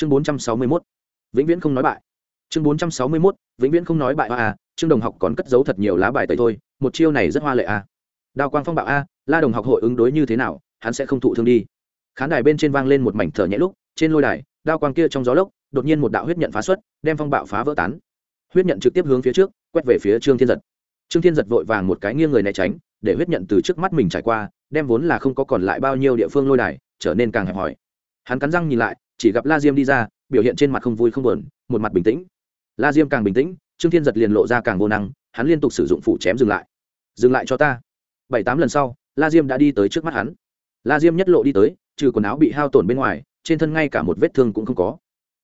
chương bốn trăm sáu mươi mốt. Vĩnh viễn không nói bại. Chương bốn trăm sáu mươi mốt vĩnh viễn không nói bại a à, chương đồng học còn cất giấu thật nhiều lá bài tẩy thôi một chiêu này rất hoa lệ a à. đào quang phong bạo a la đồng học hội ứng đối như thế nào hắn sẽ không thụ thương đi. Khán đài bên trên vang lên một mảnh thở nhẹ lúc trên lôi đài đao quang kia trong gió lốc đột nhiên một đạo huyết nhận phá xuất đem phong bạo phá vỡ tán. Huyết nhận trực tiếp hướng phía trước quét về phía trương thiên giật. Trương thiên giật vội vàng một cái nghiêng người né tránh để huyết nhận từ trước mắt mình trải qua đem vốn là không có còn lại bao nhiêu địa phương lôi đài trở nên càng hẹp hòi. Hắn cắn răng nhìn lại chỉ gặp la diêm đi ra, biểu hiện trên mặt không vui không buồn, một mặt bình tĩnh. La diêm càng bình tĩnh, trương thiên giật liền lộ ra càng vô năng, hắn liên tục sử dụng phủ chém dừng lại. Dừng lại cho ta. Bảy tám lần sau, la diêm đã đi tới trước mắt hắn. La diêm nhất lộ đi tới, trừ quần áo bị hao tổn bên ngoài, trên thân ngay cả một vết thương cũng không có.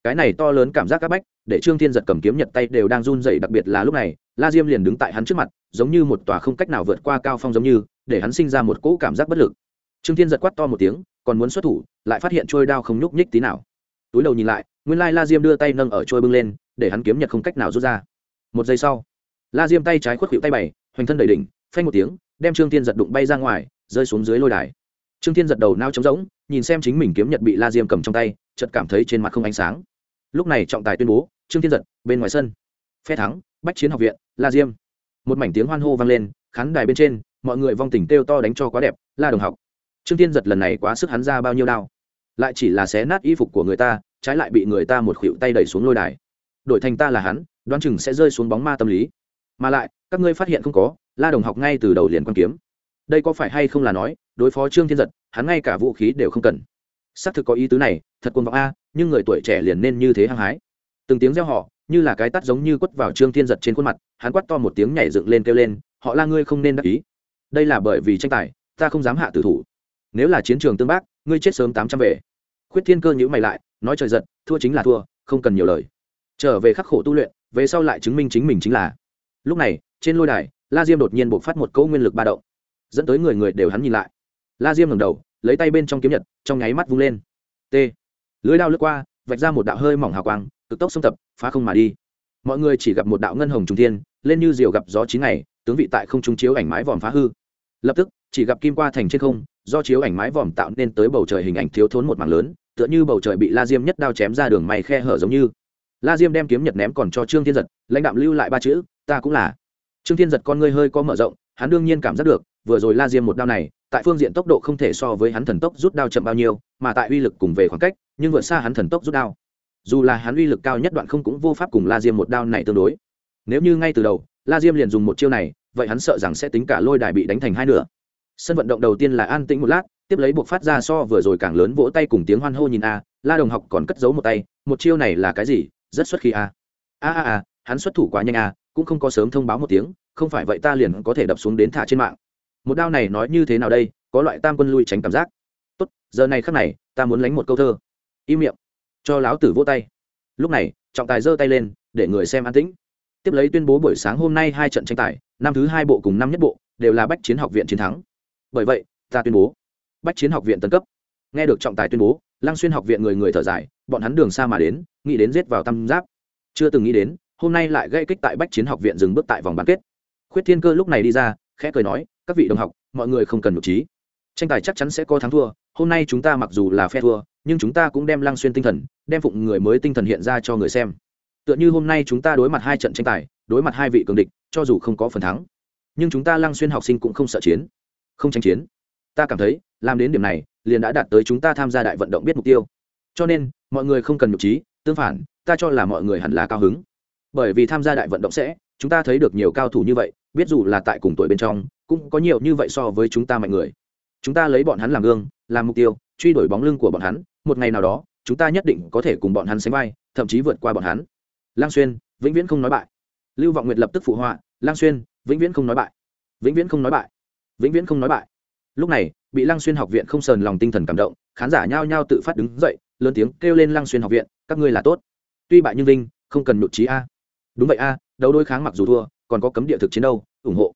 Cái này to lớn cảm giác áp bách, để trương thiên giật cầm kiếm nhật tay đều đang run dậy đặc biệt là lúc này, la diêm liền đứng tại hắn trước mặt, giống như một tòa không cách nào vượt qua cao phong giống như, để hắn sinh ra một cỗ cảm giác bất lực. Trương thiên giật quát to một tiếng, còn muốn xuất thủ, lại phát hiện trôi đao không nhúc nhích tí nào túi đầu nhìn lại, nguyên lai la diêm đưa tay nâng ở trôi bưng lên, để hắn kiếm nhật không cách nào rút ra. Một giây sau, la diêm tay trái khuất hiệu tay bảy hoành thân đầy đỉnh, phanh một tiếng, đem trương thiên giật đụng bay ra ngoài, rơi xuống dưới lôi đài. Trương thiên giật đầu nao trống rỗng, nhìn xem chính mình kiếm nhật bị la diêm cầm trong tay, chợt cảm thấy trên mặt không ánh sáng. Lúc này trọng tài tuyên bố, trương thiên giật, bên ngoài sân. Phe thắng, bách chiến học viện, la diêm. Một mảnh tiếng hoan hô vang lên, khán đài bên trên, mọi người vong tình kêu to đánh cho quá đẹp, la đồng học. Trương thiên giật lần này quá sức hắn ra bao nhiêu đao lại chỉ là xé nát y phục của người ta, trái lại bị người ta một khuỵu tay đẩy xuống lôi đài. Đổi thành ta là hắn, đoán chừng sẽ rơi xuống bóng ma tâm lý. Mà lại, các ngươi phát hiện không có, la đồng học ngay từ đầu liền quan kiếm. Đây có phải hay không là nói, đối phó trương thiên giật, hắn ngay cả vũ khí đều không cần. Xác thực có ý tứ này, thật quân vọng a, nhưng người tuổi trẻ liền nên như thế hăng hái. Từng tiếng reo họ như là cái tắt giống như quất vào trương thiên giật trên khuôn mặt, hắn quắt to một tiếng nhảy dựng lên kêu lên, họ la ngươi không nên đắc ý. Đây là bởi vì tranh tài, ta không dám hạ tử thủ nếu là chiến trường tương bác, ngươi chết sớm tám trăm về. Khuyết thiên cơ nhữ mày lại, nói trời giật, thua chính là thua, không cần nhiều lời. Trở về khắc khổ tu luyện, về sau lại chứng minh chính mình chính là. Lúc này, trên lôi đài, la diêm đột nhiên bộc phát một cỗ nguyên lực ba động, dẫn tới người người đều hắn nhìn lại. La diêm ngầm đầu, lấy tay bên trong kiếm nhật, trong nháy mắt vung lên. T. Lưới đao lướt qua, vạch ra một đạo hơi mỏng hào quang, cực tốc xông tập, phá không mà đi. Mọi người chỉ gặp một đạo ngân hồng trung thiên, lên như diều gặp gió chín ngày, tướng vị tại không trung chiếu ảnh mái vòm phá hư. Lập tức chỉ gặp kim qua thành trên không, do chiếu ảnh mái vòm tạo nên tới bầu trời hình ảnh thiếu thốn một mảng lớn, tựa như bầu trời bị la diêm nhất đao chém ra đường mày khe hở giống như. La diêm đem kiếm nhật ném còn cho trương thiên giật, lãnh đạm lưu lại ba chữ, ta cũng là. Trương thiên giật con ngươi hơi có mở rộng, hắn đương nhiên cảm giác được, vừa rồi la diêm một đao này, tại phương diện tốc độ không thể so với hắn thần tốc rút đao chậm bao nhiêu, mà tại uy lực cùng về khoảng cách, nhưng vượt xa hắn thần tốc rút đao. Dù là hắn uy lực cao nhất đoạn không cũng vô pháp cùng la diêm một đao này tương đối. Nếu như ngay từ đầu, la diêm liền dùng một chiêu này, vậy hắn sợ rằng sẽ tính cả lôi đài bị đánh thành hai nửa sân vận động đầu tiên là an tĩnh một lát, tiếp lấy buộc phát ra so vừa rồi càng lớn vỗ tay cùng tiếng hoan hô nhìn a, la đồng học còn cất giấu một tay, một chiêu này là cái gì, rất xuất khi a. A a a, hắn xuất thủ quá nhanh a, cũng không có sớm thông báo một tiếng, không phải vậy ta liền có thể đập xuống đến thả trên mạng. Một đao này nói như thế nào đây, có loại tam quân lui tránh cảm giác. Tốt, giờ này khắc này, ta muốn lánh một câu thơ. Im miệng. Cho láo tử vô tay. Lúc này, trọng tài giơ tay lên, để người xem an tĩnh. Tiếp lấy tuyên bố buổi sáng hôm nay hai trận tranh tài, năm thứ hai bộ cùng năm nhất bộ, đều là bách chiến học viện chiến thắng bởi vậy, ta tuyên bố. Bách chiến học viện tân cấp. Nghe được trọng tài tuyên bố, lăng xuyên học viện người người thở dài, bọn hắn đường xa mà đến, nghĩ đến giết vào tam giáp. Chưa từng nghĩ đến, hôm nay lại gây kích tại bách chiến học viện dừng bước tại vòng bán kết. Khuyết thiên cơ lúc này đi ra, khẽ cười nói, các vị đồng học, mọi người không cần nhục trí. Tranh tài chắc chắn sẽ có thắng thua, hôm nay chúng ta mặc dù là phe thua, nhưng chúng ta cũng đem lăng xuyên tinh thần, đem phụng người mới tinh thần hiện ra cho người xem. Tựa như hôm nay chúng ta đối mặt hai trận tranh tài, đối mặt hai vị cường địch, cho dù không có phần thắng, nhưng chúng ta lăng xuyên học sinh cũng không sợ chiến không tranh chiến. Ta cảm thấy, làm đến điểm này, liền đã đạt tới chúng ta tham gia đại vận động biết mục tiêu. Cho nên, mọi người không cần nhục trí, tương phản, ta cho là mọi người hẳn là cao hứng. Bởi vì tham gia đại vận động sẽ, chúng ta thấy được nhiều cao thủ như vậy, biết dù là tại cùng tuổi bên trong, cũng có nhiều như vậy so với chúng ta mạnh người. Chúng ta lấy bọn hắn làm gương, làm mục tiêu, truy đuổi bóng lưng của bọn hắn, một ngày nào đó, chúng ta nhất định có thể cùng bọn hắn sánh vai, thậm chí vượt qua bọn hắn. Lang xuyên, vĩnh viễn không nói bại. Lưu vọng nguyệt lập tức phụ họa, lang xuyên, vĩnh viễn không nói bại. Vĩnh viễn không nói bại vĩnh viễn không nói bại. Lúc này, bị lăng xuyên học viện không sờn lòng tinh thần cảm động, khán giả nhao nhao tự phát đứng dậy, lớn tiếng kêu lên lăng xuyên học viện, các ngươi là tốt. Tuy bại nhưng vinh, không cần nhụt trí a. Đúng vậy a, đấu đối kháng mặc dù thua, còn có cấm địa thực chiến đâu, ủng hộ.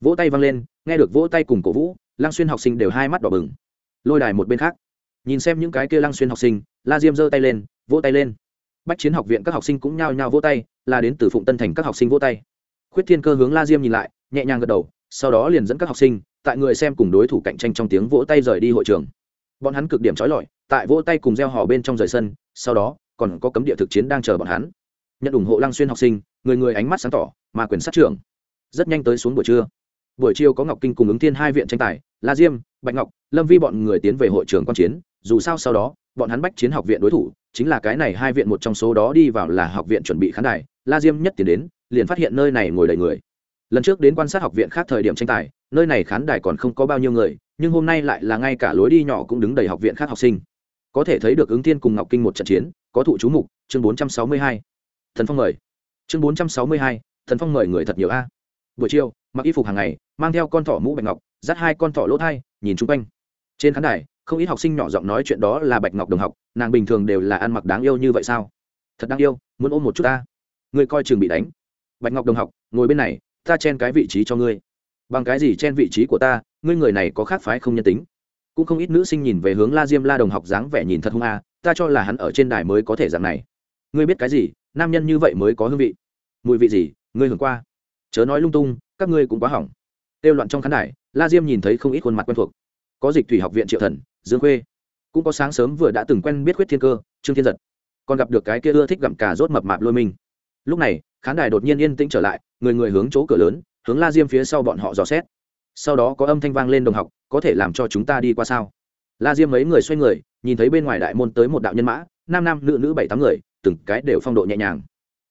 Vỗ tay văng lên, nghe được vỗ tay cùng cổ vũ, lăng xuyên học sinh đều hai mắt đỏ bừng. Lôi đài một bên khác, nhìn xem những cái kia lăng xuyên học sinh, la diêm giơ tay lên, vỗ tay lên. Bách chiến học viện các học sinh cũng nhao nhao vỗ tay là đến từ phụng tân thành các học sinh vỗ tay. Khuyết thiên cơ hướng la diêm nhìn lại, nhẹ nhàng gật đầu, sau đó liền dẫn các học sinh tại người xem cùng đối thủ cạnh tranh trong tiếng vỗ tay rời đi hội trường. Bọn hắn cực điểm trói lọi, tại vỗ tay cùng gieo hò bên trong rời sân, sau đó, còn có cấm địa thực chiến đang chờ bọn hắn. Nhận ủng hộ lăng xuyên học sinh, người người ánh mắt sáng tỏ, mà quyền sát trưởng. Rất nhanh tới xuống buổi trưa. Buổi chiều có ngọc kinh cùng ứng thiên hai viện tranh tài, la diêm, bạch ngọc, lâm vi bọn người tiến về hội trường quan chiến, dù sao sau đó, bọn hắn bách chiến học viện đối thủ, chính là cái này hai viện một trong số đó đi vào là học viện chuẩn bị khán đài, la diêm nhất tiến đến, liền phát hiện nơi này ngồi đầy người. Lần trước đến quan sát học viện khác thời điểm tranh tài nơi này khán đài còn không có bao nhiêu người, nhưng hôm nay lại là ngay cả lối đi nhỏ cũng đứng đầy học viện khác học sinh. Có thể thấy được ứng tiên cùng ngọc kinh một trận chiến, có thụ chú mục, chương bốn trăm sáu mươi hai. Thần phong mời. Chương bốn trăm sáu mươi hai, thần phong mời người thật nhiều a. Buổi chiều, mặc y phục hàng ngày, mang theo con thỏ mũ bạch ngọc, dắt hai con thỏ lỗ thai nhìn chung quanh. Trên khán đài, không ít học sinh nhỏ giọng nói chuyện đó là bạch ngọc đồng học, nàng bình thường đều là ăn mặc đáng yêu như vậy sao? Thật đáng yêu, muốn ôm một chút ta. Người coi chừng bị đánh. Bạch ngọc đồng học, ngồi bên này, ta chen cái vị trí cho ngươi bằng cái gì trên vị trí của ta, ngươi người này có khác phái không nhân tính? Cũng không ít nữ sinh nhìn về hướng la diêm la đồng học dáng vẻ nhìn thật hung a, ta cho là hắn ở trên đài mới có thể dạng này. Ngươi biết cái gì, nam nhân như vậy mới có hương vị. Mùi vị gì, ngươi hưởng qua. Chớ nói lung tung, các ngươi cũng quá hỏng. Têu loạn trong khán đài, la diêm nhìn thấy không ít khuôn mặt quen thuộc. Có dịch thủy học viện triệu thần, dương khuê. Cũng có sáng sớm vừa đã từng quen biết khuyết thiên cơ, trương thiên giật. Còn gặp được cái kia ưa thích gặm cà rốt mập mạp lôi mình. Lúc này, khán đài đột nhiên yên tĩnh trở lại, người người hướng chỗ cửa lớn hướng la diêm phía sau bọn họ dò xét. Sau đó có âm thanh vang lên đồng học, có thể làm cho chúng ta đi qua sao? La diêm mấy người xoay người, nhìn thấy bên ngoài đại môn tới một đạo nhân mã, nam nam nữ nữ bảy tám người, từng cái đều phong độ nhẹ nhàng.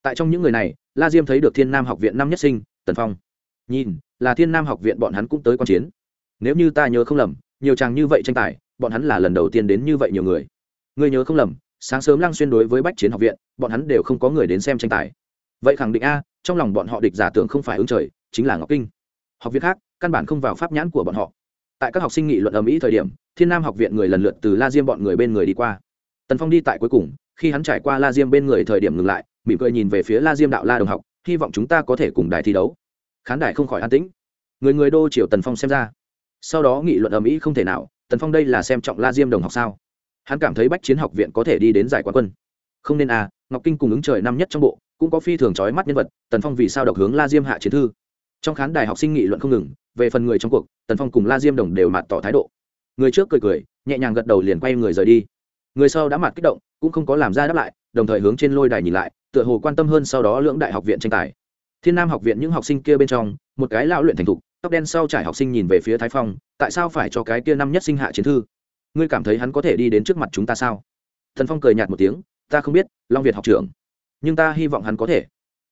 Tại trong những người này, la diêm thấy được thiên nam học viện năm nhất sinh, tần phong. Nhìn, là thiên nam học viện bọn hắn cũng tới q u a n chiến. Nếu như ta nhớ không lầm, nhiều chàng như vậy tranh tài, bọn hắn là lần đầu tiên đến như vậy nhiều người. Ngươi nhớ không lầm, sáng sớm lăng xuyên đối với bách chiến học viện, bọn hắn đều không có người đến xem tranh tài. Vậy khẳng định a trong lòng bọn họ địch giả tưởng không phải ứng trời, chính là ngọc kinh. Học viện khác, căn bản không vào pháp nhãn của bọn họ. Tại các học sinh nghị luận ở mỹ thời điểm, thiên nam học viện người lần lượt từ la diêm bọn người bên người đi qua. Tần phong đi tại cuối cùng, khi hắn trải qua la diêm bên người thời điểm ngừng lại, mỉm cười nhìn về phía la diêm đạo la đồng học, hy vọng chúng ta có thể cùng đài thi đấu. Khán đài không khỏi an tĩnh. Người người đô triều tần phong xem ra. Sau đó nghị luận ở mỹ không thể nào, tần phong đây là xem trọng la diêm đồng học sao? Hắn cảm thấy bách chiến học viện có thể đi đến giải quán quân. Không nên à ngọc kinh cùng ứng trời năm nhất trong bộ cũng có phi thường trói mắt nhân vật, tần phong vì sao đọc hướng la diêm hạ chiến thư. Trong khán đài học sinh nghị luận không ngừng, về phần người trong cuộc, tần phong cùng la diêm đồng đều mặt tỏ thái độ. Người trước cười cười, nhẹ nhàng gật đầu liền quay người rời đi. Người sau đã mặt kích động, cũng không có làm ra đáp lại, đồng thời hướng trên lôi đài nhìn lại, tựa hồ quan tâm hơn sau đó lưỡng đại học viện tranh tài. Thiên nam học viện những học sinh kia bên trong, một cái lão luyện thành thục, tóc đen sau trải học sinh nhìn về phía thái phong, tại sao phải cho cái kia năm nhất sinh hạ chiến thư? Ngươi cảm thấy hắn có thể đi đến trước mặt chúng ta sao? Thần phong cười nhạt một tiếng, ta không biết, long việt học trưởng nhưng ta hy vọng hắn có thể.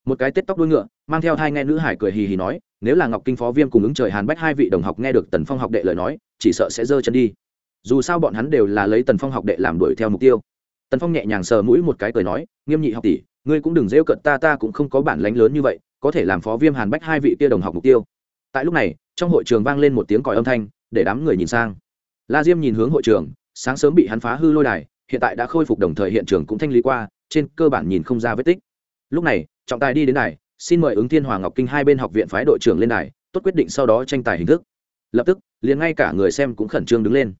Một cái tết tóc đuôi ngựa, mang theo hai nghe nữ hải cười hì hì nói, nếu là ngọc kinh phó viêm cùng ứng trời hàn bách hai vị đồng học nghe được tần phong học đệ lời nói, chỉ sợ sẽ giơ chân đi. Dù sao bọn hắn đều là lấy tần phong học đệ làm đuổi theo mục tiêu. Tần phong nhẹ nhàng sờ mũi một cái cười nói, nghiêm nhị học tỷ, ngươi cũng đừng rêu cận ta ta cũng không có bản lánh lớn như vậy, có thể làm phó viêm hàn bách hai vị kia đồng học mục tiêu. Tại lúc này, trong hội trường vang lên một tiếng còi âm thanh, để đám người nhìn sang. La diêm nhìn hướng hội trường, sáng sớm bị hắn phá hư lôi đài, hiện tại đã khôi phục đồng thời hiện trường cũng thanh lý qua trên cơ bản nhìn không ra vết tích. Lúc này, trọng tài đi đến đài, xin mời ứng thiên hoàng ngọc kinh hai bên học viện phái đội trưởng lên đài, tốt quyết định sau đó tranh tài hình thức. Lập tức, liền ngay cả người xem cũng khẩn trương đứng lên.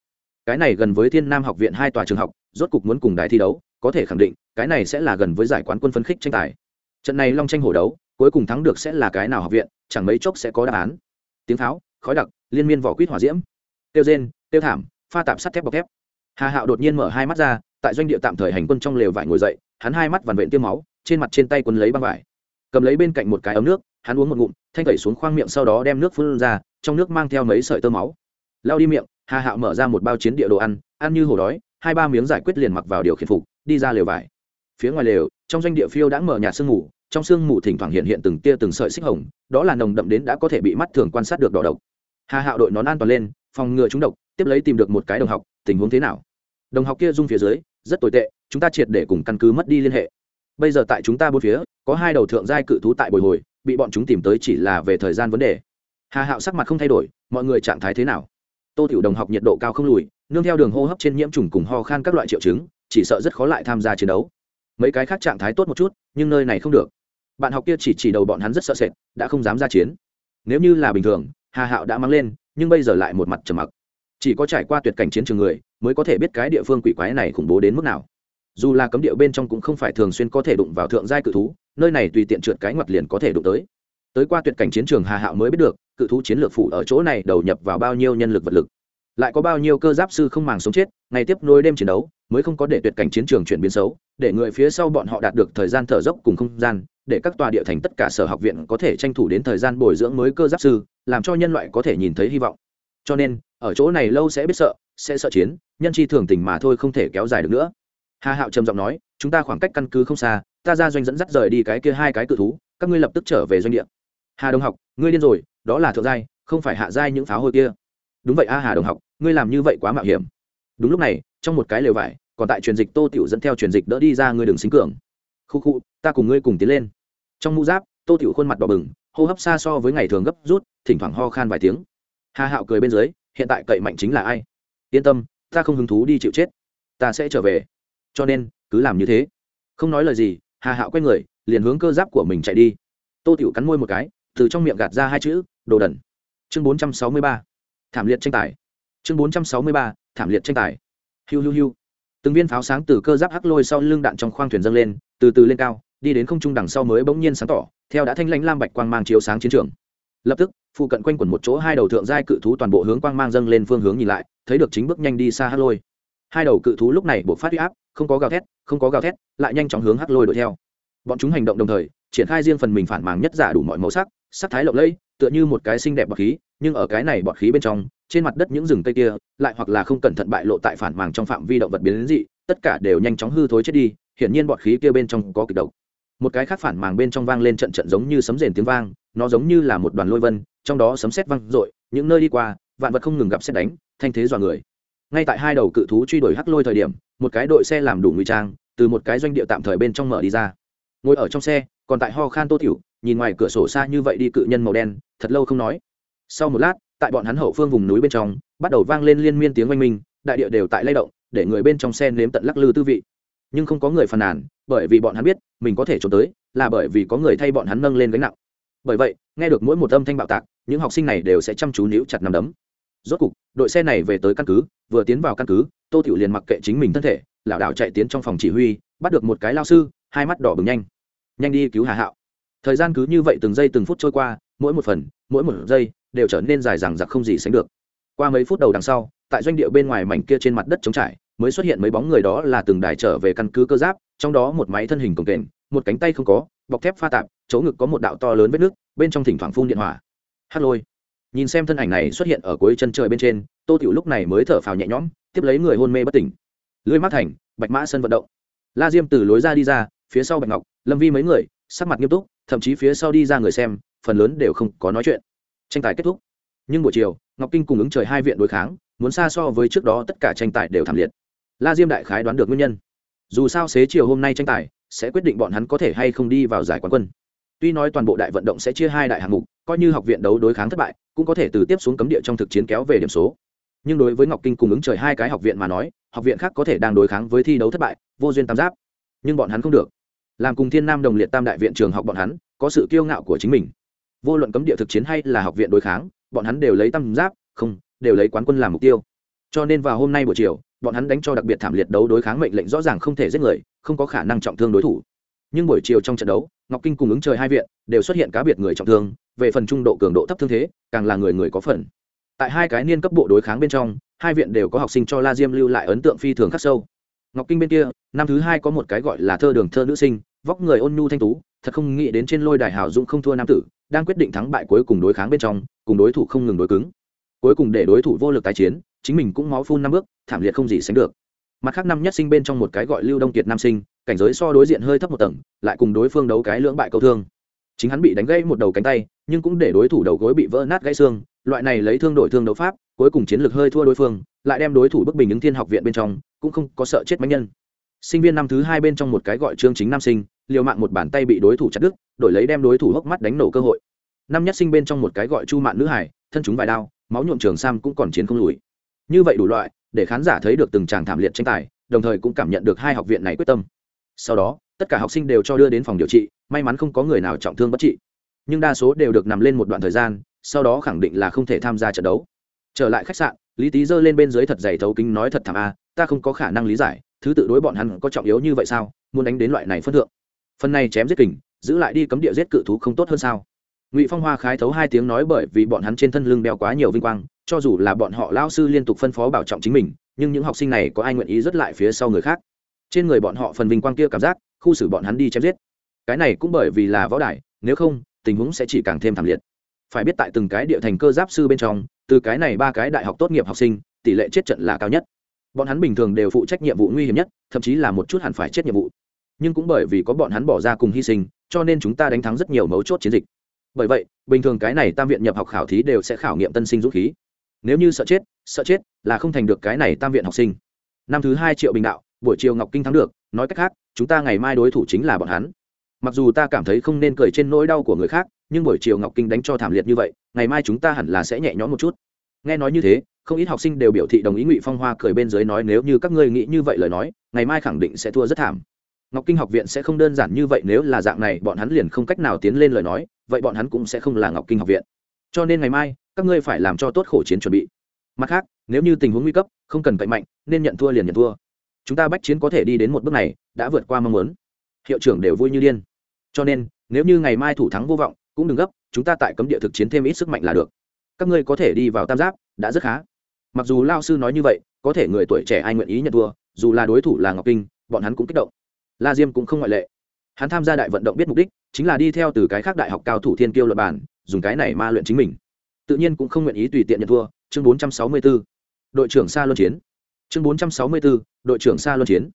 Cái này gần với thiên nam học viện hai tòa trường học, rốt cục muốn cùng đài thi đấu, có thể khẳng định, cái này sẽ là gần với giải quán quân phân khích tranh tài. Trận này long tranh hổ đấu, cuối cùng thắng được sẽ là cái nào học viện, chẳng mấy chốc sẽ có đáp án. Tiếng pháo, khói đặc, liên miên vỏ quýt hỏa diễm. Tiêu rên tiêu thảm, pha tạp sắt thép bọc thép. Hà hạo đột nhiên mở hai mắt ra, tại doanh địa tạm thời hành quân trong lều vải ngồi dậy hắn hai mắt vằn vện tiêm máu, trên mặt trên tay quấn lấy băng vải. Cầm lấy bên cạnh một cái ấm nước, hắn uống một ngụm, thanh tẩy xuống khoang miệng sau đó đem nước phun ra, trong nước mang theo mấy sợi tơ máu. Lao đi miệng, hà hạo mở ra một bao chiến địa đồ ăn ăn như hổ đói, hai ba miếng giải quyết liền mặc vào điều khiển phục, đi ra lều vải. Phía ngoài lều, trong doanh địa phiêu đã mở nhà sương mù, trong sương mù thỉnh thoảng hiện hiện từng tia từng sợi xích hồng, đó là nồng đậm đến đã có thể bị mắt thường quan sát được đỏ độc. Hà hạo đội nón an toàn lên, phòng ngừa trúng độc, tiếp lấy tìm được một cái đồng học, tình huống thế nào? Đồng học kia rung phía dưới rất tồi tệ, chúng ta triệt để cùng căn cứ mất đi liên hệ. Bây giờ tại chúng ta bốn phía, có hai đầu thượng giai cự thú tại bồi hồi, bị bọn chúng tìm tới chỉ là về thời gian vấn đề. Hà hạo sắc mặt không thay đổi, mọi người trạng thái thế nào? Tô tiểu đồng học nhiệt độ cao không lùi, nương theo đường hô hấp trên nhiễm trùng cùng ho khan các loại triệu chứng, chỉ sợ rất khó lại tham gia chiến đấu. Mấy cái khác trạng thái tốt một chút, nhưng nơi này không được. Bạn học kia chỉ chỉ đầu bọn hắn rất sợ sệt, đã không dám ra chiến. Nếu như là bình thường, hà hạo đã mang lên, nhưng bây giờ lại một mặt trầm mặc. Chỉ có trải qua tuyệt cảnh chiến trường người mới có thể biết cái địa phương quỷ quái này khủng bố đến mức nào. Dù là cấm địa bên trong cũng không phải thường xuyên có thể đụng vào thượng giai cự thú, nơi này tùy tiện trượt cái ngoặt liền có thể đụng tới. Tới qua tuyệt cảnh chiến trường hà hạo mới biết được, cự thú chiến lược phủ ở chỗ này đầu nhập vào bao nhiêu nhân lực vật lực. Lại có bao nhiêu cơ giáp sư không màng sống chết, ngày tiếp nối đêm chiến đấu, mới không có để tuyệt cảnh chiến trường chuyển biến xấu, để người phía sau bọn họ đạt được thời gian thở dốc cùng không gian, để các tòa địa thành tất cả sở học viện có thể tranh thủ đến thời gian bồi dưỡng mới cơ giáp sư, làm cho nhân loại có thể nhìn thấy hy vọng. Cho nên, ở chỗ này lâu sẽ biết sợ, sẽ sợ chiến nhân chi thường tình mà thôi không thể kéo dài được nữa. Hà hạo trầm giọng nói, chúng ta khoảng cách căn cứ không xa, ta ra doanh dẫn dắt rời đi cái kia hai cái cự thú, các ngươi lập tức trở về doanh địa. Hà đồng học, ngươi điên rồi, đó là thượng giai, không phải hạ giai những pháo hôi kia. Đúng vậy a hà đồng học, ngươi làm như vậy quá mạo hiểm. Đúng lúc này, trong một cái lều vải, còn tại truyền dịch tô tiểu dẫn theo truyền dịch đỡ đi ra ngươi đường sinh cường. Khu khu, ta cùng ngươi cùng tiến lên. Trong mũ giáp, tô tiểu khuôn mặt đỏ bừng, hô hấp xa so với ngày thường gấp rút, thỉnh thoảng ho khan vài tiếng. Hà hạo cười bên dưới, hiện tại cậy mạnh chính là ai? Yên tâm ta không hứng thú đi chịu chết, ta sẽ trở về. Cho nên, cứ làm như thế. Không nói lời gì, hà hạo quay người, liền hướng cơ giáp của mình chạy đi. Tô tiểu cắn môi một cái, từ trong miệng gạt ra hai chữ, đồ đẩn chương bốn trăm sáu mươi ba, thảm liệt tranh tài. Chương bốn trăm sáu mươi ba, thảm liệt tranh tài. Hiu hiu hiu. Từng viên pháo sáng từ cơ giáp hắc lôi sau lưng đạn trong khoang thuyền dâng lên, từ từ lên cao, đi đến không trung đằng sau mới bỗng nhiên sáng tỏ, theo đã thanh lãnh lam bạch quang mang chiếu sáng chiến trường lập tức, phụ cận quanh quẩn một chỗ hai đầu thượng giai cự thú toàn bộ hướng quang mang dâng lên phương hướng nhìn lại, thấy được chính bước nhanh đi xa hắc lôi. Hai đầu cự thú lúc này buộc phát huy áp, không có gào thét, không có gào thét, lại nhanh chóng hướng hắc lôi đuổi theo. Bọn chúng hành động đồng thời, triển khai riêng phần mình phản màng nhất giả đủ mọi màu sắc sắc thái lộng lẫy, tựa như một cái xinh đẹp bọt khí, nhưng ở cái này bọt khí bên trong, trên mặt đất những rừng cây kia, lại hoặc là không cẩn thận bại lộ tại phản màng trong phạm vi động vật biến đến dị, tất cả đều nhanh chóng hư thối chết đi, hiển nhiên bọt khí kia bên trong có kịch độc. Một cái khác phản màng bên trong vang lên trận trận giống như sấm rền tiếng vang nó giống như là một đoàn lôi vân, trong đó sấm sét vang rội những nơi đi qua, vạn vật không ngừng gặp xét đánh, thanh thế dọa người. Ngay tại hai đầu cự thú truy đuổi hắc lôi thời điểm, một cái đội xe làm đủ nguy trang, từ một cái doanh địa tạm thời bên trong mở đi ra. Ngồi ở trong xe, còn tại ho khan tô tiểu, nhìn ngoài cửa sổ xa như vậy đi cự nhân màu đen, thật lâu không nói. Sau một lát, tại bọn hắn hậu phương vùng núi bên trong, bắt đầu vang lên liên miên tiếng oanh minh, đại địa đều tại lay động, để người bên trong xe nếm tận lắc lư tư vị. Nhưng không có người phàn nàn, bởi vì bọn hắn biết, mình có thể trốn tới, là bởi vì có người thay bọn hắn nâng lên gánh nặng bởi vậy, nghe được mỗi một âm thanh bạo tạc, những học sinh này đều sẽ chăm chú níu chặt nằm đấm. Rốt cục, đội xe này về tới căn cứ, vừa tiến vào căn cứ, tô tiểu liền mặc kệ chính mình thân thể, lảo đảo chạy tiến trong phòng chỉ huy, bắt được một cái lao sư, hai mắt đỏ bừng nhanh. Nhanh đi cứu hà hạo. Thời gian cứ như vậy từng giây từng phút trôi qua, mỗi một phần, mỗi một giây đều trở nên dài dằng dặc không gì sánh được. Qua mấy phút đầu đằng sau, tại doanh địa bên ngoài mảnh kia trên mặt đất trống trải, mới xuất hiện mấy bóng người đó là từng đài trở về căn cứ cơ giáp, trong đó một máy thân hình cồng kềnh, một cánh tay không có, bọc thép pha tạp chỗ ngực có một đạo to lớn vết nước, bên trong thỉnh thoảng phun điện hỏa hát lôi. Nhìn xem thân ảnh này xuất hiện ở cuối chân trời bên trên, tô tiểu lúc này mới thở phào nhẹ nhõm, tiếp lấy người hôn mê bất tỉnh. Lưới mát thành, bạch mã sân vận động. La diêm từ lối ra đi ra, phía sau bạch ngọc, lâm vi mấy người, sắc mặt nghiêm túc, thậm chí phía sau đi ra người xem, phần lớn đều không có nói chuyện. Tranh tài kết thúc. Nhưng buổi chiều, ngọc kinh cùng ứng trời hai viện đối kháng, muốn xa so với trước đó tất cả tranh tài đều thảm liệt. La diêm đại khái đoán được nguyên nhân. Dù sao xế chiều hôm nay tranh tài, sẽ quyết định bọn hắn có thể hay không đi vào giải quán quân tuy nói toàn bộ đại vận động sẽ chia hai đại hạng mục, coi như học viện đấu đối kháng thất bại, cũng có thể từ tiếp xuống cấm địa trong thực chiến kéo về điểm số. Nhưng đối với ngọc kinh cùng ứng trời hai cái học viện mà nói, học viện khác có thể đang đối kháng với thi đấu thất bại, vô duyên tam giáp. Nhưng bọn hắn không được. Làm cùng thiên nam đồng liệt tam đại viện trường học bọn hắn, có sự kiêu ngạo của chính mình. Vô luận cấm địa thực chiến hay là học viện đối kháng, bọn hắn đều lấy tam giáp, không, đều lấy quán quân làm mục tiêu. Cho nên vào hôm nay buổi chiều, bọn hắn đánh cho đặc biệt thảm liệt đấu đối kháng mệnh lệnh rõ ràng không thể giết người, không có khả năng trọng thương đối thủ. Nhưng buổi chiều trong trận đấu ngọc kinh cùng ứng trời hai viện, đều xuất hiện cá biệt người trọng thương, về phần trung độ cường độ thấp thương thế, càng là người người có phần. Tại hai cái niên cấp bộ đối kháng bên trong, hai viện đều có học sinh cho la diêm lưu lại ấn tượng phi thường khắc sâu. Ngọc kinh bên kia, năm thứ hai có một cái gọi là thơ đường thơ nữ sinh, vóc người ôn nhu thanh tú, thật không nghĩ đến trên lôi đài hào dũng không thua nam tử, đang quyết định thắng bại cuối cùng đối kháng bên trong, cùng đối thủ không ngừng đối cứng. Cuối cùng để đối thủ vô lực tái chiến, chính mình cũng máu phun năm bước, thảm liệt không gì sánh được. Mặt khác năm nhất sinh bên trong một cái gọi lưu đông kiệt nam sinh cảnh giới so đối diện hơi thấp một tầng, lại cùng đối phương đấu cái lưỡng bại câu thương. Chính hắn bị đánh gãy một đầu cánh tay, nhưng cũng để đối thủ đầu gối bị vỡ nát gãy xương, loại này lấy thương đổi thương đấu pháp, cuối cùng chiến lược hơi thua đối phương, lại đem đối thủ bức bình ứng thiên học viện bên trong, cũng không có sợ chết mạnh nhân. Sinh viên năm thứ hai bên trong một cái gọi trương chính nam sinh, liều mạng một bàn tay bị đối thủ chặt đứt, đổi lấy đem đối thủ hốc mắt đánh nổ cơ hội. Năm nhất sinh bên trong một cái gọi chu mạn nữ hải, thân chúng vài đao, máu nhuộm trường sam cũng còn chiến không lùi. Như vậy đủ loại, để khán giả thấy được từng tràng thảm liệt tranh tài, đồng thời cũng cảm nhận được hai học viện này quyết tâm sau đó, tất cả học sinh đều cho đưa đến phòng điều trị, may mắn không có người nào trọng thương bất trị. Nhưng đa số đều được nằm lên một đoạn thời gian, sau đó khẳng định là không thể tham gia trận đấu. Trở lại khách sạn, lý tý giơ lên bên dưới thật dày thấu kính nói thật thảm a, ta không có khả năng lý giải, thứ tự đối bọn hắn có trọng yếu như vậy sao, muốn đánh đến loại này phân thượng. Phần này chém giết kình, giữ lại đi cấm địa giết cự thú không tốt hơn sao. Ngụy phong hoa khái thấu hai tiếng nói bởi vì bọn hắn trên thân lưng đeo quá nhiều vinh quang, cho dù là bọn họ lao sư liên tục phân phó bảo trọng chính mình, nhưng những học sinh này có ai nguyện ý rất lại phía sau người khác? Trên người bọn họ phần vinh quang kia cảm giác, khu xử bọn hắn đi chém giết. Cái này cũng bởi vì là võ đài, nếu không, tình huống sẽ chỉ càng thêm thảm liệt. Phải biết tại từng cái địa thành cơ giáp sư bên trong, từ cái này ba cái đại học tốt nghiệp học sinh, tỷ lệ chết trận là cao nhất. Bọn hắn bình thường đều phụ trách nhiệm vụ nguy hiểm nhất, thậm chí là một chút hẳn phải chết nhiệm vụ. Nhưng cũng bởi vì có bọn hắn bỏ ra cùng hy sinh, cho nên chúng ta đánh thắng rất nhiều mấu chốt chiến dịch. Bởi vậy, bình thường cái này tam viện nhập học khảo thí đều sẽ khảo nghiệm tân sinh dũng khí. Nếu như sợ chết sợ chết là không thành được cái này tam viện học sinh. Năm thứ hai triệu bình đạo buổi chiều ngọc kinh thắng được, nói cách khác, chúng ta ngày mai đối thủ chính là bọn hắn. Mặc dù ta cảm thấy không nên cười trên nỗi đau của người khác, nhưng buổi chiều ngọc kinh đánh cho thảm liệt như vậy, ngày mai chúng ta hẳn là sẽ nhẹ nhõm một chút. Nghe nói như thế, không ít học sinh đều biểu thị đồng ý ngụy phong hoa cười bên dưới nói nếu như các ngươi nghĩ như vậy lời nói, ngày mai khẳng định sẽ thua rất thảm. Ngọc kinh học viện sẽ không đơn giản như vậy nếu là dạng này, bọn hắn liền không cách nào tiến lên lời nói, vậy bọn hắn cũng sẽ không là ngọc kinh học viện. Cho nên ngày mai, các ngươi phải làm cho tốt khổ chiến chuẩn bị. Mặt khác, nếu như tình huống nguy cấp, không cần cậy mạnh, nên nhận thua liền nhận thua chúng ta bách chiến có thể đi đến một bước này, đã vượt qua mong muốn. Hiệu trưởng đều vui như điên. Cho nên, nếu như ngày mai thủ thắng vô vọng, cũng đừng gấp, chúng ta tại cấm địa thực chiến thêm ít sức mạnh là được. Các ngươi có thể đi vào tam giáp, đã rất khá. Mặc dù lao sư nói như vậy, có thể người tuổi trẻ ai nguyện ý nhận thua, dù là đối thủ là ngọc kinh, bọn hắn cũng kích động. La diêm cũng không ngoại lệ. Hắn tham gia đại vận động biết mục đích, chính là đi theo từ cái khác đại học cao thủ thiên kiêu luật bản dùng cái này ma luyện chính mình. Tự nhiên cũng không nguyện ý tùy tiện nhận thua. Chương 464. đội trưởng xa luân chiến chương 464, đội trưởng xa luân chiến.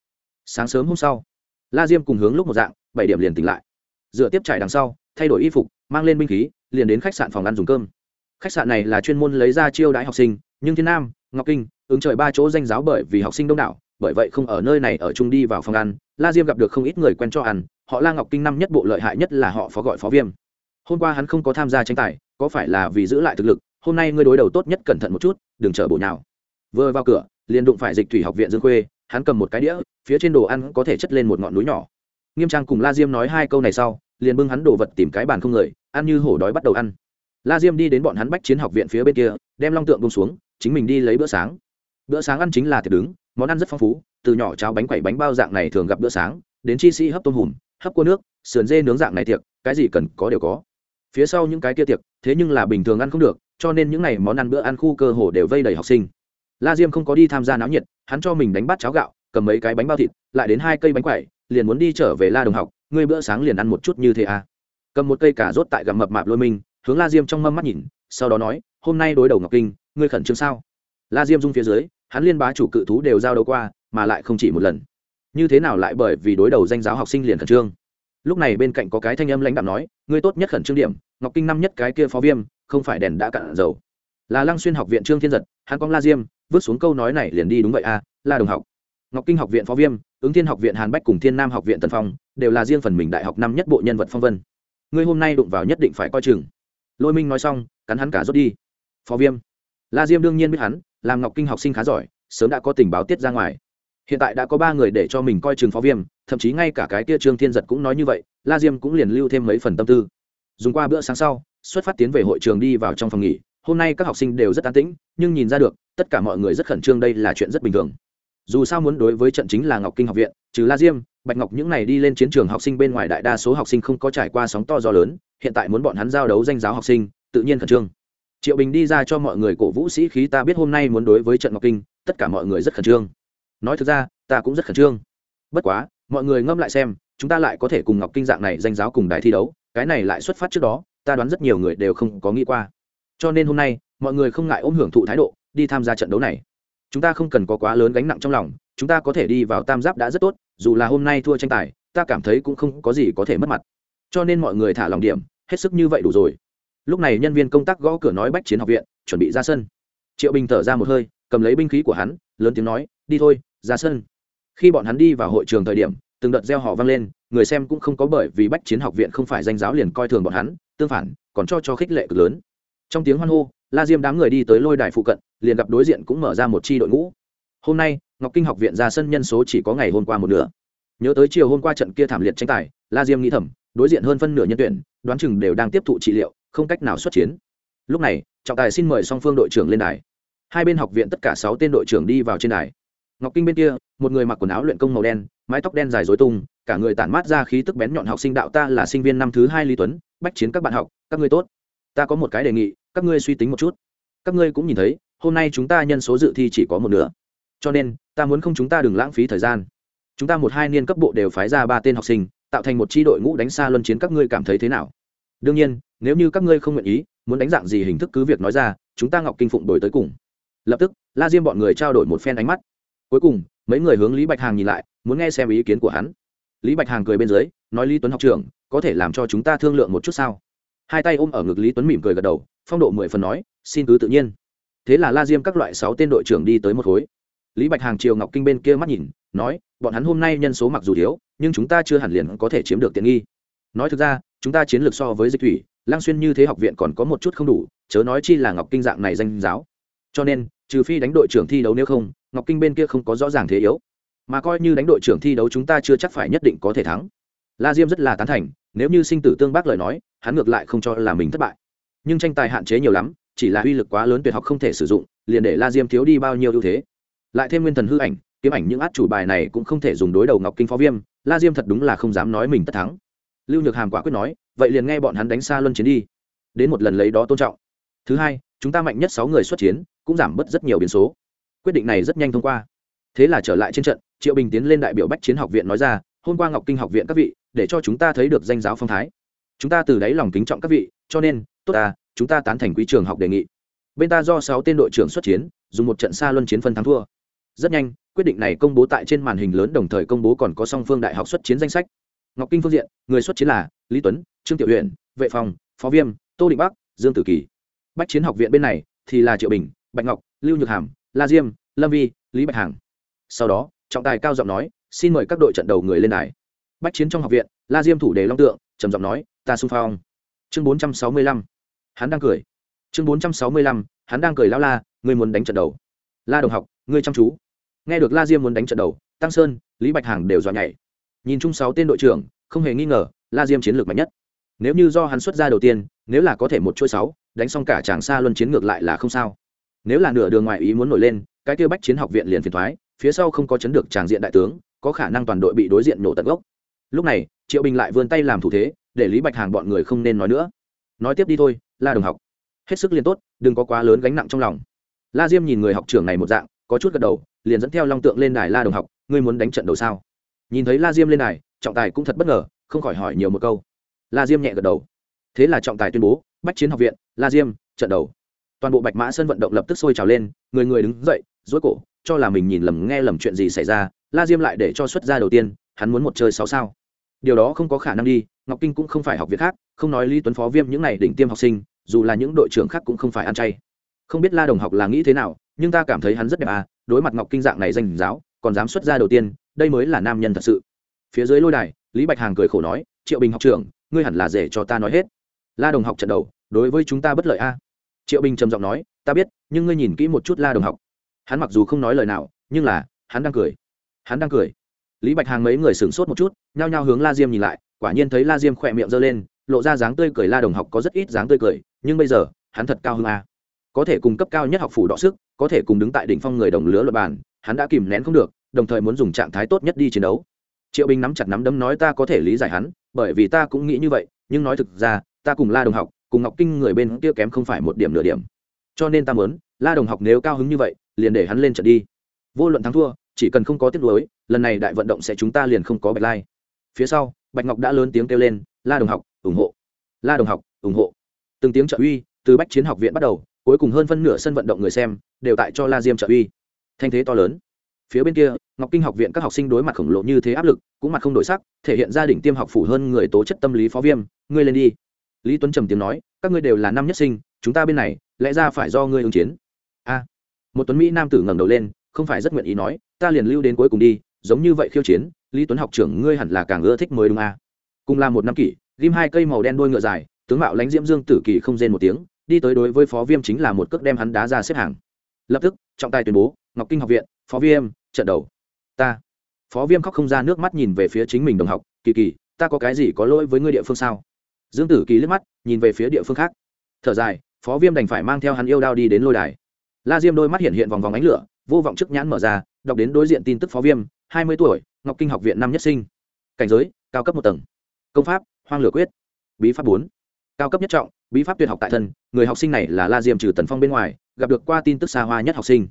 Sáng sớm hôm sau la diêm cùng hướng lúc một dạng bảy điểm liền tỉnh lại. Dựa tiếp trải đằng sau thay đổi y phục mang lên binh khí liền đến khách sạn phòng ăn dùng cơm. Khách sạn này là chuyên môn lấy ra chiêu đãi học sinh nhưng thiên nam ngọc kinh ứng trời ba chỗ danh giáo bởi vì học sinh đông đảo bởi vậy không ở nơi này ở chung đi vào phòng ăn. La diêm gặp được không ít người quen cho ăn họ la ngọc kinh năm nhất bộ lợi hại nhất là họ phó gọi phó viêm. Hôm qua hắn không có tham gia tranh tài có phải là vì giữ lại thực lực hôm nay ngươi đối đầu tốt nhất cẩn thận một chút đừng chờ bộ nào vừa vào cửa liền đụng phải dịch thủy học viện dương khuê, hắn cầm một cái đĩa, phía trên đồ ăn có thể chất lên một ngọn núi nhỏ. Nghiêm trang cùng la diêm nói hai câu này sau, liền bưng hắn đồ vật tìm cái bàn không người, ăn như hổ đói bắt đầu ăn. La diêm đi đến bọn hắn bách chiến học viện phía bên kia, đem long tượng bông xuống, chính mình đi lấy bữa sáng. Bữa sáng ăn chính là thịt đứng, món ăn rất phong phú, từ nhỏ cháo bánh quẩy bánh bao dạng này thường gặp bữa sáng, đến chi sĩ hấp tôm hùm, hấp cua nước, sườn dê nướng dạng này tiệc, cái gì cần có đều có. Phía sau những cái kia tiệc, thế nhưng là bình thường ăn không được, cho nên những ngày món ăn bữa ăn khu cơ hồ đều vây đầy học sinh la diêm không có đi tham gia náo nhiệt, hắn cho mình đánh bát cháo gạo, cầm mấy cái bánh bao thịt, lại đến hai cây bánh quẩy, liền muốn đi trở về la đồng học, ngươi bữa sáng liền ăn một chút như thế à? Cầm một cây cà rốt tại gặm mập mạp lôi mình, hướng la diêm trong mâm mắt nhìn, sau đó nói, hôm nay đối đầu ngọc kinh, ngươi khẩn trương sao? La diêm dung phía dưới, hắn liên bá chủ cự thú đều giao đấu qua, mà lại không chỉ một lần. Như thế nào lại bởi vì đối đầu danh giáo học sinh liền khẩn trương? Lúc này bên cạnh có cái thanh âm lãnh đạm nói, ngươi tốt nhất khẩn trương điểm, ngọc kinh năm nhất cái kia phó viêm, không phải đèn đã cạn dầu. Là lăng xuyên học viện trương thiên giật, hắn con la diêm vứt xuống câu nói này liền đi đúng vậy à la đồng học. Ngọc kinh học viện phó viêm, ứng thiên học viện hàn bách cùng thiên nam học viện tần phong, đều là riêng phần mình đại học năm nhất bộ nhân vật phong vân. Ngươi hôm nay đụng vào nhất định phải coi chừng. Lôi minh nói xong, cắn hắn cả rốt đi. Phó viêm. La diêm đương nhiên biết hắn, làm ngọc kinh học sinh khá giỏi, sớm đã có tình báo tiết ra ngoài. Hiện tại đã có ba người để cho mình coi chừng phó viêm, thậm chí ngay cả cái kia trương thiên giật cũng nói như vậy, la diêm cũng liền lưu thêm mấy phần tâm tư. Dùng qua bữa sáng sau, xuất phát tiến về hội trường đi vào trong phòng nghỉ, hôm nay các học sinh đều rất an tĩnh, nhưng nhìn ra được tất cả mọi người rất khẩn trương, đây là chuyện rất bình thường. Dù sao muốn đối với trận chính là ngọc kinh học viện, trừ la diêm, bạch ngọc những này đi lên chiến trường học sinh bên ngoài đại đa số học sinh không có trải qua sóng to gió lớn, hiện tại muốn bọn hắn giao đấu danh giáo học sinh, tự nhiên khẩn trương. Triệu bình đi ra cho mọi người cổ vũ sĩ khí, ta biết hôm nay muốn đối với trận ngọc kinh, tất cả mọi người rất khẩn trương. Nói thực ra, ta cũng rất khẩn trương. Bất quá, mọi người ngâm lại xem, chúng ta lại có thể cùng ngọc kinh dạng này danh giáo cùng đài thi đấu, cái này lại xuất phát trước đó, ta đoán rất nhiều người đều không có nghĩ qua. Cho nên hôm nay, mọi người không ngại ôm hưởng thụ thái độ đi tham gia trận đấu này. Chúng ta không cần có quá lớn gánh nặng trong lòng, chúng ta có thể đi vào tam giáp đã rất tốt, dù là hôm nay thua tranh tài, ta cảm thấy cũng không có gì có thể mất mặt. Cho nên mọi người thả lòng điểm, hết sức như vậy đủ rồi. Lúc này nhân viên công tác gõ cửa nói bách chiến học viện, chuẩn bị ra sân. Triệu bình thở ra một hơi, cầm lấy binh khí của hắn, lớn tiếng nói, đi thôi, ra sân. Khi bọn hắn đi vào hội trường thời điểm, từng đợt gieo họ vang lên, người xem cũng không có bởi vì bách chiến học viện không phải danh giáo liền coi thường bọn hắn, tương phản, còn cho cho khích lệ cực lớn. Trong tiếng hoan hô, la diêm đám người đi tới lôi đài phụ cận liền gặp đối diện cũng mở ra một chi đội ngũ. Hôm nay, ngọc kinh học viện ra sân nhân số chỉ có ngày hôm qua một nửa. Nhớ tới chiều hôm qua trận kia thảm liệt tranh tài, la diêm nghĩ thầm, đối diện hơn phân nửa nhân tuyển, đoán chừng đều đang tiếp thụ trị liệu, không cách nào xuất chiến. Lúc này, trọng tài xin mời song phương đội trưởng lên đài. Hai bên học viện tất cả sáu tên đội trưởng đi vào trên đài. Ngọc kinh bên kia, một người mặc quần áo luyện công màu đen, mái tóc đen dài dối tung, cả người tản mát ra khí tức bén nhọn học sinh đạo ta là sinh viên năm thứ hai lý tuấn, bách chiến các bạn học, các ngươi tốt. Ta có một cái đề nghị, các ngươi suy tính một chút. Các ngươi cũng nhìn thấy hôm nay chúng ta nhân số dự thi chỉ có một nửa. Cho nên, ta muốn không chúng ta đừng lãng phí thời gian. Chúng ta một hai niên cấp bộ đều phái ra ba tên học sinh, tạo thành một c h i đội ngũ đánh xa luân chiến các ngươi cảm thấy thế nào? Đương nhiên, nếu như các ngươi không nguyện ý, muốn đánh dạng gì hình thức cứ việc nói ra, chúng ta ngọc kinh phụng đổi tới cùng. Lập tức, la diêm bọn người trao đổi một phen ánh mắt. Cuối cùng, mấy người hướng lý bạch hàng nhìn lại, muốn nghe xem ý kiến của hắn. Lý bạch hàng cười bên dưới, nói lý tuấn học trưởng, có thể làm cho chúng ta thương lượng một chút sao? Hai tay ôm ở ngực lý tuấn mỉm cười gật đầu, phong độ mười phần nói, xin cứ tự nhiên thế là la diêm các loại sáu tên đội trưởng đi tới một khối. Lý bạch hàng triều ngọc kinh bên kia mắt nhìn, nói, bọn hắn hôm nay nhân số mặc dù thiếu, nhưng chúng ta chưa hẳn liền có thể chiếm được tiện nghi. Nói thực ra, chúng ta chiến lược so với dịch thủy lang xuyên như thế học viện còn có một chút không đủ, chớ nói chi là ngọc kinh dạng này danh giáo. Cho nên, trừ phi đánh đội trưởng thi đấu nếu không, ngọc kinh bên kia không có rõ ràng thế yếu. Mà coi như đánh đội trưởng thi đấu chúng ta chưa chắc phải nhất định có thể thắng. La diêm rất là tán thành, nếu như sinh tử tương bác lời nói, hắn ngược lại không cho là mình thất bại. Nhưng tranh tài hạn chế nhiều lắm chỉ là uy lực quá lớn tuyệt học không thể sử dụng, liền để la diêm thiếu đi bao nhiêu ưu thế. Lại thêm nguyên thần hư ảnh, kiếm ảnh những át chủ bài này cũng không thể dùng đối đầu ngọc kinh phó viêm, la diêm thật đúng là không dám nói mình tất thắng. Lưu nhược hàm quả quyết nói, vậy liền nghe bọn hắn đánh xa luân chiến đi. Đến một lần lấy đó tôn trọng. Thứ hai, chúng ta mạnh nhất sáu người xuất chiến, cũng giảm bớt rất nhiều biến số. Quyết định này rất nhanh thông qua. Thế là trở lại trên trận, triệu bình tiến lên đại biểu bách chiến học viện nói ra, hôm qua ngọc kinh học viện các vị, để cho chúng ta thấy được danh giáo phong thái. Chúng ta từ đáy lòng kính trọng các vị, cho nên, tốt à chúng ta tán thành quý trường học đề nghị. Bên ta do sáu tên đội trưởng xuất chiến, dùng một trận xa luân chiến phân thắng thua. Rất nhanh, quyết định này công bố tại trên màn hình lớn đồng thời công bố còn có song phương đại học xuất chiến danh sách. Ngọc kinh phương diện, người xuất chiến là lý tuấn, trương tiểu huyện vệ phòng phó viêm, tô định bắc, dương tử kỳ. Bách chiến học viện bên này thì là triệu bình, bạch ngọc, lưu nhược hàm, la diêm, lâm vi, lý bạch hàng sau đó, trọng tài cao giọng nói, xin mời các đội trận đầu người lên đài. Bách chiến trong học viện, la diêm thủ đề long tượng, trầm giọng nói, ta sung phong. Chương bốn trăm sáu mươi lăm hắn đang cười. Chương bốn trăm sáu mươi lăm, hắn đang cười lao la, ngươi muốn đánh trận đầu. La đồng học, ngươi chăm chú. Nghe được la diêm muốn đánh trận đầu, tăng sơn, lý bạch hàng đều dọa nhảy. Nhìn chung sáu tên đội trưởng, không hề nghi ngờ, la diêm chiến lược mạnh nhất. Nếu như do hắn xuất ra đầu tiên, nếu là có thể một chuỗi sáu, đánh xong cả chàng xa luân chiến ngược lại là không sao. Nếu là nửa đường ngoài ý muốn nổi lên, cái kêu bách chiến học viện liền phiền thoái, phía sau không có chấn được tràng diện đại tướng, có khả năng toàn đội bị đối diện nổ tận gốc. Lúc này, triệu bình lại vươn tay làm thủ thế, để lý bạch hàng bọn người không nên nói nữa. Nói tiếp đi thôi la đồng học. Hết sức liền tốt, đừng có quá lớn gánh nặng trong lòng. La diêm nhìn người học trưởng này một dạng, có chút gật đầu, liền dẫn theo long tượng lên đài la đồng học, ngươi muốn đánh trận đầu sao? Nhìn thấy la diêm lên đài, trọng tài cũng thật bất ngờ, không khỏi hỏi nhiều một câu. La diêm nhẹ gật đầu. Thế là trọng tài tuyên bố, bách chiến học viện, la diêm, trận đầu. Toàn bộ bạch mã sân vận động lập tức sôi trào lên, người người đứng dậy dối cổ, cho là mình nhìn lầm, nghe lầm chuyện gì xảy ra, la diêm lại để cho xuất ra đầu tiên, hắn muốn một chơi sáu sao. Điều đó không có khả năng đi, ngọc kinh cũng không phải học viện khác, không nói lý tuấn phó viêm những n à y đỉnh tiêm học sinh dù là những đội trưởng khác cũng không phải ăn chay. Không biết la đồng học là nghĩ thế nào, nhưng ta cảm thấy hắn rất đẹp à đối mặt ngọc kinh dạng này danh giáo, còn dám xuất ra đầu tiên, đây mới là nam nhân thật sự. Phía dưới lôi đài, lý bạch hàng cười khổ nói, triệu bình học trưởng, ngươi hẳn là rể cho ta nói hết. La đồng học trận đầu, đối với chúng ta bất lợi a triệu bình trầm giọng nói, ta biết, nhưng ngươi nhìn kỹ một chút la đồng học. Hắn mặc dù không nói lời nào, nhưng là, hắn đang cười. Hắn đang cười. Lý bạch hàng mấy người sửng sốt một chút, nhao nhao hướng la diêm nhìn lại, quả nhiên thấy la diêm khỏe miệng giơ lên, lộ ra dáng tươi cười. La đồng học có rất ít dáng tươi cười nhưng bây giờ, hắn thật cao hơn a à. có thể cùng cấp cao nhất học phủ đọ sức, có thể cùng đứng tại đỉnh phong người đồng lứa luật bàn, hắn đã kìm nén không được, đồng thời muốn dùng trạng thái tốt nhất đi chiến đấu. Triệu bình nắm chặt nắm đấm nói ta có thể lý giải hắn, bởi vì ta cũng nghĩ như vậy, nhưng nói thực ra, ta cùng la đồng học, cùng ngọc kinh người bên kia kém không phải một điểm nửa điểm. Cho nên ta muốn, la đồng học nếu cao hứng như vậy, liền để hắn lên trận đi. Vô luận thắng thua, chỉ cần không có tiết lối lần này đại vận động sẽ chúng ta liền không có bạch lai. Phía sau, bạch ngọc đã lớn tiếng kêu lên, la đồng học, ủng hộ. La đồng học, ủng hộ từng tiếng trợ uy từ bách chiến học viện bắt đầu, cuối cùng hơn phân nửa sân vận động người xem đều tại cho la diêm trợ uy. Thanh thế to lớn. Phía bên kia, ngọc kinh học viện các học sinh đối mặt khổng lồ như thế áp lực, cũng mặt không đổi sắc, thể hiện gia đình tiêm học phủ hơn người tố chất tâm lý phó viêm. Ngươi lên đi. Lý tuấn trầm tiếng nói, các ngươi đều là năm nhất sinh, chúng ta bên này, lẽ ra phải do ngươi ứng chiến. A. Một tuấn mỹ nam tử ngẩng đầu lên, không phải rất nguyện ý nói, ta liền lưu đến cuối cùng đi, giống như vậy khiêu chiến, lý tuấn học trưởng ngươi hẳn là càng ưa thích mới đúng a. Cùng là một năm kỷ, ghim hai cây màu đen đôi ngựa dài tướng mạo lãnh diễm dương tử kỳ không rên một tiếng, đi tới đối với phó viêm chính là một cước đem hắn đá ra xếp hàng. Lập tức, trọng tài tuyên bố, ngọc kinh học viện, phó viêm, trận đầu. Ta. Phó viêm khóc không ra nước mắt nhìn về phía chính mình đồng học, kỳ kỳ, ta có cái gì có lỗi với ngươi địa phương sao? Dương tử kỳ liếc mắt, nhìn về phía địa phương khác. Thở dài, phó viêm đành phải mang theo hắn yêu đao đi đến lôi đài. La diêm đôi mắt hiện hiện vòng vòng ánh lửa, vô vọng chức nhãn mở ra, đọc đến đối diện tin tức phó viêm, hai mươi tuổi, ngọc kinh học viện năm nhất sinh. Cảnh giới, cao cấp một tầng. Công pháp, hoang lửa quyết. Bí pháp bốn cao cấp nhất trọng, bí pháp tuyệt học tại thân, người học sinh này là la diêm trừ tần phong bên ngoài, gặp được qua tin tức xa hoa nhất học sinh.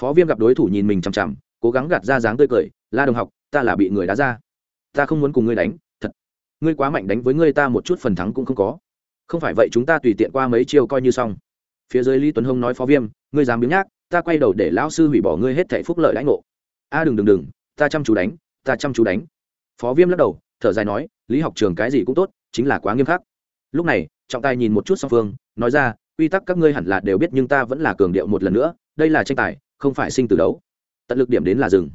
Phó viêm gặp đối thủ nhìn mình chằm chằm, cố gắng gạt ra dáng tươi cười, la đồng học, ta là bị người đá ra. Ta không muốn cùng ngươi đánh, thật. Ngươi quá mạnh đánh với ngươi ta một chút phần thắng cũng không có. Không phải vậy chúng ta tùy tiện qua mấy chiêu coi như xong. Phía dưới lý tuấn hông nói phó viêm, ngươi dám biếng nhác, ta quay đầu để lão sư hủy bỏ ngươi hết thẻ phúc lợi lãnh ngộ. A, đừng đừng đừng, ta chăm chú đánh, ta chăm chú đánh. Phó viêm lắc đầu, thở dài nói, lý học trường cái gì cũng tốt, chính là quá nghiêm khắc lúc này, trọng tài nhìn một chút song phương, nói ra, quy tắc các ngươi hẳn là đều biết nhưng ta vẫn là cường điệu một lần nữa, đây là tranh tài, không phải sinh từ đấu. Tận lực điểm đến là dừng.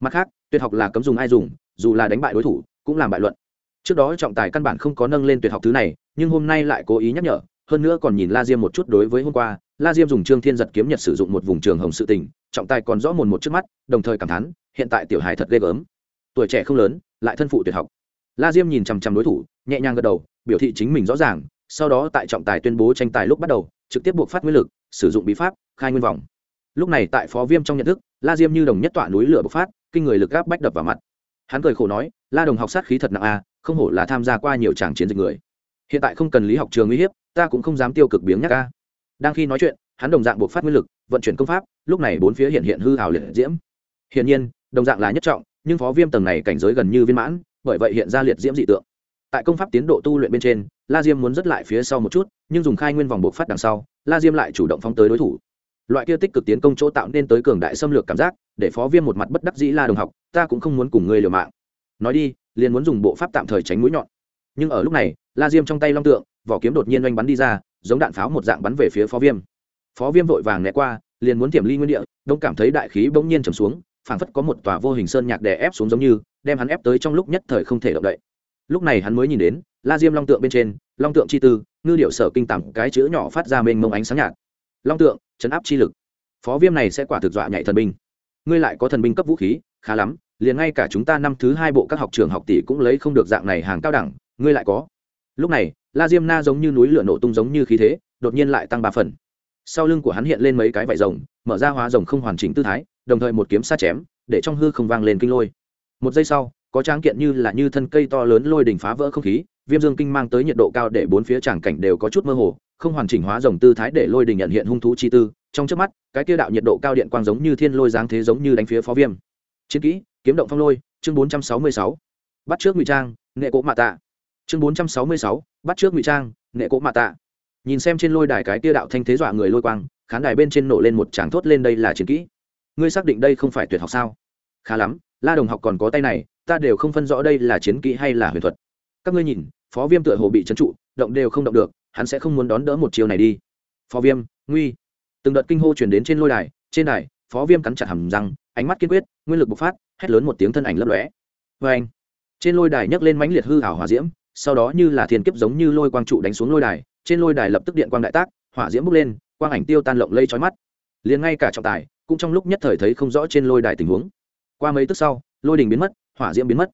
Mặt khác, tuyệt học là cấm dùng ai dùng, dù là đánh bại đối thủ, cũng làm bại luận. Trước đó trọng tài căn bản không có nâng lên tuyệt học thứ này, nhưng hôm nay lại cố ý nhắc nhở, hơn nữa còn nhìn la diêm một chút đối với hôm qua, la diêm dùng trương thiên giật kiếm nhật sử dụng một vùng trường hồng sự tình, trọng tài còn rõ mồn một trước mắt, đồng thời cảm thán, hiện tại tiểu hài thật ghê gớm. Tuổi trẻ không lớn, lại thân phụ tuyệt học la diêm nhìn chằm chằm đối thủ, nhẹ nhàng gật đầu, biểu thị chính mình rõ ràng, sau đó tại trọng tài tuyên bố tranh tài lúc bắt đầu, trực tiếp buộc phát nguyên lực, sử dụng bí pháp, khai nguyên vòng. Lúc này tại phó viêm trong nhận thức, la diêm như đồng nhất tọa núi lửa bộc phát, kinh người lực gáp bách đập vào mặt. Hắn cười khổ nói, la đồng học sát khí thật nặng a không hổ là tham gia qua nhiều tràng chiến dịch người. Hiện tại không cần lý học trường uy hiếp, ta cũng không dám tiêu cực biếng nhắc a đang khi nói chuyện, hắn đồng dạng buộc phát nguyên lực, vận chuyển công pháp, lúc này bốn phía hiện hiện hư hào liệt diễm. Hiển nhiên, đồng dạng là nhất trọng, nhưng phó viêm tầng này cảnh giới gần như viên mãn bởi vậy hiện ra liệt diễm dị tượng. Tại công pháp tiến độ tu luyện bên trên, la diêm muốn dứt lại phía sau một chút, nhưng dùng khai nguyên vòng buộc phát đằng sau, la diêm lại chủ động phóng tới đối thủ. Loại kia tích cực tiến công chỗ tạo nên tới cường đại xâm lược cảm giác, để phó viêm một mặt bất đắc dĩ la đồng học, ta cũng không muốn cùng ngươi liều mạng. Nói đi, liền muốn dùng bộ pháp tạm thời tránh mũi nhọn. Nhưng ở lúc này, la diêm trong tay long tượng, vỏ kiếm đột nhiên oanh bắn đi ra, giống đạn pháo một dạng bắn về phía phó viêm. Phó viêm vội vàng né qua, liền muốn tiềm ly nguyên địa, đông cảm thấy đại khí bỗng nhiên trầm xuống, phảng phất có một tòa vô hình sơn nhạc đè ép xuống giống như đem hắn ép tới trong lúc nhất thời không thể động đậy. Lúc này hắn mới nhìn đến, la diêm long tượng bên trên, long tượng chi tư, ngư điệu sở kinh tặng cái chữ nhỏ phát ra mênh mông ánh sáng nhạt. Long tượng, chấn áp chi lực. Phó viêm này sẽ quả thực dọa nhạy thần binh. Ngươi lại có thần binh cấp vũ khí, khá lắm, liền ngay cả chúng ta năm thứ hai bộ các học trường học tỷ cũng lấy không được dạng này hàng cao đẳng, ngươi lại có. Lúc này, la diêm na giống như núi lửa nổ tung giống như khí thế, đột nhiên lại tăng ba phần. Sau lưng của hắn hiện lên mấy cái vải rồng, mở ra hóa rồng không hoàn chỉnh tư thái, đồng thời một kiếm xa chém, để trong hư không vang lên kinh lôi một giây sau, có tráng kiện như là như thân cây to lớn lôi đỉnh phá vỡ không khí, viêm dương kinh mang tới nhiệt độ cao để bốn phía tràng cảnh đều có chút mơ hồ, không hoàn chỉnh hóa dòng tư thái để lôi đỉnh nhận hiện hung thú chi tư. Trong trước mắt, cái kia đạo nhiệt độ cao điện quang giống như thiên lôi giáng thế giống như đánh phía phó viêm. Chiến kỹ, kiếm động phong lôi, chương bốn trăm sáu mươi sáu. Bắt trước ngụy trang, nghệ cỗ mạ tạ. Chương bốn trăm sáu mươi sáu, bắt trước ngụy trang, nghệ cỗ mạ tạ. Nhìn xem trên lôi đài cái kia đạo thanh thế dọa người lôi quang, khán đài bên trên nổ lên một tràng thốt lên đây là chiến kỹ. Ngươi xác định đây không phải tuyệt học sao? Khá lắm, la đồng học còn có tay này, ta đều không phân rõ đây là chiến kỹ hay là huyền thuật. Các ngươi nhìn, phó viêm tựa hồ bị trấn trụ, động đều không động được, hắn sẽ không muốn đón đỡ một chiều này đi. Phó viêm, nguy. Từng đợt kinh hô chuyển đến trên lôi đài, trên đài, phó viêm cắn chặt hầm răng, ánh mắt kiên quyết, nguyên lực bộc phát, hét lớn một tiếng thân ảnh lấp lóe. Vê anh trên lôi đài nhấc lên mãnh liệt hư hảo hỏa diễm, sau đó như là thiên kiếp giống như lôi quang trụ đánh xuống lôi đài, trên lôi đài lập tức điện quang đại tác, hỏa diễm bốc lên, quang ảnh tiêu tan lộng lây trói mắt. Liền ngay cả trọng tài, cũng trong lúc nhất thời thấy không rõ trên lôi đài tình huống qua mấy tức sau, lôi đình biến mất, hỏa diễm biến mất.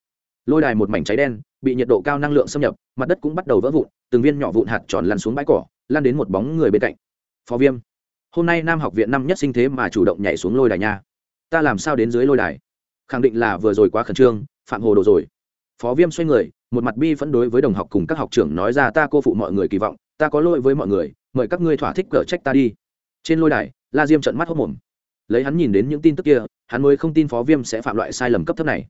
Lôi đài một mảnh cháy đen, bị nhiệt độ cao năng lượng xâm nhập, mặt đất cũng bắt đầu vỡ vụn, từng viên nhỏ vụn hạt tròn lăn xuống bãi cỏ lan đến một bóng người bên cạnh. Phó viêm, hôm nay nam học viện năm nhất sinh thế mà chủ động nhảy xuống lôi đài nha. Ta làm sao đến dưới lôi đài? Khẳng định là vừa rồi quá khẩn trương, phạm hồ đồ rồi. Phó viêm xoay người, một mặt bi phẫn đối với đồng học cùng các học trưởng nói ra ta cô phụ mọi người kỳ vọng, ta có lỗi với mọi người, mời các ngươi thỏa thích cở trách ta đi. Trên lôi đài, la diêm trận mắt hốc mồm lấy hắn nhìn đến những tin tức kia, hắn mới không tin phó viêm sẽ phạm loại sai lầm cấp thấp này.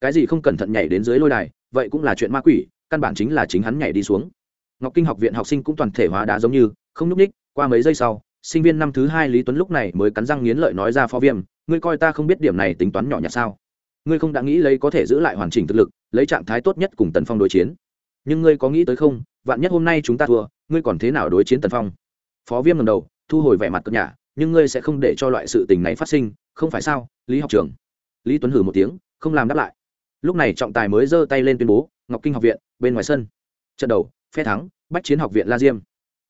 Cái gì không cẩn thận nhảy đến dưới lôi đài, vậy cũng là chuyện ma quỷ, căn bản chính là chính hắn nhảy đi xuống. Ngọc kinh học viện học sinh cũng toàn thể hóa đá giống như, không nhúc ních qua mấy giây sau, sinh viên năm thứ hai lý tuấn lúc này mới cắn răng nghiến lợi nói ra phó viêm, ngươi coi ta không biết điểm này tính toán nhỏ nhặt sao? Ngươi không đã nghĩ lấy có thể giữ lại hoàn chỉnh thực lực, lấy trạng thái tốt nhất cùng tần phong đối chiến. Nhưng ngươi có nghĩ tới không? Vạn nhất hôm nay chúng ta thua, ngươi còn thế nào đối chiến tần phong? Phó viêm lần đầu, thu hồi vẻ mặt cực nhả nhưng ngươi sẽ không để cho loại sự tình này phát sinh, không phải sao? Lý học trường. Lý tuấn hử một tiếng, không làm đáp lại. Lúc này trọng tài mới giơ tay lên tuyên bố, ngọc kinh học viện, bên ngoài sân. Trận đầu, phe thắng, bách chiến học viện la diêm.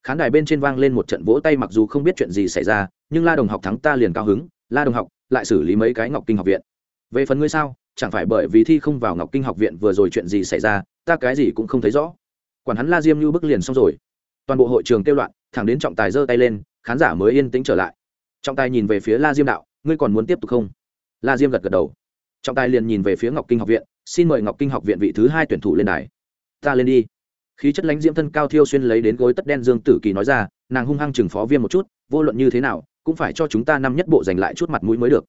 Khán đài bên trên vang lên một trận vỗ tay mặc dù không biết chuyện gì xảy ra, nhưng la đồng học thắng ta liền cao hứng, la đồng học lại xử lý mấy cái ngọc kinh học viện. Về phần ngươi sao? Chẳng phải bởi vì thi không vào ngọc kinh học viện vừa rồi chuyện gì xảy ra, ta cái gì cũng không thấy rõ. Quản hắn la diêm như bức liền xong rồi. Toàn bộ hội trường kêu loạn, thẳng đến trọng tài giơ tay lên khán giả mới yên tĩnh trở lại. Trọng tài nhìn về phía la diêm đạo, ngươi còn muốn tiếp tục không? La diêm gật gật đầu. Trọng tài liền nhìn về phía ngọc kinh học viện, xin mời ngọc kinh học viện vị thứ hai tuyển thủ lên đài. Ta lên đi. Khí chất lãnh diễm thân cao thiêu xuyên lấy đến gối tất đen dương tử kỳ nói ra, nàng hung hăng chừng phó viêm một chút, vô luận như thế nào, cũng phải cho chúng ta năm nhất bộ giành lại chút mặt mũi mới được.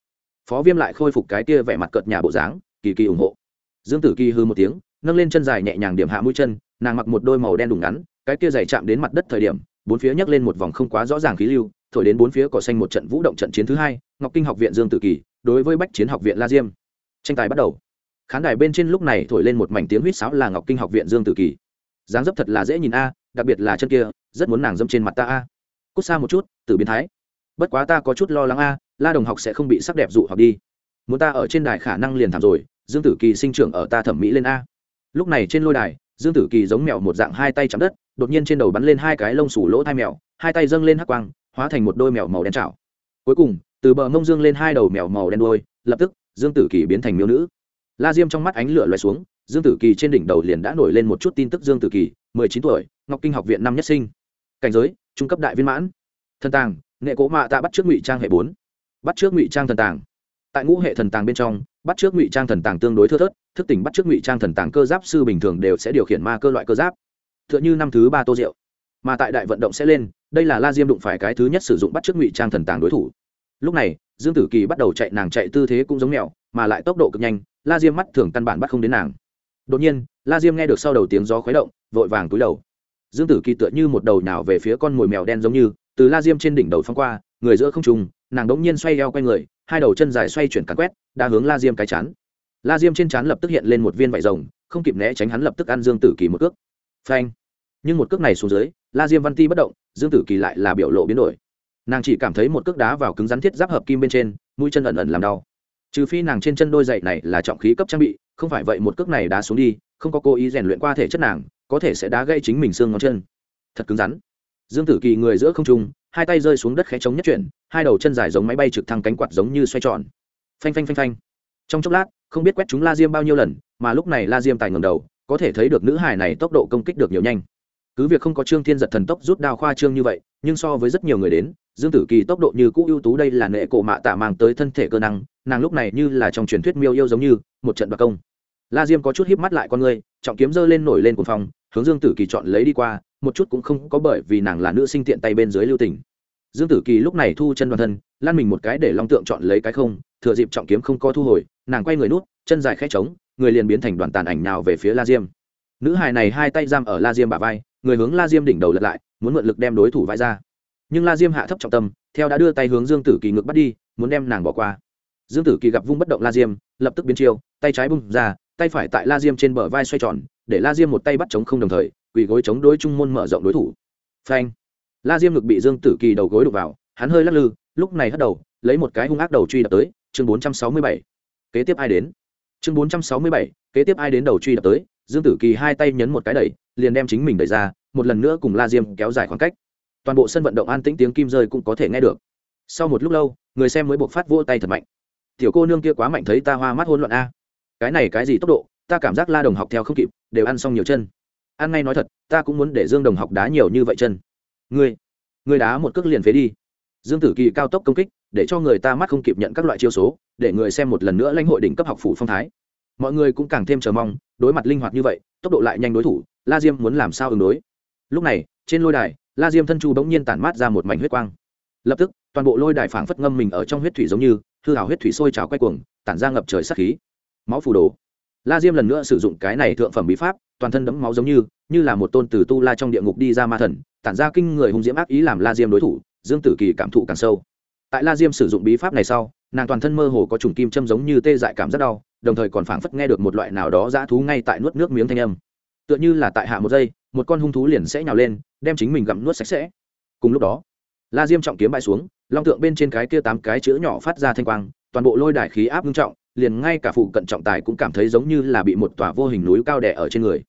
Phó viêm lại khôi phục cái kia vẻ mặt cợt nhà bộ dáng, kỳ kỳ ủng hộ. Dương tử kỳ hư một tiếng, nâng lên chân dài nhẹ nhàng điểm hạ mũi chân, nàng mặc một đôi màu đen đùng ngắn, cái kia dày chạm đến mặt đất thời điểm bốn phía nhấc lên một vòng không quá rõ ràng khí lưu, thổi đến bốn phía cỏ xanh một trận vũ động trận chiến thứ hai, ngọc kinh học viện dương tử kỳ, đối với bách chiến học viện la diêm. Tranh tài bắt đầu. Khán đài bên trên lúc này thổi lên một mảnh tiếng huýt sáo là ngọc kinh học viện dương tử kỳ. Dáng dấp thật là dễ nhìn a, đặc biệt là chân kia, rất muốn nàng dâm trên mặt ta a. Cút xa một chút từ biến thái. Bất quá ta có chút lo lắng a, la đồng học sẽ không bị sắc đẹp dụ hoặc đi. Muốn ta ở trên đài khả năng liền thảm rồi, dương tử kỳ sinh trưởng ở ta thẩm mỹ lên a. Lúc này trên lôi đài, dương tử kỳ giống mèo một dạng hai tay chạm đất đột nhiên trên đầu bắn lên hai cái lông sủ lỗ thai mèo, hai tay dâng lên hắc quang, hóa thành một đôi mèo màu đen trào cuối cùng, từ bờ mông dương lên hai đầu mèo màu đen đôi lập tức, dương tử kỳ biến thành miêu nữ. La diêm trong mắt ánh lửa loay xuống, dương tử kỳ trên đỉnh đầu liền đã nổi lên một chút tin tức dương tử kỳ, mười chín tuổi, ngọc kinh học viện năm nhất sinh. Cảnh giới, trung cấp đại viên mãn. Thần tàng, nghệ cố mạ tạ bắt trước ngụy trang hệ bốn. Bắt trước ngụy trang thần tàng. Tại ngũ hệ thần tàng bên trong, bắt trước ngụy trang thần tàng tương đối thưa thớt, thức tỉnh bắt trước ngụy trang thần tàng cơ giáp sư bình thường đều sẽ điều khiển ma cơ loại cơ giáp. Tựa như năm thứ ba tô rượu. Mà tại đại vận động sẽ lên, đây là la diêm đụng phải cái thứ nhất sử dụng bắt trước ngụy trang thần tàng đối thủ. Lúc này, dương tử kỳ bắt đầu chạy, nàng chạy tư thế cũng giống mèo, mà lại tốc độ cực nhanh, la diêm mắt thường căn bản bắt không đến nàng. Đột nhiên, la diêm nghe được sau đầu tiếng gió khuấy động, vội vàng túi đầu. Dương tử kỳ tựa như một đầu nào về phía con mồi mèo đen giống như, từ la diêm trên đỉnh đầu phong qua, người giữa không trùng nàng đống nhiên xoay eo q u a người, hai đầu chân dài xoay chuyển cắn quét, đã hướng la diêm cái chán. La diêm trên chán lập tức hiện lên một viên vải rồng, không kịp né tránh hắn lập tức ăn dương tử kỳ một cước phanh. Nhưng một cước này xuống dưới, la diêm văn ti bất động, dương tử kỳ lại là biểu lộ biến đổi. Nàng chỉ cảm thấy một cước đá vào cứng rắn thiết giáp hợp kim bên trên, mũi chân ẩn ẩn làm đau. Trừ phi nàng trên chân đôi dậy này là trọng khí cấp trang bị, không phải vậy một cước này đá xuống đi, không có cố ý rèn luyện qua thể chất nàng, có thể sẽ đá gây chính mình xương ngón chân. Thật cứng rắn. Dương tử kỳ người giữa không trung, hai tay rơi xuống đất khẽ chống nhất chuyển, hai đầu chân dài giống máy bay trực thăng cánh quạt giống như xoay tròn. Phanh phanh phanh phanh. Trong chốc lát, không biết quét chúng la diêm bao nhiêu lần, mà lúc này la diêm tài ngầm đầu có thể thấy được nữ hải này tốc độ công kích được nhiều nhanh. Cứ việc không có trương thiên giật thần tốc rút đao khoa trương như vậy, nhưng so với rất nhiều người đến, dương tử kỳ tốc độ như cũ ưu tú đây là nệ cổ mạ tạ mang tới thân thể cơ năng, nàng lúc này như là trong truyền thuyết miêu yêu giống như, một trận bạc công. La diêm có chút híp mắt lại con người, trọng kiếm giơ lên nổi lên cuồng phòng hướng dương tử kỳ chọn lấy đi qua, một chút cũng không có bởi vì nàng là nữ sinh tiện tay bên dưới lưu tình. Dương tử kỳ lúc này thu chân đoàn thân lan mình một cái để long tượng chọn lấy cái không, thừa dịp trọng kiếm không có thu hồi, nàng quay người nút, chân dài khẽ trống người liền biến thành đoàn tàn ảnh nào về phía la diêm. Nữ hài này hai tay giam ở la diêm bả vai, người hướng la diêm đỉnh đầu lật lại, muốn mượn lực đem đối thủ vai ra. Nhưng la diêm hạ thấp trọng tâm, theo đã đưa tay hướng dương tử kỳ ngược bắt đi, muốn đem nàng bỏ qua. Dương tử kỳ gặp vung bất động la diêm, lập tức biến chiêu, tay trái bung ra, tay phải tại la diêm trên bờ vai xoay tròn, để la diêm một tay bắt chống không đồng thời, quỳ gối chống đối trung môn mở rộng đối thủ. Phanh. La diêm ngực bị dương tử kỳ đầu gối đục vào, hắn hơi lắc lư, lúc này hất đầu, lấy một cái hung ác đầu truy đập tới, chương bốn trăm sáu mươi bảy. Kế tiếp ai đến? Chương bốn trăm sáu mươi bảy, kế tiếp ai đến đầu truy đập tới, dương tử kỳ hai tay nhấn một cái đẩy, liền đem chính mình đẩy ra, một lần nữa cùng la diêm kéo dài khoảng cách. Toàn bộ sân vận động an tĩnh tiếng kim rơi cũng có thể nghe được. Sau một lúc lâu, người xem mới buộc phát vỗ tay thật mạnh. Tiểu cô nương kia quá mạnh thấy ta hoa mắt hôn loạn a. Cái này cái gì tốc độ, ta cảm giác la đồng học theo không kịp, đều ăn xong nhiều chân. Ăn ngay nói thật, ta cũng muốn để dương đồng học đá nhiều như vậy chân. Ngươi ngươi đá một cước liền phế đi. Dương tử kỳ cao tốc công kích để cho người ta mắt không kịp nhận các loại chiêu số, để người xem một lần nữa lãnh hội đỉnh cấp học phủ phong thái. Mọi người cũng càng thêm chờ mong, đối mặt linh hoạt như vậy, tốc độ lại nhanh đối thủ, la diêm muốn làm sao ứng đối? Lúc này, trên lôi đài, la diêm thân chu bỗng nhiên tản mát ra một mảnh huyết quang. Lập tức, toàn bộ lôi đài phảng phất ngâm mình ở trong huyết thủy giống như, hư hào huyết thủy sôi trào quay cuồng, tản ra ngập trời sắc khí. Máu phù đồ. La diêm lần nữa sử dụng cái này thượng phẩm bí pháp, toàn thân đẫm máu giống như như là một tôn từ tu la trong địa ngục đi ra ma thần, tản ra kinh người hung diễm ác ý làm la diêm đối thủ, dương tử kỳ cảm thụ càng sâu tại la diêm sử dụng bí pháp này sau, nàng toàn thân mơ hồ có trùng kim châm giống như tê dại cảm rất đau, đồng thời còn phảng phất nghe được một loại nào đó dã thú ngay tại nuốt nước miếng thanh âm. Tựa như là tại hạ một giây, một con hung thú liền sẽ nhào lên, đem chính mình gặm nuốt sạch sẽ. Cùng lúc đó, la diêm trọng kiếm bại xuống, long tượng bên trên cái kia tám cái chữ nhỏ phát ra thanh quang, toàn bộ lôi đài khí áp ngưng trọng, liền ngay cả phụ cận trọng tài cũng cảm thấy giống như là bị một tòa vô hình núi cao đè ở trên người.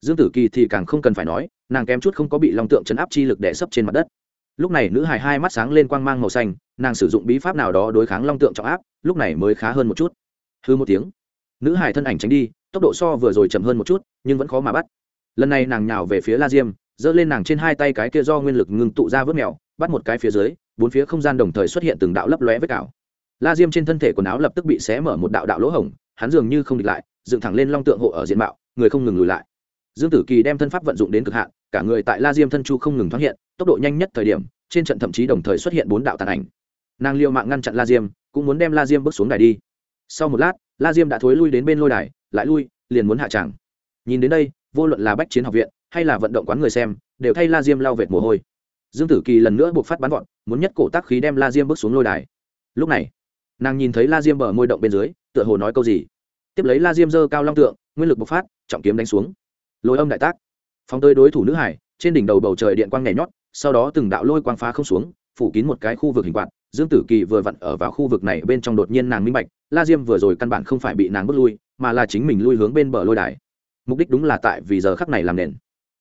Dương tử kỳ thì càng không cần phải nói, nàng kém chút không có bị long tượng chấn áp chi lực đè sấp trên mặt đất lúc này nữ hài hai mắt sáng lên quang mang màu xanh, nàng sử dụng bí pháp nào đó đối kháng long tượng trọng áp, lúc này mới khá hơn một chút. Hư một tiếng. Nữ hài thân ảnh tránh đi, tốc độ so vừa rồi chậm hơn một chút, nhưng vẫn khó mà bắt. Lần này nàng nhào về phía la diêm, giơ lên nàng trên hai tay cái kia do nguyên lực ngừng tụ ra vớt mèo, bắt một cái phía dưới, bốn phía không gian đồng thời xuất hiện từng đạo lấp lóe với cào. La diêm trên thân thể quần áo lập tức bị xé mở một đạo đạo lỗ hổng, hắn dường như không địch lại, dựng thẳng lên long tượng hộ ở diện mạo, người không ngừng lùi lại. Dương tử kỳ đem thân pháp vận dụng đến cực hạn cả người tại la diêm thân chu không ngừng thoáng hiện, tốc độ nhanh nhất thời điểm, trên trận thậm chí đồng thời xuất hiện bốn đạo tàn ảnh. Nàng liệu mạng ngăn chặn la diêm, cũng muốn đem la diêm bước xuống đài đi. Sau một lát, la diêm đã thối lui đến bên lôi đài, lại lui, liền muốn hạ tràng. Nhìn đến đây, vô luận là bách chiến học viện, hay là vận động quán người xem, đều thay la diêm lao vệt mồ hôi. Dương tử kỳ lần nữa buộc phát bắn gọn muốn nhất cổ tác khí đem la diêm bước xuống lôi đài. Lúc này, nàng nhìn thấy la diêm bờ môi động bên dưới, tựa hồ nói câu gì. Tiếp lấy la diêm dơ cao long tượng, nguyên lực bộc phát, trọng kiếm đánh xuống. Lôi âm đại tác phóng tới đối thủ nữ hải, trên đỉnh đầu bầu trời điện quang nhảy nhót, sau đó từng đạo lôi quang phá không xuống, phủ kín một cái khu vực hình quạt, dương tử kỳ vừa vặn ở vào khu vực này bên trong đột nhiên nàng minh bạch, la diêm vừa rồi căn bản không phải bị nàng bước lui, mà là chính mình lui hướng bên bờ lôi đài. Mục đích đúng là tại vì giờ khắc này làm nền.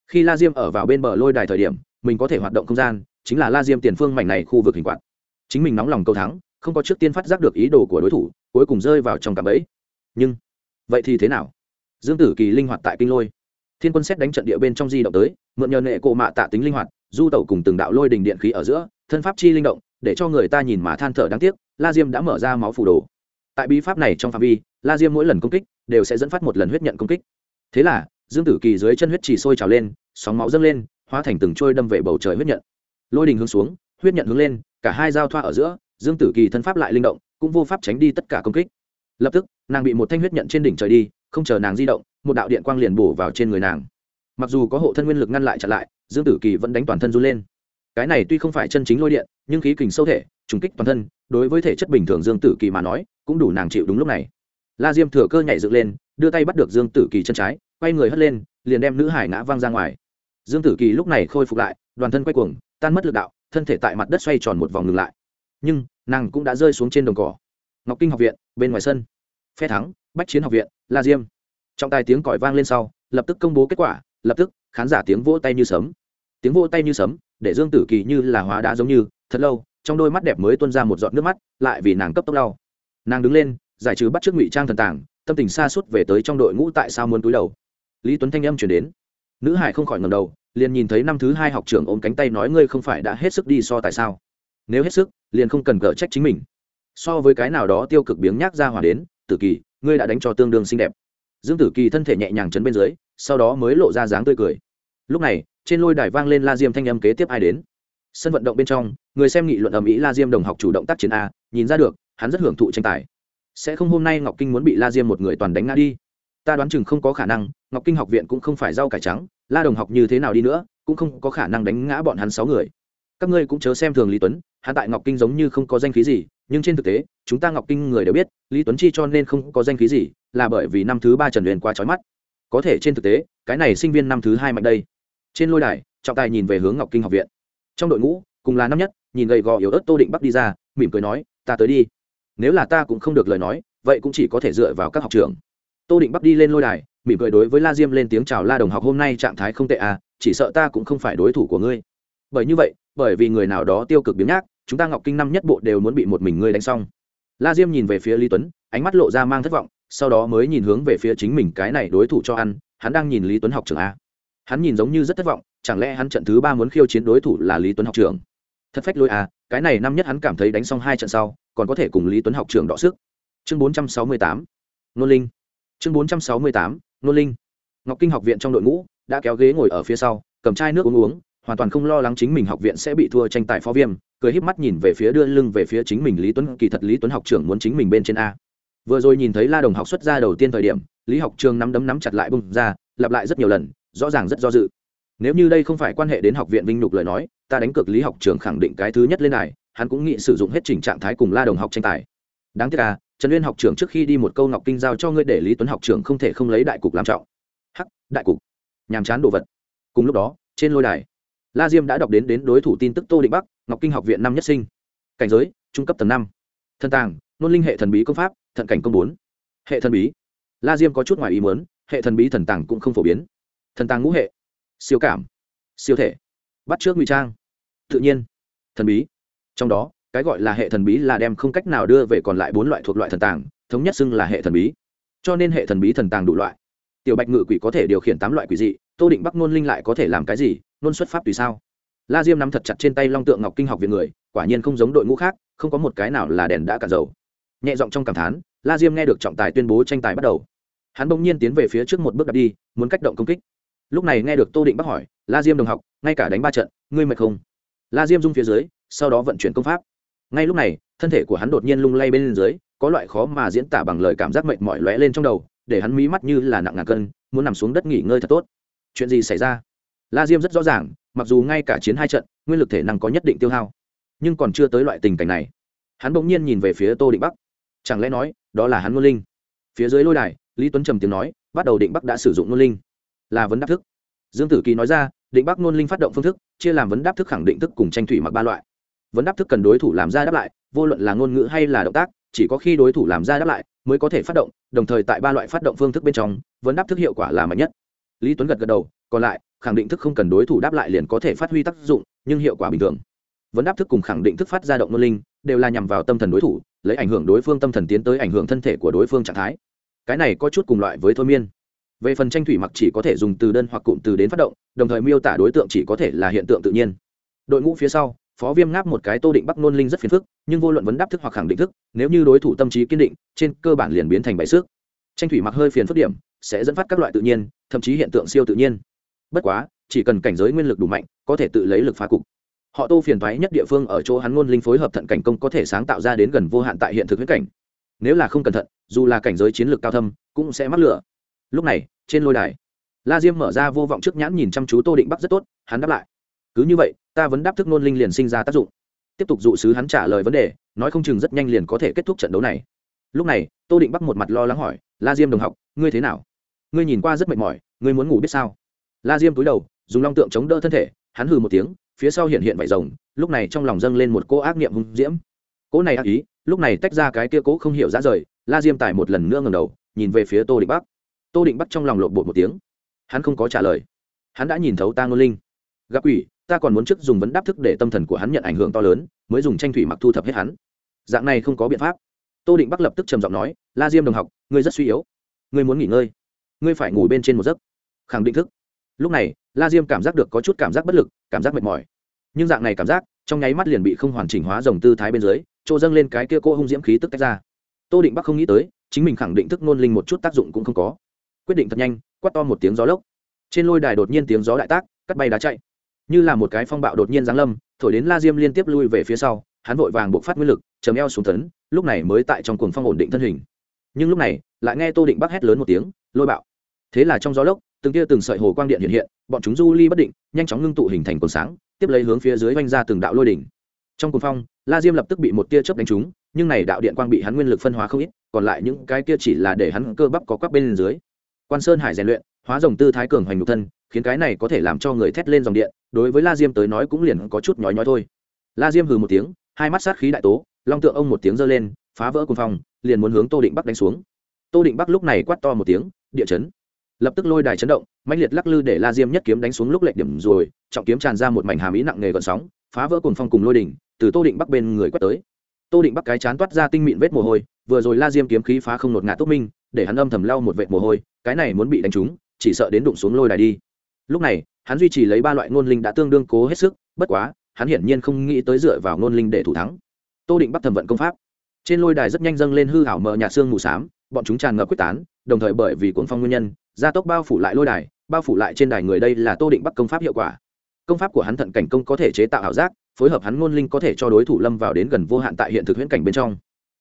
Khi la diêm ở vào bên bờ lôi đài thời điểm, mình có thể hoạt động không gian, chính là la diêm tiền phương mảnh này khu vực hình quạt. Chính mình nóng lòng câu thắng, không có trước tiên phát giác được ý đồ của đối thủ, cuối cùng rơi vào trong cạm bẫy. Nhưng, vậy thì thế nào? Dương tử kỳ linh hoạt tại kinh lôi thiên quân xét đánh trận địa bên trong di động tới, mượn nhờ nệ cộ mạ tạ tính linh hoạt, du tẩu cùng từng đạo lôi đình điện khí ở giữa, thân pháp chi linh động, để cho người ta nhìn mà than thở đáng tiếc, la diêm đã mở ra máu phủ đồ. Tại bí pháp này trong phạm vi, la diêm mỗi lần công kích, đều sẽ dẫn phát một lần huyết nhận công kích. Thế là, dương tử kỳ dưới chân huyết chỉ sôi trào lên, sóng máu dâng lên, hóa thành từng trôi đâm về bầu trời huyết nhận. Lôi đình hướng xuống, huyết nhận hướng lên, cả hai giao thoa ở giữa, dương tử kỳ thân pháp lại linh động, cũng vô pháp tránh đi tất cả công kích. Lập tức, nàng bị một thanh huyết nhận trên đỉnh trời đi, không chờ nàng di động một đạo điện quang liền bổ vào trên người nàng. Mặc dù có hộ thân nguyên lực ngăn lại chặn lại, dương tử kỳ vẫn đánh toàn thân run lên. Cái này tuy không phải chân chính lôi điện, nhưng khí kình sâu thể, trùng kích toàn thân, đối với thể chất bình thường dương tử kỳ mà nói, cũng đủ nàng chịu đúng lúc này. La diêm thừa cơ nhảy dựng lên, đưa tay bắt được dương tử kỳ chân trái, quay người hất lên, liền đem nữ hải ngã văng ra ngoài. Dương tử kỳ lúc này khôi phục lại đoàn thân quay cuồng, tan mất lực đạo, thân thể tại mặt đất xoay tròn một vòng ngừng lại. Nhưng, nàng cũng đã rơi xuống trên đồng cỏ. Ngọc kinh học viện, bên ngoài sân. Phe thắng, bách chiến học viện, la diêm trọng tài tiếng còi vang lên sau, lập tức công bố kết quả, lập tức, khán giả tiếng vỗ tay như sấm. Tiếng vỗ tay như sấm, để dương tử kỳ như là hóa đá giống như, thật lâu, trong đôi mắt đẹp mới tuôn ra một giọt nước mắt, lại vì nàng cấp tốc đau. Nàng đứng lên, giải trừ bắt trước ngụy trang thần tàng, tâm tình xa suốt về tới trong đội ngũ tại sao muốn túi đầu. Lý tuấn thanh âm chuyển đến. Nữ hải không khỏi ngầm đầu, liền nhìn thấy năm thứ hai học trưởng ôm cánh tay nói ngươi không phải đã hết sức đi so tại sao. Nếu hết sức, liền không cần gỡ trách chính mình. So với cái nào đó tiêu cực biếng nhác ra hỏa đến, tử kỳ, ngươi đã đánh cho tương đương xinh đẹp dương tử kỳ thân thể nhẹ nhàng chấn bên dưới, sau đó mới lộ ra dáng tươi cười. Lúc này, trên lôi đài vang lên la diêm thanh âm kế tiếp ai đến. Sân vận động bên trong, người xem nghị luận ầm ĩ la diêm đồng học chủ động tác chiến a, nhìn ra được, hắn rất hưởng thụ tranh tài. Sẽ không hôm nay ngọc kinh muốn bị la diêm một người toàn đánh ngã đi. Ta đoán chừng không có khả năng, ngọc kinh học viện cũng không phải rau cải trắng, la đồng học như thế nào đi nữa, cũng không có khả năng đánh ngã bọn hắn sáu người các ngươi cũng chớ xem thường lý tuấn hắn tại ngọc kinh giống như không có danh khí gì nhưng trên thực tế chúng ta ngọc kinh người đều biết lý tuấn chi cho nên không có danh khí gì là bởi vì năm thứ ba trần huyền quá trói mắt có thể trên thực tế cái này sinh viên năm thứ hai mạnh đây trên lôi đài trọng tài nhìn về hướng ngọc kinh học viện trong đội ngũ cùng là năm nhất nhìn gầy gò yếu ớt tô định bắc đi ra mỉm cười nói ta tới đi nếu là ta cũng không được lời nói vậy cũng chỉ có thể dựa vào các học trường tô định bắc đi lên lôi đài mỉm cười đối với la diêm lên tiếng chào la đồng học hôm nay trạng thái không tệ à chỉ sợ ta cũng không phải đối thủ của ngươi bởi như vậy bởi vì người nào đó tiêu cực biếng nhác, chúng ta ngọc kinh năm nhất bộ đều muốn bị một mình ngươi đánh xong. La diêm nhìn về phía lý tuấn, ánh mắt lộ ra mang thất vọng, sau đó mới nhìn hướng về phía chính mình cái này đối thủ cho ăn, hắn đang nhìn lý tuấn học trưởng a. Hắn nhìn giống như rất thất vọng, chẳng lẽ hắn trận thứ ba muốn khiêu chiến đối thủ là lý tuấn học trưởng? thật phách lôi à cái này năm nhất hắn cảm thấy đánh xong hai trận sau, còn có thể cùng lý tuấn học trưởng đọ sức. Chương bốn trăm sáu mươi tám, nô linh. Chương bốn trăm sáu mươi tám, nô linh. Ngọc kinh học viện trong đội ngũ đã kéo ghế ngồi ở phía sau, cầm chai nước uống uống hoàn toàn không lo lắng chính mình học viện sẽ bị thua tranh tài phó viêm, cười híp mắt nhìn về phía đưa lưng về phía chính mình lý tuấn, kỳ thật lý tuấn học trưởng muốn chính mình bên trên a. Vừa rồi nhìn thấy la đồng học xuất ra đầu tiên thời điểm, lý học trường nắm đấm nắm chặt lại bung ra, lặp lại rất nhiều lần, rõ ràng rất do dự. Nếu như đây không phải quan hệ đến học viện vinh nhục lời nói, ta đánh cược lý học trường khẳng định cái thứ nhất lên này, hắn cũng nghĩ sử dụng hết trình trạng thái cùng la đồng học tranh tài. Đáng tiếc à trần uyên học trưởng trước khi đi một câu ngọc kinh giao cho ngươi để lý tuấn học trưởng không thể không lấy đại cục làm trọng. Hắc, đại cục. Nhàm chán đồ vật. Cùng lúc đó, trên lôi đài la diêm đã đọc đến đến đối thủ tin tức tô định bắc, ngọc kinh học viện năm nhất sinh. Cảnh giới, trung cấp tầng năm. Thần tàng, nôn linh hệ thần bí công pháp, thận cảnh công bốn. Hệ thần bí. La diêm có chút ngoài ý muốn, hệ thần bí thần tàng cũng không phổ biến. Thần tàng ngũ hệ. Siêu cảm. Siêu thể. Bắt trước ngụy trang. Tự nhiên. Thần bí. Trong đó, cái gọi là hệ thần bí là đem không cách nào đưa về còn lại bốn loại thuộc loại thần tàng, thống nhất xưng là hệ thần bí. Cho nên hệ thần bí thần tàng đủ loại. Tiểu bạch ngự quỷ có thể điều khiển tám loại quỷ dị, tô định bắc nôn linh lại có thể làm cái gì? Nôn xuất pháp tùy sao? La diêm nắm thật chặt trên tay long tượng ngọc kinh học viện người, quả nhiên không giống đội ngũ khác, không có một cái nào là đèn đã cả dầu. Nhẹ giọng trong cảm thán, la diêm nghe được trọng tài tuyên bố tranh tài bắt đầu. Hắn bỗng nhiên tiến về phía trước một bước đặt đi, muốn cách động công kích. Lúc này nghe được tô định bắc hỏi, la diêm đồng học, ngay cả đánh ba trận, ngươi mệt không? La diêm rung phía dưới, sau đó vận chuyển công pháp. Ngay lúc này, thân thể của hắn đột nhiên lung lay bên dưới, có loại khó mà diễn tả bằng lời cảm giác mệt mỏi lóe lên trong đầu, để hắn mí mắt như là nặng ngàn cân, muốn nằm xuống đất nghỉ ngơi thật tốt. Chuyện gì xảy ra? La diêm rất rõ ràng, mặc dù ngay cả chiến hai trận, nguyên lực thể năng có nhất định tiêu hao, nhưng còn chưa tới loại tình cảnh này. Hắn bỗng nhiên nhìn về phía tô định bắc. Chẳng lẽ nói, đó là hắn ngôn linh? Phía dưới lôi đài, lý tuấn trầm tiếng nói, bắt đầu định bắc đã sử dụng ngôn linh. Là vấn đáp thức. Dương tử kỳ nói ra, định bắc ngôn linh phát động phương thức, chia làm vấn đáp thức khẳng định thức cùng tranh thủy mặc ba loại. Vấn đáp thức cần đối thủ làm ra đáp lại, vô luận là ngôn ngữ hay là động tác, chỉ có khi đối thủ làm ra đáp lại mới có thể phát động, đồng thời tại ba loại phát động phương thức bên trong, vấn đáp thức hiệu quả là mạnh nhất. Lý tuấn gật gật đầu, còn lại khẳng định thức không cần đối thủ đáp lại liền có thể phát huy tác dụng, nhưng hiệu quả bình thường. Vấn đáp thức cùng khẳng định thức phát ra động ngôn linh, đều là nhằm vào tâm thần đối thủ, lấy ảnh hưởng đối phương tâm thần tiến tới ảnh hưởng thân thể của đối phương trạng thái. Cái này có chút cùng loại với thôi miên. Về phần tranh thủy mặc chỉ có thể dùng từ đơn hoặc cụm từ đến phát động, đồng thời miêu tả đối tượng chỉ có thể là hiện tượng tự nhiên. Đội ngũ phía sau, phó viêm ngáp một cái, tô định bắc nôn linh rất phiền phức, nhưng vô luận vấn đáp thức hoặc khẳng định thức, nếu như đối thủ tâm trí kiên định, trên cơ bản liền biến thành bãi xước. Tranh thủy mặc hơi phiền phức điểm, sẽ dẫn phát các loại tự nhiên, thậm chí hiện tượng siêu tự nhiên bất quá, chỉ cần cảnh giới nguyên lực đủ mạnh, có thể tự lấy lực phá cục. Họ tô phiền thoái nhất địa phương ở chỗ hắn ngôn linh phối hợp thận cảnh công có thể sáng tạo ra đến gần vô hạn tại hiện thực huyết cảnh. Nếu là không cẩn thận, dù là cảnh giới chiến lược cao thâm, cũng sẽ mắc lửa. Lúc này, trên lôi đài, la diêm mở ra vô vọng trước nhãn nhìn chăm chú tô định bắc rất tốt, hắn đáp lại. Cứ như vậy, ta vẫn đáp thức ngôn linh liền sinh ra tác dụng. Tiếp tục dụ sứ hắn trả lời vấn đề, nói không chừng rất nhanh liền có thể kết thúc trận đấu này. Lúc này, tô định bắc một mặt lo lắng hỏi, la diêm đồng học, ngươi thế nào? Ngươi nhìn qua rất mệt mỏi, ngươi muốn ngủ biết sao? La diêm túi đầu, dùng long tượng chống đỡ thân thể, hắn hừ một tiếng, phía sau hiện hiện vải rồng, lúc này trong lòng dâng lên một cô ác niệm hung diễm. Cỗ này ác ý, lúc này tách ra cái kia cố không hiểu ra rời, la diêm tải một lần nữa ngầm đầu, nhìn về phía tô định bắc. Tô định bắc trong lòng lộn bột một tiếng. Hắn không có trả lời. Hắn đã nhìn thấu ta ngôn linh. Gặp quỷ, ta còn muốn trước dùng vấn đáp thức để tâm thần của hắn nhận ảnh hưởng to lớn, mới dùng tranh thủy mặc thu thập hết hắn. Dạng này không có biện pháp. Tô định bắc lập tức trầm giọng nói, la diêm đồng học, ngươi rất suy yếu. Ngươi muốn nghỉ ngơi. Ngươi phải ngủ bên trên một giấc. Khẳng định thức lúc này, la diêm cảm giác được có chút cảm giác bất lực, cảm giác mệt mỏi. Nhưng dạng này cảm giác, trong nháy mắt liền bị không hoàn chỉnh hóa dòng tư thái bên dưới trô dâng lên cái kia cô hung diễm khí tức tách ra. Tô định bắc không nghĩ tới, chính mình khẳng định thức nôn linh một chút tác dụng cũng không có. Quyết định thật nhanh, quát to một tiếng gió lốc. Trên lôi đài đột nhiên tiếng gió đại tác, cắt bay đá chạy. Như là một cái phong bạo đột nhiên giáng lâm, thổi đến la diêm liên tiếp lui về phía sau, hắn vội vàng buộc phát nguyên lực chấm eo xuống tấn, lúc này mới tại trong cuồng phong ổn định thân hình. Nhưng lúc này, lại nghe tô định bắc hét lớn một tiếng, lôi bạo. Thế là trong gió lốc từng tia từng sợi hồ quang điện hiện hiện, bọn chúng du ly bất định, nhanh chóng ngưng tụ hình thành cồn sáng, tiếp lấy hướng phía dưới vanh ra từng đạo lôi đỉnh. Trong cồn phong, la diêm lập tức bị một tia chớp đánh trúng, nhưng này đạo điện quang bị hắn nguyên lực phân hóa không ít, còn lại những cái kia chỉ là để hắn cơ bắp có các bên dưới. Quan sơn hải rèn luyện, hóa dòng tư thái cường hoành nhục thân, khiến cái này có thể làm cho người thét lên dòng điện, đối với la diêm tới nói cũng liền có chút nhói nhói thôi. La diêm hừ một tiếng, hai mắt sát khí đại tố, long tượng ông một tiếng giơ lên, phá vỡ cồn phong, liền muốn hướng tô định bắc đánh xuống. Tô định bắc lúc này quát to một tiếng, địa chấn! Lập tức lôi đài chấn động mạnh liệt lắc lư để la diêm nhất kiếm đánh xuống lúc lệch điểm rồi, trọng kiếm tràn ra một mảnh hàm ý nặng nề gọn sóng, phá vỡ cùng phong cùng lôi đỉnh, từ tô định bắc bên người quét tới. Tô định bắc cái chán toát ra tinh mịn vết mồ hôi, vừa rồi la diêm kiếm khí phá không nột ngạt tốt minh, để hắn âm thầm lau một vệt mồ hôi, cái này muốn bị đánh trúng, chỉ sợ đến đụng xuống lôi đài đi. Lúc này, hắn duy trì lấy ba loại ngôn linh đã tương đương cố hết sức, bất quá, hắn hiển nhiên không nghĩ tới dựa vào ngôn linh để thủ thắng. Tô định Bắc thẩm vận công pháp. Trên lôi đài rất nhanh dâng lên hư hảo mờ nhạt xương mù xám, bọn chúng tràn ngập quyết tán đồng thời bởi vì cuồng phong nguyên nhân, gia tốc bao phủ lại lôi đài, bao phủ lại trên đài người đây là tô định bắc công pháp hiệu quả. Công pháp của hắn thận cảnh công có thể chế tạo ảo giác, phối hợp hắn ngôn linh có thể cho đối thủ lâm vào đến gần vô hạn tại hiện thực huyễn cảnh bên trong.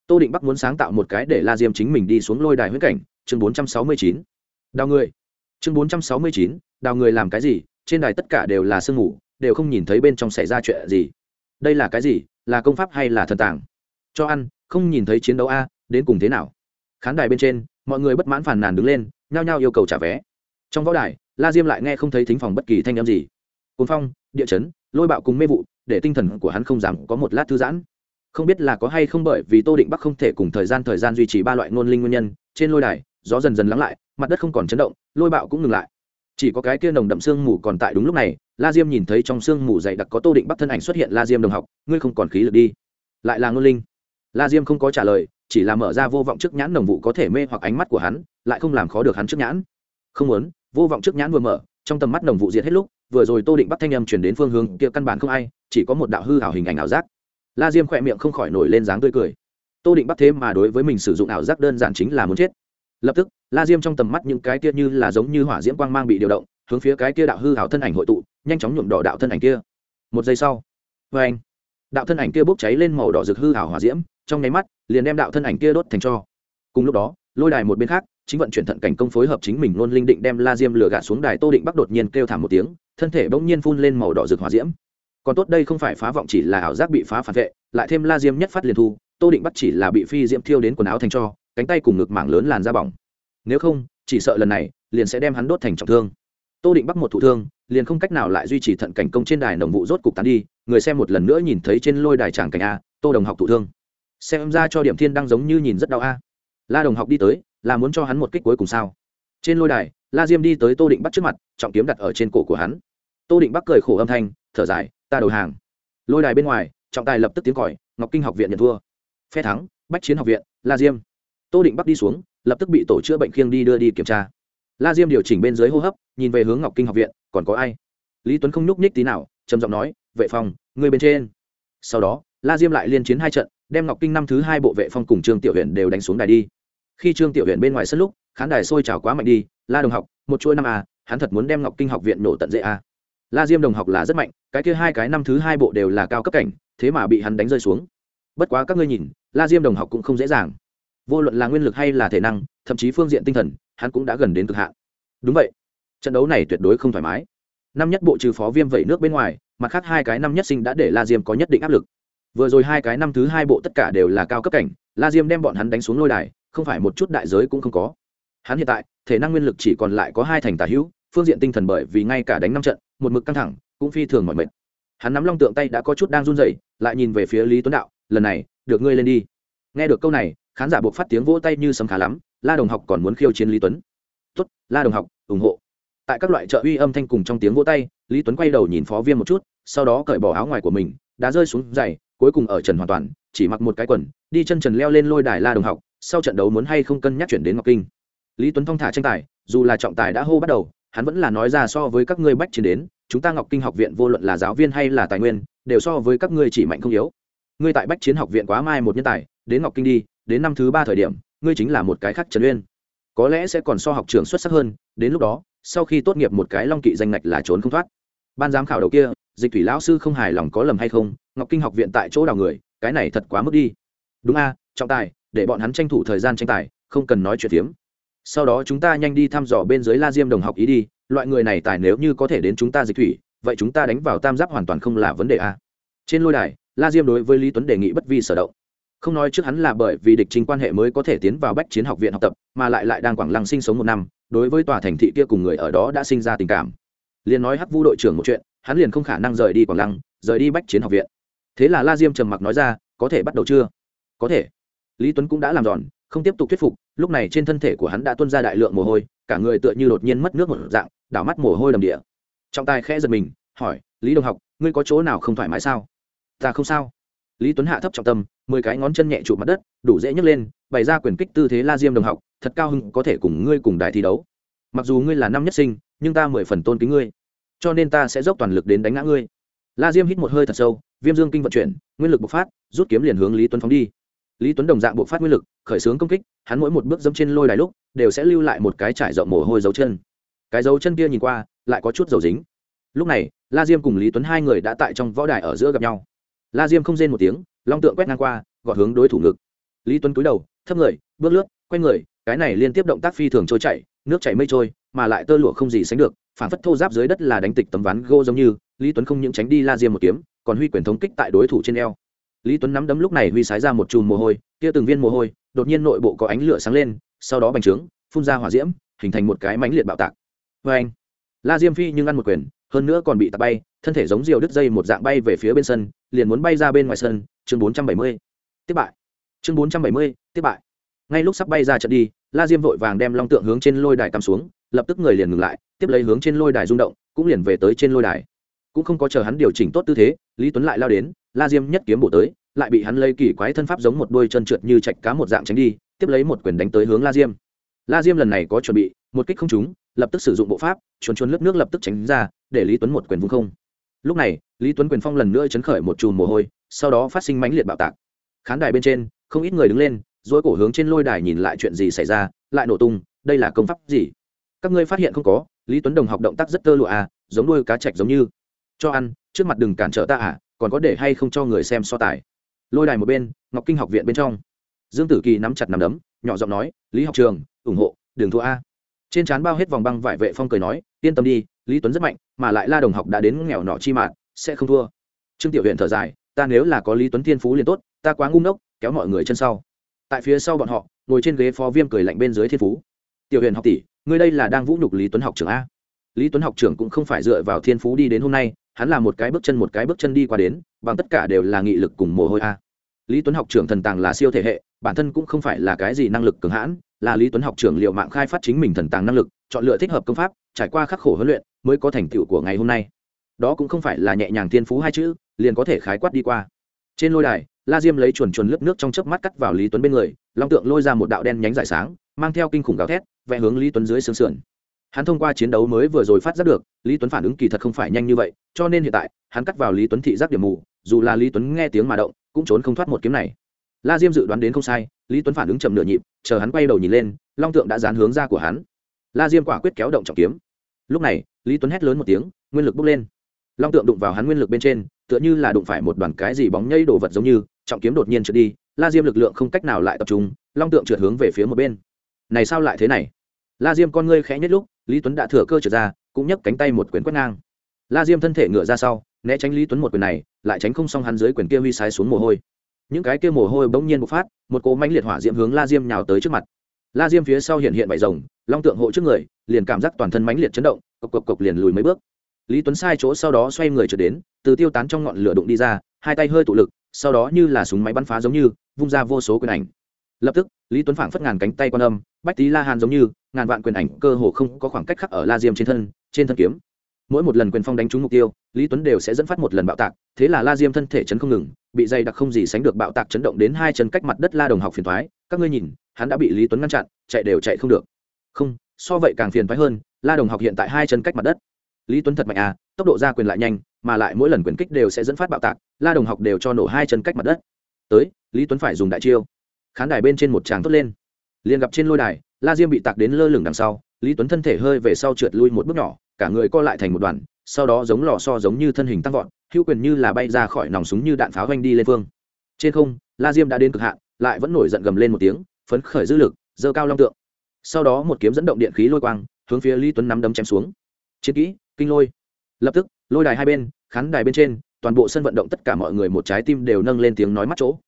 Tô định bắc muốn sáng tạo một cái để la diêm chính mình đi xuống lôi đài huyễn cảnh, chương bốn trăm sáu mươi chín. Đào người. Chương bốn trăm sáu mươi chín, đào người làm cái gì, trên đài tất cả đều là sương ngủ đều không nhìn thấy bên trong xảy ra chuyện gì. Đây là cái gì, là công pháp hay là thần tàng? Cho ăn, không nhìn thấy chiến đấu a, đến cùng thế nào? Khán đài bên trên mọi người bất mãn phàn nàn đứng lên, nhao nhao yêu cầu trả vé. Trong võ đài, la diêm lại nghe không thấy thính phòng bất kỳ thanh âm gì. Cồn phong, địa chấn, lôi bạo cùng mê vụ, để tinh thần của hắn không dám có một lát thư giãn. Không biết là có hay không bởi vì tô định bắc không thể cùng thời gian thời gian duy trì ba loại ngôn linh nguyên nhân, trên lôi đài, gió dần dần lắng lại, mặt đất không còn chấn động, lôi bạo cũng ngừng lại. Chỉ có cái kia nồng đậm sương mù còn tại đúng lúc này, la diêm nhìn thấy trong sương mù dày đặc có tô định bắc thân ảnh xuất hiện, la diêm đồng học, ngươi không còn khí lực đi. Lại là ngôn linh. La diêm không có trả lời chỉ là mở ra vô vọng trước nhãn đồng vụ có thể mê hoặc ánh mắt của hắn, lại không làm khó được hắn trước nhãn. Không muốn, vô vọng trước nhãn vừa mở, trong tầm mắt đồng vụ diệt hết lúc, vừa rồi tô định bắt thanh âm chuyển đến phương hướng kia căn bản không ai, chỉ có một đạo hư ảo hình ảnh ảo giác. La diêm khỏe miệng không khỏi nổi lên dáng tươi cười. Tô định bắt thế mà đối với mình sử dụng ảo giác đơn giản chính là muốn chết. Lập tức, la diêm trong tầm mắt những cái kia như là giống như hỏa diễm quang mang bị điều động, hướng phía cái kia đạo hư hảo thân ảnh hội tụ, nhanh chóng nhuộm đỏ đạo thân ảnh kia. Một giây sau vê anh đạo thân ảnh kia bốc cháy lên màu đỏ rực hư hảo hỏa diễm, trong nháy mắt liền đem đạo thân ảnh kia đốt thành cho. Cùng lúc đó, lôi đài một bên khác, chính vận chuyển thận cảnh công phối hợp chính mình luôn linh định đem la diêm lửa gạt xuống đài tô định bắc đột nhiên kêu thảm một tiếng, thân thể bỗng nhiên phun lên màu đỏ rực hỏa diễm. Còn tốt đây không phải phá vọng chỉ là ảo giác bị phá phản vệ, lại thêm la diêm nhất phát liền thu, tô định bắc chỉ là bị phi diễm thiêu đến quần áo thành cho, cánh tay cùng ngực mảng lớn làn da bỏng. Nếu không, chỉ sợ lần này, liền sẽ đem hắn đốt thành trọng thương. Tô định bắc một thụ thương, liền không cách nào lại duy trì thận cảnh công trên đài nồng vụ rốt cục tán đi, người xem một lần nữa nhìn thấy trên lôi đài tràng cảnh a, tô đồng học thụ thương xem ra cho điểm thiên đang giống như nhìn rất đau a. La đồng học đi tới, là muốn cho hắn một kích cuối cùng sao? Trên lôi đài, la diêm đi tới tô định bắc trước mặt, trọng kiếm đặt ở trên cổ của hắn. Tô định bắc cười khổ âm thanh, thở dài, ta đầu hàng. Lôi đài bên ngoài, trọng tài lập tức tiếng còi, ngọc kinh học viện nhận thua. Phe thắng, bách chiến học viện, la diêm. Tô định bắc đi xuống, lập tức bị tổ chữa bệnh khiêng đi đưa đi kiểm tra. La diêm điều chỉnh bên dưới hô hấp, nhìn về hướng ngọc kinh học viện, còn có ai? Lý tuấn không nhúc nhích tí nào, trầm giọng nói, vệ phòng, người bên trên. Sau đó, la diêm lại liên chiến hai trận đem ngọc kinh năm thứ hai bộ vệ phong cùng trương tiểu huyện đều đánh xuống đài đi. Khi trương tiểu huyện bên ngoài sân lúc, khán đài sôi trào quá mạnh đi, la đồng học, một chuỗi năm a, hắn thật muốn đem ngọc kinh học viện nổ tận dễ a. La diêm đồng học là rất mạnh, cái kia hai cái năm thứ hai bộ đều là cao cấp cảnh, thế mà bị hắn đánh rơi xuống. Bất quá các ngươi nhìn, la diêm đồng học cũng không dễ dàng. Vô luận là nguyên lực hay là thể năng, thậm chí phương diện tinh thần, hắn cũng đã gần đến cực hạn. Đúng vậy. Trận đấu này tuyệt đối không thoải mái. Năm nhất bộ trừ phó viêm vẩy nước bên ngoài, mặt khác hai cái năm nhất sinh đã để la diêm có nhất định áp lực vừa rồi hai cái năm thứ hai bộ tất cả đều là cao cấp cảnh, la diêm đem bọn hắn đánh xuống lôi đài, không phải một chút đại giới cũng không có. Hắn hiện tại, thể năng nguyên lực chỉ còn lại có hai thành tà hữu, phương diện tinh thần bởi vì ngay cả đánh năm trận, một mực căng thẳng, cũng phi thường mọi mệt. Hắn nắm long tượng tay đã có chút đang run rẩy, lại nhìn về phía lý tuấn đạo, lần này, được ngươi lên đi. Nghe được câu này, khán giả buộc phát tiếng vỗ tay như sấm khá lắm, la đồng học còn muốn khiêu chiến lý tuấn. Tuất la đồng học, ủng hộ. Tại các loại trợ uy âm thanh cùng trong tiếng vỗ tay, lý tuấn quay đầu nhìn phó viêm một chút, sau đó cởi bỏ áo ngoài của mình, đã rơi xuống giày cuối cùng ở trần hoàn toàn, chỉ mặc một cái quần, đi chân trần leo lên lôi đài la đồng học, sau trận đấu muốn hay không cân nhắc chuyển đến ngọc kinh. Lý tuấn thong thả tranh tài, dù là trọng tài đã hô bắt đầu, hắn vẫn là nói ra so với các ngươi bách chiến đến, chúng ta ngọc kinh học viện vô luận là giáo viên hay là tài nguyên, đều so với các ngươi chỉ mạnh không yếu. Ngươi tại bách chiến học viện quá mai một nhân tài, đến ngọc kinh đi, đến năm thứ ba thời điểm, ngươi chính là một cái khác trần uyên. Có lẽ sẽ còn so học trường xuất sắc hơn, đến lúc đó, sau khi tốt nghiệp một cái long kỵ danh ngạch là trốn không thoát. Ban giám khảo đầu kia dịch thủy lão sư không hài lòng có lầm hay không, ngọc kinh học viện tại chỗ đào người, cái này thật quá mức đi. Đúng a, trọng tài, để bọn hắn tranh thủ thời gian tranh tài, không cần nói chuyện phiếm. Sau đó chúng ta nhanh đi thăm dò bên dưới la diêm đồng học ý đi, loại người này tài nếu như có thể đến chúng ta dịch thủy, vậy chúng ta đánh vào tam giác hoàn toàn không là vấn đề a. Trên lôi đài, la diêm đối với lý tuấn đề nghị bất vi sở động. Không nói trước hắn là bởi vì địch trình quan hệ mới có thể tiến vào bách chiến học viện học tập, mà lại lại đang quảng lăng sinh sống một năm, đối với tòa thành thị kia cùng người ở đó đã sinh ra tình cảm. Liền nói hắc vu đội trưởng một chuyện hắn liền không khả năng rời đi quảng lăng, rời đi bách chiến học viện. Thế là la diêm trầm mặc nói ra, có thể bắt đầu chưa? Có thể. Lý tuấn cũng đã làm giòn, không tiếp tục thuyết phục, lúc này trên thân thể của hắn đã tuân ra đại lượng mồ hôi, cả người tựa như đột nhiên mất nước một dạng, đảo mắt mồ hôi đầm địa. Trọng tài khẽ giật mình, hỏi, lý đồng học, ngươi có chỗ nào không thoải mái sao? Ta không sao. Lý tuấn hạ thấp trọng tâm, mười cái ngón chân nhẹ chụp mặt đất, đủ dễ nhấc lên, bày ra quyền kích tư thế la diêm đồng học, thật cao hưng có thể cùng ngươi cùng đài thi đấu. Mặc dù ngươi là năm nhất sinh, nhưng ta mười phần tôn kính ngươi cho nên ta sẽ dốc toàn lực đến đánh ngã ngươi. La diêm hít một hơi thật sâu, viêm dương kinh vận chuyển, nguyên lực bộc phát, rút kiếm liền hướng lý tuấn phóng đi. Lý tuấn đồng dạng bộc phát nguyên lực, khởi xướng công kích, hắn mỗi một bước dẫm trên lôi đài lúc, đều sẽ lưu lại một cái trải rộng mồ hôi dấu chân. Cái dấu chân kia nhìn qua, lại có chút dầu dính. Lúc này, la diêm cùng lý tuấn hai người đã tại trong võ đài ở giữa gặp nhau. La diêm không rên một tiếng, long tượng quét ngang qua gọt hướng đối thủ ngực. Lý tuấn cúi đầu, thấp người, bước lướt, quay người, cái này liên tiếp động tác phi thường trôi chảy, nước chảy mây trôi, mà lại tơ lụa không gì sánh được phản phất thô giáp dưới đất là đánh tịch tấm ván gỗ giống như, lý tuấn không những tránh đi la diêm một kiếm, còn huy quyền thống kích tại đối thủ trên eo. Lý tuấn nắm đấm lúc này huy sái ra một chùm mồ hôi, kia từng viên mồ hôi, đột nhiên nội bộ có ánh lửa sáng lên, sau đó bành trướng, phun ra hỏa diễm, hình thành một cái mánh liệt bạo tạc. Vê anh, la diêm phi nhưng ăn một quyền, hơn nữa còn bị tạt bay, thân thể giống diều đứt dây một dạng bay về phía bên sân, liền muốn bay ra bên ngoài sân, chương bốn trăm bảy mươi, tiếp bại. Chương bốn trăm bảy mươi, tiếp bại. Ngay lúc sắp bay ra trận đi, la diêm vội vàng đem long tượng hướng trên lôi đài cắm xuống lập tức người liền ngừng lại, tiếp lấy hướng trên lôi đài rung động, cũng liền về tới trên lôi đài. Cũng không có chờ hắn điều chỉnh tốt tư thế, lý tuấn lại lao đến, la diêm nhất kiếm bổ tới, lại bị hắn lấy kỳ quái thân pháp giống một đôi chân trượt như chạch cá một dạng tránh đi, tiếp lấy một quyền đánh tới hướng la diêm. La diêm lần này có chuẩn bị, một kích không trúng, lập tức sử dụng bộ pháp, chuồn chuồn lớp nước lập tức tránh ra, để lý tuấn một quyền vung không. Lúc này, lý tuấn quyền phong lần nữa chấn khởi một chùm mồ hôi, sau đó phát sinh mãnh liệt bạo tạc. Khán đài bên trên, không ít người đứng lên dối cổ hướng trên lôi đài nhìn lại chuyện gì xảy ra, lại nổ tung, đây là công pháp gì? Các ngươi phát hiện không có, lý tuấn đồng học động tác rất tơ lụa à giống đuôi cá chạch giống như. Cho ăn, trước mặt đừng cản trở ta à còn có để hay không cho người xem so tài. Lôi đài một bên, ngọc kinh học viện bên trong. Dương tử kỳ nắm chặt nằm đấm, nhỏ giọng nói, lý học trường, ủng hộ đường thua a. Trên trán bao hết vòng băng vải vệ phong cười nói, yên tâm đi, lý tuấn rất mạnh, mà lại la đồng học đã đến nghèo nọ chi mạng sẽ không thua. Trương tiểu huyện thở dài, ta nếu là có lý tuấn thiên phú liền tốt, ta quá ngu ngốc, kéo mọi người chân sau. Tại phía sau bọn họ, ngồi trên ghế phó viêm cười lạnh bên dưới thiên phú. Tiểu huyện học tỷ ngươi đây là đang vũ nhục lý tuấn học trưởng a. Lý tuấn học trưởng cũng không phải dựa vào thiên phú đi đến hôm nay, hắn là một cái bước chân một cái bước chân đi qua đến, bằng tất cả đều là nghị lực cùng mồ hôi a. Lý tuấn học trưởng thần tàng là siêu thể hệ, bản thân cũng không phải là cái gì năng lực cường hãn, là lý tuấn học trưởng liệu mạng khai phát chính mình thần tàng năng lực, chọn lựa thích hợp công pháp, trải qua khắc khổ huấn luyện mới có thành tựu của ngày hôm nay. Đó cũng không phải là nhẹ nhàng thiên phú hai chữ, liền có thể khái quát đi qua. Trên lôi đài la diêm lấy chuồn chuồn lướt nước trong chớp mắt cắt vào lý tuấn bên người, long tượng lôi ra một đạo đen nhánh dài sáng, mang theo kinh khủng gào thét, vẽ hướng lý tuấn dưới xương sườn. Hắn thông qua chiến đấu mới vừa rồi phát giác được, lý tuấn phản ứng kỳ thật không phải nhanh như vậy, cho nên hiện tại, hắn cắt vào lý tuấn thị giác điểm mù, dù là lý tuấn nghe tiếng mà động, cũng trốn không thoát một kiếm này. La diêm dự đoán đến không sai, lý tuấn phản ứng chậm nửa nhịp, chờ hắn quay đầu nhìn lên, long tượng đã dán hướng ra của hắn. La diêm quả quyết kéo động trọng kiếm. Lúc này, lý tuấn hét lớn một tiếng, nguyên lực bốc lên. Long tượng đụng vào hắn nguyên lực bên trên, tựa như là đụng phải một đoàn cái gì bóng nhây đồ vật giống như trọng kiếm đột nhiên trượt đi, la diêm lực lượng không cách nào lại tập trung, long tượng trượt hướng về phía một bên. Này sao lại thế này? La diêm con ngươi khẽ nhất lúc, lý tuấn đã thừa cơ trượt ra, cũng nhấc cánh tay một quyền quét ngang. La diêm thân thể ngựa ra sau, né tránh lý tuấn một quyền này, lại tránh không xong hắn dưới quyền kia huy sai xuống mồ hôi. Những cái kia mồ hôi bỗng nhiên bộc phát, một cỗ mánh liệt hỏa diễm hướng la diêm nhào tới trước mặt. La diêm phía sau hiện hiện vải rồng, long tượng hộ trước người, liền cảm giác toàn thân mánh liệt chấn động, cộc cộc cộc liền lùi mấy bước. Lý tuấn sai chỗ sau đó xoay người trở đến, từ tiêu tán trong ngọn lửa đụng đi ra, hai tay hơi tụ lực sau đó như là súng máy bắn phá giống như, vung ra vô số quyền ảnh. Lập tức, lý tuấn phảng phất ngàn cánh tay quan âm, bách tý la hàn giống như, ngàn vạn quyền ảnh cơ hồ không có khoảng cách khắc ở la diêm trên thân trên thân kiếm. Mỗi một lần quyền phong đánh trúng mục tiêu, lý tuấn đều sẽ dẫn phát một lần bạo tạc, thế là la diêm thân thể chấn không ngừng, bị dày đặc không gì sánh được bạo tạc chấn động đến hai chân cách mặt đất la đồng học phiền thoái các ngươi nhìn, hắn đã bị lý tuấn ngăn chặn, chạy đều chạy không được. Không, so vậy càng phiền thoái hơn, la đồng học hiện tại hai chân cách mặt đất lý tuấn thật mạnh à tốc độ ra quyền lại nhanh, mà lại mỗi lần quyền kích đều sẽ dẫn phát bạo tạc, la đồng học đều cho nổ hai chân cách mặt đất. Tới, lý tuấn phải dùng đại chiêu. Khán đài bên trên một tràng thốt lên. Liền gặp trên lôi đài, la diêm bị tạc đến lơ lửng đằng sau, lý tuấn thân thể hơi về sau trượt lui một bước nhỏ, cả người co lại thành một đoàn, sau đó giống lò so giống như thân hình tăng vọt, hữu quyền như là bay ra khỏi nòng súng như đạn pháo oanh đi lên phương. Trên không, la diêm đã đến cực hạn, lại vẫn nổi giận gầm lên một tiếng, phấn khởi dư lực dơ cao long tượng. Sau đó một kiếm dẫn động điện khí lôi quang, hướng phía lý tuấn nắm đấm chém xuống. Chiến kỹ kinh lôi. Lập tức, lôi đài hai bên, khán đài bên trên, toàn bộ sân vận động tất cả mọi người một trái tim đều nâng lên tiếng nói mắt chỗ.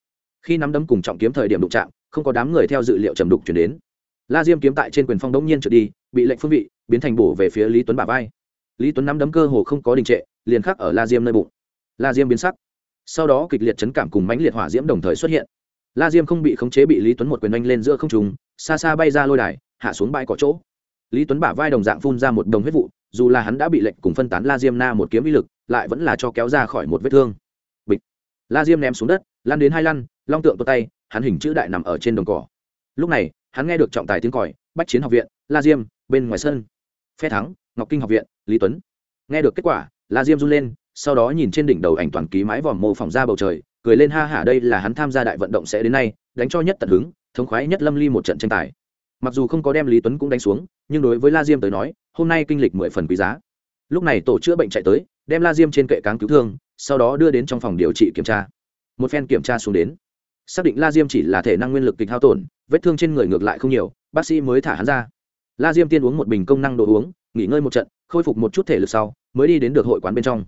Khi nắm đấm cùng trọng kiếm thời điểm đụng chạm, không có đám người theo dự liệu trầm đục chuyển đến. La diêm kiếm tại trên quyền phong đống nhiên trượt đi, bị lệnh phương vị, biến thành bổ về phía lý tuấn bà vai. Lý tuấn nắm đấm cơ hồ không có đình trệ, liền khắc ở la diêm nơi bụng. La diêm biến sắc. Sau đó kịch liệt chấn cảm cùng mãnh liệt hỏa diễm đồng thời xuất hiện. La diêm không bị khống chế bị lý tuấn một quyền oanh lên giữa không trùng xa xa bay ra lôi đài, hạ xuống bãi cỏ chỗ. Lý tuấn bả vai đồng dạng phun ra một đồng huyết vụ dù là hắn đã bị lệnh cùng phân tán la diêm na một kiếm uy lực, lại vẫn là cho kéo ra khỏi một vết thương. Bịch. La diêm ném xuống đất lan đến hai lăn, long tượng tuột tay, hắn hình chữ đại nằm ở trên đồng cỏ. Lúc này, hắn nghe được trọng tài tiếng còi, bách chiến học viện, la diêm, bên ngoài sân. Phe thắng, ngọc kinh học viện, lý tuấn. Nghe được kết quả, la diêm run lên, sau đó nhìn trên đỉnh đầu ảnh toàn ký mái vòm mô phỏng ra bầu trời, cười lên ha hả đây là hắn tham gia đại vận động sẽ đến nay, đánh cho nhất tận hứng, thống khoái nhất lâm ly một trận tranh tài mặc dù không có đem lý tuấn cũng đánh xuống, nhưng đối với la diêm tới nói, hôm nay kinh lịch mười phần quý giá. Lúc này tổ chữa bệnh chạy tới, đem la diêm trên kệ cáng cứu thương, sau đó đưa đến trong phòng điều trị kiểm tra. Một phen kiểm tra xuống đến, xác định la diêm chỉ là thể năng nguyên lực kịch hao tổn, vết thương trên người ngược lại không nhiều, bác sĩ mới thả hắn ra. La diêm tiên uống một bình công năng đồ uống, nghỉ ngơi một trận, khôi phục một chút thể lực sau, mới đi đến được hội quán bên trong.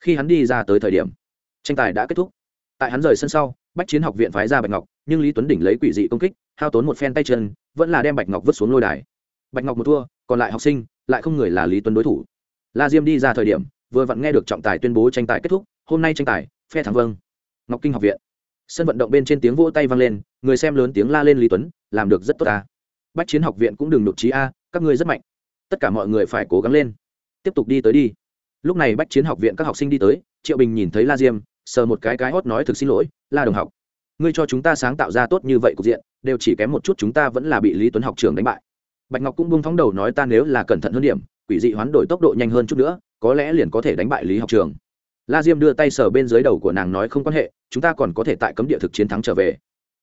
Khi hắn đi ra tới thời điểm, tranh tài đã kết thúc. Tại hắn rời sân sau, bách chiến học viện phái ra bạch ngọc, nhưng lý tuấn đỉnh lấy quỷ dị công kích, hao tốn một phen tay chân vẫn là đem bạch ngọc vứt xuống lôi đài. Bạch ngọc một thua, còn lại học sinh, lại không người là lý tuấn đối thủ. La diêm đi ra thời điểm, vừa vặn nghe được trọng tài tuyên bố tranh tài kết thúc, hôm nay tranh tài, phe thắng vâng. Ngọc kinh học viện. Sân vận động bên trên tiếng vỗ tay vang lên, người xem lớn tiếng la lên lý tuấn, làm được rất tốt ta. Bách chiến học viện cũng đừng nhục trí a, các ngươi rất mạnh. Tất cả mọi người phải cố gắng lên. Tiếp tục đi tới đi. Lúc này bách chiến học viện các học sinh đi tới, triệu bình nhìn thấy la diêm, sờ một cái cái hót nói thực xin lỗi, la đồng học ngươi cho chúng ta sáng tạo ra tốt như vậy cục diện, đều chỉ kém một chút chúng ta vẫn là bị lý tuấn học trường đánh bại. Bạch ngọc cũng bung thóng đầu nói ta nếu là cẩn thận hơn điểm, quỷ dị hoán đổi tốc độ nhanh hơn chút nữa, có lẽ liền có thể đánh bại lý học trường la diêm đưa tay sờ bên dưới đầu của nàng nói không quan hệ, chúng ta còn có thể tại cấm địa thực chiến thắng trở về.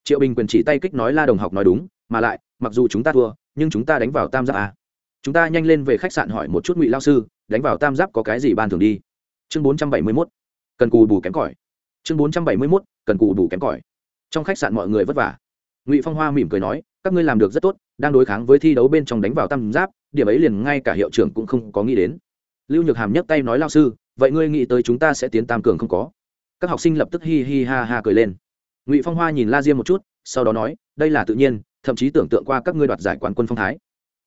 Triệu bình quyền chỉ tay kích nói la đồng học nói đúng, mà lại, mặc dù chúng ta thua, nhưng chúng ta đánh vào tam Giáp à? chúng ta nhanh lên về khách sạn hỏi một chút ngụy lao sư, đánh vào tam giáp có cái gì ban thường đi. Chương bốn trăm bảy mươi mốt, cần cù bù kém cỏi. Chương bốn trăm bảy mươi mốt, cần cù bù kém cỏi trong khách sạn mọi người vất vả. Ngụy phong hoa mỉm cười nói, các ngươi làm được rất tốt, đang đối kháng với thi đấu bên trong đánh vào tam giáp, điểm ấy liền ngay cả hiệu trưởng cũng không có nghĩ đến. Lưu nhược hàm nhấc tay nói, lao sư, vậy ngươi nghĩ tới chúng ta sẽ tiến tam cường không có? Các học sinh lập tức hi hi ha ha cười lên. Ngụy phong hoa nhìn la diêm một chút, sau đó nói, đây là tự nhiên, thậm chí tưởng tượng qua các ngươi đoạt giải quán quân phong thái.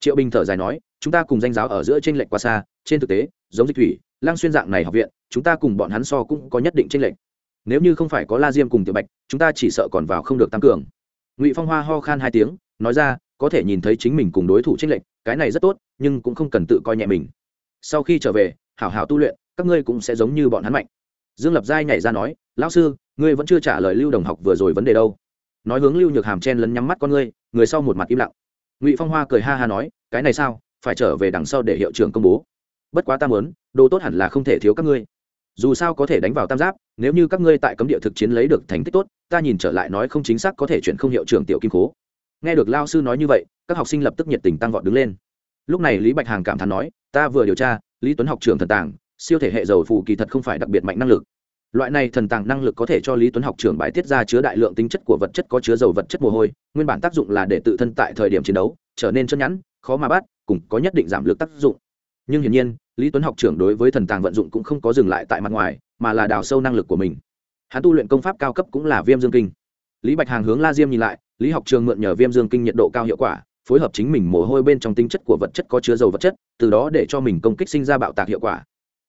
Triệu bình thở dài nói, chúng ta cùng danh giáo ở giữa tranh lệch quá xa, trên thực tế, giống dịch thủy lang xuyên dạng này học viện, chúng ta cùng bọn hắn so cũng có nhất định tranh lệch nếu như không phải có la diêm cùng tiểu bạch, chúng ta chỉ sợ còn vào không được tăng cường. Ngụy phong hoa ho khan hai tiếng, nói ra, có thể nhìn thấy chính mình cùng đối thủ tranh lệch, cái này rất tốt, nhưng cũng không cần tự coi nhẹ mình. Sau khi trở về, hảo hảo tu luyện, các ngươi cũng sẽ giống như bọn hắn mạnh. Dương lập giai nhảy ra nói, lão sư, ngươi vẫn chưa trả lời lưu đồng học vừa rồi vấn đề đâu. Nói hướng lưu nhược hàm chen lấn nhắm mắt con ngươi, người sau một mặt im lặng. Ngụy phong hoa cười ha ha nói, cái này sao? Phải trở về đằng sau để hiệu trưởng công bố. Bất quá ta muốn, đồ tốt hẳn là không thể thiếu các ngươi dù sao có thể đánh vào tam giáp, nếu như các ngươi tại cấm địa thực chiến lấy được thành tích tốt, ta nhìn trở lại nói không chính xác có thể chuyển không hiệu trưởng tiểu kim cố nghe được lao sư nói như vậy, các học sinh lập tức nhiệt tình tăng vọt đứng lên. Lúc này lý bạch hàng cảm thán nói, ta vừa điều tra, lý tuấn học trường thần tàng, siêu thể hệ dầu phù kỳ thật không phải đặc biệt mạnh năng lực. Loại này thần tàng năng lực có thể cho lý tuấn học trường bài tiết ra chứa đại lượng tính chất của vật chất có chứa dầu vật chất mồ hôi, nguyên bản tác dụng là để tự thân tại thời điểm chiến đấu, trở nên chân nhẵn, khó mà bắt, cùng có nhất định giảm lực tác dụng nhưng hiển nhiên, lý tuấn học trưởng đối với thần tàng vận dụng cũng không có dừng lại tại mặt ngoài, mà là đào sâu năng lực của mình. Hắn tu luyện công pháp cao cấp cũng là viêm dương kinh. Lý bạch hàng hướng la diêm nhìn lại, lý học trường mượn nhờ viêm dương kinh nhiệt độ cao hiệu quả, phối hợp chính mình mồ hôi bên trong tính chất của vật chất có chứa dầu vật chất, từ đó để cho mình công kích sinh ra bạo tạc hiệu quả.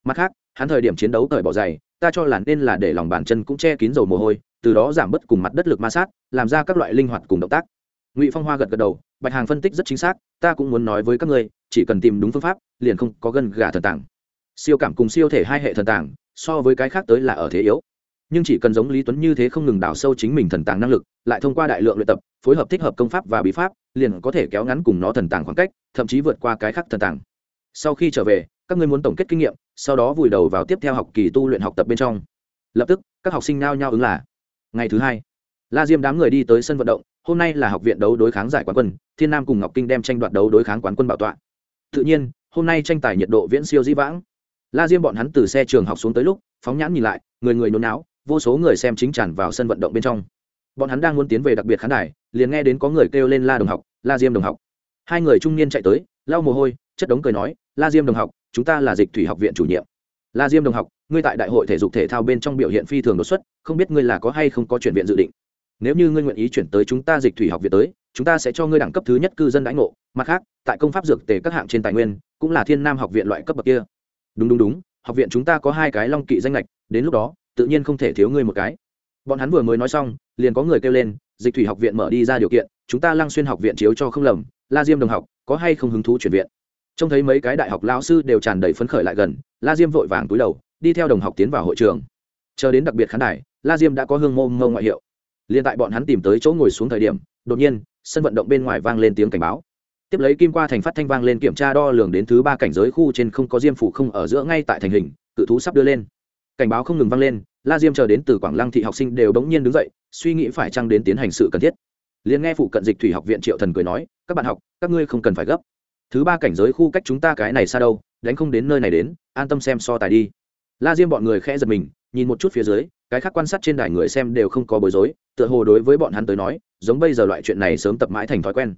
Mặt khác, hắn thời điểm chiến đấu cởi bỏ dày ta cho là nên là để lòng bàn chân cũng che kín dầu mồ hôi, từ đó giảm bớt cùng mặt đất lực ma sát, làm ra các loại linh hoạt cùng động tác ngụy phong hoa gật gật đầu bạch hàng phân tích rất chính xác ta cũng muốn nói với các ngươi chỉ cần tìm đúng phương pháp liền không có gần gà thần tàng siêu cảm cùng siêu thể hai hệ thần tàng so với cái khác tới là ở thế yếu nhưng chỉ cần giống lý tuấn như thế không ngừng đào sâu chính mình thần tàng năng lực lại thông qua đại lượng luyện tập phối hợp thích hợp công pháp và bí pháp liền có thể kéo ngắn cùng nó thần tàng khoảng cách thậm chí vượt qua cái khác thần tàng sau khi trở về các ngươi muốn tổng kết kinh nghiệm sau đó vùi đầu vào tiếp theo học kỳ tu luyện học tập bên trong lập tức các học sinh nao nhao ứng là ngày thứ hai la diêm đám người đi tới sân vận động hôm nay là học viện đấu đối kháng giải quán quân, thiên nam cùng ngọc kinh đem tranh đoạt đấu đối kháng quán quân bảo tọa. Tự nhiên, hôm nay tranh tài nhiệt độ viễn siêu dĩ vãng. La diêm bọn hắn từ xe trường học xuống tới lúc, phóng nhãn nhìn lại, người người nôn não vô số người xem chính tràn vào sân vận động bên trong. Bọn hắn đang muốn tiến về đặc biệt khán đài, liền nghe đến có người kêu lên la đồng học, la diêm đồng học. Hai người trung niên chạy tới, lau mồ hôi, chất đống cười nói, la diêm đồng học, chúng ta là dịch thủy học viện chủ nhiệm. La diêm đồng học, ngươi tại đại hội thể dục thể thao bên trong biểu hiện phi thường đột xuất, không biết ngươi là có hay không có chuyển viện dự định? Nếu như ngươi nguyện ý chuyển tới chúng ta dịch thủy học viện tới, chúng ta sẽ cho ngươi đẳng cấp thứ nhất cư dân đãi ngộ. Mặt khác, tại công pháp dược tề các hạng trên tài nguyên, cũng là thiên nam học viện loại cấp bậc kia. Đúng đúng đúng, học viện chúng ta có hai cái long kỵ danh lệch đến lúc đó, tự nhiên không thể thiếu ngươi một cái. Bọn hắn vừa mới nói xong, liền có người kêu lên, dịch thủy học viện mở đi ra điều kiện, chúng ta lăng xuyên học viện chiếu cho không lầm, la diêm đồng học, có hay không hứng thú chuyển viện? Trông thấy mấy cái đại học lao sư đều tràn đầy phấn khởi lại gần, la diêm vội vàng túi đầu, đi theo đồng học tiến vào hội trường. Chờ đến đặc biệt khán đài, la diêm đã có hương mô ngô ngoại hiệu liền tại bọn hắn tìm tới chỗ ngồi xuống thời điểm, đột nhiên, sân vận động bên ngoài vang lên tiếng cảnh báo. Tiếp lấy kim qua thành phát thanh vang lên kiểm tra đo lường đến thứ ba cảnh giới khu trên không có diêm phủ không ở giữa ngay tại thành hình, cự thú sắp đưa lên. Cảnh báo không ngừng vang lên, la diêm chờ đến từ quảng lăng thị học sinh đều đống nhiên đứng dậy, suy nghĩ phải chăng đến tiến hành sự cần thiết. Liền nghe phụ cận dịch thủy học viện triệu thần cười nói, các bạn học, các ngươi không cần phải gấp. Thứ ba cảnh giới khu cách chúng ta cái này xa đâu, đánh không đến nơi này đến, an tâm xem so tài đi. La diêm bọn người khẽ giật mình nhìn một chút phía dưới, cái khác quan sát trên đài người xem đều không có bối rối, tựa hồ đối với bọn hắn tới nói, giống bây giờ loại chuyện này sớm tập mãi thành thói quen.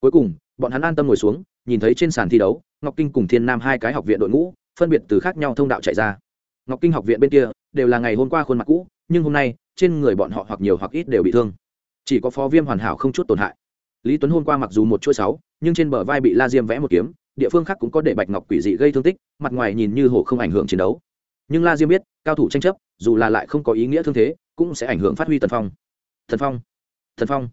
Cuối cùng, bọn hắn an tâm ngồi xuống, nhìn thấy trên sàn thi đấu, ngọc kinh cùng thiên nam hai cái học viện đội ngũ, phân biệt từ khác nhau thông đạo chạy ra. Ngọc kinh học viện bên kia, đều là ngày hôm qua khuôn mặt cũ, nhưng hôm nay, trên người bọn họ hoặc nhiều hoặc ít đều bị thương. Chỉ có phó viêm hoàn hảo không chút tổn hại. Lý tuấn hôm qua mặc dù một chuỗi sáu, nhưng trên bờ vai bị la diêm vẽ một kiếm, địa phương khác cũng có để bạch ngọc quỷ dị gây thương tích, mặt ngoài nhìn như hồ không ảnh hưởng chiến đấu nhưng la diêm biết cao thủ tranh chấp dù là lại không có ý nghĩa thương thế cũng sẽ ảnh hưởng phát huy tần phong thần phong thần phong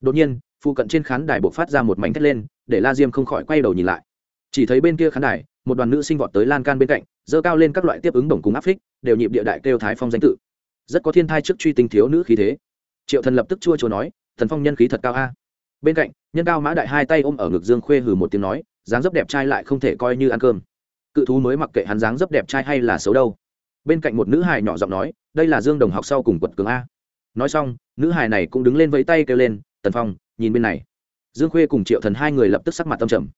đột nhiên phụ cận trên khán đài buộc phát ra một mảnh thét lên để la diêm không khỏi quay đầu nhìn lại chỉ thấy bên kia khán đài một đoàn nữ sinh vọt tới lan can bên cạnh dơ cao lên các loại tiếp ứng đồng cùng áp phích đều nhịp địa đại kêu thái phong danh tự rất có thiên thai trước truy tinh thiếu nữ khí thế triệu thần lập tức chua chua nói thần phong nhân khí thật cao a bên cạnh nhân cao mã đại hai tay ôm ở ngực dương khuê hừ một tiếng nói dáng dấp đẹp trai lại không thể coi như ăn cơm cự thú mới mặc kệ hắn dáng dấp đẹp trai hay là xấu đâu. Bên cạnh một nữ hài nhỏ giọng nói, đây là dương đồng học sau cùng quật cường a. Nói xong, nữ hài này cũng đứng lên vẫy tay kêu lên, tần phong, nhìn bên này. Dương khuê cùng triệu thần hai người lập tức sắc mặt tâm trầm.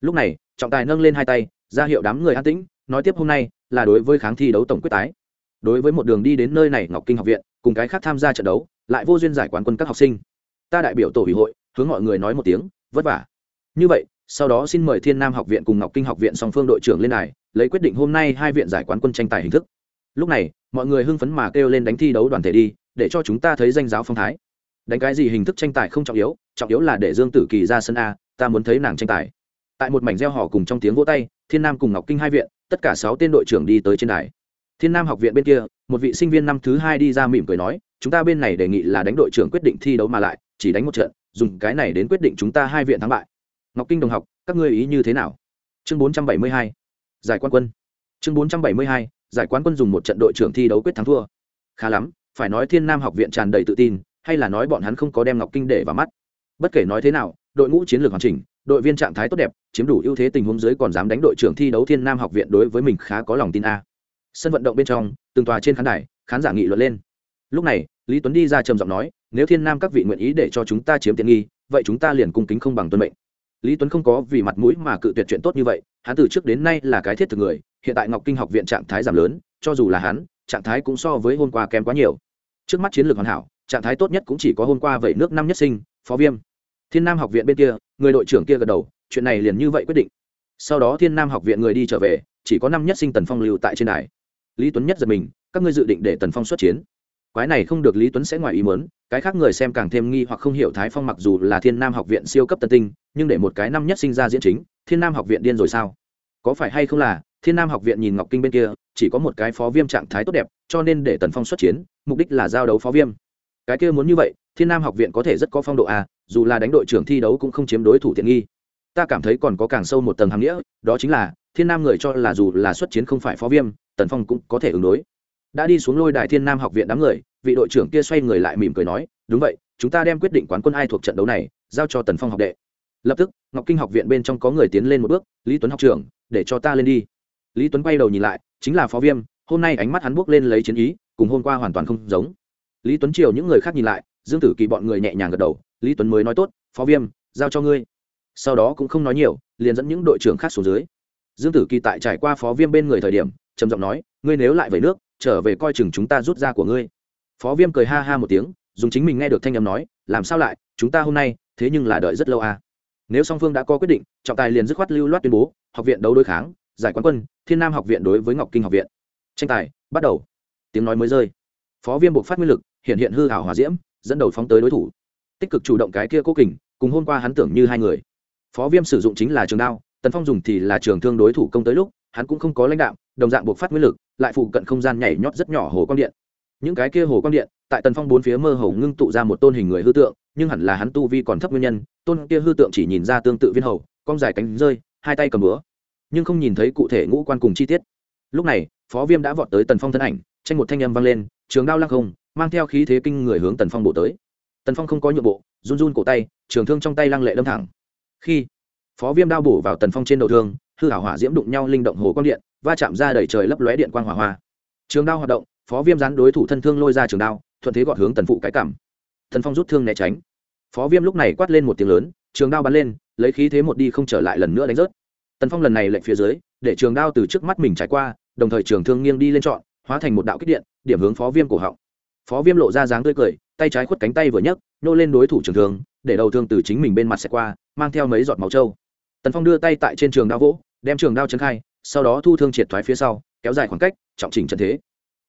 Lúc này, trọng tài nâng lên hai tay, ra hiệu đám người an tĩnh, nói tiếp hôm nay là đối với kháng thi đấu tổng quyết tái. Đối với một đường đi đến nơi này ngọc kinh học viện, cùng cái khác tham gia trận đấu, lại vô duyên giải quán quân các học sinh. Ta đại biểu tổ ủy hội, hướng mọi người nói một tiếng, vất vả. Như vậy sau đó xin mời thiên nam học viện cùng ngọc kinh học viện song phương đội trưởng lên này lấy quyết định hôm nay hai viện giải quán quân tranh tài hình thức. Lúc này, mọi người hưng phấn mà kêu lên đánh thi đấu đoàn thể đi, để cho chúng ta thấy danh giáo phong thái. Đánh cái gì hình thức tranh tài không trọng yếu trọng yếu là để dương tử kỳ ra sân a, ta muốn thấy nàng tranh tài. Tại một mảnh gieo họ cùng trong tiếng vỗ tay, thiên nam cùng ngọc kinh hai viện, tất cả sáu tên đội trưởng đi tới trên đài. Thiên nam học viện bên kia, một vị sinh viên năm thứ hai đi ra mỉm cười nói, chúng ta bên này đề nghị là đánh đội trưởng quyết định thi đấu mà lại, chỉ đánh một trận, dùng cái này đến quyết định chúng ta hai viện thắng bại ngọc kinh đồng học, các ngươi ý như thế nào? Chương bốn trăm bảy mươi hai, giải quán quân. Chương bốn trăm bảy mươi hai, giải quán quân dùng một trận đội trưởng thi đấu quyết thắng thua. Khá lắm, phải nói thiên nam học viện tràn đầy tự tin, hay là nói bọn hắn không có đem ngọc kinh để vào mắt? Bất kể nói thế nào, đội ngũ chiến lược hoàn chỉnh, đội viên trạng thái tốt đẹp, chiếm đủ ưu thế tình huống dưới còn dám đánh đội trưởng thi đấu thiên nam học viện đối với mình khá có lòng tin a. Sân vận động bên trong, từng tòa trên khán đài, khán giả nghị luận lên. Lúc này, lý tuấn đi ra trầm giọng nói, nếu thiên nam các vị nguyện ý để cho chúng ta chiếm tiện nghi, vậy chúng ta liền cung kính không bằng tuân mệnh lý tuấn không có vì mặt mũi mà cự tuyệt chuyện tốt như vậy, hắn từ trước đến nay là cái thiết thực người, hiện tại ngọc kinh học viện trạng thái giảm lớn, cho dù là hắn, trạng thái cũng so với hôm qua kém quá nhiều. Trước mắt chiến lược hoàn hảo, trạng thái tốt nhất cũng chỉ có hôm qua vậy nước năm nhất sinh, phó viêm. Thiên nam học viện bên kia, người đội trưởng kia gật đầu, chuyện này liền như vậy quyết định. Sau đó thiên nam học viện người đi trở về, chỉ có năm nhất sinh tần phong lưu tại trên đài. Lý tuấn nhất giật mình, các ngươi dự định để tần phong xuất chiến quái này không được lý tuấn sẽ ngoài ý mớn cái khác người xem càng thêm nghi hoặc không hiểu thái phong mặc dù là thiên nam học viện siêu cấp tân tinh, nhưng để một cái năm nhất sinh ra diễn chính, thiên nam học viện điên rồi sao? Có phải hay không là, thiên nam học viện nhìn ngọc kinh bên kia, chỉ có một cái phó viêm trạng thái tốt đẹp, cho nên để tần phong xuất chiến, mục đích là giao đấu phó viêm. Cái kia muốn như vậy, thiên nam học viện có thể rất có phong độ à dù là đánh đội trưởng thi đấu cũng không chiếm đối thủ tiện nghi. Ta cảm thấy còn có càng sâu một tầng hàm nghĩa, đó chính là, thiên nam người cho là dù là xuất chiến không phải phó viêm, tần phong cũng có thể ứng đối đã đi xuống lôi đài thiên nam học viện đám người, vị đội trưởng kia xoay người lại mỉm cười nói, đúng vậy, chúng ta đem quyết định quán quân ai thuộc trận đấu này, giao cho tần phong học đệ. Lập tức, ngọc kinh học viện bên trong có người tiến lên một bước, lý tuấn học trưởng, để cho ta lên đi. Lý tuấn quay đầu nhìn lại, chính là phó viêm, hôm nay ánh mắt hắn buốc lên lấy chiến ý, cùng hôm qua hoàn toàn không giống. Lý tuấn chiều những người khác nhìn lại, dương tử kỳ bọn người nhẹ nhàng gật đầu, lý tuấn mới nói tốt, phó viêm, giao cho ngươi. Sau đó cũng không nói nhiều, liền dẫn những đội trưởng khác xuống dưới. Dương tử kỳ tại trải qua phó viêm bên người thời điểm, trầm giọng nói, ngươi nếu lại về nước trở về coi chừng chúng ta rút ra của ngươi. Phó viêm cười ha ha một tiếng, dùng chính mình nghe được thanh âm nói, làm sao lại, chúng ta hôm nay, thế nhưng là đợi rất lâu à. Nếu song phương đã có quyết định, trọng tài liền dứt khoát lưu loát tuyên bố, học viện đấu đối kháng, giải quán quân, thiên nam học viện đối với ngọc kinh học viện. Tranh tài, bắt đầu. Tiếng nói mới rơi. Phó viêm buộc phát nguyên lực, hiện hiện hư hảo hòa diễm, dẫn đầu phóng tới đối thủ. Tích cực chủ động cái kia cố kình, cùng hôm qua hắn tưởng như hai người. Phó viêm sử dụng chính là trường đao, tần phong dùng thì là trường thương đối thủ công tới lúc hắn cũng không có lãnh đạo, đồng dạng buộc phát nguyên lực, lại phụ cận không gian nhảy nhót rất nhỏ hồ quang điện. Những cái kia hồ quang điện, tại tần phong bốn phía mơ hồ ngưng tụ ra một tôn hình người hư tượng, nhưng hẳn là hắn tu vi còn thấp nguyên nhân, tôn kia hư tượng chỉ nhìn ra tương tự viên hầu, cong dài cánh rơi, hai tay cầm búa, nhưng không nhìn thấy cụ thể ngũ quan cùng chi tiết. Lúc này, phó viêm đã vọt tới tần phong thân ảnh, tranh một thanh âm vang lên, trường đao lăng không, mang theo khí thế kinh người hướng tần phong bộ tới. Tần phong không có nhượng bộ, run run cổ tay, trường thương trong tay lăng lệ đâm thẳng. Khi, phó viêm đao bổ vào tần phong trên đầu thương hư hảo hỏa diễm đụng nhau linh động hồ quang điện, va chạm ra đầy trời lấp lóe điện quang hỏa hoa. Trường đao hoạt động, phó viêm gián đối thủ thân thương lôi ra trường đao, thuận thế gọn hướng tần phụ cái cảm. Tần phong rút thương né tránh. Phó viêm lúc này quát lên một tiếng lớn, trường đao bắn lên, lấy khí thế một đi không trở lại lần nữa đánh rớt. Tần phong lần này lệnh phía dưới, để trường đao từ trước mắt mình trải qua, đồng thời trường thương nghiêng đi lên trọn, hóa thành một đạo kích điện, điểm hướng phó viêm cổ họng. Phó viêm lộ ra dáng tươi cười, tay trái khuất cánh tay vừa nhấc nô lên đối thủ trường thương, để đầu thương từ chính mình bên mặt xẹt qua, mang theo mấy giọt máu trâu. Tần phong đưa tay tại trên trường đao vỗ đem trường đao chấn khai, sau đó thu thương triệt thoái phía sau, kéo dài khoảng cách, trọng chỉnh trận thế.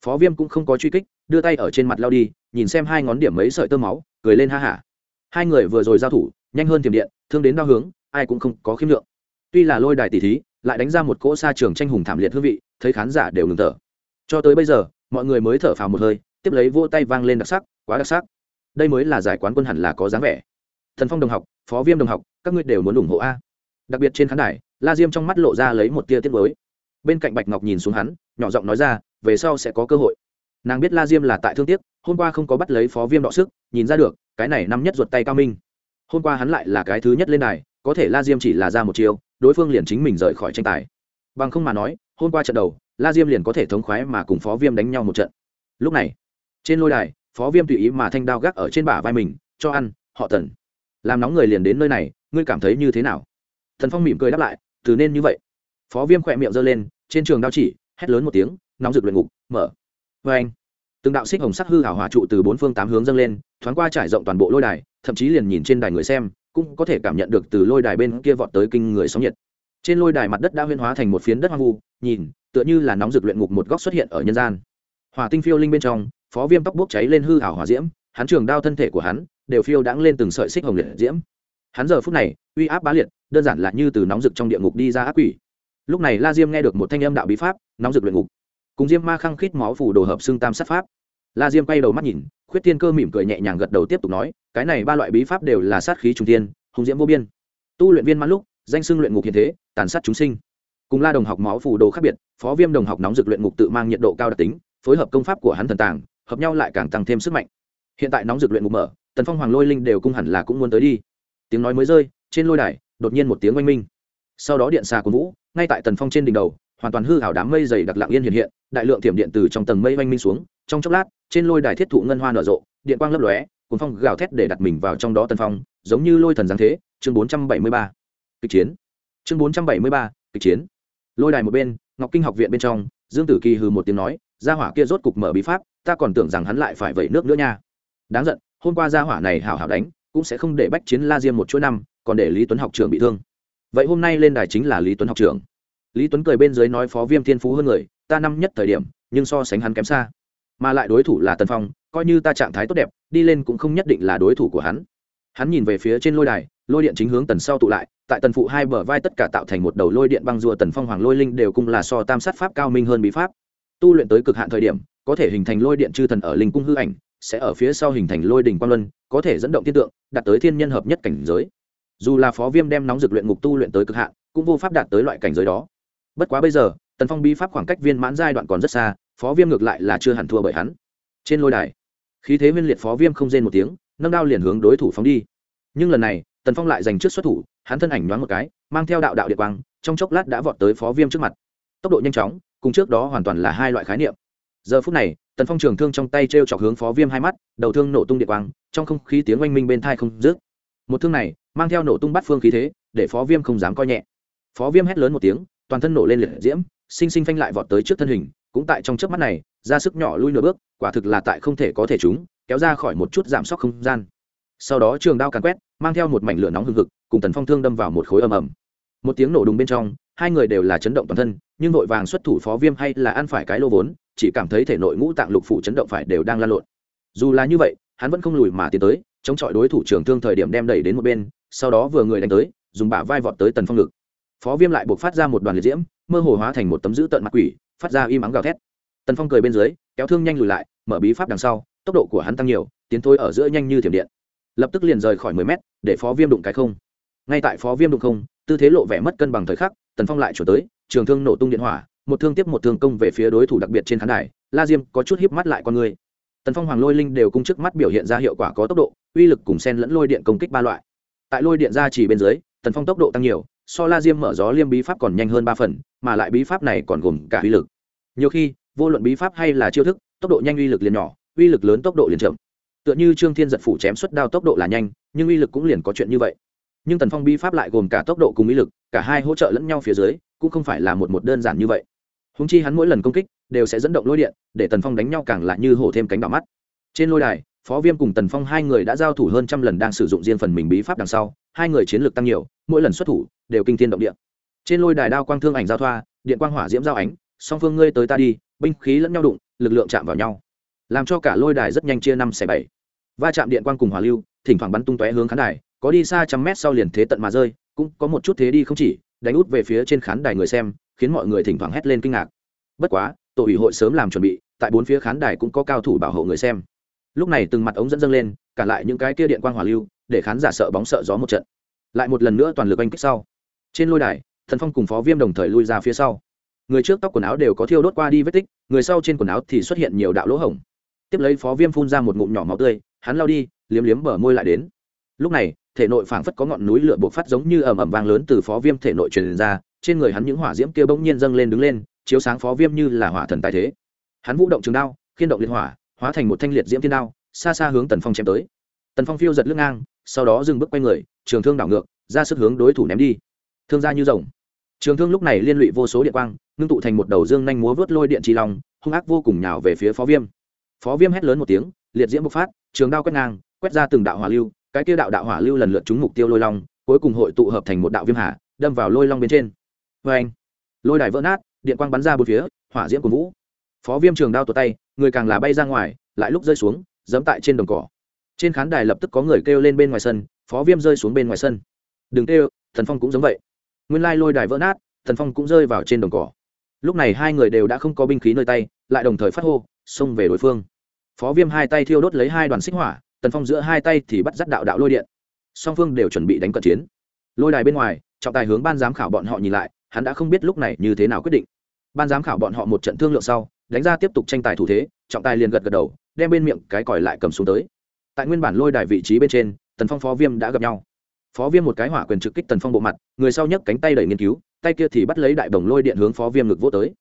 Phó viêm cũng không có truy kích, đưa tay ở trên mặt lao đi, nhìn xem hai ngón điểm mấy sợi tơ máu, cười lên ha hả. Hai người vừa rồi giao thủ, nhanh hơn tiềm điện, thương đến đao hướng, ai cũng không có khiêm lượng. Tuy là lôi đài tỷ thí, lại đánh ra một cỗ xa trường tranh hùng thảm liệt hương vị, thấy khán giả đều ngừng thở. Cho tới bây giờ, mọi người mới thở phào một hơi, tiếp lấy vỗ tay vang lên đặc sắc, quá đặc sắc. Đây mới là giải quán quân hẳn là có dáng vẻ. Thần phong đồng học, phó viêm đồng học, các ngươi đều muốn ủng hộ a. Đặc biệt trên khán đài la diêm trong mắt lộ ra lấy một tia tiết mới bên cạnh bạch ngọc nhìn xuống hắn, nhỏ giọng nói ra, về sau sẽ có cơ hội. Nàng biết la diêm là tại thương tiếc, hôm qua không có bắt lấy phó viêm đọ sức, nhìn ra được, cái này năm nhất ruột tay cao minh. Hôm qua hắn lại là cái thứ nhất lên đài, có thể la diêm chỉ là ra một chiều đối phương liền chính mình rời khỏi tranh tài. Bằng không mà nói, hôm qua trận đầu, la diêm liền có thể thống khoái mà cùng phó viêm đánh nhau một trận. Lúc này, trên lôi đài, phó viêm tùy ý mà thanh đao gác ở trên bả vai mình, cho ăn, họ tần. Làm nóng người liền đến nơi này, ngươi cảm thấy như thế nào? Thần phong mỉm cười đáp lại từ nên như vậy. Phó viêm khỏe miệng giơ lên, trên trường đao chỉ, hét lớn một tiếng, nóng rực luyện ngục, mở. Vê anh, từng đạo xích hồng sắc hư hảo hòa trụ từ bốn phương tám hướng dâng lên, thoáng qua trải rộng toàn bộ lôi đài, thậm chí liền nhìn trên đài người xem, cũng có thể cảm nhận được từ lôi đài bên kia vọt tới kinh người sóng nhiệt. Trên lôi đài mặt đất đã huyên hóa thành một phiến đất hoang vu, nhìn, tựa như là nóng rực luyện ngục một góc xuất hiện ở nhân gian. Hỏa tinh phiêu linh bên trong, phó viêm tóc bốc cháy lên hư hảo hỏa diễm, hắn trường đao thân thể của hắn, đều phiêu đãng lên từng sợi xích hồng liệt diễm. Hắn giờ phút này, uy áp bá liệt đơn giản là như từ nóng rực trong địa ngục đi ra ác quỷ. Lúc này la diêm nghe được một thanh âm đạo bí pháp, nóng rực luyện ngục. Cùng diêm ma khăng khít máu phủ đồ hợp xương tam sát pháp. La diêm quay đầu mắt nhìn, khuyết tiên cơ mỉm cười nhẹ nhàng gật đầu tiếp tục nói, cái này ba loại bí pháp đều là sát khí trung tiên hùng diễm vô biên. Tu luyện viên mãn lúc, danh xưng luyện ngục hiện thế, tàn sát chúng sinh. Cùng la đồng học máu phủ đồ khác biệt, phó viêm đồng học nóng rực luyện ngục tự mang nhiệt độ cao đặc tính, phối hợp công pháp của hắn thần tàng, hợp nhau lại càng tăng thêm sức mạnh. Hiện tại nóng rực luyện ngục mở, tần phong hoàng lôi linh đều cung hẳn là cũng muốn tới đi. Tiếng nói mới rơi, trên lôi đài đột nhiên một tiếng oanh minh. Sau đó điện xà của vũ, ngay tại tần phong trên đỉnh đầu, hoàn toàn hư hảo đám mây dày đặc lạng yên hiện hiện, đại lượng thiểm điện từ trong tầng mây oanh minh xuống, trong chốc lát, trên lôi đài thiết thụ ngân hoa nở rộ, điện quang lấp lóe cuốn phong gào thét để đặt mình vào trong đó tần phong, giống như lôi thần giáng thế, chương bốn trăm bảy mươi ba, kịch chiến. Chương bốn trăm bảy mươi ba, kịch chiến. Lôi đài một bên, ngọc kinh học viện bên trong, dương tử kỳ hừ một tiếng nói, gia hỏa kia rốt cục mở bí pháp, ta còn tưởng rằng hắn lại phải vẩy nước nữa nha. Đáng giận, hôm qua gia hỏa này hảo hảo đánh, cũng sẽ không để bách chiến la diêm một chuỗi năm còn để lý tuấn học trường bị thương. Vậy hôm nay lên đài chính là lý tuấn học trường lý tuấn cười bên dưới nói phó viêm thiên phú hơn người, ta năm nhất thời điểm, nhưng so sánh hắn kém xa. Mà lại đối thủ là tần phong, coi như ta trạng thái tốt đẹp, đi lên cũng không nhất định là đối thủ của hắn. Hắn nhìn về phía trên lôi đài, lôi điện chính hướng tần sau tụ lại, tại tần phụ hai bờ vai tất cả tạo thành một đầu lôi điện băng rùa tần phong hoàng lôi linh đều cùng là so tam sát pháp cao minh hơn bí pháp. Tu luyện tới cực hạn thời điểm, có thể hình thành lôi điện chư thần ở linh cung hư ảnh, sẽ ở phía sau hình thành lôi đình quan luân, có thể dẫn động thiên tượng, đạt tới thiên nhân hợp nhất cảnh giới dù là phó viêm đem nóng dược luyện ngục tu luyện tới cực hạn, cũng vô pháp đạt tới loại cảnh giới đó. Bất quá bây giờ, tần phong bí pháp khoảng cách viên mãn giai đoạn còn rất xa, phó viêm ngược lại là chưa hẳn thua bởi hắn. Trên lôi đài, khí thế viên liệt phó viêm không rên một tiếng, nâng đao liền hướng đối thủ phóng đi. Nhưng lần này, tần phong lại giành trước xuất thủ, hắn thân ảnh nhoáng một cái, mang theo đạo đạo địa quang, trong chốc lát đã vọt tới phó viêm trước mặt. Tốc độ nhanh chóng, cùng trước đó hoàn toàn là hai loại khái niệm. Giờ phút này, tần phong trường thương trong tay t r e o chọc hướng phó viêm hai mắt, đầu thương nổ tung địa quang, trong không khí tiếng oanh minh bên thai không rước một thương này mang theo nổ tung bắt phương khí thế, để phó viêm không dám coi nhẹ. Phó viêm hét lớn một tiếng, toàn thân nổ lên liệt diễm, sinh sinh phanh lại vọt tới trước thân hình, cũng tại trong chớp mắt này, ra sức nhỏ lui nửa bước, quả thực là tại không thể có thể chúng kéo ra khỏi một chút giảm sốc không gian. Sau đó trường đao càn quét, mang theo một mảnh lửa nóng hừng hực, cùng tần phong thương đâm vào một khối ầm ầm. Một tiếng nổ đùng bên trong, hai người đều là chấn động toàn thân, nhưng vội vàng xuất thủ phó viêm hay là ăn phải cái lô vốn, chỉ cảm thấy thể nội ngũ tạng lục phủ chấn động phải đều đang lan lộn. Dù là như vậy, hắn vẫn không lùi mà tiến tới chống chọi đối thủ trường thương thời điểm đem đẩy đến một bên, sau đó vừa người đánh tới, dùng bả vai vọt tới tần phong ngực. Phó viêm lại buộc phát ra một đoàn liệt diễm, mơ hồ hóa thành một tấm dữ tợn mặt quỷ, phát ra im ắng gào thét. Tần phong cười bên dưới, kéo thương nhanh lùi lại, mở bí pháp đằng sau, tốc độ của hắn tăng nhiều, tiến thôi ở giữa nhanh như thiểm điện. Lập tức liền rời khỏi mười mét, để phó viêm đụng cái không. Ngay tại phó viêm đụng không, tư thế lộ vẻ mất cân bằng thời khắc, tần phong lại chuyển tới, trường thương nổ tung điện hỏa, một thương tiếp một thương công về phía đối thủ đặc biệt trên khán đài, la diêm có chút híp mắt lại con người. Tần phong hoàng lôi linh đều cung trước mắt biểu hiện ra hiệu quả có tốc độ uy lực cùng sen lẫn lôi điện công kích ba loại. Tại lôi điện ra chỉ bên dưới, tần phong tốc độ tăng nhiều, so la diêm mở gió liêm bí pháp còn nhanh hơn ba phần, mà lại bí pháp này còn gồm cả uy lực. Nhiều khi, vô luận bí pháp hay là chiêu thức, tốc độ nhanh uy lực liền nhỏ, uy lực lớn tốc độ liền chậm. Tựa như trương thiên giật phủ chém xuất đao tốc độ là nhanh, nhưng uy lực cũng liền có chuyện như vậy. Nhưng tần phong bí pháp lại gồm cả tốc độ cùng uy lực, cả hai hỗ trợ lẫn nhau phía dưới, cũng không phải là một một đơn giản như vậy. Húng chi hắn mỗi lần công kích, đều sẽ dẫn động lôi điện, để tần phong đánh nhau càng lại như hổ thêm cánh đỏ mắt. Trên lôi đài phó viêm cùng tần phong hai người đã giao thủ hơn trăm lần đang sử dụng riêng phần mình bí pháp đằng sau, hai người chiến lược tăng nhiều, mỗi lần xuất thủ đều kinh thiên động địa. Trên lôi đài đao quang thương ảnh giao thoa, điện quang hỏa diễm giao ánh, song phương ngươi tới ta đi, binh khí lẫn nhau đụng, lực lượng chạm vào nhau. Làm cho cả lôi đài rất nhanh chia năm xẻ bảy. Va chạm điện quang cùng hỏa lưu, thỉnh thoảng bắn tung tóe hướng khán đài, có đi xa trăm mét sau liền thế tận mà rơi, cũng có một chút thế đi không chỉ, đánh út về phía trên khán đài người xem, khiến mọi người thỉnh thoảng hét lên kinh ngạc. Bất quá, tổ ủy hội sớm làm chuẩn bị, tại bốn phía khán đài cũng có cao thủ bảo hộ người xem lúc này từng mặt ống dẫn dâng lên, cả lại những cái kia điện quang hỏa lưu, để khán giả sợ bóng sợ gió một trận. Lại một lần nữa toàn lực oanh kích sau. Trên lôi đài, thần phong cùng phó viêm đồng thời lui ra phía sau. Người trước tóc quần áo đều có thiêu đốt qua đi vết tích, người sau trên quần áo thì xuất hiện nhiều đạo lỗ hổng. Tiếp lấy phó viêm phun ra một ngụm nhỏ máu tươi, hắn lao đi, liếm liếm bờ môi lại đến. Lúc này, thể nội phảng phất có ngọn núi lửa buộc phát giống như ầm ầm vang lớn từ phó viêm thể nội truyền ra, trên người hắn những hỏa diễm kia bỗng nhiên dâng lên đứng lên, chiếu sáng phó viêm như là hỏa thần tài thế. Hắn vũ động trường đao, khiên động liên hỏa hóa thành một thanh liệt diễm thiên đao, xa xa hướng tần phong chém tới. Tần phong phiêu giật lưng ngang, sau đó dừng bước quay người, trường thương đảo ngược, ra sức hướng đối thủ ném đi. Thương ra như rồng. Trường thương lúc này liên lụy vô số điện quang, ngưng tụ thành một đầu dương nhanh múa vớt lôi điện trì lòng hung ác vô cùng nhào về phía phó viêm. Phó viêm hét lớn một tiếng, liệt diễm bộc phát, trường đao quét ngang, quét ra từng đạo hỏa lưu, cái kia đạo đạo hỏa lưu lần lượt trúng mục tiêu lôi long, cuối cùng hội tụ hợp thành một đạo viêm hà, đâm vào lôi long bên trên. Vê anh lôi đài vỡ nát, điện quang bắn ra bốn phía, hỏa diễm của vũ phó viêm trường đao tột tay, người càng là bay ra ngoài, lại lúc rơi xuống, dẫm tại trên đồng cỏ. Trên khán đài lập tức có người kêu lên bên ngoài sân, phó viêm rơi xuống bên ngoài sân. Đừng kêu, thần phong cũng giống vậy. Nguyên lai lôi đài vỡ nát, thần phong cũng rơi vào trên đồng cỏ. Lúc này hai người đều đã không có binh khí nơi tay, lại đồng thời phát hô, xông về đối phương. Phó viêm hai tay thiêu đốt lấy hai đoàn xích hỏa tần phong giữa hai tay thì bắt dắt đạo đạo lôi điện. Song phương đều chuẩn bị đánh cận chiến. Lôi đài bên ngoài, trọng tài hướng ban giám khảo bọn họ nhìn lại, hắn đã không biết lúc này như thế nào quyết định. Ban giám khảo bọn họ một trận thương lượng sau đánh ra tiếp tục tranh tài thủ thế, trọng tài liền gật gật đầu, đem bên miệng cái còi lại cầm xuống tới. Tại nguyên bản lôi đài vị trí bên trên, tần phong phó viêm đã gặp nhau. Phó viêm một cái hỏa quyền trực kích tần phong bộ mặt, người sau nhấc cánh tay đẩy nghiên cứu, tay kia thì bắt lấy đại bồng lôi điện hướng phó viêm ngực vô tới.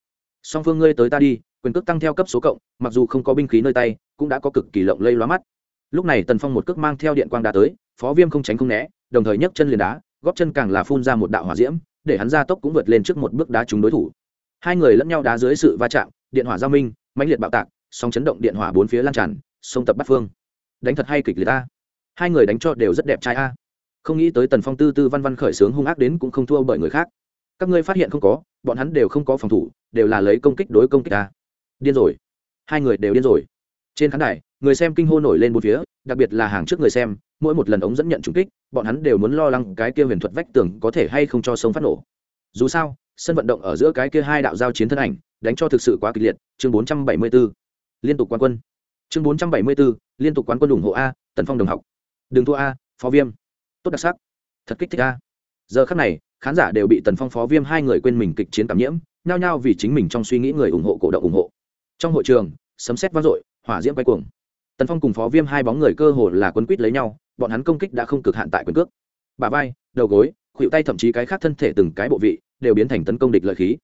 Song phương ngươi tới ta đi, quyền cước tăng theo cấp số cộng, mặc dù không có binh khí nơi tay, cũng đã có cực kỳ lộng lây lóa mắt. Lúc này tần phong một cước mang theo điện quang đá tới, phó viêm không tránh không né, đồng thời nhấc chân liền đá, góp chân càng là phun ra một đạo hỏa diễm, để hắn ra tốc cũng vượt lên trước một bước đá trúng đối thủ. Hai người lẫn nhau đá dưới sự va chạm điện hỏa giao minh, mãnh liệt bạo tạc song chấn động điện hỏa bốn phía lan tràn, sông tập bắt phương. Đánh thật hay kịch liệt ta hai người đánh cho đều rất đẹp trai a. Không nghĩ tới tần phong tư tư văn văn khởi sướng hung ác đến cũng không thua bởi người khác. Các ngươi phát hiện không có, bọn hắn đều không có phòng thủ, đều là lấy công kích đối công kích ta. Điên rồi. Hai người đều điên rồi. Trên khán đài, người xem kinh hô nổi lên một phía, đặc biệt là hàng trước người xem, mỗi một lần ống dẫn nhận trúng kích, bọn hắn đều muốn lo lắng cái kia huyền thuật vách tường có thể hay không cho sông phát nổ. Dù sao, sân vận động ở giữa cái kia hai đạo giao chiến thân ảnh đánh cho thực sự quá kịch liệt chương 474. liên tục quán quân. Chương 474, liên tục quán quân ủng hộ a tần phong đồng học. Đừng thua a phó viêm. Tốt đặc sắc. Thật kích thích a. Giờ khắc này khán giả đều bị tần phong phó viêm hai người quên mình kịch chiến cảm nhiễm nhao nhao vì chính mình trong suy nghĩ người ủng hộ cổ động ủng hộ. Trong hội trường sấm xét vang dội hỏa diễm quay cuồng. Tần phong cùng phó viêm hai bóng người cơ hồ là quấn quýt lấy nhau bọn hắn công kích đã không cực hạn tại quyền cước. Bà vai đầu gối khuỵu tay thậm chí cái khác thân thể từng cái bộ vị đều biến thành tấn công địch lợi khí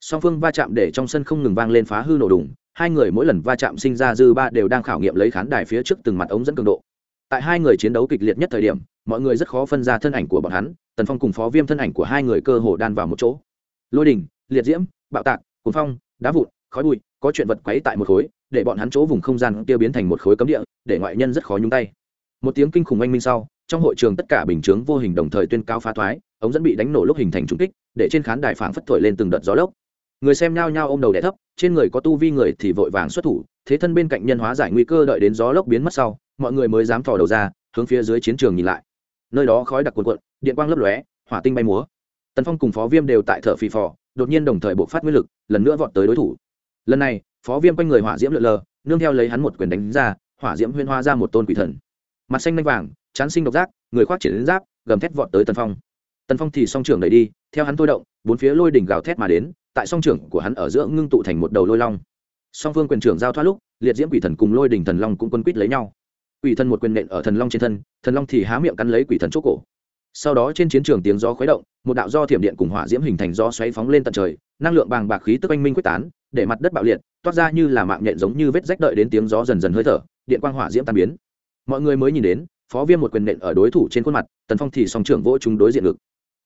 song phương va chạm để trong sân không ngừng vang lên phá hư nổ đùng, hai người mỗi lần va chạm sinh ra dư ba đều đang khảo nghiệm lấy khán đài phía trước từng mặt ống dẫn cường độ. Tại hai người chiến đấu kịch liệt nhất thời điểm, mọi người rất khó phân ra thân ảnh của bọn hắn, tần phong cùng phó viêm thân ảnh của hai người cơ hồ đan vào một chỗ. Lôi đình, liệt diễm, bạo tạc cuốn phong, đá vụn, khói bụi, có chuyện vật quấy tại một khối, để bọn hắn chỗ vùng không gian tiêu biến thành một khối cấm địa, để ngoại nhân rất khó nhúng tay. Một tiếng kinh khủng oanh minh sau, trong hội trường tất cả bình chướng vô hình đồng thời tuyên cao phá thoái, ống dẫn bị đánh nổ lúc hình thành trung kích, để trên khán đài phảng phất thổi lên từng đợt gió lốc người xem nhao nhao ôm đầu đẻ thấp, trên người có tu vi người thì vội vàng xuất thủ, thế thân bên cạnh nhân hóa giải nguy cơ đợi đến gió lốc biến mất sau, mọi người mới dám thò đầu ra, hướng phía dưới chiến trường nhìn lại. Nơi đó khói đặc cuồn cuộn, điện quang lấp lóe, hỏa tinh bay múa. Tần phong cùng phó viêm đều tại thở phì phò, đột nhiên đồng thời bộc phát nguyên lực, lần nữa vọt tới đối thủ. Lần này, phó viêm quanh người hỏa diễm lượn lờ, nương theo lấy hắn một quyền đánh ra, hỏa diễm huyên hoa ra một tôn quỷ thần. Mặt xanh lanh vàng, chán sinh độc giác, người khoác triển đến giáp, gầm thét vọt tới tần phong. Tần phong thì song trưởng đẩy đi, theo hắn thôi động, bốn phía lôi đỉnh gào thét mà đến tại song trưởng của hắn ở giữa ngưng tụ thành một đầu lôi long. Song phương quyền trưởng giao thoát lúc, liệt diễm quỷ thần cùng lôi đỉnh thần long cũng quân quýt lấy nhau. Quỷ thần một quyền nện ở thần long trên thân, thần long thì há miệng cắn lấy quỷ thần chốt cổ. Sau đó trên chiến trường tiếng gió khuấy động, một đạo do thiểm điện cùng hỏa diễm hình thành gió xoáy phóng lên tận trời, năng lượng bàng bạc khí tức anh minh quyết tán, để mặt đất bạo liệt, toát ra như là mạng nhện giống như vết rách đợi đến tiếng gió dần dần hơi thở, điện quang hỏa diễm tan biến. Mọi người mới nhìn đến, phó viêm một quyền nện ở đối thủ trên khuôn mặt, tần phong thì song trưởng vỗ chúng đối diện ngực.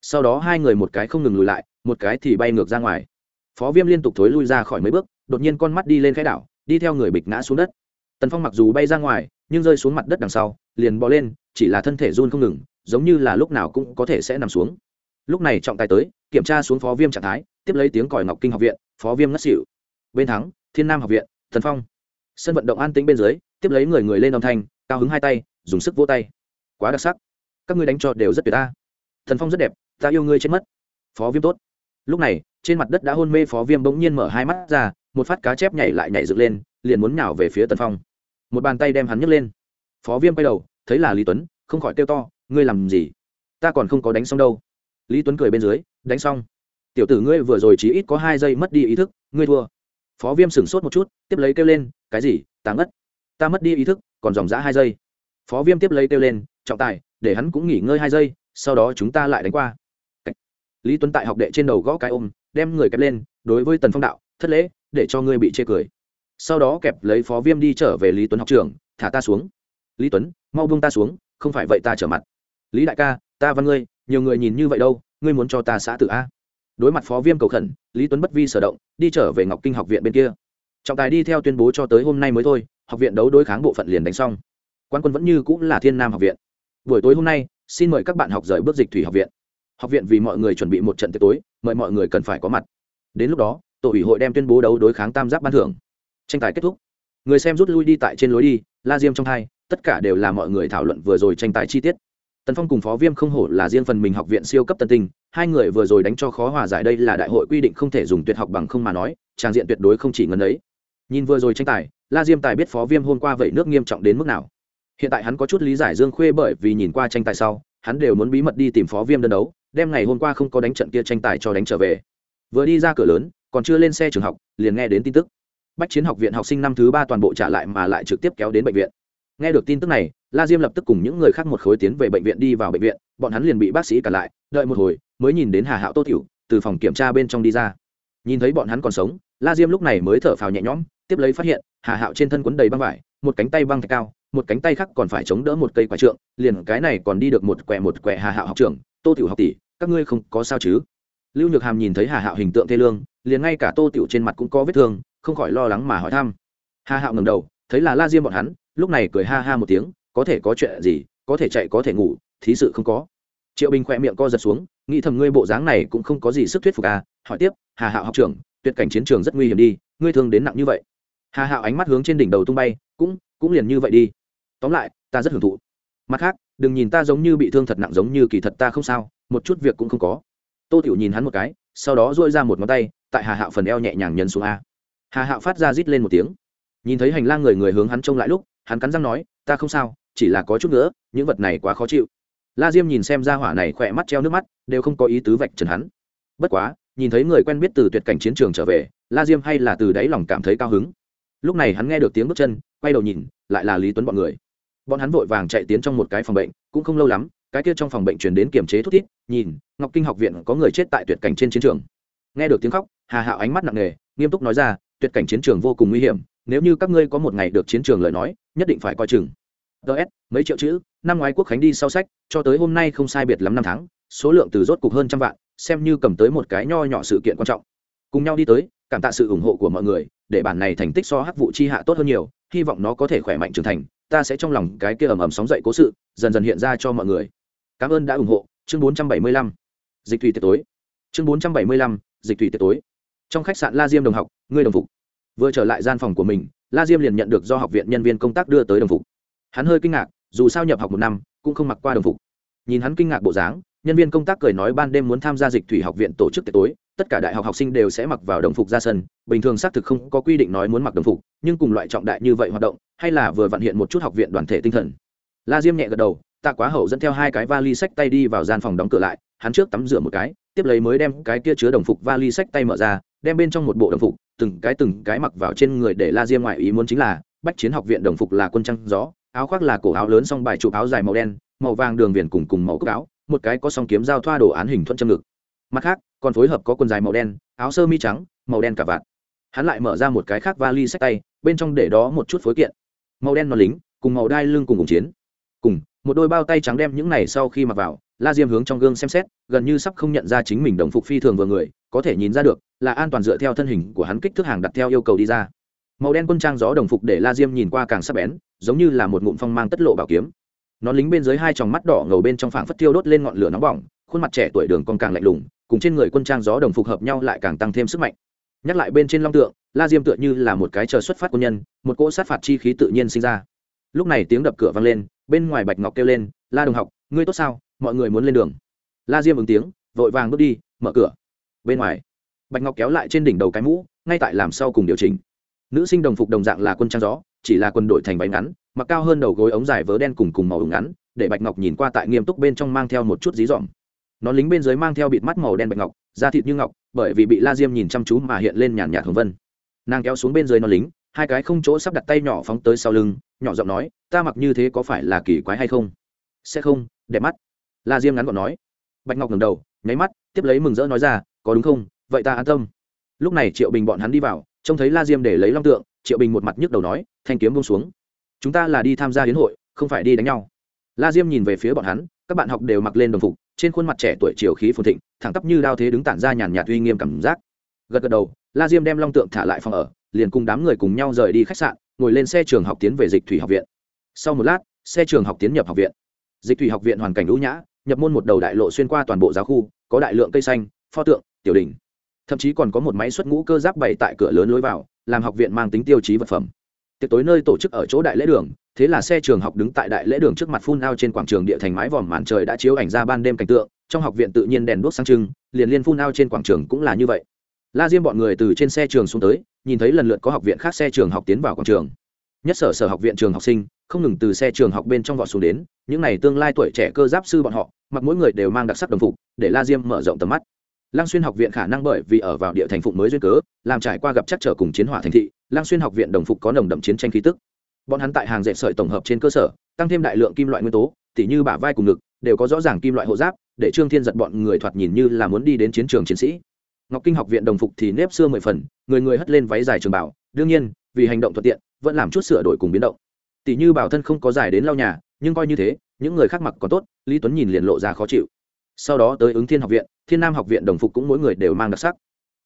Sau đó hai người một cái không ngừng lùi lại, một cái thì bay ngược ra ngoài phó viêm liên tục thối lui ra khỏi mấy bước, đột nhiên con mắt đi lên khẽ đảo, đi theo người bịch ngã xuống đất. Tần phong mặc dù bay ra ngoài, nhưng rơi xuống mặt đất đằng sau, liền bò lên, chỉ là thân thể run không ngừng, giống như là lúc nào cũng có thể sẽ nằm xuống. Lúc này trọng tài tới, kiểm tra xuống phó viêm trạng thái, tiếp lấy tiếng còi ngọc kinh học viện, phó viêm ngất xỉu. Bên thắng, thiên nam học viện thần phong. Sân vận động an tĩnh bên dưới, tiếp lấy người người lên đồng thanh, cao hứng hai tay, dùng sức vỗ tay. Quá đặc sắc. Các ngươi đánh cho đều rất tuyệt ta. Thần phong rất đẹp, ta yêu ngươi chết mất. Phó viêm tốt. Lúc này trên mặt đất đã hôn mê phó viêm bỗng nhiên mở hai mắt ra, một phát cá chép nhảy lại nhảy dựng lên, liền muốn nhào về phía tần phong. Một bàn tay đem hắn nhấc lên. Phó viêm quay đầu, thấy là lý tuấn, không khỏi kêu to, ngươi làm gì? Ta còn không có đánh xong đâu. Lý tuấn cười bên dưới, đánh xong. Tiểu tử ngươi vừa rồi chỉ ít có hai giây mất đi ý thức, ngươi thua. Phó viêm sửng sốt một chút, tiếp lấy kêu lên, cái gì? Ta ngất. Ta mất đi ý thức, còn dòng dã hai giây. Phó viêm tiếp lấy kêu lên, trọng tài, để hắn cũng nghỉ ngơi hai giây, sau đó chúng ta lại đánh qua. Lý tuấn tại học đệ trên đầu gõ cái ôm đem người kẹp lên, đối với tần phong đạo, thất lễ, để cho ngươi bị chê cười. Sau đó kẹp lấy phó viêm đi trở về lý tuấn học trường, thả ta xuống. Lý tuấn, mau buông ta xuống, không phải vậy ta trở mặt. Lý đại ca, ta văn ngươi, nhiều người nhìn như vậy đâu, ngươi muốn cho ta xã tự a? Đối mặt phó viêm cầu khẩn, lý tuấn bất vi sở động, đi trở về ngọc kinh học viện bên kia. Trọng tài đi theo tuyên bố cho tới hôm nay mới thôi, học viện đấu đối kháng bộ phận liền đánh xong. Quan quân vẫn như cũng là thiên nam học viện. Buổi tối hôm nay, xin mời các bạn học rời bước dịch thủy học viện học viện vì mọi người chuẩn bị một trận tiệc tối, mời mọi người cần phải có mặt. Đến lúc đó, tổ ủy hội đem tuyên bố đấu đối kháng tam giác ban thưởng. Tranh tài kết thúc. Người xem rút lui đi tại trên lối đi, la diêm trong hai, tất cả đều là mọi người thảo luận vừa rồi tranh tài chi tiết. Tần phong cùng phó viêm không hổ là riêng phần mình học viện siêu cấp tân tinh, hai người vừa rồi đánh cho khó hòa giải đây là đại hội quy định không thể dùng tuyệt học bằng không mà nói, trang diện tuyệt đối không chỉ ngần ấy. Nhìn vừa rồi tranh tài, la diêm tài biết phó viêm hôm qua vậy nước nghiêm trọng đến mức nào. Hiện tại hắn có chút lý giải dương khuê bởi vì nhìn qua tranh tài sau, hắn đều muốn bí mật đi tìm phó viêm đơn đấu đem ngày hôm qua không có đánh trận kia tranh tài cho đánh trở về. Vừa đi ra cửa lớn, còn chưa lên xe trường học, liền nghe đến tin tức. Bách chiến học viện học sinh năm thứ ba toàn bộ trả lại mà lại trực tiếp kéo đến bệnh viện. Nghe được tin tức này, la diêm lập tức cùng những người khác một khối tiến về bệnh viện đi vào bệnh viện, bọn hắn liền bị bác sĩ cả lại, đợi một hồi, mới nhìn đến hà hạo tô tiểu, từ phòng kiểm tra bên trong đi ra. Nhìn thấy bọn hắn còn sống, la diêm lúc này mới thở phào nhẹ nhõm, tiếp lấy phát hiện, hà hạo trên thân quấn đầy băng vải, một cánh tay băng thạch cao, một cánh tay khác còn phải chống đỡ một cây quả trượng, liền cái này còn đi được một quẹ một quẹ hà hạo học trưởng, tô tiểu học tỷ các ngươi không có sao chứ? Lưu nhược hàm nhìn thấy hà hạo hình tượng thê lương, liền ngay cả tô tiểu trên mặt cũng có vết thương, không khỏi lo lắng mà hỏi thăm. Hà hạo ngầm đầu, thấy là la diêm bọn hắn, lúc này cười ha ha một tiếng, có thể có chuyện gì, có thể chạy có thể ngủ, thí sự không có. Triệu bình khỏe miệng co giật xuống, nghĩ thầm ngươi bộ dáng này cũng không có gì sức thuyết phục à hỏi tiếp, hà hạo học trưởng, tuyệt cảnh chiến trường rất nguy hiểm đi, ngươi thương đến nặng như vậy. Hà hạo ánh mắt hướng trên đỉnh đầu tung bay, cũng cũng liền như vậy đi. Tóm lại, ta rất hưởng thụ. Mặt khác, đừng nhìn ta giống như bị thương thật nặng giống như kỳ thật ta không sao một chút việc cũng không có. Tô tiểu nhìn hắn một cái, sau đó dôi ra một ngón tay, tại hà hạo phần eo nhẹ nhàng nhấn xuống a. Hà hạo phát ra rít lên một tiếng. Nhìn thấy hành lang người người hướng hắn trông lại lúc, hắn cắn răng nói, ta không sao, chỉ là có chút nữa, những vật này quá khó chịu. La diêm nhìn xem ra hỏa này khỏe mắt treo nước mắt, đều không có ý tứ vạch trần hắn. Bất quá, nhìn thấy người quen biết từ tuyệt cảnh chiến trường trở về, la diêm hay là từ đáy lòng cảm thấy cao hứng. Lúc này hắn nghe được tiếng bước chân, quay đầu nhìn, lại là lý tuấn bọn người. Bọn hắn vội vàng chạy tiến trong một cái phòng bệnh, cũng không lâu lắm cái kia trong phòng bệnh truyền đến kiểm chế thuốc thiết nhìn, ngọc kinh học viện có người chết tại tuyệt cảnh trên chiến trường. Nghe được tiếng khóc, hà hạo ánh mắt nặng nề, nghiêm túc nói ra, tuyệt cảnh chiến trường vô cùng nguy hiểm, nếu như các ngươi có một ngày được chiến trường lời nói, nhất định phải coi chừng. Ts mấy triệu chữ, năm ngoái quốc khánh đi sau sách, cho tới hôm nay không sai biệt lắm năm tháng, số lượng từ rốt cục hơn trăm vạn, xem như cầm tới một cái nho nhỏ sự kiện quan trọng. Cùng nhau đi tới, cảm tạ sự ủng hộ của mọi người, để bản này thành tích so hắc vụ chi hạ tốt hơn nhiều, hy vọng nó có thể khỏe mạnh trưởng thành, ta sẽ trong lòng cái kia ầm ầm sóng dậy cố sự, dần dần hiện ra cho mọi người cảm ơn đã ủng hộ chương 475. dịch thủy tiệc tối. Chương 475, dịch thủy tiệc tối. Trong khách sạn la diêm đồng học ngươi đồng phục. Vừa trở lại gian phòng của mình la diêm liền nhận được do học viện nhân viên công tác đưa tới đồng phục. Hắn hơi kinh ngạc dù sao nhập học một năm cũng không mặc qua đồng phục. Nhìn hắn kinh ngạc bộ dáng nhân viên công tác cười nói ban đêm muốn tham gia dịch thủy học viện tổ chức tiệc tối tất cả đại học học sinh đều sẽ mặc vào đồng phục ra sân bình thường xác thực không có quy định nói muốn mặc đồng phục nhưng cùng loại trọng đại như vậy hoạt động hay là vừa vận hiện một chút học viện đoàn thể tinh thần. La diêm nhẹ gật đầu tạ quá hậu dẫn theo hai cái vali sách tay đi vào gian phòng đóng cửa lại, hắn trước tắm rửa một cái, tiếp lấy mới đem cái kia chứa đồng phục vali sách tay mở ra, đem bên trong một bộ đồng phục, từng cái từng cái mặc vào trên người để la diêm ngoại ý muốn chính là, bách chiến học viện đồng phục là quân trăng gió, áo khoác là cổ áo lớn song bài chụp áo dài màu đen, màu vàng đường viền cùng cùng màu cốc áo, một cái có song kiếm giao thoa đồ án hình thuận châm ngực. Mặt khác, còn phối hợp có quần dài màu đen, áo sơ mi trắng, màu đen cả vạt. Hắn lại mở ra một cái khác vali sách tay, bên trong để đó một chút phối kiện. Màu đen nó lính, cùng màu đai lưng cùng cùng chiến. Cùng một đôi bao tay trắng đem những này sau khi mặc vào, la diêm hướng trong gương xem xét, gần như sắp không nhận ra chính mình đồng phục phi thường vừa người, có thể nhìn ra được, là an toàn dựa theo thân hình của hắn kích thước hàng đặt theo yêu cầu đi ra. Màu đen quân trang gió đồng phục để la diêm nhìn qua càng sắc bén, giống như là một ngụm phong mang tất lộ bảo kiếm. Nón lính bên dưới hai tròng mắt đỏ ngầu bên trong phảng phất tiêu đốt lên ngọn lửa nóng bỏng, khuôn mặt trẻ tuổi đường còn càng lạnh lùng, cùng trên người quân trang gió đồng phục hợp nhau lại càng tăng thêm sức mạnh. Nhắc lại bên trên long tượng, la diêm tựa như là một cái chờ xuất phát quân nhân, một cỗ sát phạt chi khí tự nhiên sinh ra. Lúc này tiếng đập cửa vang lên bên ngoài bạch ngọc kêu lên, la đồng học, ngươi tốt sao? Mọi người muốn lên đường. La diêm ứng tiếng, vội vàng bước đi, mở cửa. Bên ngoài, bạch ngọc kéo lại trên đỉnh đầu cái mũ, ngay tại làm sau cùng điều chỉnh. Nữ sinh đồng phục đồng dạng là quân trang gió, chỉ là quân đội thành váy ngắn, mặc cao hơn đầu gối ống dài vớ đen cùng cùng màu ống ngắn, để bạch ngọc nhìn qua tại nghiêm túc bên trong mang theo một chút dí dỏm. Nó lính bên dưới mang theo bịt mắt màu đen bạch ngọc, da thịt như ngọc, bởi vì bị la diêm nhìn chăm chú mà hiện lên nhàn nhạt hồng vân. Nàng kéo xuống bên dưới nó lính, hai cái không chỗ sắp đặt tay nhỏ phóng tới sau lưng nhỏ giọng nói, ta mặc như thế có phải là kỳ quái hay không? Sẽ không, đẹp mắt. La diêm ngắn gọn nói. Bạch ngọc ngầm đầu, nháy mắt, tiếp lấy mừng rỡ nói ra, có đúng không? Vậy ta an tâm. Lúc này triệu bình bọn hắn đi vào, trông thấy la diêm để lấy long tượng, triệu bình một mặt nhức đầu nói, thanh kiếm bông xuống. Chúng ta là đi tham gia hiến hội, không phải đi đánh nhau. La diêm nhìn về phía bọn hắn, các bạn học đều mặc lên đồng phục, trên khuôn mặt trẻ tuổi chiều khí phồn thịnh, thẳng tắp như đao thế đứng tản ra nhàn nhạt uy nghiêm cảm giác. Gật gật đầu, la diêm đem long tượng thả lại phòng ở, liền cùng đám người cùng nhau rời đi khách sạn ngồi lên xe trường học tiến về dịch thủy học viện. Sau một lát, xe trường học tiến nhập học viện. Dịch thủy học viện hoàn cảnh lũ nhã, nhập môn một đầu đại lộ xuyên qua toàn bộ giáo khu, có đại lượng cây xanh, pho tượng, tiểu đình. Thậm chí còn có một máy xuất ngũ cơ giáp bày tại cửa lớn lối vào, làm học viện mang tính tiêu chí vật phẩm. Tiệc tối nơi tổ chức ở chỗ đại lễ đường, thế là xe trường học đứng tại đại lễ đường trước mặt phun ao trên quảng trường địa thành mái vòm màn trời đã chiếu ảnh ra ban đêm cảnh tượng, trong học viện tự nhiên đèn đuốc sáng trưng, liền liên phun ao trên quảng trường cũng là như vậy la diêm bọn người từ trên xe trường xuống tới nhìn thấy lần lượt có học viện khác xe trường học tiến vào quảng trường nhất sở sở học viện trường học sinh không ngừng từ xe trường học bên trong vọt xuống đến những n à y tương lai tuổi trẻ cơ giáp sư bọn họ mặc mỗi người đều mang đặc sắc đồng phục để la diêm mở rộng tầm mắt Lang Xuyên học viện khả năng bởi vì ở vào địa thành phụng mới duyên cớ, làm trải qua gặp chắc trở cùng chiến hỏa thành thị, Lang Xuyên học viện đồng phục có nồng đậm chiến tranh khí tức. Bọn hắn tại hàng dệt sợi tổng hợp trên cơ sở, tăng thêm đại lượng kim loại nguyên tố, tỉ như bả vai cùng ngực, đều có rõ ràng kim loại hộ giáp, để Trương Thiên giật bọn người thoạt nhìn như là muốn đi đến chiến trường chiến sĩ. Ngọc Kinh học viện đồng phục thì nếp xưa mười phần, người người hất lên váy dài trường bảo, đương nhiên, vì hành động thuận tiện, vẫn làm chút sửa đổi cùng biến động. Tỷ như bảo thân không có dài đến lau nhà, nhưng coi như thế, những người khác mặc còn tốt, Lý Tuấn nhìn liền lộ ra khó chịu. Sau đó tới ứng thiên học viện thiên nam học viện đồng phục cũng mỗi người đều mang đặc sắc.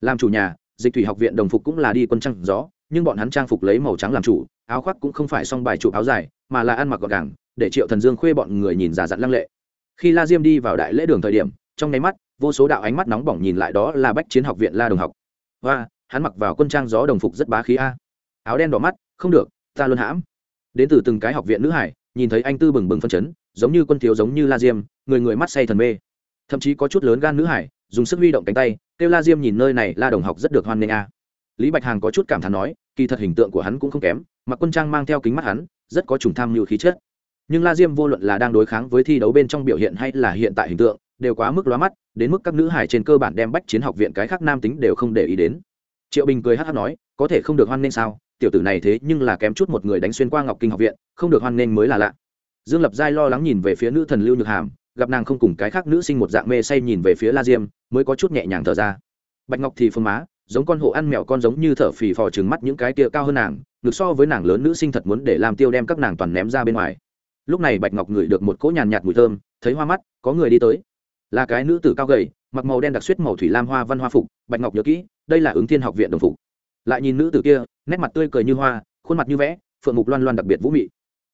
Làm chủ nhà dịch thủy học viện đồng phục cũng là đi quân trăng gió nhưng bọn hắn trang phục lấy màu trắng làm chủ áo khoác cũng không phải song bài chụp áo dài mà là ăn mặc gọn gàng để triệu thần dương khuê bọn người nhìn giả dặn lăng lệ. Khi la diêm đi vào đại lễ đường thời điểm trong nháy mắt vô số đạo ánh mắt nóng bỏng nhìn lại đó là bách chiến học viện la đồng học. Và hắn mặc vào quân trang gió đồng phục rất bá khí a. Áo đen đỏ mắt, không được, ta luôn hãm. Đến từ từng cái học viện nữ hải, nhìn thấy anh tư bừng bừng phân chấn, giống như quân thiếu giống như la diêm, người người mắt say thần mê. Thậm chí có chút lớn gan nữ hải, dùng sức huy động cánh tay, kêu la diêm nhìn nơi này, la đồng học rất được hoan nghênh a. Lý bạch hàng có chút cảm thán nói, kỳ thật hình tượng của hắn cũng không kém, mặc quân trang mang theo kính mắt hắn, rất có trùng tham mưu khí chất. Nhưng la diêm vô luận là đang đối kháng với thi đấu bên trong biểu hiện hay là hiện tại hình tượng đều quá mức lóa mắt, đến mức các nữ hải trên cơ bản đem bách chiến học viện cái khác nam tính đều không để ý đến. Triệu bình cười hát hát nói, có thể không được hoan nghênh sao? Tiểu tử này thế nhưng là kém chút một người đánh xuyên qua ngọc kinh học viện, không được hoan nghênh mới là lạ. Dương lập giai lo lắng nhìn về phía nữ thần lưu nhược hàm, gặp nàng không cùng cái khác nữ sinh một dạng mê say nhìn về phía la diêm, mới có chút nhẹ nhàng thở ra. Bạch ngọc thì phương má, giống con hộ ăn mèo con giống như thở phì phò trừng mắt những cái kia cao hơn nàng, ngược so với nàng lớn nữ sinh thật muốn để làm tiêu đem các nàng toàn ném ra bên ngoài. Lúc này bạch ngọc ngửi được một cỗ nhàn nhạt mùi thơm, thấy hoa mắt, có người đi tới là cái nữ tử cao gầy, mặc màu đen đặc suýt màu thủy lam hoa văn hoa phục, bạch ngọc nhớ kỹ, đây là ứng thiên học viện đồng phục. Lại nhìn nữ tử kia, nét mặt tươi cười như hoa, khuôn mặt như vẽ, phượng mục loan loan đặc biệt vũ mị.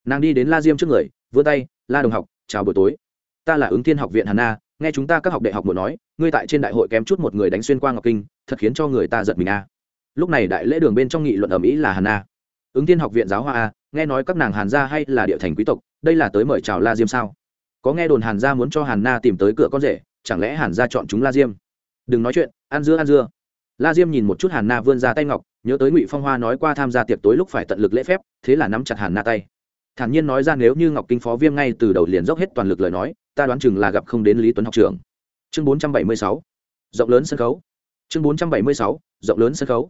Nàng đi đến la diêm trước người, vươn tay, la đồng học, chào buổi tối. Ta là ứng thiên học viện hà na nghe chúng ta các học đại học muốn nói, ngươi tại trên đại hội kém chút một người đánh xuyên qua ngọc kinh, thật khiến cho người ta giật mình a. Lúc này đại lễ đường bên trong nghị luận ở mỹ là hà na ứng thiên học viện giáo hoa a, nghe nói các nàng hàn gia hay là địa thành quý tộc, đây là tới mời chào la diêm sao? Có nghe đồn hàn gia muốn cho hàn na tìm tới cửa con rể, chẳng lẽ hàn gia chọn chúng la diêm? Đừng nói chuyện, ăn dưa ăn dưa. La diêm nhìn một chút hàn na vươn ra tay ngọc, nhớ tới ngụy phong hoa nói qua tham gia tiệc tối lúc phải tận lực lễ phép, thế là nắm chặt hàn na tay. Thản nhiên nói ra nếu như ngọc kinh phó viêm ngay từ đầu liền dốc hết toàn lực lời nói, ta đoán chừng là gặp không đến lý tuấn học trường chương bốn trăm bảy mươi sáu. Rộng lớn sân khấu. Chương bốn trăm bảy mươi sáu. Rộng lớn sân khấu.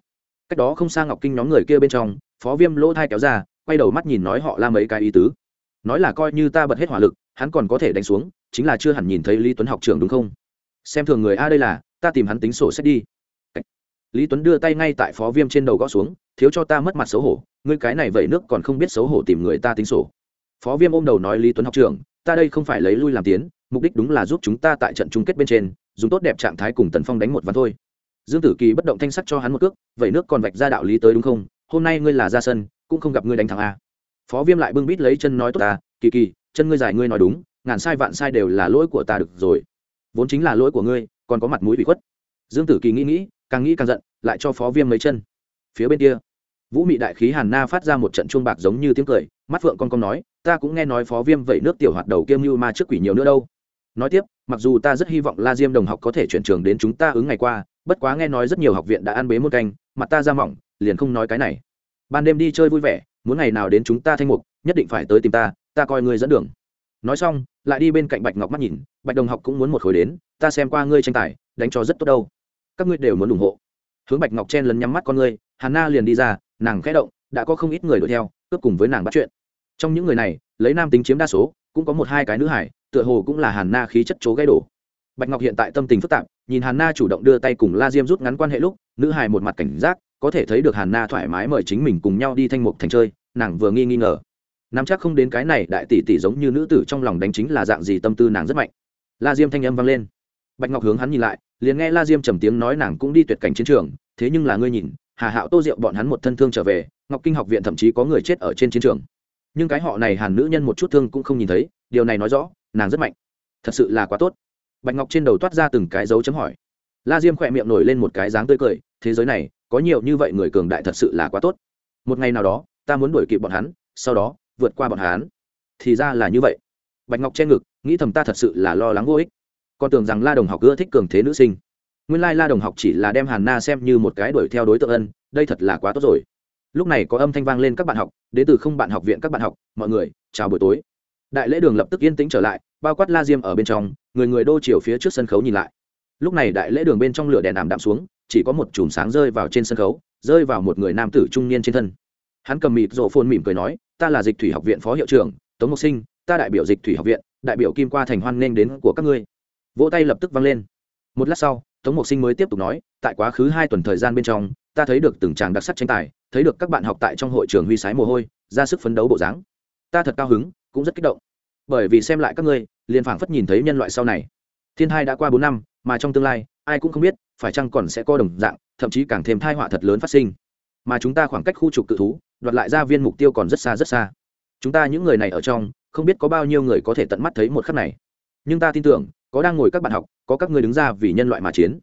Cách đó không xa ngọc kinh nhóm người kia bên trong, phó viêm lỗ thai kéo ra, quay đầu mắt nhìn nói họ la mấy cái ý tứ. Nói là coi như ta bật hết hỏa lực hắn còn có thể đánh xuống, chính là chưa hẳn nhìn thấy lý tuấn học trường đúng không? Xem thường người a đây là, ta tìm hắn tính sổ sách đi. Lý tuấn đưa tay ngay tại phó viêm trên đầu gõ xuống, thiếu cho ta mất mặt xấu hổ, ngươi cái này vậy nước còn không biết xấu hổ tìm người ta tính sổ. Phó viêm ôm đầu nói lý tuấn học trường ta đây không phải lấy lui làm tiến, mục đích đúng là giúp chúng ta tại trận chung kết bên trên, dùng tốt đẹp trạng thái cùng tần phong đánh một ván thôi. Dương tử kỳ bất động thanh sắc cho hắn một cước, vậy nước còn vạch ra đạo lý tới đúng không? Hôm nay ngươi là ra sân, cũng không gặp ngươi đánh thằng a. Phó viêm lại bưng bít lấy chân nói tốt ta, kỳ kỳ chân ngươi dài ngươi nói đúng, ngàn sai vạn sai đều là lỗi của ta được rồi. Vốn chính là lỗi của ngươi, còn có mặt mũi bị khuất. Dương tử kỳ nghĩ nghĩ, càng nghĩ càng giận, lại cho phó viêm mấy chân. Phía bên kia, vũ mị đại khí hàn na phát ra một trận chuông bạc giống như tiếng cười, mắt phượng con con nói, ta cũng nghe nói phó viêm vậy nước tiểu hoạt đầu kiêm mưu ma trước quỷ nhiều nữa đâu. Nói tiếp, mặc dù ta rất hy vọng la diêm đồng học có thể chuyển trường đến chúng ta ứng ngày qua, bất quá nghe nói rất nhiều học viện đã ăn bế một canh, mặt ta ra mỏng, liền không nói cái này. Ban đêm đi chơi vui vẻ, muốn ngày nào đến chúng ta thanh mục, nhất định phải tới tìm ta ta coi ngươi dẫn đường. Nói xong, lại đi bên cạnh bạch ngọc mắt nhìn, bạch đồng học cũng muốn một khối đến, ta xem qua ngươi tranh tài, đánh cho rất tốt đâu. Các ngươi đều muốn ủng hộ. Hướng bạch ngọc chen lấn nhắm mắt con ngươi, hàn na liền đi ra, nàng khẽ động, đã có không ít người đuổi theo, cướp cùng với nàng bắt chuyện. Trong những người này, lấy nam tính chiếm đa số, cũng có một hai cái nữ hải, tựa hồ cũng là hàn na khí chất chố gây đổ. Bạch ngọc hiện tại tâm tình phức tạp, nhìn hàn na chủ động đưa tay cùng la diêm rút ngắn quan hệ lúc, nữ hải một mặt cảnh giác, có thể thấy được hàn na thoải mái mời chính mình cùng nhau đi thanh mục thành chơi, nàng vừa nghi nghi ngờ nắm chắc không đến cái này, đại tỷ tỷ giống như nữ tử trong lòng đánh chính là dạng gì, tâm tư nàng rất mạnh. La diêm thanh âm vang lên. Bạch ngọc hướng hắn nhìn lại, liền nghe la diêm trầm tiếng nói nàng cũng đi tuyệt cảnh chiến trường, thế nhưng là ngươi nhìn, hà hạo tô diệu bọn hắn một thân thương trở về, ngọc kinh học viện thậm chí có người chết ở trên chiến trường. Nhưng cái họ này hàn nữ nhân một chút thương cũng không nhìn thấy, điều này nói rõ, nàng rất mạnh. Thật sự là quá tốt. Bạch ngọc trên đầu toát ra từng cái dấu chấm hỏi. La diêm khỏe miệng nổi lên một cái dáng tươi cười, thế giới này, có nhiều như vậy người cường đại thật sự là quá tốt. Một ngày nào đó, ta muốn đuổi kịp bọn hắn, sau đó vượt qua bọn hắn. Thì ra là như vậy. Bạch ngọc che ngực, nghĩ thầm ta thật sự là lo lắng vô ích. Con tưởng rằng la đồng học ưa thích cường thế nữ sinh. Nguyên lai la đồng học chỉ là đem hàn na xem như một cái đuổi theo đối tượng ân, đây thật là quá tốt rồi. Lúc này có âm thanh vang lên các bạn học, đến từ không bạn học viện các bạn học, mọi người, chào buổi tối. Đại lễ đường lập tức yên tĩnh trở lại, bao quát la diêm ở bên trong, người người đô chiều phía trước sân khấu nhìn lại. Lúc này đại lễ đường bên trong lửa đèn ảm đạm xuống, chỉ có một chùm sáng rơi vào trên sân khấu, rơi vào một người nam tử trung niên trên thân. Hắn cầm mịt rộ phôn mỉm cười nói ta là dịch thủy học viện phó hiệu trưởng, tống mộc sinh, ta đại biểu dịch thủy học viện, đại biểu kim qua thành hoan nghênh đến của các ngươi. Vỗ tay lập tức vang lên. Một lát sau, tống mộc sinh mới tiếp tục nói, tại quá khứ hai tuần thời gian bên trong, ta thấy được từng tràng đặc sắc tranh tài, thấy được các bạn học tại trong hội trường huy sái mồ hôi, ra sức phấn đấu bộ dáng. Ta thật cao hứng, cũng rất kích động. Bởi vì xem lại các ngươi, liền phảng phất nhìn thấy nhân loại sau này. Thiên hai đã qua bốn năm, mà trong tương lai, ai cũng không biết, phải chăng còn sẽ có đồng dạng, thậm chí càng thêm thai họa thật lớn phát sinh. Mà chúng ta khoảng cách khu trục cự thú đoạt lại ra viên mục tiêu còn rất xa rất xa. Chúng ta những người này ở trong, không biết có bao nhiêu người có thể tận mắt thấy một khắc này. Nhưng ta tin tưởng, có đang ngồi các bạn học, có các người đứng ra vì nhân loại mà chiến.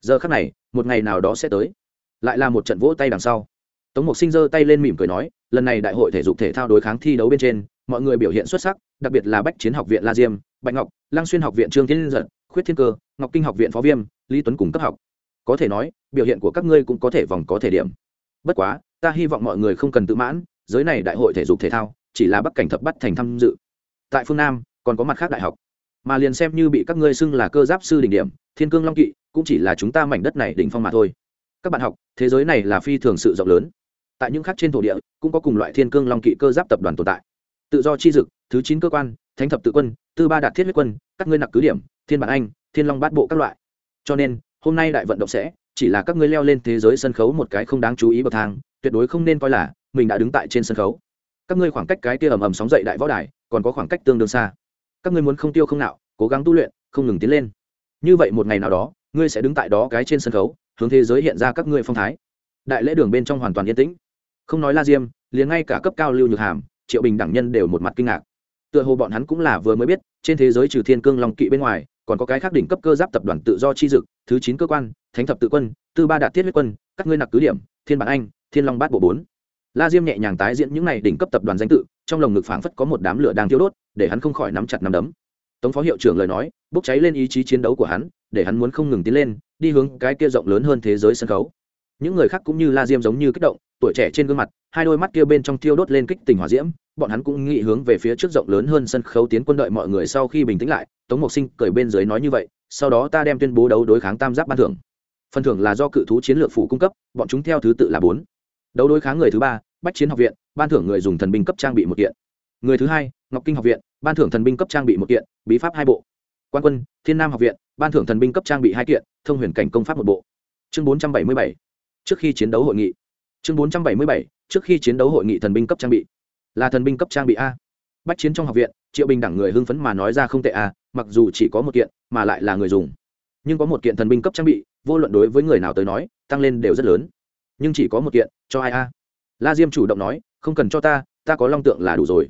Giờ khắc này, một ngày nào đó sẽ tới. Lại là một trận vỗ tay đằng sau. Tống mục sinh giơ tay lên mỉm cười nói, lần này đại hội thể dục thể thao đối kháng thi đấu bên trên, mọi người biểu hiện xuất sắc, đặc biệt là bách chiến học viện la diêm, bạch ngọc lang xuyên học viện trương thiên giật, khuyết thiên cơ, ngọc kinh học viện phó viêm, lý tuấn cùng cấp học. Có thể nói, biểu hiện của các ngươi cũng có thể vòng có thể điểm. Bất quá ta hy vọng mọi người không cần tự mãn, giới này đại hội thể dục thể thao, chỉ là bắc cảnh thập bắt thành tham dự. Tại phương nam, còn có mặt khác đại học. Mà liền xem như bị các ngươi xưng là cơ giáp sư đỉnh điểm, thiên cương long kỵ, cũng chỉ là chúng ta mảnh đất này đỉnh phong mà thôi. Các bạn học, thế giới này là phi thường sự rộng lớn. Tại những khác trên thổ địa, cũng có cùng loại thiên cương long kỵ cơ giáp tập đoàn tồn tại. Tự do chi dực, thứ chín cơ quan, thánh thập tự quân, tư ba đạt thiết huyết quân, các ngươi nặc cứ điểm, thiên bản anh, thiên long bát bộ các loại. Cho nên, hôm nay đại vận động sẽ chỉ là các ngươi leo lên thế giới sân khấu một cái không đáng chú ý bậc thang, tuyệt đối không nên coi là mình đã đứng tại trên sân khấu. Các ngươi khoảng cách cái kia ầm ầm sóng dậy đại võ đài, còn có khoảng cách tương đương xa. Các ngươi muốn không tiêu không nạo, cố gắng tu luyện, không ngừng tiến lên. Như vậy một ngày nào đó, ngươi sẽ đứng tại đó cái trên sân khấu, hướng thế giới hiện ra các ngươi phong thái. Đại lễ đường bên trong hoàn toàn yên tĩnh. Không nói la diêm, liền ngay cả cấp cao lưu nhược hàm, triệu bình đẳng nhân đều một mặt kinh ngạc. Tựa hồ bọn hắn cũng là vừa mới biết, trên thế giới trừ thiên cương long kỵ bên ngoài còn có cái khác đỉnh cấp cơ giáp tập đoàn tự do chi dực, thứ chín cơ quan, thánh thập tự quân, tư ba đạt thiết huyết quân, các ngươi nặc cứ điểm, thiên bản anh, thiên long bát bộ bốn. La diêm nhẹ nhàng tái diễn những n à y đỉnh cấp tập đoàn danh tự, trong lồng ngực phảng phất có một đám lửa đang thiêu đốt, để hắn không khỏi nắm chặt nắm đấm. Tống phó hiệu trưởng lời nói, bốc cháy lên ý chí chiến đấu của hắn, để hắn muốn không ngừng tiến lên, đi hướng cái kia rộng lớn hơn thế giới sân khấu. Những người khác cũng như la diêm giống như kích động, tuổi trẻ trên gương mặt hai đôi mắt kia bên trong thiêu đốt lên kích tình hỏa diễm, bọn hắn cũng nghĩ hướng về phía trước rộng lớn hơn sân khấu tiến quân đợi mọi người sau khi bình tĩnh lại, tống mộc sinh cởi bên dưới nói như vậy, sau đó ta đem tuyên bố đấu đối kháng tam giác ban thưởng. Phần thưởng là do cự thú chiến lược phủ cung cấp, bọn chúng theo thứ tự là bốn. Đấu đối kháng người thứ ba, bách chiến học viện, ban thưởng người dùng thần binh cấp trang bị một kiện. Người thứ hai, ngọc kinh học viện, ban thưởng thần binh cấp trang bị một kiện, bí pháp hai bộ. Quan quân, thiên nam học viện, ban thưởng thần binh cấp trang bị hai kiện, thông huyền cảnh công pháp một bộ. Chương bốn trăm bảy mươi bảy. Trước khi chiến đấu hội nghị. Chương bốn trăm bảy mươi bảy trước khi chiến đấu hội nghị thần binh cấp trang bị. Là thần binh cấp trang bị a. Bách chiến trong học viện, triệu bình đẳng người hưng phấn mà nói ra không tệ a, mặc dù chỉ có một kiện, mà lại là người dùng. Nhưng có một kiện thần binh cấp trang bị, vô luận đối với người nào tới nói, tăng lên đều rất lớn. Nhưng chỉ có một kiện, cho ai a? La diêm chủ động nói, không cần cho ta ta có long tượng là đủ rồi.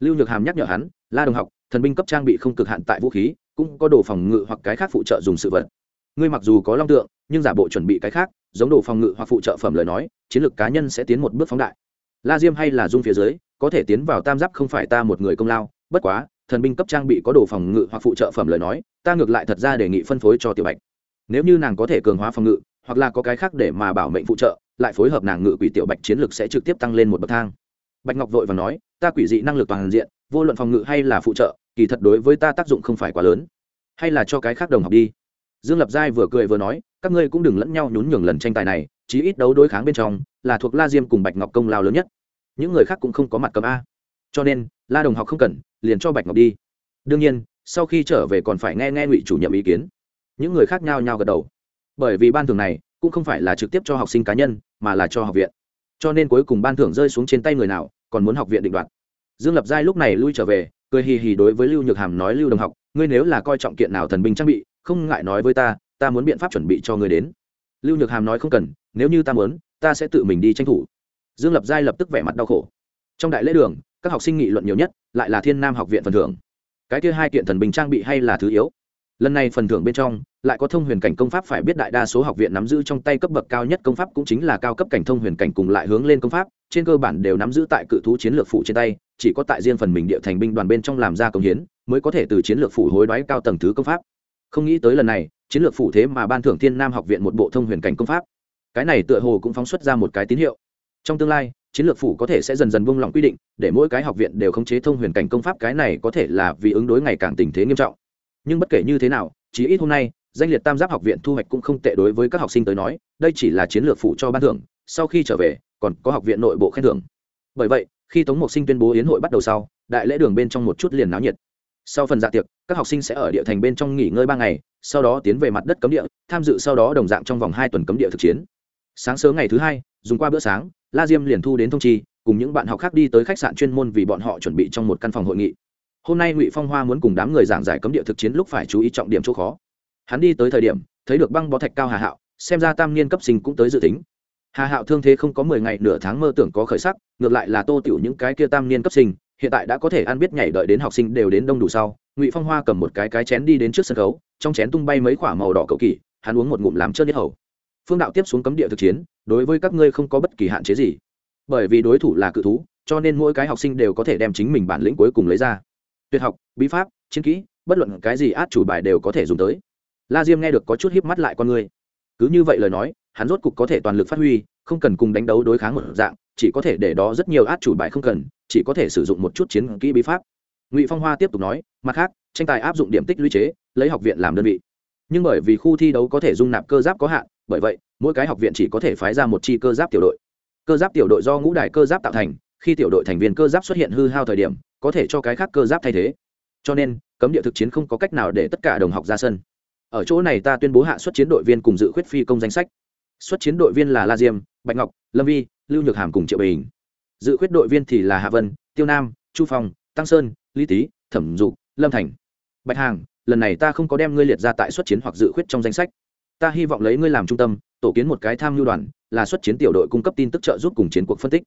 Lưu nhược hàm nhắc nhở hắn, la đồng học, thần binh cấp trang bị không cực hạn tại vũ khí, cũng có đồ phòng ngự hoặc cái khác phụ trợ dùng sự vật ngươi mặc dù có long tượng, nhưng giả bộ chuẩn bị cái khác, giống đồ phòng ngự hoặc phụ trợ phẩm lời nói, chiến lược cá nhân sẽ tiến một bước phóng đại. La diêm hay là dung phía dưới, có thể tiến vào tam giáp không phải ta một người công lao, bất quá, thần binh cấp trang bị có đồ phòng ngự hoặc phụ trợ phẩm lời nói, ta ngược lại thật ra đề nghị phân phối cho tiểu bạch. Nếu như nàng có thể cường hóa phòng ngự, hoặc là có cái khác để mà bảo mệnh phụ trợ, lại phối hợp nàng ngự quỷ tiểu bạch chiến lược sẽ trực tiếp tăng lên một bậc thang. Bạch ngọc vội và nói, ta quỷ dị năng lực toàn diện, vô luận phòng ngự hay là phụ trợ, kỳ thật đối với ta tác dụng không phải quá lớn. Hay là cho cái khác đồng học đi dương lập giai vừa cười vừa nói, các ngươi cũng đừng lẫn nhau nhún nhường lần tranh tài này, chí ít đấu đối kháng bên trong, là thuộc la diêm cùng bạch ngọc công lao lớn nhất. Những người khác cũng không có mặt cầm a. Cho nên, la đồng học không cần, liền cho bạch ngọc đi. Đương nhiên, sau khi trở về còn phải nghe nghe ngụy chủ nhiệm ý kiến. Những người khác nhao nhao gật đầu. Bởi vì ban thưởng này cũng không phải là trực tiếp cho học sinh cá nhân, mà là cho học viện. Cho nên cuối cùng ban thưởng rơi xuống trên tay người nào, còn muốn học viện định đoạt. Dương lập giai lúc này lui trở về, cười hì hì đối với lưu nhược hàm nói, lưu đồng học, ngươi nếu là coi trọng kiện nào thần binh trang bị không ngại nói với ta ta muốn biện pháp chuẩn bị cho ngươi đến. Lưu nhược hàm nói không cần, nếu như ta muốn, ta sẽ tự mình đi tranh thủ. Dương lập giai lập tức vẻ mặt đau khổ. Trong đại lễ đường, các học sinh nghị luận nhiều nhất, lại là thiên nam học viện phần thưởng. Cái kia hai kiện thần bình trang bị hay là thứ yếu? Lần này phần thưởng bên trong, lại có thông huyền cảnh công pháp phải biết đại đa số học viện nắm giữ trong tay cấp bậc cao nhất công pháp cũng chính là cao cấp cảnh thông huyền cảnh cùng lại hướng lên công pháp, trên cơ bản đều nắm giữ tại cự thú chiến lược phụ trên tay, chỉ có tại riêng phần mình địa thành binh đoàn bên trong làm ra công hiến, mới có thể từ chiến lược phụ hối đoái cao tầng thứ công pháp không nghĩ tới lần này, chiến lược phủ thế mà ban thưởng thiên nam học viện một bộ thông huyền cảnh công pháp. Cái này tựa hồ cũng phóng xuất ra một cái tín hiệu. Trong tương lai, chiến lược phủ có thể sẽ dần dần buông lỏng quy định, để mỗi cái học viện đều khống chế thông huyền cảnh công pháp cái này có thể là vì ứng đối ngày càng tình thế nghiêm trọng. Nhưng bất kể như thế nào, chí ít hôm nay, danh liệt tam giáp học viện thu hoạch cũng không tệ đối với các học sinh tới nói, đây chỉ là chiến lược phủ cho ban thưởng, sau khi trở về, còn có học viện nội bộ khen thưởng. Bởi vậy, khi tống mộc sinh tuyên bố yến hội bắt đầu sau, đại lễ đường bên trong một chút liền náo nhiệt sau phần dạ tiệc, các học sinh sẽ ở địa thành bên trong nghỉ ngơi ba ngày, sau đó tiến về mặt đất cấm địa, tham dự sau đó đồng dạng trong vòng hai tuần cấm địa thực chiến. Sáng sớm ngày thứ hai, dùng qua bữa sáng, la diêm liền thu đến thông chi, cùng những bạn học khác đi tới khách sạn chuyên môn vì bọn họ chuẩn bị trong một căn phòng hội nghị. Hôm nay ngụy phong hoa muốn cùng đám người giảng giải cấm địa thực chiến lúc phải chú ý trọng điểm chỗ khó. Hắn đi tới thời điểm, thấy được băng bó thạch cao hà hạo, xem ra tam niên cấp sinh cũng tới dự tính. Hà hạo thương thế không có mười ngày, nửa tháng mơ tưởng có khởi sắc, ngược lại là tô tiểu những cái kia tam niên cấp sinh hiện tại đã có thể ăn biết nhảy đợi đến học sinh đều đến đông đủ sau, ngụy phong hoa cầm một cái cái chén đi đến trước sân khấu, trong chén tung bay mấy k màu đỏ cầu kỳ hắn uống một ngụm làm chớt nhất hầu. Phương đạo tiếp xuống cấm địa thực chiến, đối với các ngươi không có bất kỳ hạn chế gì. Bởi vì đối thủ là cự thú, cho nên mỗi cái học sinh đều có thể đem chính mình bản lĩnh cuối cùng lấy ra. Tuyệt học, bí pháp, chiến kỹ, bất luận cái gì át chủ bài đều có thể dùng tới. La diêm nghe được có chút híp mắt lại con người. Cứ như vậy lời nói, hắn rốt cục có thể toàn lực phát huy không cần cùng đánh đấu đối kháng một dạng, chỉ có thể để đó rất nhiều át chủ bài không cần, chỉ có thể sử dụng một chút chiến kỹ bí pháp. Ngụy phong hoa tiếp tục nói, mặt khác, tranh tài áp dụng điểm tích lũy chế, lấy học viện làm đơn vị. Nhưng bởi vì khu thi đấu có thể dung nạp cơ giáp có hạn, bởi vậy, mỗi cái học viện chỉ có thể phái ra một chi cơ giáp tiểu đội. Cơ giáp tiểu đội do ngũ đài cơ giáp tạo thành, khi tiểu đội thành viên cơ giáp xuất hiện hư hao thời điểm, có thể cho cái khác cơ giáp thay thế. Cho nên, cấm địa thực chiến không có cách nào để tất cả đồng học ra sân. Ở chỗ này ta tuyên bố hạ xuất chiến đội viên cùng dự khuyết phi công danh sách xuất chiến đội viên là la diêm, bạch ngọc, lâm vi, lưu nhược hàm cùng triệu bình. Dự khuyết đội viên thì là hạ vân, tiêu nam, chu phong, tăng sơn, lý tý, thẩm dục lâm thành. Bạch hàng, lần này ta không có đem ngươi liệt ra tại xuất chiến hoặc dự khuyết trong danh sách. Ta hy vọng lấy ngươi làm trung tâm, tổ kiến một cái tham mưu đoàn, là xuất chiến tiểu đội cung cấp tin tức trợ giúp cùng chiến cuộc phân tích.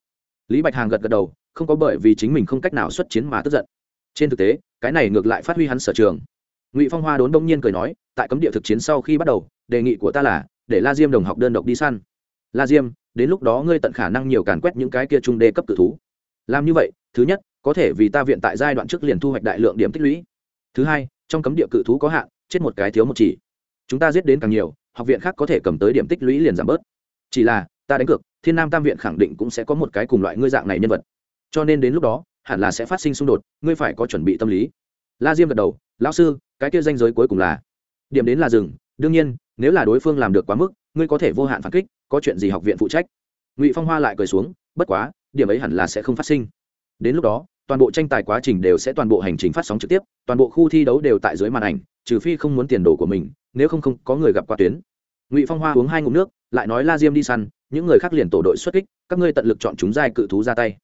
Lý bạch hàng gật gật đầu, không có bởi vì chính mình không cách nào xuất chiến mà tức giận. Trên thực tế, cái này ngược lại phát huy hắn sở trường. Ngụy phong hoa đốn đông nhiên cười nói, tại cấm địa thực chiến sau khi bắt đầu, đề nghị của ta là để la diêm đồng học đơn độc đi săn. La diêm, đến lúc đó ngươi tận khả năng nhiều càn quét những cái kia trung đê cấp cự thú. Làm như vậy, thứ nhất, có thể vì ta viện tại giai đoạn trước liền thu hoạch đại lượng điểm tích lũy. Thứ hai, trong cấm địa cự thú có hạn, chết một cái thiếu một chỉ. Chúng ta giết đến càng nhiều, học viện khác có thể cầm tới điểm tích lũy liền giảm bớt. Chỉ là, ta đánh cược, thiên nam tam viện khẳng định cũng sẽ có một cái cùng loại ngươi dạng này nhân vật. Cho nên đến lúc đó, hẳn là sẽ phát sinh xung đột, ngươi phải có chuẩn bị tâm lý. La diêm gật đầu, lão sư, cái kia danh giới cuối cùng là điểm đến là rừng đương nhiên nếu là đối phương làm được quá mức ngươi có thể vô hạn phản kích có chuyện gì học viện phụ trách ngụy phong hoa lại cười xuống bất quá điểm ấy hẳn là sẽ không phát sinh đến lúc đó toàn bộ tranh tài quá trình đều sẽ toàn bộ hành trình phát sóng trực tiếp toàn bộ khu thi đấu đều tại dưới màn ảnh trừ phi không muốn tiền đồ của mình nếu không không có người gặp qua tuyến ngụy phong hoa uống hai ngụm nước lại nói la diêm đi săn những người khác liền tổ đội xuất kích các ngươi tận lực chọn chúng giai cự thú ra tay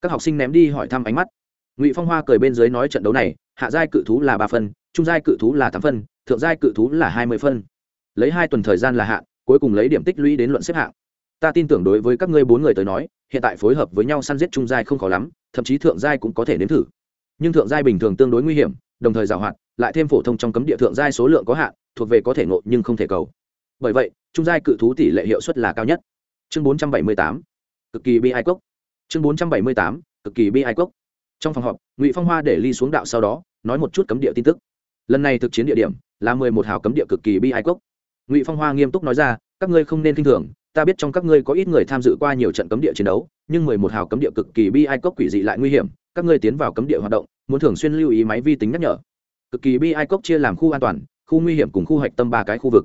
các học sinh ném đi hỏi thăm ánh mắt ngụy phong hoa cười bên dưới nói trận đấu này hạ giai cự thú là ba phân trung giai cự thú là tám phân thượng giai cự thú là hai mươi phân. Lấy hai tuần thời gian là hạn, cuối cùng lấy điểm tích lũy đến luận xếp hạng. Ta tin tưởng đối với các ngươi bốn người tới nói hiện tại phối hợp với nhau săn giết trung giai không khó lắm thậm chí thượng giai cũng có thể nếm thử. Nhưng thượng giai bình thường tương đối nguy hiểm đồng thời giảo hoạt lại thêm phổ thông trong cấm địa thượng giai số lượng có hạn thuộc về có thể ngộ nhưng không thể cầu. Bởi vậy trung giai cự thú tỷ lệ hiệu suất là cao nhất. Chương 478, cực kỳ bi ai cốc. Chương 478, cực kỳ bi ai cốc. Trong phòng họp ngụy phong hoa để ly xuống đạo sau đó nói một chút cấm địa tin tức lần này thực chiến địa điểm là mười một hào cấm địa cực kỳ bi ai cốc. Ngụy phong hoa nghiêm túc nói ra, các ngươi không nên k i n h thường, ta biết trong các ngươi có ít người tham dự qua nhiều trận cấm địa chiến đấu, nhưng mười một hào cấm địa cực kỳ bi ai cốc quỷ dị lại nguy hiểm, các ngươi tiến vào cấm địa hoạt động, muốn thường xuyên lưu ý máy vi tính nhắc nhở. Cực kỳ bi ai cốc chia làm khu an toàn, khu nguy hiểm cùng khu hạch tâm ba cái khu vực.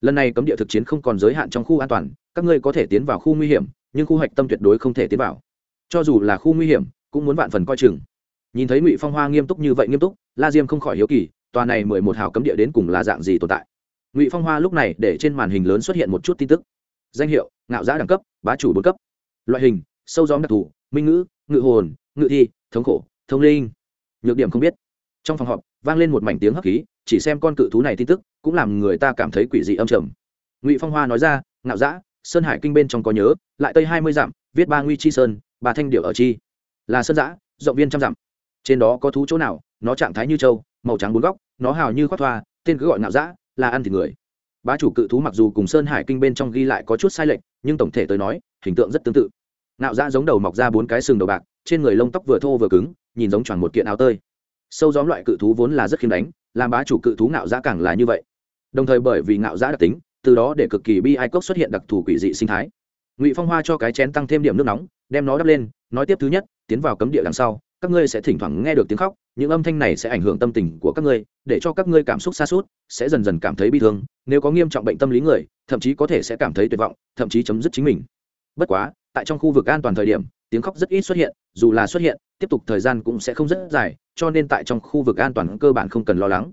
Lần này cấm địa thực chiến không còn giới hạn trong khu an toàn, các ngươi có thể tiến vào khu nguy hiểm, nhưng khu hạch tâm tuyệt đối không thể tiến vào. Cho dù là khu nguy hiểm, cũng muốn vạn phần coi chừng. Nhìn thấy ngụy phong hoa nghiêm túc như vậy nghiêm túc, la diêm không khỏi hiếu kỳ tòa này mười một hào cấm địa đến cùng là dạng gì tồn tại? Ngụy phong hoa lúc này để trên màn hình lớn xuất hiện một chút tin tức. Danh hiệu, ngạo giã đẳng cấp, bá chủ bốn cấp. Loại hình, sâu gió đặc thù, minh ngữ, ngự hồn, ngự thi, thống khổ, thông linh. Nhược điểm không biết. Trong phòng họp, vang lên một mảnh tiếng hấp khí, chỉ xem con cự thú này tin tức, cũng làm người ta cảm thấy quỷ dị âm trầm. Ngụy phong hoa nói ra, ngạo giã, sơn hải kinh bên trong có nhớ, lại tây hai mươi dặm, viết ba nguy chi sơn, ba thanh điệu ở chi. Là sơn giã, rộng viên trăm dặm. Trên đó có thú chỗ nào, nó trạng thái như châu màu trắng bốn góc, nó hào như khoác thoa, tên cứ gọi ngạo dã, là ăn thịt người. Bá chủ cự thú mặc dù cùng sơn hải kinh bên trong ghi lại có chút sai lệch, nhưng tổng thể tới nói, hình tượng rất tương tự. Ngạo dã giống đầu mọc ra bốn cái sừng đầu bạc, trên người lông tóc vừa thô vừa cứng, nhìn giống tròn một kiện áo tơi. Sâu gióm loại cự thú vốn là rất khiêm đánh, làm bá chủ cự thú ngạo dã càng là như vậy. Đồng thời bởi vì ngạo dã đặc tính, từ đó để cực kỳ bi ai cốc xuất hiện đặc thù quỷ dị sinh thái. Ngụy phong hoa cho cái chén tăng thêm điểm nước nóng, đem nó đắp lên, nói tiếp thứ nhất, tiến vào cấm địa đằng sau các ngươi sẽ thỉnh thoảng nghe được tiếng khóc, những âm thanh này sẽ ảnh hưởng tâm tình của các ngươi, để cho các ngươi cảm xúc xa suốt, sẽ dần dần cảm thấy bi thương. Nếu có nghiêm trọng bệnh tâm lý người, thậm chí có thể sẽ cảm thấy tuyệt vọng, thậm chí chấm dứt chính mình. Bất quá, tại trong khu vực an toàn thời điểm, tiếng khóc rất ít xuất hiện, dù là xuất hiện, tiếp tục thời gian cũng sẽ không rất dài, cho nên tại trong khu vực an toàn cơ bản không cần lo lắng.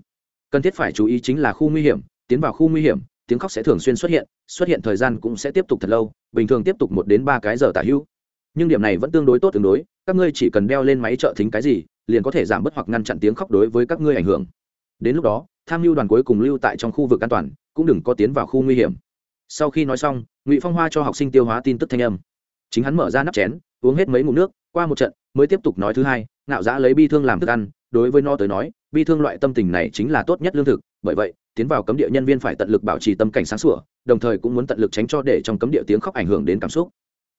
Cần thiết phải chú ý chính là khu nguy hiểm, tiến vào khu nguy hiểm, tiếng khóc sẽ thường xuyên xuất hiện xuất hiện thời gian cũng sẽ tiếp tục thật lâu, bình thường tiếp tục một đến ba cái giờ tả hữu nhưng điểm này vẫn tương đối tốt tương đối các ngươi chỉ cần đeo lên máy trợ thính cái gì, liền có thể giảm bớt hoặc ngăn chặn tiếng khóc đối với các ngươi ảnh hưởng. Đến lúc đó, tham mưu đoàn cuối cùng lưu tại trong khu vực an toàn, cũng đừng có tiến vào khu nguy hiểm. Sau khi nói xong, ngụy phong hoa cho học sinh tiêu hóa tin tức thanh âm. Chính hắn mở ra nắp chén, uống hết mấy ngụm nước, qua một trận, mới tiếp tục nói thứ hai, ngạo giã lấy bi thương làm thức ăn, đối với nó tới nói, bi thương loại tâm tình này chính là tốt nhất lương thực, bởi vậy, tiến vào cấm địa nhân viên phải tận lực bảo trì tâm cảnh sáng sủa, đồng thời cũng muốn tận lực tránh cho để trong cấm địa tiếng khóc ảnh hưởng đến cảm xúc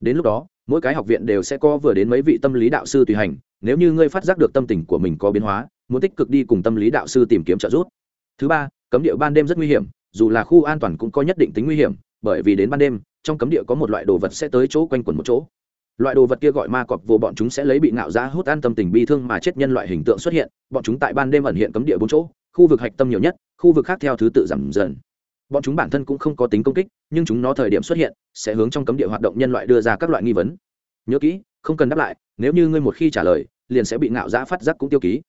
đến lúc đó, mỗi cái học viện đều sẽ có vừa đến mấy vị tâm lý đạo sư tùy hành, nếu như ngươi phát giác được tâm tình của mình có biến hóa, muốn tích cực đi cùng tâm lý đạo sư tìm kiếm trợ giúp. Thứ ba, cấm địa ban đêm rất nguy hiểm, dù là khu an toàn cũng có nhất định tính nguy hiểm, bởi vì đến ban đêm, trong cấm địa có một loại đồ vật sẽ tới chỗ quanh quẩn một chỗ. Loại đồ vật kia gọi ma cọp vô bọn chúng sẽ lấy bị ngạo giá hút an tâm tình bi thương mà chết nhân loại hình tượng xuất hiện, bọn chúng tại ban đêm ẩn hiện cấm địa bốn chỗ, khu vực hạch tâm nhiều nhất, khu vực khác theo thứ tự giảm dần bọn chúng bản thân cũng không có tính công kích, nhưng chúng nó thời điểm xuất hiện, sẽ hướng trong cấm địa hoạt động nhân loại đưa ra các loại nghi vấn. Nhớ kỹ, không cần đáp lại, nếu như ngươi một khi trả lời, liền sẽ bị ngạo giã phát giác cũng tiêu ký.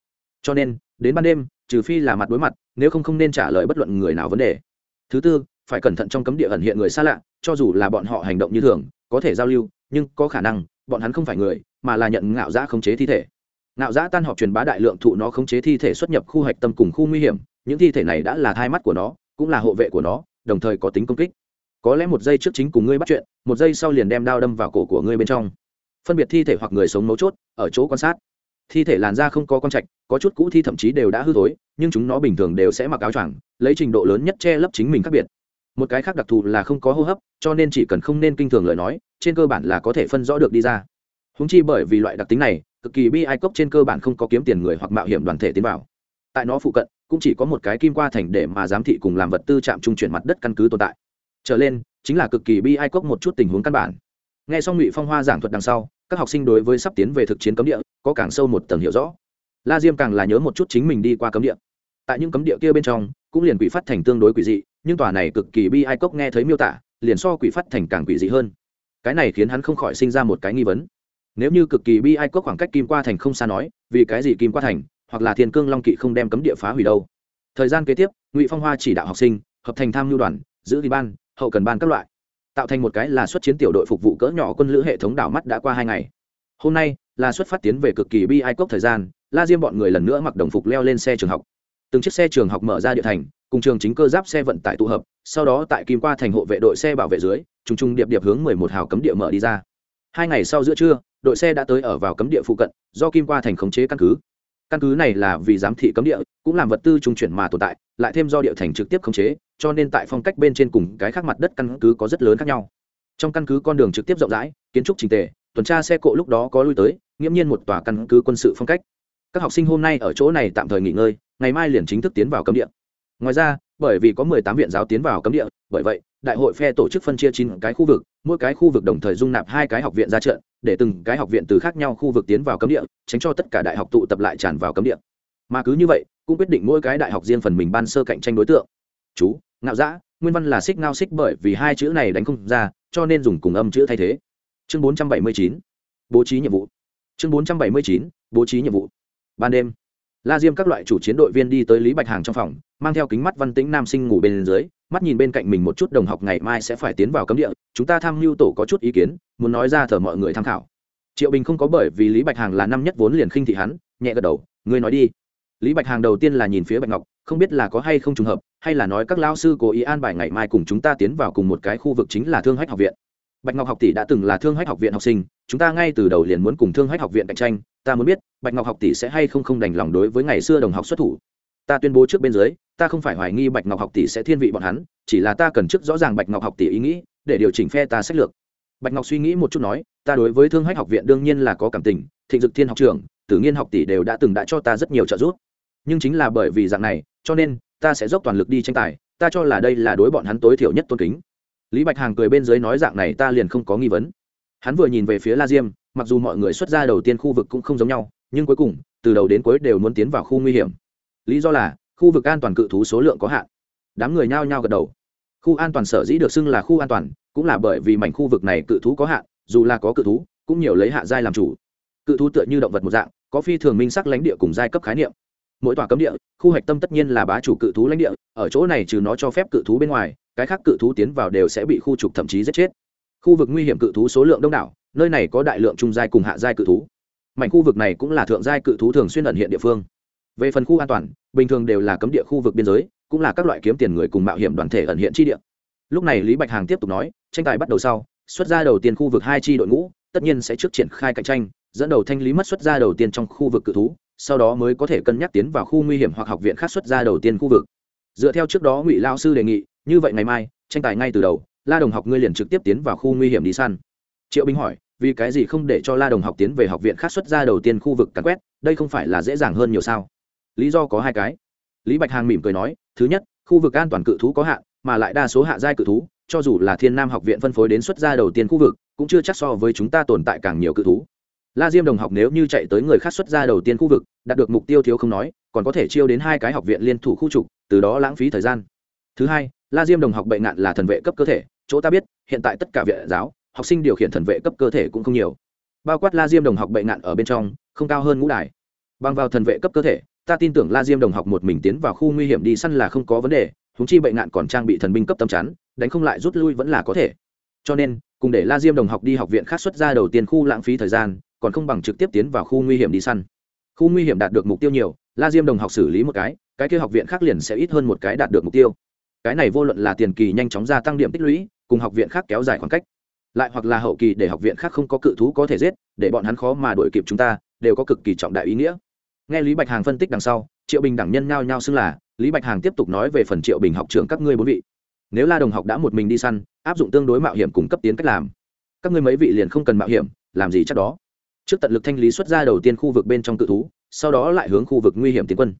Cho nên, đến ban đêm, trừ phi là mặt đối mặt, nếu không không nên trả lời bất luận người nào vấn đề. Thứ tư, phải cẩn thận trong cấm địa ẩn hiện người xa lạ, cho dù là bọn họ hành động như thường, có thể giao lưu, nhưng có khả năng, bọn hắn không phải người, mà là nhận ngạo giã khống chế thi thể. Ngạo giã tan họp truyền bá đại lượng thụ nó khống chế thi thể xuất nhập khu hạch tâm cùng khu nguy hiểm, những thi thể này đã là thai mắt của nó cũng là hộ vệ của nó, đồng thời có tính công kích. Có lẽ một giây trước chính cùng ngươi bắt chuyện, một giây sau liền đem đao đâm vào cổ của ngươi bên trong. Phân biệt thi thể hoặc người sống mấu chốt, ở chỗ quan sát. Thi thể làn da không có con trạch, có chút cũ thi thậm chí đều đã hư thối, nhưng chúng nó bình thường đều sẽ mặc áo choàng, lấy trình độ lớn nhất che lấp chính mình khác biệt. Một cái khác đặc thù là không có hô hấp, cho nên chỉ cần không nên kinh thường lời nói, trên cơ bản là có thể phân rõ được đi ra. Húng chi bởi vì loại đặc tính này, cực kỳ bi ai cốc trên cơ bản không có kiếm tiền người hoặc mạo hiểm đoàn thể tiến vào. Tại nó phụ cận cũng chỉ có một cái kim qua thành để mà giám thị cùng làm vật tư chạm trung chuyển mặt đất căn cứ tồn tại. Trở lên, chính là cực kỳ bi ai cốc một chút tình huống căn bản. Nghe xong ngụy phong hoa giảng thuật đằng sau, các học sinh đối với sắp tiến về thực chiến cấm địa, có càng sâu một tầng hiểu rõ. La diêm càng là nhớ một chút chính mình đi qua cấm địa. Tại những cấm địa kia bên trong, cũng liền quỷ phát thành tương đối quỷ dị, nhưng tòa này cực kỳ bi ai cốc nghe thấy miêu tả, liền so quỷ phát thành càng quỷ dị hơn. Cái này khiến hắn không khỏi sinh ra một cái nghi vấn. Nếu như cực kỳ bi ai cốc khoảng cách kim qua thành không xa nói, vì cái gì kim qua thành? Hoặc là thiên cương long kỵ không đem cấm địa phá hủy đâu. Thời gian kế tiếp, ngụy phong hoa chỉ đạo học sinh, hợp thành tham mưu đoàn, giữ đi ban, hậu cần ban các loại. Tạo thành một cái là xuất chiến tiểu đội phục vụ cỡ nhỏ quân lữ hệ thống đảo mắt đã qua hai ngày. Hôm nay, là xuất phát tiến về cực kỳ bi ai cốc thời gian, la diêm bọn người lần nữa mặc đồng phục leo lên xe trường học. Từng chiếc xe trường học mở ra địa thành, cùng trường chính cơ giáp xe vận tải tụ hợp, sau đó tại kim qua thành hộ vệ đội xe bảo vệ dưới t r điệp điệp hướng mười một hào cấm địa mở đi ra. Hai ngày sau giữa trưa, đội xe đã tới ở vào cấm địa phụ cận, do kim qua thành khống chế căn cứ căn cứ này là vì giám thị cấm địa, cũng làm vật tư trung chuyển mà tồn tại, lại thêm do địa thành trực tiếp khống chế, cho nên tại phong cách bên trên cùng cái khác mặt đất căn cứ có rất lớn khác nhau. Trong căn cứ con đường trực tiếp rộng rãi, kiến trúc trình tề, tuần tra xe cộ lúc đó có lui tới, nghiễm nhiên một tòa căn cứ quân sự phong cách. Các học sinh hôm nay ở chỗ này tạm thời nghỉ ngơi, ngày mai liền chính thức tiến vào cấm địa. Ngoài ra, bởi vì có mười tám viện giáo tiến vào cấm địa, bởi vậy, đại hội phe tổ chức phân chia chín cái khu vực, mỗi cái khu vực đồng thời dung nạp hai cái học viện ra trận để từng cái học viện từ khác nhau khu vực tiến vào cấm địa, tránh cho tất cả đại học tụ tập lại tràn vào cấm địa. Mà cứ như vậy, cũng quyết định mỗi cái đại học riêng phần mình ban sơ cạnh tranh đối tượng. Chú, ngạo dã, nguyên văn là xích ngao xích bởi vì hai chữ này đánh không ra, cho nên dùng cùng âm chữ thay thế. Chương bốn trăm bảy mươi chín, bố trí nhiệm vụ. Chương bốn trăm bảy mươi chín, bố trí nhiệm vụ. Ban đêm, la diêm các loại chủ chiến đội viên đi tới lý bạch hàng trong phòng, mang theo kính mắt văn tĩnh nam sinh ngủ bên dưới mắt nhìn bên cạnh mình một chút đồng học ngày mai sẽ phải tiến vào cấm địa, chúng ta tham mưu tổ có chút ý kiến, muốn nói ra thờ mọi người tham khảo. Triệu bình không có bởi vì lý bạch hàng là năm nhất vốn liền khinh thị hắn, nhẹ gật đầu, ngươi nói đi. Lý bạch hàng đầu tiên là nhìn phía bạch ngọc, không biết là có hay không trùng hợp, hay là nói các lao sư cố ý an bài ngày mai cùng chúng ta tiến vào cùng một cái khu vực chính là thương hách học viện. Bạch ngọc học tỷ đã từng là thương hách học viện học sinh, chúng ta ngay từ đầu liền muốn cùng thương hách học viện cạnh tranh, ta muốn biết, bạch ngọc học tỷ sẽ hay không không đành lòng đối với ngày xưa đồng học xuất thủ. Ta tuyên bố trước bên dưới ta không phải hoài nghi bạch ngọc học tỷ sẽ thiên vị bọn hắn, chỉ là ta cần trước rõ ràng bạch ngọc học tỷ ý nghĩ, để điều chỉnh phe ta sách lược. Bạch ngọc suy nghĩ một chút nói, ta đối với thương hách học viện đương nhiên là có cảm tình, thịnh dực thiên học trường tử nghiên học tỷ đều đã từng đã cho ta rất nhiều trợ giúp. Nhưng chính là bởi vì dạng này, cho nên, ta sẽ dốc toàn lực đi tranh tài, ta cho là đây là đối bọn hắn tối thiểu nhất tôn kính. Lý bạch hàng cười bên dưới nói dạng này ta liền không có nghi vấn. Hắn vừa nhìn về phía la diêm, mặc dù mọi người xuất ra đầu tiên khu vực cũng không giống nhau, nhưng cuối cùng, từ đầu đến cuối đều muốn tiến vào khu nguy hiểm. Lý do là khu vực an toàn cự thú số lượng có hạn. Đám người nhao nhao gật đầu. Khu an toàn sở dĩ được xưng là khu an toàn cũng là bởi vì mảnh khu vực này cự thú có hạn, dù là có cự thú, cũng nhiều lấy hạ giai làm chủ. Cự thú tựa như động vật một dạng, có phi thường minh sắc lãnh địa cùng giai cấp khái niệm. Mỗi tòa cấm địa, khu hạch tâm tất nhiên là bá chủ cự thú lãnh địa, ở chỗ này trừ nó cho phép cự thú bên ngoài, cái khác cự thú tiến vào đều sẽ bị khu trục thậm chí giết chết. Khu vực nguy hiểm cự thú số lượng đông đảo, nơi này có đại lượng trung giai cùng hạ giai cự thú. Mảnh khu vực này cũng là thượng giai cự thú thường xuyên ẩn hiện địa phương. Về phần khu an toàn bình thường đều là cấm địa khu vực biên giới, cũng là các loại kiếm tiền người cùng mạo hiểm đoàn thể ẩn hiện chi địa. Lúc này lý bạch hàng tiếp tục nói, tranh tài bắt đầu sau, xuất ra đầu tiên khu vực hai chi đội ngũ, tất nhiên sẽ trước triển khai cạnh tranh, dẫn đầu thanh lý mất xuất ra đầu tiên trong khu vực cự thú, sau đó mới có thể cân nhắc tiến vào khu nguy hiểm hoặc học viện khác xuất ra đầu tiên khu vực. Dựa theo trước đó ngụy lao sư đề nghị, như vậy ngày mai, tranh tài ngay từ đầu, la đồng học ngươi liền trực tiếp tiến vào khu nguy hiểm đi săn. Triệu binh hỏi, vì cái gì không để cho la đồng học tiến về học viện khác xuất ra đầu tiên khu vực cắn quét, đây không phải là dễ dàng hơn nhiều sao? Lý do có hai cái. Lý bạch hàng mỉm cười nói, thứ nhất, khu vực an toàn cự thú có hạn, mà lại đa số hạ giai cự thú, cho dù là thiên nam học viện phân phối đến xuất gia đầu tiên khu vực, cũng chưa chắc so với chúng ta tồn tại càng nhiều cự thú. La diêm đồng học nếu như chạy tới người khác xuất gia đầu tiên khu vực, đạt được mục tiêu thiếu không nói, còn có thể chiêu đến hai cái học viện liên thủ khu trục, từ đó lãng phí thời gian. Thứ hai, la diêm đồng học bệnh nạn là thần vệ cấp cơ thể, chỗ ta biết, hiện tại tất cả viện giáo, học sinh điều khiển thần vệ cấp cơ thể cũng không nhiều. Bao quát la diêm đồng học bệnh nạn ở bên trong, không cao hơn ngũ đài. Bằng vào thần vệ cấp cơ thể ta tin tưởng la diêm đồng học một mình tiến vào khu nguy hiểm đi săn là không có vấn đề húng chi bệnh nạn còn trang bị thần binh cấp tâm chắn, đánh không lại rút lui vẫn là có thể. Cho nên, cùng để la diêm đồng học đi học viện khác xuất ra đầu tiên khu lãng phí thời gian, còn không bằng trực tiếp tiến vào khu nguy hiểm đi săn. Khu nguy hiểm đạt được mục tiêu nhiều, la diêm đồng học xử lý một cái cái kia học viện khác liền sẽ ít hơn một cái đạt được mục tiêu. Cái này vô luận là tiền kỳ nhanh chóng gia tăng điểm tích lũy, cùng học viện khác kéo dài khoảng cách, lại hoặc là hậu kỳ để học viện khác không có cự thú có thể giết, để bọn hắn khó mà đuổi kịp chúng ta, đều có cực kỳ trọng đại ý nghĩa nghe lý bạch hàng phân tích đằng sau, triệu bình đẳng nhân nhao nhao xưng là, lý bạch hàng tiếp tục nói về phần triệu bình học trưởng các ngươi bốn vị. Nếu la đồng học đã một mình đi săn, áp dụng tương đối mạo hiểm cùng cấp tiến cách làm. Các ngươi mấy vị liền không cần mạo hiểm, làm gì chắc đó? Trước tận lực thanh lý xuất ra đầu tiên khu vực bên trong cự thú, sau đó lại hướng khu vực nguy hiểm tiến quân.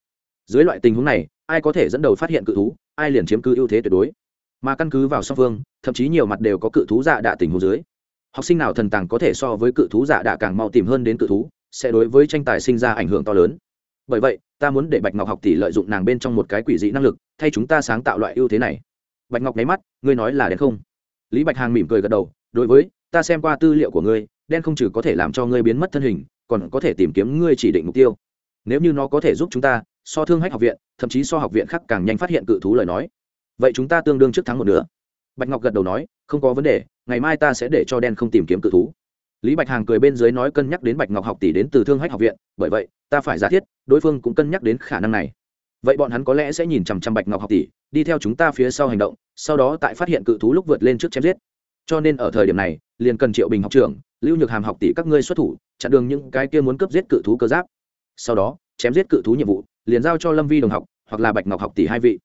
Dưới loại tình huống này, ai có thể dẫn đầu phát hiện cự thú, ai liền chiếm cứ ưu thế tuyệt đối. Mà căn cứ vào song phương, thậm chí nhiều mặt đều có cự thú dạ đạ tình huống dưới. Học sinh nào thần tàng có thể so với cự thú dạ đạ càng mau tìm hơn đến cự thú? Sẽ đối với tranh tài sinh ra ảnh hưởng to lớn. Bởi vậy, ta muốn để bạch ngọc học tỷ lợi dụng nàng bên trong một cái quỷ dị năng lực, thay chúng ta sáng tạo loại ưu thế này. Bạch ngọc nháy mắt, ngươi nói là đen không? Lý bạch hàng mỉm cười gật đầu, đối với, ta xem qua tư liệu của ngươi, đen không chỉ có thể làm cho ngươi biến mất thân hình, còn có thể tìm kiếm ngươi chỉ định mục tiêu. Nếu như nó có thể giúp chúng ta, so thương hách học viện, thậm chí so học viện khác càng nhanh phát hiện cự thú lời nói. Vậy chúng ta tương đương trước thắng một nửa. Bạch ngọc gật đầu nói, không có vấn đề, ngày mai ta sẽ để cho đen không tìm kiếm cự thú lý bạch hàng cười bên dưới nói cân nhắc đến bạch ngọc học tỷ đến từ thương hách học viện, bởi vậy, ta phải giả thiết, đối phương cũng cân nhắc đến khả năng này. Vậy bọn hắn có lẽ sẽ nhìn chằm chằm bạch ngọc học tỷ, đi theo chúng ta phía sau hành động, sau đó tại phát hiện cự thú lúc vượt lên trước chém giết. Cho nên ở thời điểm này, liền cần triệu bình học trưởng, lưu nhược hàm học tỷ các ngươi xuất thủ, chặn đường những cái kia muốn cướp giết cự thú cơ giáp. Sau đó, chém giết cự thú nhiệm vụ, liền giao cho lâm vi đồng học, hoặc là bạch ngọc học tỷ hai vị.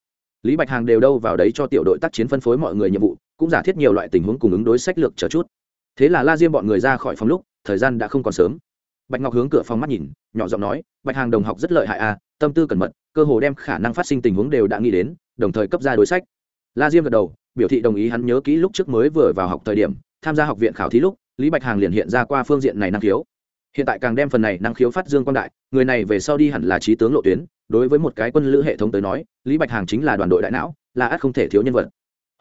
Lý bạch hàng đều đâu vào đấy cho tiểu đội tác chiến phân phối mọi người nhiệm vụ, cũng giả thiết nhiều loại tình huống cùng ứng đối sách lược chờ chút thế là la diêm bọn người ra khỏi phòng lúc, thời gian đã không còn sớm. Bạch ngọc hướng cửa phòng mắt nhìn, nhỏ giọng nói, bạch hàng đồng học rất lợi hại à tâm tư cẩn mật, cơ hồ đem khả năng phát sinh tình huống đều đã nghĩ đến, đồng thời cấp ra đối sách. La diêm gật đầu, biểu thị đồng ý hắn nhớ kỹ lúc trước mới vừa vào học thời điểm, tham gia học viện khảo thí lúc, lý bạch hàng liền hiện ra qua phương diện này năng khiếu. Hiện tại càng đem phần này năng khiếu phát dương quan đại, người này về sau đi hẳn là trí tướng lộ tuyến, đối với một cái quân lữ hệ thống tới nói, lý bạch hàng chính là đoàn đội đại não, là ắt không thể thiếu nhân vật.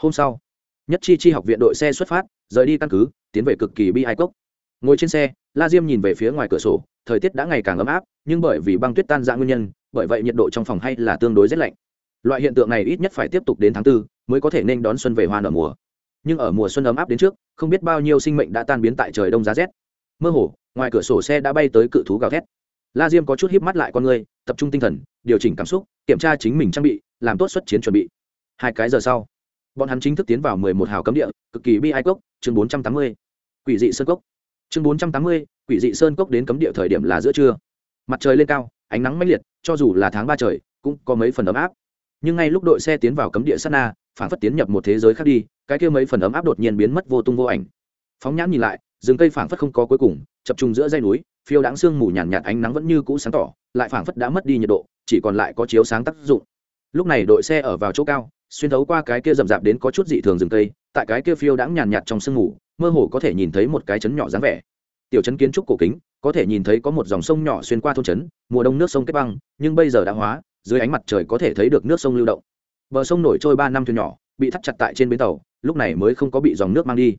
Hôm sau nhất chi chi học viện đội xe xuất phát, rời đi căn cứ, tiến về cực kỳ bi ai cốc. Ngồi trên xe, la diêm nhìn về phía ngoài cửa sổ, thời tiết đã ngày càng ấm áp, nhưng bởi vì băng tuyết tan ra nguyên nhân, bởi vậy nhiệt độ trong phòng hay là tương đối rét lạnh. Loại hiện tượng này ít nhất phải tiếp tục đến tháng tư mới có thể nên đón xuân về hoa nở mùa. Nhưng ở mùa xuân ấm áp đến trước, không biết bao nhiêu sinh mệnh đã tan biến tại trời đông giá rét. Mơ hồ, ngoài cửa sổ xe đã bay tới cự thú gào thét. La diêm có chút híp mắt lại con người, tập trung tinh thần, điều chỉnh cảm xúc, kiểm tra chính mình trang bị, làm tốt xuất chiến chuẩn bị. Hai cái giờ sau bọn hắn chính thức tiến vào mười một hào cấm địa cực kỳ bi ai cốc chương bốn trăm tám mươi. Quỷ dị sơn cốc. Chương bốn trăm tám mươi quỷ dị sơn cốc đến cấm địa thời điểm là giữa trưa. Mặt trời lên cao ánh nắng mãnh liệt cho dù là tháng ba trời cũng có mấy phần ấm áp. Nhưng ngay lúc đội xe tiến vào cấm địa sát na phản phất tiến nhập một thế giới khác đi cái kia mấy phần ấm áp đột nhiên biến mất vô tung vô ảnh. Phóng nhãn nhìn lại rừng cây phảng phất không có cuối cùng chập trùng giữa dây núi phiêu đáng sương mù nhàn nhạt, nhạt ánh nắng vẫn như cũ sáng tỏ lại phảng phất đã mất đi nhiệt độ chỉ còn lại có chiếu sáng tác dụng. Lúc này đội xe ở vào chỗ cao xuyên thấu qua cái kia rậm rạp đến có chút dị thường rừng cây, tại cái kia phiêu đãng nhàn nhạt trong sương mù mơ hồ có thể nhìn thấy một cái chấn nhỏ dáng vẻ. Tiểu trấn kiến trúc cổ kính, có thể nhìn thấy có một dòng sông nhỏ xuyên qua thôn trấn mùa đông nước sông kết băng, nhưng bây giờ đã hóa, dưới ánh mặt trời có thể thấy được nước sông lưu động. Bờ sông nổi trôi ba năm thuyền nhỏ, bị thắt chặt tại trên bến tàu, lúc này mới không có bị dòng nước mang đi.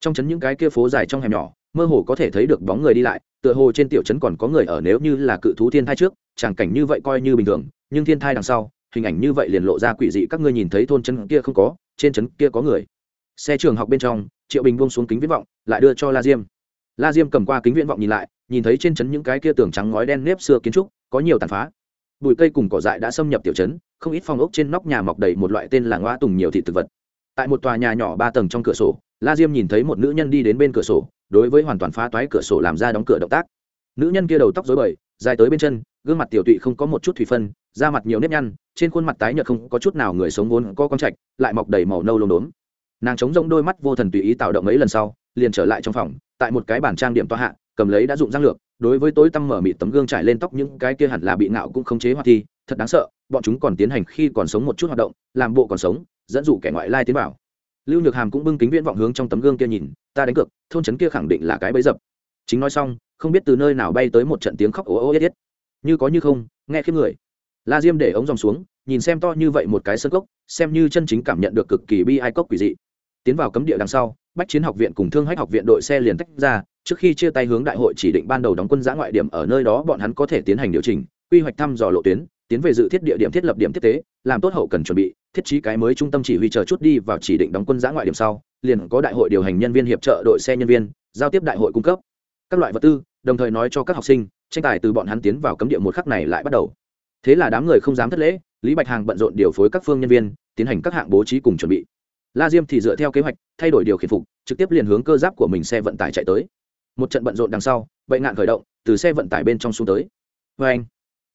Trong trấn những cái kia phố dài trong hẻm nhỏ, mơ hồ có thể thấy được bóng người đi lại, tựa hồ trên tiểu trấn còn có người ở nếu như là cự thú thiên thai trước tràng cảnh như vậy coi như bình thường, nhưng thiên thai đằng sau hình ảnh như vậy liền lộ ra quỷ dị, các ngươi nhìn thấy thôn trấn kia không có, trên trấn kia có người. Xe trường học bên trong, triệu bình buông xuống kính viễn vọng, lại đưa cho la diêm. La diêm cầm qua kính viễn vọng nhìn lại, nhìn thấy trên trấn những cái kia tường trắng ngói đen nếp xưa kiến trúc, có nhiều tàn phá. Bụi cây cùng cỏ dại đã xâm nhập tiểu trấn, không ít phong ốc trên nóc nhà mọc đầy một loại tên là ngoa tùng nhiều thị thực vật. Tại một tòa nhà nhỏ ba tầng trong cửa sổ, la diêm nhìn thấy một nữ nhân đi đến bên cửa sổ, đối với hoàn toàn phá toái cửa sổ làm ra đóng cửa động tác. Nữ nhân kia đầu tóc dối bời, dài tới bên chân gương mặt tiểu tụy không có một chút thủy phân, da mặt nhiều nếp nhăn, trên khuôn mặt tái nhợt không có chút nào người sống vốn có con trạch, lại mọc đầy màu nâu lốm đốm. Nàng chống rỗng đôi mắt vô thần tùy ý tạo động ấy lần sau, liền trở lại trong phòng, tại một cái bàn trang điểm toa hạ, cầm lấy đã dụng răng lược, đối với tối tăm mở mịt tấm gương trải lên tóc những cái kia hẳn là bị ngạo cũng không chế hoạt thi, thật đáng sợ, bọn chúng còn tiến hành khi còn sống một chút hoạt động, làm bộ còn sống, dẫn dụ kẻ ngoại lai tiến vào. Lưu nhược hàm cũng bưng kính viễn vọng hướng trong tấm gương kia nhìn, ta đánh cược, thôn trấn kia khẳng định là cái bẫy dập. Chính nói xong, không biết từ nơi nào bay tới một trận tiếng khóc ố ô yết yết như có như không, nghe khiếp người. La diêm để ống dòng xuống, nhìn xem to như vậy một cái sân cốc, xem như chân chính cảm nhận được cực kỳ bi ai cốc quỷ dị. Tiến vào cấm địa đằng sau, bách chiến học viện cùng thương hách học viện đội xe liền tách ra, trước khi chia tay hướng đại hội chỉ định ban đầu đóng quân giã ngoại điểm ở nơi đó bọn hắn có thể tiến hành điều chỉnh, quy hoạch thăm dò lộ tuyến, tiến về dự thiết địa điểm thiết lập điểm tiếp tế làm tốt hậu cần chuẩn bị, thiết trí cái mới trung tâm chỉ huy chờ chút đi vào chỉ định đóng quân giã ngoại điểm sau, liền có đại hội điều hành nhân viên hiệp trợ đội xe nhân viên, giao tiếp đại hội cung cấp. Các loại vật tư, đồng thời nói cho các học sinh tranh tài từ bọn hắn tiến vào cấm địa một khắc này lại bắt đầu. Thế là đám người không dám thất lễ, lý bạch hàng bận rộn điều phối các phương nhân viên, tiến hành các hạng bố trí cùng chuẩn bị. La diêm thì dựa theo kế hoạch, thay đổi điều khiển phục, trực tiếp liền hướng cơ giáp của mình xe vận tải chạy tới. Một trận bận rộn đằng sau bệnh ngạn khởi động, từ xe vận tải bên trong xuống tới. Vê anh,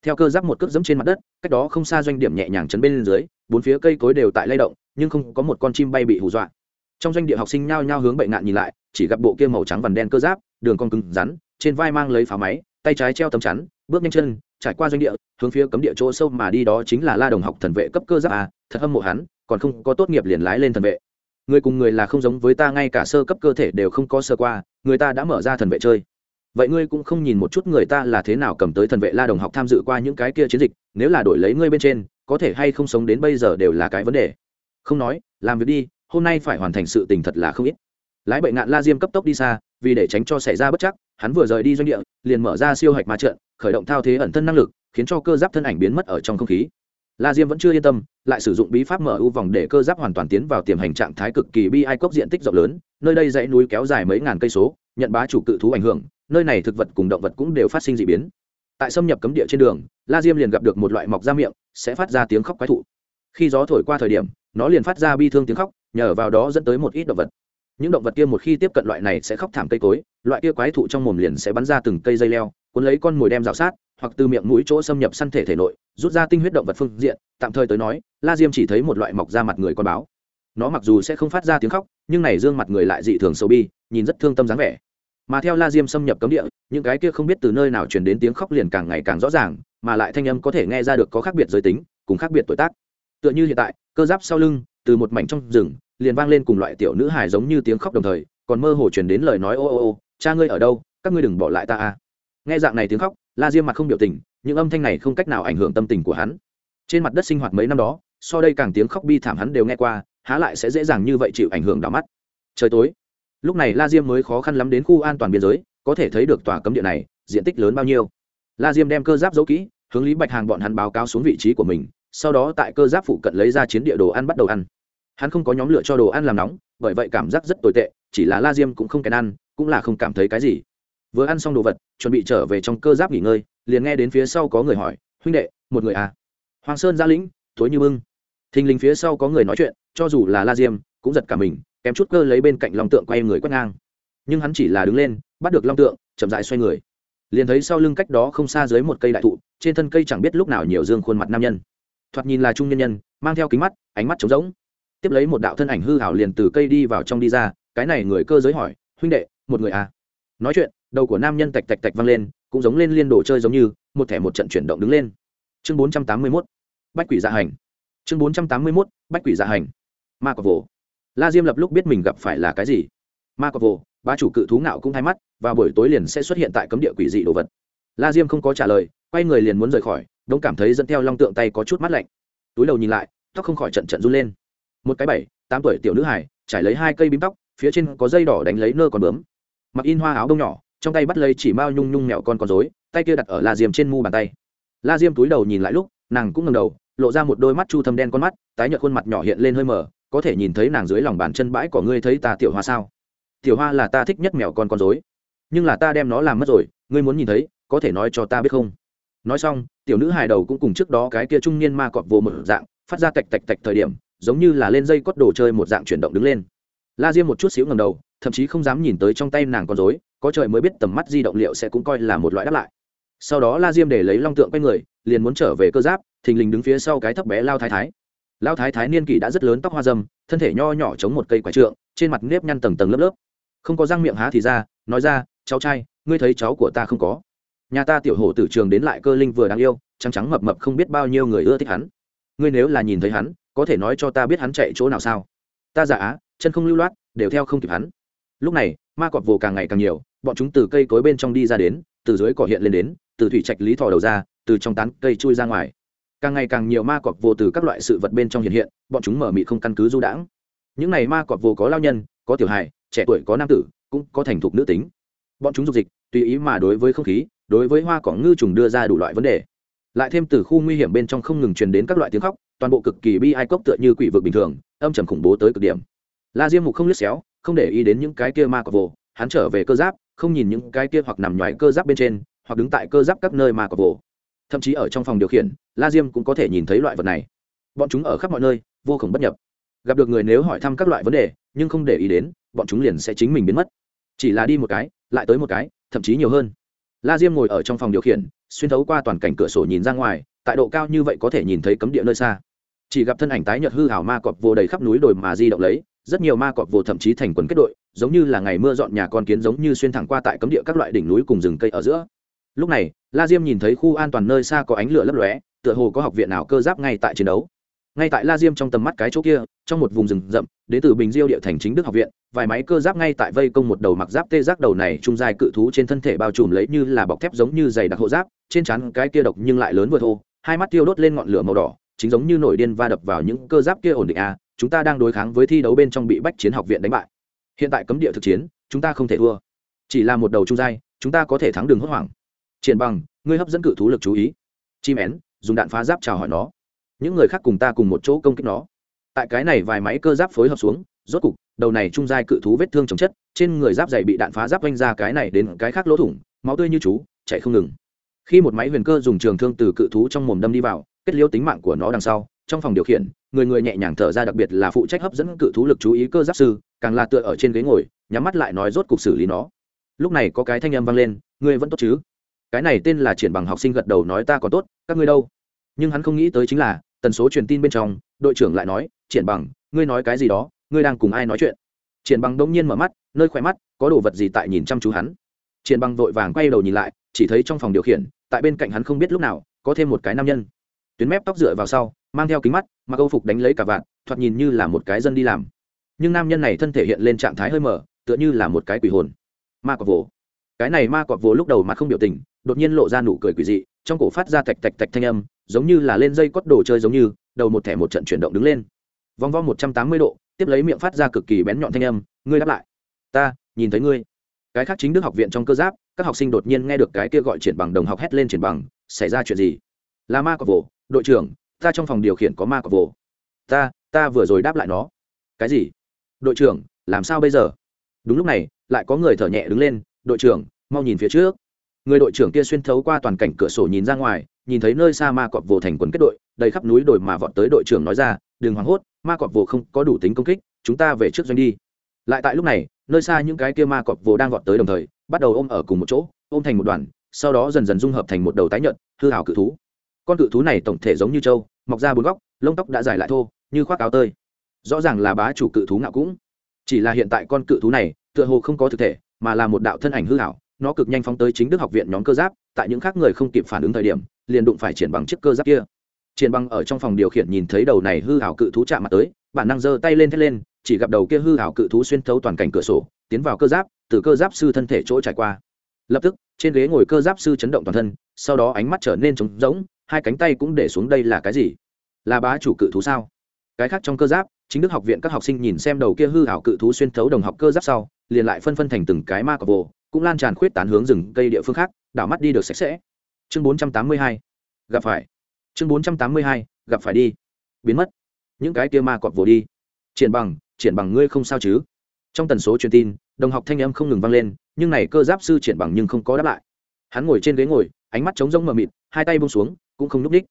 theo cơ giáp một cước dẫm trên mặt đất, cách đó không xa doanh điểm nhẹ nhàng chấn bên dưới, bốn phía cây cối đều tại lay động, nhưng không có một con chim bay bị hù dọa. Trong doanh địa học sinh nhao nhao hướng bệnh ngạn nhìn lại, chỉ gặp bộ kia màu trắng vằn đen cơ giáp, đường con cứng rắn, trên vai mang lấy pháo máy tay trái treo tấm chắn, bước nhanh chân, trải qua doanh địa, hướng phía cấm địa chỗ sâu mà đi đó chính là la đồng học thần vệ cấp cơ giáp à thật hâm mộ hắn, còn không có tốt nghiệp liền lái lên thần vệ. Người cùng người là không giống với ta, ngay cả sơ cấp cơ thể đều không có sơ qua, người ta đã mở ra thần vệ chơi. Vậy ngươi cũng không nhìn một chút người ta là thế nào cầm tới thần vệ la đồng học tham dự qua những cái kia chiến dịch, nếu là đổi lấy ngươi bên trên, có thể hay không sống đến bây giờ đều là cái vấn đề. Không nói, làm việc đi, hôm nay phải hoàn thành sự tình thật là không ít. Lái bệnh ngạn la diêm cấp tốc đi xa vì để tránh cho xảy ra bất chắc, hắn vừa rời đi doanh địa, liền mở ra siêu hạch ma trận, khởi động thao thế ẩn thân năng lực, khiến cho cơ giáp thân ảnh biến mất ở trong không khí. La diêm vẫn chưa yên tâm, lại sử dụng bí pháp mở ưu vòng để cơ giáp hoàn toàn tiến vào tiềm hành trạng thái cực kỳ bi ai cốc diện tích rộng lớn, nơi đây dãy núi kéo dài mấy ngàn cây số, nhận bá chủ cự thú ảnh hưởng, nơi này thực vật cùng động vật cũng đều phát sinh d ị biến. Tại xâm nhập cấm địa trên đường, la diêm liền gặp được một loại mọc ra miệng, sẽ phát ra tiếng khóc quái thụ. Khi gió thổi qua thời điểm, nó liền phát ra bi thương tiếng khóc, nhờ vào đó dẫn tới một ít động vật những động vật kia một khi tiếp cận loại này sẽ khóc thảm cây cối, loại kia quái thụ trong mồm liền sẽ bắn ra từng cây dây leo, cuốn lấy con mồi đem rào sát, hoặc từ miệng mũi chỗ xâm nhập săn thể thể nội, rút ra tinh huyết động vật phương diện, tạm thời tới nói, la diêm chỉ thấy một loại mọc ra mặt người con báo. Nó mặc dù sẽ không phát ra tiếng khóc, nhưng này dương mặt người lại dị thường sâu bi, nhìn rất thương tâm dáng vẻ. Mà theo la diêm xâm nhập cấm địa, những cái kia không biết từ nơi nào truyền đến tiếng khóc liền càng ngày càng rõ ràng, mà lại thanh âm có thể nghe ra được có khác biệt giới tính, cùng khác biệt tuổi tác. Tựa như hiện tại, cơ giáp sau lưng từ một mảnh trong rừng, liền vang lên cùng loại tiểu nữ hài giống như tiếng khóc đồng thời, còn mơ hồ truyền đến lời nói, ô ô ô, cha ngươi ở đâu? Các ngươi đừng bỏ lại ta a nghe dạng này tiếng khóc, la diêm mặt không biểu tình, những âm thanh này không cách nào ảnh hưởng tâm tình của hắn. Trên mặt đất sinh hoạt mấy năm đó, so đây càng tiếng khóc bi thảm hắn đều nghe qua, há lại sẽ dễ dàng như vậy chịu ảnh hưởng đỏ mắt. Trời tối, lúc này la diêm mới khó khăn lắm đến khu an toàn biên giới, có thể thấy được tòa cấm địa này, diện tích lớn bao nhiêu. La diêm đem cơ giáp giấu kỹ, hướng lý bạch hàng bọn hắn báo cáo xuống vị trí của mình, sau đó tại cơ giáp phụ cận lấy ra chiến địa đồ ăn bắt đầu ăn hắn không có nhóm lửa cho đồ ăn làm nóng, bởi vậy cảm giác rất tồi tệ, chỉ là la diêm cũng không kèn ăn, cũng là không cảm thấy cái gì. Vừa ăn xong đồ vật, chuẩn bị trở về trong cơ giáp nghỉ ngơi, liền nghe đến phía sau có người hỏi, huynh đệ, một người à? Hoàng sơn gia lĩnh, thối như bưng. Thình lình phía sau có người nói chuyện, cho dù là la diêm, cũng giật cả mình, kém chút cơ lấy bên cạnh long tượng quay người quét ngang. Nhưng hắn chỉ là đứng lên, bắt được long tượng, chậm dại xoay người. Liền thấy sau lưng cách đó không xa dưới một cây đại thụ, trên thân cây chẳng biết lúc nào nhiều dương khuôn mặt nam nhân. Thoạt nhìn là trung nhân nhân, mang theo kính mắt, ánh mắt trống rỗng tiếp lấy một đạo thân ảnh hư hảo liền từ cây đi vào trong đi ra, cái này người cơ giới hỏi, huynh đệ, một người à? Nói chuyện, đầu của nam nhân tạch tạch tạch văng lên, cũng giống lên liên đồ chơi giống như, một thẻ một trận chuyển động đứng lên. Chương bốn trăm tám mươi mốt, bách quỷ dạ hành. Chương bốn trăm tám mươi mốt, bách quỷ dạ hành. Ma cọc vồ. La diêm lập lúc biết mình gặp phải là cái gì. Ma cọc vồ ba chủ cự thú ngạo cũng thay mắt và buổi tối liền sẽ xuất hiện tại cấm địa quỷ dị đồ vật. La diêm không có trả lời, quay người liền muốn rời khỏi đông cảm thấy dẫn theo long tượng tay có chút mắt lạnh. Túi đầu nhìn lại, tóc không khỏi trận trận run lên một cái bảy, tám tuổi tiểu nữ hải trải lấy hai cây bím tóc, phía trên có dây đỏ đánh lấy nơ còn bướm. Mặc in hoa áo đông nhỏ, trong tay bắt lấy chỉ mao nhung nhung mẹo con con dối tay kia đặt ở la diêm trên mu bàn tay. La diêm túi đầu nhìn lại lúc, nàng cũng ngầm đầu, lộ ra một đôi mắt chu thâm đen con mắt, tái nhợt khuôn mặt nhỏ hiện lên hơi mờ, có thể nhìn thấy nàng dưới lòng bàn chân bãi của ngươi thấy ta tiểu hoa sao? Tiểu hoa là ta thích nhất mèo con con dối nhưng là ta đem nó làm mất rồi, ngươi muốn nhìn thấy, có thể nói cho ta biết không? Nói xong, tiểu nữ hài đầu cũng cùng trước đó cái kia trung niên ma cọp vô một dạng, phát ra tạch tạch tạch thời điểm giống như là lên dây cốt đồ chơi một dạng chuyển động đứng lên. La diêm một chút xíu ngầm đầu, thậm chí không dám nhìn tới trong tay nàng con dối có trời mới biết tầm mắt di động liệu sẽ cũng coi là một loại đáp lại. Sau đó la diêm để lấy long tượng quay người, liền muốn trở về cơ giáp, thình lình đứng phía sau cái thấp bé lao thái thái. Lao thái thái niên kỷ đã rất lớn tóc hoa dâm, thân thể nho nhỏ chống một cây quả trượng, trên mặt nếp nhăn tầng tầng lớp lớp. Không có răng miệng há thì ra, nói ra, cháu trai, ngươi thấy cháu của ta không có. Nhà ta tiểu hổ tử trường đến lại cơ linh vừa đáng yêu, trắng trắng mập mập không biết bao nhiêu người ưa thích hắn. Ngươi nếu là nhìn thấy hắn có thể nói cho ta biết hắn chạy chỗ nào sao? Ta giả á, chân không lưu loát, đều theo không kịp hắn. Lúc này, ma cọp vồ càng ngày càng nhiều, bọn chúng từ cây cối bên trong đi ra đến, từ dưới cỏ hiện lên đến, từ thủy trạch lý thò đầu ra, từ trong tán cây chui ra ngoài. Càng ngày càng nhiều ma cọp vô từ các loại sự vật bên trong hiện hiện, bọn chúng mở mị không căn cứ du đãng. Những này ma cọp vô có lao nhân, có tiểu hài, trẻ tuổi có nam tử, cũng có thành thục nữ tính. Bọn chúng dục dịch, tùy ý mà đối với không khí, đối với hoa cỏ ngư trùng đưa ra đủ loại vấn đề lại thêm từ khu nguy hiểm bên trong không ngừng truyền đến các loại tiếng khóc, toàn bộ cực kỳ bi ai cốc tựa như quỷ vực bình thường, âm trầm khủng bố tới cực điểm. La diêm mục không liếc xéo, không để ý đến những cái kia ma cọc vồ, hắn trở về cơ giáp, không nhìn những cái kia hoặc nằm nhoài cơ giáp bên trên, hoặc đứng tại cơ giáp các nơi ma cọc vồ. Thậm chí ở trong phòng điều khiển, la diêm cũng có thể nhìn thấy loại vật này. Bọn chúng ở khắp mọi nơi, vô cùng bất nhập. Gặp được người nếu hỏi thăm các loại vấn đề, nhưng không để ý đến, bọn chúng liền sẽ chính mình biến mất. Chỉ là đi một cái, lại tới một cái, thậm chí nhiều hơn. La diêm ngồi ở trong phòng điều khiển xuyên thấu qua toàn cảnh cửa sổ nhìn ra ngoài, tại độ cao như vậy có thể nhìn thấy cấm địa nơi xa. Chỉ gặp thân ảnh tái nhợt hư hảo ma cọp vô đầy khắp núi đồi mà di động lấy, rất nhiều ma cọp vô thậm chí thành quần kết đội, giống như là ngày mưa dọn nhà con kiến giống như xuyên thẳng qua tại cấm địa các loại đỉnh núi cùng rừng cây ở giữa. Lúc này, la diêm nhìn thấy khu an toàn nơi xa có ánh lửa lấp lóe, tựa hồ có học viện nào cơ giáp ngay tại chiến đấu ngay tại la diêm trong tầm mắt cái chỗ kia trong một vùng rừng rậm đến từ bình diêu địa thành chính đức học viện vài máy cơ giáp ngay tại vây công một đầu mặc giáp tê giác đầu này trung dài cự thú trên thân thể bao trùm lấy như là bọc thép giống như giày đặc hộ giáp trên trán cái kia độc nhưng lại lớn vừa thô hai mắt tiêu đốt lên ngọn lửa màu đỏ chính giống như nổi điên va đập vào những cơ giáp kia ổn định a à, chúng ta đang đối kháng với thi đấu bên trong bị bách chiến học viện đánh bại. Hiện tại cấm địa thực chiến chúng ta không thể thua. Chỉ là một đầu trung giai chúng ta có thể thắng đường hốt hoảng. Triển bằng ngươi hấp dẫn cự thú lực chú ý. Chim én dùng đạn phá giáp chào hỏi nó những người khác cùng ta cùng một chỗ công kích nó. Tại cái này vài máy cơ giáp phối hợp xuống, rốt cục, đầu này trung giai cự thú vết thương chồng chất, trên người giáp dày bị đạn phá giáp vanh ra cái này đến cái khác lỗ thủng, máu tươi như chú, chạy không ngừng. Khi một máy huyền cơ dùng trường thương từ cự thú trong mồm đâm đi vào, kết liêu tính mạng của nó đằng sau, trong phòng điều khiển, người người nhẹ nhàng thở ra đặc biệt là phụ trách hấp dẫn cự thú lực chú ý cơ giáp sư, càng là tựa ở trên ghế ngồi, nhắm mắt lại nói rốt cục xử lý nó. Lúc này có cái thanh âm vang lên, ngươi vẫn tốt chứ? Cái này tên là triển bằng học sinh gật đầu nói, ta có tốt, các ngươi đâu? Nhưng hắn không nghĩ tới chính là tần số truyền tin bên trong, đội trưởng lại nói, triển bằng, ngươi nói cái gì đó, ngươi đang cùng ai nói chuyện? Triển bằng đông nhiên mở mắt, nơi khỏe mắt, có đồ vật gì tại nhìn chăm chú hắn. Triển bằng vội vàng quay đầu nhìn lại, chỉ thấy trong phòng điều khiển, tại bên cạnh hắn không biết lúc nào, có thêm một cái nam nhân. Tuyến mép tóc dựa vào sau, mang theo kính mắt, mặc âu phục đánh lấy cả vạn, thoạt nhìn như là một cái dân đi làm. Nhưng nam nhân này thân thể hiện lên trạng thái hơi mở, tựa như là một cái quỷ hồn. Ma cọp vồ. Cái này ma cọp vồ lúc đầu mặt không biểu tình, đột nhiên lộ ra nụ cười quỷ dị, trong cổ phát ra tạch tạch tạch thanh âm giống như là lên dây cốt đồ chơi giống như, đầu một thẻ một trận chuyển động đứng lên. Vòng vo một trăm tám mươi độ, tiếp lấy miệng phát ra cực kỳ bén nhọn thanh âm, ngươi đáp lại. Ta, nhìn thấy ngươi. Cái khác chính đức học viện trong cơ giáp, các học sinh đột nhiên nghe được cái kia gọi triển bằng đồng học hét lên triển bằng, xảy ra chuyện gì? Là ma cọc vồ, đội trưởng, ta trong phòng điều khiển có ma cọc vồ. Ta ta vừa rồi đáp lại nó. Cái gì? Đội trưởng, làm sao bây giờ? Đúng lúc này, lại có người thở nhẹ đứng lên, đội trưởng, mau nhìn phía trước. Người đội trưởng kia xuyên thấu qua toàn cảnh cửa sổ nhìn ra ngoài nhìn thấy nơi xa ma cọp vồ thành quần kết đội, đầy khắp núi đồi mà vọt tới đội trưởng nói ra, đừng hoảng hốt, ma cọp vồ không có đủ tính công kích, chúng ta về trước doanh đi. Lại tại lúc này, nơi xa những cái kia ma cọp vồ đang vọt tới đồng thời, bắt đầu ôm ở cùng một chỗ, ôm thành một đoàn, sau đó dần dần dung hợp thành một đầu tái nhợt, hư hào cự thú. Con cự thú này tổng thể giống như trâu, mọc ra bốn góc, lông tóc đã dài lại thô, như khoác áo tơi. Rõ ràng là bá chủ cự thú ngạo cũng. Chỉ là hiện tại con cự thú này, tựa hồ không có thực thể, mà là một đạo thân ảnh hư hảo nó cực nhanh phóng tới chính đức học viện nhóm cơ giáp, tại những khác người không kịp phản ứng thời điểm, liền đụng phải triển bằng chiếc cơ giáp kia. Triển bằng ở trong phòng điều khiển nhìn thấy đầu này hư hảo cự thú chạm mặt tới, bản năng giơ tay lên thét lên, chỉ gặp đầu kia hư hảo cự thú xuyên thấu toàn cảnh cửa sổ, tiến vào cơ giáp, từ cơ giáp sư thân thể chỗ trải qua. Lập tức, trên ghế ngồi cơ giáp sư chấn động toàn thân, sau đó ánh mắt trở nên trống rỗng, hai cánh tay cũng để xuống đây là cái gì? Là bá chủ cự thú sao? Cái khác trong cơ giáp, chính đức học viện các học sinh nhìn xem đầu kia hư hảo cự thú xuyên thấu đồng học cơ giáp sau, liền lại phân phân thành từng cái ma cọc vồ cũng lan tràn khuyết tán hướng rừng cây địa phương khác, đảo mắt đi được sạch sẽ. Chương 482 gặp phải. Chương 482 gặp phải đi. Biến mất. Những cái kia ma cọp vồ đi. Triển bằng triển bằng ngươi không sao chứ? Trong tần số truyền tin, đồng học thanh âm không ngừng vang lên, nhưng này cơ giáp sư triển bằng nhưng không có đáp lại. Hắn ngồi trên ghế ngồi, ánh mắt trống rỗng mờ mịt, hai tay buông xuống, cũng không núp đích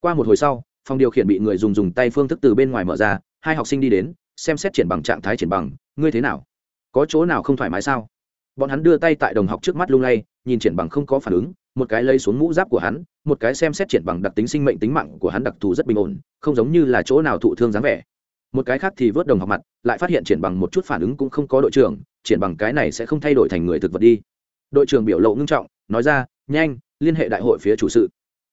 qua một hồi sau, phòng điều khiển bị người dùng dùng tay phương thức từ bên ngoài mở ra, hai học sinh đi đến, xem xét triển bằng trạng thái triển bằng, ngươi thế nào? Có chỗ nào không thoải mái sao? Bọn hắn đưa tay tại đồng học trước mắt lung lay, nhìn triển bằng không có phản ứng, một cái lấy xuống mũ giáp của hắn, một cái xem xét triển bằng đặc tính sinh mệnh tính mạng của hắn đặc thù rất bình ổn, không giống như là chỗ nào thụ thương dáng vẻ. Một cái khác thì vớt đồng học mặt, lại phát hiện triển bằng một chút phản ứng cũng không có đội trưởng, triển bằng cái này sẽ không thay đổi thành người thực vật đi. Đội trưởng biểu lộ ngưng trọng, nói ra, nhanh, liên hệ đại hội phía chủ sự.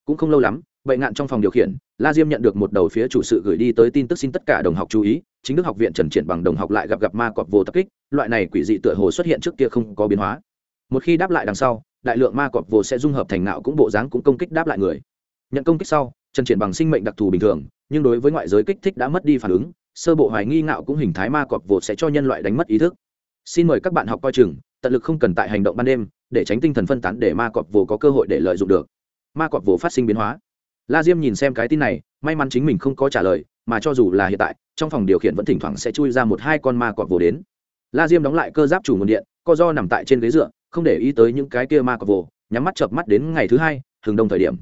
Cũng không lâu lắm, bệnh ngạn trong phòng điều khiển, la diêm nhận được một đầu phía chủ sự gửi đi tới tin tức xin tất cả đồng học chú ý chính đức học viện trần triển bằng đồng học lại gặp gặp ma cọp vô tập kích, loại này quỷ dị tựa hồ xuất hiện trước kia không có biến hóa. Một khi đáp lại đằng sau, đại lượng ma cọp vô sẽ dung hợp thành não cũng bộ dáng cũng công kích đáp lại người. Nhận công kích sau, trần triển bằng sinh mệnh đặc thù bình thường, nhưng đối với ngoại giới kích thích đã mất đi phản ứng, sơ bộ hoài nghi ngạo cũng hình thái ma cọp vô sẽ cho nhân loại đánh mất ý thức. Xin mời các bạn học coi chừng, tận lực không cần tại hành động ban đêm, để tránh tinh thần phân tán để ma cọp vô có cơ hội để lợi dụng được. Ma cọp vô phát sinh biến hóa. La diêm nhìn xem cái tin này, may mắn chính mình không có trả lời mà cho dù là hiện tại, trong phòng điều khiển vẫn thỉnh thoảng sẽ chui ra một hai con ma cọp vồ đến. La diêm đóng lại cơ giáp chủ nguồn điện, co do nằm tại trên ghế dựa, không để ý tới những cái kia ma cọp vồ, nhắm mắt chợp mắt đến ngày thứ hai, hừng đông thời điểm.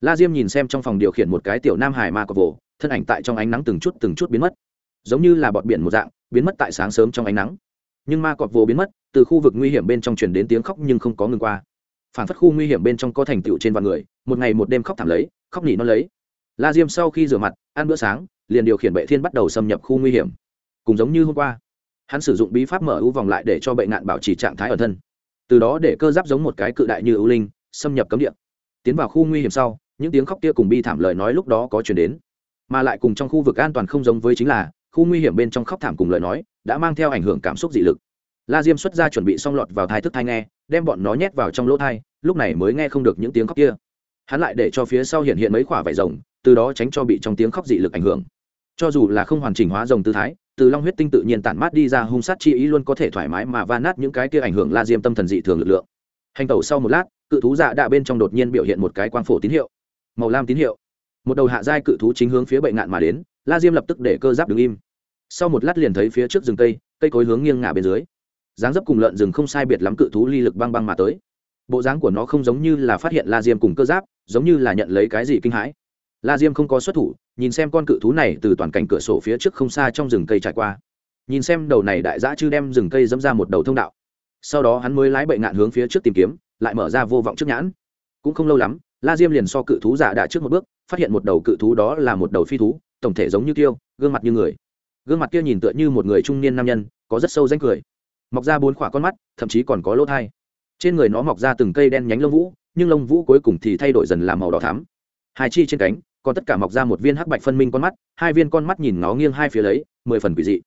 La diêm nhìn xem trong phòng điều khiển một cái tiểu nam hải ma cọp vồ, thân ảnh tại trong ánh nắng từng chút từng chút biến mất. Giống như là bọt biển một dạng, biến mất tại sáng sớm trong ánh nắng. Nhưng ma cọp vồ biến mất, từ khu vực nguy hiểm bên trong truyền đến tiếng khóc nhưng không có ngừng qua. Phản phất khu nguy hiểm bên trong có thành tựu trên vạn người, một ngày một đêm khóc thảm lấy, khóc nỉ nó lấy la diêm sau khi rửa mặt, ăn bữa sáng, liền điều khiển bệ thiên bắt đầu xâm nhập khu nguy hiểm. Cùng giống như hôm qua, hắn sử dụng bí pháp mở ưu vòng lại để cho bệnh nạn bảo trì trạng thái ở thân. Từ đó để cơ giáp giống một cái cự đại như ưu linh, xâm nhập cấm địa. Tiến vào khu nguy hiểm sau, những tiếng khóc kia cùng bi thảm lời nói lúc đó có chuyển đến. Mà lại cùng trong khu vực an toàn không giống với chính là, khu nguy hiểm bên trong khóc thảm cùng lời nói, đã mang theo ảnh hưởng cảm xúc dị lực. La diêm xuất ra chuẩn bị xong lọt vào thai thức thai nghe, đem bọn nó nhét vào trong lỗ thai, lúc này mới nghe không được những tiếng khóc kia. Hắn lại để cho phía sau hiện hiện mấy khoả vải rồng từ đó tránh cho bị trong tiếng khóc dị lực ảnh hưởng. Cho dù là không hoàn chỉnh hóa rồng tư thái, từ long huyết tinh tự nhiên tản mát đi ra hung sát chi ý luôn có thể thoải mái mà va nát những cái kia ảnh hưởng la diêm tâm thần dị thường lực lượng. Hành tẩu sau một lát, cự thú dạ đạ bên trong đột nhiên biểu hiện một cái quang phổ tín hiệu. Màu lam tín hiệu. Một đầu hạ giai cự thú chính hướng phía bệnh ngạn mà đến, la diêm lập tức để cơ giáp đứng im. Sau một lát liền thấy phía trước rừng cây cây cối hướng nghiêng ngả bên dưới. Dáng dấp cùng lợn rừng không sai biệt lắm cự thú ly lực băng băng mà tới. Bộ dáng của nó không giống như là phát hiện la diêm cùng cơ giáp, giống như là nhận lấy cái gì kinh hãi la diêm không có xuất thủ, nhìn xem con cự thú này từ toàn cảnh cửa sổ phía trước không xa trong rừng cây trải qua. Nhìn xem đầu này đại dã chư đem rừng cây dẫm ra một đầu thông đạo. Sau đó hắn mới lái bệnh ngạn hướng phía trước tìm kiếm, lại mở ra vô vọng trước nhãn. Cũng không lâu lắm, la diêm liền so cự thú giả đã trước một bước, phát hiện một đầu cự thú đó là một đầu phi thú, tổng thể giống như tiêu gương mặt như người. Gương mặt kia nhìn tựa như một người trung niên nam nhân, có rất sâu danh cười. Mọc ra bốn khỏa con mắt, thậm chí còn có lỗ thai. Trên người nó mọc ra từng cây đen nhánh lông vũ, nhưng lông vũ cuối cùng thì thay đổi dần làm màu đỏ thắm. Hai chi trên cánh còn tất cả mọc ra một viên hắc bạch phân minh con mắt, hai viên con mắt nhìn nó nghiêng hai phía lấy, mười phần quỷ dị.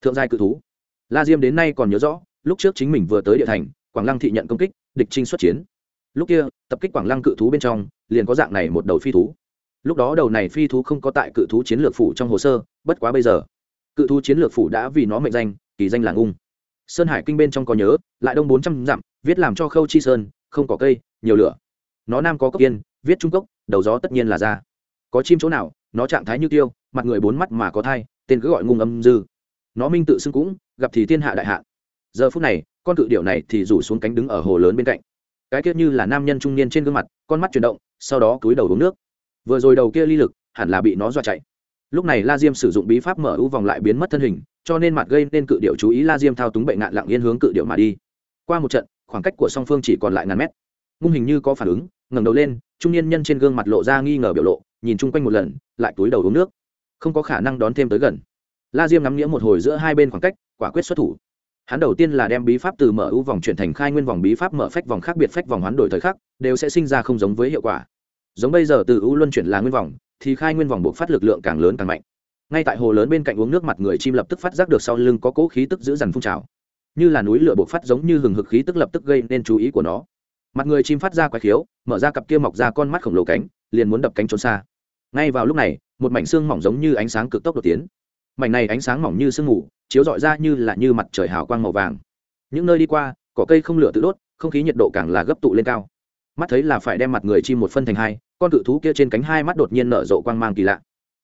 Thượng giai cự thú. La diêm đến nay còn nhớ rõ, lúc trước chính mình vừa tới địa thành, quảng lăng thị nhận công kích, địch trinh xuất chiến. Lúc kia, tập kích quảng lăng cự thú bên trong, liền có dạng này một đầu phi thú. Lúc đó đầu này phi thú không có tại cự thú chiến lược phủ trong hồ sơ, bất quá bây giờ, cự thú chiến lược phủ đã vì nó mệnh danh, kỳ danh là ngung. Sơn hải kinh bên trong có nhớ, lại đông bốn trăm dặm, viết làm cho khâu chi sơn, không có cây, nhiều lửa. Nó nam có cốc yên, viết trung cốc, đầu gió tất nhiên là ra có chim chỗ nào, nó trạng thái như tiêu, mặt người bốn mắt mà có thai, tên cứ gọi ngung âm dư. Nó minh tự xưng cũng, gặp thì thiên hạ đại hạ giờ phút này, con cự điệu này thì rủ xuống cánh đứng ở hồ lớn bên cạnh. Cái kia như là nam nhân trung niên trên gương mặt, con mắt chuyển động, sau đó cúi đầu uống nước. Vừa rồi đầu kia ly lực, hẳn là bị nó dọa chạy. Lúc này la diêm sử dụng bí pháp mở ưu vòng lại biến mất thân hình, cho nên mặt gây nên cự điệu chú ý la diêm thao túng bệnh ngạn lặng yên hướng cự điệu mà đi. Qua một trận, khoảng cách của song phương chỉ còn lại ngàn mét. Ngung hình như có phản ứng, ngẩng đầu lên, trung niên nhân trên gương mặt lộ ra nghi ngờ biểu lộ nhìn chung quanh một lần, lại túi đầu uống nước. Không có khả năng đón thêm tới gần. La diêm ngắm nghĩa một hồi giữa hai bên khoảng cách, quả quyết xuất thủ. Hắn đầu tiên là đem bí pháp từ mở ưu vòng chuyển thành khai nguyên vòng bí pháp mở phách vòng khác biệt phách vòng hoán đổi thời khắc, đều sẽ sinh ra không giống với hiệu quả. Giống bây giờ từ ưu luân chuyển là nguyên vòng, thì khai nguyên vòng buộc phát lực lượng càng lớn càng mạnh. Ngay tại hồ lớn bên cạnh uống nước mặt người chim lập tức phát giác được sau lưng có cỗ khí tức giữ dằn phun trào. Như là núi lửa buộc phát giống như hừng hực khí tức lập tức gây nên chú ý của nó. Mặt người chim phát ra quái khiếu, mở ra cặp kia mọc ra con mắt khổng lồ cánh liền muốn đập cánh trốn xa. Ngay vào lúc này, một mảnh xương mỏng giống như ánh sáng cực tốc đột tiến. Mảnh này ánh sáng mỏng như sương mù, chiếu rọi ra như là như mặt trời hào quang màu vàng. Những nơi đi qua, cỏ cây không lửa tự đốt, không khí nhiệt độ càng là gấp tụ lên cao. Mắt thấy là phải đem mặt người chim một phân thành hai, con cự thú kia trên cánh hai mắt đột nhiên nở rộ quang mang kỳ lạ.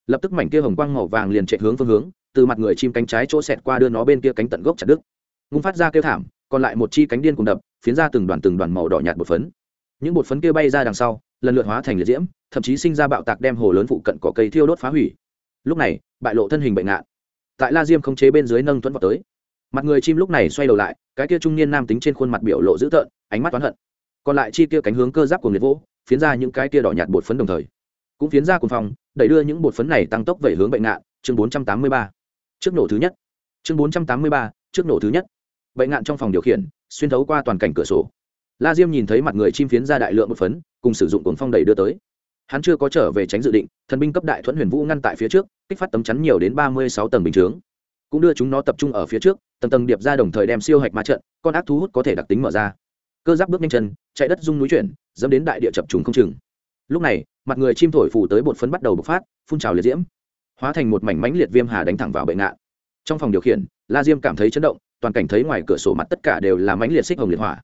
Lập tức mảnh kia hồng quang màu vàng liền chạy hướng phương hướng, từ mặt người chim cánh trái chỗ xẹt qua đưa nó bên kia cánh tận gốc chặt đứt. Ngung phát ra kêu thảm, còn lại một chi cánh điên cùng đập, phiến ra từng đoàn từng đoàn màu đỏ nhạt bột phấn. Những bột phấn kia bay ra đằng sau lần lượt hóa thành liệt diễm, thậm chí sinh ra bạo tạc đem hồ lớn phụ cận cỏ cây thiêu đốt phá hủy. Lúc này, bại lộ thân hình bệnh ngạn tại la diêm không chế bên dưới nâng thuẫn vào tới. Mặt người chim lúc này xoay đầu lại, cái kia trung niên nam tính trên khuôn mặt biểu lộ dữ tợn, ánh mắt toán hận. Còn lại chi kia cánh hướng cơ giáp của liệt vỗ phiến ra những cái kia đỏ nhạt bột phấn đồng thời. Cũng phiến ra cùng phòng đẩy đưa những bột phấn này tăng tốc về hướng bệnh ngạn chương bốn trăm tám mươi ba. Trước nổ thứ nhất. Chương bốn trăm tám mươi ba, trước nổ thứ nhất. Bệnh ngạn trong phòng điều khiển, xuyên thấu qua toàn cảnh cửa sổ la diêm nhìn thấy mặt người chim phiến ra đại lượng một phấn, cùng sử dụng cuồng phong đẩy đưa tới. Hắn chưa có trở về tránh dự định, thần binh cấp đại thuẫn huyền vũ ngăn tại phía trước, kích phát tấm chắn nhiều đến ba mươi sáu tầng bình chướng. Cũng đưa chúng nó tập trung ở phía trước, tầng tầng điệp ra đồng thời đem siêu hạch ma trận, con ác thu hút có thể đặc tính mở ra. Cơ giáp bước nhanh chân, chạy đất rung núi chuyển, dẫm đến đại địa chập trùng không chừng. Lúc này, mặt người chim thổi phủ tới bột phấn bắt đầu bộc phát, phun trào liệt diễm, hóa thành một mảnh mánh liệt viêm hà đánh thẳng vào bệnh ngạn trong phòng điều khiển, la diêm cảm thấy chấn động, toàn cảnh thấy ngoài cửa sổ mặt tất cả đều là mánh liệt xích hồng liệt hỏa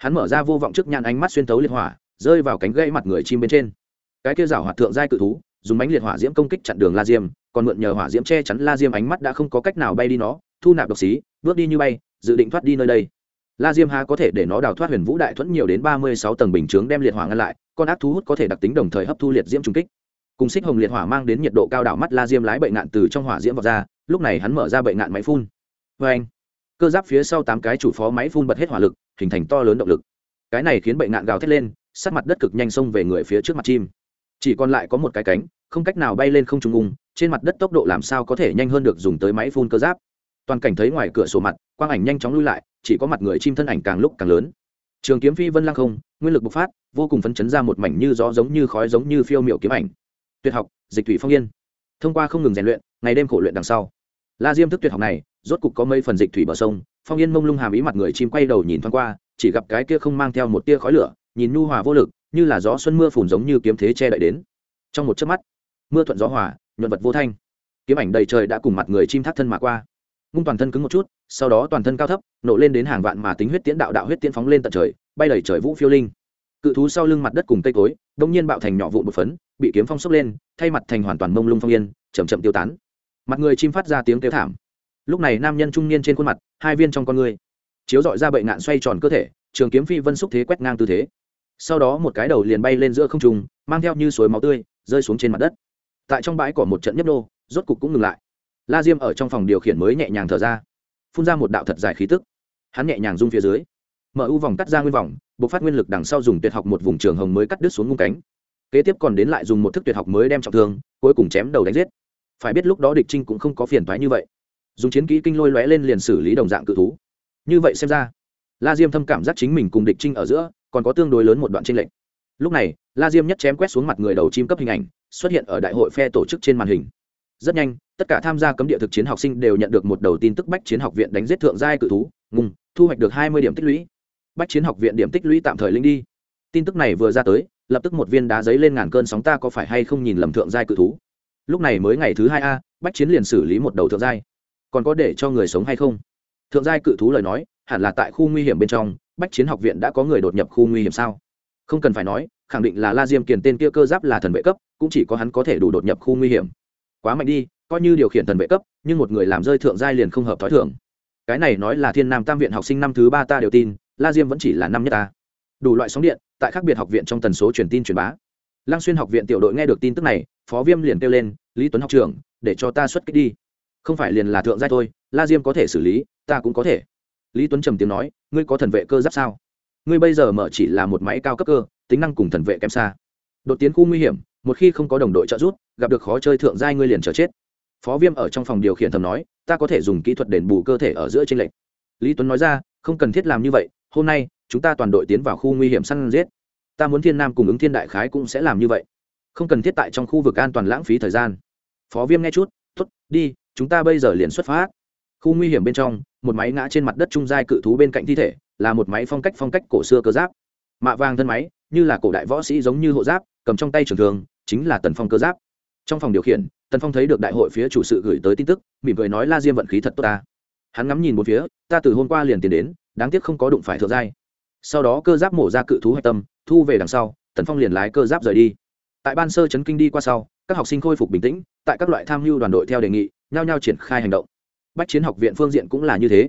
hắn mở ra vô vọng trước nhãn ánh mắt xuyên tấu liệt hỏa, rơi vào cánh gây mặt người chim bên trên. Cái kia rào hoạt thượng giai cự thú, dùng bánh liệt hỏa diễm công kích chặn đường la diêm, còn mượn nhờ hỏa diễm che chắn la diêm ánh mắt đã không có cách nào bay đi nó, thu nạp độc xí, bước đi như bay, dự định thoát đi nơi đây. La diêm ha có thể để nó đào thoát huyền vũ đại thuẫn nhiều đến ba mươi sáu tầng bình chướng đem liệt hỏa ngăn lại, con ác thú hút có thể đặc tính đồng thời hấp thu liệt diễm trung kích. Cùng xích hồng liệt hỏa mang đến nhiệt độ cao đảo mắt la diêm lái bệnh nạn từ trong hỏa diễm vào ra, lúc này hắn mở ra bệnh nạn máy phun. Vê anh cơ giáp phía sau tám cái chủ phó máy phun bật hết hỏa lực hình thành to lớn động lực. Cái này khiến bệnh nạn gào thét lên, sát mặt đất cực nhanh xông về người phía trước mặt chim. Chỉ còn lại có một cái cánh, không cách nào bay lên không trung ung, trên mặt đất tốc độ làm sao có thể nhanh hơn được dùng tới máy phun cơ giáp. Toàn cảnh thấy ngoài cửa sổ mặt, quang ảnh nhanh chóng lui lại, chỉ có mặt người chim thân ảnh càng lúc càng lớn. Trường kiếm phi vân lăng không, nguyên lực bộc phát, vô cùng phấn chấn ra một mảnh như gió giống như khói giống như phiêu miểu kiếm ảnh. Tuyệt học, dịch thủy phong yên. Thông qua không ngừng rèn luyện, ngày đêm khổ luyện đằng sau. La diêm thức tuyệt học này, rốt cục có mấy phần dịch thủy bờ sông phong yên mông lung hàm ý mặt người chim quay đầu nhìn thoáng qua, chỉ gặp cái kia không mang theo một tia khói lửa, nhìn nhu hòa vô lực, như là gió xuân mưa phùn giống như kiếm thế che đậy đến. Trong một chớp mắt, mưa thuận gió hòa, nhuận vật vô thanh. Kiếm ảnh đầy trời đã cùng mặt người chim thắt thân mà qua. Ngung toàn thân cứng một chút, sau đó toàn thân cao thấp, nổ lên đến hàng vạn mà tính huyết tiễn đạo đạo huyết tiễn phóng lên tận trời, bay đầy trời vũ phiêu linh. Cự thú sau lưng mặt đất cùng cây cối, đông nhiên bạo thành nhỏ vụn một phấn, bị kiếm phong sốc lên, thay mặt thành hoàn toàn mông lung phong yên chầm chậm tiêu tán. Mặt người chim phát ra tiếng kêu thảm lúc này nam nhân trung niên trên khuôn mặt, hai viên trong con người, chiếu dọi ra bệnh nạn xoay tròn cơ thể, trường kiếm phi vân xúc thế quét ngang tư thế. Sau đó một cái đầu liền bay lên giữa không trung, mang theo như suối máu tươi, rơi xuống trên mặt đất. Tại trong bãi cỏ một trận nhấp nô, rốt cục cũng ngừng lại. La diêm ở trong phòng điều khiển mới nhẹ nhàng thở ra, phun ra một đạo thật dài khí tức. Hắn nhẹ nhàng rung phía dưới. Mở u vòng cắt ra nguyên vòng buộc phát nguyên lực đằng sau dùng tuyệt học một vùng trường hồng mới cắt đứt xuống ngung cánh. Kế tiếp còn đến lại dùng một thức tuyệt học mới đem trọng thương, cuối cùng chém đầu đánh giết. Phải biết lúc đó địch trinh cũng không có phiền thoái như vậy dùng chiến kỹ kinh lôi lóe lên liền xử lý đồng dạng cự thú. Như vậy xem ra, la diêm thâm cảm giác chính mình cùng địch trinh ở giữa còn có tương đối lớn một đoạn tranh lệch. Lúc này, la diêm nhất chém quét xuống mặt người đầu chim cấp hình ảnh, xuất hiện ở đại hội phe tổ chức trên màn hình. Rất nhanh, tất cả tham gia cấm địa thực chiến học sinh đều nhận được một đầu tin tức bách chiến học viện đánh giết thượng giai cự thú ngùng thu hoạch được hai mươi điểm tích lũy. Bách chiến học viện điểm tích lũy tạm thời linh đi. Tin tức này vừa ra tới, lập tức một viên đá giấy lên ngàn cơn sóng ta có phải hay không nhìn lầm thượng giai cự thú. Lúc này mới ngày thứ hai a, bách chiến liền xử lý một đầu thượng giai còn có để cho người sống hay không? Thượng giai cự thú lời nói, hẳn là tại khu nguy hiểm bên trong, bách chiến học viện đã có người đột nhập khu nguy hiểm sao? Không cần phải nói, khẳng định là la diêm kiền tên kia cơ giáp là thần vệ cấp, cũng chỉ có hắn có thể đủ đột nhập khu nguy hiểm. Quá mạnh đi, coi như điều khiển thần vệ cấp, nhưng một người làm rơi thượng giai liền không hợp t h ó i thưởng cái này nói là thiên nam tam viện học sinh năm thứ ba ta đều tin, la diêm vẫn chỉ là năm nhất ta. Đủ loại sóng điện, tại khác biệt học viện trong tần số truyền tin truyền bá. Lăng xuyên học viện tiểu đội nghe được tin tức này, phó viêm liền kêu lên, lý tuấn học trưởng, để cho ta xuất kích đi không phải liền là thượng giai thôi, la diêm có thể xử lý, ta cũng có thể. Lý tuấn trầm tiếng nói, ngươi có thần vệ cơ giáp sao? Ngươi bây giờ mở chỉ là một máy cao cấp cơ, tính năng cùng thần vệ kém xa. Đột tiến khu nguy hiểm, một khi không có đồng đội trợ giúp, gặp được khó chơi thượng giai ngươi liền chờ chết. Phó viêm ở trong phòng điều khiển thầm nói, ta có thể dùng kỹ thuật đền bù cơ thể ở giữa tranh lệch. Lý tuấn nói ra, không cần thiết làm như vậy, hôm nay, chúng ta toàn đội tiến vào khu nguy hiểm săn giết. Ta muốn thiên nam cùng ứng thiên đại khái cũng sẽ làm như vậy. Không cần thiết tại trong khu vực an toàn lãng phí thời gian. Phó viêm nghe chút t ố t đi chúng ta bây giờ liền xuất phát. Khu nguy hiểm bên trong, một máy ngã trên mặt đất trung giai cự thú bên cạnh thi thể, là một máy phong cách phong cách cổ xưa cơ giáp. Mạ vàng thân máy, như là cổ đại võ sĩ giống như hộ giáp, cầm trong tay trường thường chính là tần phong cơ giáp. Trong phòng điều khiển, tần phong thấy được đại hội phía chủ sự gửi tới tin tức, mỉm cười nói la diêm vận khí thật tốt ta. Hắn ngắm nhìn một phía, ta từ hôm qua liền tiến đến, đáng tiếc không có đụng phải thượng giai. Sau đó cơ giáp mổ ra cự thú hạch tâm, thu về đằng sau, tần phong liền lái cơ giáp rời đi. Tại ban sơ chấn kinh đi qua sau, các học sinh khôi phục bình tĩnh, tại các loại tham mưu đoàn đội theo đề nghị nhao nhao triển khai hành động. Bách chiến học viện phương diện cũng là như thế.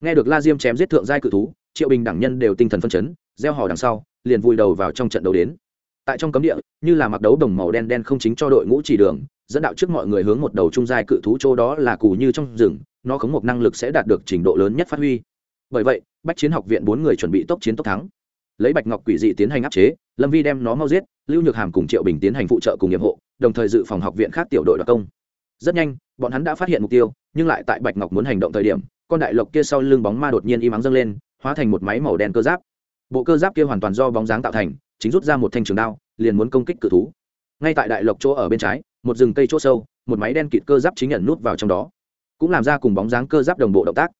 Nghe được la diêm chém giết thượng giai cự thú, triệu bình đẳng nhân đều tinh thần phân chấn, gieo hò đằng sau, liền vùi đầu vào trong trận đấu đến. Tại trong cấm địa, như là mặc đấu đồng màu đen đen không chính cho đội ngũ chỉ đường, dẫn đạo trước mọi người hướng một đầu trung giai cự thú chỗ đó là cù như trong rừng, nó khống một năng lực sẽ đạt được trình độ lớn nhất phát huy. Bởi vậy, bách chiến học viện bốn người chuẩn bị tốc chiến tốc thắng. Lấy bạch ngọc quỷ dị tiến hành áp chế, lâm vi đem nó mau giết, lưu nhược hàm cùng triệu bình tiến hành phụ trợ cùng nhiệm hộ, đồng thời dự phòng học viện khác tiểu đội đoạt công. Rất nhanh bọn hắn đã phát hiện mục tiêu, nhưng lại tại bạch ngọc muốn hành động thời điểm, con đại lộc kia sau lưng bóng ma đột nhiên im ắng dâng lên, hóa thành một máy màu đen cơ giáp. Bộ cơ giáp kia hoàn toàn do bóng dáng tạo thành, chính rút ra một thanh trường đao, liền muốn công kích cự thú. Ngay tại đại lộc chỗ ở bên trái, một rừng cây chỗ sâu, một máy đen kịt cơ giáp chính nhận nút vào trong đó, cũng làm ra cùng bóng dáng cơ giáp đồng bộ động tác.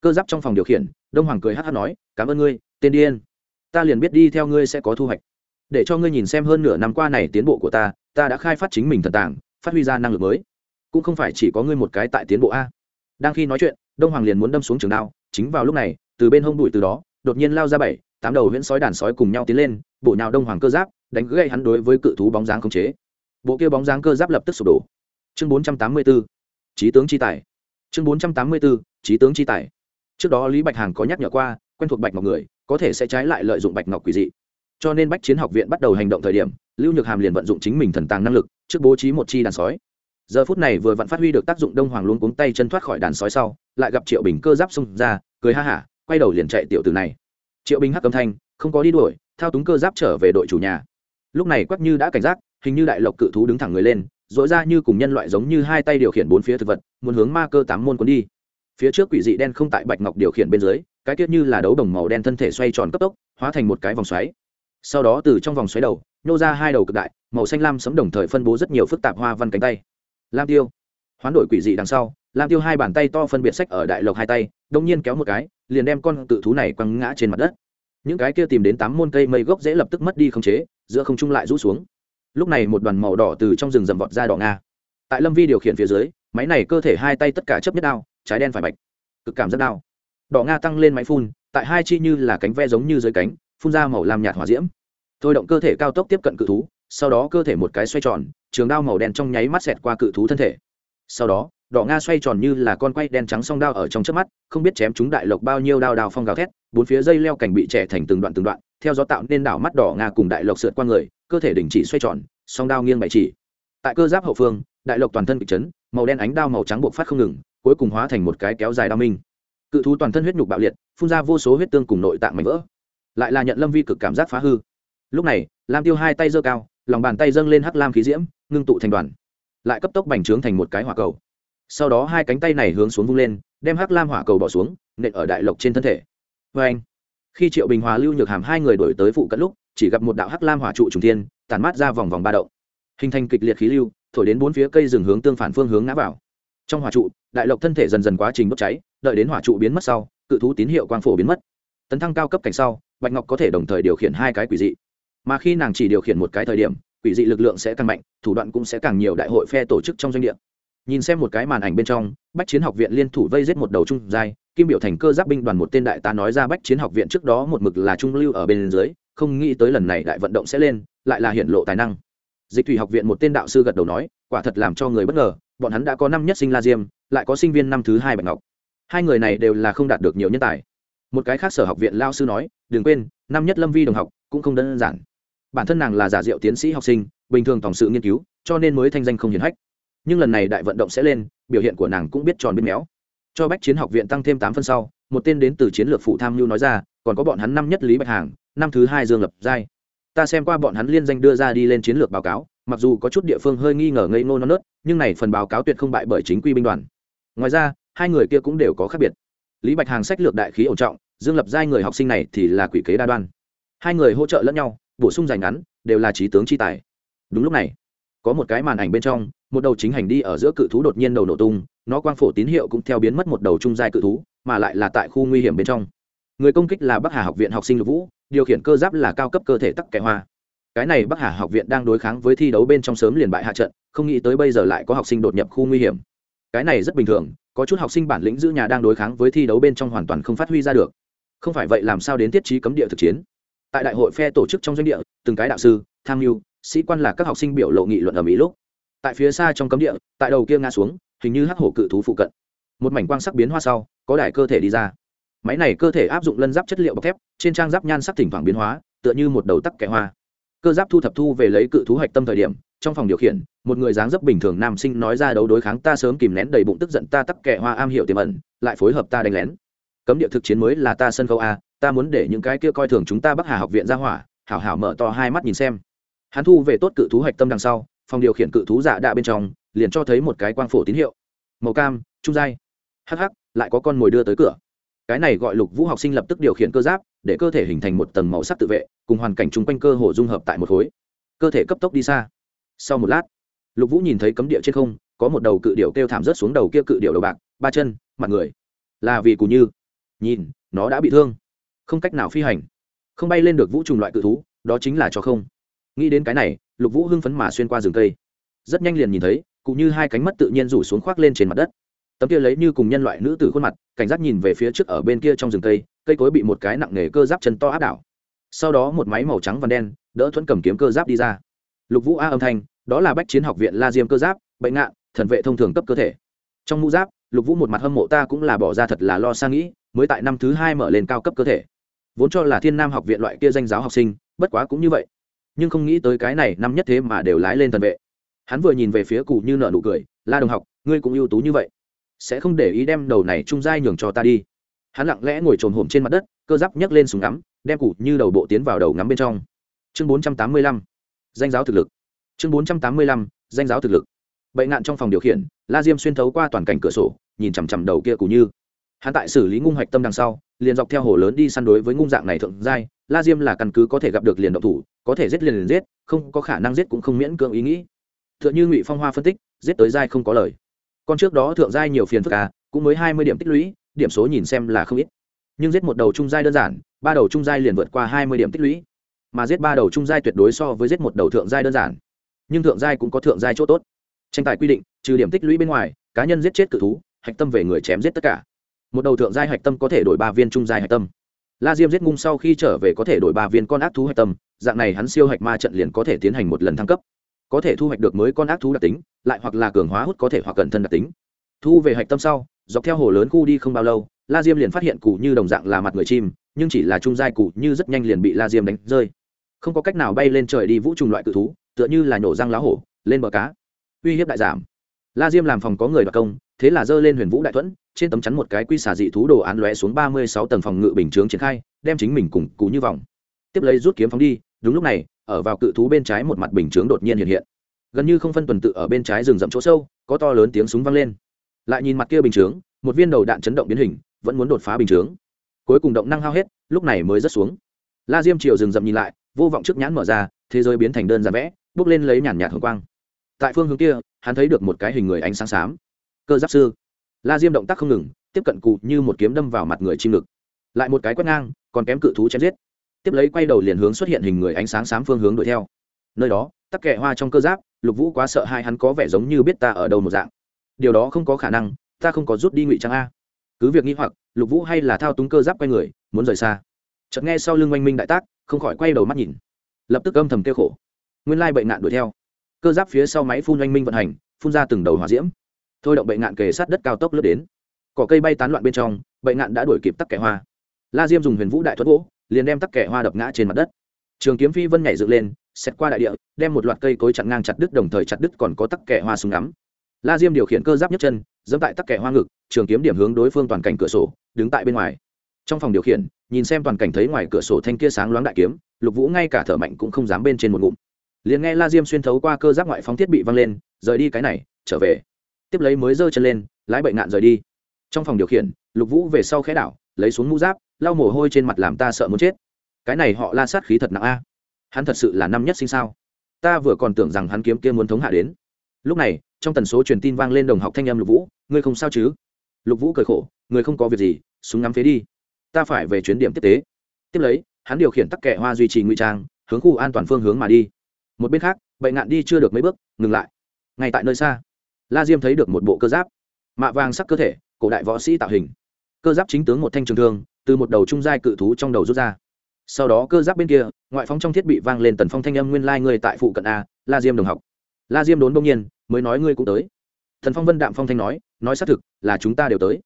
Cơ giáp trong phòng điều khiển, đông hoàng cười hát hát nói, cảm ơn ngươi tên điên. Ta liền biết đi theo ngươi sẽ có thu hoạch. Để cho ngươi nhìn xem hơn nửa năm qua này tiến bộ của ta ta đã khai phát chính mình thần tảng phát huy ra năng lực mới cũng không phải chỉ có ngươi một cái tại tiến bộ a. Đang khi nói chuyện, đông hoàng liền muốn đâm xuống trường đao, chính vào lúc này, từ bên hông đùi từ đó, đột nhiên lao ra bảy, tám đầu huyễn sói đàn sói cùng nhau tiến lên bộ nhào đông hoàng cơ giáp, đánh gãy hắn đối với cự thú bóng dáng khống chế. Bộ kia bóng dáng cơ giáp lập tức sụp đổ. Chương bốn trăm tám mươi 484 trí tướng chi tài. Chương bốn trăm tám mươi 484 trí tướng chi tài. Trước đó lý bạch hàng có nhắc nhở qua, quen thuộc bạch ngọc người, có thể sẽ trái lại lợi dụng bạch ngọc quỷ dị. Cho nên bách chiến học viện bắt đầu hành động thời điểm, lưu nhược hàm liền vận dụng chính mình thần tàng năng lực, trước bố trí một chi đàn sói giờ phút này vừa vặn phát huy được tác dụng đông hoàng luôn cuống tay chân thoát khỏi đàn sói sau, lại gặp triệu bình cơ giáp xông ra, cười ha hả, quay đầu liền chạy tiểu từ này. Triệu bình hắc âm thanh, không có đi đuổi, thao túng cơ giáp trở về đội chủ nhà. Lúc này quắc như đã cảnh giác, hình như đại lộc cự thú đứng thẳng người lên dỗi ra như cùng nhân loại giống như hai tay điều khiển bốn phía thực vật, muốn hướng ma cơ tám môn cuốn đi. Phía trước quỷ dị đen không tại bạch ngọc điều khiển bên dưới, cái tiết như là đấu đồng màu đen thân thể xoay tròn cấp tốc, hóa thành một cái vòng xoáy. Sau đó từ trong vòng xoáy đầu, nhô ra hai đầu cực đại, màu xanh lam sấm đồng thời phân bố rất nhiều phức tạp hoa văn cánh tay lam tiêu. Hoán đổi quỷ dị đằng sau, lam tiêu hai bàn tay to phân biệt sách ở đại lộc hai tay, đông nhiên kéo một cái, liền đem con tự thú này quăng ngã trên mặt đất. Những cái kia tìm đến tám môn cây mây gốc dễ lập tức mất đi khống chế, giữa không trung lại rũ xuống. Lúc này một đoàn màu đỏ từ trong rừng rầm vọt ra đỏ nga. Tại lâm vi điều khiển phía dưới, máy này cơ thể hai tay tất cả chấp nhất đao, trái đen phải bạch, cực cảm rất đau. Đỏ nga tăng lên máy phun, tại hai chi như là cánh ve giống như dưới cánh, phun ra màu làm nhạt hỏa diễm. Thôi động cơ thể cao tốc tiếp cận cự thú sau đó cơ thể một cái xoay tròn, trường đao màu đen trong nháy mắt xẹt qua cự thú thân thể. Sau đó, đỏ nga xoay tròn như là con quay đen trắng song đao ở trong trước mắt, không biết chém chúng đại lộc bao nhiêu đao đao phong gào thét, bốn phía dây leo cảnh bị trẻ thành từng đoạn từng đoạn, theo gió tạo nên đảo mắt đỏ nga cùng đại lộc sượt qua người, cơ thể đình chỉ xoay tròn, song đao nghiêng bậy chỉ. Tại cơ giáp hậu phương, đại lộc toàn thân bị chấn, màu đen ánh đao màu trắng buộc phát không ngừng, cuối cùng hóa thành một cái kéo dài đao minh. Cự thú toàn thân huyết nhục bạo liệt, phun ra vô số huyết tương cùng nội tạng mảnh vỡ. Lại là nhận lâm vi cực cảm giác phá hư. Lúc này, lam tiêu hai tay giơ cao lòng bàn tay dâng lên hắc lam khí diễm, ngưng tụ thành đoàn. Lại cấp tốc bành trướng thành một cái hỏa cầu. Sau đó hai cánh tay này hướng xuống vung lên, đem hắc lam hỏa cầu bỏ xuống, nện ở đại lộc trên thân thể. Vê anh khi triệu bình hòa, lưu nhược hàm hai người đổi tới phụ cận lúc, chỉ gặp một đạo hắc lam hỏa trụ trùng thiên tàn mát ra vòng vòng ba đậu hình thành kịch liệt khí lưu, thổi đến bốn phía cây rừng hướng tương phản phương hướng ngã vào. Trong hỏa trụ, đại lộc thân thể dần dần quá trình bốc cháy, đợi đến hỏa trụ biến mất sau, cự thú tín hiệu quang phổ biến mất. Tấn thăng cao cấp cảnh sau, bạch ngọc có thể đồng thời điều khiển hai cái quỷ dị mà khi nàng chỉ điều khiển một cái thời điểm, quỷ dị lực lượng sẽ càng mạnh, thủ đoạn cũng sẽ càng nhiều đại hội phe tổ chức trong doanh địa. Nhìn xem một cái màn ảnh bên trong, bách chiến học viện liên thủ vây giết một đầu trung giai, kim biểu thành cơ giáp binh đoàn một tên đại tá nói ra bách chiến học viện trước đó một mực là trung lưu ở bên dưới, không nghĩ tới lần này đại vận động sẽ lên, lại là hiện lộ tài năng. Dịch thủy học viện một tên đạo sư gật đầu nói, quả thật làm cho người bất ngờ, bọn hắn đã có năm nhất sinh la diêm, lại có sinh viên năm thứ hai bạch ngọc. Hai người này đều là không đạt được nhiều nhân tài. Một cái khác sở học viện lao sư nói, đừng quên, năm nhất lâm vi đồng học cũng không đơn giản bản thân nàng là giả diệu tiến sĩ học sinh, bình thường tổng sự nghiên cứu, cho nên mới thanh danh không hiển hách. Nhưng lần này đại vận động sẽ lên, biểu hiện của nàng cũng biết tròn biết méo. Cho bách chiến học viện tăng thêm tám phân sau, một tên đến từ chiến lược phụ tham mưu nói ra, còn có bọn hắn năm nhất lý bạch hàng, năm thứ hai dương lập giai. Ta xem qua bọn hắn liên danh đưa ra đi lên chiến lược báo cáo, mặc dù có chút địa phương hơi nghi ngờ ngây ngô non nớt, nhưng này phần báo cáo tuyệt không bại bởi chính quy binh đoàn. Ngoài ra, hai người kia cũng đều có khác biệt. Lý bạch hàng sách lược đại khí ổn trọng, dương lập giai người học sinh này thì là quỷ kế đa đoan. Hai người hỗ trợ lẫn nhau bổ sung dài ngắn, đều là trí tướng chi tài. Đúng lúc này, có một cái màn ảnh bên trong, một đầu chính hành đi ở giữa cự thú đột nhiên đầu nổ tung, nó quang phổ tín hiệu cũng theo biến mất một đầu trung dài cự thú, mà lại là tại khu nguy hiểm bên trong. Người công kích là bắc hà học viện học sinh lục vũ, điều khiển cơ giáp là cao cấp cơ thể tắc kẻ hoa. Cái này bắc hà học viện đang đối kháng với thi đấu bên trong sớm liền bại hạ trận, không nghĩ tới bây giờ lại có học sinh đột nhập khu nguy hiểm. Cái này rất bình thường, có chút học sinh bản lĩnh giữ nhà đang đối kháng với thi đấu bên trong hoàn toàn không phát huy ra được. Không phải vậy làm sao đến tiết trí cấm địa thực chiến? Tại đại hội phe tổ chức trong doanh địa, từng cái đạo sư, tham mưu, sĩ quan là các học sinh biểu lộ nghị luận ở mỹ lúc. Tại phía xa trong cấm địa, tại đầu kia ngã xuống, hình như hắc hổ cự thú phụ cận. Một mảnh quang sắc biến hoa sau, có đài cơ thể đi ra. Máy này cơ thể áp dụng lân giáp chất liệu bọc thép, trên trang giáp nhan sắc thỉnh thoảng biến hóa, tựa như một đầu tắc kẻ hoa. Cơ giáp thu thập thu về lấy cự thú hạch tâm thời điểm, trong phòng điều khiển, một người dáng dấp bình thường nam sinh nói ra đấu đối kháng, ta sớm kìm nén đầy bụng tức giận, ta tắc kẻ hoa am hiểu tiềm ẩn, lại phối hợp ta đánh lén. Cấm địa thực chiến mới là ta sân khấu a ta muốn để những cái kia coi thường chúng ta bắc hà học viện ra hỏa, hảo hảo mở to hai mắt nhìn xem. Hắn thu về tốt cự thú hạch tâm đằng sau, phòng điều khiển cự thú dạ đạ bên trong, liền cho thấy một cái quang phổ tín hiệu. Màu cam, trung dai hắc hắc, lại có con mồi đưa tới cửa. Cái này gọi lục vũ học sinh lập tức điều khiển cơ giáp, để cơ thể hình thành một tầng màu sắc tự vệ, cùng hoàn cảnh chung quanh cơ hồ dung hợp tại một khối. Cơ thể cấp tốc đi xa. Sau một lát, lục vũ nhìn thấy cấm địa trên không, có một đầu cự điệu kêu thảm rớt xuống đầu kia cự điệu đầu bạc, ba chân, mặt người. Là vì cù như. Nhìn, nó đã bị thương không cách nào phi hành. Không bay lên được vũ trùng loại cự thú, đó chính là cho không. Nghĩ đến cái này, lục vũ hưng phấn mà xuyên qua rừng cây. Rất nhanh liền nhìn thấy, cụ như hai cánh mắt tự nhiên rủ xuống khoác lên trên mặt đất. Tấm kia lấy như cùng nhân loại nữ tử khuôn mặt, cảnh giác nhìn về phía trước ở bên kia trong rừng cây cây cối bị một cái nặng nề cơ giáp chân to áp đảo. Sau đó một máy màu trắng và đen, đỡ thuẫn cầm kiếm cơ giáp đi ra. Lục vũ a âm thanh, đó là bách chiến học viện la diêm cơ giáp, bệnh ngạn, thần vệ thông thường cấp cơ thể. Trong mũ giáp, lục vũ một mặt hâm mộ ta cũng là bỏ ra thật là lo sang nghĩ, mới tại năm thứ hai mở lên cao cấp cơ thể vốn cho là thiên nam học viện loại kia danh giáo học sinh, bất quá cũng như vậy. Nhưng không nghĩ tới cái này năm nhất thế mà đều lái lên thần vệ. Hắn vừa nhìn về phía cụ như nợ nụ cười, la đồng học, ngươi cũng ưu tú như vậy. Sẽ không để ý đem đầu này trung giai nhường cho ta đi. Hắn lặng lẽ ngồi trồn hổm trên mặt đất, cơ giáp nhấc lên súng ngắm, đem cụ như đầu bộ tiến vào đầu ngắm bên trong. Chương bốn trăm tám mươi lăm, danh giáo thực lực. Chương bốn trăm tám mươi lăm, danh giáo thực lực. Bệnh nạn trong phòng điều khiển, la diêm xuyên thấu qua toàn cảnh cửa sổ, nhìn chằm chằm đầu kia cụ như hắn tại xử lý ngung hoạch tâm đằng sau, liền dọc theo hồ lớn đi săn đối với ngung dạng này thượng giai, la diêm là căn cứ có thể gặp được liền động thủ, có thể giết liền liền giết, không có khả năng giết cũng không miễn cưỡng ý nghĩ. T h ư ợ n h ư ngụy phong hoa phân tích, giết tới giai không có lời. Còn trước đó thượng giai nhiều phiền phức à cũng mới hai mươi điểm tích lũy, điểm số nhìn xem là không ít. Nhưng giết một đầu trung giai đơn giản, ba đầu trung giai liền vượt qua hai mươi điểm tích lũy. Mà giết ba đầu trung giai tuyệt đối so với giết một đầu thượng giai đơn giản. Nhưng thượng giai cũng có thượng giai chỗ tốt. Tranh tài quy định, trừ điểm tích lũy bên ngoài, cá nhân giết chết cự thú, hạch tâm về người chém giết tất cả một đầu thượng giai hạch tâm có thể đổi ba viên trung giai hạch tâm. La diêm giết ngung sau khi trở về có thể đổi ba viên con ác thú hạch tâm, dạng này hắn siêu hạch ma trận liền có thể tiến hành một lần thăng cấp. Có thể thu hoạch được mới con ác thú đặc tính, lại hoặc là cường hóa hút có thể hoặc cẩn thân đặc tính. Thu về hạch tâm sau, dọc theo hồ lớn khu đi không bao lâu, la diêm liền phát hiện cụ như đồng dạng là mặt người chim, nhưng chỉ là trung giai cụ như rất nhanh liền bị la diêm đánh rơi. Không có cách nào bay lên trời đi vũ trùng loại cự thú, tựa như là nhổ răng lá hổ, lên bờ cá. Uy hiếp đại giảm. La diêm làm phòng có người đặc công thế là dơ lên huyền vũ đại thuẫn, trên tấm chắn một cái quy xả dị thú đồ án lóe xuống ba mươi sáu tầng phòng ngự bình chướng triển khai, đem chính mình cùng cú như vòng. Tiếp lấy rút kiếm phóng đi, đúng lúc này, ở vào cự thú bên trái một mặt bình chướng đột nhiên hiện hiện. Gần như không phân tuần tự ở bên trái rừng rậm chỗ sâu, có to lớn tiếng súng vang lên. Lại nhìn mặt kia bình chướng, một viên đầu đạn chấn động biến hình, vẫn muốn đột phá bình chướng. Cuối cùng động năng hao hết, lúc này mới rớt xuống. La diêm triều rừng rậm nhìn lại, vô vọng trước nhãn mở ra, thế giới biến thành đơn giản vẽ, bước lên lấy nhàn nhạt hồng quang. Tại phương hướng kia, hắn thấy được một cái hình người ánh sáng xám cơ giáp sư. La diêm động tác không ngừng, tiếp cận cụ như một kiếm đâm vào mặt người chim ngực. Lại một cái quét ngang, còn kém cự thú chém giết. Tiếp lấy quay đầu liền hướng xuất hiện hình người ánh sáng xám phương hướng đuổi theo. Nơi đó, tắc kẹ hoa trong cơ giáp, lục vũ quá sợ hai hắn có vẻ giống như biết ta ở đâu một dạng. Điều đó không có khả năng, ta không có rút đi ngụy trang a. Cứ việc nghĩ hoặc, lục vũ hay là thao túng cơ giáp quay người, muốn rời xa. Chợt nghe sau lưng oanh minh đại tác, không khỏi quay đầu mắt nhìn. Lập tức âm thầm kêu khổ. Nguyên lai bệnh nạn đuổi theo. Cơ giáp phía sau máy phun oanh minh vận hành, phun ra từng đầu hỏa diễm thôi động bệnh ngạn kề sát đất cao tốc lướt đến. Cỏ cây bay tán loạn bên trong bệnh ngạn đã đuổi kịp tắc kẻ hoa. La diêm dùng huyền vũ đại thuật gỗ, liền đem tắc kẻ hoa đập ngã trên mặt đất. Trường kiếm phi vân nhảy dựng lên xét qua đại địa, đem một loạt cây cối chặn ngang chặt đứt, đồng thời chặt đứt còn có tắc kẻ hoa súng ngắm. La diêm điều khiển cơ giáp nhấc chân dẫm tại tắc kẻ hoa ngực, trường kiếm điểm hướng đối phương toàn cảnh cửa sổ, đứng tại bên ngoài. Trong phòng điều khiển, nhìn xem toàn cảnh thấy ngoài cửa sổ thanh kia sáng loáng đại kiếm, lục vũ ngay cả thở mạnh cũng không dám bên trên một ngụm. Liền nghe la diêm xuyên thấu qua cơ giáp ngoại phóng thiết bị văng lên, rời đi cái này, trở về tiếp lấy mới giơ chân lên, lái bệnh nạn rời đi. Trong phòng điều khiển, lục vũ về sau khẽ đảo, lấy xuống mũ giáp, lau mồ hôi trên mặt làm ta sợ muốn chết. Cái này họ la sát khí thật nặng a. Hắn thật sự là năm nhất sinh sao? Ta vừa còn tưởng rằng hắn kiếm kia muốn thống hạ đến. Lúc này, trong tần số truyền tin vang lên đồng học thanh âm lục vũ, ngươi không sao chứ? Lục vũ cười khổ người không có việc gì, súng ngắm phế đi. Ta phải về chuyến điểm tiếp tế. Tiếp lấy, hắn điều khiển tắc kệ hoa duy trì ngụy trang, hướng khu an toàn phương hướng mà đi. Một bên khác bệnh nạn đi chưa được mấy bước, ngừng lại. Ngay tại nơi xa la diêm thấy được một bộ cơ giáp. Mạ vàng sắc cơ thể, cổ đại võ sĩ tạo hình. Cơ giáp chính tướng một thanh trường thương, từ một đầu trung giai cự thú trong đầu rút ra. Sau đó cơ giáp bên kia, ngoại phóng trong thiết bị vang lên tần phong thanh âm nguyên lai、like、người tại phụ cận a, la diêm đồng học. La diêm đốn đông nhiên, mới nói ngươi cũng tới. Thần phong vân đạm phong thanh nói nói xác thực, là chúng ta đều tới.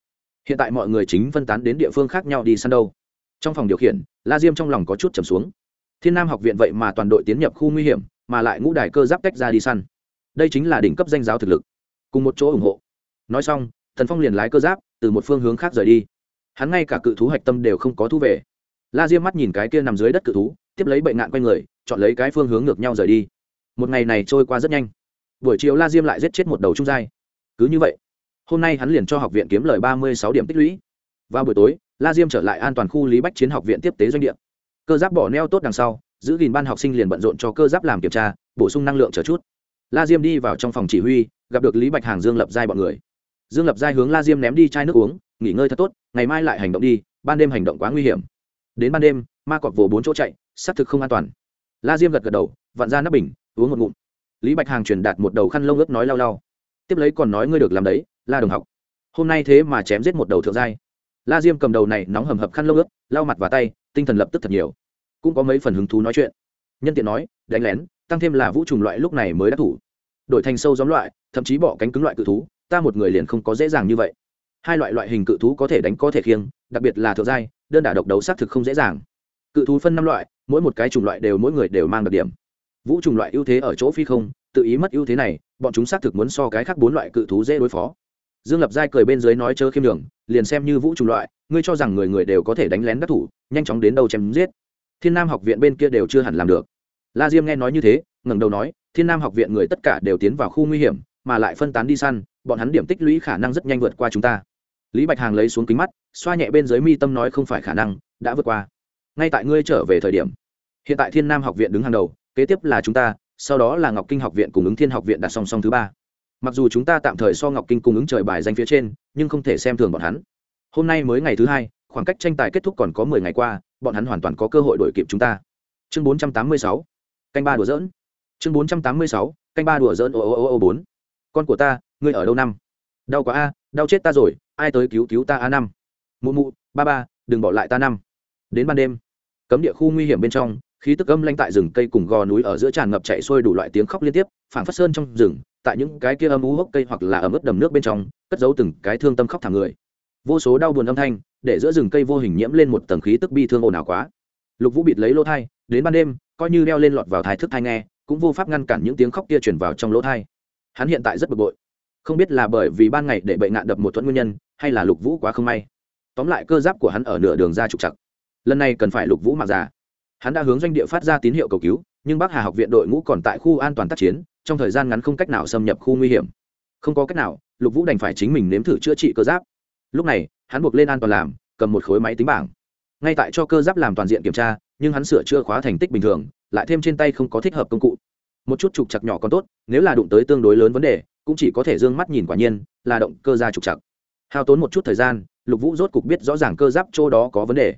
Hiện tại mọi người chính phân tán đến địa phương khác nhau đi săn đâu. Trong phòng điều khiển, la diêm trong lòng có chút trầm xuống. Thiên nam học viện vậy mà toàn đội tiến nhập khu nguy hiểm, mà lại ngũ đài cơ giáp cách ra đi săn. Đây chính là đỉnh cấp danh giáo thực lực cùng một chỗ ủng hộ. Nói xong, thần phong liền lái cơ giáp từ một phương hướng khác rời đi. Hắn ngay cả cự thú hạch tâm đều không có thu về. La diêm mắt nhìn cái kia nằm dưới đất cự thú, tiếp lấy bệnh nạn quay người, chọn lấy cái phương hướng ngược nhau rời đi. Một ngày này trôi qua rất nhanh. Buổi chiều la diêm lại giết chết một đầu trung giai. Cứ như vậy, hôm nay hắn liền cho học viện kiếm lời ba mươi sáu điểm tích lũy. Vào buổi tối, la diêm trở lại an toàn khu lý bách chiến học viện tiếp tế doanh địa. Cơ giáp bỏ neo tốt đằng sau, giữ gìn ban học sinh liền bận rộn cho cơ giáp làm kiểm tra, bổ sung năng lượng chờ chút. La diêm đi vào trong phòng chỉ huy gặp được lý bạch hàng dương lập giai bọn người. Dương lập giai hướng la diêm ném đi chai nước uống, nghỉ ngơi thật tốt, ngày mai lại hành động đi, ban đêm hành động quá nguy hiểm. Đến ban đêm, ma cọp vồ bốn chỗ chạy, xác thực không an toàn. La diêm gật gật đầu, vặn ra nắp bình, uống một ngụm. Lý bạch hàng truyền đạt một đầu khăn lông ướt nói lau lau. Tiếp lấy còn nói ngươi được làm đấy, la đồng học. Hôm nay thế mà chém giết một đầu thượng giai. La diêm cầm đầu này nóng hầm hập khăn lông ướt, lau mặt và tay, tinh thần lập tức thật nhiều. Cũng có mấy phần hứng thú nói chuyện. Nhân tiện nói, đánh lén, tăng thêm là vũ trùng loại lúc này mới đắc thủ đổi thành sâu gióm loại, thậm chí bỏ cánh cứng loại cự thú, ta một người liền không có dễ dàng như vậy. Hai loại loại hình cự thú có thể đánh có thể khiêng, đặc biệt là thượng giai, đơn đả độc đấu xác thực không dễ dàng. Cự thú phân năm loại, mỗi một cái chủng loại đều mỗi người đều mang đặc điểm. Vũ trùng loại ưu thế ở chỗ phi không, tự ý mất ưu thế này, bọn chúng xác thực muốn so cái khác bốn loại cự thú dễ đối phó. Dương lập giai cười bên dưới nói chớ khiêm đường liền xem như vũ trùng loại, ngươi cho rằng người người đều có thể đánh lén đắc thủ, nhanh chóng đến đâu chém giết. Thiên nam học viện bên kia đều chưa hẳn làm được. La diêm nghe nói như thế, ngẩng đầu nói thiên nam học viện người tất cả đều tiến vào khu nguy hiểm, mà lại phân tán đi săn, bọn hắn điểm tích lũy khả năng rất nhanh vượt qua chúng ta. Lý bạch hàng lấy xuống kính mắt, xoa nhẹ bên dưới mi tâm nói không phải khả năng, đã vượt qua. Ngay tại ngươi trở về thời điểm. Hiện tại thiên nam học viện đứng hàng đầu, kế tiếp là chúng ta, sau đó là ngọc kinh học viện cùng ứng thiên học viện đặt song song thứ ba. Mặc dù chúng ta tạm thời so ngọc kinh cùng ứng trời bài danh phía trên, nhưng không thể xem thường bọn hắn. Hôm nay mới ngày thứ hai, khoảng cách tranh tài kết thúc còn có mười ngày qua, bọn hắn hoàn toàn có cơ hội đổi kịp chúng ta. Chương bốn trăm tám mươi sáu. Canh ba đùa dỡn chương bốn trăm tám mươi sáu, canh ba đùa dỡn ô ô ô ô, bốn. Con của ta, ngươi ở đâu năm? Đau quá a, đau chết ta rồi, ai tới cứu cứu ta a năm? Mụ mụ, ba ba, đừng bỏ lại ta năm. Đến ban đêm, cấm địa khu nguy hiểm bên trong, khí tức âm lanh tại rừng cây cùng gò núi ở giữa tràn ngập chạy xuôi đủ loại tiếng khóc liên tiếp, phảng phất sơn trong rừng, tại những cái kia âm u hốc cây hoặc là ấm ướt đầm nước bên trong, cất giấu từng cái thương tâm khóc thẳng người. Vô số đau buồn âm thanh, để giữa rừng cây vô hình nhiễm lên một tầng khí tức bi thương ồn ào quá. Lục vũ bịt lấy lỗ thai, đến ban đêm, coi như đeo lên lọt vào thai thức thai nghe cũng vô pháp ngăn cản những tiếng khóc kia chuyển vào trong lỗ thai. Hắn hiện tại rất bực bội. Không biết là bởi vì ban ngày để bệnh nạn đập một thuẫn nguyên nhân, hay là lục vũ quá không may. Tóm lại, cơ giáp của hắn ở nửa đường ra trục chặt lần này cần phải lục vũ mặc giả. hắn đã hướng doanh địa phát ra tín hiệu cầu cứu, nhưng bắc hà học viện đội ngũ còn tại khu an toàn tác chiến, trong thời gian ngắn không cách nào xâm nhập khu nguy hiểm. Không có cách nào, lục vũ đành phải chính mình nếm thử chữa trị cơ giáp. Lúc này, hắn buộc lên an toàn làm, cầm một khối máy tính bảng. Ngay tại cho cơ giáp làm toàn diện kiểm tra, nhưng hắn sửa chữa khóa thành tích bình thường lại thêm trên tay không có thích hợp công cụ. Một chút trục chặt nhỏ còn tốt, nếu là đụng tới tương đối lớn vấn đề, cũng chỉ có thể d ư ơ n g mắt nhìn quả nhiên, là động cơ ra trục chặt hao tốn một chút thời gian, lục vũ rốt cục biết rõ ràng cơ giáp chỗ đó có vấn đề.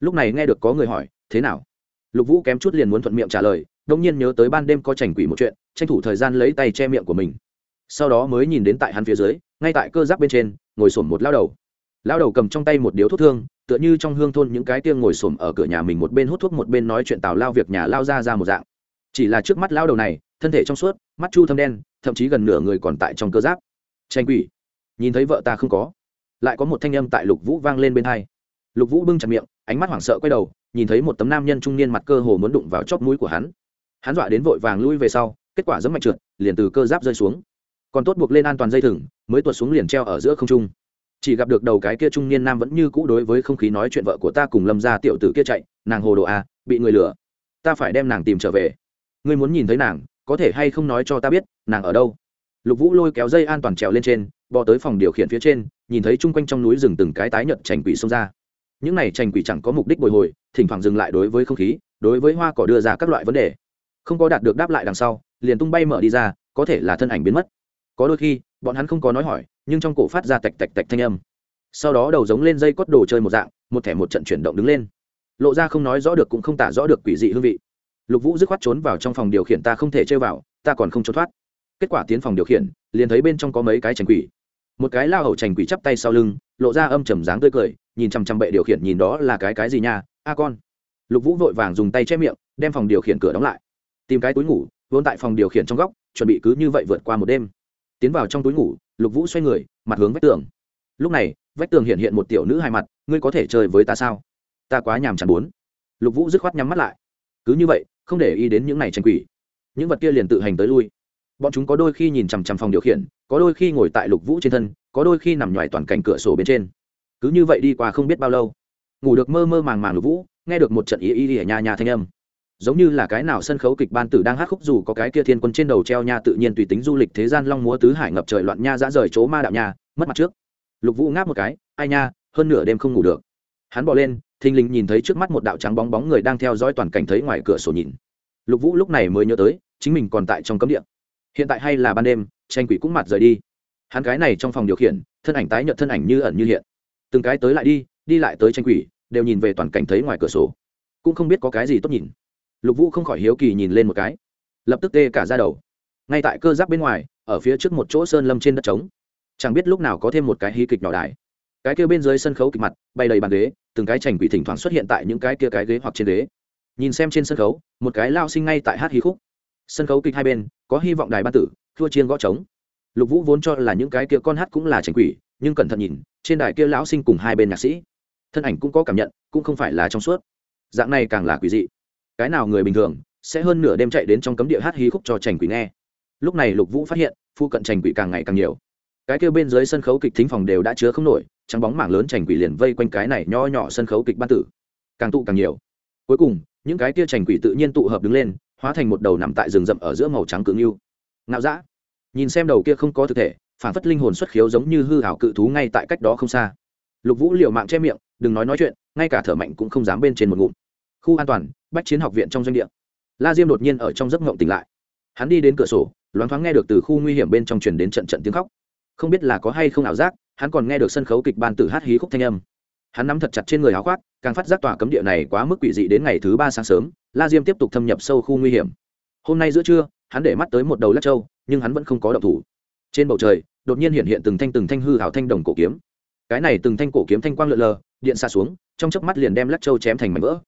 Lúc này nghe được có người hỏi, thế nào? Lục vũ kém chút liền muốn thuận miệng trả lời, đông nhiên nhớ tới ban đêm có chảnh quỷ một chuyện, tranh thủ thời gian lấy tay che miệng của mình. Sau đó mới nhìn đến tại hắn phía dưới, ngay tại cơ giáp bên trên, ngồi sổm một lao đầu. Lão đầu cầm trong tay một điếu thuốc thương, tựa như trong hương thôn những cái tiêng ngồi xổm ở cửa nhà mình một bên hút thuốc một bên nói chuyện tào lao việc nhà lao ra ra một dạng. Chỉ là trước mắt lao đầu này, thân thể trong suốt, mắt chu thâm đen, thậm chí gần nửa người còn tại trong cơ giáp. Tranh quỷ. Nhìn thấy vợ ta không có. Lại có một thanh âm tại lục vũ vang lên bên hai. Lục vũ bưng chặt miệng, ánh mắt hoảng sợ quay đầu, nhìn thấy một tấm nam nhân trung niên mặt cơ hồ muốn đụng vào chóp mũi của hắn. Hắn dọa đến vội vàng lui về sau, kết quả dẫm mạnh trượt, liền từ cơ giáp rơi xuống. Còn tốt buộc lên an toàn dây thừng, mới tuột xuống liền treo ở giữa không trung chỉ gặp được đầu cái kia trung niên nam vẫn như cũ đối với không khí nói chuyện vợ của ta cùng lâm ra tiểu tử kia chạy nàng hồ đồ a à, bị người lừa. Ta phải đem nàng tìm trở về. Ngươi muốn nhìn thấy nàng có thể hay không nói cho ta biết nàng ở đâu? Lục vũ lôi kéo dây an toàn trèo lên trên bò tới phòng điều khiển phía trên nhìn thấy chung quanh trong núi rừng từng cái tái nhợt trành quỷ xông ra. Những này trành quỷ chẳng có mục đích bồi hồi thỉnh thoảng dừng lại đối với không khí đối với hoa cỏ đưa ra các loại vấn đề. Không có đạt được đáp lại đằng sau liền tung bay mở đi ra có thể là thân ảnh biến mất. Có đôi khi bọn hắn không có nói hỏi nhưng trong cổ phát ra tạch tạch tạch thanh âm. Sau đó đầu giống lên dây cốt đồ chơi một dạng, một thẻ một trận chuyển động đứng lên. Lộ ra không nói rõ được cũng không tả rõ được quỷ dị hương vị. Lục vũ dứt khoát trốn vào trong phòng điều khiển ta không thể chơi vào, ta còn không trốn thoát. Kết quả tiến phòng điều khiển, liền thấy bên trong có mấy cái trành quỷ. Một cái lao hầu trành quỷ chắp tay sau lưng, lộ ra âm trầm dáng tươi cười, nhìn chăm chăm bệ điều khiển nhìn đó là cái cái gì nha, a con. Lục vũ vội vàng dùng tay che miệng, đem phòng điều khiển cửa đóng lại. Tìm cái túi ngủ, vốn tại phòng điều khiển trong góc, chuẩn bị cứ như vậy vượt qua một đêm. Tiến vào trong túi ngủ lục vũ xoay người, mặt hướng vách tường. Lúc này, vách tường hiện hiện một tiểu nữ hai mặt, ngươi có thể chơi với ta sao? Ta quá nhàm chán bốn. Lục vũ dứt khoát nhắm mắt lại. Cứ như vậy, không để ý đến những này tranh quỷ. Những vật kia liền tự hành tới lui. Bọn chúng có đôi khi nhìn chằm chằm phòng điều khiển, có đôi khi ngồi tại lục vũ trên thân, có đôi khi nằm ngoài toàn cảnh cửa sổ bên trên. Cứ như vậy đi qua không biết bao lâu. Ngủ được mơ mơ màng màng lục vũ, nghe được một trận ý ý ỉa nhà nhà thanh âm giống như là cái nào sân khấu kịch ban tử đang hát khúc dù có cái kia thiên quân trên đầu treo nha tự nhiên tùy tính du lịch thế gian long múa tứ hải ngập trời loạn nha dã rời chỗ ma đạo nha, mất mặt trước. Lục vũ ngáp một cái, ai nha, hơn nửa đêm không ngủ được. Hắn bỏ lên, thình lình nhìn thấy trước mắt một đạo trắng bóng bóng người đang theo dõi toàn cảnh thấy ngoài cửa sổ nhìn. Lục vũ lúc này mới nhớ tới, chính mình còn tại trong cấm địa. Hiện tại hay là ban đêm, tranh quỷ cũng mặt rời đi. Hắn cái này trong phòng điều khiển, thân ảnh tái nhợt thân ảnh như ẩn như hiện. Từng cái tới lại đi đi lại tới tranh quỷ, đều nhìn về toàn cảnh thấy ngoài cửa sổ. Cũng không biết có cái gì tốt nhìn lục vũ không khỏi hiếu kỳ nhìn lên một cái. Lập tức tê cả ra đầu. Ngay tại cơ giáp bên ngoài, ở phía trước một chỗ sơn lâm trên đất trống. Chẳng biết lúc nào có thêm một cái hí kịch nhỏ đài. Cái kia bên dưới sân khấu kịch mặt, bay đầy bàn ghế, từng cái chành quỷ thỉnh thoảng xuất hiện tại những cái kia cái ghế hoặc trên ghế. Nhìn xem trên sân khấu, một cái lao sinh ngay tại hát hí khúc. Sân khấu kịch hai bên, có hy vọng đài ban tử, thua chiên gõ trống. Lục vũ vốn cho là những cái kia con hát cũng là chành quỷ, nhưng cẩn thận nhìn, trên đài kia lão sinh cùng hai bên nhạc sĩ. Thân ảnh cũng có cảm nhận, cũng không phải là trong suốt. Dạng này càng là quỷ dị cái nào người bình thường sẽ hơn nửa đêm chạy đến trong cấm địa hát hí khúc cho trành quỷ nghe. Lúc này lục vũ phát hiện, phu cận trành quỷ càng ngày càng nhiều. Cái kêu bên dưới sân khấu kịch thính phòng đều đã chứa không nổi, trắng bóng mảng lớn trành quỷ liền vây quanh cái này nho nhỏ sân khấu kịch ban tử. Càng tụ càng nhiều. Cuối cùng, những cái kia trành quỷ tự nhiên tụ hợp đứng lên, hóa thành một đầu nằm tại rừng rậm ở giữa màu trắng cứng ngưu. Ngạo dã. Nhìn xem đầu kia không có thực thể, phản phất linh hồn xuất khiếu giống như hư hảo cự thú ngay tại cách đó không xa. Lục vũ liều mạng che miệng, đừng nói nói chuyện, ngay cả thở mạnh cũng không dám bên trên một ngụm. Khu an toàn bách chiến học viện trong doanh địa. La diêm đột nhiên ở trong giấc ngộng tỉnh lại. Hắn đi đến cửa sổ, loáng thoáng nghe được từ khu nguy hiểm bên trong truyền đến trận trận tiếng khóc. Không biết là có hay không ảo giác, hắn còn nghe được sân khấu kịch ban tử hát hí khúc thanh âm. Hắn nắm thật chặt trên người áo khoác, càng phát giác tòa cấm địa này quá mức quỷ dị đến ngày thứ ba sáng sớm, la diêm tiếp tục thâm nhập sâu khu nguy hiểm. Hôm nay giữa trưa, hắn để mắt tới một đầu lắc trâu nhưng hắn vẫn không có động thủ. Trên bầu trời, đột nhiên hiện hiện từng thanh từng thanh hư hảo thanh đồng cổ kiếm. Cái này từng thanh cổ kiếm thanh quang lượn lờ, điện xa xuống, trong chớp mắt liền đem lắc trâu chém thành mảnh vỡ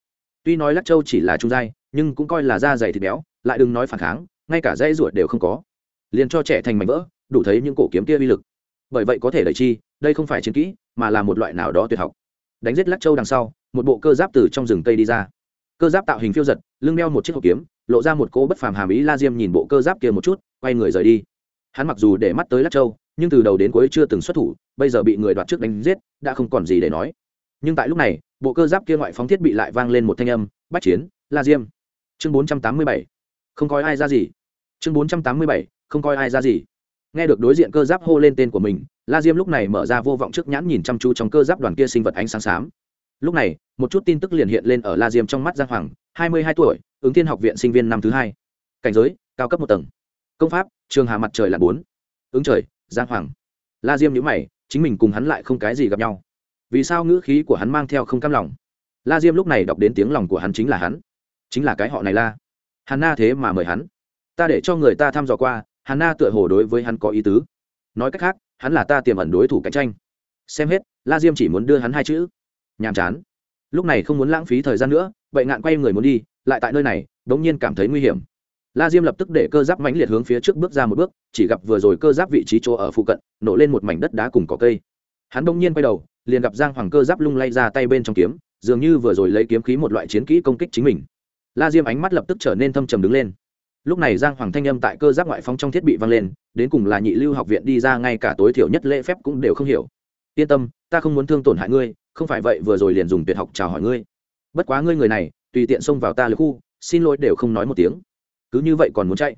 tuy nói lắc châu chỉ là trung dai nhưng cũng coi là da dày thịt béo, lại đừng nói phản kháng, ngay cả dây ruột đều không có. Liền cho trẻ thành mảnh vỡ, đủ thấy những cổ kiếm kia uy lực. Bởi vậy có thể đẩy chi, đây không phải chiến kỹ, mà là một loại nào đó tuyệt học. Đánh giết lắc châu đằng sau, một bộ cơ giáp từ trong rừng cây đi ra. Cơ giáp tạo hình phiêu giật, lưng đeo một chiếc hộp kiếm, lộ ra một cỗ bất phàm hàm ý la diêm nhìn bộ cơ giáp kia một chút, quay người rời đi. Hắn mặc dù để mắt tới lắc châu, nhưng từ đầu đến cuối chưa từng xuất thủ, bây giờ bị người đoạt trước đánh giết, đã không còn gì để nói nhưng tại lúc này, bộ cơ giáp kia ngoại phóng thiết bị lại vang lên một thanh âm, bách chiến, la diêm. Chương bốn trăm tám mươi bảy. Không coi ai ra gì. Chương bốn trăm tám mươi bảy, không coi ai ra gì. Nghe được đối diện cơ giáp hô lên tên của mình, la diêm lúc này mở ra vô vọng trước nhãn nhìn chăm chú trong cơ giáp đoàn kia sinh vật ánh sáng xám. Lúc này, một chút tin tức liền hiện lên ở la diêm trong mắt giang hoàng, hai mươi hai tuổi, ứng thiên học viện sinh viên năm thứ hai. Cảnh giới, cao cấp một tầng. Công pháp, trường hà mặt trời là bốn. Ứng trời, giang hoàng. La diêm nhữ mày, chính mình cùng hắn lại không cái gì gặp nhau vì sao ngữ khí của hắn mang theo không cam lòng? La diêm lúc này đọc đến tiếng lòng của hắn chính là hắn. Chính là cái họ này la. Hắn na thế mà mời hắn. Ta để cho người ta thăm dò qua hắn na tựa hồ đối với hắn có ý tứ. Nói cách khác, hắn là ta tiềm ẩn đối thủ cạnh tranh. Xem hết, la diêm chỉ muốn đưa hắn hai chữ. Nhàm chán. Lúc này không muốn lãng phí thời gian nữa, vậy ngạn quay người muốn đi, lại tại nơi này đ ố n g nhiên cảm thấy nguy hiểm. La diêm lập tức để cơ giáp mãnh liệt hướng phía trước bước ra một bước, chỉ gặp vừa rồi cơ giáp vị trí chỗ ở phụ cận, nổ lên một mảnh đất đá cùng cỏ cây. Hắn bỗng nhiên quay đầu liền gặp giang hoàng cơ giáp lung lay ra tay bên trong kiếm, dường như vừa rồi lấy kiếm khí một loại chiến kỹ công kích chính mình. La diêm ánh mắt lập tức trở nên thâm trầm đứng lên. Lúc này giang hoàng thanh âm tại cơ giáp ngoại phong trong thiết bị vang lên, đến cùng là nhị lưu học viện đi ra ngay cả tối thiểu nhất lễ phép cũng đều không hiểu. Yên tâm, ta không muốn thương tổn hại ngươi, không phải vậy vừa rồi liền dùng tuyệt học chào hỏi ngươi. Bất quá ngươi người này, tùy tiện xông vào ta lưới khu, xin lỗi đều không nói một tiếng. Cứ như vậy còn muốn chạy.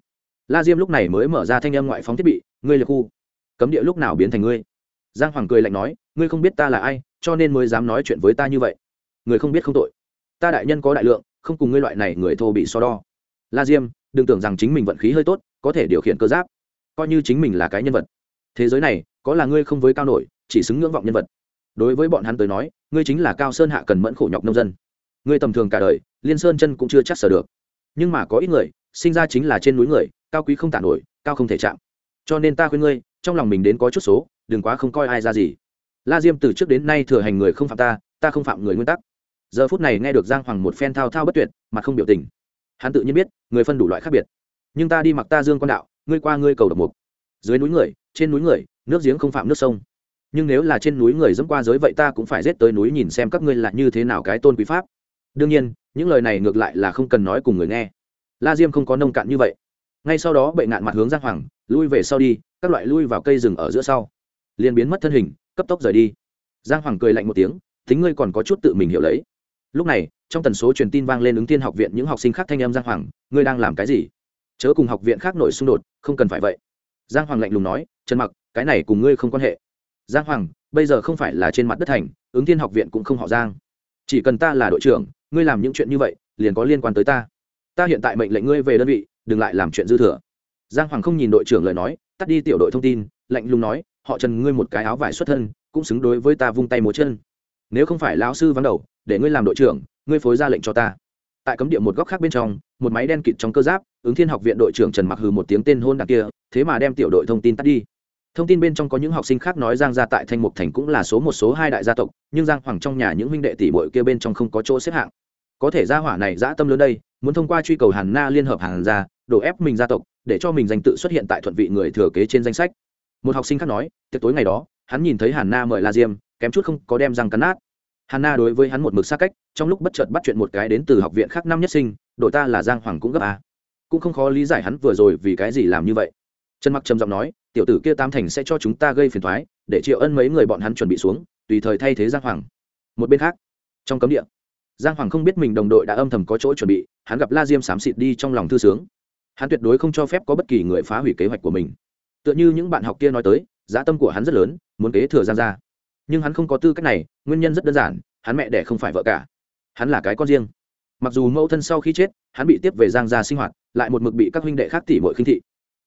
La diêm lúc này mới mở ra thanh âm ngoại phóng thiết bị, ngươi lưới khu, cấm địa lúc nào biến thành ngươi? Giang hoàng cười lạnh nói, ngươi không biết ta là ai, cho nên mới dám nói chuyện với ta như vậy. Người không biết không tội. Ta đại nhân có đại lượng, không cùng ngươi loại này người thô bị so đo. La diêm, đừng tưởng rằng chính mình vận khí hơi tốt, có thể điều khiển cơ giáp. Coi như chính mình là cái nhân vật. Thế giới này, có là ngươi không với cao nổi, chỉ xứng ngưỡng vọng nhân vật. Đối với bọn hắn tới nói, ngươi chính là cao sơn hạ cần mẫn khổ nhọc nông dân. Ngươi tầm thường cả đời, liên sơn chân cũng chưa chắc sở được. Nhưng mà có ít người, sinh ra chính là trên núi người, cao quý không tả nổi, cao không thể chạm. Cho nên ta khuyên ngươi, trong lòng mình đến có chút số đừng quá không coi ai ra gì. La diêm từ trước đến nay thừa hành người không phạm ta ta không phạm người nguyên tắc. Giờ phút này nghe được giang hoàng một phen thao thao bất tuyệt mà không biểu tình. Hắn tự nhiên biết, người phân đủ loại khác biệt. Nhưng ta đi mặc ta dương quan đạo, ngươi qua ngươi cầu độc mục. Dưới núi người, trên núi người, nước giếng không phạm nước sông. Nhưng nếu là trên núi người dẫm qua giới vậy ta cũng phải rết tới núi nhìn xem các ngươi là như thế nào cái tôn quý pháp. Đương nhiên, những lời này ngược lại là không cần nói cùng người nghe. La diêm không có nông cạn như vậy. Ngay sau đó bệ ngạn mặt hướng giang hoàng, lui về sau đi, các loại lui vào cây rừng ở giữa sau liền biến mất thân hình, cấp tốc rời đi. Giang hoàng cười lạnh một tiếng tính ngươi còn có chút tự mình hiểu lấy. Lúc này, trong tần số truyền tin vang lên ứng tiên học viện những học sinh khác thanh em giang hoàng, ngươi đang làm cái gì? Chớ cùng học viện khác nổi xung đột, không cần phải vậy. Giang hoàng lạnh lùng nói, trần mặc, cái này cùng ngươi không quan hệ. Giang hoàng, bây giờ không phải là trên mặt đất thành, ứng tiên học viện cũng không họ giang. Chỉ cần ta là đội trưởng, ngươi làm những chuyện như vậy, liền có liên quan tới ta. Ta hiện tại mệnh lệnh ngươi về đơn vị, đừng lại làm chuyện dư thừa. Giang hoàng không nhìn đội trưởng lời nói, tắt đi tiểu đội thông tin, lạnh lùng nói họ trần ngươi một cái áo vải xuất thân, cũng xứng đối với ta vung tay múa chân. Nếu không phải lão sư vắng đầu, để ngươi làm đội trưởng, ngươi phối ra lệnh cho ta. Tại cấm địa một góc khác bên trong, một máy đen kịt trong cơ giáp, ứng thiên học viện đội trưởng trần mặc hừ một tiếng tên hôn đặc kia, thế mà đem tiểu đội thông tin tắt đi. Thông tin bên trong có những học sinh khác nói giang gia tại thanh mục thành cũng là số một, số hai đại gia tộc, nhưng giang hoàng trong nhà những huynh đệ tỷ bội kia bên trong không có chỗ xếp hạng. Có thể gia hỏa này dã tâm lớn đây, muốn thông qua truy cầu hàn na liên hợp hàn gia, đổ ép mình gia tộc, để cho mình danh tự xuất hiện tại thuận vị người thừa kế trên danh sách một học sinh khác nói, tiệc tối ngày đó, hắn nhìn thấy hàn na mời la diêm, kém chút không có đem răng cắn nát. Hàn na đối với hắn một mực xa cách, trong lúc bất chợt bắt chuyện một cái đến từ học viện khác năm nhất sinh, đội ta là giang hoàng cũng gấp a. Cũng không khó lý giải hắn vừa rồi vì cái gì làm như vậy. Trần mặc trầm giọng nói, tiểu tử kia tam thành sẽ cho chúng ta gây phiền thoái để triệu ân mấy người bọn hắn chuẩn bị xuống, tùy thời thay thế giang hoàng. Một bên khác, trong cấm địa, giang hoàng không biết mình đồng đội đã âm thầm có chỗ chuẩn bị, hắn gặp la diêm xám xịt đi trong lòng thư sướng. Hắn tuyệt đối không cho phép có bất kỳ người phá hủy kế hoạch của mình tựa như những bạn học kia nói tới, giá tâm của hắn rất lớn, muốn kế thừa giang ra nhưng hắn không có tư cách này, nguyên nhân rất đơn giản, hắn mẹ đẻ không phải vợ cả. Hắn là cái con riêng. Mặc dù mẫu thân sau khi chết, hắn bị tiếp về giang gia sinh hoạt, lại một mực bị các huynh đệ khác tỉ mọi khinh thị.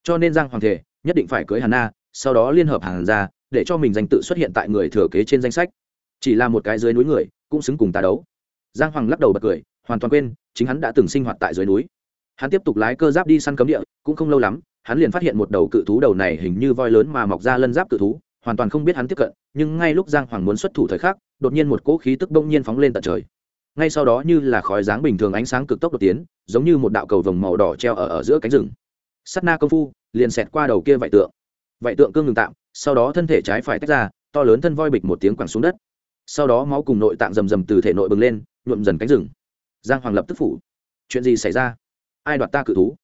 Cho nên giang hoàng thể nhất định phải cưới hàn na, sau đó liên hợp hàn ra để cho mình danh tự xuất hiện tại người thừa kế trên danh sách. Chỉ là một cái dưới núi người, cũng xứng cùng ta đấu. Giang hoàng lắc đầu bật cười, hoàn toàn quên, chính hắn đã từng sinh hoạt tại dưới núi. Hắn tiếp tục lái cơ giáp đi săn cấm địa, cũng không lâu lắm hắn liền phát hiện một đầu cự thú đầu này hình như voi lớn mà mọc ra lân giáp cự thú hoàn toàn không biết hắn tiếp cận nhưng ngay lúc giang hoàng muốn xuất thủ thời khắc đột nhiên một cỗ khí tức bỗng nhiên phóng lên tận trời. Ngay sau đó như là khói dáng bình thường ánh sáng cực tốc đột tiến giống như một đạo cầu vồng màu đỏ treo ở, ở giữa cánh rừng. Sắt na công phu liền xẹt qua đầu kia vạy tượng. Vạy tượng cương ngừng tạm sau đó thân thể trái phải tách ra to lớn thân voi bịch một tiếng quẳng xuống đất. Sau đó máu cùng nội tạng rầm rầm từ thể nội bừng lên nhuộm dần cánh rừng. Giang hoàng lập tức phủ. Chuyện gì xảy ra? Ai đoạt ta cự thú?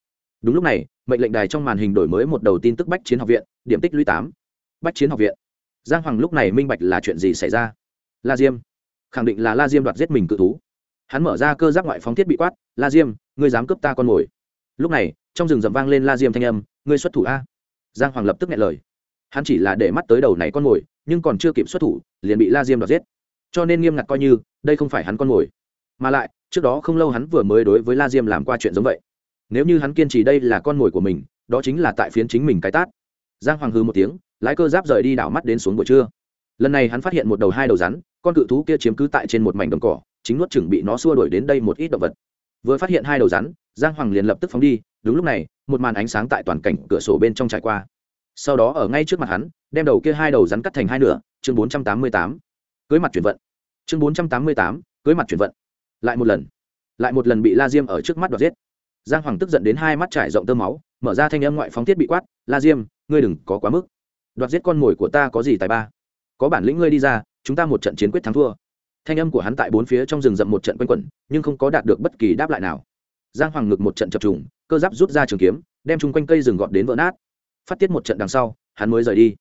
Đúng lúc này mệnh lệnh đài trong màn hình đổi mới một đầu tin tức bách chiến học viện, điểm tích lũy tám. Bách chiến học viện. Giang hoàng lúc này minh bạch là chuyện gì xảy ra. La diêm. Khẳng định là la diêm đoạt giết mình cự thú. Hắn mở ra cơ giác ngoại phóng thiết bị quát, la diêm, ngươi dám cướp ta con mồi. Lúc này, trong rừng rậm vang lên la diêm thanh âm, ngươi xuất thủ a. Giang hoàng lập tức nghe lời. Hắn chỉ là để mắt tới đầu này con mồi, nhưng còn chưa kịp xuất thủ, liền bị la diêm đoạt giết. Cho nên nghiêm ngặt coi như, đây không phải hắn con mồi. Mà lại, trước đó không lâu hắn vừa mới đối với la diêm làm qua chuyện giống vậy nếu như hắn kiên trì đây là con mồi của mình, đó chính là tại phiến chính mình cái tát. Giang hoàng hư một tiếng, lái cơ giáp rời đi đảo mắt đến xuống buổi trưa. Lần này hắn phát hiện một đầu hai đầu rắn, con cự thú kia chiếm cứ tại trên một mảnh đồng cỏ, chính nuốt chừng bị nó xua đuổi đến đây một ít động vật. Vừa phát hiện hai đầu rắn, giang hoàng liền lập tức phóng đi, đúng lúc này, một màn ánh sáng tại toàn cảnh cửa sổ bên trong trải qua. Sau đó ở ngay trước mặt hắn, đem đầu kia hai đầu rắn cắt thành hai nửa, chương bốn trăm tám mươi tám. Cưới mặt chuyển vận. Chương bốn trăm tám mươi tám, cưới mặt chuyển vận. Lại một lần. Lại một lần bị la diêm ở trước mắt đoạt giết giang hoàng tức giận đến hai mắt trải rộng tơ máu, mở ra thanh âm ngoại phóng thiết bị quát, la diêm, ngươi đừng có quá mức. Đoạt giết con mồi của ta có gì tài ba? Có bản lĩnh ngươi đi ra, chúng ta một trận chiến quyết thắng thua. Thanh âm của hắn tại bốn phía trong rừng rậm một trận quanh quẩn, nhưng không có đạt được bất kỳ đáp lại nào. Giang hoàng ngực một trận chập trùng, cơ giáp rút ra trường kiếm, đem chung quanh cây rừng gọt đến vỡ nát. Phát tiết một trận đằng sau, hắn mới rời đi.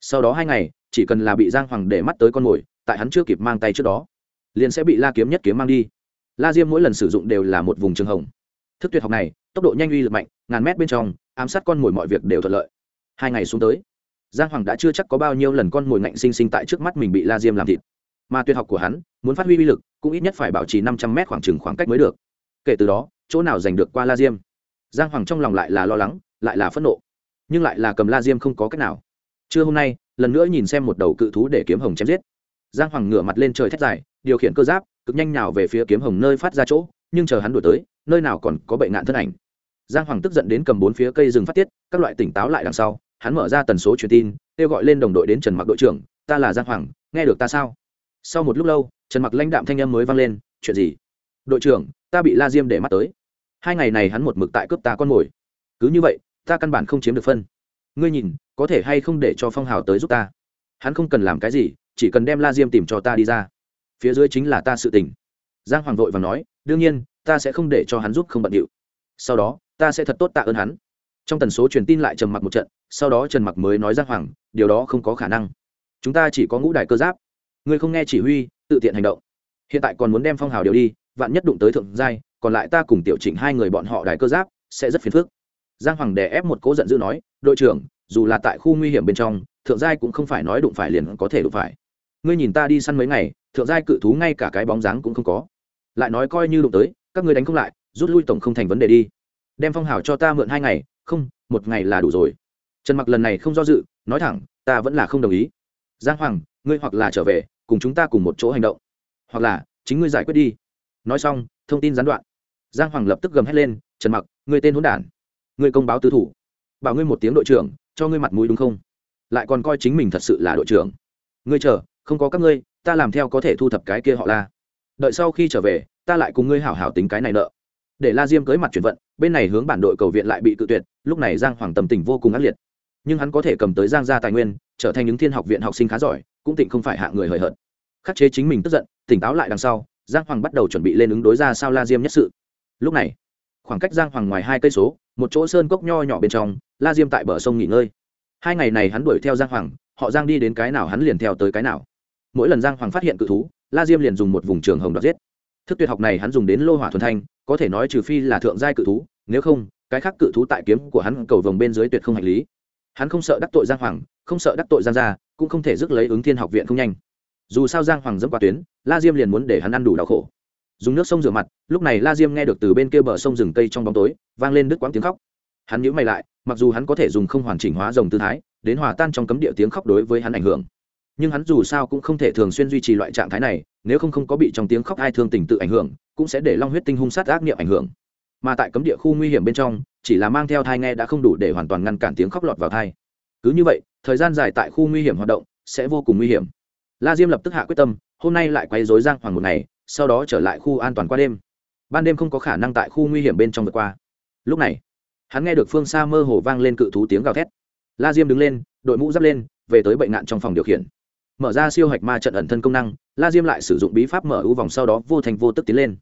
Sau đó hai ngày, chỉ cần là bị giang hoàng để mắt tới con mồi, tại hắn chưa kịp mang tay trước đó, liền sẽ bị la kiếm nhất kiếm mang đi. La diêm mỗi lần sử dụng đều là một vùng trường hồng thức tuyệt học này, tốc độ nhanh uy lực mạnh, ngàn mét bên trong, ám sát con mồi mọi việc đều thuận lợi. Hai ngày xuống tới, giang hoàng đã chưa chắc có bao nhiêu lần con mồi ngạnh sinh sinh tại trước mắt mình bị la diêm làm thịt. Mà tuyệt học của hắn, muốn phát huy uy lực, cũng ít nhất phải bảo trì năm trăm mét khoảng trừng khoảng cách mới được. Kể từ đó, chỗ nào giành được qua la diêm? Giang hoàng trong lòng lại là lo lắng, lại là phẫn nộ. Nhưng lại là cầm la diêm không có cách nào. Trưa hôm nay, lần nữa nhìn xem một đầu cự thú để kiếm hồng chém giết. Giang hoàng ngửa mặt lên trời thét dài, điều khiển cơ giáp, cực nhanh nào về phía kiếm hồng nơi phát ra chỗ nhưng chờ hắn đuổi tới, nơi nào còn có bệnh ngạn thân ảnh. Giang hoàng tức giận đến cầm bốn phía cây rừng phát tiết, các loại tỉnh táo lại đằng sau, hắn mở ra tần số truyền tin, kêu gọi lên đồng đội đến trần mặc đội trưởng, ta là giang hoàng, nghe được ta sao? Sau một lúc lâu, trần mặc lãnh đạm thanh âm mới vang lên, chuyện gì? Đội trưởng, ta bị la diêm để mắt tới. Hai ngày này hắn một mực tại cướp ta con mồi. Cứ như vậy, ta căn bản không chiếm được phân. Ngươi nhìn, có thể hay không để cho phong hào tới giúp ta? Hắn không cần làm cái gì, chỉ cần đem la diêm tìm cho ta đi ra. Phía dưới chính là ta sự tình. Giang hoàng vội và nói đương nhiên, ta sẽ không để cho hắn giúp không bận điệu. Sau đó, ta sẽ thật tốt tạ ơn hắn. Trong tần số truyền tin lại trầm mặc một trận, sau đó trần mặc mới nói giang hoàng, điều đó không có khả năng. Chúng ta chỉ có ngũ đại cơ giáp. Ngươi không nghe chỉ huy, tự tiện hành động. Hiện tại còn muốn đem phong hào điều đi, vạn nhất đụng tới thượng giai, còn lại ta cùng tiểu chỉnh hai người bọn họ đại cơ giáp, sẽ rất phiền phức. Giang hoàng đè ép một cố giận dữ nói, đội trưởng, dù là tại khu nguy hiểm bên trong, thượng giai cũng không phải nói đụng phải liền có thể đụng phải. Ngươi nhìn ta đi săn mấy ngày, thượng giai cự thú ngay cả cái bóng dáng cũng không có lại nói coi như đụng tới, các ngươi đánh không lại, rút lui tổng không thành vấn đề đi. Đem phong hào cho ta mượn hai ngày, không, một ngày là đủ rồi. Trần mặc lần này không do dự, nói thẳng, ta vẫn là không đồng ý. Giang hoàng, ngươi hoặc là trở về, cùng chúng ta cùng một chỗ hành động. Hoặc là, chính ngươi giải quyết đi. Nói xong, thông tin gián đoạn. Giang hoàng lập tức gầm hét lên, trần mặc, ngươi tên hỗn đản. Ngươi công báo tứ thủ. Bảo ngươi một tiếng đội trưởng, cho ngươi mặt mũi đúng không? Lại còn coi chính mình thật sự là đội trưởng. Ngươi chờ, không có các ngươi, ta làm theo có thể thu thập cái kia họ la đợi sau khi trở về, ta lại cùng ngươi hảo hảo tính cái này nợ. Để la diêm cưới mặt chuyển vận, bên này hướng bản đội cầu viện lại bị cự tuyệt, lúc này giang hoàng tâm tình vô cùng ác liệt. Nhưng hắn có thể cầm tới giang gia tài nguyên, trở thành những thiên học viện học sinh khá giỏi, cũng tịnh không phải hạ người hời hợt. Khắc chế chính mình tức giận, tỉnh táo lại đằng sau, giang hoàng bắt đầu chuẩn bị lên ứng đối ra sao la diêm nhất sự. Lúc này, khoảng cách giang hoàng ngoài hai cây số, một chỗ sơn cốc nho nhỏ bên trong, la diêm tại bờ sông nghỉ ngơi. Hai ngày này hắn đuổi theo giang hoàng, họ giang đi đến cái nào hắn liền theo tới cái nào. Mỗi lần giang hoàng phát hiện cự thú la diêm liền dùng một vùng trường hồng đọc giết. Thức tuyệt học này hắn dùng đến lô hỏa thuần thanh, có thể nói trừ phi là thượng giai cự thú, nếu không, cái khác cự thú tại kiếm của hắn cầu vồng bên dưới tuyệt không hành lý. Hắn không sợ đắc tội giang hoàng, không sợ đắc tội giang gia, cũng không thể rước lấy ứng thiên học viện không nhanh. Dù sao giang hoàng dẫm qua tuyến, la diêm liền muốn để hắn ăn đủ đau khổ. Dùng nước sông rửa mặt, lúc này la diêm nghe được từ bên kia bờ sông rừng cây trong bóng tối, vang lên đứt quãng tiếng khóc. Hắn nhíu mày lại, mặc dù hắn có thể dùng không hoàn chỉnh hóa rồng tư thái, đến hòa tan trong cấm địa tiếng khóc đối với hắn ảnh hưởng nhưng hắn dù sao cũng không thể thường xuyên duy trì loại trạng thái này, nếu không không có bị trong tiếng khóc ai thương tình tự ảnh hưởng, cũng sẽ để long huyết tinh hung sát ác niệm ảnh hưởng. Mà tại cấm địa khu nguy hiểm bên trong, chỉ là mang theo thai nghe đã không đủ để hoàn toàn ngăn cản tiếng khóc lọt vào thai. Cứ như vậy, thời gian dài tại khu nguy hiểm hoạt động sẽ vô cùng nguy hiểm. La diêm lập tức hạ quyết tâm, hôm nay lại quay dối giang hoàng một ngày, sau đó trở lại khu an toàn qua đêm. Ban đêm không có khả năng tại khu nguy hiểm bên trong vượt qua. Lúc này, hắn nghe được phương xa mơ hồ vang lên cự thú tiếng gào thét. La diêm đứng lên, đội mũ giáp lên, về tới bệnh nạn trong phòng điều khiển mở ra siêu hạch ma trận ẩn thân công năng, la diêm lại sử dụng bí pháp mở ưu vòng sau đó vô thành vô tức tiến lên.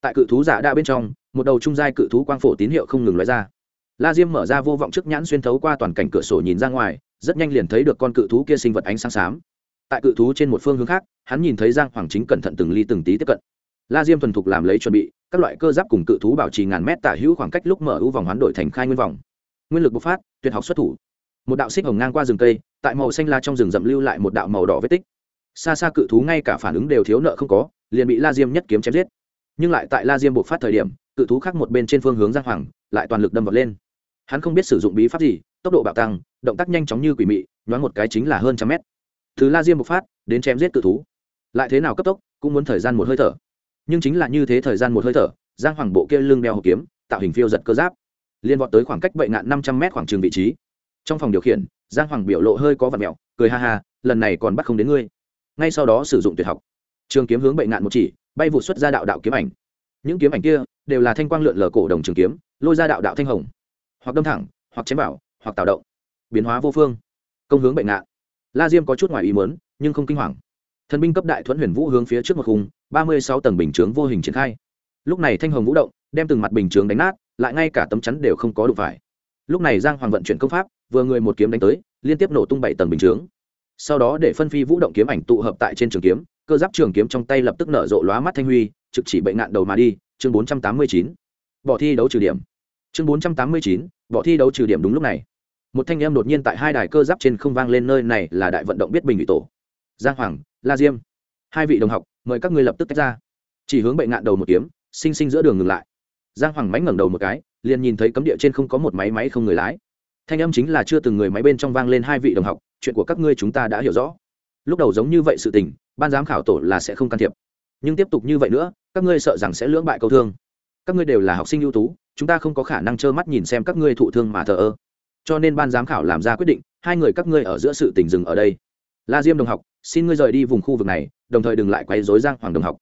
Tại cự thú giả đa bên trong, một đầu trung giai cự thú quang phổ tín hiệu không ngừng loại ra. La diêm mở ra vô vọng trước nhãn xuyên thấu qua toàn cảnh cửa sổ nhìn ra ngoài, rất nhanh liền thấy được con cự thú kia sinh vật ánh sáng xám. Tại cự thú trên một phương hướng khác, hắn nhìn thấy giang hoàng chính cẩn thận từng ly từng tí tiếp cận. La diêm thuần thục làm lấy chuẩn bị, các loại cơ giáp cùng cự thú bảo trì ngàn mét tả hữu khoảng cách lúc mở ưu vòng hoán đổi thành khai nguyên vòng. Nguyên lực bộc phát, tuyệt học xuất thủ một đạo xích hồng ngang qua rừng cây, tại màu xanh la trong rừng rậm lưu lại một đạo màu đỏ vết tích. Xa xa cự thú ngay cả phản ứng đều thiếu nợ không có, liền bị la diêm nhất kiếm chém giết. Nhưng lại tại la diêm bộc phát thời điểm, cự thú khác một bên trên phương hướng giang hoàng, lại toàn lực đâm vật lên. Hắn không biết sử dụng bí pháp gì, tốc độ bạo tăng, động tác nhanh chóng như quỷ mị, nhoáng một cái chính là hơn trăm mét. Thứ la diêm bộc phát, đến chém giết cự thú. Lại thế nào cấp tốc, cũng muốn thời gian một hơi thở. Nhưng chính là như thế thời gian một hơi thở, giang hoàng bộ kia lưng đeo hộp kiếm, tạo hình phiêu giật cơ giáp. Liên vọt tới khoảng cách bệnh ngạn năm trăm mét khoảng trường vị trí trong phòng điều khiển giang hoàng biểu lộ hơi có vật mẹo cười ha ha lần này còn bắt không đến ngươi. Ngay sau đó sử dụng tuyệt học. Trường kiếm hướng bệnh nạn một chỉ bay vụ xuất ra đạo đạo kiếm ảnh. Những kiếm ảnh kia đều là thanh quang lượn lờ cổ đồng trường kiếm lôi ra đạo đạo thanh hồng. Hoặc đâm thẳng hoặc chém bảo hoặc tạo động. Biến hóa vô phương. Công hướng bệnh nạn, la diêm có chút ngoài ý muốn nhưng không kinh hoàng. Thần binh cấp đại thuẫn huyền vũ hướng phía trước một khung ba mươi sáu tầng bình chướng vô hình triển khai. Lúc này thanh hồng vũ động đem từng mặt bình chướng đánh nát lại ngay cả tấm chắn đều không có đủ phải. Lúc này giang hoàng vận chuyển công pháp vừa người một kiếm đánh tới, liên tiếp nổ tung bảy tầng bình chướng. Sau đó để phân phi vũ động kiếm ảnh tụ hợp tại trên trường kiếm, cơ giáp trường kiếm trong tay lập tức nở rộ lóa mắt thanh huy, trực chỉ bệnh ngạn đầu mà đi, chương bốn trăm tám mươi chín. Bỏ thi đấu trừ điểm. Chương bốn trăm tám mươi chín, bỏ thi đấu trừ điểm đúng lúc này. Một thanh em đột nhiên tại hai đài cơ giáp trên không vang lên nơi này là đại vận động biết bình ủy tổ. Giang hoàng, la diêm. Hai vị đồng học, mời các ngươi lập tức tách ra. Chỉ hướng bệnh ngạn đầu một kiếm sinh sinh giữa đường ngừng lại. Giang hoàng mánh ngẩng đầu một cái, liền nhìn thấy cấm địa trên không có một máy máy không người lái thanh âm chính là chưa từng người máy bên trong vang lên hai vị đồng học, chuyện của các ngươi chúng ta đã hiểu rõ. Lúc đầu giống như vậy sự tình, ban giám khảo tổ là sẽ không can thiệp. Nhưng tiếp tục như vậy nữa, các ngươi sợ rằng sẽ lưỡng bại câu thương. Các ngươi đều là học sinh ưu tú, chúng ta không có khả năng trơ mắt nhìn xem các ngươi thụ thương mà thờ ơ. Cho nên ban giám khảo làm ra quyết định, hai người các ngươi ở giữa sự tình dừng ở đây. La diêm đồng học, xin ngươi rời đi vùng khu vực này, đồng thời đừng lại quấy dối giang hoàng đồng học.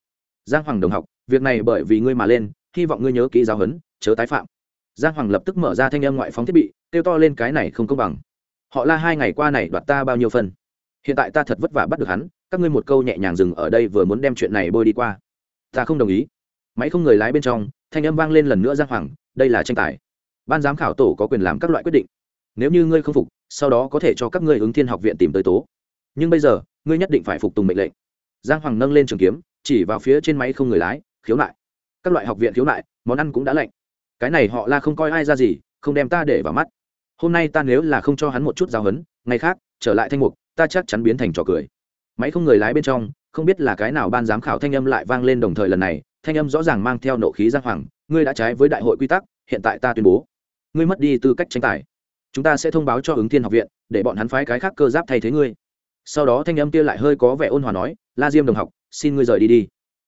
Giang hoàng đồng học, việc này bởi vì ngươi mà lên, hy vọng ngươi nhớ kỹ giáo huấn, chớ tái phạm. Giang hoàng lập tức mở ra thanh âm ngoại phóng thiết bị kêu to lên cái này không công bằng. Họ la hai ngày qua này đoạt ta bao nhiêu phần? Hiện tại ta thật vất vả bắt được hắn, các ngươi một câu nhẹ nhàng dừng ở đây vừa muốn đem chuyện này bôi đi qua. Ta không đồng ý. Máy không người lái bên trong, thanh âm vang lên lần nữa giang hoàng đây là tranh tài. Ban giám khảo tổ có quyền làm các loại quyết định. Nếu như ngươi không phục, sau đó có thể cho các ngươi ứng thiên học viện tìm tới tố. Nhưng bây giờ, ngươi nhất định phải phục tùng mệnh lệnh. Giang hoàng nâng lên trường kiếm, chỉ vào phía trên máy không người lái, khiếu nại. Các loại học viện khiếu nại, món ăn cũng đã lạnh. Cái này họ la không coi ai ra gì, không đem ta để vào mắt hôm nay ta nếu là không cho hắn một chút giáo hấn ngày khác, trở lại thanh mục, ta chắc chắn biến thành trò cười. Máy không người lái bên trong, không biết là cái nào ban giám khảo thanh âm lại vang lên đồng thời lần này, thanh âm rõ ràng mang theo nộ khí giang hoàng, ngươi đã trái với đại hội quy tắc, hiện tại ta tuyên bố, ngươi mất đi tư cách tranh tài. Chúng ta sẽ thông báo cho ứng thiên học viện, để bọn hắn phái cái khác cơ giáp thay thế ngươi. Sau đó thanh âm kia lại hơi có vẻ ôn hòa nói, la diêm đồng học, xin ngươi rời đi đi.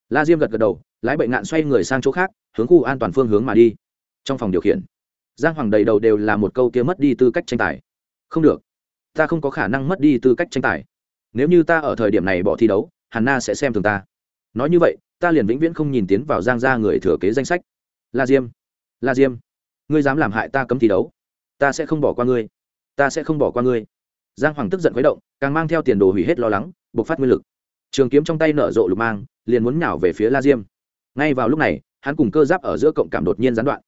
La diêm gật gật đầu, lái bệnh nạn xoay người sang chỗ khác, hướng khu an toàn phương hướng mà đi. Trong phòng điều khiển giang hoàng đầy đầu đều là một câu kia mất đi tư cách tranh tài. Không được. Ta không có khả năng mất đi tư cách tranh tài. Nếu như ta ở thời điểm này bỏ thi đấu, hàn na sẽ xem thường ta. Nói như vậy, ta liền vĩnh viễn không nhìn tiến vào giang gia người thừa kế danh sách. La diêm. La diêm. Ngươi dám làm hại ta cấm thi đấu. Ta sẽ không bỏ qua ngươi. Ta sẽ không bỏ qua ngươi. Giang hoàng tức giận khuấy động, càng mang theo tiền đồ hủy hết lo lắng buộc phát nguyên lực. Trường kiếm trong tay nở rộ lục mang, liền muốn nhào về phía la diêm. Ngay vào lúc này, hắn cùng cơ giáp ở giữa cộng cảm đột nhiên gián đoạn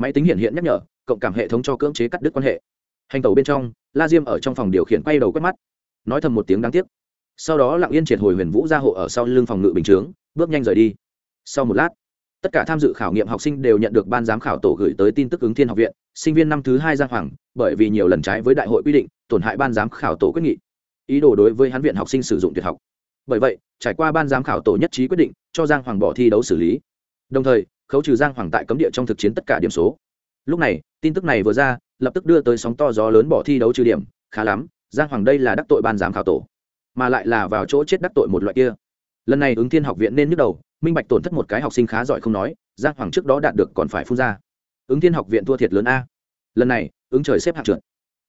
máy tính hiện hiện nhắc nhở, cộng cảm hệ thống cho cưỡng chế cắt đứt quan hệ. Hành tàu bên trong, la diêm ở trong phòng điều khiển quay đầu quét mắt. Nói thầm một tiếng đáng tiếc. Sau đó lặng yên triệt hồi huyền vũ ra hộ ở sau lưng phòng ngự bình chướng, bước nhanh rời đi. Sau một lát, tất cả tham dự khảo nghiệm học sinh đều nhận được ban giám khảo tổ gửi tới tin tức ứng thiên học viện, sinh viên năm thứ hai giang hoàng bởi vì nhiều lần trái với đại hội quy định, tổn hại ban giám khảo tổ quyết nghị. Ý đồ đối với hắn viện học sinh sử dụng tuyệt học. Bởi vậy, trải qua ban giám khảo tổ nhất trí quyết định, cho giang hoàng bỏ thi đấu xử lý. Đồng thời khấu trừ giang hoàng tại cấm địa trong thực chiến tất cả điểm số. Lúc này, tin tức này vừa ra, lập tức đưa tới sóng to gió lớn bỏ thi đấu trừ điểm, khá lắm, giang hoàng đây là đắc tội ban giám khảo tổ, mà lại là vào chỗ chết đắc tội một loại kia. Lần này ứng thiên học viện nên nhức đầu, minh bạch tổn thất một cái học sinh khá giỏi không nói, giang hoàng trước đó đạt được còn phải phun ra. Ứng thiên học viện thua thiệt lớn a. Lần này, ứng trời xếp hạng trượt.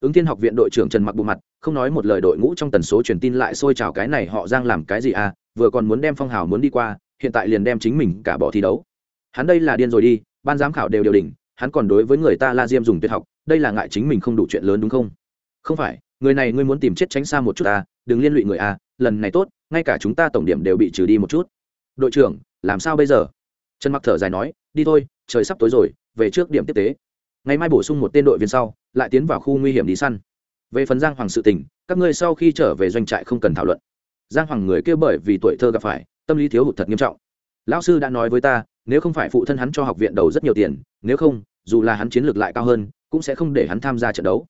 Ứng thiên học viện đội trưởng trần mặc bộ mặt, không nói một lời đội ngũ trong tần số truyền tin lại xôi trào cái này họ giang làm cái gì a, vừa còn muốn đem phong hào muốn đi qua, hiện tại liền đem chính mình cả bỏ thi đấu hắn đây là điên rồi đi, ban giám khảo đều điều đỉnh hắn còn đối với người ta la diêm dùng tuyệt học, đây là ngại chính mình không đủ chuyện lớn đúng không? Không phải, người này ngươi muốn tìm chết tránh xa một chút à? đừng liên lụy người a lần này tốt, ngay cả chúng ta tổng điểm đều bị trừ đi một chút. Đội trưởng, làm sao bây giờ? Trần mặc thở dài nói, đi thôi, trời sắp tối rồi, về trước điểm tiếp tế. Ngày mai bổ sung một tên đội viên sau, lại tiến vào khu nguy hiểm đi săn. Về phần giang hoàng sự tình, các ngươi sau khi trở về doanh trại không cần thảo luận. Giang hoàng người kia bởi vì tuổi thơ gặp phải, tâm lý thiếu hụt thật nghiêm trọng. Lão sư đã nói với ta nếu không phải phụ thân hắn cho học viện đầu rất nhiều tiền, nếu không, dù là hắn chiến lược lại cao hơn, cũng sẽ không để hắn tham gia trận đấu.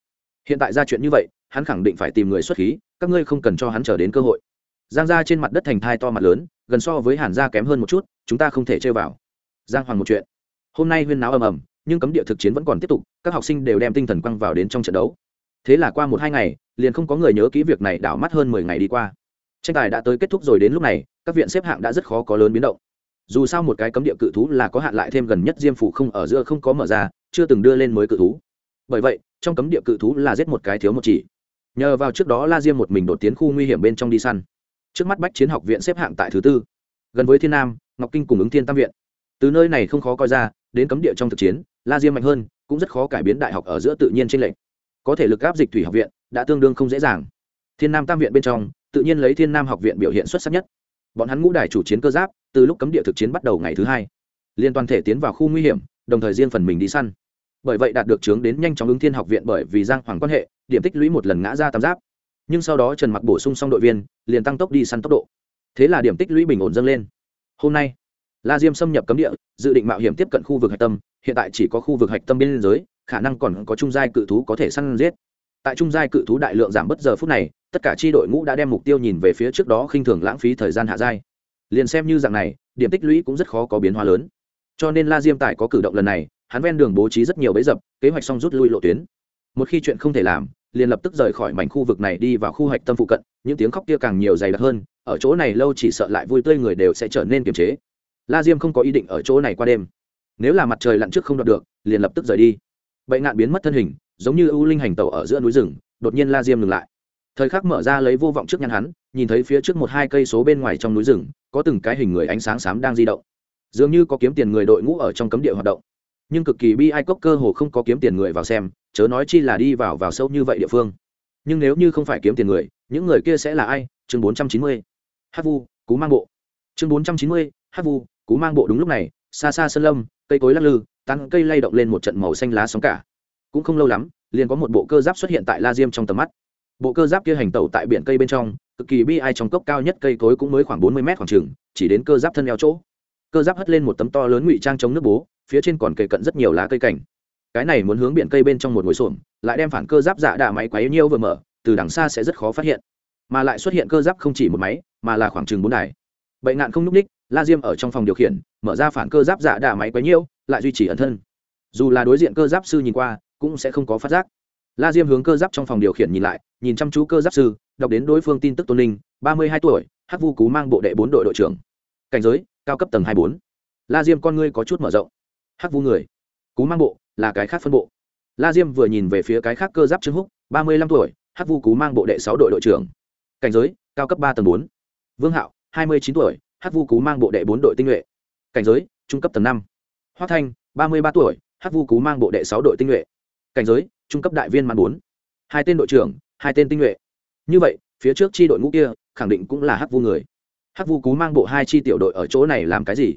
Hiện tại ra chuyện như vậy, hắn khẳng định phải tìm người xuất khí, các ngươi không cần cho hắn trở đến cơ hội. Giang ra trên mặt đất thành thai to mặt lớn, gần so với hàn gia kém hơn một chút, chúng ta không thể chơi vào. Giang hoàng một chuyện. Hôm nay huyên náo ầm ầm, nhưng cấm địa thực chiến vẫn còn tiếp tục, các học sinh đều đem tinh thần quăng vào đến trong trận đấu. Thế là qua một hai ngày, liền không có người nhớ kỹ việc này đảo mắt hơn mười ngày đi qua. Tranh tài đã tới kết thúc rồi đến lúc này, các viện xếp hạng đã rất khó có lớn biến động dù sao một cái cấm địa cự thú là có hạn lại thêm gần nhất diêm phủ không ở giữa không có mở ra, chưa từng đưa lên mới cự thú. Bởi vậy, trong cấm địa cự thú là giết một cái thiếu một chỉ. Nhờ vào trước đó la diêm một mình đột tiến khu nguy hiểm bên trong đi săn. Trước mắt bách chiến học viện xếp hạng tại thứ tư, gần với thiên nam, ngọc kinh cùng ứng thiên tam viện. Từ nơi này không khó coi ra, đến cấm địa trong thực chiến, la diêm mạnh hơn, cũng rất khó cải biến đại học ở giữa tự nhiên trên lệnh có thể lực áp dịch thủy học viện đã tương đương không dễ dàng. Thiên nam tam viện bên trong, tự nhiên lấy thiên nam học viện biểu hiện xuất sắc nhất. Bọn hắn ngũ đài chủ chiến cơ giáp từ lúc cấm địa thực chiến bắt đầu ngày thứ hai liên toàn thể tiến vào khu nguy hiểm, đồng thời riêng phần mình đi săn. Bởi vậy đạt được chướng đến nhanh chóng ứng thiên học viện bởi vì giang hoàng quan hệ, điểm tích lũy một lần ngã ra tam giáp. Nhưng sau đó trần mặc bổ sung xong đội viên, liền tăng tốc đi săn tốc độ. Thế là điểm tích lũy bình ổn dâng lên. Hôm nay, la diêm xâm nhập cấm địa, dự định mạo hiểm tiếp cận khu vực hạch tâm, hiện tại chỉ có khu vực hạch tâm biên giới, khả năng còn có trung giai cự thú có thể săn giết. Tại trung giai cự thú đại lượng giảm bất giờ phút này, tất cả tri đội ngũ đã đem mục tiêu nhìn về phía trước đó khinh thường lãng phí thời gian hạ giai liền xem như dạng này, điểm tích lũy cũng rất khó có biến hóa lớn. Cho nên la diêm Tài có cử động lần này, hắn ven đường bố trí rất nhiều bẫy dập, kế hoạch xong rút lui lộ tuyến. Một khi chuyện không thể làm, liền lập tức rời khỏi mảnh khu vực này đi vào khu hạch tâm phụ cận, những tiếng khóc kia càng nhiều dày đặc hơn, ở chỗ này lâu chỉ sợ lại vui tươi người đều sẽ trở nên kiềm chế. La diêm không có ý định ở chỗ này qua đêm. Nếu là mặt trời lặn trước không đọc được, liền lập tức rời đi. Vậy ngạn biến mất thân hình, giống như ưu linh hành tẩu ở giữa núi rừng, đột nhiên la diêm ngừng lại thời khắc mở ra lấy vô vọng trước nhăn hắn, nhìn thấy phía trước một hai cây số bên ngoài trong núi rừng, có từng cái hình người ánh sáng xám đang di động. Dường như có kiếm tiền người đội ngũ ở trong cấm địa hoạt động. Nhưng cực kỳ bi ai cốc cơ hồ không có kiếm tiền người vào xem, chớ nói chi là đi vào vào sâu như vậy địa phương. Nhưng nếu như không phải kiếm tiền người, những người kia sẽ là ai? Chương bốn trăm chín mươi. Hát vu, cú mang bộ. Chương bốn trăm chín mươi, hát vu, cú mang bộ đúng lúc này, xa xa sơn lâm, cây cối lắc lư tăng cây lay động lên một trận màu xanh lá sóng cả. Cũng không lâu lắm, liền có một bộ cơ giáp xuất hiện tại la diêm trong tầm mắt bộ cơ giáp kia hành tẩu tại biển cây bên trong, cực kỳ bi ai trong cốc cao nhất cây cối cũng mới khoảng bốn mươi mét khoảng trừng chỉ đến cơ giáp thân eo chỗ. Cơ giáp hất lên một tấm to lớn ngụy trang chống nước bố, phía trên còn kề cận rất nhiều lá cây cảnh. Cái này muốn hướng biển cây bên trong một ngồi xổm, lại đem phản cơ giáp giả đạ máy quấy nhiêu vừa mở, từ đằng xa sẽ rất khó phát hiện. Mà lại xuất hiện cơ giáp không chỉ một máy, mà là khoảng chừng bốn đài. Bệnh nạn không n ú c ních, la diêm ở trong phòng điều khiển, mở ra phản cơ giáp giả đạ máy quấy nhiêu, lại duy trì ẩn thân. Dù là đối diện cơ giáp sư nhìn qua, cũng sẽ không có phát giác la diêm hướng cơ giáp trong phòng điều khiển nhìn lại, nhìn chăm chú cơ giáp sư, đọc đến đối phương tin tức tôn ninh ba mươi hai tuổi, hắc vu cú mang bộ đệ bốn đội đội trưởng. Cảnh giới, cao cấp tầng hai bốn. La diêm con ngươi có chút mở rộng. Hắc vu người. Cú mang bộ, là cái khác phân bộ. La diêm vừa nhìn về phía cái khác cơ giáp trương húc, ba mươi lăm tuổi, hắc vu cú mang bộ đệ sáu đội đội trưởng. Cảnh giới, cao cấp ba tầng bốn. Vương hạo, hai mươi chín tuổi, hắc vu cú mang bộ đệ bốn đội tinh nhuệ. Cảnh giới, trung cấp tầng năm. Hoa thanh, ba mươi ba tuổi, hắc vu cú mang bộ đệ sáu đội tinh nhuệ cảnh giới, trung cấp đại viên mãn bốn. Hai tên đội trưởng, hai tên tinh nhuệ. Như vậy, phía trước chi đội ngũ kia, khẳng định cũng là hắc vu người. Hắc vu cú mang bộ hai chi tiểu đội ở chỗ này làm cái gì?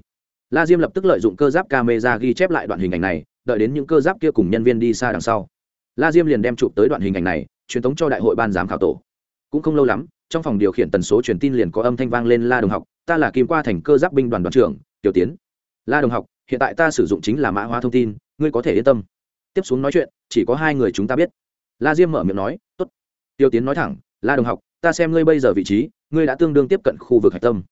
La diêm lập tức lợi dụng cơ giáp camera ghi chép lại đoạn hình ảnh này, đợi đến những cơ giáp kia cùng nhân viên đi xa đằng sau. La diêm liền đem chụp tới đoạn hình ảnh này, truyền tống cho đại hội ban giám khảo tổ. Cũng không lâu lắm, trong phòng điều khiển tần số truyền tin liền có âm thanh vang lên la đồng học, ta là kim qua thành cơ giáp binh đoàn đoàn trưởng, tiểu tiến. La đồng học, hiện tại ta sử dụng chính là mã hóa thông tin, ngươi có thể yên tâm tiếp xuống nói chuyện, chỉ có hai người chúng ta biết. La diêm mở miệng nói, tốt. Tiêu tiến nói thẳng, la đồng học, ta xem ngươi bây giờ vị trí, ngươi đã tương đương tiếp cận khu vực hạch tâm.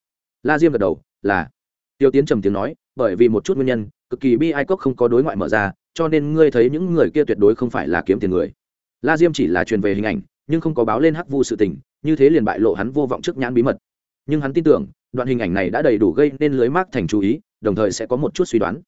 La diêm gật đầu, là. Tiêu tiến trầm tiếng nói, bởi vì một chút nguyên nhân, cực kỳ bi ai cốc không có đối ngoại mở ra, cho nên ngươi thấy những người kia tuyệt đối không phải là kiếm tiền người. La diêm chỉ là truyền về hình ảnh, nhưng không có báo lên hắc vu sự tình, như thế liền bại lộ hắn vô vọng trước nhãn bí mật. Nhưng hắn tin tưởng, đoạn hình ảnh này đã đầy đủ gây nên lưới mác thành chú ý, đồng thời sẽ có một chút suy đoán.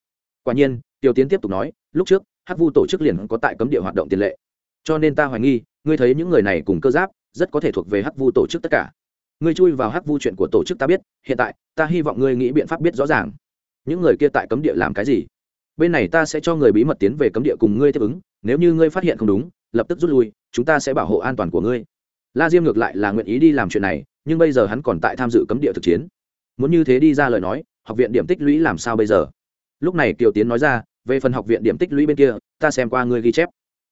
Quả nhiên, tiêu tiến tiếp tục nói, lúc trước hắc vu tổ chức liền có tại cấm địa hoạt động tiền lệ. Cho nên ta hoài nghi, ngươi thấy những người này cùng cơ giáp, rất có thể thuộc về hắc vu tổ chức tất cả. Ngươi chui vào hắc vu chuyện của tổ chức ta biết, hiện tại, ta hy vọng ngươi nghĩ biện pháp biết rõ ràng. Những người kia tại cấm địa làm cái gì? Bên này ta sẽ cho người bí mật tiến về cấm địa cùng ngươi tiếp ứng, nếu như ngươi phát hiện không đúng, lập tức rút lui, chúng ta sẽ bảo hộ an toàn của ngươi. La diêm ngược lại là nguyện ý đi làm chuyện này, nhưng bây giờ hắn còn tại tham dự cấm địa thực chiến. Muốn như thế đi ra lời nói, học viện điểm tích lũy làm sao bây giờ? Lúc này kiều tiến nói ra về phần học viện điểm tích lũy bên kia, ta xem qua ngươi ghi chép.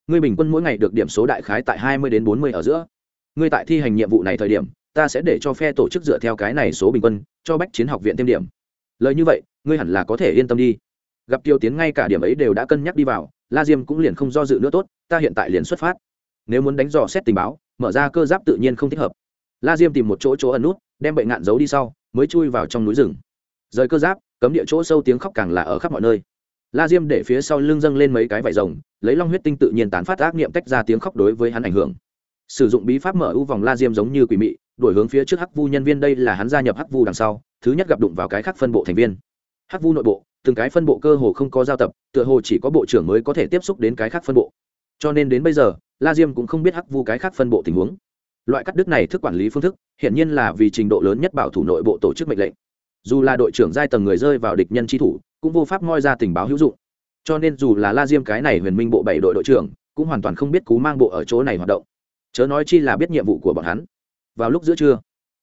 Ngươi bình quân mỗi ngày được điểm số đại khái tại hai mươi đến bốn mươi ở giữa. Ngươi tại thi hành nhiệm vụ này thời điểm, ta sẽ để cho phe tổ chức dựa theo cái này số bình quân, cho bách chiến học viện thêm điểm. Lời như vậy, ngươi hẳn là có thể yên tâm đi. Gặp tiêu tiến ngay cả điểm ấy đều đã cân nhắc đi vào, la diêm cũng liền không do dự nữa tốt, ta hiện tại liền xuất phát. Nếu muốn đánh dò xét tình báo, mở ra cơ giáp tự nhiên không thích hợp. La diêm tìm một chỗ chỗ ẩn nút, đem bệnh ngạn giấu đi sau, mới chui vào trong núi rừng. Rời cơ giáp, cấm địa chỗ sâu tiếng khóc càng là ở khắp mọi nơi la diêm để phía sau lưng dâng lên mấy cái vải rồng, lấy long huyết tinh tự nhiên tán phát ác niệm tách ra tiếng khóc đối với hắn ảnh hưởng. Sử dụng bí pháp mở ưu vòng la diêm giống như quỷ mị đổi hướng phía trước hắc vu nhân viên đây là hắn gia nhập hắc vu đằng sau, thứ nhất gặp đụng vào cái khác phân bộ thành viên. Hắc vu nội bộ, từng cái phân bộ cơ hồ không có giao tập, tựa hồ chỉ có bộ trưởng mới có thể tiếp xúc đến cái khác phân bộ. Cho nên đến bây giờ, la diêm cũng không biết hắc vu cái khác phân bộ tình huống. Loại cắt đứt này thức quản lý phương thức hiện nhiên là vì trình độ lớn nhất bảo thủ nội bộ tổ chức mệnh lệnh. Dù là đội trưởng giai tầng người rơi vào địch nhân tri thủ cũng vô pháp moi ra tình báo hữu dụng. Cho nên dù là la diêm cái này huyền minh bộ bảy đội đội trưởng, cũng hoàn toàn không biết cú mang bộ ở chỗ này hoạt động. Chớ nói chi là biết nhiệm vụ của bọn hắn. Vào lúc giữa trưa,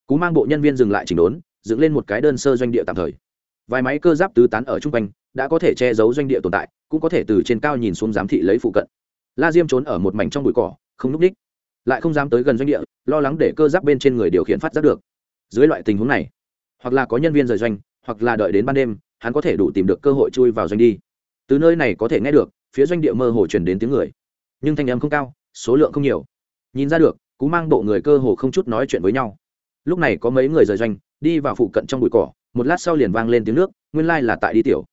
cú mang bộ nhân viên dừng lại chỉnh đốn, dựng lên một cái đơn sơ doanh địa tạm thời. Vài máy cơ giáp tứ tán ở chung quanh, đã có thể che giấu doanh địa tồn tại, cũng có thể từ trên cao nhìn xuống giám thị lấy phụ cận. La diêm trốn ở một mảnh trong bụi cỏ, không núp đích. Lại không dám tới gần doanh địa, lo lắng để cơ giáp bên trên người điều khiển phát giác được. Dưới loại tình huống này, hoặc là có nhân viên rời doanh, hoặc là đợi đến ban đêm hắn có thể đủ tìm được cơ hội chui vào doanh đi. Từ nơi này có thể nghe được, phía doanh địa mơ hồ truyền đến tiếng người. Nhưng thanh âm không cao, số lượng không nhiều. Nhìn ra được, cú mang bộ người cơ hồ không chút nói chuyện với nhau. Lúc này có mấy người rời doanh, đi vào phụ cận trong bụi cỏ, một lát sau liền vang lên tiếng nước, nguyên lai là tại đi tiểu.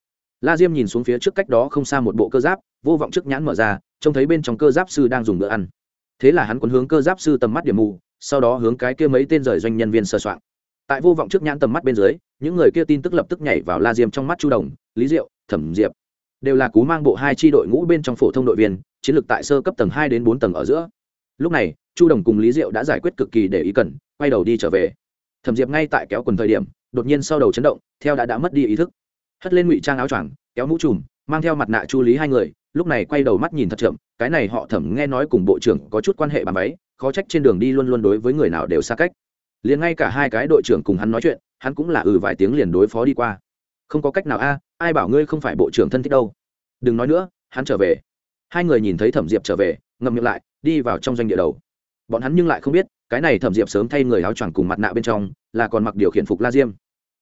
La diêm nhìn xuống phía trước cách đó không xa một bộ cơ giáp, vô vọng trước nhãn mở ra, trông thấy bên trong cơ giáp sư đang dùng bữa ăn. Thế là hắn quấn hướng cơ giáp sư tầm mắt điểm mù, sau đó hướng cái kia mấy tên rời doanh nhân viên sơ soạn tại vô vọng trước nhãn tầm mắt bên dưới, những người kia tin tức lập tức nhảy vào la diêm trong mắt chu đồng, lý diệu, thẩm diệp. Đều là cú mang bộ hai tri đội ngũ bên trong phổ thông đội viên, chiến lược tại sơ cấp tầng hai đến bốn tầng ở giữa. Lúc này, chu đồng cùng lý diệu đã giải quyết cực kỳ để ý cần, quay đầu đi trở về. Thẩm diệp ngay tại kéo quần thời điểm, đột nhiên sau đầu chấn động, theo đã đã mất đi ý thức. Hất lên ngụy trang áo choàng, kéo mũ trùm, mang theo mặt nạ chu lý hai người, lúc này quay đầu mắt nhìn thật chậm, cái này họ thẩm nghe nói cùng bộ trưởng có chút quan hệ bàn váy, khó trách trên đường đi luôn luôn đối với người nào đều xa cách liền ngay cả hai cái đội trưởng cùng hắn nói chuyện, hắn cũng là ừ vài tiếng liền đối phó đi qua. Không có cách nào a, ai bảo ngươi không phải bộ trưởng thân thích đâu. Đừng nói nữa, hắn trở về. Hai người nhìn thấy thẩm diệp trở về, ngậm miệng lại, đi vào trong doanh địa đầu. Bọn hắn nhưng lại không biết, cái này thẩm diệp sớm thay người áo choàng cùng mặt nạ bên trong, là còn mặc điều khiển phục la diêm.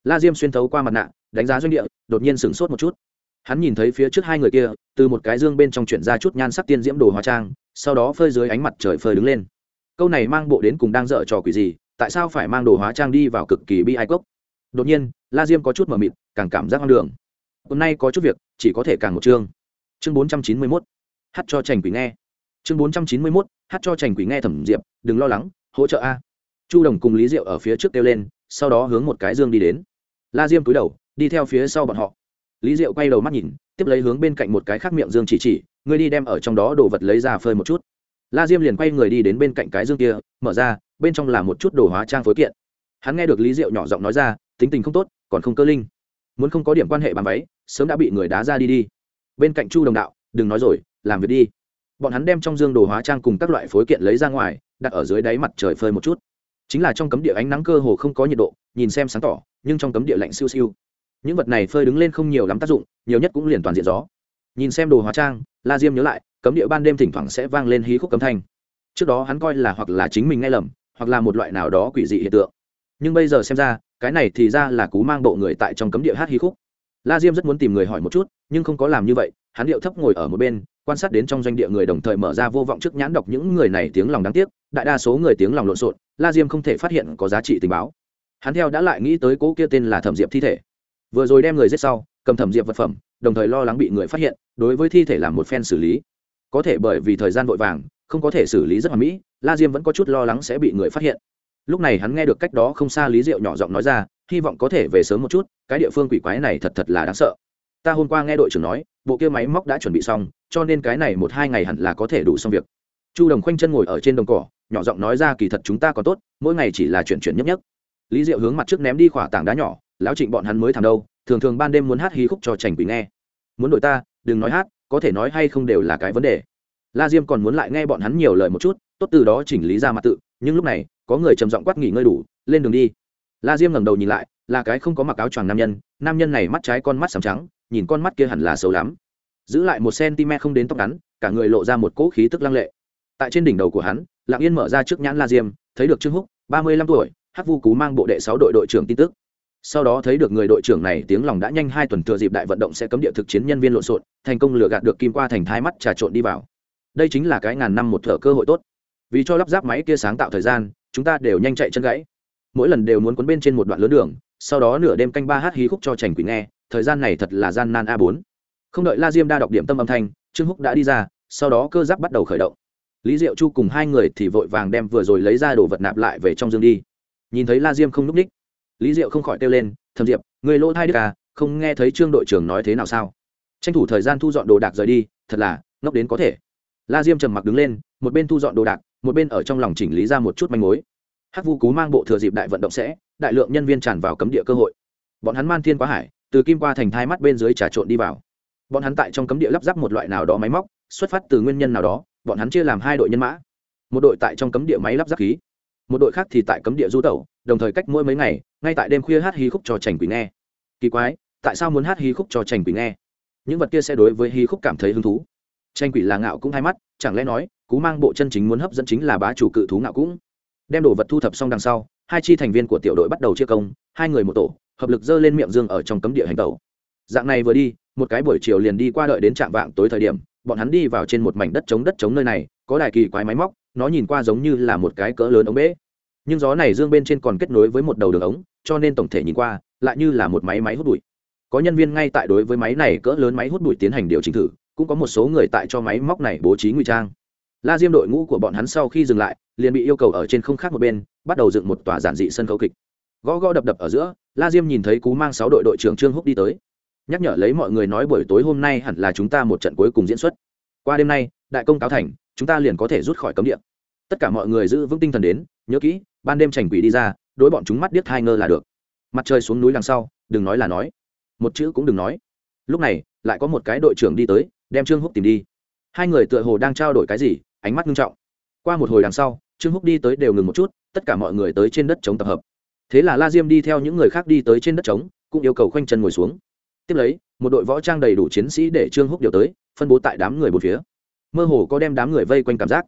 La diêm xuyên thấu qua mặt nạ, đánh giá doanh địa, đột nhiên sửng sốt một chút. Hắn nhìn thấy phía trước hai người kia, từ một cái dương bên trong chuyển ra chút nhan sắc tiên diễm đồ hóa trang, sau đó phơi dưới ánh mặt trời phơi đứng lên. Câu này mang bộ đến cùng đang dở trò quỷ gì tại sao phải mang đồ hóa trang đi vào cực kỳ bi ai cốc? Đột nhiên, la diêm có chút mờ mịt, càng cảm giác hoang đường. Hôm nay có chút việc, chỉ có thể càng một chương. Chương bốn trăm chín mươi mốt. Hát cho trành quỷ nghe. Chương bốn trăm chín mươi mốt. Hát cho trành quỷ nghe thẩm diệp, đừng lo lắng, hỗ trợ a. Chu đồng cùng lý diệu ở phía trước kêu lên, sau đó hướng một cái dương đi đến. La diêm cúi đầu, đi theo phía sau bọn họ. Lý diệu quay đầu mắt nhìn, tiếp lấy hướng bên cạnh một cái khác miệng dương chỉ chỉ, ngươi đi đem ở trong đó đồ vật lấy ra phơi một chút. La diêm liền quay người đi đến bên cạnh cái dương kia, mở ra bên trong là một chút đồ hóa trang phối kiện. Hắn nghe được lý diệu nhỏ giọng nói ra, tính tình không tốt, còn không cơ linh. Muốn không có điểm quan hệ bàn váy, sớm đã bị người đá ra đi đi. Bên cạnh chu đồng đạo, đừng nói rồi, làm việc đi. Bọn hắn đem trong dương đồ hóa trang cùng các loại phối kiện lấy ra ngoài, đặt ở dưới đáy mặt trời phơi một chút. Chính là trong cấm địa ánh nắng cơ hồ không có nhiệt độ, nhìn xem sáng tỏ, nhưng trong cấm địa lạnh siêu siêu. Những vật này phơi đứng lên không nhiều lắm tác dụng, nhiều nhất cũng liền toàn diện gió. Nhìn xem đồ hóa trang, la diêm nhớ lại, cấm địa ban đêm thỉnh thoảng sẽ vang lên hí khúc cấm thanh. Trước đó hắn coi là hoặc là chính mình nghe lầm hoặc là một loại nào đó quỷ dị hiện tượng. Nhưng bây giờ xem ra, cái này thì ra là cú mang bộ người tại trong cấm địa hát hí khúc. La diêm rất muốn tìm người hỏi một chút, nhưng không có làm như vậy, hắn điệu thấp ngồi ở một bên, quan sát đến trong doanh địa người đồng thời mở ra vô vọng trước nhãn đọc những người này tiếng lòng đáng tiếc, đại đa số người tiếng lòng lộn xộn, la diêm không thể phát hiện có giá trị tình báo. Hắn theo đã lại nghĩ tới cỗ kia tên là thẩm diệp thi thể. Vừa rồi đem người giết sau, cầm thẩm diệp vật phẩm, đồng thời lo lắng bị người phát hiện, đối với thi thể làm một phen xử lý. Có thể bởi vì thời gian vội vàng không có thể xử lý rất hoàn mỹ, la diêm vẫn có chút lo lắng sẽ bị người phát hiện. Lúc này hắn nghe được cách đó không xa lý diệu nhỏ giọng nói ra, hy vọng có thể về sớm một chút, cái địa phương quỷ quái này thật thật là đáng sợ. Ta hôm qua nghe đội trưởng nói, bộ kia máy móc đã chuẩn bị xong, cho nên cái này một hai ngày hẳn là có thể đủ xong việc. Chu đồng khoanh chân ngồi ở trên đồng cỏ, nhỏ giọng nói ra, kỳ thật chúng ta còn tốt, mỗi ngày chỉ là chuyển chuyển nhấp nhấp. Lý diệu hướng mặt trước ném đi khỏa tảng đá nhỏ, lão trịnh bọn hắn mới thằng đâu, thường thường ban đêm muốn hát hí khúc cho trành quỷ nghe. Muốn đội ta, đừng nói hát, có thể nói hay không đều là cái vấn đề la diêm còn muốn lại nghe bọn hắn nhiều lời một chút, tốt từ đó chỉnh lý ra mặt tự, nhưng lúc này, có người trầm giọng quát nghỉ ngơi đủ, lên đường đi. La diêm ngẩng đầu nhìn lại, là cái không có mặc áo choàng nam nhân nam nhân này mắt trái con mắt sầm trắng, nhìn con mắt kia hẳn là xấu lắm. Giữ lại một cm không đến tóc ngắn, cả người lộ ra một cỗ khí tức lăng lệ. Tại trên đỉnh đầu của hắn lạng yên mở ra trước nhãn la diêm, thấy được trương húc, ba mươi lăm tuổi, hắc vu cú mang bộ đệ sáu đội đội trưởng tin tức. Sau đó thấy được người đội trưởng này tiếng lòng đã nhanh hai tuần thừa dịp đại vận động sẽ cấm địa thực chiến nhân viên lộn xộn, thành công lừa gạt được kim qua thành thái mắt trà trộn đi vào đây chính là cái ngàn năm một thở cơ hội tốt. Vì cho lắp ráp máy kia sáng tạo thời gian, chúng ta đều nhanh chạy chân gãy. Mỗi lần đều muốn cuốn bên trên một đoạn lớn đường, sau đó nửa đêm canh ba hát hí khúc cho trành quỷ nghe, thời gian này thật là gian nan a bốn. Không đợi la diêm đa đọc điểm tâm âm thanh, trương húc đã đi ra, sau đó cơ giáp bắt đầu khởi động. Lý diệu chu cùng hai người thì vội vàng đem vừa rồi lấy ra đồ vật nạp lại về trong dương đi. Nhìn thấy la diêm không núp ních, lý diệu không khỏi kêu lên thầm diệp, người lỗ thai đức à không nghe thấy trương đội trưởng nói thế nào sao? Tranh thủ thời gian thu dọn đồ đạc rời đi, thật là, ngốc đến có thể la diêm trầm mặc đứng lên, một bên thu dọn đồ đạc, một bên ở trong lòng chỉnh lý ra một chút manh mối. Hắc vu cú mang bộ thừa dịp đại vận động sẽ, đại lượng nhân viên tràn vào cấm địa cơ hội. Bọn hắn man thiên quá hải, từ kim qua thành thai mắt bên dưới trà trộn đi vào. Bọn hắn tại trong cấm địa lắp ráp một loại nào đó máy móc, xuất phát từ nguyên nhân nào đó, bọn hắn chia làm hai đội nhân mã. Một đội tại trong cấm địa máy lắp ráp khí, một đội khác thì tại cấm địa du tẩu, đồng thời cách mỗi mấy ngày, ngay tại đêm khuya hát hí khúc cho trành quỷ nghe. Kỳ quái, tại sao muốn hát hí khúc cho trành quỷ nghe? Những vật kia sẽ đối với hí khúc cảm thấy hứng thú tranh quỷ là ngạo cũng hai mắt, chẳng lẽ nói, cú mang bộ chân chính muốn hấp dẫn chính là bá chủ cự thú ngạo cũng? Đem đồ vật thu thập xong đằng sau, hai chi thành viên của tiểu đội bắt đầu chia công, hai người một tổ, hợp lực dơ lên miệng dương ở trong cấm địa hành tàu dạng này vừa đi, một cái buổi chiều liền đi qua đợi đến trạm vạng tối thời điểm, bọn hắn đi vào trên một mảnh đất trống đất trống nơi này, có đài kỳ quái máy móc, nó nhìn qua giống như là một cái cỡ lớn ống bể. Nhưng gió này dương bên trên còn kết nối với một đầu đường ống, cho nên tổng thể nhìn qua, lại như là một máy máy hút bụi. Có nhân viên ngay tại đối với máy này cỡ lớn máy hút bụi tiến hành điều chỉnh thử cũng có một số người tại cho máy móc này bố trí ngụy trang. La diêm đội ngũ của bọn hắn sau khi dừng lại, liền bị yêu cầu ở trên không khác một bên, bắt đầu dựng một tòa giản dị sân khấu kịch. Gõ gõ đập đập ở giữa, la diêm nhìn thấy cú mang sáu đội đội trưởng trương húc đi tới. Nhắc nhở lấy mọi người nói buổi tối hôm nay hẳn là chúng ta một trận cuối cùng diễn xuất. Qua đêm nay, đại công cáo thành, chúng ta liền có thể rút khỏi cấm địa. Tất cả mọi người giữ vững tinh thần đến, nhớ kỹ, ban đêm chảnh quỷ đi ra, đối bọn chúng mắt điếc hai ngơ là được. Mặt trời xuống núi đằng sau, đừng nói là nói. Một chữ cũng đừng nói. Lúc này, lại có một cái đội trưởng đi tới đem trương húc tìm đi. Hai người tựa hồ đang trao đổi cái gì, ánh mắt nghiêm trọng. Qua một hồi đằng sau, trương húc đi tới đều ngừng một chút, tất cả mọi người tới trên đất chống tập hợp. Thế là la diêm đi theo những người khác đi tới trên đất trống cũng yêu cầu khoanh chân ngồi xuống. Tiếp lấy, một đội võ trang đầy đủ chiến sĩ để trương húc điều tới, phân bố tại đám người một phía. Mơ hồ có đem đám người vây quanh cảm giác.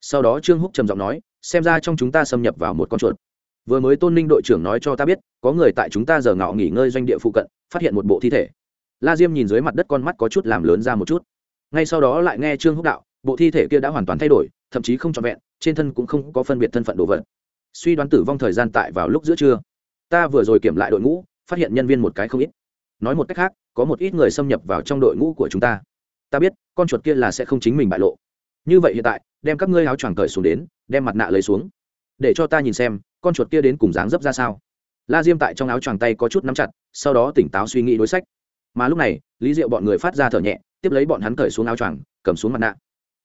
Sau đó trương húc trầm giọng nói, xem ra trong chúng ta xâm nhập vào một con chuột. Vừa mới tôn ninh đội trưởng nói cho ta biết, có người tại chúng ta giờ ngạo nghỉ ngơi doanh địa phụ cận, phát hiện một bộ thi thể la diêm nhìn dưới mặt đất con mắt có chút làm lớn ra một chút. Ngay sau đó lại nghe trương húc đạo, bộ thi thể kia đã hoàn toàn thay đổi, thậm chí không trọn vẹn, trên thân cũng không có phân biệt thân phận đồ vật. Suy đoán tử vong thời gian tại vào lúc giữa trưa. Ta vừa rồi kiểm lại đội ngũ, phát hiện nhân viên một cái không ít. Nói một cách khác, có một ít người xâm nhập vào trong đội ngũ của chúng ta. Ta biết, con chuột kia là sẽ không chính mình bại lộ. Như vậy hiện tại, đem các ngươi áo choàng cởi xuống đến, đem mặt nạ lấy xuống. Để cho ta nhìn xem, con chuột kia đến cùng dáng dấp ra sao. La diêm tại trong áo choàng tay có chút nắm chặt, sau đó tỉnh táo suy nghĩ đối sách mà lúc này, lý diệu bọn người phát ra thở nhẹ, tiếp lấy bọn hắn cởi xuống áo choàng, cầm xuống mặt nạ.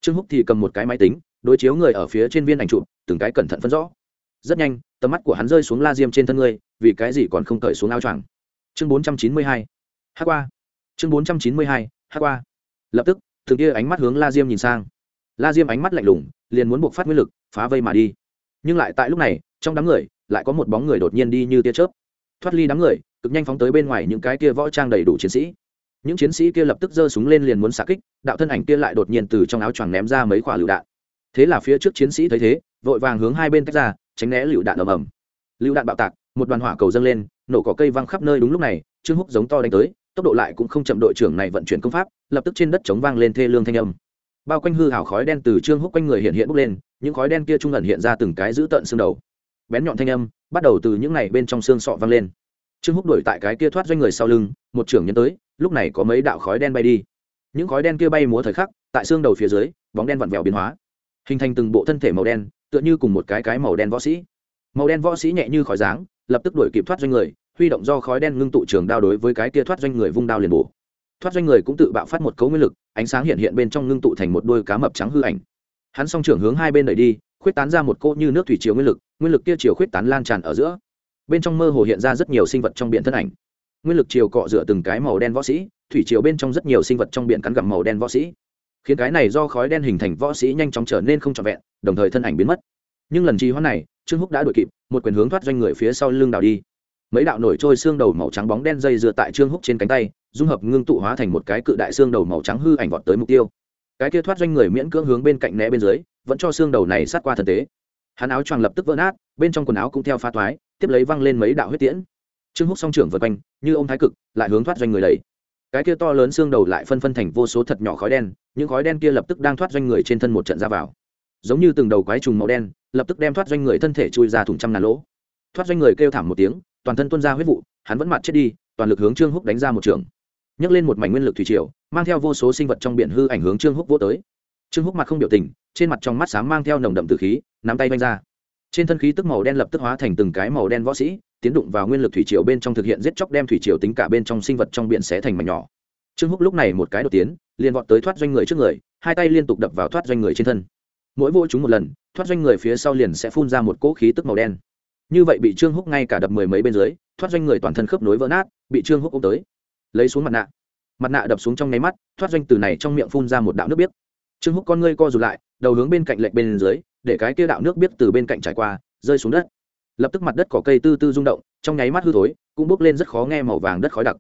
Trương húc thì cầm một cái máy tính, đối chiếu người ở phía trên viên ảnh chụp, từng cái cẩn thận phân rõ. Rất nhanh, tầm mắt của hắn rơi xuống la diêm trên thân ngươi vì cái gì còn không cởi xuống áo choàng? Chương bốn trăm chín mươi hai, hát qua. Chương bốn trăm chín mươi hai, hát qua. Lập tức thường kia ánh mắt hướng la diêm nhìn sang. La diêm ánh mắt lạnh lùng, liền muốn buộc phát nguyên lực, phá vây mà đi. Nhưng lại tại lúc này, trong đám người, lại có một bóng người đột nhiên đi như tia chớp thoát ly đám người, cực nhanh phóng tới bên ngoài những cái kia võ trang đầy đủ chiến sĩ. Những chiến sĩ kia lập tức giơ súng lên liền muốn xạ kích, đạo thân ảnh kia lại đột nhiên từ trong áo choàng ném ra mấy quả lựu đạn. Thế là phía trước chiến sĩ thấy thế, vội vàng hướng hai bên tách ra, tránh né lựu đạn ầm ầm. Lựu đạn bạo tạc, một đoàn hỏa cầu dâng lên, nổ cỏ cây văng khắp nơi đúng lúc này, trương húc giống to đánh tới, tốc độ lại cũng không chậm, đội trưởng này vận chuyển công pháp, lập tức trên đất chống vang lên thê lương thanh âm. Bao quanh hư hào khói đen từ trương húc quanh người hiện hiện bốc lên, những khói đen kia trung ẩn hiện ra từng cái giữ tận xương đầu. Bén nhọn thanh âm bắt đầu từ những này bên trong xương sọ vang lên. Trương húc đuổi tại cái kia thoát doanh người sau lưng, một trưởng nhân tới, lúc này có mấy đạo khói đen bay đi. Những khói đen kia bay múa thời khắc, tại xương đầu phía dưới, bóng đen vặn vẹo biến hóa, hình thành từng bộ thân thể màu đen, tựa như cùng một cái cái màu đen võ sĩ. Màu đen võ sĩ nhẹ như khói dáng lập tức đuổi kịp thoát doanh người, huy động do khói đen ngưng tụ trường đao đối với cái kia thoát doanh người vung đao liền bổ. Thoát doanh người cũng tự bạo phát một cấu nguyên lực, ánh sáng hiện hiện bên trong ngưng tụ thành một đôi cá mập trắng hư ảnh. Hắn song trưởng hướng hai bên đẩy đi khuyết tán ra một cỗ như nước thủy chiều nguyên lực nguyên lực kia chiều khuyết tán lan tràn ở giữa. Bên trong mơ hồ hiện ra rất nhiều sinh vật trong biển thân ảnh. Nguyên lực chiều cọ rửa từng cái màu đen võ sĩ, thủy chiều bên trong rất nhiều sinh vật trong biển cắn gặm màu đen võ sĩ. Khiến cái này do khói đen hình thành võ sĩ nhanh chóng trở nên không trọn vẹn, đồng thời thân ảnh biến mất. Nhưng lần trì hoãn này, trương húc đã đuổi kịp, một quyền hướng thoát doanh người phía sau lưng đào đi. Mấy đạo nổi trôi xương đầu màu trắng bóng đen dây dựa tại trương húc trên cánh tay, dung hợp ngưng tụ hóa thành một cái cự đại xương đầu màu trắng hư ảnh vọt tới mục tiêu. Cái kia thoát doanh người miễn cưỡng hướng bên cạnh né bên dưới vẫn cho xương đầu này sát qua thân tế. Hắn áo choàng lập tức vỡ nát, bên trong quần áo cũng theo pha thoái, tiếp lấy văng lên mấy đạo huyết tiễn. Trương húc song trưởng vượt quanh, như ông thái cực, lại hướng thoát doanh người đầy cái kia to lớn xương đầu lại phân phân thành vô số thật nhỏ khói đen, những khói đen kia lập tức đang thoát doanh người trên thân một trận ra vào. Giống như từng đầu quái trùng màu đen, lập tức đem thoát doanh người thân thể chui ra thùng trăm ngàn lỗ. Thoát doanh người kêu thảm một tiếng, toàn thân tuôn ra huyết vụ, hắn vẫn mặt chết đi, toàn lực hướng trương húc đánh ra một trường. Nhấc lên một mảnh nguyên lực thủy triều, mang theo vô số sinh vật trong biển hư ảnh hướng trương húc vô tới trương húc mặt không biểu tình, trên mặt trong mắt sáng mang theo nồng đậm từ khí, nắm tay vanh ra. Trên thân khí tức màu đen lập tức hóa thành từng cái màu đen võ sĩ, tiến đụng vào nguyên lực thủy triều bên trong thực hiện giết chóc đem thủy triều tính cả bên trong sinh vật trong biển sẽ thành mảnh nhỏ. Trương húc lúc này một cái đột tiến, liền vọt tới thoát doanh người trước người, hai tay liên tục đập vào thoát doanh người trên thân. Mỗi vô chúng một lần, thoát doanh người phía sau liền sẽ phun ra một cỗ khí tức màu đen. Như vậy bị trương húc ngay cả đập mười mấy bên dưới, thoát doanh người toàn thân khớp nối vỡ nát, bị trương húc ôm tới. Lấy xuống mặt nạ. Mặt nạ đập xuống trong nháy mắt, thoát doanh từ này trong miệng phun ra một đạo nước biếc trương húc con ngươi co rụt lại, đầu hướng bên cạnh lệch bên dưới, để cái kia đạo nước biết từ bên cạnh trải qua, rơi xuống đất. Lập tức mặt đất cỏ cây tư tư rung động, trong nháy mắt hư thối, cũng bốc lên rất khó nghe màu vàng đất khói đặc.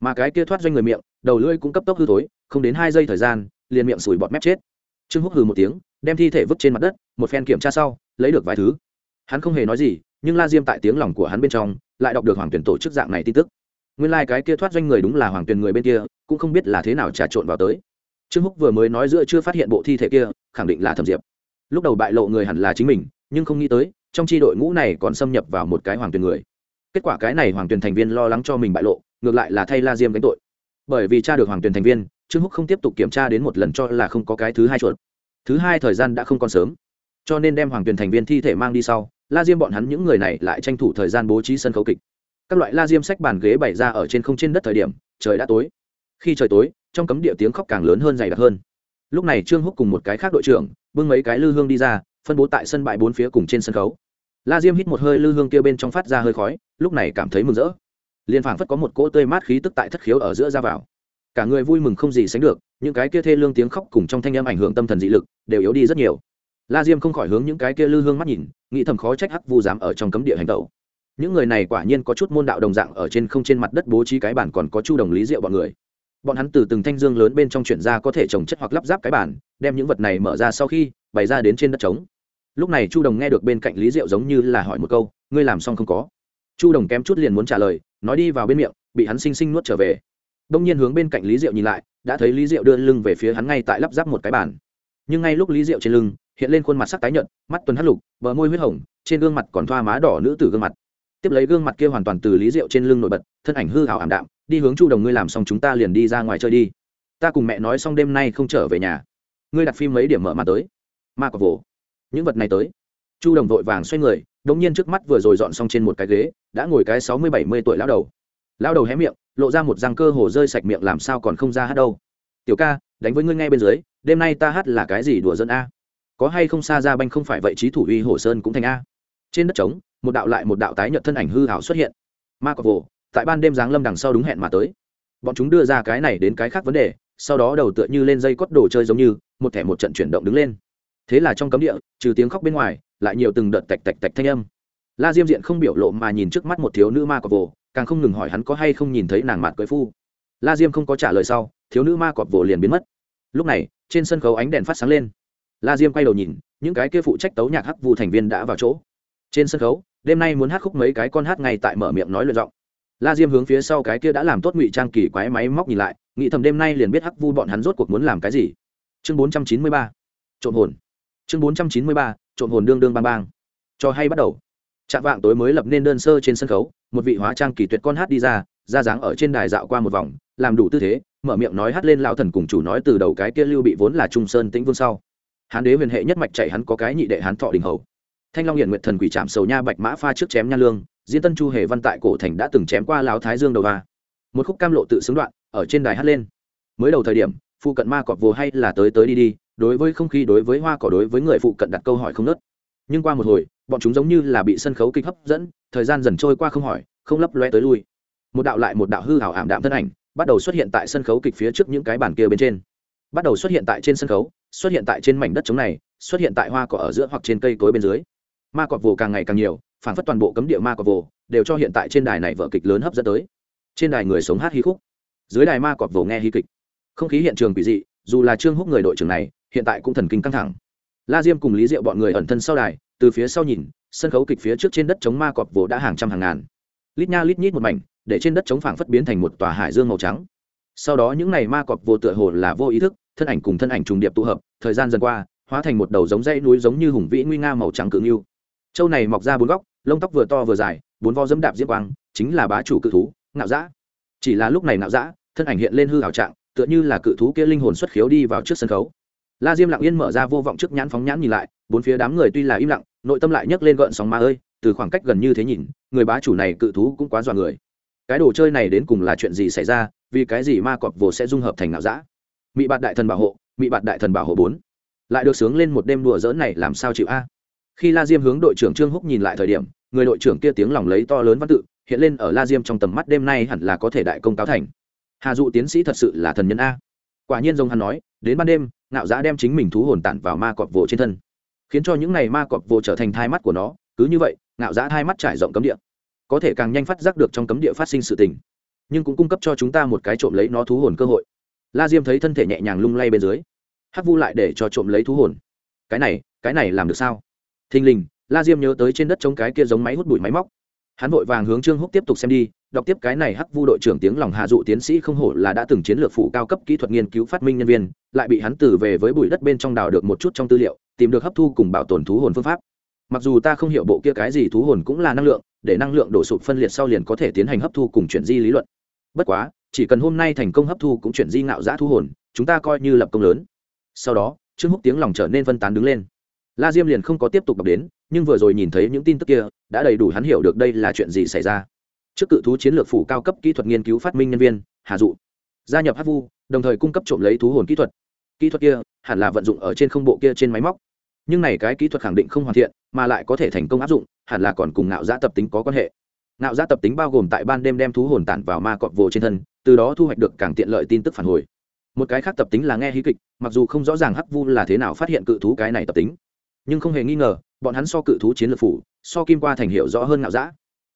Mà cái kia thoát doanh người miệng, đầu lưỡi cũng cấp tốc hư thối, không đến hai giây thời gian, liền miệng sủi bọt mép chết. Trương húc hừ một tiếng, đem thi thể vứt trên mặt đất, một phen kiểm tra sau, lấy được vài thứ. Hắn không hề nói gì, nhưng la diêm tại tiếng lòng của hắn bên trong, lại đọc được hoàng tuyển tổ chức dạng này tin tức. Nguyên lai、like、cái kia thoát doanh người đúng là hoàng tuyển người bên kia, cũng không biết là thế nào trà trộn vào tới trương húc vừa mới nói giữa chưa phát hiện bộ thi thể kia, khẳng định là thẩm diệp. Lúc đầu bại lộ người hẳn là chính mình, nhưng không nghĩ tới, trong tri đội ngũ này còn xâm nhập vào một cái hoàng tuyền người. Kết quả cái này hoàng tuyền thành viên lo lắng cho mình bại lộ, ngược lại là thay la diêm gánh tội. Bởi vì cha được hoàng tuyền thành viên, trương húc không tiếp tục kiểm tra đến một lần cho là không có cái thứ hai chuột. Thứ hai thời gian đã không còn sớm. Cho nên đem hoàng tuyền thành viên thi thể mang đi sau, la diêm bọn hắn những người này lại tranh thủ thời gian bố trí sân khấu kịch. Các loại la diêm sách bàn ghế bày ra ở trên không trên đất thời điểm, trời đã tối. Khi trời tối trong cấm địa tiếng khóc càng lớn hơn dày đặc hơn. Lúc này trương húc cùng một cái khác đội trưởng, bưng mấy cái lư hương đi ra, phân bố tại sân bãi bốn phía cùng trên sân khấu. La diêm hít một hơi lư hương kia bên trong phát ra hơi khói, lúc này cảm thấy mừng rỡ. Liền phảng phất có một cỗ tươi mát khí tức tại thất khiếu ở giữa ra vào. Cả người vui mừng không gì sánh được, những cái kia thê lương tiếng khóc cùng trong thanh âm ảnh hưởng tâm thần dị lực, đều yếu đi rất nhiều. La diêm không khỏi hướng những cái kia lư hương mắt nhìn, nghĩ thầm khó trách hắc vu dám ở trong cấm địa hành tẩu. Những người này quả nhiên có chút môn đạo đồng dạng ở trên không trên mặt đất bố trí cái bản còn có chu đồng lý diệu bọn người bọn hắn từ từng thanh dương lớn bên trong chuyển ra có thể trồng chất hoặc lắp ráp cái bản đem những vật này mở ra sau khi bày ra đến trên đất trống. Lúc này chu đồng nghe được bên cạnh lý diệu giống như là hỏi một câu, ngươi làm xong không có? Chu đồng kém chút liền muốn trả lời, nói đi vào bên miệng, bị hắn xinh xinh nuốt trở về. Đông nhiên hướng bên cạnh lý diệu nhìn lại, đã thấy lý diệu đưa lưng về phía hắn ngay tại lắp ráp một cái bàn. Nhưng ngay lúc lý diệu trên lưng, hiện lên khuôn mặt sắc tái nhợt, mắt tuần hắt lục, bờ môi huyết hồng, trên gương mặt còn thoa má đỏ nữ tử gương mặt. Tiếp lấy gương mặt kia hoàn toàn từ lý diệu trên lưng nổi bật, thân ảnh hư hào ảm đạm đi hướng chu đồng ngươi làm xong chúng ta liền đi ra ngoài chơi đi. Ta cùng mẹ nói xong đêm nay không trở về nhà. Ngươi đặt phim mấy điểm mở mà tới. Ma cọc vồ. Những vật này tới. Chu đồng vội vàng xoay người, đống nhiên trước mắt vừa rồi dọn xong trên một cái ghế, đã ngồi cái sáu mươi bảy mươi tuổi lão đầu. Lão đầu hé miệng, lộ ra một răng cơ hồ rơi sạch miệng làm sao còn không ra hát đâu. Tiểu ca, đánh với ngươi ngay bên dưới, đêm nay ta hát là cái gì đùa dân a? Có hay không xa ra banh không phải vậy trí thủ uy hồ sơn cũng thành a? Trên đất trống, một đạo lại một đạo tái nhợt thân ảnh hư hảo xuất hiện. Ma cọc vồ tại ban đêm giáng lâm đằng sau đúng hẹn mà tới. Bọn chúng đưa ra cái này đến cái khác vấn đề, sau đó đầu tựa như lên dây cót đồ chơi giống như, một thẻ một trận chuyển động đứng lên. Thế là trong cấm địa, trừ tiếng khóc bên ngoài, lại nhiều từng đợt tạch tạch tạch thanh âm. La diêm diện không biểu lộ mà nhìn trước mắt một thiếu nữ ma cọp vồ, càng không ngừng hỏi hắn có hay không nhìn thấy nàng mạn cưới phu. La diêm không có trả lời sau, thiếu nữ ma cọp vồ liền biến mất. Lúc này, trên sân khấu ánh đèn phát sáng lên. La diêm quay đầu nhìn, những cái kia phụ trách tấu nhạc hắc vụ thành viên đã vào chỗ. Trên sân khấu, đêm nay muốn hát khúc mấy cái con hát ngay tại mở miệng nói luyện giọng la diêm hướng phía sau cái kia đã làm tốt ngụy trang kỳ quái máy móc nhìn lại, nghĩ thầm đêm nay liền biết hắc vu bọn hắn rốt cuộc muốn làm cái gì. Chương bốn trăm chín mươi ba, trộm hồn. Chương bốn trăm chín mươi ba, trộm hồn đương đương bang bang. Cho hay bắt đầu. Chạm vạng tối mới lập nên đơn sơ trên sân khấu, một vị hóa trang kỳ tuyệt con hát đi ra ra dáng ở trên đài dạo qua một vòng, làm đủ tư thế, mở miệng nói hát lên lão thần cùng chủ nói từ đầu cái kia lưu bị vốn là trung sơn tĩnh vương sau. Hán đế huyền hệ nhất mạch chạy hắn có cái nhị đệ hán thọ đình hầu. Thanh long hiển nguyện thần quỷ trạm sầu nha bạch mã pha trước chém nha lương diễn tân chu hề văn tại cổ thành đã từng chém qua lão thái dương đầu va một khúc cam lộ tự xứng đoạn, ở trên đài hát lên. Mới đầu thời điểm, phụ cận ma cọp vồ hay là tới tới đi đi, đối với không khí, đối với hoa cỏ, đối với người phụ cận đặt câu hỏi không nớt. Nhưng qua một hồi, bọn chúng giống như là bị sân khấu kịch hấp dẫn, thời gian dần trôi qua không hỏi, không lấp loe tới lui. Một đạo lại một đạo hư hảo ảm đạm thân ảnh, bắt đầu xuất hiện tại sân khấu kịch phía trước những cái bàn kia bên trên. Bắt đầu xuất hiện tại trên sân khấu, xuất hiện tại trên mảnh đất trống này, xuất hiện tại hoa cỏ ở giữa hoặc trên cây cối bên dưới. Ma cọp vồ càng ngày càng nhiều phản phất toàn bộ cấm địa ma cọp vồ đều cho hiện tại trên đài này vở kịch lớn hấp dẫn tới. Trên đài người sống hát hí khúc, dưới đài ma cọp vồ nghe hí kịch. Không khí hiện trường quỷ dị, dù là trương húc người đội trưởng này, hiện tại cũng thần kinh căng thẳng. La diêm cùng lý diệu bọn người ẩn thân sau đài, từ phía sau nhìn, sân khấu kịch phía trước trên đất chống ma cọp vồ đã hàng trăm hàng ngàn. Lít nha lít nhít một mảnh, để trên đất chống phảng phất biến thành một tòa hải dương màu trắng. Sau đó những ngày ma cọp vô tựa hồ là vô ý thức, thân ảnh cùng thân ảnh trùng điệp tụ hợp, thời gian dần qua, hóa thành một đầu giống dãy núi giống như hùng vĩ nguy nga màu trắng cự ngưu châu này mọc ra bốn góc, lông tóc vừa to vừa dài, bốn vo dẫm đạp diễm quang, chính là bá chủ cự thú, ngạo dã. Chỉ là lúc này ngạo dã, thân ảnh hiện lên hư hảo trạng, tựa như là cự thú kia linh hồn xuất khiếu đi vào trước sân khấu. La diêm lặng yên mở ra vô vọng trước nhãn phóng nhãn nhìn lại, bốn phía đám người tuy là im lặng, nội tâm lại nhấc lên gợn sóng ma ơi, từ khoảng cách gần như thế nhìn, người bá chủ này cự thú cũng quá dọa người. Cái đồ chơi này đến cùng là chuyện gì xảy ra, vì cái gì ma cọp vồ sẽ dung hợp thành ngạo dã? Mị bạt đại thần bảo hộ, mị bạt đại thần bảo hộ bốn. Lại được sướng lên một đêm đùa dỡn này làm sao chịu a? Khi la diêm hướng đội trưởng trương húc nhìn lại thời điểm, người đội trưởng kia tiếng lòng lấy to lớn văn tự, hiện lên ở la diêm trong tầm mắt đêm nay hẳn là có thể đại công cáo thành. Hà dụ tiến sĩ thật sự là thần nhân a. Quả nhiên giống hắn nói, đến ban đêm, ngạo giã đem chính mình thú hồn tản vào ma cọp vồ trên thân. Khiến cho những này ma cọp vồ trở thành thai mắt của nó, cứ như vậy, ngạo giã thai mắt trải rộng cấm địa. Có thể càng nhanh phát giác được trong cấm địa phát sinh sự tình. Nhưng cũng cung cấp cho chúng ta một cái trộm lấy nó thú hồn cơ hội. La diêm thấy thân thể nhẹ nhàng lung lay bên dưới. Hắc vu lại để cho trộm lấy thú hồn. Cái này cái này làm được sao? Thình lình, la diêm nhớ tới trên đất trống cái kia giống máy hút bụi máy móc. Hắn vội vàng hướng trương húc tiếp tục xem đi, đọc tiếp cái này hắc vu đội trưởng tiếng lòng hạ dụ tiến sĩ không hổ là đã từng chiến lược phụ cao cấp kỹ thuật nghiên cứu phát minh nhân viên, lại bị hắn từ về với bụi đất bên trong đào được một chút trong tư liệu, tìm được hấp thu cùng bảo tồn thú hồn phương pháp. Mặc dù ta không hiểu bộ kia cái gì thú hồn cũng là năng lượng, để năng lượng đổ sụp phân liệt sau liền có thể tiến hành hấp thu cùng chuyển di lý luận. Bất quá, chỉ cần hôm nay thành công hấp thu cũng chuyển di ngạo giã thú hồn, chúng ta coi như lập công lớn. Sau đó, trương húc tiếng lòng trở nên phân tán đứng lên la diêm liền không có tiếp tục đọc đến, nhưng vừa rồi nhìn thấy những tin tức kia, đã đầy đủ hắn hiểu được đây là chuyện gì xảy ra. Trước cự thú chiến lược phủ cao cấp kỹ thuật nghiên cứu phát minh nhân viên, hà dụ. Gia nhập hát vu đồng thời cung cấp trộm lấy thú hồn kỹ thuật. Kỹ thuật kia hẳn là vận dụng ở trên không bộ kia trên máy móc. Nhưng này cái kỹ thuật khẳng định không hoàn thiện, mà lại có thể thành công áp dụng, hẳn là còn cùng ngạo giã tập tính có quan hệ. Ngạo giã tập tính bao gồm tại ban đêm đem thú hồn tản vào ma cọp vồ trên thân, từ đó thu hoạch được càng tiện lợi tin tức phản hồi. Một cái khác tập tính là nghe hí kịch, mặc dù không rõ ràng hắc vu là thế nào phát hiện cự thú cái này tập tính nhưng không hề nghi ngờ, bọn hắn so cự thú chiến lược phủ, so kim qua thành hiệu rõ hơn ngạo giã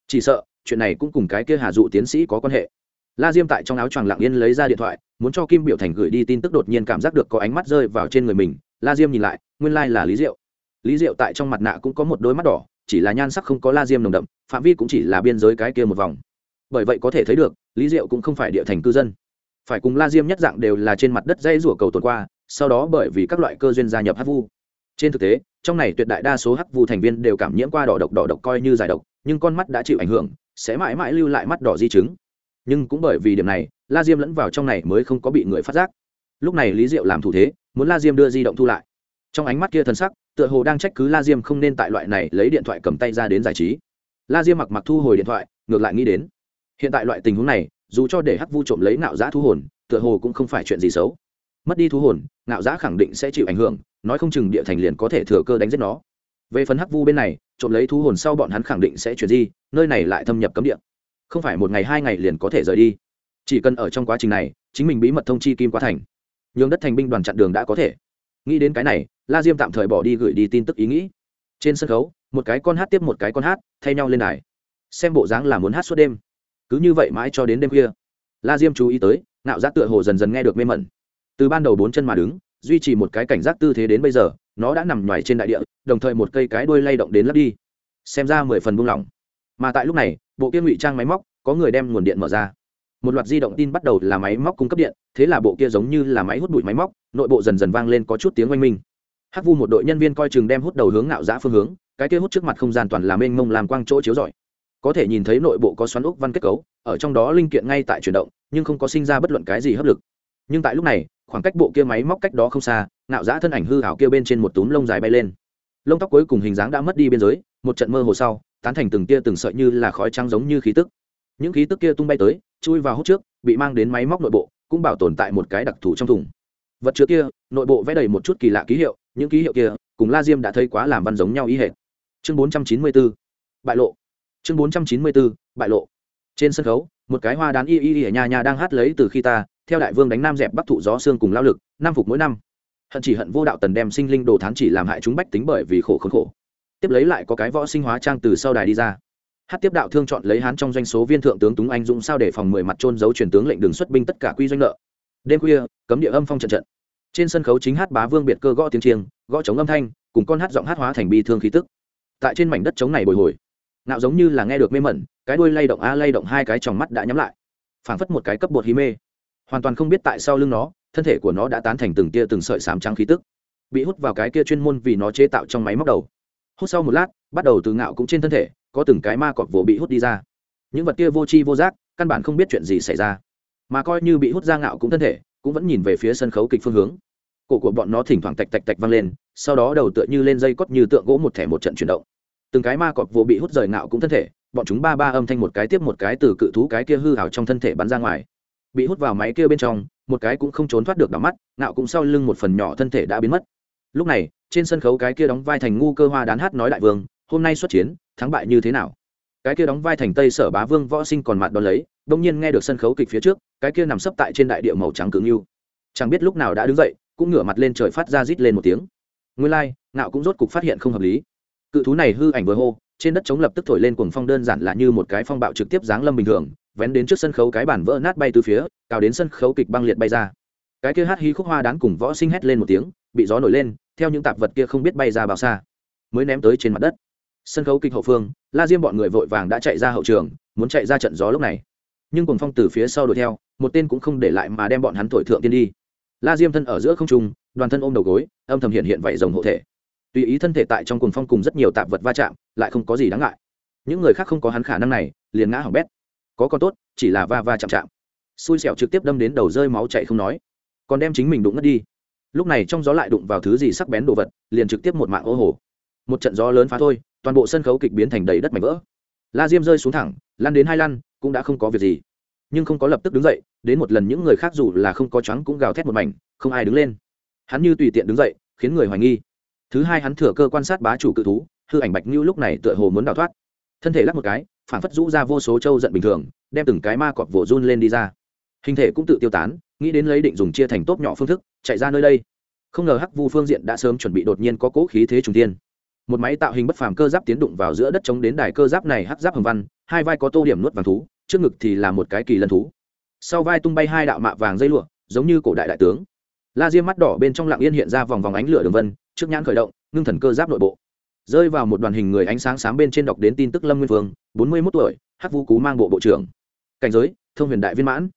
chỉ sợ, chuyện này cũng cùng cái kia hà dụ tiến sĩ có quan hệ. La diêm tại trong áo choàng lặng yên lấy ra điện thoại, muốn cho kim biểu thành gửi đi tin tức đột nhiên cảm giác được có ánh mắt rơi vào trên người mình. La diêm nhìn lại, nguyên lai、like、là lý diệu. Lý diệu tại trong mặt nạ cũng có một đôi mắt đỏ, chỉ là nhan sắc không có la diêm nồng đậm, phạm vi cũng chỉ là biên giới cái kia một vòng. Bởi vậy có thể thấy được, lý diệu cũng không phải địa thành cư dân. Phải cùng la diêm nhất dạng đều là trên mặt đất dây rủa cầu tồn qua, sau đó bởi vì các loại cơ duyên gia nhập hắc vu. Trên thực tế trong này tuyệt đại đa số hắc vu thành viên đều cảm nhiễm qua đỏ độc đỏ độc coi như giải độc, nhưng con mắt đã chịu ảnh hưởng, sẽ mãi mãi lưu lại mắt đỏ di chứng. Nhưng cũng bởi vì điểm này, la diêm lẫn vào trong này mới không có bị người phát giác. Lúc này lý diệu làm thủ thế, muốn la diêm đưa di động thu lại. Trong ánh mắt kia thân sắc, tựa hồ đang trách cứ la diêm không nên tại loại này lấy điện thoại cầm tay ra đến giải trí. La diêm mặc mặc thu hồi điện thoại, ngược lại nghĩ đến, hiện tại loại tình huống này, dù cho để hắc vu trộm lấy nạo giã thu hồn, tựa hồ cũng không phải chuyện gì xấu. Mất đi thu hồn nạo giã khẳng định sẽ chịu ảnh hưởng nói không chừng địa thành liền có thể thừa cơ đánh giết nó. Về phần hắc vu bên này, trộm lấy thu hồn sau bọn hắn khẳng định sẽ chuyển di, nơi này lại thâm nhập cấm địa. Không phải một ngày hai ngày liền có thể rời đi. Chỉ cần ở trong quá trình này, chính mình bí mật thông chi kim quá thành, nhường đất thành binh đoàn chặn đường đã có thể. Nghĩ đến cái này, la diêm tạm thời bỏ đi gửi đi tin tức ý nghĩ. Trên sân khấu, một cái con hát tiếp một cái con hát, thay nhau lên đài. Xem bộ dáng là muốn hát suốt đêm. Cứ như vậy mãi cho đến đêm khuya. La diêm chú ý tới nạo giác tựa hồ dần dần nghe được mê mẩn. Từ ban đầu bốn chân mà đứng duy trì một cái cảnh giác tư thế đến bây giờ, nó đã nằm ngoài trên đại địa, đồng thời một cây cái đuôi lay động đến lấp đi. Xem ra mười phần buông lỏng. Mà tại lúc này, bộ kia ngụy trang máy móc, có người đem nguồn điện mở ra. Một loạt di động tin bắt đầu là máy móc cung cấp điện, thế là bộ kia giống như là máy hút bụi máy móc, nội bộ dần dần vang lên có chút tiếng oanh minh. Hắc vu một đội nhân viên coi chừng đem hút đầu hướng ngạo giã phương hướng, cái kia hút trước mặt không gian toàn là mênh mông làm quang chỗ chiếu rọi. Có thể nhìn thấy nội bộ có xoắn ốc văn kết cấu, ở trong đó linh kiện ngay tại chuyển động, nhưng không có sinh ra bất luận cái gì hấp lực. Nhưng tại lúc này khoảng cách bộ kia máy móc cách đó không xa, ngạo giã thân ảnh hư hảo kia bên trên một túm lông dài bay lên. Lông tóc cuối cùng hình dáng đã mất đi biên giới, một trận mơ hồ sau, tán thành từng tia từng sợi như là khói trắng giống như khí tức. Những khí tức kia tung bay tới, chui vào hút trước, bị mang đến máy móc nội bộ, cũng bảo tồn tại một cái đặc thù trong thùng. Vật chứa kia, nội bộ vẽ đầy một chút kỳ lạ ký hiệu, những ký hiệu kia, cùng la diêm đã thấy quá làm văn giống nhau ý hệ chương bốn trăm chín mươi bốn bại lộ. Chương bốn trăm chín mươi bốn bại lộ. Trên sân khấu, một cái hoa đán y y y nhà nhà đang hát lấy từ khi ta theo đại vương đánh nam dẹp bắc thụ gió xương cùng lao lực, nam phục mỗi năm. Hận chỉ hận vô đạo tần đem sinh linh đồ thán chỉ làm hại chúng bách tính bởi vì khổ khốn khổ. Tiếp lấy lại có cái võ sinh hóa trang từ sau đài đi ra. Hát tiếp đạo thương chọn lấy hán trong doanh số viên thượng tướng túng anh dũng sao để phòng mười mặt trôn giấu truyền tướng lệnh đường xuất binh tất cả quy doanh nợ. Đêm khuya, cấm địa âm phong trận trận. Trên sân khấu chính hát bá vương biệt cơ gõ tiếng chiêng, gõ chống âm thanh, cùng con hát giọng hát hóa thành bi thương khí tức. Tại trên mảnh đất trống này bồi hồi, nạo giống như là nghe được mê mẩn, cái đuôi lay động a lay động hai cái tròng mắt đã nhắm lại. Phảng phất một cái cấp bột hí mê hoàn toàn không biết tại sao lưng nó, thân thể của nó đã tán thành từng tia từng sợi sám trắng khí tức, bị hút vào cái kia chuyên môn vì nó chế tạo trong máy móc đầu. Hút sau một lát, bắt đầu từ ngạo cũng trên thân thể, có từng cái ma cọp vỗ bị hút đi ra. Những vật kia vô tri vô giác, căn bản không biết chuyện gì xảy ra. Mà coi như bị hút ra ngạo cũng thân thể, cũng vẫn nhìn về phía sân khấu kịch phương hướng. Cổ của bọn nó thỉnh thoảng tạch tạch tạch văng lên, sau đó đầu tựa như lên dây cót như tượng gỗ một thẻ một trận chuyển động. Từng cái ma cọp vỗ bị hút rời ngạo cũng thân thể, bọn chúng ba ba âm thanh một cái tiếp một cái từ cự thú cái kia hư hào trong thân thể bắn ra ngoài bị hút vào máy kia bên trong một cái cũng không trốn thoát được đỏ mắt nạo cũng sau lưng một phần nhỏ thân thể đã biến mất. Lúc này trên sân khấu cái kia đóng vai thành ngu cơ hoa đán hát nói đại vương hôm nay xuất chiến thắng bại như thế nào? Cái kia đóng vai thành tây sở bá vương võ sinh còn mặt đ lấy đông nhiên nghe được sân khấu kịch phía trước cái kia nằm sấp tại trên đại địa màu trắng cứng yêu chẳng biết lúc nào đã đứng dậy cũng ngửa mặt lên trời phát ra rít lên một tiếng. Nguyên lai、like, ngạo cũng rốt cục phát hiện không hợp lý. Cự thú này hư ảnh vừa hô trên đất chống lập tức thổi lên cuồng phong đơn giản là như một cái phong bạo trực tiếp giáng lâm bình thường vén đến trước sân khấu cái bản vỡ nát bay từ phía, cào đến sân khấu kịch băng liệt bay ra. Cái kia hát hí khúc hoa đán cùng võ sinh hét lên một tiếng, bị gió nổi lên, theo những tạp vật kia không biết bay ra bao xa. Mới ném tới trên mặt đất. Sân khấu kịch hậu phương, la diêm bọn người vội vàng đã chạy ra hậu trường, muốn chạy ra trận gió lúc này. Nhưng cùng phong từ phía sau đuổi theo, một tên cũng không để lại mà đem bọn hắn thổi thượng tiên đi. La diêm thân ở giữa không trung, đoàn thân ôm đầu gối, âm thầm hiện hiện vậy rồng hộ thể. Tùy ý thân thể tại trong cùng phong cùng rất nhiều tạp vật va chạm, lại không có gì đáng ngại. Những người khác không có hắn khả năng này, liền ngã hỏng bét có còn tốt, chỉ là va va chạm chạm. Xui xẻo trực tiếp đâm đến đầu rơi máu chạy không nói. Còn đem chính mình đụng ngất đi. Lúc này trong gió lại đụng vào thứ gì sắc bén đồ vật, liền trực tiếp một mạng ô hồ. Một trận gió lớn phá thôi, toàn bộ sân khấu kịch biến thành đầy đất mảnh vỡ. La diêm rơi xuống thẳng, lăn đến hai lăn, cũng đã không có việc gì. Nhưng không có lập tức đứng dậy, đến một lần những người khác dù là không có trắng cũng gào thét một mảnh, không ai đứng lên. Hắn như tùy tiện đứng dậy, khiến người hoài nghi. Thứ hai hắn thừa cơ quan sát bá chủ cự thú, hư ảnh bạch như lúc này tựa hồ muốn đào thoát thân thể lắc một cái, phản phất rũ ra vô số trâu giận bình thường, đem từng cái ma cọp vỗ run lên đi ra. Hình thể cũng tự tiêu tán, nghĩ đến lấy định dùng chia thành tốp nhỏ phương thức, chạy ra nơi đây. Không ngờ hắc vu phương diện đã sớm chuẩn bị đột nhiên có cố khí thế trùng tiên một máy tạo hình bất phàm cơ giáp tiến đụng vào giữa đất chống đến đài cơ giáp này hắc giáp hồng văn, hai vai có tô điểm nuốt vàng thú, trước ngực thì là một cái kỳ lân thú. Sau vai tung bay hai đạo mạ vàng dây lụa, giống như cổ đại đại tướng. La diêm mắt đỏ bên trong lặng yên hiện ra vòng vòng ánh lửa đường vân, trước nhãn khởi động, ngưng thần cơ giáp nội bộ rơi vào một đoàn hình người ánh sáng sáng bên trên đọc đến tin tức lâm nguyên vương, bốn mươi mốt tuổi, hắc vũ cú mang bộ bộ trưởng. Cảnh giới, thông huyền đại viên mãn.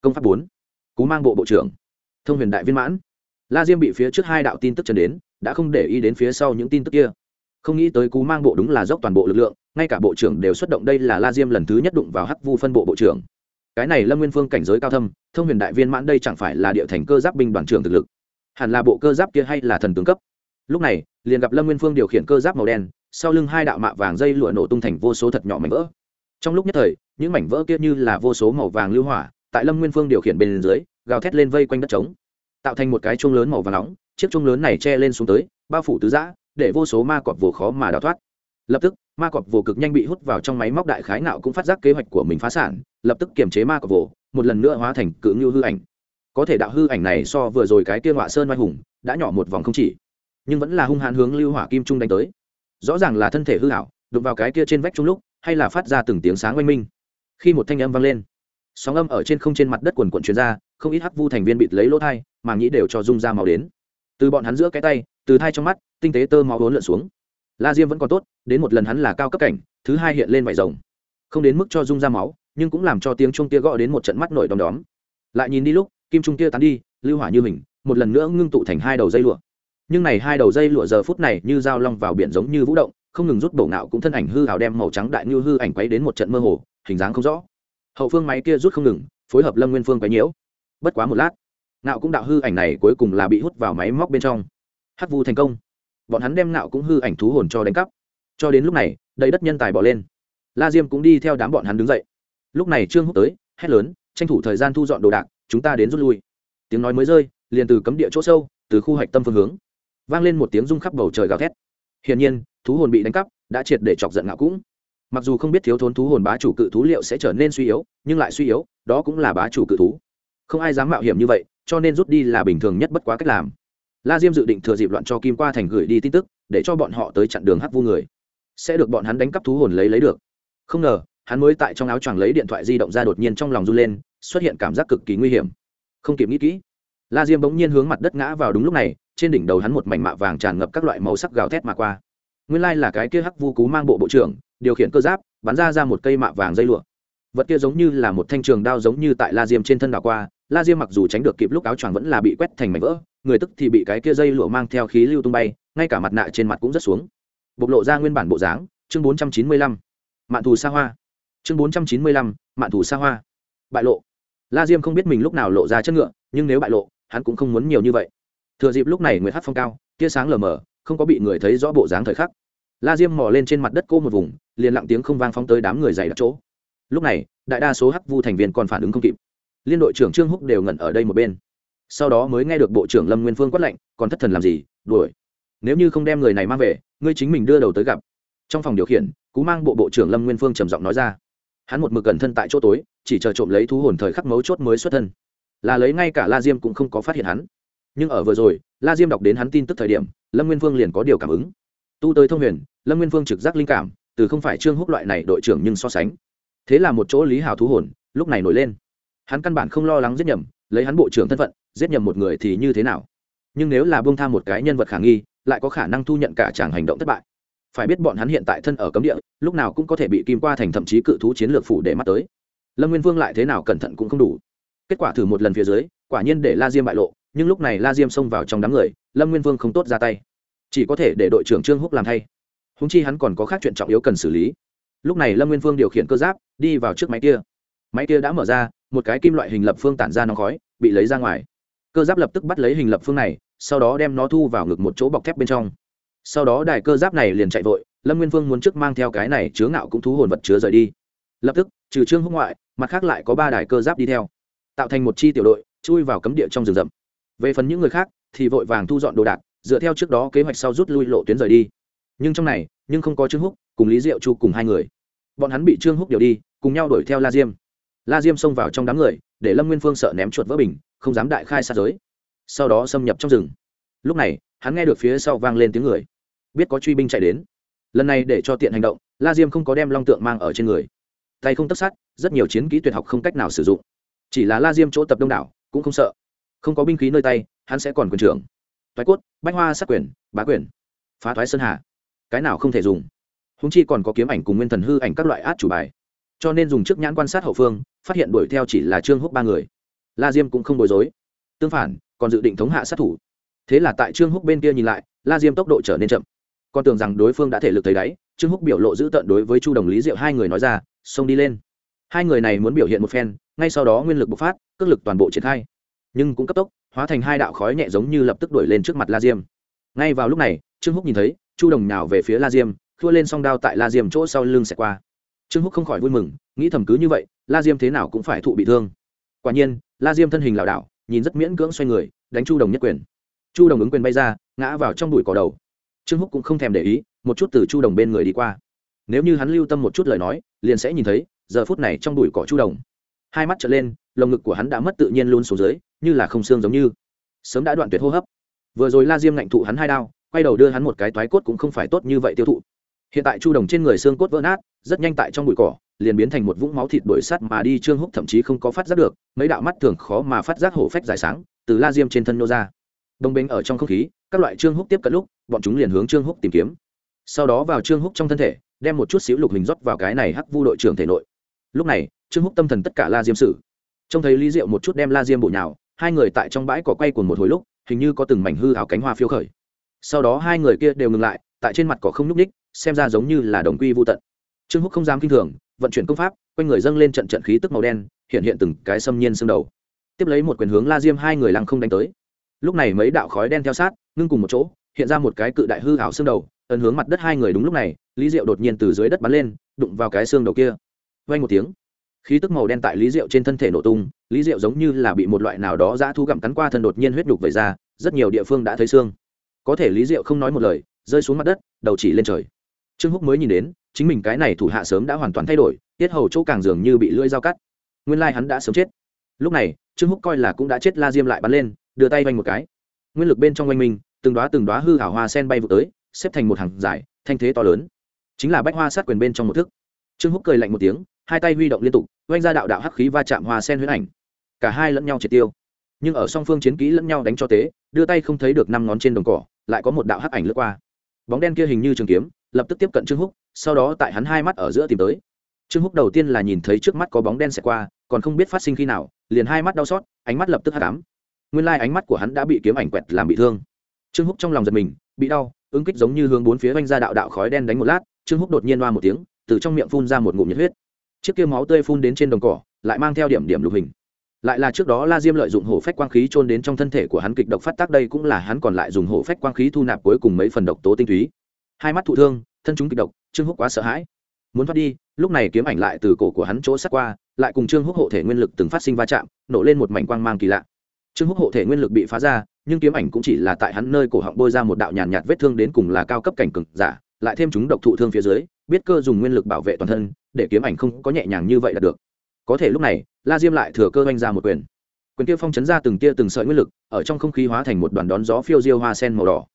Công pháp bốn, cú mang bộ bộ trưởng. Thông huyền đại viên mãn. La diêm bị phía trước hai đạo tin tức trần đến, đã không để ý đến phía sau những tin tức kia. Không nghĩ tới cú mang bộ đúng là dốc toàn bộ lực lượng, ngay cả bộ trưởng đều xuất động đây là la diêm lần thứ nhất đụng vào hắc vu phân bộ bộ trưởng. Cái này lâm nguyên phương cảnh giới cao thâm, thông huyền đại viên mãn đây chẳng phải là địa thành cơ giáp binh đoàn trưởng thực lực. Hẳn là bộ cơ giáp kia hay là thần tướng cấp. Lúc này liền gặp lâm nguyên phương điều khiển cơ giáp màu đen, sau lưng hai đạo mạ vàng dây lụa nổ tung thành vô số thật nhỏ mảnh vỡ. Trong lúc nhất thời, những mảnh vỡ kia như là vô số màu vàng lưu hỏa, tại lâm nguyên phương điều khiển bên dưới, gào thét lên vây quanh đất trống, tạo thành một cái chuông lớn màu vàng nóng, chiếc chuông lớn này che lên xuống tới, bao phủ tứ giã, để vô số ma cọp vồ khó mà đào thoát. Lập tức, ma cọp vồ cực nhanh bị hút vào trong máy móc đại khái nạo cũng phát giác kế hoạch của mình phá sản, lập tức kiềm chế ma cọp vồ một lần nữa hóa thành cự ngưu hư ảnh. Có thể đạo hư ảnh này so vừa rồi cái kia ngọa sơn oai hùng, đã nhỏ một vòng không chỉ nhưng vẫn là hung hãn hướng lưu hỏa kim trung đánh tới. Rõ ràng là thân thể hư hảo đụng vào cái kia trên vách trung lúc, hay là phát ra từng tiếng sáng oanh minh. Khi một thanh âm vang lên, sóng âm ở trên không trên mặt đất quần quận chuyên ra, không ít hắc vu thành viên bịt lấy lỗ thai, mà nghĩ đều cho rung ra màu đến. Từ bọn hắn giữa cái tay, từ thai trong mắt, tinh tế tơ máu vốn lượn xuống. La diêm vẫn còn tốt, đến một lần hắn là cao cấp cảnh, thứ hai hiện lên vải rồng. Không đến mức cho rung ra máu, nhưng cũng làm cho tiếng trung kia gõ đến một trận mắt nổi đom đóm. Lại nhìn đi lúc, kim trung kia tán đi, lưu hỏa như mình, một lần nữa ngưng tụ thành hai đầu dây lụa nhưng này hai đầu dây lụa giờ phút này như dao long vào biển giống như vũ động, không ngừng rút bổ ngạo cũng thân ảnh hư hào đem màu trắng đại như hư ảnh quấy đến một trận mơ hồ, hình dáng không rõ. Hậu phương máy kia rút không ngừng, phối hợp lâm nguyên phương quấy nhiễu. Bất quá một lát, ngạo cũng đạo hư ảnh này cuối cùng là bị hút vào máy móc bên trong. Hắc vu thành công. Bọn hắn đem ngạo cũng hư ảnh thú hồn cho đánh cắp. Cho đến lúc này, đầy đất nhân tài bỏ lên. La diêm cũng đi theo đám bọn hắn đứng dậy. Lúc này trương hút tới, hét lớn, tranh thủ thời gian thu dọn đồ đạc, chúng ta đến rút lui. Tiếng nói mới rơi, liền từ cấm địa chỗ sâu, từ khu hạch tâm phương hướng vang lên một tiếng rung khắp bầu trời gào thét. Hiển nhiên, thú hồn bị đánh cắp, đã triệt để chọc giận ngạo cũng. Mặc dù không biết thiếu thốn thú hồn bá chủ cự thú liệu sẽ trở nên suy yếu, nhưng lại suy yếu, đó cũng là bá chủ cự thú. Không ai dám mạo hiểm như vậy, cho nên rút đi là bình thường nhất bất quá cách làm. La diêm dự định thừa dịp loạn cho kim qua thành gửi đi tin tức, để cho bọn họ tới chặn đường hắc vu người. Sẽ được bọn hắn đánh cắp thú hồn lấy lấy được. Không ngờ, hắn mới tại trong áo choàng lấy điện thoại di động ra đột nhiên trong lòng run lên, xuất hiện cảm giác cực kỳ nguy hiểm. Không kịp nghĩ kỹ, la diêm bỗng nhiên hướng mặt đất ngã vào đúng lúc này trên đỉnh đầu hắn một mảnh mạ vàng tràn ngập các loại màu sắc gào thét mà qua. Nguyên lai là cái kia hắc vu cú mang bộ bộ trưởng, điều khiển cơ giáp, bắn ra ra một cây mạ vàng dây lụa. Vật kia giống như là một thanh trường đao giống như tại la diêm trên thân đảo qua, la diêm mặc dù tránh được kịp lúc áo choàng vẫn là bị quét thành mảnh vỡ, người tức thì bị cái kia dây lụa mang theo khí lưu tung bay, ngay cả mặt nạ trên mặt cũng rất xuống. Bộc lộ ra nguyên bản bộ dáng, chương bốn trăm chín mươi lăm. Mạn thù xa hoa. Chương bốn trăm chín mươi lăm, mạn thù xa hoa. Bại lộ. La diêm không biết mình lúc nào lộ ra chất ngựa, nhưng nếu bại lộ, hắn cũng không muốn nhiều như vậy thừa dịp lúc này nguyệt hát phong cao, tia sáng lờ mờ, không có bị người thấy rõ bộ dáng thời khắc. La diêm mò lên trên mặt đất cô một vùng, liền lặng tiếng không vang phóng tới đám người dày đặc chỗ. Lúc này, đại đa số hắc vu thành viên còn phản ứng không kịp. Liên đội trưởng trương húc đều ngẩn ở đây một bên. Sau đó mới nghe được bộ trưởng lâm nguyên phương quát lệnh còn thất thần làm gì? Đuổi. Nếu như không đem người này mang về, ngươi chính mình đưa đầu tới gặp. Trong phòng điều khiển, cú mang bộ bộ trưởng lâm nguyên phương trầm giọng nói ra. Hắn một mực gần thân tại chỗ tối, chỉ chờ trộm lấy thú hồn thời khắc mấu chốt mới xuất thân. Là lấy ngay cả la diêm cũng không có phát hiện hắn nhưng ở vừa rồi, la diêm đọc đến hắn tin tức thời điểm, lâm nguyên phương liền có điều cảm ứng. Tu tới thông huyền, lâm nguyên phương trực giác linh cảm, từ không phải trương húc loại này đội trưởng nhưng so sánh. Thế là một chỗ lý hào thú hồn, lúc này nổi lên. Hắn căn bản không lo lắng giết nhầm, lấy hắn bộ trưởng thân phận, giết nhầm một người thì như thế nào? Nhưng nếu là buông tham một cái nhân vật khả nghi, lại có khả năng thu nhận cả chàng hành động thất bại. Phải biết bọn hắn hiện tại thân ở cấm địa, lúc nào cũng có thể bị kim qua thành thậm chí cự thú chiến lược phủ để mắt tới. Lâm nguyên vương lại thế nào cẩn thận cũng không đủ. Kết quả thử một lần phía dưới, quả nhiên để la diêm bại lộ nhưng lúc này la diêm xông vào trong đám người, lâm nguyên vương không tốt ra tay. Chỉ có thể để đội trưởng trương húc làm thay. Húng chi hắn còn có khác chuyện trọng yếu cần xử lý. Lúc này lâm nguyên vương điều khiển cơ giáp, đi vào trước máy kia. Máy kia đã mở ra, một cái kim loại hình lập phương tản ra nóng khói, bị lấy ra ngoài. Cơ giáp lập tức bắt lấy hình lập phương này, sau đó đem nó thu vào ngực một chỗ bọc thép bên trong. Sau đó đài cơ giáp này liền chạy vội, lâm nguyên vương muốn trước mang theo cái này chứa ngạo cũng thú hồn vật chứa rời đi. Lập tức, trừ trương húc ngoại, mặt khác lại có ba đài cơ giáp đi theo. Tạo thành một chi tiểu đội, chui vào cấm địa trong rừng rậm về phần những người khác, thì vội vàng thu dọn đồ đạc, dựa theo trước đó kế hoạch sau rút lui lộ tuyến rời đi. Nhưng trong này, nhưng không có trương húc, cùng lý diệu chu cùng hai người. Bọn hắn bị trương húc điều đi, cùng nhau đuổi theo la diêm. La diêm xông vào trong đám người, để lâm nguyên phương sợ ném chuột vỡ bình, không dám đại khai xa giới. Sau đó xâm nhập trong rừng. Lúc này, hắn nghe được phía sau vang lên tiếng người. Biết có truy binh chạy đến. Lần này để cho tiện hành động, la diêm không có đem long tượng mang ở trên người. Tay không tất sát, rất nhiều chiến kỹ tuyệt học không cách nào sử dụng. Chỉ là la diêm chỗ tập đông đảo, cũng không sợ không có binh khí nơi tay, hắn sẽ còn quyền trưởng. Thoái cốt, bách hoa sát quyền, bá quyền. Phá thoái sơn hà. Cái nào không thể dùng? Húng chi còn có kiếm ảnh cùng nguyên thần hư ảnh các loại át chủ bài. Cho nên dùng trước nhãn quan sát hậu phương, phát hiện đuổi theo chỉ là trương húc ba người. La diêm cũng không bối rối. Tương phản, còn dự định thống hạ sát thủ. Thế là tại trương húc bên kia nhìn lại, la diêm tốc độ trở nên chậm. Còn tưởng rằng đối phương đã thể lực thấy đáy, trương húc biểu lộ giữ tận đối với chu đồng lý diệu hai người nói ra, xông đi lên. Hai người này muốn biểu hiện một phen, ngay sau đó nguyên lực bộc phát, cước lực toàn bộ triển khai nhưng cũng cấp tốc, hóa thành hai đạo khói nhẹ giống như lập tức đuổi lên trước mặt la diêm. Ngay vào lúc này, trương húc nhìn thấy, chu đồng nào về phía la diêm thua lên song đao tại la diêm chỗ sau lưng xẹt qua. Trương húc không khỏi vui mừng, nghĩ thầm cứ như vậy, la diêm thế nào cũng phải thụ bị thương. Quả nhiên, la diêm thân hình lảo đảo, nhìn rất miễn cưỡng xoay người, đánh chu đồng nhất quyền. Chu đồng ứng quyền bay ra, ngã vào trong bụi cỏ đầu. Trương húc cũng không thèm để ý, một chút từ chu đồng bên người đi qua. Nếu như hắn lưu tâm một chút lời nói, liền sẽ nhìn thấy, giờ phút này trong bụi cỏ chu đồng. Hai mắt trở lên, lồng ngực của hắn đã mất tự nhiên luôn xuống dưới như là không xương giống như. Sớm đã đoạn tuyệt hô hấp. Vừa rồi la diêm ngạnh thụ hắn hai đao, quay đầu đưa hắn một cái toái cốt cũng không phải tốt như vậy tiêu thụ. Hiện tại chu đồng trên người xương cốt vỡ nát, rất nhanh tại trong bụi cỏ, liền biến thành một vũng máu thịt đổi sắt mà đi trương húc thậm chí không có phát giác được, mấy đạo mắt thường khó mà phát giác hổ phách dài sáng, từ la diêm trên thân nô ra. Đông binh ở trong không khí, các loại trương húc tiếp cận lúc, bọn chúng liền hướng trương húc tìm kiếm. Sau đó vào trương húc trong thân thể, đem một chút xíu lục hình rót vào cái này hắc vu đội trưởng thể nội. Lúc này, trương húc tâm thần tất cả la diêm sử trông thấy lý diệu một chút đem la diêm bổ nhào hai người tại trong bãi cỏ quay cùng một hồi lúc, hình như có từng mảnh hư ảo cánh hoa phiêu khởi. Sau đó hai người kia đều ngừng lại, tại trên mặt cỏ không nhúc ních xem ra giống như là đồng quy vô tận. Trương húc không dám kinh thường, vận chuyển công pháp, quanh người dâng lên trận trận khí tức màu đen, hiện hiện từng cái xâm nhiên xương đầu. Tiếp lấy một quyền hướng la diêm hai người lăng không đánh tới. Lúc này mấy đạo khói đen theo sát, ngưng cùng một chỗ, hiện ra một cái cự đại hư ảo xương đầu, ấn hướng mặt đất hai người đúng lúc này, lý diệu đột nhiên từ dưới đất bắn lên, đụng vào cái xương đầu kia. Vay một tiếng khí tức màu đen tại lý diệu trên thân thể nổ tung, lý diệu giống như là bị một loại nào đó dã thu gặm cắn qua thân đột nhiên huyết đục vẩy ra, rất nhiều địa phương đã thấy xương. Có thể lý diệu không nói một lời, rơi xuống mặt đất, đầu chỉ lên trời. Trương húc mới nhìn đến, chính mình cái này thủ hạ sớm đã hoàn toàn thay đổi, tiết hầu chỗ càng dường như bị lưỡi dao cắt. Nguyên lai hắn đã sớm chết. Lúc này, trương húc coi là cũng đã chết la diêm lại bắn lên, đưa tay vanh một cái. Nguyên lực bên trong oanh minh, từng đoá từng đoá hư hảo hoa sen bay vụ tới, xếp thành một hàng dài, thanh thế to lớn. Chính là bách hoa sát quyền bên trong một thức. Trương húc cười lạnh một tiếng hai tay huy động liên tục oanh ra đạo đạo hắc khí va chạm hoa sen huyễn ảnh. Cả hai lẫn nhau triệt tiêu. Nhưng ở song phương chiến kỹ lẫn nhau đánh cho tế, đưa tay không thấy được năm ngón trên đồng cỏ, lại có một đạo hắc ảnh lướt qua. Bóng đen kia hình như trường kiếm, lập tức tiếp cận trương húc, sau đó tại hắn hai mắt ở giữa tìm tới. Trương húc đầu tiên là nhìn thấy trước mắt có bóng đen xẹt qua, còn không biết phát sinh khi nào, liền hai mắt đau xót, ánh mắt lập tức hắt ám. Nguyên lai ánh mắt của hắn đã bị kiếm ảnh quẹt làm bị thương. Trương húc trong lòng giật mình, bị đau, ứng kích giống như hướng bốn phía oanh ra đạo đạo khói đen đánh một lát, trương húc đột nhiên loa một tiếng, từ trong miệng phun ra một ngụm nhiệt huyết chiếc kia máu tươi phun đến trên đồng cỏ lại mang theo điểm điểm lục hình. Lại là trước đó la diêm lợi dụng hổ phách quang khí trôn đến trong thân thể của hắn kịch độc phát tác đây cũng là hắn còn lại dùng hổ phách quang khí thu nạp cuối cùng mấy phần độc tố tinh túy. Hai mắt thụ thương thân chúng kịch độc trương húc quá sợ hãi. Muốn thoát đi lúc này kiếm ảnh lại từ cổ của hắn chỗ sát qua lại cùng trương húc hộ thể nguyên lực từng phát sinh va chạm nổ lên một mảnh quang mang kỳ lạ. Trương húc hộ thể nguyên lực bị phá ra nhưng kiếm ảnh cũng chỉ là tại hắn nơi cổ họng bôi ra một đạo nhàn nhạt, nhạt vết thương đến cùng là cao cấp cảnh cực giả lại thêm chúng độc thụ thương phía dưới, biết cơ dùng nguyên lực bảo vệ toàn thân, để kiếm ảnh không có nhẹ nhàng như vậy là được. Có thể lúc này, la diêm lại thừa cơ oanh ra một quyền. Quyền kia phong chấn ra từng tia từng sợi nguyên lực, ở trong không khí hóa thành một đoàn đón gió phiêu diêu hoa sen màu đỏ.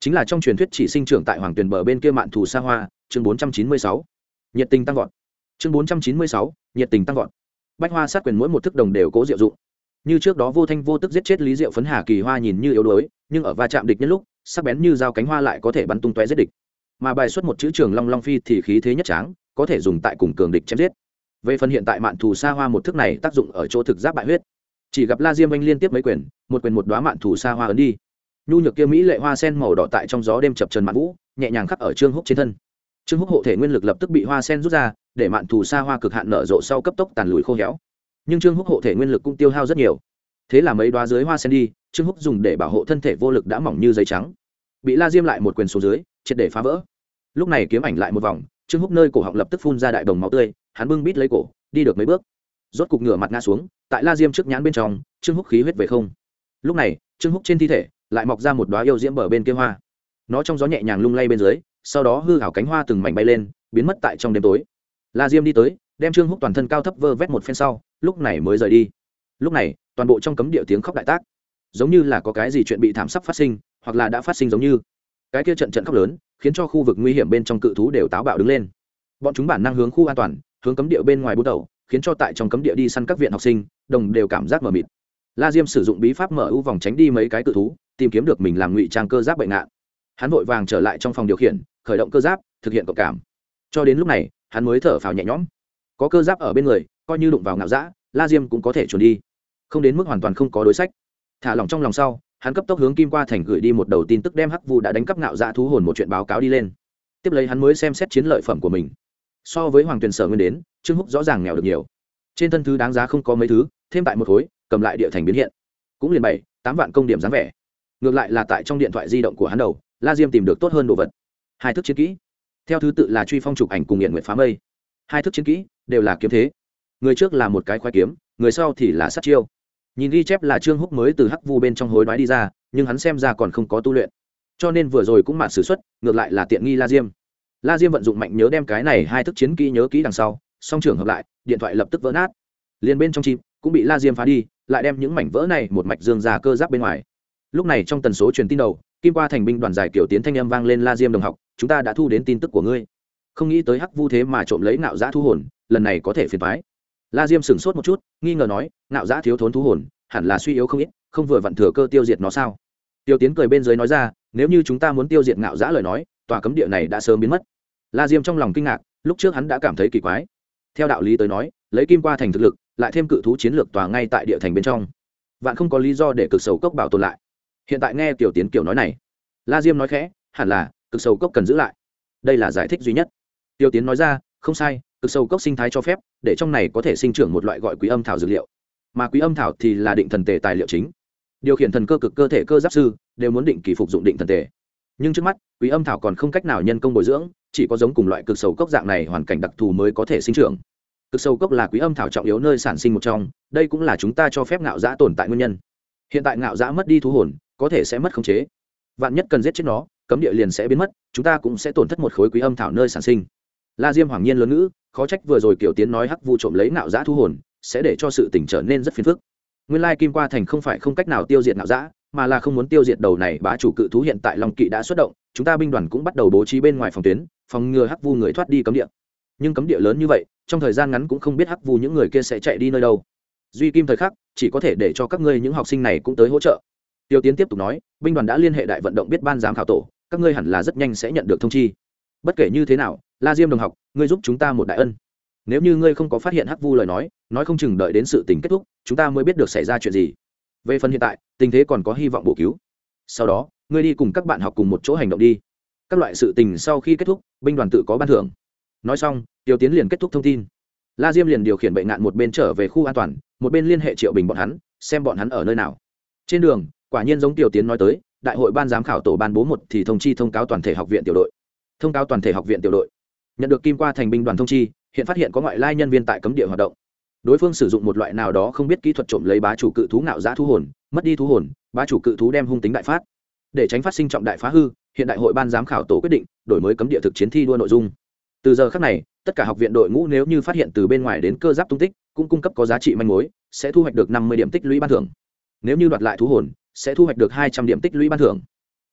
Chính là trong truyền thuyết chỉ sinh trưởng tại hoàng tuyền bờ bên kia mạn thù xa hoa, chương bốn trăm chín mươi sáu. Nhiệt tình tăng vọt. Chương bốn trăm chín mươi sáu, nhiệt tình tăng vọt. Bách hoa sát quyền mỗi một thức đồng đều cố diệu dụng. Như trước đó vô thanh vô tức giết chết lý diệu phấn hà kỳ hoa nhìn như yếu đuối, nhưng ở va chạm địch nhân lúc, sắc bén như dao cánh hoa lại có thể bắn tung tóe giết địch mà bài xuất một chữ trường long long phi thì khí thế nhất tráng, có thể dùng tại cùng cường địch chém giết. Về phần hiện tại mạn thù xa hoa một thức này tác dụng ở chỗ thực giáp bại huyết. Chỉ gặp la diêm anh liên tiếp mấy quyền, một quyền một đoá mạn thù xa hoa ấn đi. Nhu nhược kia mỹ lệ hoa sen màu đỏ tại trong gió đêm chập trần mạn vũ, nhẹ nhàng khắc ở trương húc trên thân. Trương húc hộ thể nguyên lực lập tức bị hoa sen rút ra, để mạn thù xa hoa cực hạn nở rộ sau cấp tốc tàn lùi khô héo. Nhưng trương húc hộ thể nguyên lực cũng tiêu hao rất nhiều. Thế là mấy đoá dưới hoa sen đi, trương húc dùng để bảo hộ thân thể vô lực đã mỏng như giấy trắng. Bị la diêm lại một quyền xuống dưới triệt để phá vỡ. Lúc này kiếm ảnh lại một vòng, trương húc nơi cổ họng lập tức phun ra đại đồng máu tươi, hắn bưng bít lấy cổ, đi được mấy bước. Rốt cục ngửa mặt ngã xuống, tại la diêm trước nhãn bên trong, trương húc khí huyết về không. Lúc này, trương húc trên thi thể lại mọc ra một đoá yêu diễm bờ bên kia hoa. Nó trong gió nhẹ nhàng lung lay bên dưới, sau đó hư hảo cánh hoa từng mảnh bay lên, biến mất tại trong đêm tối. La diêm đi tới, đem trương húc toàn thân cao thấp vơ vét một phen sau, lúc này mới rời đi. Lúc này, toàn bộ trong cấm địa tiếng khóc đại tác. Giống như là có cái gì chuyện bị thảm sắp phát sinh, hoặc là đã phát sinh giống như cái kia trận trận khóc lớn, khiến cho khu vực nguy hiểm bên trong cự thú đều táo bạo đứng lên. Bọn chúng bản năng hướng khu an toàn, hướng cấm địa bên ngoài bút đầu khiến cho tại trong cấm địa đi săn các viện học sinh, đồng đều cảm giác mờ mịt. La diêm sử dụng bí pháp mở ưu vòng tránh đi mấy cái cự thú, tìm kiếm được mình làm ngụy trang cơ giáp bệnh nạn. Hắn vội vàng trở lại trong phòng điều khiển, khởi động cơ giáp, thực hiện cộng cảm. Cho đến lúc này, hắn mới thở phào nhẹ nhõm. Có cơ giáp ở bên người, coi như đụng vào ngạo giã la diêm cũng có thể chuồn đi. Không đến mức hoàn toàn không có đối sách. Thả lỏng trong lòng sau hắn cấp tốc hướng kim qua thành gửi đi một đầu tin tức đem hắc vu đã đánh cắp ngạo dạ thú hồn một chuyện báo cáo đi lên. Tiếp lấy hắn mới xem xét chiến lợi phẩm của mình. So với hoàng tuyền sở nguyên đến, trương húc rõ ràng nghèo được nhiều. Trên thân thứ đáng giá không có mấy thứ, thêm tại một khối, cầm lại địa thành biến hiện. Cũng liền bảy, tám vạn công điểm dáng vẻ. Ngược lại là tại trong điện thoại di động của hắn đầu, la diêm tìm được tốt hơn đồ vật. Hai thức chiến kỹ. Theo thứ tự là truy phong chụp ảnh cùng nghiện nguyện phá mây. Hai thức chiến kỹ đều là kiếm thế. Người trước là một cái khoai kiếm, người sau thì là sát chiêu nhìn ghi chép là trương húc mới từ hắc vu bên trong hối đoái đi ra, nhưng hắn xem ra còn không có tu luyện. Cho nên vừa rồi cũng mạn xử xuất, ngược lại là tiện nghi la diêm. La diêm vận dụng mạnh nhớ đem cái này hai thức chiến kỹ nhớ kỹ đằng sau, song trưởng hợp lại, điện thoại lập tức vỡ nát. Liền bên trong chim cũng bị la diêm phá đi, lại đem những mảnh vỡ này một mạch dương ra cơ giáp bên ngoài. Lúc này trong tần số truyền tin đầu, kim qua thành binh đoàn giải kiểu tiến thanh âm vang lên la diêm đồng học, chúng ta đã thu đến tin tức của ngươi. Không nghĩ tới hắc vu thế mà trộm lấy nạo giã thu hồn, lần này có thể phiền phái la diêm sửng sốt một chút, nghi ngờ nói, ngạo giã thiếu thốn thú hồn, hẳn là suy yếu không ít, không vừa vặn thừa cơ tiêu diệt nó sao? Tiêu tiến cười bên dưới nói ra, nếu như chúng ta muốn tiêu diệt ngạo giã lời nói, tòa cấm địa này đã sớm biến mất. La diêm trong lòng kinh ngạc, lúc trước hắn đã cảm thấy kỳ quái. Theo đạo lý tới nói, lấy kim qua thành thực lực, lại thêm cự thú chiến lược tòa ngay tại địa thành bên trong. Vạn không có lý do để cực sầu cốc bảo tồn lại. Hiện tại nghe tiểu tiến kiểu nói này, la diêm nói khẽ, hẳn là, cực sầu cốc cần giữ lại. Đây là giải thích duy nhất. Tiểu tiến nói ra, không sai cực sâu cốc sinh thái cho phép, để trong này có thể sinh trưởng một loại gọi quý âm thảo dược liệu. Mà quý âm thảo thì là định thần tề tài liệu chính. Điều khiển thần cơ cực cơ thể cơ giáp sư, đều muốn định kỳ phục dụng định thần tề. Nhưng trước mắt, quý âm thảo còn không cách nào nhân công bồi dưỡng, chỉ có giống cùng loại cực sầu cốc dạng này hoàn cảnh đặc thù mới có thể sinh trưởng. Cực sầu cốc là quý âm thảo trọng yếu nơi sản sinh một trong, đây cũng là chúng ta cho phép ngạo giã tồn tại nguyên nhân. Hiện tại ngạo giã mất đi thú hồn, có thể sẽ mất khống chế. Vạn nhất cần giết chết nó, cấm địa liền sẽ biến mất, chúng ta cũng sẽ tổn thất một khối quý âm thảo nơi sản sinh la diêm hoàng nhiên lớn ngữ, khó trách vừa rồi kiểu tiến nói hắc vu trộm lấy nạo giã thu hồn, sẽ để cho sự tỉnh trở nên rất phiền phức. Nguyên lai kim qua thành không phải không cách nào tiêu diệt nạo giã mà là không muốn tiêu diệt đầu này bá chủ cự thú hiện tại long kỵ đã xuất động, chúng ta binh đoàn cũng bắt đầu bố trí bên ngoài phòng tuyến, phòng ngừa hắc vu người thoát đi cấm địa. Nhưng cấm địa lớn như vậy, trong thời gian ngắn cũng không biết hắc vu những người kia sẽ chạy đi nơi đâu. Duy kim thời khắc, chỉ có thể để cho các ngươi những học sinh này cũng tới hỗ trợ. Tiêu tiến tiếp tục nói, binh đoàn đã liên hệ đại vận động biết ban giám khảo tổ, các ngươi hẳn là rất nhanh sẽ nhận được thông chi. Bất kể như thế nào la diêm đồng học, ngươi giúp chúng ta một đại ân. Nếu như ngươi không có phát hiện hắc vu lời nói nói không chừng đợi đến sự tình kết thúc, chúng ta mới biết được xảy ra chuyện gì. Về phần hiện tại, tình thế còn có hy vọng bổ cứu. Sau đó, ngươi đi cùng các bạn học cùng một chỗ hành động đi. Các loại sự tình sau khi kết thúc, binh đoàn tự có ban thưởng. Nói xong, tiêu tiến liền kết thúc thông tin. La diêm liền điều khiển bệnh nạn một bên trở về khu an toàn, một bên liên hệ triệu bình bọn hắn, xem bọn hắn ở nơi nào. Trên đường, quả nhiên giống tiểu tiến nói tới, đại hội ban giám khảo tổ ban bố một thì thông chi thông cáo toàn thể học viện tiểu đội. Thông cáo toàn thể học viện tiểu đội nhận được kim qua thành binh đoàn thông chi, hiện phát hiện có ngoại lai nhân viên tại cấm địa hoạt động. Đối phương sử dụng một loại nào đó không biết kỹ thuật trộm lấy bá chủ cự thú ngạo giã thu hồn, mất đi thu hồn, bá chủ cự thú đem hung tính đại phát. Để tránh phát sinh trọng đại phá hư, hiện đại hội ban giám khảo tổ quyết định đổi mới cấm địa thực chiến thi đua nội dung. Từ giờ khác này, tất cả học viện đội ngũ nếu như phát hiện từ bên ngoài đến cơ giáp tung tích, cũng cung cấp có giá trị manh mối, sẽ thu hoạch được năm mươi điểm tích lũy ban thưởng. Nếu như đoạt lại thú hồn, sẽ thu hoạch được hai trăm điểm tích lũy ban thưởng.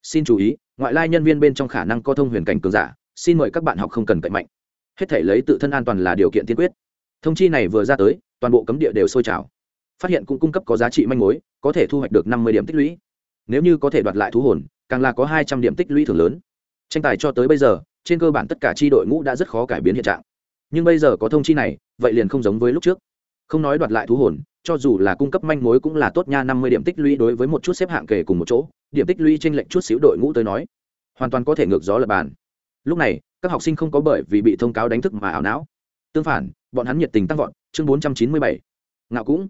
Xin chú ý, ngoại lai nhân viên bên trong khả năng có thông huyền cảnh cường giả xin mời các bạn học không cần cậy mạnh. Hết thể lấy tự thân an toàn là điều kiện tiên quyết. Thông chi này vừa ra tới, toàn bộ cấm địa đều sôi trào. Phát hiện cũng cung cấp có giá trị manh mối, có thể thu hoạch được năm mươi điểm tích lũy. Nếu như có thể đoạt lại thú hồn, càng là có hai trăm điểm tích lũy thường lớn. Tranh tài cho tới bây giờ, trên cơ bản tất cả tri đội ngũ đã rất khó cải biến hiện trạng. Nhưng bây giờ có thông chi này, vậy liền không giống với lúc trước. Không nói đoạt lại thú hồn, cho dù là cung cấp manh mối cũng là tốt nha, năm mươi điểm tích lũy đối với một chút xếp hạng kể cùng một chỗ, điểm tích lũy trên lệnh chút xíu đội ngũ tới nói, hoàn toàn có thể ngược gió lập bàn lúc này, các học sinh không có bởi vì bị thông cáo đánh thức mà ảo não. Tương phản, bọn hắn nhiệt tình tăng vọt. Chương bốn trăm chín mươi bảy. Ngạo cũng.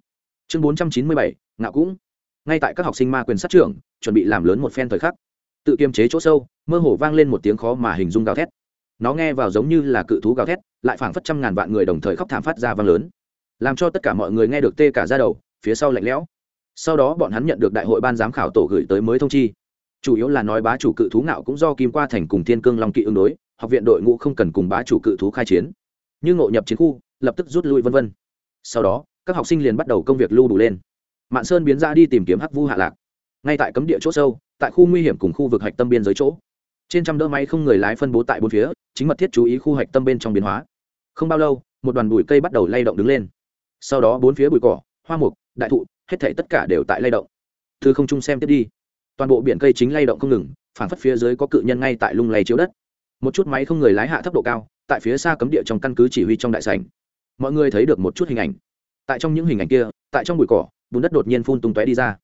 Chương bốn trăm chín mươi bảy. Ngạo cũng. Ngay tại các học sinh ma quyền sát trưởng, chuẩn bị làm lớn một phen thời khắc, tự kiềm chế chỗ sâu, mơ hồ vang lên một tiếng khó mà hình dung gào thét. Nó nghe vào giống như là cự thú gào thét, lại phảng phất trăm ngàn vạn người đồng thời khóc thảm phát ra vang lớn. Làm cho tất cả mọi người nghe được tê cả ra đầu, phía sau lạnh lẽo. Sau đó bọn hắn nhận được đại hội ban giám khảo tổ gửi tới mới thông chi chủ yếu là nói bá chủ cự thú ngạo cũng do kim qua thành cùng thiên cương long kỵ ứng đối, học viện đội ngũ không cần cùng bá chủ cự thú khai chiến. Như ngộ nhập chiến khu, lập tức rút lui vân vân. Sau đó, các học sinh liền bắt đầu công việc lưu đủ lên. Mạn sơn biến ra đi tìm kiếm hắc vu hạ lạc. Ngay tại cấm địa chỗ sâu, tại khu nguy hiểm cùng khu vực hạch tâm biên giới chỗ. Trên trăm đỡ máy không người lái phân bố tại bốn phía, chính mật thiết chú ý khu hạch tâm bên trong biến hóa. Không bao lâu, một đoàn bụi cây bắt đầu lay động đứng lên. Sau đó bốn phía bụi cỏ, hoa mục, đại thụ, hết thể tất cả đều tại lay động. Thư không chung xem tiếp đi toàn bộ biển cây chính lay động không ngừng phản phất phía dưới có cự nhân ngay tại lung lay chiếu đất. Một chút máy không người lái hạ thấp độ cao, tại phía xa cấm địa trong căn cứ chỉ huy trong đại sảnh. Mọi người thấy được một chút hình ảnh. Tại trong những hình ảnh kia, tại trong bụi cỏ, bùn đất đột nhiên phun tung tóe đi ra.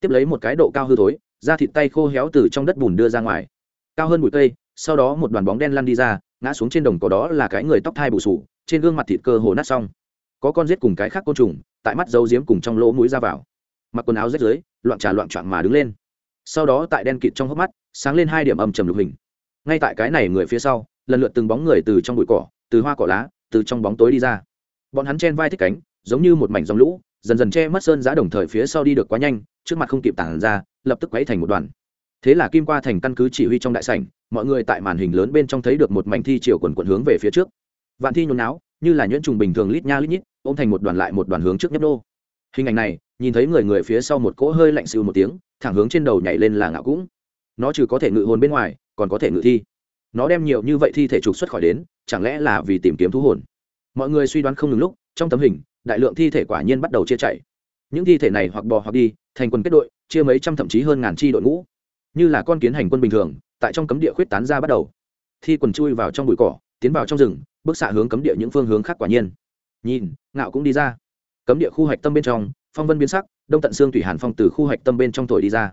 Tiếp lấy một cái độ cao hư thối, da thịt tay khô héo từ trong đất bùn đưa ra ngoài. Cao hơn bụi cây, sau đó một đoàn bóng đen lăn đi ra, ngã xuống trên đồng cỏ đó là cái người tóc thai bù sù, trên gương mặt thịt cơ hồ nát xong. Có con rết cùng cái khác côn trùng, tại mắt dấu diếm cùng trong lỗ mũi ra vào. Mặc quần áo rách dưới loạn trà loạn trọn mà đứng lên sau đó tại đen kịt trong hốc mắt, sáng lên hai điểm âm trầm lục hình. Ngay tại cái này người phía sau, lần lượt từng bóng người từ trong bụi cỏ, từ hoa cỏ lá, từ trong bóng tối đi ra. Bọn hắn chen vai thích cánh, giống như một mảnh dòng lũ, dần dần che mất sơn giá đồng thời phía sau đi được quá nhanh, trước mặt không kịp tản ra, lập tức quấy thành một đoàn. Thế là kim qua thành căn cứ chỉ huy trong đại sảnh, mọi người tại màn hình lớn bên trong thấy được một mảnh thi chiều quần quần hướng về phía trước. Vạn thi nhốn náo, như là nhuyễn trùng bình thường lít nha lít nhít, ôm thành một đoàn lại một đoàn hướng trước nhấp đô hình ảnh này, nhìn thấy người người phía sau một cỗ hơi lạnh siêu một tiếng thẳng hướng trên đầu nhảy lên là ngạo cũng. Nó trừ có thể ngự hồn bên ngoài, còn có thể ngự thi. Nó đem nhiều như vậy thi thể trục xuất khỏi đến, chẳng lẽ là vì tìm kiếm thú hồn? Mọi người suy đoán không ngừng lúc, trong tấm hình, đại lượng thi thể quả nhiên bắt đầu chia chạy những thi thể này hoặc bò hoặc đi, thành quân kết đội, chia mấy trăm thậm chí hơn ngàn chi đội ngũ. Như là con kiến hành quân bình thường, tại trong cấm địa khuyết tán ra bắt đầu. Thi quần chui vào trong bụi cỏ, tiến vào trong rừng, bước xạ hướng cấm địa những phương hướng khác quả nhiên. Nhìn, ngạo cũng đi ra. Cấm địa khu hạch tâm bên trong, phong vân biến sắc đông tận xương thủy hàn phong từ khu hạch tâm bên trong thổi đi ra.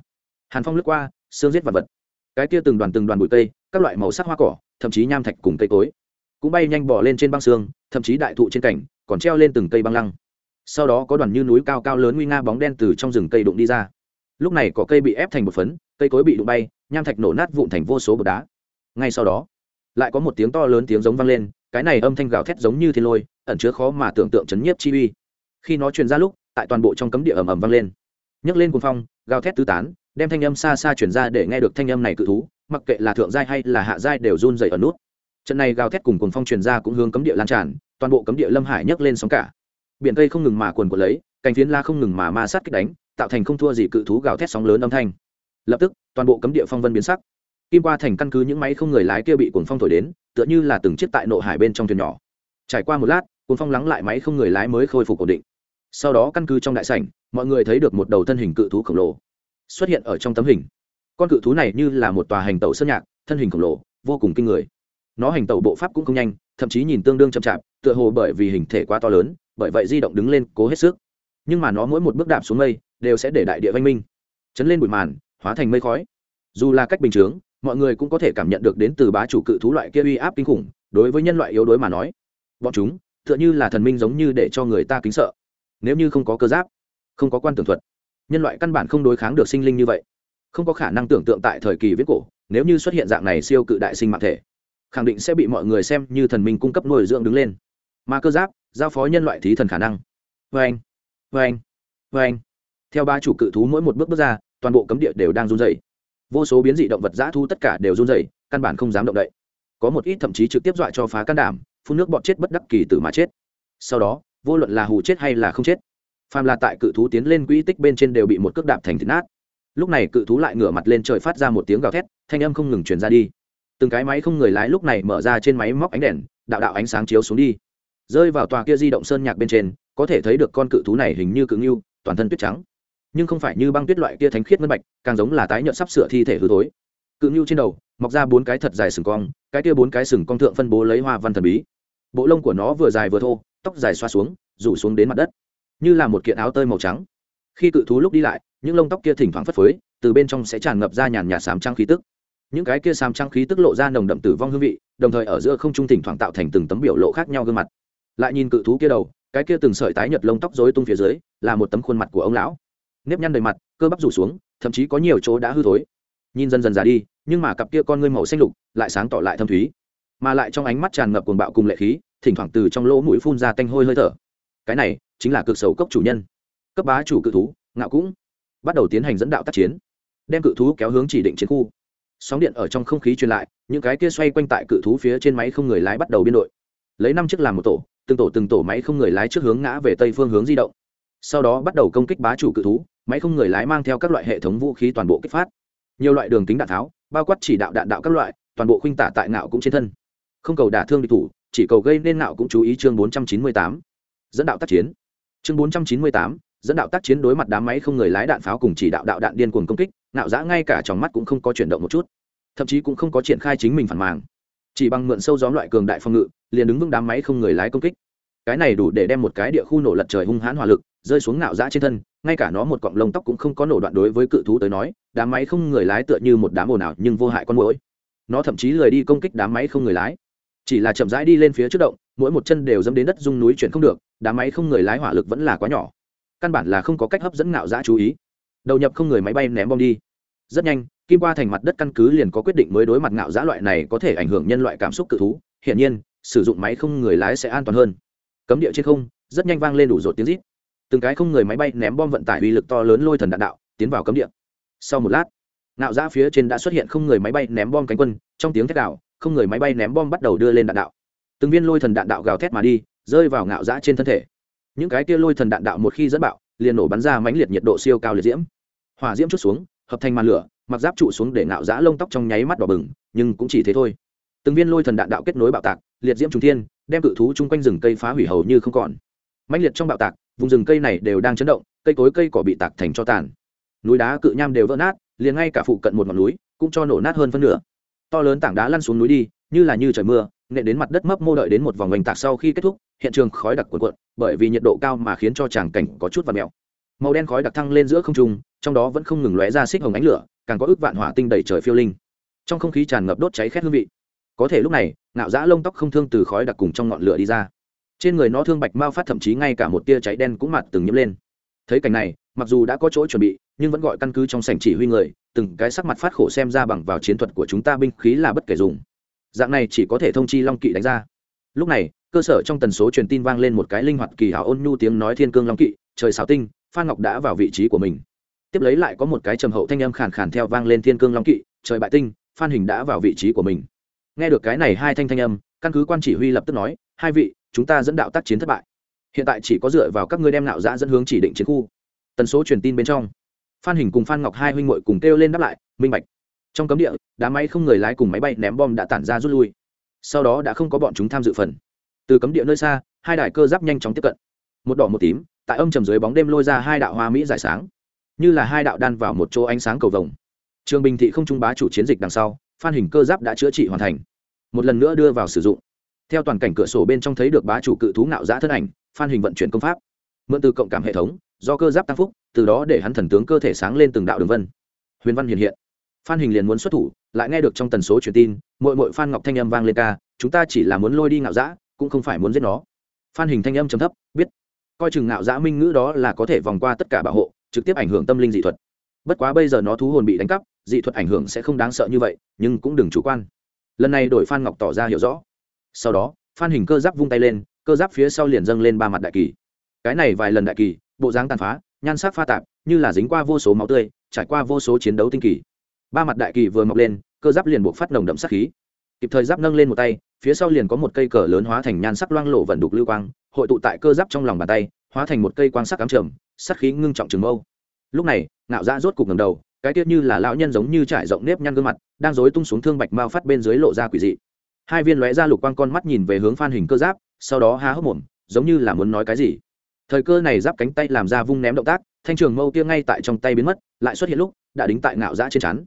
Hàn phong lướt qua, xương giết vật vật. Cái kia từng đoàn từng đoàn bụi cây, các loại màu sắc hoa cỏ, thậm chí nham thạch cùng cây cối, cũng bay nhanh bỏ lên trên băng xương, thậm chí đại thụ trên cảnh còn treo lên từng cây băng lăng. Sau đó có đoàn như núi cao cao lớn nguy nga bóng đen từ trong rừng cây đụng đi ra. Lúc này có cây bị ép thành một phấn, cây cối bị đụng bay, nham thạch nổ nát vụn thành vô số bột đá. Ngay sau đó, lại có một tiếng to lớn tiếng giống vang lên, cái này âm thanh gào thét giống như thiên lôi, ẩn chứa khó mà tưởng tượng chấn nhiếp chi uy. Khi nó truyền ra lúc tại toàn bộ trong cấm địa ầm ầm vang lên. Nhấc lên cuồng phong, gào thét tứ tán, đem thanh âm xa xa truyền ra để nghe được thanh âm này cự thú, mặc kệ là thượng giai hay là hạ giai đều run dày ở nút. Trận này gào thét cùng cuồng phong truyền ra cũng hướng cấm địa lan tràn, toàn bộ cấm địa lâm hải nhấc lên sóng cả. Biển cây không ngừng mà quần quần lấy, cành phiến la không ngừng mà ma sát kích đánh, tạo thành không thua gì cự thú gào thét sóng lớn âm thanh. Lập tức, toàn bộ cấm địa phong vân biến sắc. Kim qua thành căn cứ những máy không người lái kia bị cuồng phong thổi đến, tựa như là từng chiếc tại nộ hải bên trong thuyền nhỏ. Trải qua một lát, cuồng phong lắng lại máy không người lái mới khôi phục ổn định sau đó căn cứ trong đại sảnh, mọi người thấy được một đầu thân hình cự thú khổng lồ xuất hiện ở trong tấm hình. Con cự thú này như là một tòa hành tàu sơn nhạc, thân hình khổng lồ, vô cùng kinh người. Nó hành tẩu bộ pháp cũng không nhanh, thậm chí nhìn tương đương chậm chạp, tựa hồ bởi vì hình thể quá to lớn, bởi vậy di động đứng lên cố hết sức. Nhưng mà nó mỗi một bước đạp xuống mây, đều sẽ để đại địa văn minh, chấn lên bụi màn, hóa thành mây khói. Dù là cách bình chướng, mọi người cũng có thể cảm nhận được đến từ bá chủ cự thú loại kia uy áp kinh khủng, đối với nhân loại yếu đuối mà nói. Bọn chúng, tựa như là thần minh giống như để cho người ta kính sợ nếu như không có cơ giáp, không có quan tưởng thuật, nhân loại căn bản không đối kháng được sinh linh như vậy. Không có khả năng tưởng tượng tại thời kỳ viết cổ, nếu như xuất hiện dạng này siêu cự đại sinh mạng thể, khẳng định sẽ bị mọi người xem như thần minh cung cấp nuôi dưỡng đứng lên. Mà cơ giáp, giao phó nhân loại thí thần khả năng. Vê anh vê anh vê anh theo ba chủ cự thú mỗi một bước bước ra, toàn bộ cấm địa đều đang run dày vô số biến dị động vật dã thu tất cả đều run dày căn bản không dám động đậy. Có một ít thậm chí trực tiếp dọa cho phá can đảm, phun nước bọt chết bất đắc kỳ tử mà chết. Sau đó vô luận là hù chết hay là không chết. Phàm là tại cự thú tiến lên quỹ tích bên trên đều bị một cước đạp thành thịt nát. Lúc này cự thú lại ngửa mặt lên trời phát ra một tiếng gào thét, thanh âm không ngừng truyền ra đi. Từng cái máy không người lái lúc này mở ra trên máy móc ánh đèn, đạo đạo ánh sáng chiếu xuống đi. Rơi vào tòa kia di động sơn nhạc bên trên, có thể thấy được con cự thú này hình như cự ngưu, toàn thân tuyết trắng. Nhưng không phải như băng tuyết loại kia thánh khiết ngân bạch, càng giống là tái nhợt sắp sửa thi thể hư thối. Cự ngưu trên đầu, mọc ra bốn cái thật dài sừng cong, cái kia bốn cái sừng cong thượng phân bố lấy hoa văn thần bí. Bộ lông của nó vừa dài vừa thô tóc dài xoa xuống, rủ xuống đến mặt đất. Như là một kiện áo tơi màu trắng. Khi cự thú lúc đi lại, những lông tóc kia thỉnh thoảng phất phới, từ bên trong sẽ tràn ngập ra nhàn nhạt sám trăng khí tức. Những cái kia sám trăng khí tức lộ ra nồng đậm tử vong hương vị, đồng thời ở giữa không trung thỉnh thoảng tạo thành từng tấm biểu lộ khác nhau gương mặt. Lại nhìn cự thú kia đầu, cái kia từng sợi tái nhật lông tóc rối tung phía dưới, là một tấm khuôn mặt của ông lão. Nếp nhăn đầy mặt, cơ bắp rủ xuống, thậm chí có nhiều chỗ đã hư thối. Nhìn dần dần già đi, nhưng mà cặp kia con ngươi màu xanh lục lại sáng tỏ lại thâm thúy. Mà lại trong ánh mắt tràn ngập cuồng bạo cùng lệ khí thỉnh thoảng từ trong lỗ mũi phun ra tanh hôi hơi thở. Cái này chính là cực sầu cốc chủ nhân. Cấp bá chủ cự thú, ngạo cũng. Bắt đầu tiến hành dẫn đạo tác chiến. Đem cự thú kéo hướng chỉ định chiến khu. Sóng điện ở trong không khí truyền lại, những cái kia xoay quanh tại cự thú phía trên máy không người lái bắt đầu biên đội. Lấy năm chiếc làm một tổ, từng tổ từng tổ máy không người lái trước hướng ngã về tây phương hướng di động. Sau đó bắt đầu công kích bá chủ cự thú, máy không người lái mang theo các loại hệ thống vũ khí toàn bộ kích phát. Nhiều loại đường kính đạn tháo, bao quát chỉ đạo đạn đạo các loại, toàn bộ khuynh tả tại ngạo cũng trên thân. Không cầu đả thương địch thủ chỉ cầu gây nên nạo cũng chú ý chương bốn trăm chín mươi tám. Dẫn đạo tác chiến. Chương bốn trăm chín mươi tám, dẫn đạo tác chiến đối mặt đám máy không người lái đạn pháo cùng chỉ đạo đạo đạn điên cuồng công kích nạo dã ngay cả trong mắt cũng không có chuyển động một chút. Thậm chí cũng không có triển khai chính mình phản màng. Chỉ bằng mượn sâu gió loại cường đại phòng ngự, liền đứng vững đám máy không người lái công kích. Cái này đủ để đem một cái địa khu nổ lật trời hung hãn hỏa lực, rơi xuống nạo dã trên thân, ngay cả nó một cọng lông tóc cũng không có nổ đoạn đối với cự thú tới nói, đám máy không người lái tựa như một đám ồn ào nhưng vô hại con muỗi. nó thậm chí lười đi công kích đám máy không người lái chỉ là chậm rãi đi lên phía trước động, mỗi một chân đều dẫm đến đất dung núi chuyển không được Đá máy không người lái hỏa lực vẫn là quá nhỏ. Căn bản là không có cách hấp dẫn ngạo giã chú ý. Đầu nhập không người máy bay ném bom đi. Rất nhanh, kim qua thành mặt đất căn cứ liền có quyết định mới đối mặt ngạo giã loại này có thể ảnh hưởng nhân loại cảm xúc cự thú. Hiển nhiên, sử dụng máy không người lái sẽ an toàn hơn. Cấm địa trên không, rất nhanh vang lên đủ rột tiếng rít. Từng cái không người máy bay ném bom vận tải uy lực to lớn lôi thần đạn đạo, tiến vào cấm địa. Sau một lát, ngạo giã phía trên đã xuất hiện không người máy bay ném bom cánh quân, trong tiếng thét đạo không người máy bay ném bom bắt đầu đưa lên đạn đạo. Từng viên lôi thần đạn đạo gào thét mà đi, rơi vào ngạo giã trên thân thể. Những cái kia lôi thần đạn đạo một khi dẫn bạo, liền nổ bắn ra mãnh liệt nhiệt độ siêu cao liệt diễm. Hỏa diễm chút xuống, hợp thành màn lửa, mặc giáp trụ xuống để ngạo giã lông tóc trong nháy mắt đỏ bừng, nhưng cũng chỉ thế thôi. Từng viên lôi thần đạn đạo kết nối bạo tạc, liệt diễm trung thiên, đem cự thú chung quanh rừng cây phá hủy hầu như không còn. Mãnh liệt trong bạo tạc, vùng rừng cây này đều đang chấn động, cây cối cây cỏ bị tạc thành cho tàn. Núi đá cự nham đều vỡ nát, liền ngay cả phụ cận một ngọn núi cũng cho nổ nát hơn phân nửa to lớn tảng đá lăn xuống núi đi, như là như trời mưa, nện đến mặt đất mấp mô đợi đến một vòng oanh tạc sau khi kết thúc, hiện trường khói đặc cuộn cuộn, bởi vì nhiệt độ cao mà khiến cho tràng cảnh có chút và mèo. Màu đen khói đặc thăng lên giữa không trung, trong đó vẫn không ngừng lóe ra xích hồng ánh lửa, càng có ước vạn hỏa tinh đầy trời phiêu linh. Trong không khí tràn ngập đốt cháy khét hương vị. Có thể lúc này, ngạo dã lông tóc không thương từ khói đặc cùng trong ngọn lửa đi ra. Trên người nó thương bạch mao phát thậm chí ngay cả một tia cháy đen cũng mặt từng nhiễm lên. Thấy cảnh này, mặc dù đã có chỗ chuẩn bị, nhưng vẫn gọi căn cứ trong sảnh chỉ huy người từng cái sắc mặt phát khổ xem ra bằng vào chiến thuật của chúng ta binh khí là bất kể dùng. Dạng này chỉ có thể thông chi long kỵ đánh ra. Lúc này, cơ sở trong tần số truyền tin vang lên một cái linh hoạt kỳ hảo ôn nhu tiếng nói thiên cương long kỵ, trời xào tinh, phan ngọc đã vào vị trí của mình. Tiếp lấy lại có một cái trầm hậu thanh âm khàn khàn theo vang lên thiên cương long kỵ, trời bại tinh, phan hình đã vào vị trí của mình. Nghe được cái này hai thanh thanh âm, căn cứ quan chỉ huy lập tức nói, hai vị, chúng ta dẫn đạo tác chiến thất bại. Hiện tại chỉ có dựa vào các ngươi đem nạo giã dẫn hướng chỉ định chiến khu. Tần số truyền tin bên trong phan hình cùng phan ngọc hai huynh muội cùng kêu lên đáp lại, minh bạch. Trong cấm địa, đám máy không người lái cùng máy bay ném bom đã tản ra rút lui. Sau đó đã không có bọn chúng tham dự phần. Từ cấm địa nơi xa, hai đại cơ giáp nhanh chóng tiếp cận. Một đỏ một tím, tại âm trầm dưới bóng đêm lôi ra hai đạo hoa mỹ giải sáng. Như là hai đạo đan vào một chỗ ánh sáng cầu vồng. Trường bình thị không trung bá chủ chiến dịch đằng sau, phan hình cơ giáp đã chữa trị hoàn thành. Một lần nữa đưa vào sử dụng. Theo toàn cảnh cửa sổ bên trong thấy được bá chủ cự thú nạo giã thân ảnh, phan hình vận chuyển công pháp. Mượn từ cộng cảm hệ thống, do cơ giáp tăng phúc từ đó để hắn thần tướng cơ thể sáng lên từng đạo đường vân. Huyền văn hiện hiện. Phan hình liền muốn xuất thủ, lại nghe được trong tần số truyền tin mội mội phan ngọc thanh âm vang lên ca, chúng ta chỉ là muốn lôi đi ngạo giã cũng không phải muốn giết nó. Phan hình thanh âm chấm thấp, biết, coi chừng ngạo giã minh ngữ đó là có thể vòng qua tất cả bảo hộ, trực tiếp ảnh hưởng tâm linh dị thuật. Bất quá bây giờ nó thú hồn bị đánh cắp, dị thuật ảnh hưởng sẽ không đáng sợ như vậy, nhưng cũng đừng chủ quan. Lần này đổi phan ngọc tỏ ra hiểu rõ. Sau đó, phan hình cơ giáp vung tay lên, cơ giáp phía sau liền dâng lên ba mặt đại kỳ. Cái này vài lần đại kỳ, bộ dáng tàn phá nhan sắc pha tạp, như là dính qua vô số máu tươi, trải qua vô số chiến đấu tinh kỳ. Ba mặt đại kỳ vừa mọc lên, cơ giáp liền buộc phát nồng đậm sắc khí. Kịp thời giáp nâng lên một tay, phía sau liền có một cây cờ lớn hóa thành nhan sắc loang lộ vận đục lưu quang, hội tụ tại cơ giáp trong lòng bàn tay, hóa thành một cây quang sắc cám trầm sắc khí ngưng trọng trường mâu. Lúc này ngạo ra rốt cục ngầm đầu, cái tiết như là lão nhân giống như trải rộng nếp nhăn gương mặt, đang dối tung xuống thương bạch mao phát bên dưới lộ ra quỷ dị. Hai viên lóe ra lục quang con mắt nhìn về hướng phan hình cơ giáp, sau đó há hốc mồm, giống như là muốn nói cái gì thời cơ này giáp cánh tay làm ra vung ném động tác, thanh trường mâu kia ngay tại trong tay biến mất, lại xuất hiện lúc, đã đính tại ngạo giã trên chắn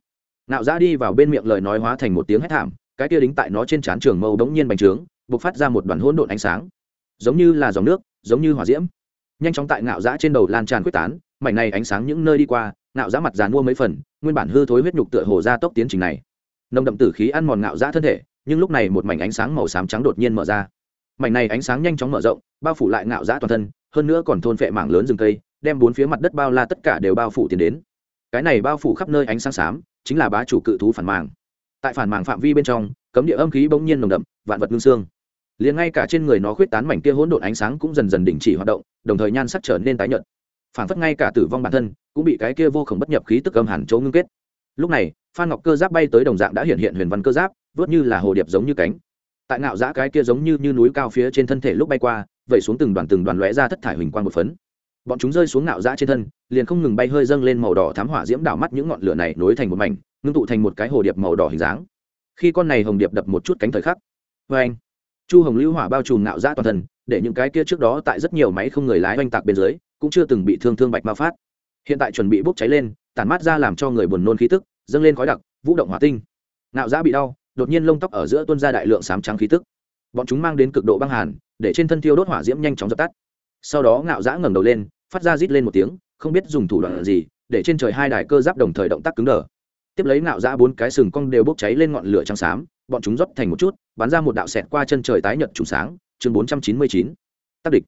ngạo giã đi vào bên miệng lời nói hóa thành một tiếng hét thảm, cái kia đính tại nó trên chán trường mâu đống nhiên bành trướng buộc phát ra một đoàn hỗn độn ánh sáng. Giống như là dòng nước, giống như hỏa diễm. Nhanh chóng tại ngạo giã trên đầu lan tràn quyết tán, mảnh này ánh sáng những nơi đi qua, ngạo giã mặt dàn mua mấy phần, nguyên bản hư thối huyết nhục tựa hồ ra tốc tiến trình này. Nồng đậm tử khí ăn mòn ngạo giã thân thể, nhưng lúc này một mảnh ánh sáng màu xám trắng đột nhiên mở ra. Mảnh này ánh sáng nhanh chóng mở rộng, bao phủ lại ngạo giã toàn thân hơn nữa còn thôn phệ mảng lớn rừng cây đem bốn phía mặt đất bao la tất cả đều bao phủ tiến đến. Cái này bao phủ khắp nơi ánh sáng xám chính là bá chủ cự thú phản màng. Tại phản màng phạm vi bên trong cấm địa âm khí bỗng nhiên nồng đậm vạn vật ngưng xương. Liền ngay cả trên người nó khuyết tán mảnh kia hỗn độn ánh sáng cũng dần dần đình chỉ hoạt động đồng thời nhan sắc trở nên tái nhợt. Phản phất ngay cả tử vong bản thân cũng bị cái kia vô khổng bất nhập khí tức âm hẳn chỗ ngưng kết. Lúc này phan ngọc cơ giáp bay tới đồng dạng đã hiện hiện huyền văn cơ giáp vớt như là hồ điệp giống như cánh. Tại ngạo giã cái kia giống như, như núi cao phía trên thân thể lúc bay qua vẩy xuống từng đoàn từng đoàn lóe ra thất thải huỳnh quang một phấn. Bọn chúng rơi xuống ngạo dã trên thân, liền không ngừng bay hơi dâng lên màu đỏ thám hỏa diễm đảo mắt những ngọn lửa này nối thành một mảnh, ngưng tụ thành một cái hồ điệp màu đỏ hình dáng. Khi con này hồng điệp đập một chút cánh thời khắc vê anh chu hồng lưu hỏa bao trùm ngạo dã toàn thân, để những cái kia trước đó tại rất nhiều máy không người lái oanh tạc bên dưới, cũng chưa từng bị thương thương bạch ma phát. Hiện tại chuẩn bị bốc cháy lên, tản mát ra làm cho người buồn nôn khí tức, dâng lên khói đặc, vũ động hỏa tinh. Ngạo dã bị đau, đột nhiên lông tóc ở giữa tuôn ra đại lượng sám trắng khí tức bọn chúng mang đến cực độ băng hàn, để trên thân thiêu đốt hỏa diễm nhanh chóng dập tắt. Sau đó ngạo giã ngẩng đầu lên, phát ra rít lên một tiếng, không biết dùng thủ đoạn gì, để trên trời hai đài cơ giáp đồng thời động tác cứng đờ. Tiếp lấy ngạo giã bốn cái sừng cong đều bốc cháy lên ngọn lửa trắng xám, bọn chúng rót thành một chút, bắn ra một đạo xẹt qua chân trời tái nhật trùng sáng, chương bốn trăm chín mươi chín, tác địch.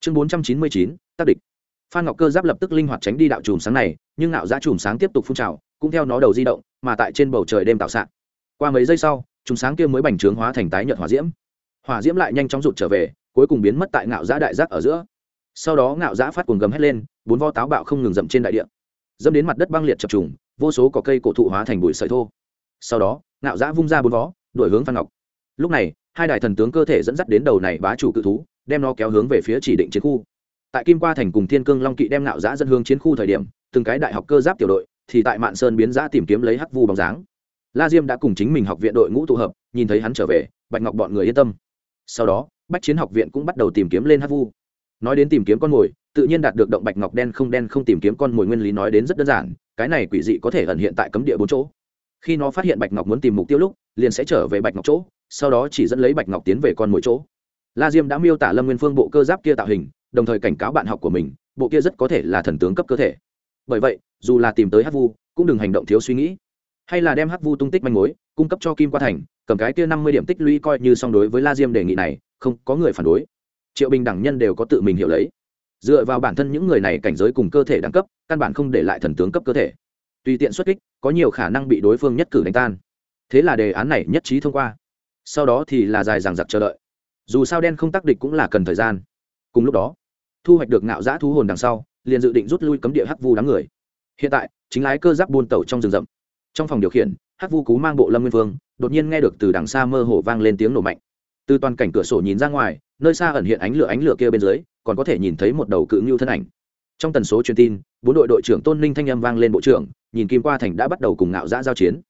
Chương bốn trăm chín mươi chín, tác địch. Phan ngọc cơ giáp lập tức linh hoạt tránh đi đạo chùm sáng này, nhưng ngạo giã chùm sáng tiếp tục phun trào, cũng theo nó đầu di động, mà tại trên bầu trời đêm tạo sạn. Qua mấy giây sau chùm sáng kia mới bành trướng hóa thành tái nhợt hỏa diễm hỏa diễm lại nhanh chóng rụt trở về, cuối cùng biến mất tại ngạo giã đại giác ở giữa. Sau đó ngạo giã phát cuồng gầm hét lên, bốn vo táo bạo không ngừng dậm trên đại địa. Dâm đến mặt đất băng liệt chập trùng, vô số có cây cổ thụ hóa thành bụi sợi thô. Sau đó, ngạo giã vung ra bốn vó, đuổi hướng phan ngọc. Lúc này, hai đại thần tướng cơ thể dẫn dắt đến đầu này bá chủ cự thú, đem nó kéo hướng về phía chỉ định chiến khu. Tại kim qua thành cùng thiên cương long kỵ đem ngạo giã dẫn hướng chiến khu thời điểm, từng cái đại học cơ giáp tiểu đội thì tại mạn sơn biến giã tìm kiếm lấy hắc vu bóng dáng. La diêm đã cùng chính mình học viện đội ngũ tụ hợp, nhìn thấy hắn trở về, bạch ngọc bọn người yên tâm sau đó, bách chiến học viện cũng bắt đầu tìm kiếm lên hắc vu. Nói đến tìm kiếm con mồi, tự nhiên đạt được động bạch ngọc đen không đen không tìm kiếm con mồi nguyên lý nói đến rất đơn giản, cái này quỷ dị có thể ẩn hiện tại cấm địa bốn chỗ. Khi nó phát hiện bạch ngọc muốn tìm mục tiêu lúc, liền sẽ trở về bạch ngọc chỗ, sau đó chỉ dẫn lấy bạch ngọc tiến về con mồi chỗ. La diêm đã miêu tả lâm nguyên phương bộ cơ giáp kia tạo hình, đồng thời cảnh cáo bạn học của mình, bộ kia rất có thể là thần tướng cấp cơ thể. Bởi vậy, dù là tìm tới hắc vu, cũng đừng hành động thiếu suy nghĩ. Hay là đem hắc vu tung tích manh mối, cung cấp cho kim qua thành cầm cái kia năm mươi điểm tích lũy coi như song đối với la diêm đề nghị này, không có người phản đối. Triệu bình đẳng nhân đều có tự mình hiểu lấy. Dựa vào bản thân những người này cảnh giới cùng cơ thể đẳng cấp, căn bản không để lại thần tướng cấp cơ thể. Tùy tiện xuất kích, có nhiều khả năng bị đối phương nhất cử đánh tan. Thế là đề án này nhất trí thông qua. Sau đó thì là dài dằng dặc chờ đợi. Dù sao đen không tác địch cũng là cần thời gian. Cùng lúc đó, thu hoạch được ngạo giã thú hồn đằng sau, liền dự định rút lui cấm địa hắc vu đám người. Hiện tại, chính lái cơ giáp buôn tẩu trong rừng rậm. Trong phòng điều khiển, hắc vu cú mang bộ lâm nguyên vương đột nhiên nghe được từ đằng xa mơ hồ vang lên tiếng nổ mạnh. Từ toàn cảnh cửa sổ nhìn ra ngoài, nơi xa ẩn hiện ánh lửa ánh lửa kia bên dưới, còn có thể nhìn thấy một đầu cự ngưu thân ảnh. Trong tần số truyền tin, bốn đội đội trưởng tôn ninh thanh âm vang lên bộ trưởng, nhìn kim qua thành đã bắt đầu cùng ngạo giã giao chiến.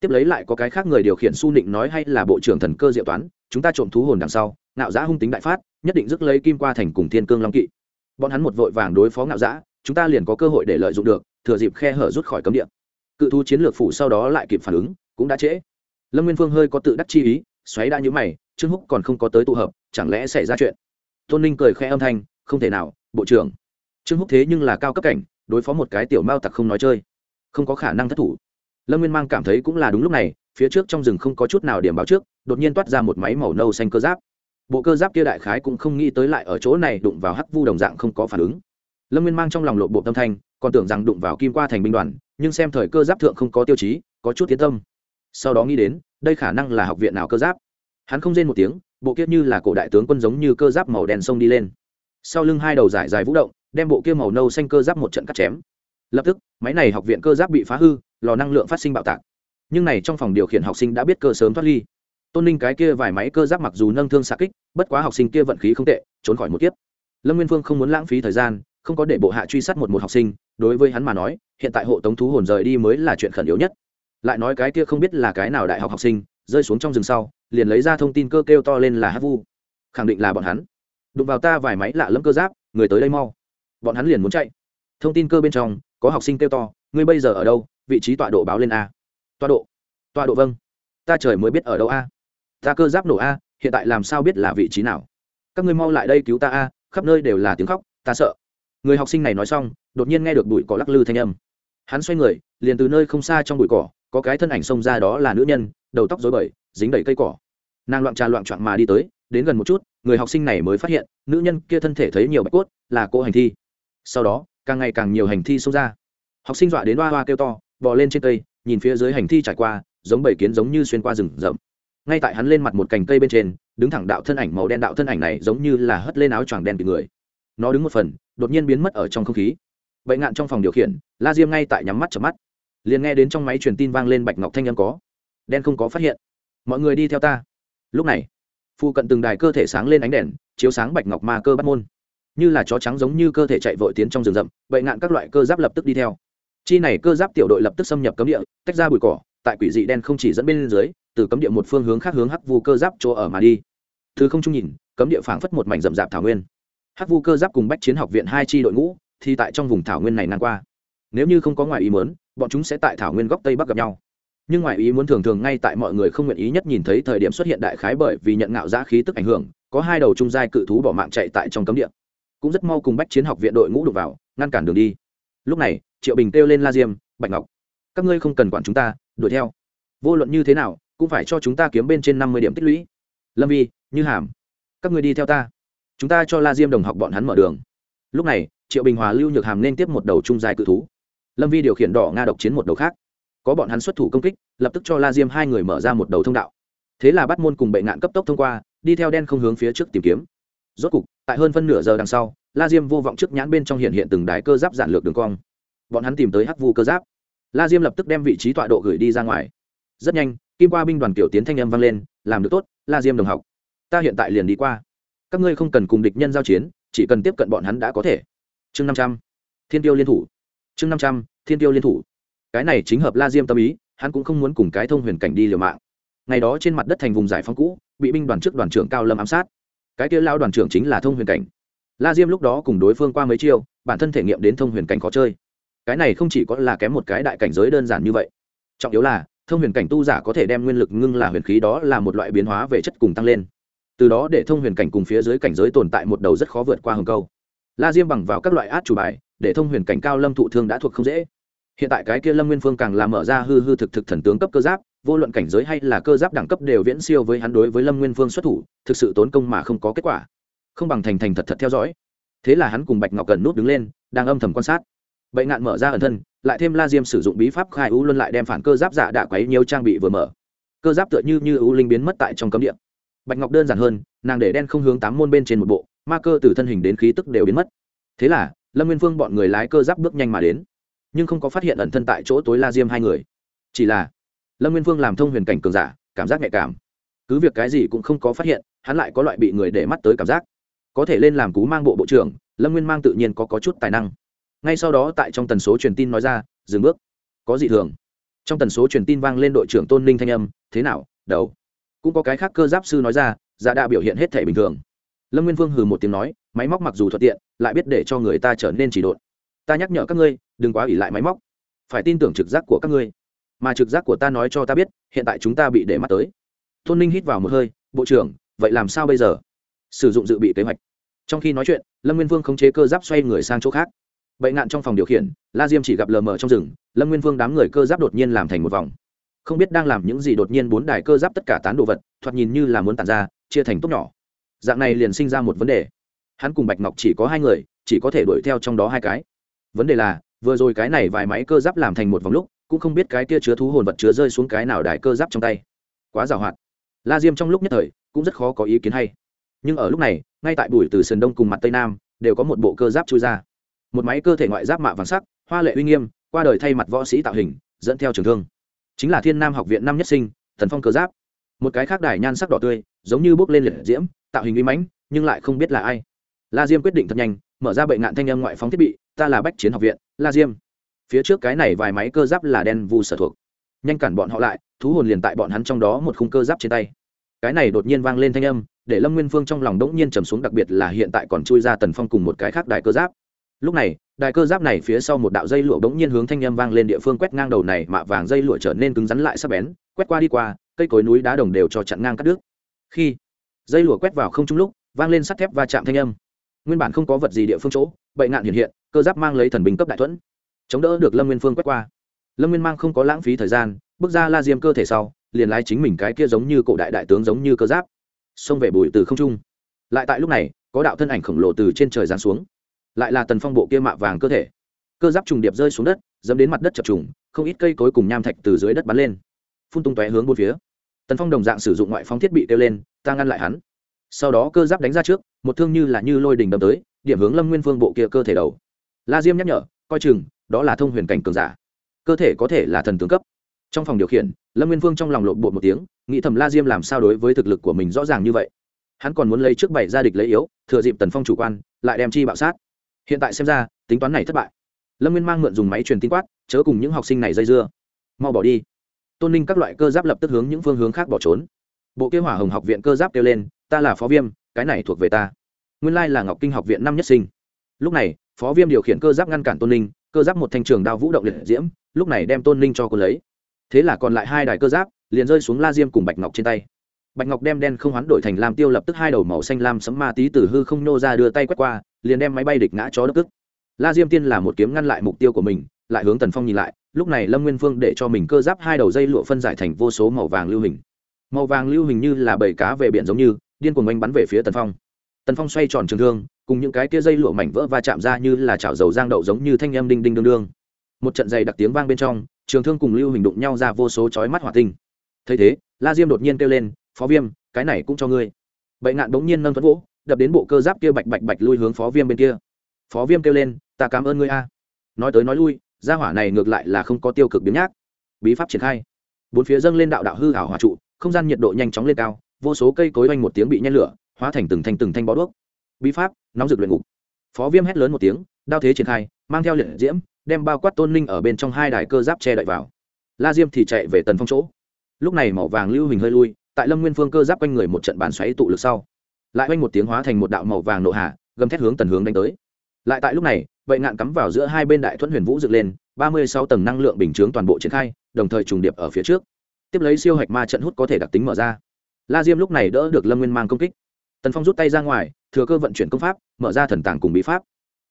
Tiếp lấy lại có cái khác người điều khiển su nịnh nói hay là bộ trưởng thần cơ diệu toán, chúng ta trộm thú hồn đằng sau, ngạo giã hung tính đại phát, nhất định dứt lấy kim qua thành cùng thiên cương long kỵ. Bọn hắn một vội vàng đối phó ngạo giã chúng ta liền có cơ hội để lợi dụng được, thừa dịp khe hở rút khỏi cấm địa. Cự thu chiến lược phủ sau đó lại kịp phản ứng, cũng đã trễ lâm nguyên phương hơi có tự đắc chi ý, xoáy đã nhữ mày, trương húc còn không có tới tụ hợp, chẳng lẽ xảy ra chuyện? Tôn ninh cười khẽ âm thanh, không thể nào, bộ trưởng. Trương húc thế nhưng là cao cấp cảnh, đối phó một cái tiểu mao tặc không nói chơi. Không có khả năng thất thủ. Lâm nguyên mang cảm thấy cũng là đúng lúc này, phía trước trong rừng không có chút nào điểm báo trước, đột nhiên toát ra một máy màu nâu xanh cơ giáp. Bộ cơ giáp kia đại khái cũng không nghĩ tới lại ở chỗ này đụng vào hắc vu đồng dạng không có phản ứng. Lâm nguyên mang trong lòng lộ bộ tâm thanh, còn tưởng rằng đụng vào kim qua thành binh đoàn, nhưng xem thời cơ giáp thượng không có tiêu chí, có chút tiến tâm sau đó nghĩ đến, đây khả năng là học viện nào cơ giáp. Hắn không rên một tiếng, bộ kia như là cổ đại tướng quân giống như cơ giáp màu đen sông đi lên. Sau lưng hai đầu dài dài vũ động, đem bộ kia màu nâu xanh cơ giáp một trận cắt chém. Lập tức, máy này học viện cơ giáp bị phá hư, lò năng lượng phát sinh bạo tạc. Nhưng này trong phòng điều khiển học sinh đã biết cơ sớm thoát ly. Tôn ninh cái kia vài máy cơ giáp mặc dù nâng thương xạ kích, bất quá học sinh kia vận khí không tệ, trốn khỏi một kiếp. Lâm nguyên phương không muốn lãng phí thời gian, không có để bộ hạ truy sát một một học sinh, đối với hắn mà nói, hiện tại hộ tống thú hồn rời đi mới là chuyện khẩn yếu nhất lại nói cái kia không biết là cái nào đại học học sinh, rơi xuống trong rừng sau, liền lấy ra thông tin cơ kêu to lên là hát vu. Khẳng định là bọn hắn. Đụng vào ta vài máy lạ lẫm cơ giáp, người tới đây mau. Bọn hắn liền muốn chạy. Thông tin cơ bên trong, có học sinh kêu to, ngươi bây giờ ở đâu? Vị trí tọa độ báo lên a. Tọa độ. Tọa độ vâng. Ta trời mới biết ở đâu a. Ta cơ giáp nổ a, hiện tại làm sao biết là vị trí nào? Các ngươi mau lại đây cứu ta a, khắp nơi đều là tiếng khóc, ta sợ. Người học sinh này nói xong, đột nhiên nghe được bụi cỏ lắc lư thanh âm hắn xoay người, liền từ nơi không xa trong bụi cỏ, có cái thân ảnh xông ra đó là nữ nhân, đầu tóc dối bời, dính đầy cây cỏ. Nàng loạn trà loạn trọn mà đi tới, đến gần một chút, người học sinh này mới phát hiện, nữ nhân kia thân thể thấy nhiều bạch cốt, là cô hành thi. Sau đó, càng ngày càng nhiều hành thi xông ra. Học sinh dọa đến hoa hoa kêu to, bò lên trên cây, nhìn phía dưới hành thi trải qua, giống bảy kiến giống như xuyên qua rừng rậm. Ngay tại hắn lên mặt một cành cây bên trên, đứng thẳng đạo thân ảnh màu đen đạo thân ảnh này giống như là hất lên áo choàng đen bị người. Nó đứng một phần, đột nhiên biến mất ở trong không khí bệnh ngạn trong phòng điều khiển, la diêm ngay tại nhắm mắt chợp mắt. Liền nghe đến trong máy truyền tin vang lên bạch ngọc thanh âm có. Đen không có phát hiện. Mọi người đi theo ta. Lúc này, phụ cận từng đài cơ thể sáng lên ánh đèn, chiếu sáng bạch ngọc ma cơ bắt môn. Như là chó trắng giống như cơ thể chạy vội tiến trong rừng rậm, bệnh ngạn các loại cơ giáp lập tức đi theo. Chi này cơ giáp tiểu đội lập tức xâm nhập cấm địa, tách ra bụi cỏ, tại quỷ dị đen không chỉ dẫn bên dưới, từ cấm địa một phương hướng khác hướng hắc vu cơ giáp chỗ ở mà đi. Thứ không trung nhìn, cấm địa phảng phất một mảnh rậm rạp thảo nguyên. Hắc vu cơ giáp cùng bách chiến học viện hai chi đội ngũ thì tại trong vùng thảo nguyên này ngang qua. Nếu như không có ngoài ý muốn, bọn chúng sẽ tại thảo nguyên góc tây bắc gặp nhau. Nhưng ngoài ý muốn thường thường ngay tại mọi người không nguyện ý nhất nhìn thấy thời điểm xuất hiện đại khái bởi vì nhận ngạo giã khí tức ảnh hưởng, có hai đầu trung giai cự thú bỏ mạng chạy tại trong cấm địa. Cũng rất mau cùng bách chiến học viện đội ngũ đục vào, ngăn cản đường đi. Lúc này, triệu bình kêu lên la diêm, bạch ngọc, các ngươi không cần quản chúng ta, đuổi theo. Vô luận như thế nào, cũng phải cho chúng ta kiếm bên trên năm mươi điểm tích lũy. Lâm vi, như hàm, các ngươi đi theo ta. Chúng ta cho la diêm đồng học bọn hắn mở đường lúc này, triệu bình hòa, lưu nhược hàm nên tiếp một đầu trung dài cự thú. Lâm vi điều khiển đỏ nga độc chiến một đầu khác. Có bọn hắn xuất thủ công kích, lập tức cho la diêm hai người mở ra một đầu thông đạo. Thế là bắt môn cùng bệnh nạn cấp tốc thông qua, đi theo đen không hướng phía trước tìm kiếm. Rốt cục, tại hơn phân nửa giờ đằng sau, la diêm vô vọng trước nhãn bên trong hiện hiện từng đái cơ giáp giản lược đường cong. Bọn hắn tìm tới hắc vu cơ giáp. La diêm lập tức đem vị trí tọa độ gửi đi ra ngoài. Rất nhanh, kim qua binh đoàn kiểu tiến thanh âm vang lên, làm được tốt, la diêm đồng học. Ta hiện tại liền đi qua các ngươi không cần cùng địch nhân giao chiến, chỉ cần tiếp cận bọn hắn đã có thể. Chương năm trăm. Thiên tiêu liên thủ. Chương năm trăm, thiên tiêu liên thủ. Cái này chính hợp la diêm tâm ý, hắn cũng không muốn cùng cái thông huyền cảnh đi liều mạng. Ngày đó trên mặt đất thành vùng giải phóng cũ, bị binh đoàn trước đoàn trưởng cao lâm ám sát. Cái kia lao đoàn trưởng chính là thông huyền cảnh. La diêm lúc đó cùng đối phương qua mấy chiêu, bản thân thể nghiệm đến thông huyền cảnh khó chơi. Cái này không chỉ có là kém một cái đại cảnh giới đơn giản như vậy. Trọng yếu là, thông huyền cảnh tu giả có thể đem nguyên lực ngưng là huyền khí đó là một loại biến hóa về chất cùng tăng lên từ đó để thông huyền cảnh cùng phía dưới cảnh giới tồn tại một đầu rất khó vượt qua hầm câu. La diêm bằng vào các loại át chủ bài, để thông huyền cảnh cao lâm thụ thương đã thuộc không dễ. Hiện tại cái kia lâm nguyên phương càng làm mở ra hư hư thực thực thần tướng cấp cơ giáp, vô luận cảnh giới hay là cơ giáp đẳng cấp đều viễn siêu với hắn đối với lâm nguyên phương xuất thủ, thực sự tốn công mà không có kết quả. Không bằng thành thành thật thật theo dõi. Thế là hắn cùng bạch ngọc cần nút đứng lên, đang âm thầm quan sát. Bệnh ngạn mở ra ẩn thân, lại thêm la diêm sử dụng bí pháp khai u luân lại đem phản cơ giáp giả đã quấy nhiều trang bị vừa mở. Cơ giáp tựa như như ưu linh biến mất tại trong cấm địa bạch ngọc đơn giản hơn nàng để đen không hướng tám môn bên trên một bộ ma cơ từ thân hình đến khí tức đều biến mất. Thế là lâm nguyên phương bọn người lái cơ giáp bước nhanh mà đến nhưng không có phát hiện ẩn thân tại chỗ tối la diêm hai người. Chỉ là lâm nguyên phương làm thông huyền cảnh cường giả cảm giác nhạy cảm. Cứ việc cái gì cũng không có phát hiện hắn lại có loại bị người để mắt tới cảm giác. Có thể lên làm cú mang bộ bộ trưởng lâm nguyên mang tự nhiên có, có chút tài năng. Ngay sau đó tại trong tần số truyền tin nói ra dừng bước. Có gì thường? Trong tần số truyền tin vang lên đội trưởng tôn ninh thanh âm thế nào? Đầu cũng có cái khác cơ giáp sư nói ra, giả đã biểu hiện hết thể bình thường. Lâm nguyên vương hừ một tiếng nói, máy móc mặc dù thuận tiện, lại biết để cho người ta trở nên chỉ độn. Ta nhắc nhở các ngươi, đừng quá ỉ lại máy móc. Phải tin tưởng trực giác của các ngươi. Mà trực giác của ta nói cho ta biết, hiện tại chúng ta bị để mắt tới. Tôn ninh hít vào một hơi, bộ trưởng, vậy làm sao bây giờ? Sử dụng dự bị kế hoạch. Trong khi nói chuyện, lâm nguyên vương khống chế cơ giáp xoay người sang chỗ khác. Bệnh nạn trong phòng điều khiển, la diêm chỉ gặp lờ mờ trong rừng, lâm nguyên vương đám người cơ giáp đột nhiên làm thành một vòng không biết đang làm những gì đột nhiên bốn đài cơ giáp tất cả tán đồ vật, thoạt nhìn như là muốn tàn ra, chia thành tốt nhỏ. Dạng này liền sinh ra một vấn đề. Hắn cùng bạch ngọc chỉ có hai người, chỉ có thể đuổi theo trong đó hai cái. Vấn đề là, vừa rồi cái này vài máy cơ giáp làm thành một vòng lúc, cũng không biết cái kia chứa thú hồn vật chứa rơi xuống cái nào đài cơ giáp trong tay. Quá giàu hạn. La diêm trong lúc nhất thời, cũng rất khó có ý kiến hay. Nhưng ở lúc này, ngay tại bùi từ sườn đông cùng mặt tây nam, đều có một bộ cơ giáp chui ra. Một máy cơ thể ngoại giáp mạ vàng sắc, hoa lệ uy nghiêm, qua đời thay mặt võ sĩ tạo hình, dẫn theo trường thương chính là thiên nam học viện năm nhất sinh, thần phong cơ giáp. Một cái khác đài nhan sắc đỏ tươi, giống như bốc lên liệt diễm, tạo hình uy mãnh, nhưng lại không biết là ai. La diêm quyết định thật nhanh, mở ra bệnh ngạn thanh âm ngoại phóng thiết bị, ta là bách chiến học viện, la diêm. Phía trước cái này vài máy cơ giáp là đen vu sở thuộc. Nhanh cản bọn họ lại, thú hồn liền tại bọn hắn trong đó một khung cơ giáp trên tay. Cái này đột nhiên vang lên thanh âm, để lâm nguyên phương trong lòng đỗng nhiên trầm xuống, đặc biệt là hiện tại còn chui ra tần phong cùng một cái khác đài cơ giáp lúc này, đài cơ giáp này phía sau một đạo dây lụa bỗng nhiên hướng thanh âm vang lên địa phương quét ngang đầu này, mạ vàng dây lụa trở nên cứng rắn lại sắp bén, quét qua đi qua, cây cối núi đá đồng đều cho chặn ngang cắt đứt. Khi dây lụa quét vào không trung lúc, vang lên sắt thép va chạm thanh âm. Nguyên bản không có vật gì địa phương chỗ bệnh nạn hiện hiện, cơ giáp mang lấy thần bình cấp đại thuẫn. Chống đỡ được lâm nguyên phương quét qua. Lâm nguyên mang không có lãng phí thời gian, bước ra la diêm cơ thể sau, liền lái chính mình cái kia giống như cổ đại đại tướng giống như cơ giáp, xông về bùi từ không trung. Lại tại lúc này, có đạo thân ảnh khổng lồ từ trên trời giáng xuống lại là tần phong bộ kia mạ vàng cơ thể. Cơ giáp trùng điệp rơi xuống đất, dẫm đến mặt đất chập trùng, không ít cây cối cùng nham thạch từ dưới đất bắn lên. Phun tung tóe hướng bốn phía. Tần phong đồng dạng sử dụng ngoại phóng thiết bị kêu lên, ta ngăn lại hắn. Sau đó cơ giáp đánh ra trước, một thương như là như lôi đình đâm tới, điểm hướng lâm nguyên phương bộ kia cơ thể đầu. La diêm nhắc nhở, coi chừng, đó là thông huyền cảnh cường giả. Cơ thể có thể là thần tướng cấp. Trong phòng điều khiển, lâm nguyên phương trong lòng lộn bột một tiếng, nghĩ thầm la diêm làm sao đối với thực lực của mình rõ ràng như vậy. Hắn còn muốn lấy trước bảy gia địch lấy yếu, thừa dịp tần phong chủ quan, lại đem chi bạo sát hiện tại xem ra, tính toán này thất bại. Lâm nguyên mang mượn dùng máy truyền tin quát, chớ cùng những học sinh này dây dưa. Mau bỏ đi. Tôn ninh các loại cơ giáp lập tức hướng những phương hướng khác bỏ trốn. Bộ kế hỏa hồng học viện cơ giáp kêu lên, ta là phó viêm, cái này thuộc về ta. Nguyên lai là ngọc kinh học viện năm nhất sinh. Lúc này, phó viêm điều khiển cơ giáp ngăn cản tôn ninh, cơ giáp một thanh trường đao vũ động liệt diễm, lúc này đem tôn ninh cho cô lấy. Thế là còn lại hai đài cơ giáp liền rơi xuống la diêm cùng bạch ngọc trên tay bạch ngọc đem đen không hoán đổi thành lam tiêu lập tức hai đầu màu xanh lam sấm ma tí từ hư không nô ra đưa tay quét qua, liền đem máy bay địch ngã chó đất tức. La diêm tiên là một kiếm ngăn lại mục tiêu của mình, lại hướng tần phong nhìn lại, lúc này lâm nguyên phương để cho mình cơ giáp hai đầu dây lụa phân giải thành vô số màu vàng lưu hình. Màu vàng lưu hình như là bầy cá về biển giống như, điên cuồng oanh bắn về phía tần phong. Tần phong xoay tròn trường thương, cùng những cái kia dây lụa mảnh vỡ va chạm ra như là chảo dầu giang đậu giống như thanh âm đinh đinh đương đương. Một trận dày đặc tiếng vang bên trong, trường thương cùng lưu hình đụng nhau ra vô số chói mắt hỏa tinh. Thấy thế, la diêm đột nhiên kêu lên phó viêm, cái này cũng cho ngươi. Bệnh ngạn bỗng nhiên nâng thuẫn vỗ, đập đến bộ cơ giáp kia bạch bạch bạch lui hướng phó viêm bên kia. Phó viêm kêu lên, ta cảm ơn ngươi a. Nói tới nói lui, gia hỏa này ngược lại là không có tiêu cực biến nhác. Bí pháp triển khai. Bốn phía dâng lên đạo đạo hư hảo hòa trụ, không gian nhiệt độ nhanh chóng lên cao, vô số cây cối oanh một tiếng bị nhen lửa, hóa thành từng thanh từng thanh bó đuốc. Bí pháp, nóng rực luyện ngục. Phó viêm hét lớn một tiếng, đao thế triển khai, mang theo liệt diễm, đem bao quát tôn ninh ở bên trong hai đài cơ giáp che đậy vào. La diêm thì chạy về tần phong chỗ. Lúc này màu vàng lưu hình hơi lui tại lâm nguyên phương cơ giáp quanh người một trận bàn xoáy tụ lực sau lại quanh một tiếng hóa thành một đạo màu vàng nộ hạ gầm thét hướng tần hướng đánh tới lại tại lúc này vậy ngạn cắm vào giữa hai bên đại thuẫn huyền vũ dựng lên ba mươi sáu tầng năng lượng bình chướng toàn bộ triển khai đồng thời trùng điệp ở phía trước tiếp lấy siêu hạch ma trận hút có thể đặc tính mở ra la diêm lúc này đỡ được lâm nguyên mang công kích tần phong rút tay ra ngoài thừa cơ vận chuyển công pháp mở ra thần tàng cùng bí pháp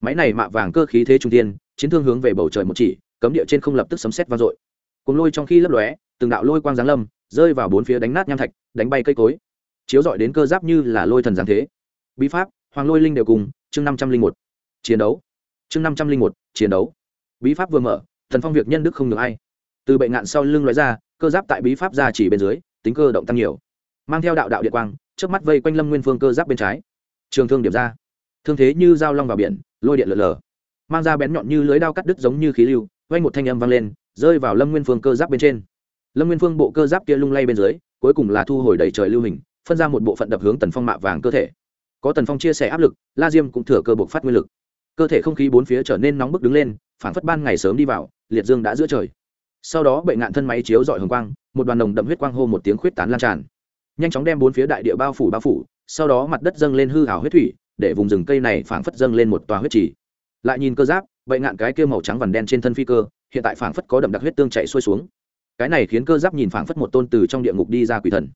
máy này mạ vàng cơ khí thế trung tiên chiến thương hướng về bầu trời một chỉ cấm địa trên không lập tức sấm xét vang dội cùng lôi trong khi lấp lóe từng đạo lôi quang giáng lâm rơi vào bốn phía đánh nát nham thạch, đánh bay cây cối. Chiếu dọi đến cơ giáp như là lôi thần giáng thế. Bí pháp, hoàng lôi linh đều cùng, chương năm trăm linh một. Chiến đấu. Chương năm trăm linh một, chiến đấu. Bí pháp vừa mở, thần phong việc nhân đức không được ai. Từ bệnh ngạn sau lưng loại ra, cơ giáp tại bí pháp ra chỉ bên dưới, tính cơ động tăng nhiều. Mang theo đạo đạo điện quang trước mắt vây quanh lâm nguyên phương cơ giáp bên trái. Trường thương điểm ra. Thương thế như dao long vào biển, lôi điện lở lở. Mang ra bén nhọn như lưới đao cắt đứt giống như khí lưu quanh một thanh âm vang lên, rơi vào lâm nguyên phương cơ giáp bên trên lâm nguyên phương bộ cơ giáp kia lung lay bên dưới, cuối cùng là thu hồi đầy trời lưu hình, phân ra một bộ phận đập hướng tần phong mạ vàng cơ thể. Có tần phong chia sẻ áp lực, la diêm cũng thừa cơ buộc phát nguyên lực. Cơ thể không khí bốn phía trở nên nóng bức đứng lên phản phất ban ngày sớm đi vào, liệt dương đã giữa trời. Sau đó bệnh ngạn thân máy chiếu dọi hồng quang, một đoàn đồng đậm huyết quang hô một tiếng khuyết tán lan tràn. Nhanh chóng đem bốn phía đại địa bao phủ bao phủ, sau đó mặt đất dâng lên hư hào huyết thủy, để vùng rừng cây này phảng phất dâng lên một tòa huyết trì. Lại nhìn cơ giáp bệnh ngạn cái kia màu trắng vằn đen trên thân phi cơ, hiện tại phảng phất có đậm đặc huyết tương chạy xuôi xuống cái này khiến cơ giáp nhìn phảng phất một tôn từ trong địa ngục đi ra quỷ thần.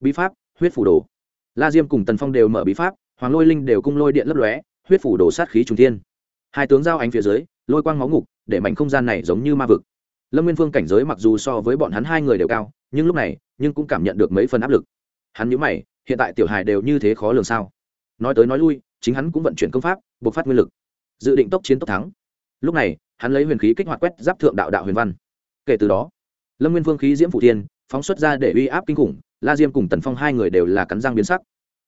Bí pháp, huyết phủ đồ. La diêm cùng tần phong đều mở bí pháp, hoàng lôi linh đều cung lôi điện lấp lóe, huyết phủ đồ sát khí trùng thiên. Hai tướng giao ánh phía dưới, lôi quang máu ngục, để mảnh không gian này giống như ma vực. Lâm nguyên phương cảnh giới mặc dù so với bọn hắn hai người đều cao, nhưng lúc này, nhưng cũng cảm nhận được mấy phần áp lực. Hắn nhớ mày, hiện tại tiểu hài đều như thế khó lường sao? Nói tới nói lui, chính hắn cũng vận chuyển công pháp buộc phát nguyên lực. Dự định tốc chiến tốc thắng. Lúc này, hắn lấy huyền khí kích hoạt quét giáp thượng đạo đạo huyền văn. Kể từ đó lâm nguyên vương khí diễm phụ thiên, phóng xuất ra để uy áp kinh khủng, la diêm cùng tần phong hai người đều là cắn răng biến sắc.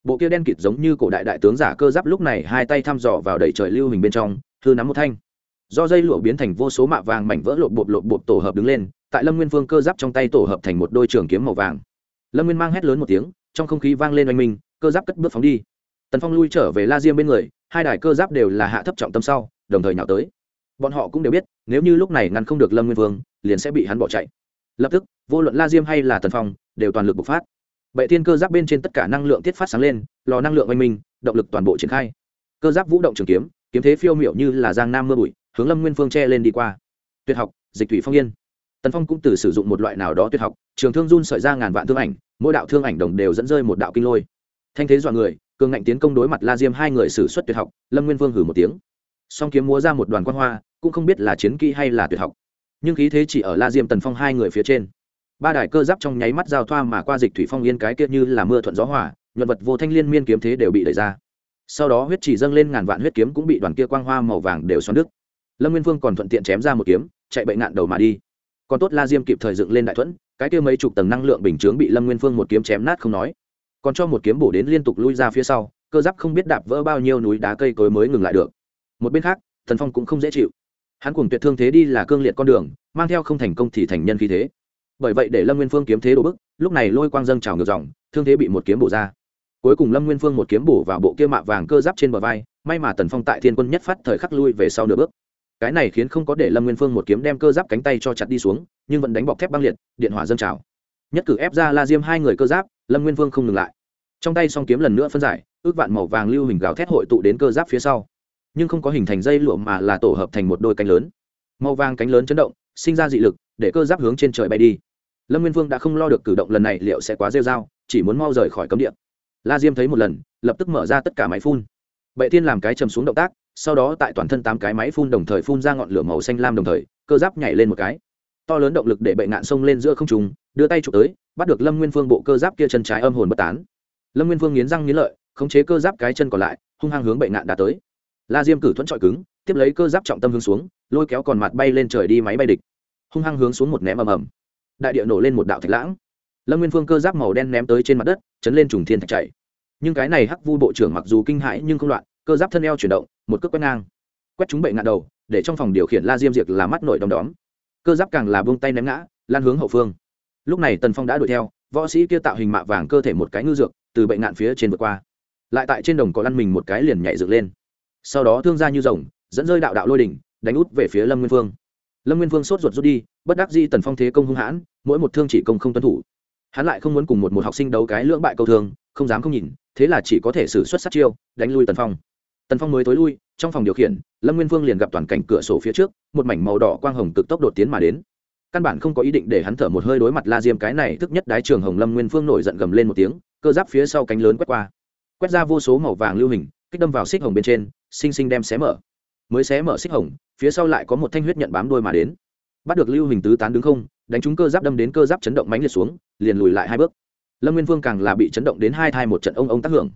Bộ kia đen kịt giống như cổ đại đại tướng giả cơ giáp lúc này hai tay thăm dò vào đầy trời lưu hình bên trong thư nắm một thanh. Do dây lụa biến thành vô số mạ vàng mảnh vỡ lộp bộp lộp bộp tổ hợp đứng lên, tại lâm nguyên vương cơ giáp trong tay tổ hợp thành một đôi trường kiếm màu vàng. Lâm nguyên mang hét lớn một tiếng, trong không khí vang lên oanh minh, cơ giáp cất bước phóng đi. Tần phong lui trở về la diêm bên người, hai đài cơ giáp đều là hạ thấp trọng tâm sau, đồng thời nhào tới. Bọn họ cũng đều biết, nếu như lúc này ngăn không được lâm nguyên vương, liền sẽ bị hắn bỏ chạy lập tức, vô luận la diêm hay là tần phong, đều toàn lực bộc phát. Bệ thiên cơ giáp bên trên tất cả năng lượng tiết phát sáng lên, lò năng lượng oanh minh, động lực toàn bộ triển khai. Cơ giáp vũ động trường kiếm kiếm thế phiêu miểu như là giang nam mưa bụi, hướng lâm nguyên phương che lên đi qua. Tuyệt học, dịch thủy phong yên. Tần phong cũng từ sử dụng một loại nào đó tuyệt học, trường thương run sợi ra ngàn vạn thương ảnh, mỗi đạo thương ảnh đồng đều dẫn rơi một đạo kinh lôi. Thanh thế dọa người, cường ngạnh tiến công đối mặt la diêm hai người xử suất tuyệt học, lâm nguyên vương hử một tiếng. Song kiếm múa ra một đoàn quan hoa, cũng không biết là chiến kỹ hay là tuyệt học nhưng khí thế chỉ ở la diêm tần phong hai người phía trên. Ba đài cơ giáp trong nháy mắt giao thoa mà qua dịch thủy phong yên cái kia như là mưa thuận gió hỏa nhuận vật vô thanh liên miên kiếm thế đều bị đẩy ra. Sau đó huyết chỉ dâng lên ngàn vạn huyết kiếm cũng bị đoàn kia quang hoa màu vàng đều xoắn đứt. Lâm nguyên vương còn thuận tiện chém ra một kiếm, chạy bệnh nạn đầu mà đi. Còn tốt la diêm kịp thời dựng lên đại thuẫn, cái kia mấy chục tầng năng lượng bình chướng bị lâm nguyên phương một kiếm chém nát không nói. Còn cho một kiếm bổ đến liên tục lui ra phía sau, cơ giáp không biết đạp vỡ bao nhiêu núi đá cây cối mới ngừng lại được. Một bên khác, thần phong cũng không dễ chịu hắn cùng tuyệt thương thế đi là cương liệt con đường, mang theo không thành công thì thành nhân khí thế. Bởi vậy để lâm nguyên phương kiếm thế đổ bức, lúc này lôi quang dâng trào ngược dòng, thương thế bị một kiếm bổ ra. Cuối cùng lâm nguyên phương một kiếm bổ vào bộ kia mạ vàng cơ giáp trên bờ vai, may mà tần phong tại thiên quân nhất phát thời khắc lui về sau nửa bước. Cái này khiến không có để lâm nguyên phương một kiếm đem cơ giáp cánh tay cho chặt đi xuống, nhưng vẫn đánh bọc thép băng liệt, điện hỏa dâng trào. Nhất cử ép ra la diêm hai người cơ giáp, lâm nguyên Phương không ngừng lại. Trong tay song kiếm lần nữa phân giải, ước vạn màu vàng lưu hình gào thét hội tụ đến cơ giáp phía sau nhưng không có hình thành dây lụa mà là tổ hợp thành một đôi cánh lớn. Màu vàng cánh lớn chấn động, sinh ra dị lực, để cơ giáp hướng trên trời bay đi. Lâm nguyên vương đã không lo được cử động lần này liệu sẽ quá rêu r a o chỉ muốn mau rời khỏi cấm địa. La diêm thấy một lần, lập tức mở ra tất cả máy phun. Bệ thiên làm cái chầm xuống động tác, sau đó tại toàn thân tám cái máy phun đồng thời phun ra ngọn lửa màu xanh lam đồng thời, cơ giáp nhảy lên một cái. To lớn động lực để bệ ngạn xông lên giữa không trùng đưa tay chụp tới, bắt được lâm nguyên phương bộ cơ giáp kia chân trái âm hồn bất tán. Lâm nguyên phương nghiến răng nghiến lợi, khống chế cơ giáp cái chân còn lại, hung hăng hướng bệ ngạn đã tới la diêm cử thuẫn trọi cứng, tiếp lấy cơ giáp trọng tâm hướng xuống, lôi kéo còn mặt bay lên trời đi máy bay địch. Hung hăng hướng xuống một ném ầm ầm. Đại địa nổ lên một đạo thạch lãng. Lâm nguyên phương cơ giáp màu đen ném tới trên mặt đất, chấn lên trùng thiên thạch chạy nhưng cái này hắc vu bộ trưởng mặc dù kinh hãi nhưng không loạn, cơ giáp thân eo chuyển động, một cước quét ngang. Quét chúng bệ ngạn đầu, để trong phòng điều khiển la diêm diệt là mắt nổi đom đóm. Cơ giáp càng là buông tay ném ngã, lan hướng hậu phương. Lúc này tần phong đã đuổi theo, võ sĩ kia tạo hình mạ vàng cơ thể một cái ngư dược, từ bệnh ngạn phía trên vượt qua. Lại tại trên đồng có lăn mình một cái liền nhảy dựng lên sau đó thương ra như rồng, dẫn rơi đạo đạo lôi đỉnh, đánh út về phía lâm nguyên phương. Lâm nguyên phương sốt ruột rút đi, bất đắc di tần phong thế công hung hãn, mỗi một thương chỉ công không tuân thủ. Hắn lại không muốn cùng một một học sinh đấu cái lưỡng bại câu thương, không dám không nhìn, thế là chỉ có thể xử xuất sát chiêu, đánh lui tần phong. Tần phong mới tối lui, trong phòng điều khiển, lâm nguyên phương liền gặp toàn cảnh cửa sổ phía trước, một mảnh màu đỏ quang hồng cực tốc đột tiến mà đến. Căn bản không có ý định để hắn thở một hơi đối mặt la diêm cái này thức nhất đái trường hồng lâm nguyên phương nổi giận gầm lên một tiếng, cơ giáp phía sau cánh lớn quét qua. Quét ra vô số màu vàng lưu hình kích đâm vào xích hồng bên trên, xinh xinh đem xé mở. Mới xé mở xích hồng, phía sau lại có một thanh huyết nhận bám đôi mà đến. Bắt được lưu hình tứ tán đứng không, đánh trúng cơ giáp đâm đến cơ giáp chấn động mánh liệt xuống, liền lùi lại hai bước. Lâm nguyên vương càng là bị chấn động đến hai thai một trận ông ông tác hưởng.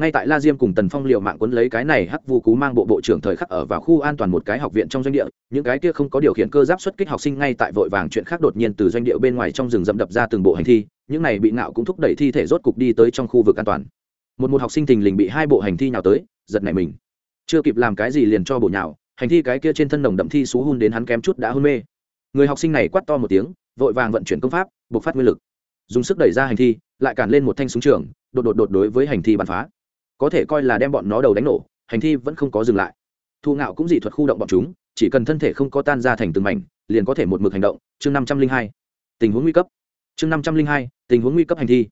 Ngay tại la diêm cùng tần phong liệu mạng quấn lấy cái này hắc vu cú mang bộ bộ trưởng thời khắc ở vào khu an toàn một cái học viện trong doanh địa, những cái kia không có điều khiển cơ giáp xuất kích học sinh ngay tại vội vàng chuyện khác đột nhiên từ doanh địa bên ngoài trong rừng rậm đập ra từng bộ hành thi, những này bị ngạo cũng thúc đẩy thi thể rốt cục đi tới trong khu vực an toàn một một học sinh thình lình bị hai bộ hành thi nhào tới, giật nảy mình. Chưa kịp làm cái gì liền cho bộ nhào, hành thi cái kia trên thân nồng đậm thi xú hun đến hắn kém chút đã hôn mê. Người học sinh này quát to một tiếng, vội vàng vận chuyển công pháp buộc phát nguyên lực. Dùng sức đẩy ra hành thi, lại cản lên một thanh súng trường, đột đột đột đối với hành thi bắn phá. Có thể coi là đem bọn nó đầu đánh nổ, hành thi vẫn không có dừng lại. Thu ngạo cũng dị thuật khu động bọn chúng, chỉ cần thân thể không có tan ra thành từng mảnh, liền có thể một mực hành động. Chương năm trăm linh hai, tình huống nguy cấp. Chương năm trăm linh hai, tình huống nguy cấp hành thi.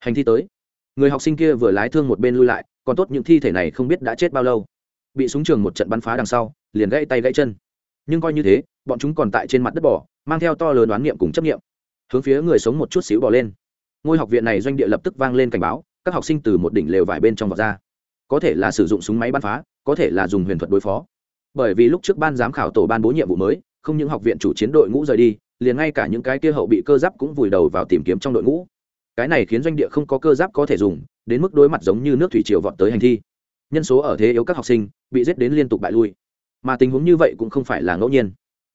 Hành thi tới người học sinh kia vừa lái thương một bên lui lại, còn tốt những thi thể này không biết đã chết bao lâu. Bị súng trường một trận bắn phá đằng sau, liền gãy tay gãy chân. Nhưng coi như thế, bọn chúng còn tại trên mặt đất bỏ mang theo to lớn đoán niệm cùng chấp niệm. Hướng phía người sống một chút xíu bỏ lên. Ngôi học viện này doanh địa lập tức vang lên cảnh báo, các học sinh từ một đỉnh lều vải bên trong vọt ra. Có thể là sử dụng súng máy bắn phá, có thể là dùng huyền thuật đối phó. Bởi vì lúc trước ban giám khảo tổ ban bố nhiệm vụ mới, không những học viện chủ chiến đội ngũ rời đi, liền ngay cả những cái kia hậu bị cơ giáp cũng vùi đầu vào tìm kiếm trong đội ngũ cái này khiến doanh địa không có cơ giáp có thể dùng, đến mức đối mặt giống như nước thủy triều vọt tới hành thi. Nhân số ở thế yếu các học sinh, bị giết đến liên tục bại lui. Mà tình huống như vậy cũng không phải là ngẫu nhiên.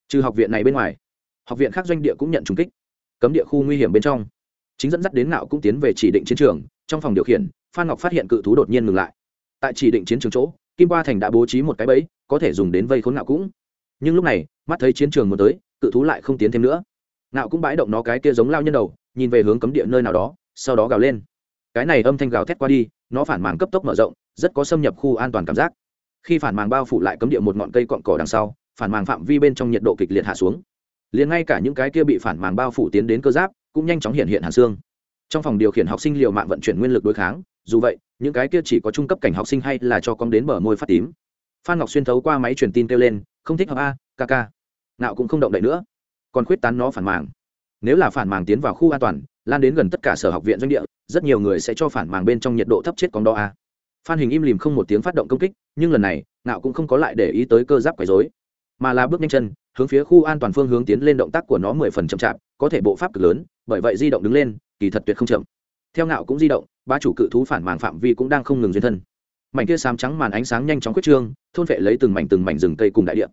Trừ học viện này bên ngoài, học viện khác doanh địa cũng nhận trùng kích. Cấm địa khu nguy hiểm bên trong. Chính dẫn dắt đến nạo cũng tiến về chỉ định chiến trường, trong phòng điều khiển, phan ngọc phát hiện cự thú đột nhiên ngừng lại. Tại chỉ định chiến trường chỗ, kim qua thành đã bố trí một cái bẫy, có thể dùng đến vây khốn nạo cũng. Nhưng lúc này, mắt thấy chiến trường muốn tới, cự thú lại không tiến thêm nữa. Nạo cũng bãi động nó cái kia giống lao nhân đầu nhìn về hướng cấm địa nơi nào đó, sau đó gào lên. Cái này âm thanh gào thét qua đi, nó phản màng cấp tốc mở rộng, rất có xâm nhập khu an toàn cảm giác. Khi phản màng bao phủ lại cấm địa một ngọn cây cọn cỏ đằng sau, phản màng phạm vi bên trong nhiệt độ kịch liệt hạ xuống. Liền ngay cả những cái kia bị phản màng bao phủ tiến đến cơ giáp, cũng nhanh chóng hiện hiện hàn xương. Trong phòng điều khiển học sinh liệu mạng vận chuyển nguyên lực đối kháng, dù vậy, những cái kia chỉ có trung cấp cảnh học sinh hay là cho con đến bờ môi phát tím. Phan ngọc xuyên thấu qua máy truyền tin kêu lên, không thích hợp a kk nào cũng không động đậy nữa. Còn khuyết tán nó phản màng nếu là phản màng tiến vào khu an toàn, lan đến gần tất cả sở học viện doanh địa, rất nhiều người sẽ cho phản màng bên trong nhiệt độ thấp chết còn đo a à. phan hình im lìm không một tiếng phát động công kích, nhưng lần này, ngạo cũng không có lại để ý tới cơ giáp quấy dối mà là bước nhanh chân, hướng phía khu an toàn phương hướng tiến lên động tác của nó mười phần chậm chạp, có thể bộ pháp cực lớn, bởi vậy di động đứng lên, kỳ thật tuyệt không chậm. Theo ngạo cũng di động, ba chủ cự thú phản màng phạm vi cũng đang không ngừng duyên thân. Mảnh kia xám trắng màn ánh sáng nhanh chóng quyết trương, thôn vệ lấy từng mảnh từng mảnh rừng cây cùng đại địa.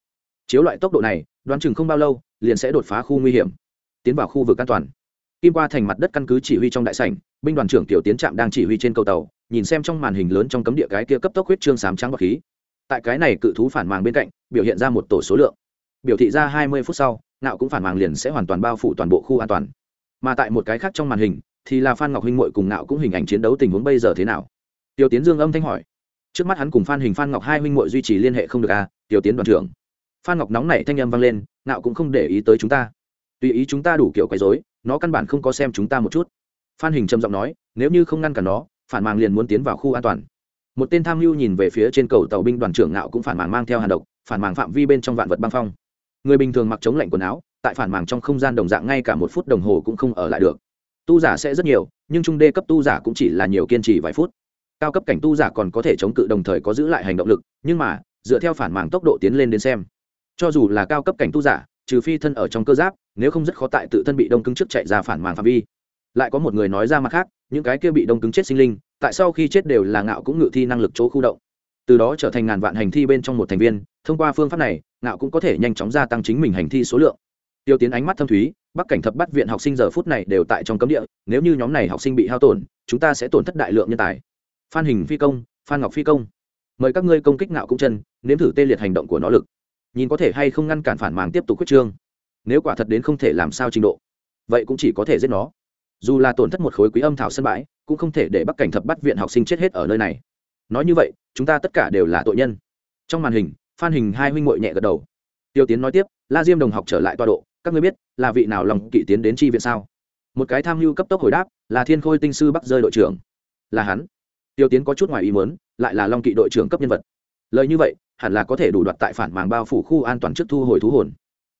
Chiếu loại tốc độ này, đoán chừng không bao lâu, liền sẽ đột phá khu nguy hiểm tiến vào khu vực an toàn. Kim qua thành mặt đất căn cứ chỉ huy trong đại sảnh, binh đoàn trưởng tiểu tiến trạm đang chỉ huy trên cầu tàu, nhìn xem trong màn hình lớn trong cấm địa cái kia cấp tốc huyết trương sám trắng bọc khí. Tại cái này cự thú phản màng bên cạnh, biểu hiện ra một tổ số lượng. Biểu thị ra hai mươi phút sau nạo cũng phản màng liền sẽ hoàn toàn bao phủ toàn bộ khu an toàn. Mà tại một cái khác trong màn hình, thì là phan ngọc huynh mội cùng nạo cũng hình ảnh chiến đấu tình huống bây giờ thế nào? Tiểu tiến dương âm thanh hỏi. Trước mắt hắn cùng phan hình phan ngọc hai huynh mội duy trì liên hệ không được à tiểu tiến đoàn trưởng. Phan ngọc nóng nảy thanh âm vang lên nạo cũng không để ý tới chúng ta tùy ý chúng ta đủ kiểu quấy rối, nó căn bản không có xem chúng ta một chút. Phan hình trầm giọng nói nếu như không ngăn cản nó phản màng liền muốn tiến vào khu an toàn. Một tên tham mưu nhìn về phía trên cầu tàu binh đoàn trưởng nạo cũng phản màng mang theo hàn độc phản màng phạm vi bên trong vạn vật băng phong. Người bình thường mặc chống lạnh quần áo tại phản màng trong không gian đồng dạng ngay cả một phút đồng hồ cũng không ở lại được. Tu giả sẽ rất nhiều nhưng trung đê cấp tu giả cũng chỉ là nhiều kiên trì vài phút. Cao cấp cảnh tu giả còn có thể chống cự đồng thời có giữ lại hành động lực nhưng mà dựa theo phản màng tốc độ tiến lên đến xem. Cho dù là cao cấp cảnh tu giả trừ phi thân ở trong cơ giáp nếu không rất khó tại tự thân bị đông cứng trước chạy ra phản màng phạm vi. Lại có một người nói ra mặt khác, những cái kia bị đông cứng chết sinh linh, tại sau khi chết đều là ngạo cũng ngự thi năng lực chỗ khu động. Từ đó trở thành ngàn vạn hành thi bên trong một thành viên, thông qua phương pháp này, ngạo cũng có thể nhanh chóng gia tăng chính mình hành thi số lượng. Tiêu tiến ánh mắt thâm thúy, bắc cảnh thập bắt viện học sinh giờ phút này đều tại trong cấm địa, nếu như nhóm này học sinh bị hao tổn, chúng ta sẽ tổn thất đại lượng nhân tài. Phan hình phi công, phan ngọc phi công. Mời các ngươi công kích ngạo cũng chân, nếm thử tê liệt hành động của nó lực. Nhìn có thể hay không ngăn cản phản màng tiếp tục quyết trương nếu quả thật đến không thể làm sao trình độ, vậy cũng chỉ có thể giết nó. Dù là tổn thất một khối quý âm thảo sân bãi, cũng không thể để bắc cảnh thập bắt viện học sinh chết hết ở nơi này. Nói như vậy, chúng ta tất cả đều là tội nhân. Trong màn hình, phan hình hai huynh ngội nhẹ gật đầu. Tiêu tiến nói tiếp, la diêm đồng học trở lại toa độ, các ngươi biết là vị nào lòng kỵ tiến đến tri viện sao? Một cái tham mưu cấp tốc hồi đáp, là thiên khôi tinh sư bắc rơi đội trưởng. Là hắn. Tiêu tiến có chút ngoài ý muốn, lại là long kỵ đội trưởng cấp nhân vật. Lời như vậy, hẳn là có thể đủ đoạt tại phản màng bao phủ khu an toàn trước thu hồi thú hồn.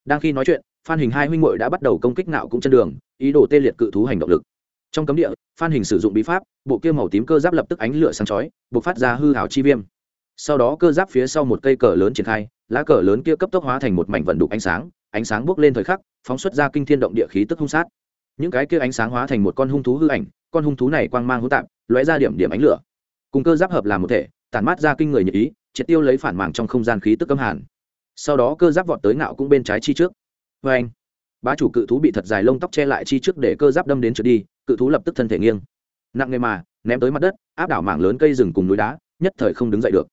Đang khi nói chuyện phan hình hai huynh muội đã bắt đầu công kích nạo cũng chân đường, ý đồ tê liệt cự thú hành động lực. Trong cấm địa, phan hình sử dụng bí pháp, bộ kia màu tím cơ giáp lập tức ánh lửa sáng chói buộc phát ra hư hào chi viêm. Sau đó cơ giáp phía sau một cây cờ lớn triển khai, lá cờ lớn kia cấp tốc hóa thành một mảnh vận đục ánh sáng ánh sáng bước lên thời khắc, phóng xuất ra kinh thiên động địa khí tức hung sát. Những cái kia ánh sáng hóa thành một con hung thú hư ảnh, con hung thú này quang mang hỗn tạp, lóe ra điểm điểm ánh lửa. Cùng cơ giáp hợp làm một thể, tản mát ra kinh người nhị ý, triệt tiêu lấy phản màng trong không gian khí tức âm hàn. Sau đó cơ giáp vọt tới ngạo cũng bên trái chi trước vê anh. Bá chủ cự thú bị thật dài lông tóc che lại chi trước để cơ giáp đâm đến trượt đi, cự thú lập tức thân thể nghiêng. Nặng nề mà, ném tới mặt đất, áp đảo mảng lớn cây rừng cùng núi đá, nhất thời không đứng dậy được.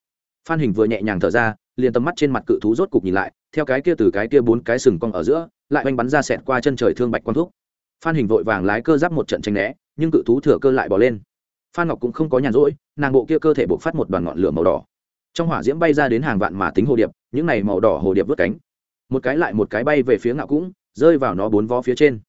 Phan hình vừa nhẹ nhàng thở ra, liền tầm mắt trên mặt cự thú rốt cục nhìn lại, theo cái kia từ cái kia bốn cái sừng cong ở giữa, lại oanh bắn ra sẹt qua chân trời thương bạch quang thuốc phan hình vội vàng lái cơ giáp một trận tranh né, nhưng cự thú thừa cơ lại bỏ lên. Phan ngọc cũng không có nhàn rỗi, nàng bộ kia cơ thể bộc phát một đoàn ngọn lửa màu đỏ. Trong hỏa diễm bay ra đến hàng vạn mà tính hồ điệp, những này màu đỏ hồ điệp vớt cánh một cái lại một cái bay về phía ngạo cũng, rơi vào nó bốn vó phía trên.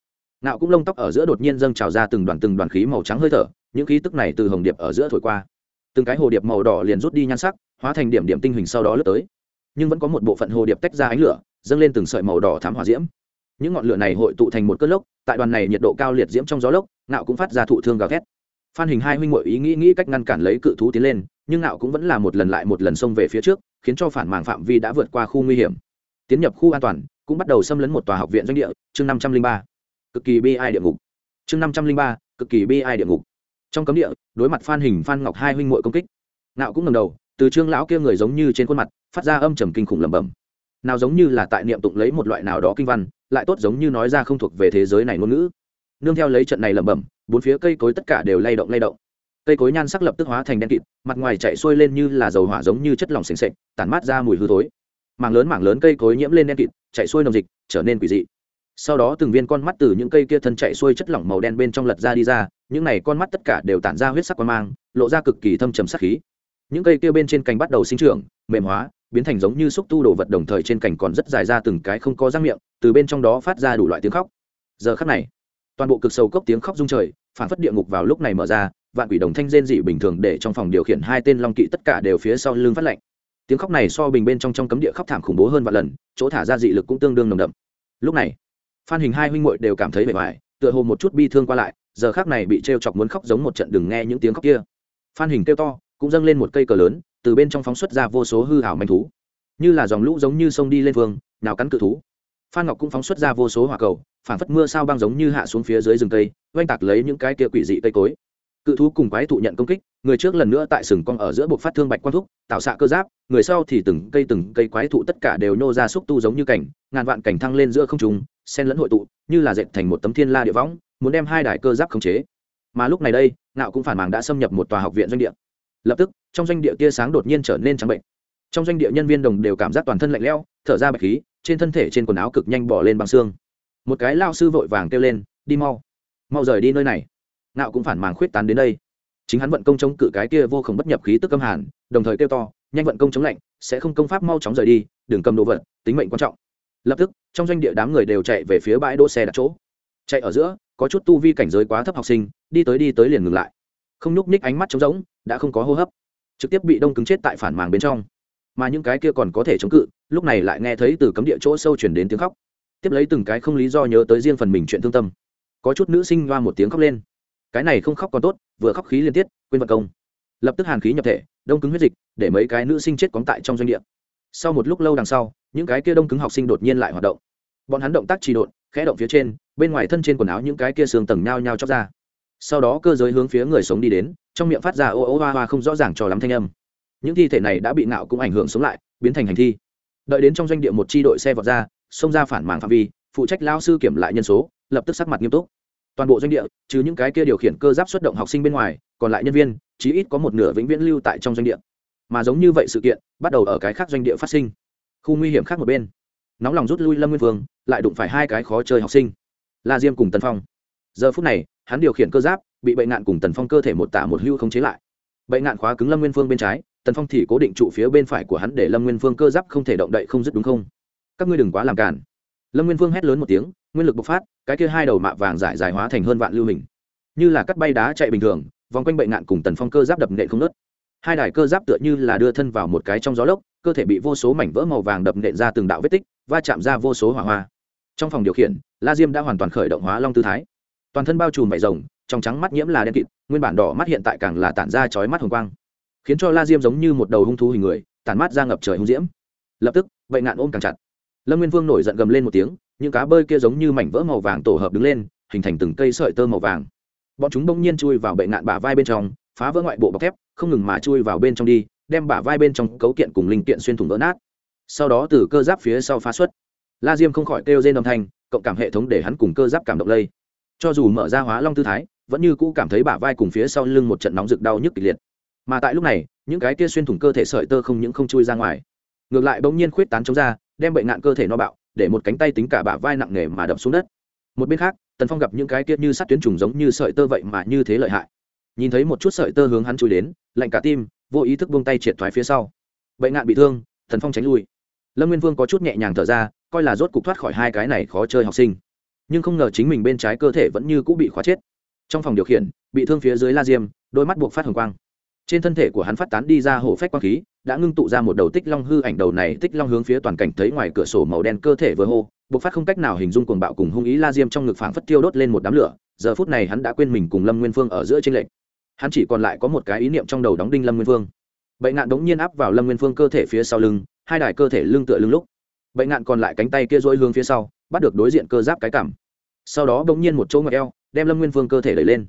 Ngạo cũng lông tóc ở giữa đột nhiên dâng trào ra từng đoàn từng đoàn khí màu trắng hơi thở, những khí tức này từ hồng điệp ở giữa thổi qua. Từng cái hồ điệp màu đỏ liền rút đi nhan sắc, hóa thành điểm điểm tinh hình sau đó lướt tới. Nhưng vẫn có một bộ phận hồ điệp tách ra ánh lửa, dâng lên từng sợi màu đỏ thám hỏa diễm. Những ngọn lửa này hội tụ thành một cơn lốc, tại đoàn này nhiệt độ cao liệt diễm trong gió lốc, ngạo cũng phát ra thụ thương gào thét. Phan hình hai huynh ngội ý nghĩ nghĩ cách ngăn cản lấy cự thú tiến lên, nhưng ngạo cũng vẫn là một lần lại một lần xông về phía trước, khiến cho phản màng phạm vi đã vượt qua khu nguy hiểm tiến nhập khu an toàn, cũng bắt đầu xâm lấn một tòa học viện doanh địa, chương năm trăm linh ba. Cực kỳ bi ai địa ngục. Chương năm trăm linh ba, cực kỳ bi ai địa ngục. Trong cấm địa, đối mặt phan hình, phan ngọc hai huynh ngội công kích. Nạo cũng ngầm đầu, từ trương lão kia người giống như trên khuôn mặt, phát ra âm trầm kinh khủng lẩm bẩm. Nào giống như là tại niệm tụng lấy một loại nào đó kinh văn, lại tốt giống như nói ra không thuộc về thế giới này ngôn ngữ. Nương theo lấy trận này lẩm bẩm, bốn phía cây cối tất cả đều lay động lay động. Cây cối nhan sắc lập tức hóa thành đen kịt, mặt ngoài chạy xuôi lên như là dầu hỏa giống như chất lỏng s ề n s ệ c tản mát ra mùi hư thối mảng lớn mảng lớn cây cối nhiễm lên đen kịt chạy xuôi nồng dịch, trở nên quỷ dị. Sau đó từng viên con mắt từ những cây kia thân chạy xuôi chất lỏng màu đen bên trong lật ra đi ra, những này con mắt tất cả đều tản ra huyết sắc quan mang, lộ ra cực kỳ thâm trầm sắc khí. Những cây kia bên trên cành bắt đầu sinh trưởng, mềm hóa, biến thành giống như xúc tu đồ vật đồng thời trên cành còn rất dài ra từng cái không có răng miệng, từ bên trong đó phát ra đủ loại tiếng khóc. Giờ khắc này, toàn bộ cực sâu cốc tiếng khóc rung trời, phản phất địa ngục vào lúc này mở ra, vạn quỷ đồng thanh rên dị bình thường để trong phòng điều khiển hai tên long kỵ tất cả đều phía sau lưng phát lạnh tiếng khóc này so bình bên trong trong cấm địa khóc thảm khủng bố hơn vạn lần, chỗ thả ra dị lực cũng tương đương nồng đậm. Lúc này, phan hình hai huynh muội đều cảm thấy bề ngoài, tựa hồ một chút bi thương qua lại, giờ khác này bị t chọc muốn khóc giống một trận đừng nghe những tiếng khóc kia. Phan hình kêu to, cũng dâng lên một cây cờ lớn, từ bên trong phóng xuất ra vô số hư hảo manh thú. Như là dòng lũ giống như sông đi lên vương, nào cắn cự thú. Phan ngọc cũng phóng xuất ra vô số hỏa cầu, phản phất mưa sao băng giống như hạ xuống phía dưới rừng cây, oanh tạc lấy những cái kia quỷ dị cây cối cự thú cùng quái thụ nhận công kích, người trước lần nữa tại sừng cong ở giữa buộc phát thương bạch quang thúc, tạo xạ cơ giáp, người sau thì từng cây từng cây quái thụ tất cả đều nhô ra xúc tu giống như cảnh, ngàn vạn cảnh thăng lên giữa không trùng sen lẫn hội tụ, như là dệt thành một tấm thiên la địa võng, muốn đem hai đài cơ giáp khống chế. Mà lúc này đây, ngạo cũng phản màng đã xâm nhập một tòa học viện doanh địa. Lập tức, trong doanh địa tia sáng đột nhiên trở nên trắng bệnh. Trong doanh địa nhân viên đồng đều cảm giác toàn thân lạnh lẽo, thở ra bạch khí, trên thân thể trên quần áo cực nhanh bỏ lên bằng xương. Một cái lao sư vội vàng kêu lên, đi mau mau rời đi nơi này ngạo cũng phản màng khuyết tán đến đây. Chính hắn vận công chống cự cái kia vô khổng bất nhập khí tức âm hàn, đồng thời kêu to, nhanh vận công chống lạnh, sẽ không công pháp mau chóng rời đi, đừng cầm đồ vật, tính mệnh quan trọng. Lập tức, trong doanh địa đám người đều chạy về phía bãi đỗ xe đặt chỗ. Chạy ở giữa, có chút tu vi cảnh giới quá thấp học sinh, đi tới đi tới liền ngừng lại. Không nhúc ních ánh mắt trống rỗng, đã không có hô hấp. Trực tiếp bị đông cứng chết tại phản màng bên trong. Mà những cái kia còn có thể chống cự, lúc này lại nghe thấy từ cấm địa chỗ sâu chuyển đến tiếng khóc. Tiếp lấy từng cái không lý do nhớ tới riêng phần mình chuyện thương tâm. Có chút nữ sinh loa một tiếng khóc lên cái này không khóc còn tốt, vừa khóc khí liên tiết quên vật công. Lập tức hàn khí nhập thể, đông cứng huyết dịch, để mấy cái nữ sinh chết cóng tại trong doanh địa. Sau một lúc lâu đằng sau, những cái kia đông cứng học sinh đột nhiên lại hoạt động. Bọn hắn động tác trì độn, khẽ động phía trên, bên ngoài thân trên quần áo những cái kia xương tầng nhao nhao chóc ra. Sau đó cơ giới hướng phía người sống đi đến, trong miệng phát ra ô ô hoa hoa không rõ ràng cho lắm thanh âm. Những thi thể này đã bị nạo cũng ảnh hưởng sống lại, biến thành hành thi. Đợi đến trong doanh địa một tri đội xe vọt ra, xông ra phản mạng phạm vi, phụ trách lao sư kiểm lại nhân số, lập tức sắc mặt nghiêm túc toàn bộ doanh địa, trừ những cái kia điều khiển cơ giáp xuất động học sinh bên ngoài, còn lại nhân viên, chí ít có một nửa vĩnh viễn lưu tại trong doanh địa. Mà giống như vậy sự kiện, bắt đầu ở cái khác doanh địa phát sinh. Khu nguy hiểm khác một bên. Nóng lòng rút lui lâm nguyên vương, lại đụng phải hai cái khó chơi học sinh. La diêm cùng tần phong. Giờ phút này, hắn điều khiển cơ giáp, bị bệnh nạn cùng tần phong cơ thể một tả một hưu không chế lại. Bệnh nạn khóa cứng lâm nguyên phương bên trái, tần phong thì cố định trụ phía bên phải của hắn để lâm nguyên phương cơ giáp không thể động đậy không dứt đúng không? Các ngươi đừng quá làm cản lâm nguyên Vương hét lớn một tiếng, nguyên lực bộc phát, cái kia hai đầu mạ vàng giải dài hóa thành hơn vạn lưu hình. Như là cắt bay đá chạy bình thường, vòng quanh bệnh nạn cùng tần phong cơ giáp đập nệ không nớt hai đài cơ giáp tựa như là đưa thân vào một cái trong gió lốc, cơ thể bị vô số mảnh vỡ màu vàng đập nện ra từng đạo vết tích, va chạm ra vô số hỏa hoa. Trong phòng điều khiển, la diêm đã hoàn toàn khởi động hóa long tư thái. Toàn thân bao trùm vải rồng, trong trắng mắt nhiễm là đen kịt, nguyên bản đỏ mắt hiện tại càng là tản ra chói mắt hồng quang. Khiến cho la diêm giống như một đầu hung thú hình người, tản mắt ra ngập trời hung diễm. Lập tức bệnh nạn ôm càng chặt lâm nguyên vương nổi giận gầm lên một tiếng, những cá bơi kia giống như mảnh vỡ màu vàng tổ hợp đứng lên, hình thành từng cây sợi tơ màu vàng. Bọn chúng bỗng nhiên chui vào bệ ngạn bả vai bên trong, phá vỡ ngoại bộ bọc thép, không ngừng mà chui vào bên trong đi, đem bả vai bên trong cấu kiện cùng linh kiện xuyên thủng vỡ nát. Sau đó từ cơ giáp phía sau phá xuất. La diêm không khỏi kêu rên âm thanh, cộng cảm hệ thống để hắn cùng cơ giáp cảm động lây. Cho dù mở ra hóa long tư thái, vẫn như cũ cảm thấy bả vai cùng phía sau lưng một trận nóng rực đau nhức kịch liệt. Mà tại lúc này, những cái kia xuyên thủng cơ thể sợi tơ không những không chui ra ngoài, ngược lại bỗng nhiên khuyết tán chống ra đem bệnh nạn cơ thể no bạo, để một cánh tay tính cả bả vai nặng nề mà đập xuống đất. Một bên khác, tần phong gặp những cái kia như sắt tuyến trùng giống như sợi tơ vậy mà như thế lợi hại. Nhìn thấy một chút sợi tơ hướng hắn chui đến, lạnh cả tim, vô ý thức buông tay triệt thoái phía sau. Bệnh nạn bị thương, tần phong tránh lui. Lâm nguyên vương có chút nhẹ nhàng thở ra, coi là rốt cục thoát khỏi hai cái này khó chơi học sinh. Nhưng không ngờ chính mình bên trái cơ thể vẫn như cũng bị khóa chết. Trong phòng điều khiển, bị thương phía dưới la diêm, đôi mắt buộc phát hồng quang trên thân thể của hắn phát tán đi ra hổ phách quang khí, đã ngưng tụ ra một đầu tích long hư ảnh đầu này tích long hướng phía toàn cảnh thấy ngoài cửa sổ màu đen cơ thể vừa hô, bộc phát không cách nào hình dung cuồng bạo cùng hung ý la diêm trong ngực phảng phất tiêu đốt lên một đám lửa, giờ phút này hắn đã quên mình cùng lâm nguyên phương ở giữa tranh lệch. Hắn chỉ còn lại có một cái ý niệm trong đầu đóng đinh lâm nguyên phương. Bệnh nạn đống nhiên áp vào lâm nguyên phương cơ thể phía sau lưng, hai đài cơ thể lưng tựa lưng lúc. Bệnh nạn còn lại cánh tay kia dỗi hướng phía sau, bắt được đối diện cơ giáp cái cảm sau đó bỗng nhiên một chỗ ngọc eo, đem lâm nguyên phương cơ thể đẩy lên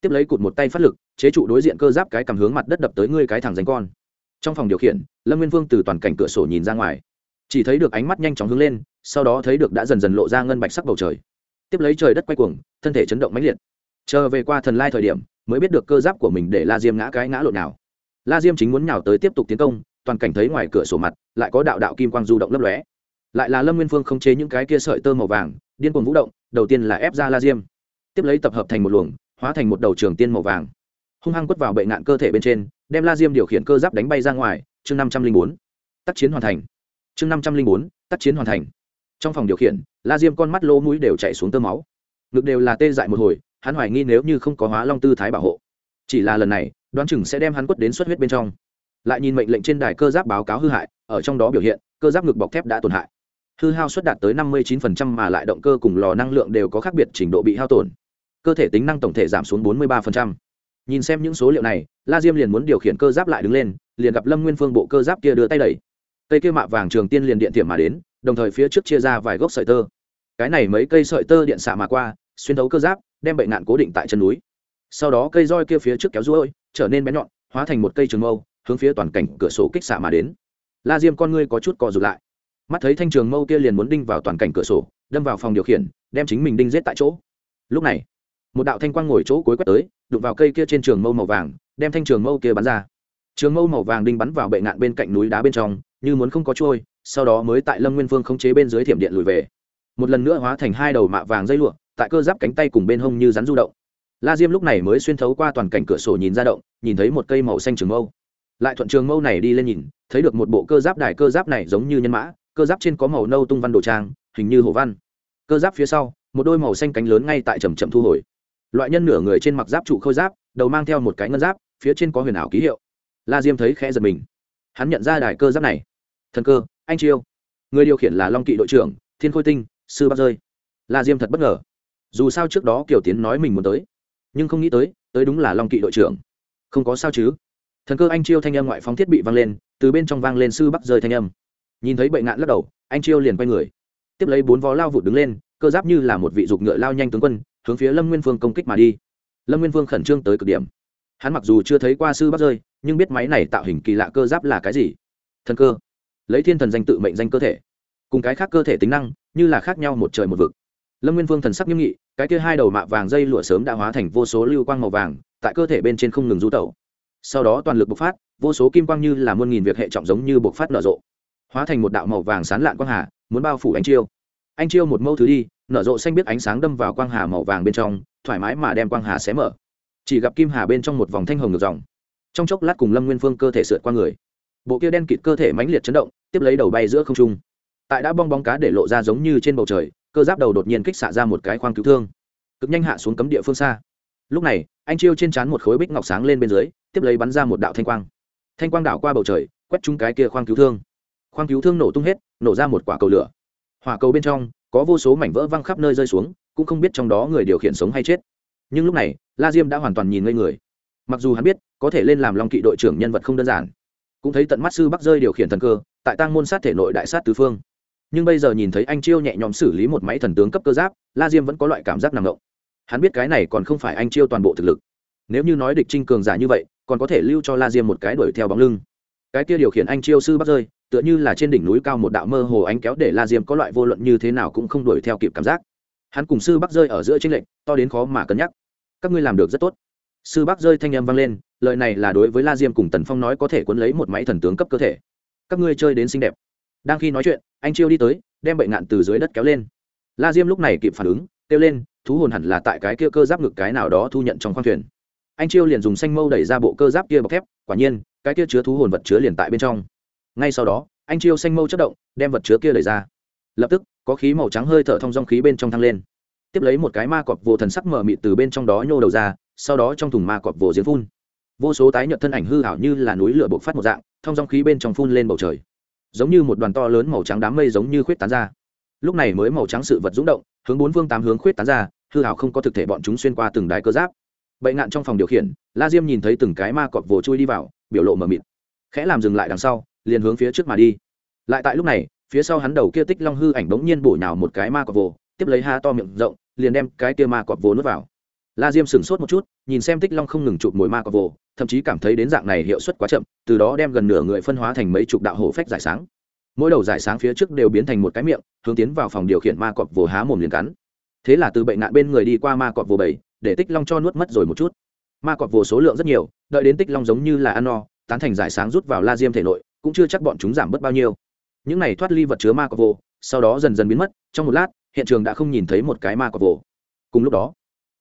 tiếp lấy cụt một tay phát lực, chế trụ đối diện cơ giáp cái cầm hướng mặt đất đập tới ngươi cái thẳng danh con. Trong phòng điều khiển, lâm nguyên vương từ toàn cảnh cửa sổ nhìn ra ngoài. Chỉ thấy được ánh mắt nhanh chóng hướng lên, sau đó thấy được đã dần dần lộ ra ngân bạch sắc bầu trời. Tiếp lấy trời đất quay cuồng, thân thể chấn động mãnh liệt. Chờ về qua thần lai thời điểm, mới biết được cơ giáp của mình để la diêm ngã cái ngã lộn nào. La diêm chính muốn nhào tới tiếp tục tiến công, toàn cảnh thấy ngoài cửa sổ mặt, lại có đạo đạo kim quang du động lấp lóe. Lại là lâm nguyên phương không chế những cái kia sợi tơ màu vàng, điên cuồng vũ động, đầu tiên là ép ra la diêm. Tiếp lấy tập hợp thành một luồng hóa thành một đầu trường tiên màu vàng. Hung hăng quất vào bệnh nạn cơ thể bên trên, đem la diêm điều khiển cơ giáp đánh bay ra ngoài. Chương năm trăm linh bốn. Tác chiến hoàn thành. Chương năm trăm linh bốn. Tác chiến hoàn thành. Trong phòng điều khiển, la diêm con mắt lỗ mũi đều chạy xuống tơ máu. Ngực đều là tê dại một hồi, hắn hoài nghi nếu như không có hóa long tư thái bảo hộ. Chỉ là lần này, đoán chừng sẽ đem hắn quất đến xuất huyết bên trong. Lại nhìn mệnh lệnh trên đài cơ giáp báo cáo hư hại, ở trong đó biểu hiện, cơ giáp ngực bọc thép đã tổn hại. Hư hao suất đạt tới năm mươi 59% mà lại động cơ cùng lò năng lượng đều có khác biệt trình độ bị hao tổn cơ thể tính năng tổng thể giảm xuống 43%. nhìn xem những số liệu này, la diêm liền muốn điều khiển cơ giáp lại đứng lên, liền gặp lâm nguyên phương bộ cơ giáp kia đưa tay đẩy. Cây kia mạ vàng trường tiên liền điện tiệm mà đến, đồng thời phía trước chia ra vài gốc sợi tơ. Cái này mấy cây sợi tơ điện xạ mà qua, xuyên thấu cơ giáp, đem bệnh nạn cố định tại chân núi. Sau đó cây roi kia phía trước kéo ruôi, trở nên bé nhọn, hóa thành một cây trường mâu, hướng phía toàn cảnh cửa sổ kích xạ mà đến. La diêm con ngươi có chút co rụt lại. Mắt thấy thanh trường mâu kia liền muốn đinh vào toàn cảnh cửa sổ, đâm vào phòng điều khiển, đem chính mình đinh giết tại chỗ. Lúc này một đạo thanh quang ngồi chỗ cuối quét tới, đụng vào cây kia trên trường mâu màu vàng, đem thanh trường mâu kia bắn ra. Trường mâu màu vàng đinh bắn vào bệ ngạn bên cạnh núi đá bên trong, như muốn không có trôi, sau đó mới tại lâm nguyên phương khống chế bên dưới thiểm điện lùi về. Một lần nữa hóa thành hai đầu mạ vàng dây lụa, tại cơ giáp cánh tay cùng bên hông như rắn du động. La diêm lúc này mới xuyên thấu qua toàn cảnh cửa sổ nhìn ra động, nhìn thấy một cây màu xanh trường mâu. Lại thuận trường mâu này đi lên nhìn, thấy được một bộ cơ giáp đài cơ giáp này giống như nhân mã, cơ giáp trên có màu nâu tung văn đồ trang, hình như hổ văn. Cơ giáp phía sau, một đôi màu xanh cánh lớn ngay tại trầm trầm thu hồi loại nhân nửa người trên mặc giáp trụ khôi giáp, đầu mang theo một cái ngân giáp, phía trên có huyền ảo ký hiệu. La diêm thấy khẽ giật mình. Hắn nhận ra đài cơ giáp này. Thần cơ, anh chiêu. Người điều khiển là long kỵ đội trưởng, thiên khôi tinh, sư bắc rơi. La diêm thật bất ngờ. Dù sao trước đó kiều tiến nói mình muốn tới, nhưng không nghĩ tới tới đúng là long kỵ đội trưởng. Không có sao chứ. Thần cơ anh chiêu thanh âm ngoại phóng thiết bị vang lên, từ bên trong vang lên sư bắc rơi thanh âm. Nhìn thấy bệnh nạn lắc đầu, anh chiêu liền quay người. Tiếp lấy bốn vó lao vụt đứng lên, cơ giáp như là một vị dục ngựa lao nhanh tướng quân hướng phía lâm nguyên phương công kích mà đi. Lâm nguyên phương khẩn trương tới cực điểm. Hắn mặc dù chưa thấy qua sư bắc rơi, nhưng biết máy này tạo hình kỳ lạ cơ giáp là cái gì. Thần cơ. Lấy thiên thần danh tự mệnh danh cơ thể. Cùng cái khác cơ thể tính năng, như là khác nhau một trời một vực. Lâm nguyên vương thần sắc nghiêm nghị, cái kia hai đầu mạ vàng dây lụa sớm đã hóa thành vô số lưu quang màu vàng, tại cơ thể bên trên không ngừng rú tẩu. Sau đó toàn lực bộc phát, vô số kim quang như là muôn nghìn việc hệ trọng giống như bộc phát nở rộ. Hóa thành một đạo màu vàng sán lạn quang hà, muốn bao phủ ánh chiêu anh chiêu một mâu thứ đi, nở rộ xanh biết ánh sáng đâm vào quang hà màu vàng bên trong, thoải mái mà đem quang hà xé mở. Chỉ gặp kim hà bên trong một vòng thanh hồng ngược dòng. Trong chốc lát cùng lâm nguyên phương cơ thể sượt qua người. Bộ kia đen kịt cơ thể mãnh liệt chấn động, tiếp lấy đầu bay giữa không trung. Tại đã bong bóng cá để lộ ra giống như trên bầu trời, cơ giáp đầu đột nhiên kích xạ ra một cái khoang cứu thương. Cực nhanh hạ xuống cấm địa phương xa. Lúc này, anh chiêu trên trán một khối bích ngọc sáng lên bên dưới, tiếp lấy bắn ra một đạo thanh quang. Thanh quang đảo qua bầu trời, quét trúng cái kia khoang cứu thương. Khoang cứu thương nổ tung hết, nổ ra một quả cầu lửa hỏa cầu bên trong, có vô số mảnh vỡ văng khắp nơi rơi xuống, cũng không biết trong đó người điều khiển sống hay chết. Nhưng lúc này, la diêm đã hoàn toàn nhìn ngây người. Mặc dù hắn biết, có thể lên làm long kỵ đội trưởng nhân vật không đơn giản. Cũng thấy tận mắt sư bắc rơi điều khiển thần cơ, tại tăng môn sát thể nội đại sát tứ phương. Nhưng bây giờ nhìn thấy anh chiêu nhẹ nhõm xử lý một máy thần tướng cấp cơ giáp, la diêm vẫn có loại cảm giác nằm ngộng hắn biết cái này còn không phải anh chiêu toàn bộ thực lực. Nếu như nói địch trinh cường giả như vậy, còn có thể lưu cho la diêm một cái đuổi theo bóng lưng. Cái kia điều khiển anh chiêu sư bắc rơi tựa như là trên đỉnh núi cao một đạo mơ hồ ánh kéo để la diêm có loại vô luận như thế nào cũng không đuổi theo kịp cảm giác. Hắn cùng sư bắc rơi ở giữa tranh lệnh to đến khó mà cân nhắc. Các ngươi làm được rất tốt. Sư bắc rơi thanh âm vang lên, lời này là đối với la diêm cùng tần phong nói có thể cuốn lấy một máy thần tướng cấp cơ thể. Các ngươi chơi đến xinh đẹp. Đang khi nói chuyện, anh chiêu đi tới, đem bệnh ngạn từ dưới đất kéo lên. La diêm lúc này kịp phản ứng, kêu lên, thú hồn hẳn là tại cái kia cơ giáp ngực cái nào đó thu nhận trong khoang thuyền. Anh chiêu liền dùng xanh mâu đẩy ra bộ cơ giáp kia bọc thép, quả nhiên, cái kia chứa thú hồn vật chứa liền tại bên trong ngay sau đó, anh chiêu xanh mâu chất động, đem vật chứa kia lời ra. Lập tức, có khí màu trắng hơi thở thông dong khí bên trong thăng lên. Tiếp lấy một cái ma cọp vô thần sắc mở mịt từ bên trong đó nhô đầu ra, sau đó trong thùng ma cọp vồ giếng phun. Vô số tái nhợt thân ảnh hư hảo như là núi lửa bộc phát một dạng, thông dòng khí bên trong phun lên bầu trời. Giống như một đoàn to lớn màu trắng đám mây giống như khuyết tán ra. Lúc này mới màu trắng sự vật rúng động, hướng bốn phương tám hướng khuyết tán ra, hư hảo không có thực thể bọn chúng xuyên qua từng đài cơ giáp. Bệnh nạn trong phòng điều khiển, la diêm nhìn thấy từng cái ma cọp vồ chui đi vào, biểu lộ mờ mịt. Khẽ làm dừng lại đằng sau liền hướng phía trước mà đi. Lại tại lúc này, phía sau hắn đầu kia tích long hư ảnh bỗng nhiên bổ nhào một cái ma cọp vồ, tiếp lấy ha to miệng rộng, liền đem cái kia ma cọp vồ nuốt vào. La diêm sửng sốt một chút, nhìn xem tích long không ngừng chụp mồi ma cọp vồ, thậm chí cảm thấy đến dạng này hiệu suất quá chậm, từ đó đem gần nửa người phân hóa thành mấy chục đạo hổ phách giải sáng. Mỗi đầu giải sáng phía trước đều biến thành một cái miệng, hướng tiến vào phòng điều khiển ma cọp vồ há mồm liền cắn. Thế là từ bệnh nạn bên người đi qua ma cọp vồ bảy, để tích long cho nuốt mất rồi một chút. Ma cọp vồ số lượng rất nhiều, đợi đến tích long giống như là ăn no, tán thành giải sáng rút vào la diêm thể nội cũng chưa chắc bọn chúng giảm bớt bao nhiêu. Những này thoát ly vật chứa ma cọp vồ sau đó dần dần biến mất, trong một lát, hiện trường đã không nhìn thấy một cái ma cọp vồ cùng lúc đó,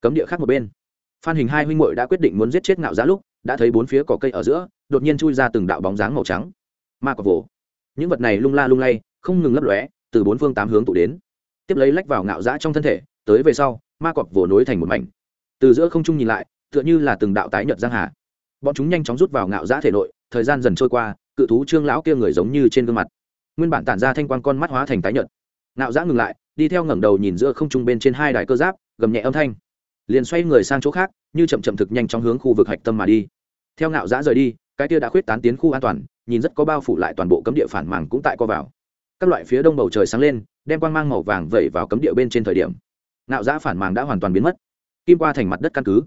cấm địa khác một bên. Phan hình hai huynh muội đã quyết định muốn giết chết ngạo giá lúc, đã thấy bốn phía cỏ cây ở giữa, đột nhiên chui ra từng đạo bóng dáng màu trắng. Ma cọp vồ những vật này lung la lung lay, không ngừng lấp lóe, từ bốn phương tám hướng tụ đến. Tiếp lấy lách vào ngạo dã trong thân thể, tới về sau, ma cọp vồ nối thành một mảnh. Từ giữa không trung nhìn lại, tựa như là từng đạo tái nhợt giang hà. Bọn chúng nhanh chóng rút vào ngạo dã thể nội, thời gian dần trôi qua cự thú trương lão kia người giống như trên gương mặt. Nguyên bản tản ra thanh quan con mắt hóa thành tái nhợt. Nạo dã ngừng lại, đi theo ngẩng đầu nhìn giữa không trung bên trên hai đài cơ giáp, gầm nhẹ âm thanh. Liền xoay người sang chỗ khác, như chậm chậm thực nhanh trong hướng khu vực hạch tâm mà đi. Theo ngạo dã rời đi, cái kia đã khuyết tán tiến khu an toàn, nhìn rất có bao phủ lại toàn bộ cấm địa phản màng cũng tại co vào. Các loại phía đông bầu trời sáng lên, đem quang mang màu vàng vẩy vào cấm địa bên trên thời điểm ngạo dã phản màng đã hoàn toàn biến mất. Kim qua thành mặt đất căn cứ.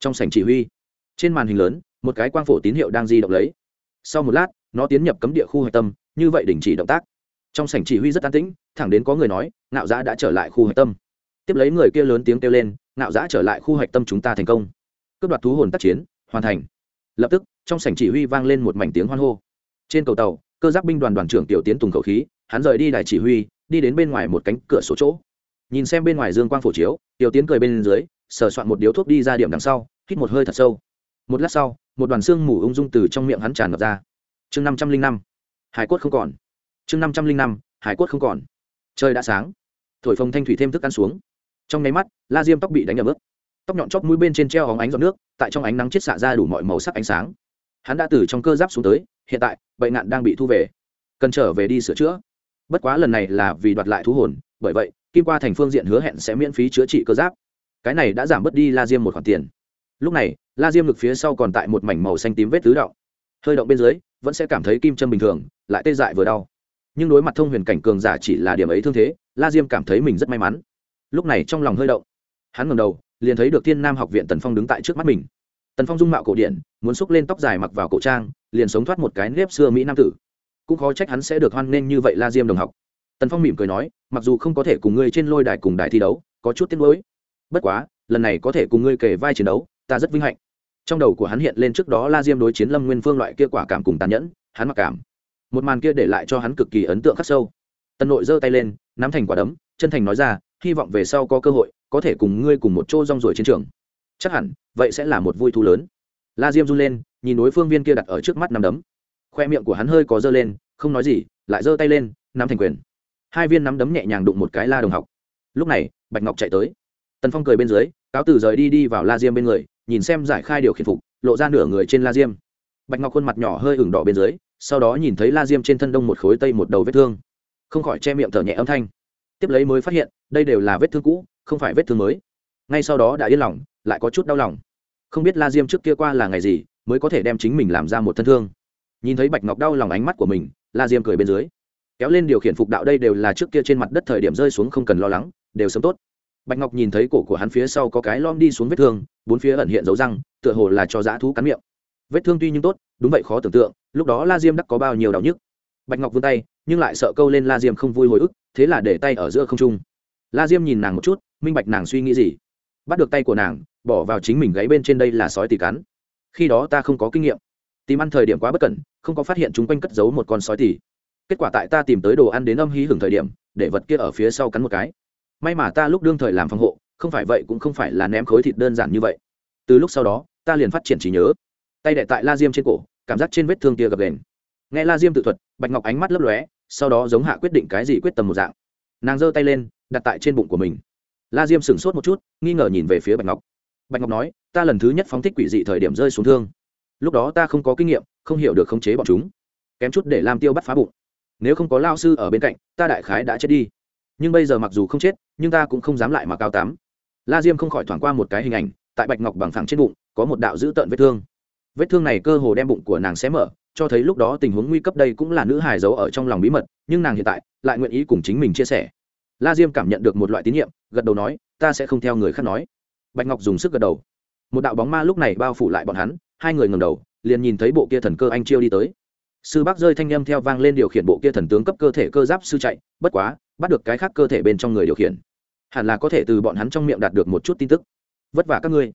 Trong sảnh chỉ huy, trên màn hình lớn, một cái quang phổ tín hiệu đang di động lấy. Sau một lát nó tiến nhập cấm địa khu hạch tâm, như vậy đình chỉ động tác. Trong sảnh chỉ huy rất an tĩnh, thẳng đến có người nói, ngạo giã đã trở lại khu hạch tâm. Tiếp lấy người kia lớn tiếng kêu lên, ngạo giã trở lại khu hạch tâm chúng ta thành công. Cướp đoạt thú hồn tác chiến, hoàn thành. Lập tức, trong sảnh chỉ huy vang lên một mảnh tiếng hoan hô. Trên cầu tàu, cơ giác binh đoàn đoàn trưởng tiểu tiến tùng khẩu khí, hắn rời đi đài chỉ huy, đi đến bên ngoài một cánh cửa sổ chỗ. Nhìn xem bên ngoài dương quang phổ chiếu, tiểu tiến cười bên dưới, sờ soạn một điếu thuốc đi ra điểm đằng sau, hít một hơi thật sâu. Một lát sau, một đoàn xương mù ung dung từ trong miệng hắn tràn ngập ra chương năm trăm linh năm. Hải cốt không còn. Chương năm trăm linh năm, hải cốt không còn. Trời đã sáng. Thổi phồng thanh thủy thêm thức ăn xuống. Trong nháy mắt, la diêm tóc bị đánh ở ướt. Tóc nhọn chóp mũi bên trên treo hóng ánh giọt nước, tại trong ánh nắng chết xạ ra đủ mọi màu sắc ánh sáng. Hắn đã từ trong cơ giáp xuống tới, hiện tại, bệnh nạn đang bị thu về. Cần trở về đi sửa chữa. Bất quá lần này là vì đoạt lại thú hồn, bởi vậy, kim qua thành phương diện hứa hẹn sẽ miễn phí chữa trị cơ giáp. Cái này đã giảm bớt đi la diêm một khoản tiền. Lúc này, la diêm ngực phía sau còn tại một mảnh màu xanh tím vết tứ động. Hơi động bên dưới vẫn sẽ cảm thấy kim châm bình thường, lại tê dại vừa đau. Nhưng đối mặt thông huyền cảnh cường giả chỉ là điểm ấy thương thế, la diêm cảm thấy mình rất may mắn. Lúc này trong lòng hơi động, hắn ngầm đầu, liền thấy được thiên nam học viện tần phong đứng tại trước mắt mình. Tần phong dung mạo cổ điển, muốn xúc lên tóc dài mặc vào cổ trang, liền sống thoát một cái nếp xưa mỹ nam tử. Cũng khó trách hắn sẽ được hoan nghênh như vậy la diêm đồng học. Tần phong mỉm cười nói, mặc dù không có thể cùng ngươi trên lôi đài cùng đài thi đấu, có chút tiếc nuối. Bất quá, lần này có thể cùng ngươi kể vai chiến đấu, ta rất vinh hạnh trong đầu của hắn hiện lên trước đó la diêm đối chiến lâm nguyên phương loại kia quả cảm cùng tàn nhẫn, hắn mặc cảm. Một màn kia để lại cho hắn cực kỳ ấn tượng khắc sâu. Tần nội giơ tay lên, nắm thành quả đấm, chân thành nói ra, hy vọng về sau có cơ hội, có thể cùng ngươi cùng một chỗ rong ruổi chiến trường. Chắc hẳn, vậy sẽ là một vui thú lớn. La diêm run lên, nhìn đối phương viên kia đặt ở trước mắt nắm đấm. Khoe miệng của hắn hơi có giơ lên, không nói gì, lại giơ tay lên, nắm thành quyền. Hai viên nắm đấm nhẹ nhàng đụng một cái la đồng học. Lúc này, bạch ngọc chạy tới. Tần phong cười bên dưới, cáo từ rời đi đi vào la diêm bên người nhìn xem giải khai điều khiển phục, lộ ra nửa người trên la diêm. Bạch ngọc khuôn mặt nhỏ hơi ửng đỏ bên dưới, sau đó nhìn thấy la diêm trên thân đông một khối tây một đầu vết thương. Không khỏi che miệng thở nhẹ âm thanh. Tiếp lấy mới phát hiện, đây đều là vết thương cũ, không phải vết thương mới. Ngay sau đó đã yên lòng, lại có chút đau lòng. Không biết la diêm trước kia qua là ngày gì, mới có thể đem chính mình làm ra một thân thương. Nhìn thấy bạch ngọc đau lòng ánh mắt của mình, la diêm cười bên dưới. Kéo lên điều khiển phục đạo đây đều là trước kia trên mặt đất thời điểm rơi xuống không cần lo lắng, đều sớm tốt. Bạch ngọc nhìn thấy cổ của hắn phía sau có cái lom đi xuống vết thương bốn phía ẩn hiện dấu răng, tựa hồ là cho dã thú cắn miệng. Vết thương tuy nhưng tốt, đúng vậy khó tưởng tượng, lúc đó la diêm đắc có bao nhiêu đau nhức. Bạch ngọc vươn tay, nhưng lại sợ câu lên la diêm không vui hồi ức, thế là để tay ở giữa không trung. La diêm nhìn nàng một chút, minh bạch nàng suy nghĩ gì. Bắt được tay của nàng, bỏ vào chính mình gáy bên trên đây là sói tỉ cắn. Khi đó ta không có kinh nghiệm. Tìm ăn thời điểm quá bất cẩn, không có phát hiện chúng quanh cất giấu một con sói tỉ kết quả tại ta tìm tới đồ ăn đến âm hí hưởng thời điểm, để vật kia ở phía sau cắn một cái. May mà ta lúc đương thời làm phòng hộ không phải vậy cũng không phải là ném khối thịt đơn giản như vậy. Từ lúc sau đó, ta liền phát triển trí nhớ. Tay đệ tại la diêm trên cổ, cảm giác trên vết thương kia gập đền nghe la diêm tự thuật, bạch ngọc ánh mắt lấp lóe, sau đó giống hạ quyết định cái gì quyết tâm một dạng. Nàng giơ tay lên, đặt tại trên bụng của mình. La diêm sửng sốt một chút, nghi ngờ nhìn về phía bạch ngọc. Bạch ngọc nói, ta lần thứ nhất phóng thích quỷ dị thời điểm rơi xuống thương. Lúc đó ta không có kinh nghiệm, không hiểu được khống chế bọn chúng. Kém chút để làm tiêu bắt phá bụng. Nếu không có lao sư ở bên cạnh, ta đại khái đã chết đi. Nhưng bây giờ mặc dù không chết, nhưng ta cũng không dám lại mà cao tám la diêm không khỏi thoảng qua một cái hình ảnh, tại bạch ngọc bằng phẳng trên bụng, có một đạo dữ tợn vết thương. Vết thương này cơ hồ đem bụng của nàng xé mở, cho thấy lúc đó tình huống nguy cấp đây cũng là nữ hài giấu ở trong lòng bí mật, nhưng nàng hiện tại lại nguyện ý cùng chính mình chia sẻ. La diêm cảm nhận được một loại tín nhiệm, gật đầu nói, ta sẽ không theo người khác nói. Bạch ngọc dùng sức gật đầu. Một đạo bóng ma lúc này bao phủ lại bọn hắn, hai người ngầm đầu, liền nhìn thấy bộ kia thần cơ anh chiêu đi tới. Sư bác rơi thanh â m theo vang lên điều khiển bộ kia thần tướng cấp cơ thể cơ giáp sư chạy, bất quá, bắt được cái khác cơ thể bên trong người điều khiển hẳn là có thể từ bọn hắn trong miệng đạt được một chút tin tức. Vất vả các ngươi.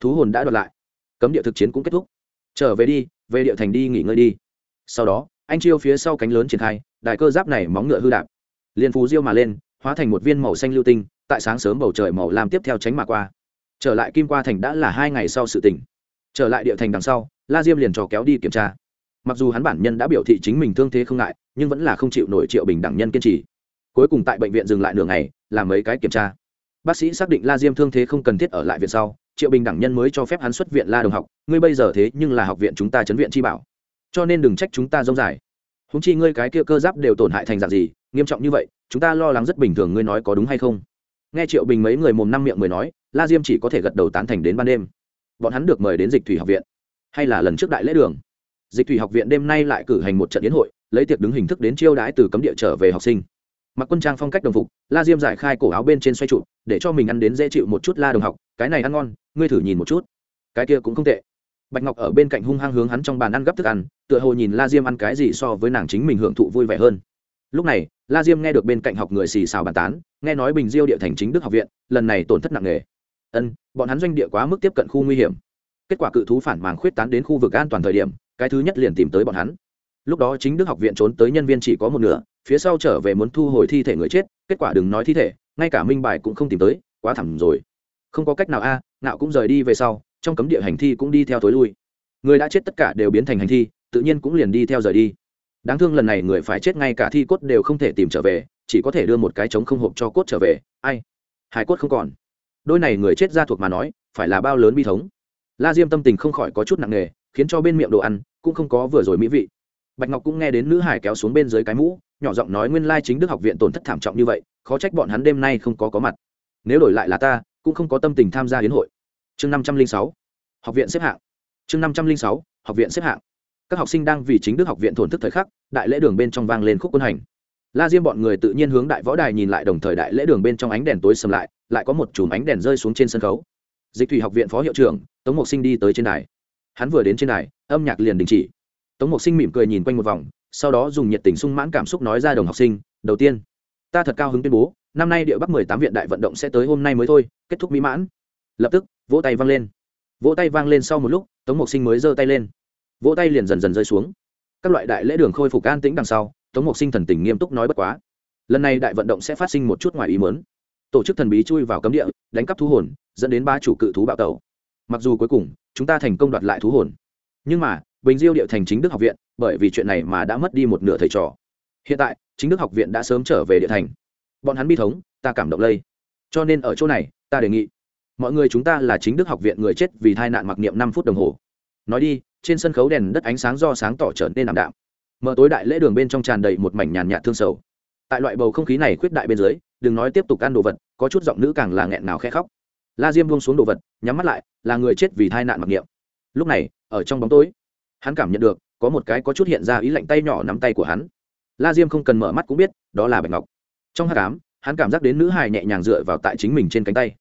Thú hồn đã đoạt lại. Cấm địa thực chiến cũng kết thúc. Trở về đi, về địa thành đi nghỉ ngơi đi. Sau đó, anh chiêu phía sau cánh lớn triển khai, đại cơ giáp này móng ngựa hư đạp. Liền phú diêu mà lên, hóa thành một viên màu xanh lưu tinh, tại sáng sớm bầu trời màu làm tiếp theo tránh mà qua. Trở lại kim qua thành đã là hai ngày sau sự tỉnh trở lại địa thành đằng sau, la diêm liền trò kéo đi kiểm tra. Mặc dù hắn bản nhân đã biểu thị chính mình thương thế không ngại, nhưng vẫn là không chịu nổi triệu bình đẳng nhân kiên trì cuối cùng tại bệnh viện dừng lại nửa ngày, làm mấy cái kiểm tra. Bác sĩ xác định la diêm thương thế không cần thiết ở lại viện sau, triệu bình đẳng nhân mới cho phép hắn xuất viện la đồng học, ngươi bây giờ thế nhưng là học viện chúng ta chấn viện chi bảo. Cho nên đừng trách chúng ta rông dài. Húng chi ngươi cái kia cơ giáp đều tổn hại thành dạng gì, nghiêm trọng như vậy, chúng ta lo lắng rất bình thường, ngươi nói có đúng hay không? Nghe triệu bình mấy người mồm năm miệng mười nói, la diêm chỉ có thể gật đầu tán thành đến ban đêm. Bọn hắn được mời đến dịch thủy học viện. Hay là lần trước đại lễ đường. Dịch thủy học viện đêm nay lại cử hành một trận yến hội, lấy tiệc đứng hình thức đến chiêu đãi từ cấm địa trở về học sinh mặc quân trang phong cách đồng phục, la diêm giải khai cổ áo bên trên xoay trụ, để cho mình ăn đến dễ chịu một chút la đồng học, cái này ăn ngon, ngươi thử nhìn một chút. Cái kia cũng không tệ. Bạch ngọc ở bên cạnh hung hăng hướng hắn trong bàn ăn gấp thức ăn, tựa hồ nhìn la diêm ăn cái gì so với nàng chính mình hưởng thụ vui vẻ hơn. Lúc này, la diêm nghe được bên cạnh học người xì xào bàn tán, nghe nói bình diêu địa thành chính đức học viện, lần này tổn thất nặng nề. Ân, bọn hắn doanh địa quá mức tiếp cận khu nguy hiểm. Kết quả cự thú phản màng khuyết tán đến khu vực an toàn thời điểm, cái thứ nhất liền tìm tới bọn hắn. Lúc đó chính đức học viện trốn tới nhân viên chỉ có một nửa phía sau trở về muốn thu hồi thi thể người chết kết quả đừng nói thi thể ngay cả minh bài cũng không tìm tới quá thẳng rồi. Không có cách nào a à, ngạo cũng rời đi về sau trong cấm địa hành thi cũng đi theo tối lui. Người đã chết tất cả đều biến thành hành thi tự nhiên cũng liền đi theo rời đi. Đáng thương lần này người phải chết ngay cả thi cốt đều không thể tìm trở về chỉ có thể đưa một cái trống không hộp cho cốt trở về. Ai? Hải cốt không còn. Đôi này người chết ra thuộc mà nói phải là bao lớn bi thống. La diêm tâm tình không khỏi có chút nặng nề khiến cho bên miệng đồ ăn cũng không có vừa rồi mỹ vị bạch ngọc cũng nghe đến nữ hải kéo xuống bên dưới cái mũ, nhỏ giọng nói nguyên lai chính đức học viện tổn thất thảm trọng như vậy, khó trách bọn hắn đêm nay không có có mặt. Nếu đổi lại là ta, cũng không có tâm tình tham gia hiến hội. Chương năm trăm linh sáu, học viện xếp hạng. Chương năm trăm linh sáu, học viện xếp hạng. Các học sinh đang vì chính đức học viện thổn thức thời khắc, đại lễ đường bên trong vang lên khúc quân hành. La diêm bọn người tự nhiên hướng đại võ đài nhìn lại đồng thời đại lễ đường bên trong ánh đèn tối sầm lại lại có một chùm ánh đèn rơi xuống trên sân khấu. Dịch thủy học viện phó hiệu trưởng, tống mộc sinh đi tới trên đài. Hắn vừa đến trên đài, âm nhạc liền đình chỉ tống mộc sinh mỉm cười nhìn quanh một vòng, sau đó dùng nhiệt tình sung mãn cảm xúc nói ra đồng học sinh, đầu tiên, ta thật cao hứng tuyên bố, năm nay địa bắc mười tám viện đại vận động sẽ tới hôm nay mới thôi, kết thúc mỹ mãn. Lập tức, vỗ tay vang lên. Vỗ tay vang lên sau một lúc, tống mộc sinh mới giơ tay lên. Vỗ tay liền dần dần rơi xuống. Các loại đại lễ đường khôi phục an tĩnh đằng sau, tống mộc sinh thần tình nghiêm túc nói bất quá. Lần này đại vận động sẽ phát sinh một chút ngoài ý mớn tổ chức thần bí chui vào cấm địa, đánh cắp thú hồn, dẫn đến ba chủ cự thú bạo tẩu. Mặc dù cuối cùng, chúng ta thành công đoạt lại thú hồn. Nhưng mà bình diêu điệu thành chính đức học viện, bởi vì chuyện này mà đã mất đi một nửa thầy trò. Hiện tại, chính đức học viện đã sớm trở về địa thành. Bọn hắn bi thống, ta cảm động lây. Cho nên ở chỗ này, ta đề nghị, mọi người chúng ta là chính đức học viện người chết vì tai nạn mặc niệm năm phút đồng hồ. Nói đi, trên sân khấu đèn đất ánh sáng do sáng tỏ trở nên ảm đạm. Mở tối đại lễ đường bên trong tràn đầy một mảnh nhàn nhạt thương sầu. Tại loại bầu không khí này khuyết đại bên dưới, đừng nói tiếp tục ăn đồ vật, có chút giọng nữ càng là nghẹn nào khẽ khóc. La diêm buông xuống đồ vật, nhắm mắt lại, là người chết vì tai nạn mặc niệm. Lúc này, ở trong bóng tối hắn cảm nhận được, có một cái có chút hiện ra ý lạnh tay nhỏ nắm tay của hắn. La diêm không cần mở mắt cũng biết, đó là bạch ngọc. Trong hát cám hắn cảm giác đến nữ hài nhẹ nhàng dựa vào tại chính mình trên cánh tay.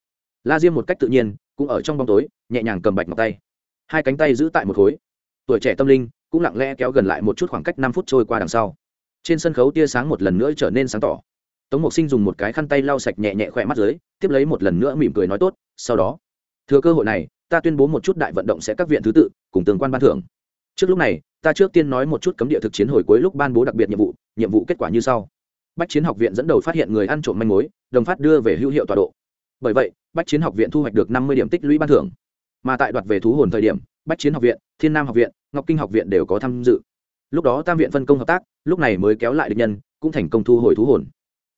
La diêm một cách tự nhiên, cũng ở trong bóng tối, nhẹ nhàng cầm bạch ngọc tay. Hai cánh tay giữ tại một khối. Tuổi trẻ tâm linh, cũng lặng lẽ kéo gần lại một chút khoảng cách năm phút trôi qua đằng sau. Trên sân khấu tia sáng một lần nữa trở nên sáng tỏ. Tống mộc sinh dùng một cái khăn tay lau sạch nhẹ nhẹ khỏe mắt dưới, tiếp lấy một lần nữa mỉm cười nói tốt, sau đó, thừa cơ hội này, ta tuyên bố một chút đại vận động sẽ các viện thứ tự, cùng tương quan ban thưởng trước lúc này, ta trước tiên nói một chút cấm địa thực chiến hồi cuối lúc ban bố đặc biệt nhiệm vụ nhiệm vụ kết quả như sau. Bách chiến học viện dẫn đầu phát hiện người ăn trộm manh mối, đồng phát đưa về hữu hiệu tọa độ. Bởi vậy, bách chiến học viện thu hoạch được năm mươi điểm tích lũy ban thưởng. Mà tại đoạt về thú hồn thời điểm, bách chiến học viện, thiên nam học viện, ngọc kinh học viện đều có tham dự. Lúc đó tam viện phân công hợp tác, lúc này mới kéo lại địch nhân, cũng thành công thu hồi thú hồn.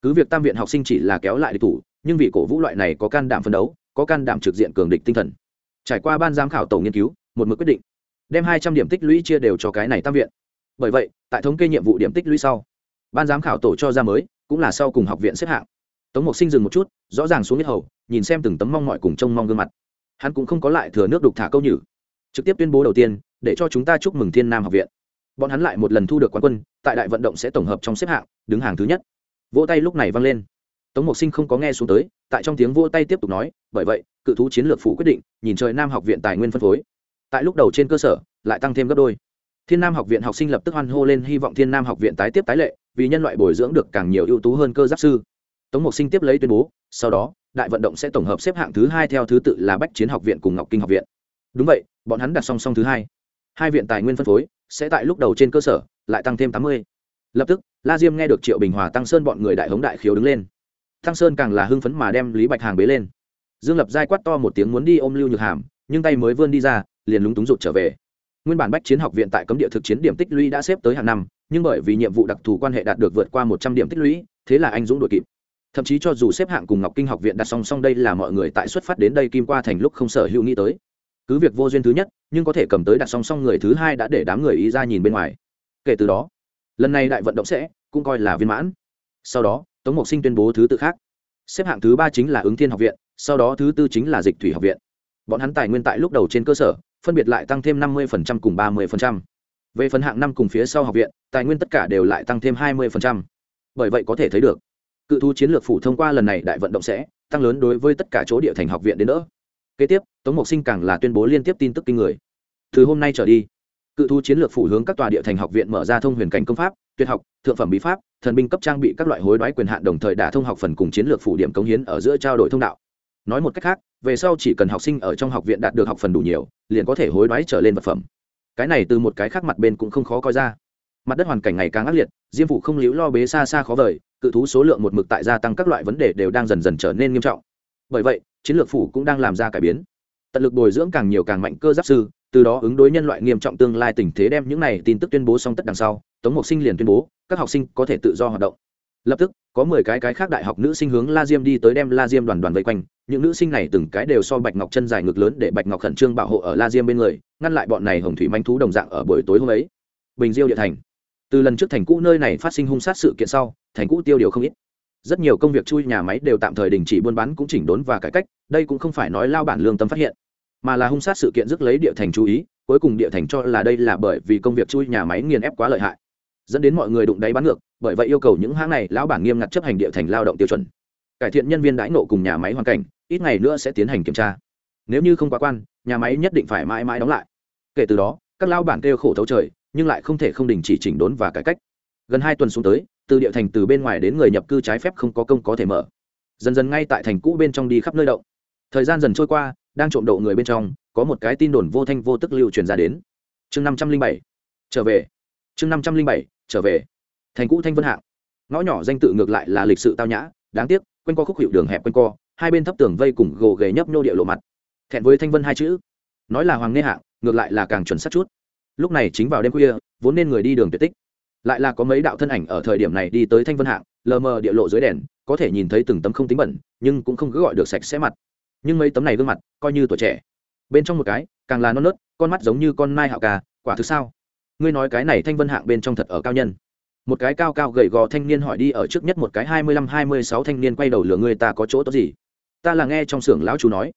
Cứ việc tam viện học sinh chỉ là kéo lại địch thủ, nhưng vị cổ vũ loại này có can đảm phân đấu, có can đảm trực diện cường địch tinh thần. Trải qua ban giám khảo tổ nghiên cứu, một mực quyết định đem hai trăm điểm tích lũy chia đều cho cái này tam viện. Bởi vậy, tại thống kê nhiệm vụ điểm tích lũy sau, ban giám khảo tổ cho ra mới, cũng là sau cùng học viện xếp hạng. Tống mộc sinh dừng một chút, rõ ràng xuống nhất hầu, nhìn xem từng tấm mong mọi cùng trông mong gương mặt. Hắn cũng không có lại thừa nước đục thả câu nhử. Trực tiếp tuyên bố đầu tiên, để cho chúng ta chúc mừng thiên nam học viện. Bọn hắn lại một lần thu được quán quân, tại đại vận động sẽ tổng hợp trong xếp hạng, đứng hàng thứ nhất. Vỗ tay lúc này vang lên. Tống mộc sinh không có nghe xuống tới, tại trong tiếng vỗ tay tiếp tục nói, bởi vậy, cự thú chiến lược phủ quyết định, nhìn trời nam học viện tài nguyên phân phối tại lúc đầu trên cơ sở, lại tăng thêm gấp đôi. Thiên nam học viện học sinh lập tức hoan hô lên hy vọng thiên nam học viện tái tiếp tái lệ, vì nhân loại bồi dưỡng được càng nhiều ưu tú hơn cơ giáp sư. Tống mộc sinh tiếp lấy tuyên bố, sau đó, đại vận động sẽ tổng hợp xếp hạng thứ hai theo thứ tự là bách chiến học viện cùng ngọc kinh học viện. Đúng vậy, bọn hắn đặt song song thứ hai. Hai viện tài nguyên phân phối sẽ tại lúc đầu trên cơ sở, lại tăng thêm tám mươi. Lập tức, la diêm nghe được triệu bình hòa, tăng sơn bọn người đại hống đại khiếu đứng lên. Tăng sơn càng là hưng phấn mà đem lý bạch hàng bế lên. Dương lập giai quát to một tiếng muốn đi ôm lưu nhược hàm nhưng tay mới vươn đi ra, liền lúng túng rụt trở về. Nguyên bản bách chiến học viện tại cấm địa thực chiến điểm tích lũy đã xếp tới hàng năm, nhưng bởi vì nhiệm vụ đặc thù quan hệ đạt được vượt qua một trăm điểm tích lũy, thế là anh dũng đội kịp. Thậm chí cho dù xếp hạng cùng ngọc kinh học viện đặt song song đây là mọi người tại xuất phát đến đây kim qua thành lúc không sở hữu nghĩ tới. Cứ việc vô duyên thứ nhất, nhưng có thể cầm tới đặt song song người thứ hai đã để đám người ý ra nhìn bên ngoài. Kể từ đó, lần này đại vận động sẽ cũng coi là viên mãn. Sau đó, tống mộc sinh tuyên bố thứ tự khác. Xếp hạng thứ ba chính là ứng thiên học viện, sau đó thứ tư chính là dịch thủy học viện bọn hắn tài nguyên tại lúc đầu trên cơ sở, phân biệt lại tăng thêm năm mươi cùng ba mươi về phần hạng năm cùng phía sau học viện, tài nguyên tất cả đều lại tăng thêm hai mươi bởi vậy có thể thấy được, cự thu chiến lược phủ thông qua lần này đại vận động sẽ, tăng lớn đối với tất cả chỗ địa thành học viện đến nữa kế tiếp, tống mộc sinh càng là tuyên bố liên tiếp tin tức kinh người. Từ hôm nay trở đi, cự thu chiến lược phủ hướng các tòa địa thành học viện mở ra thông huyền cảnh công pháp, tuyệt học, thượng phẩm bí pháp, thần binh cấp trang bị các loại hối đoái quyền hạn đồng thời đả thông học phần cùng chiến lược phủ điểm cống hiến ở giữa trao đổi thông đạo nói một cách khác, về sau chỉ cần học sinh ở trong học viện đạt được học phần đủ nhiều, liền có thể hối đoái trở lên vật phẩm. Cái này từ một cái khác mặt bên cũng không khó coi ra. Mặt đất hoàn cảnh ngày càng ác liệt, diêm phụ không liễu lo bế xa xa khó vời, cự thú số lượng một mực tại gia tăng các loại vấn đề đều đang dần dần trở nên nghiêm trọng. Bởi vậy, chiến lược phủ cũng đang làm ra cải biến. Tận lực bồi dưỡng càng nhiều càng mạnh cơ giáp sư, từ đó ứng đối nhân loại nghiêm trọng tương lai tình thế đem những này tin tức tuyên bố xong tất đằng sau, tống mộc sinh liền tuyên bố, các học sinh có thể tự do hoạt động lập tức, có mười cái cái khác đại học nữ sinh hướng la diêm đi tới đem la diêm đoàn đoàn vây quanh. Những nữ sinh này từng cái đều so bạch ngọc chân dài ngực lớn để bạch ngọc khẩn trương bảo hộ ở la diêm bên người, ngăn lại bọn này hồng thủy manh thú đồng dạng ở buổi tối hôm ấy. Bình diêu địa thành. Từ lần trước thành cũ nơi này phát sinh hung sát sự kiện sau, thành cũ tiêu điều không ít. Rất nhiều công việc chui nhà máy đều tạm thời đình chỉ, buôn bán cũng chỉnh đốn và cải cách, đây cũng không phải nói lao bản lương tâm phát hiện, mà là hung sát sự kiện rước lấy địa thành chú ý, cuối cùng địa thành cho là đây là bởi vì công việc chui nhà máy nghiền ép quá lợi hại dẫn đến mọi người đụng đáy bán ngược, bởi vậy yêu cầu những hãng này, lão bản nghiêm ngặt chấp hành địa thành lao động tiêu chuẩn. Cải thiện nhân viên đãi nộ cùng nhà máy hoàn cảnh, ít ngày nữa sẽ tiến hành kiểm tra. Nếu như không quá quan, nhà máy nhất định phải mãi mãi đóng lại. Kể từ đó, các lao bản kêu khổ thấu trời, nhưng lại không thể không đình chỉ chỉnh đốn và cải cách. Gần hai tuần xuống tới, từ địa thành từ bên ngoài đến người nhập cư trái phép không có công có thể mở. Dần dần ngay tại thành cũ bên trong đi khắp nơi động. Thời gian dần trôi qua, đang trộm độ người bên trong, có một cái tin đồn vô thanh vô tức lưu truyền ra đến. Chương năm trăm linh bảy, trở về. Chương năm trăm linh bảy trở về. Thành cũ thanh vân hạng. Ngõ nhỏ danh tự ngược lại là lịch sự tao nhã, đáng tiếc, quanh co khúc hiệu đường hẹp quanh co, hai bên thấp tường vây cùng gồ ghề nhấp nhô địa lộ mặt. Thẹn với thanh vân hai chữ. Nói là hoàng nghe hạng, ngược lại là càng chuẩn sắc chút. Lúc này chính vào đêm khuya, vốn nên người đi đường tuyệt tích. Lại là có mấy đạo thân ảnh ở thời điểm này đi tới thanh vân hạng, lờ mờ địa lộ dưới đèn, có thể nhìn thấy từng tấm không tính bẩn, nhưng cũng không cứ gọi được sạch sẽ mặt. Nhưng mấy tấm này gương mặt coi như tuổi trẻ. Bên trong một cái, càng là non nớt, con mắt giống như con mai hạo ca quả thực sao? Ngươi nói cái này thanh vân hạng bên trong thật ở cao nhân. Một cái cao cao gầy gò thanh niên hỏi đi ở trước nhất một cái hai mươi lăm hai mươi sáu thanh niên quay đầu lửa ngươi ta có chỗ tốt gì? Ta là nghe trong xưởng lão chú nói.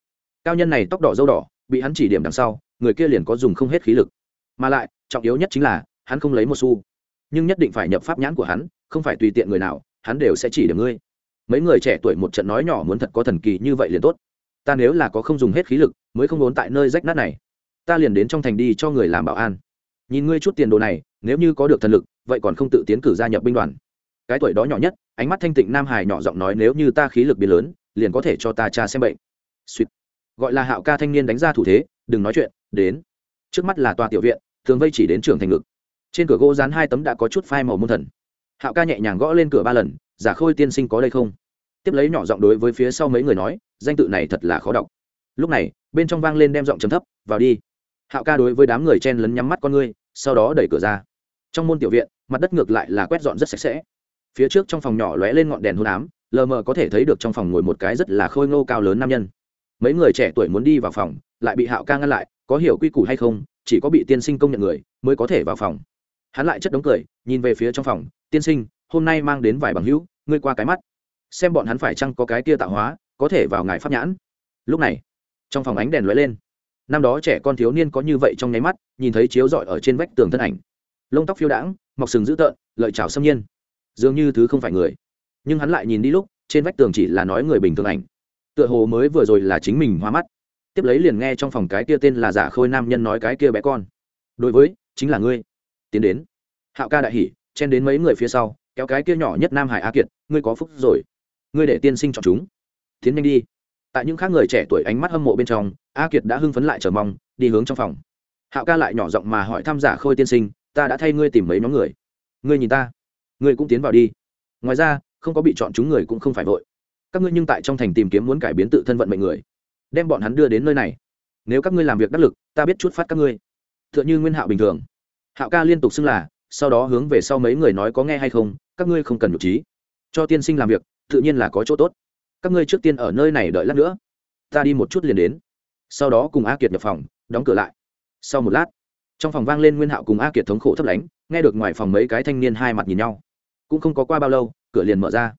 Cao nhân này tóc đỏ dâu đỏ, bị hắn chỉ điểm đằng sau, người kia liền có dùng không hết khí lực. Mà lại, trọng yếu nhất chính là, hắn không lấy một xu. Nhưng nhất định phải nhập pháp nhãn của hắn, không phải tùy tiện người nào, hắn đều sẽ chỉ điểm ngươi. Mấy người trẻ tuổi một trận nói nhỏ muốn thật có thần kỳ như vậy liền tốt. Ta nếu là có không dùng hết khí lực, mới không ốn tại nơi rách nát này. Ta liền đến trong thành đi cho người làm bảo an nhìn ngươi chút tiền đồ này, nếu như có được thần lực, vậy còn không tự tiến cử gia nhập binh đoàn. Cái tuổi đó nhỏ nhất, ánh mắt thanh tịnh nam hải nhỏ giọng nói nếu như ta khí lực biến lớn, liền có thể cho ta cha xem bệnh. Suýt gọi là hạo ca thanh niên đánh ra thủ thế, đừng nói chuyện, đến. Trước mắt là tòa tiểu viện thường vây chỉ đến trường thành ngực. Trên cửa gỗ dán hai tấm đã có chút phai màu môn thần. Hạo ca nhẹ nhàng gõ lên cửa ba lần, giả khôi tiên sinh có đây không? Tiếp lấy nhỏ giọng đối với phía sau mấy người nói, danh tự này thật là khó đọc. Lúc này, bên trong vang lên đem giọng chấm thấp, vào đi. Hạo ca đối với đám người chen lấn nhắm mắt con ngươi sau đó đẩy cửa ra. Trong môn tiểu viện, mặt đất ngược lại là quét dọn rất sạch sẽ. Phía trước trong phòng nhỏ lóe lên ngọn đèn hôn ám, lờ mờ có thể thấy được trong phòng ngồi một cái rất là khôi ngô cao lớn nam nhân. Mấy người trẻ tuổi muốn đi vào phòng, lại bị hạo ca ngăn lại, có hiểu quy củ hay không, chỉ có bị tiên sinh công nhận người mới có thể vào phòng. Hắn lại chất đống cười, nhìn về phía trong phòng, tiên sinh, hôm nay mang đến vài bằng hữu, ngươi qua cái mắt. Xem bọn hắn phải chăng có cái kia tạo hóa, có thể vào ngài pháp nhãn. Lúc này, trong phòng ánh đèn lóe lên năm đó trẻ con thiếu niên có như vậy trong nháy mắt, nhìn thấy chiếu rọi ở trên vách tường thân ảnh. Lông tóc phiêu đãng, mọc sừng dữ tợn, lợi chảo xâm nhiên. Dường như thứ không phải người. Nhưng hắn lại nhìn đi lúc, trên vách tường chỉ là nói người bình thường ảnh. Tựa hồ mới vừa rồi là chính mình hoa mắt. Tiếp lấy liền nghe trong phòng cái kia tên là giả khôi nam nhân nói cái kia bé con. Đối với, chính là ngươi. Tiến đến. Hạo ca đại hỉ, chen đến mấy người phía sau, kéo cái kia nhỏ nhất nam hải a kiệt, ngươi có phúc rồi. Ngươi để tiên sinh chọn chúng. Tiến nhanh đi. Tại những khác người trẻ tuổi ánh mắt hâm mộ bên trong a kiệt đã hưng phấn lại chờ mong, đi hướng trong phòng. Hạo ca lại nhỏ giọng mà hỏi thăm giả khôi tiên sinh, ta đã thay ngươi tìm mấy nhóm người? Ngươi nhìn ta, ngươi cũng tiến vào đi. Ngoài ra, không có bị chọn chúng người cũng không phải vội. Các ngươi nhưng tại trong thành tìm kiếm muốn cải biến tự thân vận mệnh người. Đem bọn hắn đưa đến nơi này. Nếu các ngươi làm việc đắc lực, ta biết chút phát các ngươi. T h ư ợ n h ư nguyên hạo bình thường. Hạo ca liên tục xưng là, sau đó hướng về sau mấy người nói có nghe hay không, các ngươi không cần nhục trí. Cho tiên sinh làm việc, tự nhiên là có chỗ tốt. Các ngươi trước tiên ở nơi này đợi lát nữa. Ta đi một chút liền đến sau đó cùng a kiệt nhập phòng, đóng cửa lại. Sau một lát, trong phòng vang lên nguyên hạo cùng a kiệt thống khổ thấp lánh, nghe được ngoài phòng mấy cái thanh niên hai mặt nhìn nhau. Cũng không có qua bao lâu, cửa liền mở ra.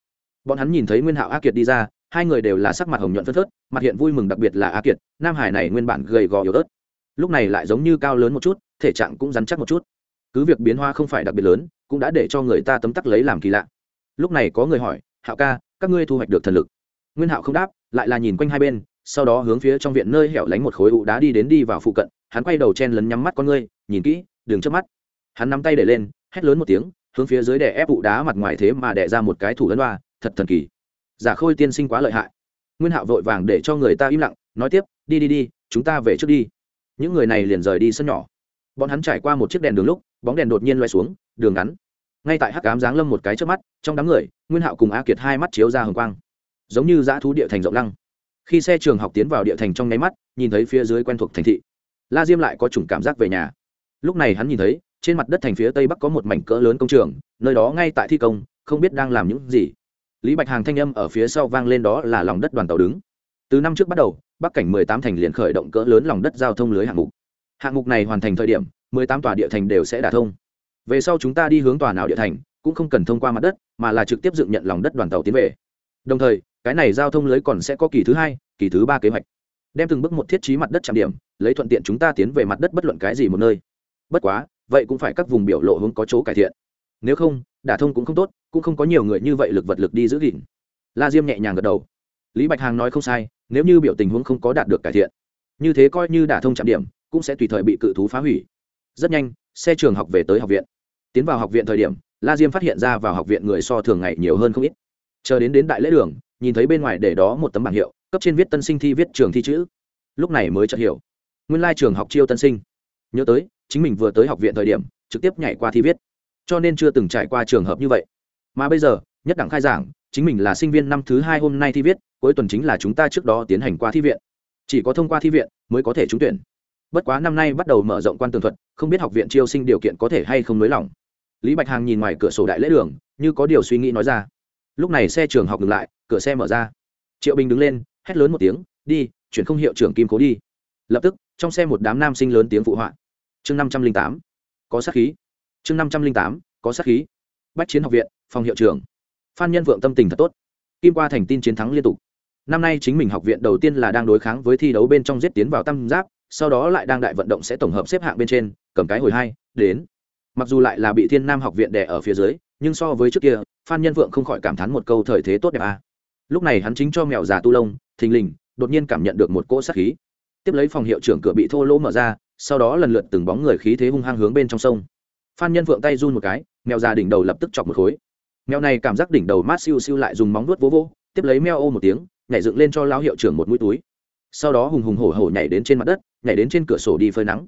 Bọn hắn nhìn thấy nguyên hạo a kiệt đi ra, hai người đều là sắc mặt hồng nhuận phân phớt, mặt hiện vui mừng đặc biệt là a kiệt, nam hải này nguyên bản gầy gò yếu ớt. Lúc này lại giống như cao lớn một chút, thể trạng cũng rắn chắc một chút. Cứ việc biến hoa không phải đặc biệt lớn, cũng đã để cho người ta tấm tắc lấy làm kỳ lạ. Lúc này có người hỏi, hạo ca, các ngươi thu hoạch được thần lực? Nguyên hạo không đáp, lại là nhìn quanh hai bên sau đó hướng phía trong viện nơi hẻo lánh một khối ụ đá đi đến đi vào phụ cận, hắn quay đầu chen lấn nhắm mắt con ngươi, nhìn kỹ, đừng chớp mắt. Hắn nắm tay để lên, hét lớn một tiếng, hướng phía dưới đè ép ụ đá mặt ngoài thế mà đè ra một cái thủ lấn hoa, thật thần kỳ. Giả khôi tiên sinh quá lợi hại. Nguyên hạo vội vàng để cho người ta im lặng, nói tiếp, đi đi đi, chúng ta về trước đi. Những người này liền rời đi sân nhỏ. Bọn hắn trải qua một chiếc đèn đường lúc, bóng đèn đột nhiên loay xuống, đường ngắn. Ngay tại hắc cám giáng lâm một cái trước mắt, trong đám người, nguyên hạo cùng a kiệt hai mắt chiếu ra hồng quang. Giống như dã thú địa thành rộng lăng khi xe trường học tiến vào địa thành trong nháy mắt, nhìn thấy phía dưới quen thuộc thành thị. La diêm lại có chủng cảm giác về nhà. Lúc này hắn nhìn thấy, trên mặt đất thành phía tây bắc có một mảnh cỡ lớn công trường, nơi đó ngay tại thi công, không biết đang làm những gì. Lý bạch hàng thanh âm ở phía sau vang lên đó là lòng đất đoàn tàu đứng. Từ năm trước bắt đầu, bắc cảnh mười tám thành liền khởi động cỡ lớn lòng đất giao thông lưới hạng mục. Hạng mục này hoàn thành thời điểm, mười tám tòa địa thành đều sẽ đả thông. Về sau chúng ta đi hướng tòa nào địa thành, cũng không cần thông qua mặt đất, mà là trực tiếp dựng nhận lòng đất đoàn tàu tiến về. Đồng thời cái này giao thông lưới còn sẽ có kỳ thứ hai, kỳ thứ ba kế hoạch. Đem từng bước một thiết trí mặt đất trạm điểm, lấy thuận tiện chúng ta tiến về mặt đất bất luận cái gì một nơi. Bất quá, vậy cũng phải các vùng biểu lộ hướng có chỗ cải thiện. Nếu không, đả thông cũng không tốt, cũng không có nhiều người như vậy lực vật lực đi giữ gìn. La diêm nhẹ nhàng gật đầu. Lý bạch hàng nói không sai, nếu như biểu tình huống không có đạt được cải thiện, như thế coi như đả thông trạm điểm, cũng sẽ tùy thời bị cự thú phá hủy. Rất nhanh, xe trường học về tới học viện. Tiến vào học viện thời điểm, la diêm phát hiện ra vào học viện người so thường ngày nhiều hơn không ít. Chờ đến đến đại lễ đường nhìn thấy bên ngoài để đó một tấm bảng hiệu, cấp trên viết tân sinh thi viết trường thi chữ. Lúc này mới chợt hiểu. Nguyên lai trường học chiêu tân sinh. Nhớ tới, chính mình vừa tới học viện thời điểm, trực tiếp nhảy qua thi viết. Cho nên chưa từng trải qua trường hợp như vậy. Mà bây giờ, nhất đẳng khai giảng, chính mình là sinh viên năm thứ hai hôm nay thi viết, cuối tuần chính là chúng ta trước đó tiến hành qua thi viện. Chỉ có thông qua thi viện, mới có thể trúng tuyển. Bất quá năm nay bắt đầu mở rộng quan tường thuật, không biết học viện chiêu sinh điều kiện có thể hay không nới lỏng. Lý bạch hàng nhìn ngoài cửa sổ đại lễ đường, như có điều suy nghĩ nói ra lúc này xe trường học ngừng lại, cửa xe mở ra. Triệu bình đứng lên, hét lớn một tiếng, đi, chuyển không hiệu trưởng kim cố đi. Lập tức, trong xe một đám nam sinh lớn tiếng phụ họa. Chương năm trăm linh tám, có sát khí. Chương năm trăm linh tám, có sát khí. Bách chiến học viện, phòng hiệu trưởng. Phan nhân vượng tâm tình thật tốt. Kim qua thành tin chiến thắng liên tục. Năm nay chính mình học viện đầu tiên là đang đối kháng với thi đấu bên trong giết tiến vào tam giáp, sau đó lại đang đại vận động sẽ tổng hợp xếp hạng bên trên, cầm cái hồi hai, đến. Mặc dù lại là bị thiên nam học viện đè ở phía dưới, nhưng so với trước kia phan nhân vượng không khỏi cảm thán một câu thời thế tốt đẹp a. À. lúc này hắn chính cho mèo già tu lông thình lình đột nhiên cảm nhận được một cỗ sát khí. Tiếp lấy phòng hiệu trưởng cửa bị thô lỗ mở ra sau đó lần lượt từng bóng người khí thế hung hăng hướng bên trong sông. Phan nhân vượng tay run một cái mèo già đỉnh đầu lập tức chọc một khối. Mèo này cảm giác đỉnh đầu mát siêu siêu lại dùng móng vuốt vỗ vỗ tiếp lấy meo ô một tiếng nhảy dựng lên cho lão hiệu trưởng một mũi túi. Sau đó hùng hùng hổ hổ nhảy đến trên mặt đất nhảy đến trên cửa sổ đi phơi nắng.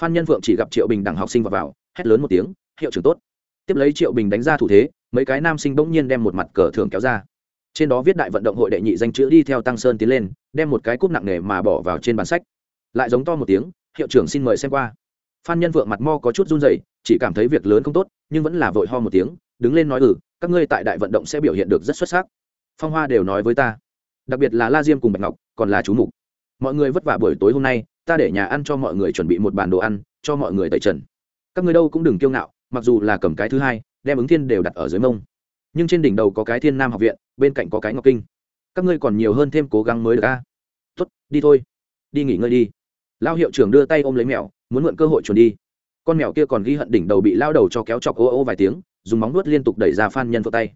Phan nhân vượng chỉ gặp triệu bình đẳng học sinh vào, vào hét lớn một tiếng hiệu trưởng tốt tiếp lấy triệu bình đánh ra thủ thế, mấy cái nam sinh bỗng nhiên đem một mặt cờ thường kéo ra. Trên đó viết đại vận động hội đệ nhị danh chữ đi theo tăng sơn tiến lên, đem một cái cúp nặng nề mà bỏ vào trên bàn sách. Lại giống to một tiếng, hiệu trưởng xin mời xem qua. Phan nhân vượng mặt mo có chút run rẩy, chỉ cảm thấy việc lớn không tốt, nhưng vẫn là vội ho một tiếng, đứng lên nói ừ các ngươi tại đại vận động sẽ biểu hiện được rất xuất sắc. Phong hoa đều nói với ta, đặc biệt là la diêm cùng bạch ngọc, còn là chú mục. Mọi người vất vả buổi tối hôm nay, ta để nhà ăn cho mọi người chuẩn bị một bàn đồ ăn, cho mọi người tẩy trần. Các ngươi đâu cũng đừng kiêu ngạo mặc dù là cầm cái thứ hai, đem ứng thiên đều đặt ở dưới mông. Nhưng trên đỉnh đầu có cái thiên nam học viện, bên cạnh có cái ngọc kinh. Các ngươi còn nhiều hơn thêm cố gắng mới được a. Tuất đi thôi. Đi nghỉ ngơi đi. Lao hiệu trưởng đưa tay ôm lấy mèo muốn mượn cơ hội chuẩn đi. Con mèo kia còn ghi hận đỉnh đầu bị lao đầu cho kéo chọc ô ô vài tiếng, dùng móng nuốt liên tục đẩy ra phan nhân vượng tay.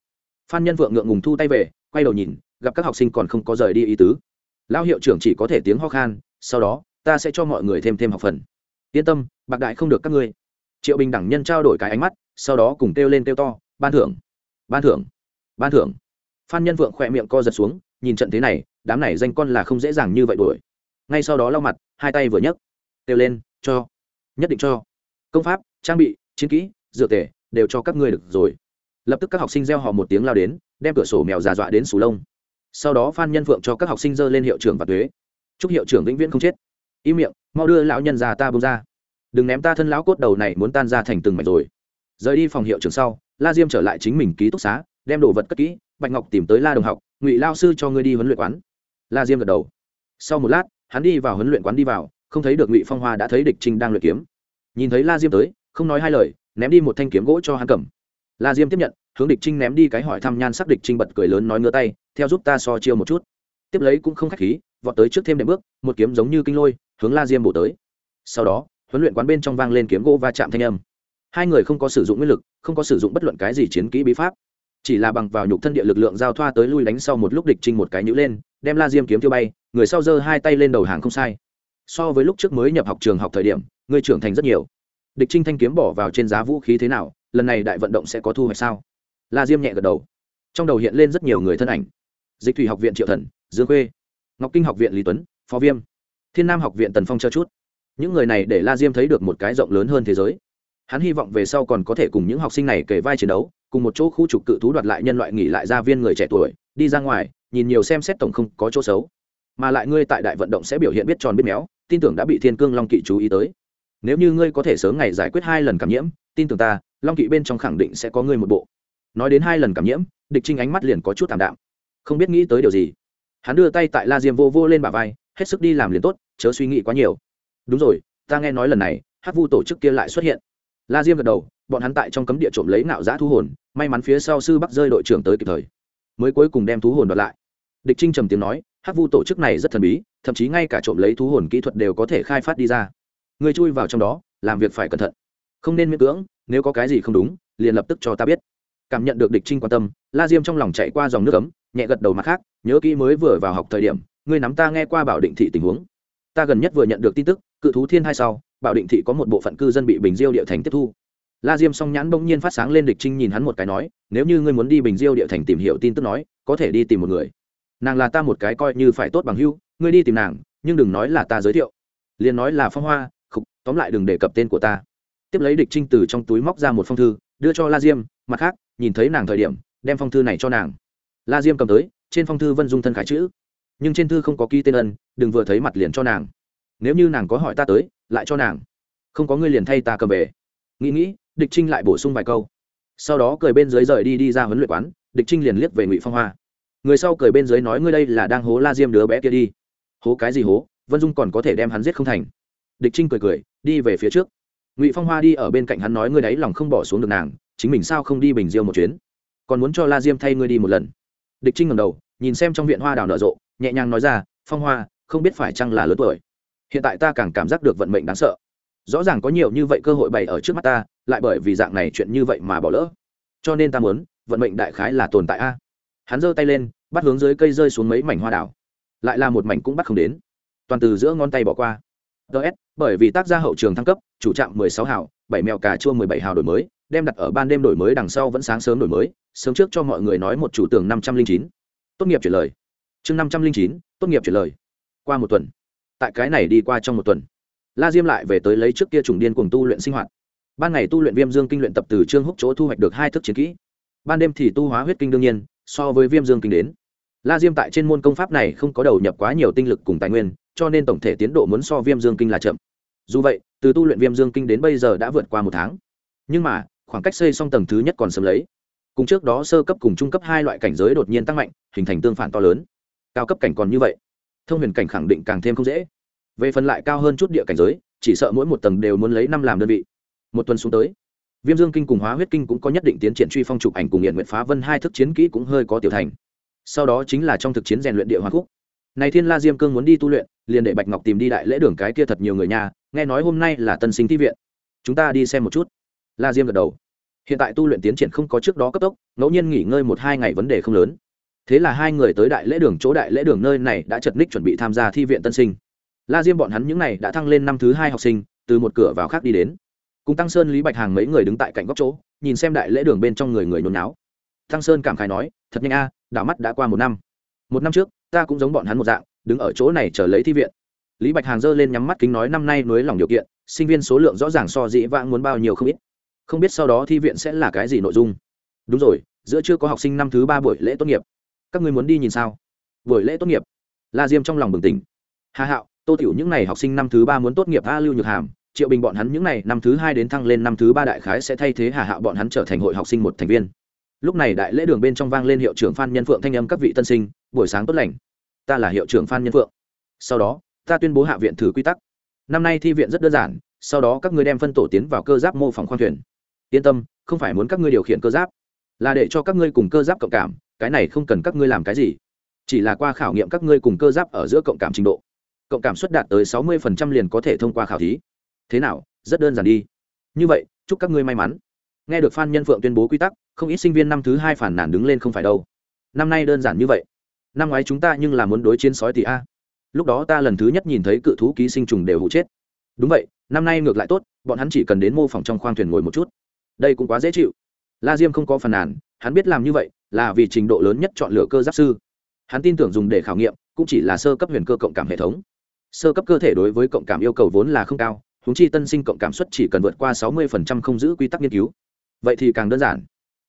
Phan nhân vượng ngượng ngùng thu tay về, quay đầu nhìn, gặp các học sinh còn không có rời đi ý tứ. Lao hiệu trưởng chỉ có thể tiếng ho khan, sau đó, ta sẽ cho mọi người thêm thêm học phần. Yên tâm, bạc đại không được các ngươi triệu bình đẳng nhân trao đổi cái ánh mắt, sau đó cùng kêu lên kêu to, ban thưởng ban thưởng ban thưởng. Phan nhân vượng khỏe miệng co giật xuống, nhìn trận thế này, đám này danh con là không dễ dàng như vậy đuổi. Ngay sau đó lau mặt, hai tay vừa nhấc, kêu lên, cho, nhất định cho. Công pháp, trang bị, chiến kỹ dựa tể, đều cho các ngươi được rồi. Lập tức các học sinh gieo họ một tiếng lao đến, đem cửa sổ mèo già dọa đến sù lông. Sau đó phan nhân phượng cho các học sinh dơ lên hiệu trưởng và thuế. Chúc hiệu trưởng vĩnh viễn không chết. Im miệng, mau đưa lão nhân già ta bông ra đừng ném ta thân lão cốt đầu này muốn tan ra thành từng mảnh rồi. Rời đi phòng hiệu trường sau, la diêm trở lại chính mình ký túc xá, đem đồ vật cất kỹ, bạch ngọc tìm tới la đồng học, ngụy lao sư cho ngươi đi huấn luyện quán. La diêm gật đầu. Sau một lát, hắn đi vào huấn luyện quán đi vào, không thấy được ngụy phong hoa đã thấy địch trinh đang luyện kiếm. Nhìn thấy la diêm tới, không nói hai lời, ném đi một thanh kiếm gỗ cho hắn cầm. La diêm tiếp nhận, hướng địch trinh ném đi cái hỏi thăm nhan sắc địch trinh bật cười lớn nói ngửa tay, theo giúp ta so chiêu một chút. Tiếp lấy cũng không khách khí, vọt tới trước thêm đệm bước, một kiếm giống như kinh lôi, hướng la diêm bổ tới. Sau đó huấn luyện quán bên trong vang lên kiếm gỗ va chạm thanh âm. Hai người không có sử dụng nguyên lực, không có sử dụng bất luận cái gì chiến kỹ bí pháp. Chỉ là bằng vào nhục thân địa lực lượng giao thoa tới lui đánh sau một lúc địch trinh một cái nhữ lên, đem la diêm kiếm tiêu bay, người sau giơ hai tay lên đầu hàng không sai. So với lúc trước mới nhập học trường học thời điểm, người trưởng thành rất nhiều. Địch trinh thanh kiếm bỏ vào trên giá vũ khí thế nào, lần này đại vận động sẽ có thu hoạch sao? La diêm nhẹ gật đầu. Trong đầu hiện lên rất nhiều người thân ảnh. Dịch thủy học viện triệu thần, dương khuê, ngọc kinh học viện lý tuấn, phó viêm, thiên nam học viện tần phong cho chút những người này để la diêm thấy được một cái rộng lớn hơn thế giới. Hắn hy vọng về sau còn có thể cùng những học sinh này kể vai chiến đấu, cùng một chỗ khu trục cự thú đoạt lại nhân loại nghỉ lại gia viên người trẻ tuổi, đi ra ngoài, nhìn nhiều xem xét tổng không có chỗ xấu. Mà lại ngươi tại đại vận động sẽ biểu hiện biết tròn biết méo, tin tưởng đã bị thiên cương long kỵ chú ý tới. Nếu như ngươi có thể sớm ngày giải quyết hai lần cảm nhiễm, tin tưởng ta, long kỵ bên trong khẳng định sẽ có ngươi một bộ. Nói đến hai lần cảm nhiễm, địch trinh ánh mắt liền có chút thảm đạm. Không biết nghĩ tới điều gì. Hắn đưa tay tại la diêm vô vô lên bà vai, hết sức đi làm liền tốt, chớ suy nghĩ quá nhiều đúng rồi, ta nghe nói lần này hát vu tổ chức kia lại xuất hiện. La diêm gật đầu, bọn hắn tại trong cấm địa trộm lấy nạo giã thú hồn, may mắn phía sau sư bắc rơi đội trưởng tới kịp thời. Mới cuối cùng đem thú hồn đoạt lại. Địch trinh trầm tiếng nói hát vu tổ chức này rất thần bí, thậm chí ngay cả trộm lấy thú hồn kỹ thuật đều có thể khai phát đi ra. Người chui vào trong đó, làm việc phải cẩn thận. Không nên miễn cưỡng, nếu có cái gì không đúng, liền lập tức cho ta biết. Cảm nhận được địch trinh quan tâm, la diêm trong lòng chạy qua dòng nước ấm, nhẹ gật đầu mặt khác, nhớ kỹ mới vừa vào học thời điểm, ngươi nắm ta nghe qua bảo định thị tình huống. Ta gần nhất vừa nhận được tin tức cự thú thiên hai sau, bảo định thị có một bộ phận cư dân bị bình diêu địa thành tiếp thu. La diêm song nhãn bỗng nhiên phát sáng lên địch trinh nhìn hắn một cái nói, nếu như ngươi muốn đi bình diêu địa thành tìm hiểu tin tức nói, có thể đi tìm một người. Nàng là ta một cái coi như phải tốt bằng hưu ngươi đi tìm nàng, nhưng đừng nói là ta giới thiệu. Liền nói là phong hoa, khục, tóm lại đừng đề cập tên của ta. Tiếp lấy địch trinh từ trong túi móc ra một phong thư, đưa cho la diêm, mặt khác, nhìn thấy nàng thời điểm, đem phong thư này cho nàng. La diêm cầm tới, trên phong thư vân dung thân khải chữ. Nhưng trên thư không có ký tên ân, đừng vừa thấy mặt liền cho nàng nếu như nàng có hỏi ta tới, lại cho nàng. Không có ngươi liền thay ta cầm về. Nghĩ nghĩ, địch trinh lại bổ sung vài câu. Sau đó cười bên dưới rời đi đi ra huấn luyện quán, địch trinh liền liếc về ngụy phong hoa. Người sau cười bên dưới nói ngươi đây là đang hố la diêm đứa bé kia đi. Hố cái gì hố? Vân dung còn có thể đem hắn giết không thành. Địch trinh cười cười, đi về phía trước. Ngụy phong hoa đi ở bên cạnh hắn nói ngươi đấy lòng không bỏ xuống được nàng, chính mình sao không đi bình diêu một chuyến? Còn muốn cho la diêm thay ngươi đi một lần. Địch trinh ngầm đầu, nhìn xem trong viện hoa đào nở rộ, nhẹ nhàng nói ra, phong hoa, không biết phải chăng là lớn tuổi? Hiện tại ta càng cảm giác được vận mệnh đáng sợ. Rõ ràng có nhiều như vậy cơ hội bày ở trước mắt ta, lại bởi vì dạng này chuyện như vậy mà bỏ lỡ. Cho nên ta muốn, vận mệnh đại khái là tồn tại a. Hắn giơ tay lên, bắt hướng dưới cây rơi xuống mấy mảnh hoa đảo lại là một mảnh cũng bắt không đến. Toàn từ giữa ngón tay bỏ qua. Ts bởi vì tác gia hậu trường thăng cấp, chủ trạm mười sáu hào, bảy mèo cà chua mười bảy hào đổi mới, đem đặt ở ban đêm đổi mới đằng sau vẫn sáng sớm đổi mới, sớm trước cho mọi người nói một chủ tường năm trăm linh chín. Tốt nghiệp chuyển lời. Chương năm trăm linh chín, tốt nghiệp chuyển lời. Qua một tuần tại cái này đi qua trong một tuần. La diêm lại về tới lấy trước kia trùng điên cùng tu luyện sinh hoạt. Ban ngày tu luyện viêm dương kinh luyện tập từ trương húc chỗ thu hoạch được hai thức chiến kỹ. Ban đêm thì tu hóa huyết kinh đương nhiên, so với viêm dương kinh đến. La diêm tại trên môn công pháp này không có đầu nhập quá nhiều tinh lực cùng tài nguyên, cho nên tổng thể tiến độ muốn so viêm dương kinh là chậm. Dù vậy, từ tu luyện viêm dương kinh đến bây giờ đã vượt qua một tháng. Nhưng mà, khoảng cách xây xong tầng thứ nhất còn sớm lấy. Cùng trước đó sơ cấp cùng trung cấp hai loại cảnh giới đột nhiên tăng mạnh, hình thành tương phản to lớn. Cao cấp cảnh còn như vậy thông huyền cảnh khẳng định càng thêm không dễ. Về phần lại cao hơn chút địa cảnh giới, chỉ sợ mỗi một tầng đều muốn lấy năm làm đơn vị. Một tuần xuống tới, viêm dương kinh cùng hóa huyết kinh cũng có nhất định tiến triển truy phong chụp ảnh cùng nghiện nguyện phá vân hai thức chiến kỹ cũng hơi có tiểu thành. Sau đó chính là trong thực chiến rèn luyện địa hoa khúc. Này thiên la diêm cương muốn đi tu luyện, liền để bạch ngọc tìm đi đại lễ đường cái kia thật nhiều người nhà, nghe nói hôm nay là tân sinh thi viện. Chúng ta đi xem một chút. La diêm gật đầu. Hiện tại tu luyện tiến triển không có trước đó cấp tốc, ngẫu nhiên nghỉ ngơi một hai ngày vấn đề không lớn thế là hai người tới đại lễ đường chỗ đại lễ đường nơi này đã chật ních chuẩn bị tham gia thi viện tân sinh. La diêm bọn hắn những n à y đã thăng lên năm thứ hai học sinh từ một cửa vào khác đi đến. Cùng tăng sơn lý bạch hàng mấy người đứng tại cạnh góc chỗ nhìn xem đại lễ đường bên trong người người nôn náo tăng sơn cảm khai nói thật nhanh a à, đảo mắt đã qua một năm. Một năm trước ta cũng giống bọn hắn một dạng đứng ở chỗ này chờ lấy thi viện. Lý bạch hàng giơ lên nhắm mắt kính nói năm nay nới lòng điều kiện sinh viên số lượng rõ ràng so dĩ vãng muốn bao nhiêu không ít. Không biết sau đó thi viện sẽ là cái gì nội dung. Đúng rồi giữa chưa có học sinh năm thứ ba buổi lễ tốt nghiệp các ngươi muốn đi nhìn sao? Buổi lễ tốt nghiệp. La diêm trong lòng bừng tỉnh. Hà hạo tô tiểu những n à y học sinh năm thứ ba muốn tốt nghiệp a lưu nhược hàm, triệu bình bọn hắn những n à y năm thứ hai đến thăng lên năm thứ ba đại khái sẽ thay thế hà hạo bọn hắn trở thành hội học sinh một thành viên. Lúc này đại lễ đường bên trong vang lên hiệu trưởng phan nhân phượng thanh âm các vị tân sinh, buổi sáng tốt lành. Ta là hiệu trưởng phan nhân phượng. Sau đó, ta tuyên bố hạ viện thử quy tắc. Năm nay thi viện rất đơn giản, sau đó các ngươi đem phân tổ tiến vào cơ giáp mô phỏng khoang thuyền. Yên tâm, không phải muốn các ngươi điều khiển cơ giáp, là để cho các ngươi cùng cơ giáp cộng cảm cái này không cần các ngươi làm cái gì. Chỉ là qua khảo nghiệm các ngươi cùng cơ giáp ở giữa cộng cảm trình độ. Cộng cảm suất đạt tới sáu mươi phần trăm liền có thể thông qua khảo thí. Thế nào? Rất đơn giản đi. Như vậy, chúc các ngươi may mắn. Nghe được phan nhân phượng tuyên bố quy tắc, không ít sinh viên năm thứ hai phản nản đứng lên không phải đâu. Năm nay đơn giản như vậy. Năm ngoái chúng ta nhưng là muốn đối chiến sói tỷ a. Lúc đó ta lần thứ nhất nhìn thấy cự thú ký sinh trùng đều hụ chết. Đúng vậy, năm nay ngược lại tốt, bọn hắn chỉ cần đến mô phỏng trong khoang thuyền ngồi một chút. Đây cũng quá dễ chịu. La diêm không có phàn nàn hắn biết làm như vậy là vì trình độ lớn nhất chọn lựa cơ giáp sư. Hắn tin tưởng dùng để khảo nghiệm cũng chỉ là sơ cấp huyền cơ cộng cảm hệ thống. Sơ cấp cơ thể đối với cộng cảm yêu cầu vốn là không cao húng chi tân sinh cộng cảm suất chỉ cần vượt qua sáu mươi không giữ quy tắc nghiên cứu. Vậy thì càng đơn giản.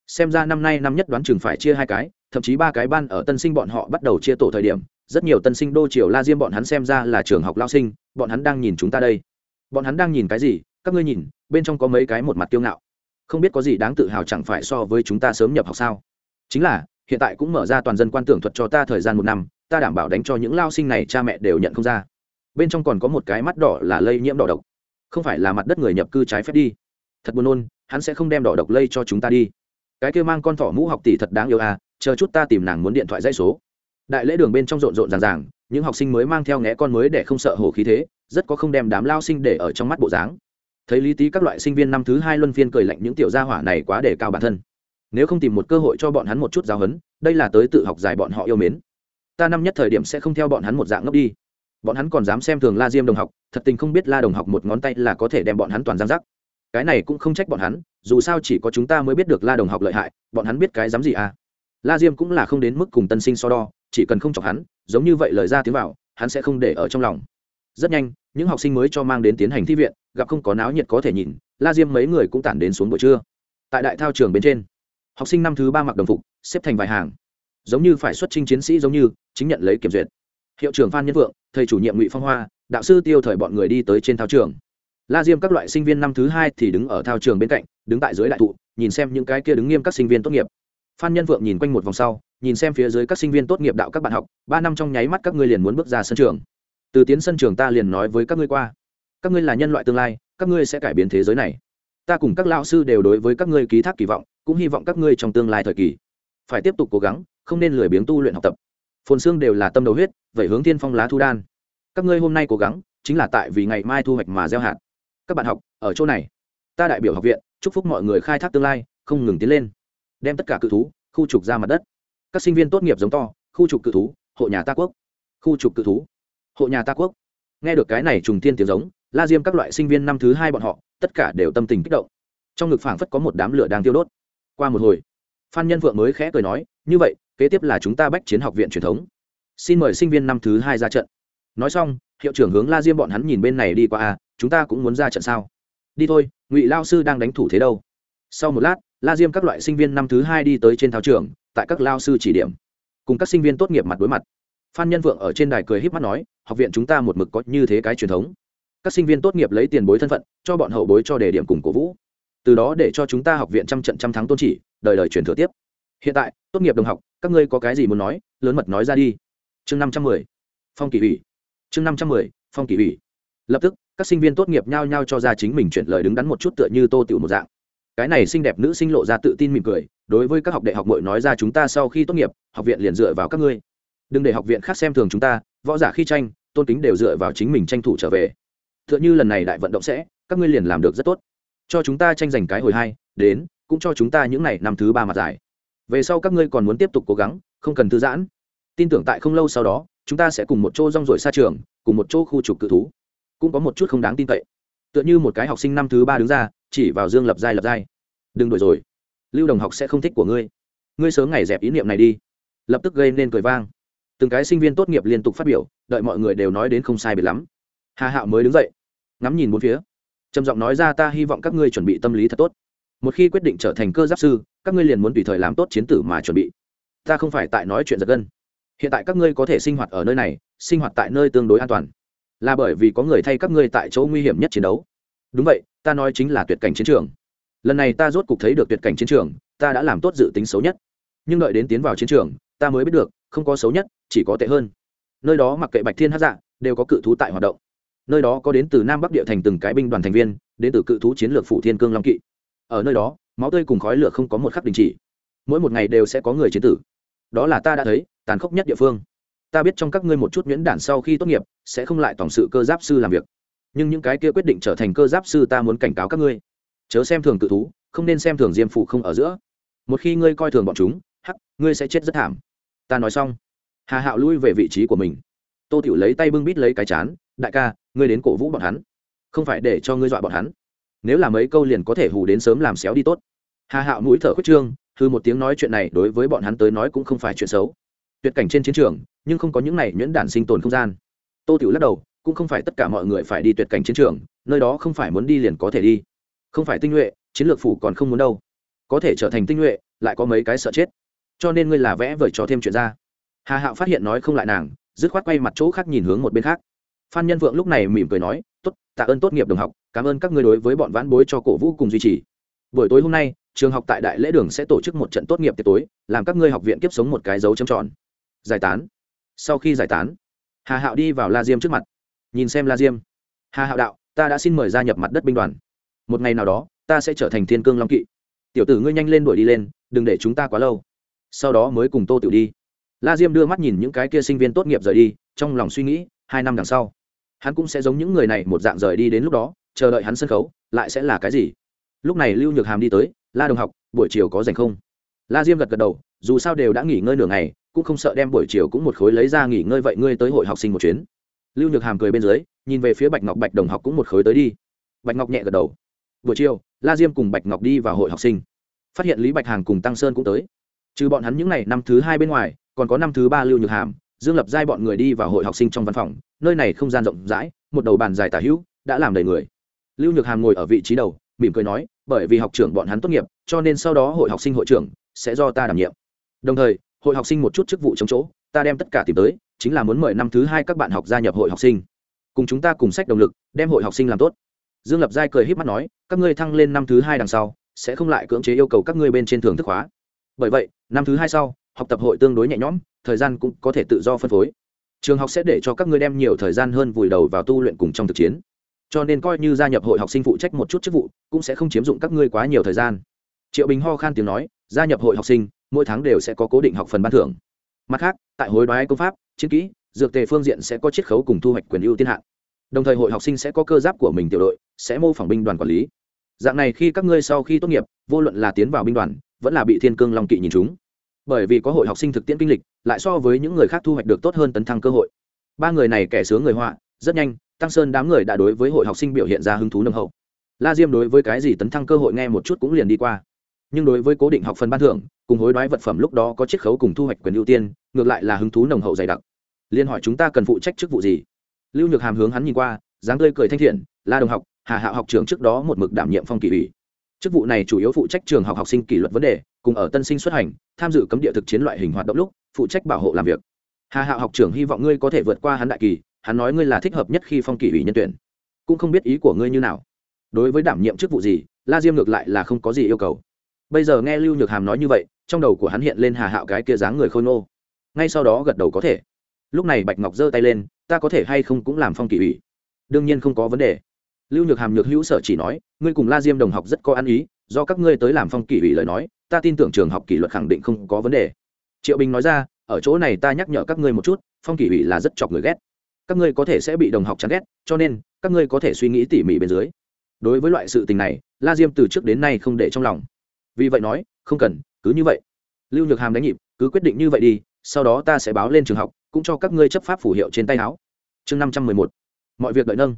Xem ra năm nay năm nhất đoán chừng phải chia hai cái, thậm chí ba cái ban ở tân sinh bọn họ bắt đầu chia tổ thời điểm, rất nhiều tân sinh đô triều la diêm bọn hắn xem ra là trường học lao sinh, bọn hắn đang nhìn chúng ta đây. Bọn hắn đang nhìn cái gì? Các ngươi nhìn, bên trong có mấy cái một mặt kiêu ngạo. Không biết có gì đáng tự hào chẳng phải so với chúng ta sớm nhập học sao? Chính là, hiện tại cũng mở ra toàn dân quan tưởng thuật cho ta thời gian một năm, ta đảm bảo đánh cho những lao sinh này cha mẹ đều nhận không ra. Bên trong còn có một cái mắt đỏ là lây nhiễm đỏ độc. Không phải là mặt đất người nhập cư trái phép đi. Thật buồn nôn, hắn sẽ không đem đỏ độc lây cho chúng ta đi. Cái kêu mang con thỏ mũ học tỷ thật đáng yêu à chờ chút ta tìm nàng muốn điện thoại dãy số. Đại lễ đường bên trong rộn rộn ràng ràng, những học sinh mới mang theo nghé con mới để không sợ hổ khí thế, rất có không đem đám lao sinh để ở trong mắt bộ dáng. Thấy lý tý các loại sinh viên năm thứ hai luân phiên cười lạnh những tiểu gia hỏa này quá để cao bản thân nếu không tìm một cơ hội cho bọn hắn một chút giáo huấn, đây là tới tự học giải bọn họ yêu mến. Ta năm nhất thời điểm sẽ không theo bọn hắn một dạng ngốc đi. Bọn hắn còn dám xem thường la diêm đồng học, thật tình không biết la đồng học một ngón tay là có thể đem bọn hắn toàn giang rắc cái này cũng không trách bọn hắn, dù sao chỉ có chúng ta mới biết được la đồng học lợi hại, bọn hắn biết cái dám gì à? La diêm cũng là không đến mức cùng tân sinh so đo, chỉ cần không chọc hắn, giống như vậy lời ra tiếng vào, hắn sẽ không để ở trong lòng. Rất nhanh, những học sinh mới cho mang đến tiến hành thi viện, gặp không có náo nhiệt có thể nhìn, la diêm mấy người cũng tản đến xuống buổi trưa. Tại đại thao trường bên trên học sinh năm thứ ba mặc đồng phục, xếp thành vài hàng. Giống như phải xuất trình chiến sĩ giống như, chính nhận lấy kiểm duyệt. Hiệu trưởng phan nhân vượng, thầy chủ nhiệm ngụy phong hoa, đạo sư tiêu thời bọn người đi tới trên thao trường. La diêm các loại sinh viên năm thứ hai thì đứng ở thao trường bên cạnh, đứng tại dưới đại thụ, nhìn xem những cái kia đứng nghiêm các sinh viên tốt nghiệp. Phan nhân vượng nhìn quanh một vòng sau, nhìn xem phía dưới các sinh viên tốt nghiệp đạo các bạn học, ba năm trong nháy mắt các ngươi liền muốn bước ra sân trường. Từ tiến sân trường ta liền nói với các ngươi qua. Các ngươi là nhân loại tương lai, các ngươi sẽ cải biến thế giới này. Ta cùng các lao sư đều đối với các ngươi ký thác kỳ vọng cũng hy vọng các ngươi trong tương lai thời kỳ phải tiếp tục cố gắng, không nên lười biếng tu luyện học tập. Phồn xương đều là tâm đầu huyết vậy hướng tiên phong lá thu đan. Các ngươi hôm nay cố gắng, chính là tại vì ngày mai thu hoạch mà gieo hạt. Các bạn học, ở chỗ này. Ta đại biểu học viện, chúc phúc mọi người khai thác tương lai, không ngừng tiến lên. Đem tất cả cự thú, khu trục ra mặt đất. Các sinh viên tốt nghiệp giống to, khu trục cự thú, hộ nhà ta quốc. Khu trục cự thú, hộ nhà ta quốc. Nghe được cái này trùng tiên tiếng giống, la diêm các loại sinh viên năm thứ hai bọn họ, tất cả đều tâm tình kích động. Trong ngực phảng phất có một đám lửa đang tiêu đốt qua một hồi. Phan nhân vượng mới khẽ cười nói, như vậy, kế tiếp là chúng ta bách chiến học viện truyền thống. Xin mời sinh viên năm thứ hai ra trận. Nói xong, hiệu trưởng hướng la diêm bọn hắn nhìn bên này đi qua à chúng ta cũng muốn ra trận sao? Đi thôi, ngụy lao sư đang đánh thủ thế đâu. Sau một lát, la diêm các loại sinh viên năm thứ hai đi tới trên thao trường, tại các lao sư chỉ điểm, cùng các sinh viên tốt nghiệp mặt đối mặt. Phan nhân vượng ở trên đài cười h í p mắt nói, học viện chúng ta một mực có như thế cái truyền thống. Các sinh viên tốt nghiệp lấy tiền bối thân phận, cho bọn hậu bối cho đề điểm cùng cổ vũ từ đó để cho chúng ta học viện trăm trận trăm thắng tôn chỉ, đời đời truyền thừa tiếp. Hiện tại, tốt nghiệp đồng học, các ngươi có cái gì muốn nói, lớn mật nói ra đi. Chương năm trăm mười, phong kỳ ủy. Chương năm trăm mười, phong kỳ ủy. Lập tức, các sinh viên tốt nghiệp nhao nhao cho ra chính mình chuyển lời đứng đắn một chút tựa như tô tiểu một dạng. Cái này xinh đẹp nữ sinh lộ ra tự tin mỉm cười, đối với các học đại học mội nói ra chúng ta sau khi tốt nghiệp, học viện liền dựa vào các ngươi. Đừng để học viện khác xem thường chúng ta, võ giả khi tranh, tôn kính đều dựa vào chính mình tranh thủ trở về. T h ư ợ n h ư lần này đại vận động sẽ, các ngươi liền làm được rất tốt cho chúng ta tranh giành cái hồi hai, đến, cũng cho chúng ta những n à y năm thứ ba mặt giải. Về sau các ngươi còn muốn tiếp tục cố gắng, không cần thư giãn. Tin tưởng tại không lâu sau đó, chúng ta sẽ cùng một chỗ rong rổi xa trường, cùng một chỗ khu trục cự thú. Cũng có một chút không đáng tin cậy. Tựa như một cái học sinh năm thứ ba đứng ra, chỉ vào dương lập giai lập giai. Đừng đổi rồi. Lưu đồng học sẽ không thích của ngươi. Ngươi sớm ngày dẹp ý niệm này đi. Lập tức gây nên cười vang. Từng cái sinh viên tốt nghiệp liên tục phát biểu, đợi mọi người đều nói đến không sai biệt lắm. Hà hạo mới đứng dậy, ngắm nhìn bốn phía trầm giọng nói ra, ta hy vọng các ngươi chuẩn bị tâm lý thật tốt. Một khi quyết định trở thành cơ giáp sư, các ngươi liền muốn tùy thời làm tốt chiến tử mà chuẩn bị. Ta không phải tại nói chuyện giật gân. Hiện tại các ngươi có thể sinh hoạt ở nơi này, sinh hoạt tại nơi tương đối an toàn. Là bởi vì có người thay các ngươi tại chỗ nguy hiểm nhất chiến đấu. Đúng vậy, ta nói chính là tuyệt cảnh chiến trường. Lần này ta rốt cục thấy được tuyệt cảnh chiến trường, ta đã làm tốt dự tính xấu nhất. Nhưng đợi đến tiến vào chiến trường, ta mới biết được, không có xấu nhất, chỉ có tệ hơn. Nơi đó mặc kệ bạch thiên hát dạ đều có cự thú tại hoạt động nơi đó có đến từ nam bắc địa thành từng cái binh đoàn thành viên, đến từ cự thú chiến lược phủ thiên cương long kỵ. Ở nơi đó, máu tươi cùng khói lửa không có một khắc đình chỉ. Mỗi một ngày đều sẽ có người chiến tử. Đó là ta đã thấy, tàn khốc nhất địa phương. Ta biết trong các ngươi một chút nhuyễn đản sau khi tốt nghiệp, sẽ không lại tổng sự cơ giáp sư làm việc. Nhưng những cái kia quyết định trở thành cơ giáp sư ta muốn cảnh cáo các ngươi. Chớ xem thường cự thú, không nên xem thường diêm phụ không ở giữa. Một khi ngươi coi thường bọn chúng, hắc, ngươi sẽ chết rất thảm. Ta nói xong. Hà hạo lui về vị trí của mình. Tô tiểu lấy tay bưng bít lấy cái chán đại ca, ngươi đến cổ vũ bọn hắn. Không phải để cho ngươi dọa bọn hắn. Nếu là mấy câu liền có thể hù đến sớm làm xéo đi tốt. Hà hạo mũi thở khuyết trương thư một tiếng nói chuyện này đối với bọn hắn tới nói cũng không phải chuyện xấu. Tuyệt cảnh trên chiến trường, nhưng không có những này nhuyễn đản sinh tồn không gian. Tô tiểu lắc đầu, cũng không phải tất cả mọi người phải đi tuyệt cảnh chiến trường, nơi đó không phải muốn đi liền có thể đi. Không phải tinh nhuệ, chiến lược phủ còn không muốn đâu. Có thể trở thành tinh nhuệ, lại có mấy cái sợ chết. Cho nên ngươi là vẽ vời cho thêm chuyện ra. Hà hạo phát hiện nói không lại nàng, dứt khoát quay mặt chỗ khác nhìn hướng một bên khác phan nhân vượng lúc này mỉm cười nói, tốt, tạ ơn tốt nghiệp đồng học, cảm ơn các ngươi đối với bọn vãn bối cho cổ vũ cùng duy trì. Buổi tối hôm nay, trường học tại đại lễ đường sẽ tổ chức một trận tốt nghiệp tiệc tối, làm các ngươi học viện kiếp sống một cái dấu chấm tròn. Giải tán. Sau khi giải tán, hà hạo đi vào la diêm trước mặt. Nhìn xem la diêm. Hà hạo đạo, ta đã xin mời gia nhập mặt đất binh đoàn. Một ngày nào đó, ta sẽ trở thành thiên cương long kỵ. Tiểu tử ngươi nhanh lên đuổi đi lên, đừng để chúng ta quá lâu. Sau đó mới cùng tô tiểu đi. La diêm đưa mắt nhìn những cái kia sinh viên tốt nghiệp rời đi, trong lòng suy nghĩ, hai năm đằng sau hắn cũng sẽ giống những người này một dạng rời đi đến lúc đó, chờ đợi hắn sân khấu, lại sẽ là cái gì? Lúc này lưu nhược hàm đi tới, la đồng học, buổi chiều có dành không? La diêm gật gật đầu, dù sao đều đã nghỉ ngơi nửa ngày, cũng không sợ đem buổi chiều cũng một khối lấy ra nghỉ ngơi vậy ngươi tới hội học sinh một chuyến. Lưu nhược hàm cười bên dưới, nhìn về phía bạch ngọc bạch đồng học cũng một khối tới đi. Bạch ngọc nhẹ gật đầu. Buổi chiều, la diêm cùng bạch ngọc đi vào hội học sinh. Phát hiện lý bạch hàng cùng tăng sơn cũng tới. Trừ bọn hắn những ngày năm thứ hai bên ngoài, còn có năm thứ ba lưu nhược hàm, dương lập giai bọn người đi vào hội học sinh trong văn phòng nơi này không gian rộng rãi, một đầu bàn dài tả hữu, đã làm đầy người. Lưu nhược hàm ngồi ở vị trí đầu, mỉm cười nói, bởi vì học trưởng bọn hắn tốt nghiệp, cho nên sau đó hội học sinh hội trưởng sẽ do ta đảm nhiệm. Đồng thời, hội học sinh một chút chức vụ chống chỗ, ta đem tất cả tìm tới, chính là muốn mời năm thứ hai các bạn học gia nhập hội học sinh. Cùng chúng ta cùng sách động lực, đem hội học sinh làm tốt. Dương lập giai cười h í p mắt nói, các ngươi thăng lên năm thứ hai đằng sau, sẽ không lại cưỡng chế yêu cầu các ngươi bên trên thường thức hóa bởi vậy, năm thứ hai sau, học tập hội tương đối nhẹ nhõm, thời gian cũng có thể tự do phân phối trường học sẽ để cho các ngươi đem nhiều thời gian hơn vùi đầu vào tu luyện cùng trong thực chiến. Cho nên coi như gia nhập hội học sinh phụ trách một chút chức vụ, cũng sẽ không chiếm dụng các ngươi quá nhiều thời gian. Triệu bình ho khan tiếng nói, gia nhập hội học sinh, mỗi tháng đều sẽ có cố định học phần ban thưởng. Mặt khác, tại hối đoái công pháp, chiến kỹ, dược tề phương diện sẽ có chiết khấu cùng thu hoạch quyền ưu tiên hạn. Đồng thời hội học sinh sẽ có cơ giáp của mình tiểu đội, sẽ mô phỏng binh đoàn quản lý. Dạng này khi các ngươi sau khi tốt nghiệp, vô luận là tiến vào binh đoàn, vẫn là bị thiên cương long kỵ nhìn chúng bởi vì có hội học sinh thực tiễn kinh lịch, lại so với những người khác thu hoạch được tốt hơn tấn thăng cơ hội. Ba người này kẻ sướng người họa, rất nhanh, tăng sơn đám người đã đối với hội học sinh biểu hiện ra hứng thú nâng hậu. La diêm đối với cái gì tấn thăng cơ hội nghe một chút cũng liền đi qua. Nhưng đối với cố định học phần ban thưởng, cùng hối đoái vật phẩm lúc đó có chiết khấu cùng thu hoạch quyền ưu tiên, ngược lại là hứng thú nồng hậu dày đặc. Liên hỏi chúng ta cần phụ trách chức vụ gì? Lưu nhược hàm hướng hắn nhìn qua, dáng tươi cười thanh thiện, la đồng học, hà hạ học trường trước đó một mực đảm nhiệm phong kỷ ủy. Chức vụ này chủ yếu phụ trách trường học học sinh kỷ luật vấn đề cùng ở tân sinh xuất hành, tham dự cấm địa thực chiến loại hình hoạt động lúc, phụ trách bảo hộ làm việc. Hà Hạo học trưởng hy vọng ngươi có thể vượt qua hắn đại kỳ, hắn nói ngươi là thích hợp nhất khi phong kỷ ủy nhân tuyển. Cũng không biết ý của ngươi như nào. Đối với đảm nhiệm chức vụ gì, la diêm ngược lại là không có gì yêu cầu. Bây giờ nghe lưu nhược hàm nói như vậy, trong đầu của hắn hiện lên hà hạo cái kia dáng người khôi ngô. Ngay sau đó gật đầu có thể. Lúc này bạch ngọc giơ tay lên, ta có thể hay không cũng làm phong kỷ ủy? Đương nhiên không có vấn đề. Lưu nhược hàm nhược hữu sở chỉ nói, ngươi cùng la diêm đồng học rất có ăn ý, do các ngươi tới làm phong kỷ ủy lời nói ta tin tưởng trường học kỷ luật khẳng định không có vấn đề. Triệu bình nói ra, ở chỗ này ta nhắc nhở các ngươi một chút, phong kỷ ủy là rất chọc người ghét. Các ngươi có thể sẽ bị đồng học chán ghét, cho nên, các ngươi có thể suy nghĩ tỉ mỉ bên dưới. Đối với loại sự tình này, la diêm từ trước đến nay không để trong lòng. Vì vậy nói, không cần, cứ như vậy. Lưu nhược hàm đánh nhịp, cứ quyết định như vậy đi, sau đó ta sẽ báo lên trường học, cũng cho các ngươi chấp pháp phủ hiệu trên tay áo. Chương năm trăm mười một. Mọi việc đợi nâng.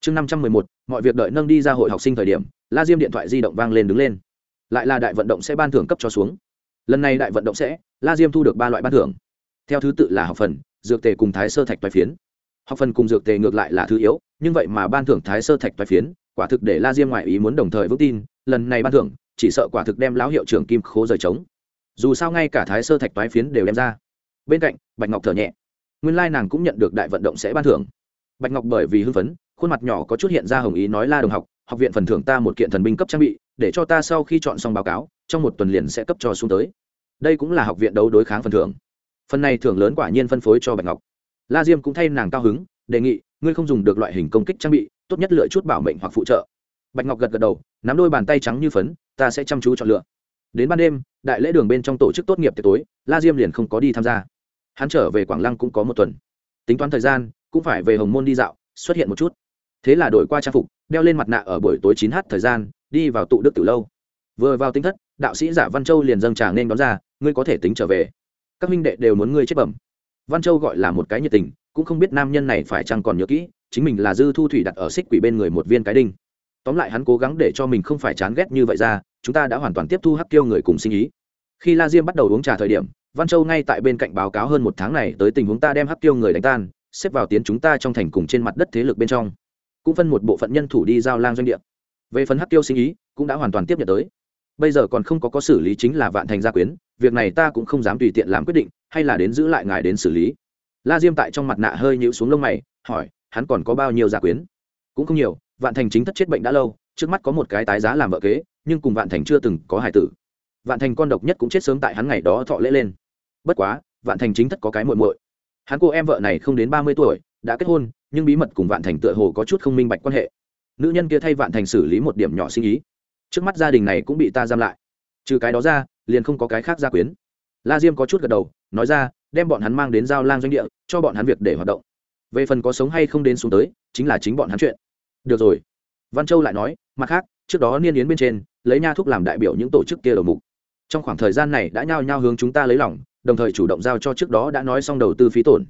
Chương năm trăm mười một, mọi việc đợi nâng đi ra hội học sinh thời điểm, la diêm điện thoại di động vang lên đứng lên lại là đại vận động sẽ ban thưởng cấp cho xuống. Lần này đại vận động sẽ, la diêm thu được ba loại ban thưởng. Theo thứ tự là học phần, dược tề cùng thái sơ thạch toái phiến. Học phần cùng dược tề ngược lại là thứ yếu, nhưng vậy mà ban thưởng thái sơ thạch toái phiến, quả thực để la diêm ngoại ý muốn đồng thời vững tin, lần này ban thưởng, chỉ sợ quả thực đem lão hiệu trưởng kim khố rời trống. Dù sao ngay cả thái sơ thạch toái phiến đều đem ra. Bên cạnh, bạch ngọc thở nhẹ. Nguyên lai nàng cũng nhận được đại vận động sẽ ban thưởng. Bạch ngọc bởi vì hưng phấn, khuôn mặt nhỏ có chút hiện ra hồng ý nói la đồng học học viện phần thưởng ta một kiện thần binh cấp trang bị, để cho ta sau khi chọn xong báo cáo, trong một tuần liền sẽ cấp cho xuống tới. Đây cũng là học viện đấu đối kháng phần thưởng. Phần này thưởng lớn quả nhiên phân phối cho bạch ngọc. La diêm cũng thay nàng cao hứng, đề nghị, ngươi không dùng được loại hình công kích trang bị, tốt nhất lựa chút bảo mệnh hoặc phụ trợ. Bạch ngọc gật gật đầu, nắm đôi bàn tay trắng như phấn, ta sẽ chăm chú chọn lựa. Đến ban đêm, đại lễ đường bên trong tổ chức tốt nghiệp tiệc tối, la diêm liền không có đi tham gia. Hắn trở về quảng lăng cũng có một tuần. Tính toán thời gian, cũng phải về hồng môn đi dạo, xuất hiện một chút thế là đổi qua trang phục, đeo lên mặt nạ ở buổi tối chín h thời gian, đi vào tụ đức từ lâu. Vừa vào tính thất, đạo sĩ giả văn châu liền dâng tràng nên đón ra, ngươi có thể tính trở về. Các minh đệ đều muốn ngươi chết bẩm. Văn châu gọi là một cái nhiệt tình, cũng không biết nam nhân này phải chăng còn nhớ kỹ, chính mình là dư thu thủy đặt ở xích quỷ bên người một viên cái đinh. Tóm lại hắn cố gắng để cho mình không phải chán ghét như vậy ra, chúng ta đã hoàn toàn tiếp thu hắc kiêu người cùng sinh ý. Khi la diêm bắt đầu uống trà thời điểm, văn châu ngay tại bên cạnh báo cáo hơn một tháng này tới tình huống ta đem hắc kiêu người đánh tan, xếp vào tiến chúng ta trong thành cùng trên mặt đất thế lực bên trong cũng phân một bộ phận nhân thủ đi giao lang doanh địa. Về phần hắc tiêu sinh ý, cũng đã hoàn toàn tiếp nhận tới. Bây giờ còn không có có xử lý chính là vạn thành gia quyến, việc này ta cũng không dám tùy tiện làm quyết định, hay là đến giữ lại ngài đến xử lý. La diêm tại trong mặt nạ hơi nhịu xuống lông mày, hỏi, hắn còn có bao nhiêu gia quyến? Cũng không nhiều, vạn thành chính thất chết bệnh đã lâu, trước mắt có một cái tái giá làm vợ kế, nhưng cùng vạn thành chưa từng có hải tử. Vạn thành con độc nhất cũng chết sớm tại hắn ngày đó thọ lễ lên. Bất quá, vạn thành chính thất có cái muội muội. Hắn cô em vợ này không đến ba mươi tuổi đã kết hôn, nhưng bí mật cùng vạn thành tựa hồ có chút không minh bạch quan hệ. Nữ nhân kia thay vạn thành xử lý một điểm nhỏ sinh ý. Trước mắt gia đình này cũng bị ta giam lại. Trừ cái đó ra, liền không có cái khác gia quyến. La diêm có chút gật đầu, nói ra, đem bọn hắn mang đến giao lang doanh địa, cho bọn hắn việc để hoạt động. Về phần có sống hay không đến xuống tới, chính là chính bọn hắn chuyện. Được rồi. Văn châu lại nói, mặt khác, trước đó niên yến bên trên, lấy nha thúc làm đại biểu những tổ chức kia đầu mục. Trong khoảng thời gian này đã nhao nhao hướng chúng ta lấy lòng, đồng thời chủ động giao cho trước đó đã nói xong đầu tư phí tổn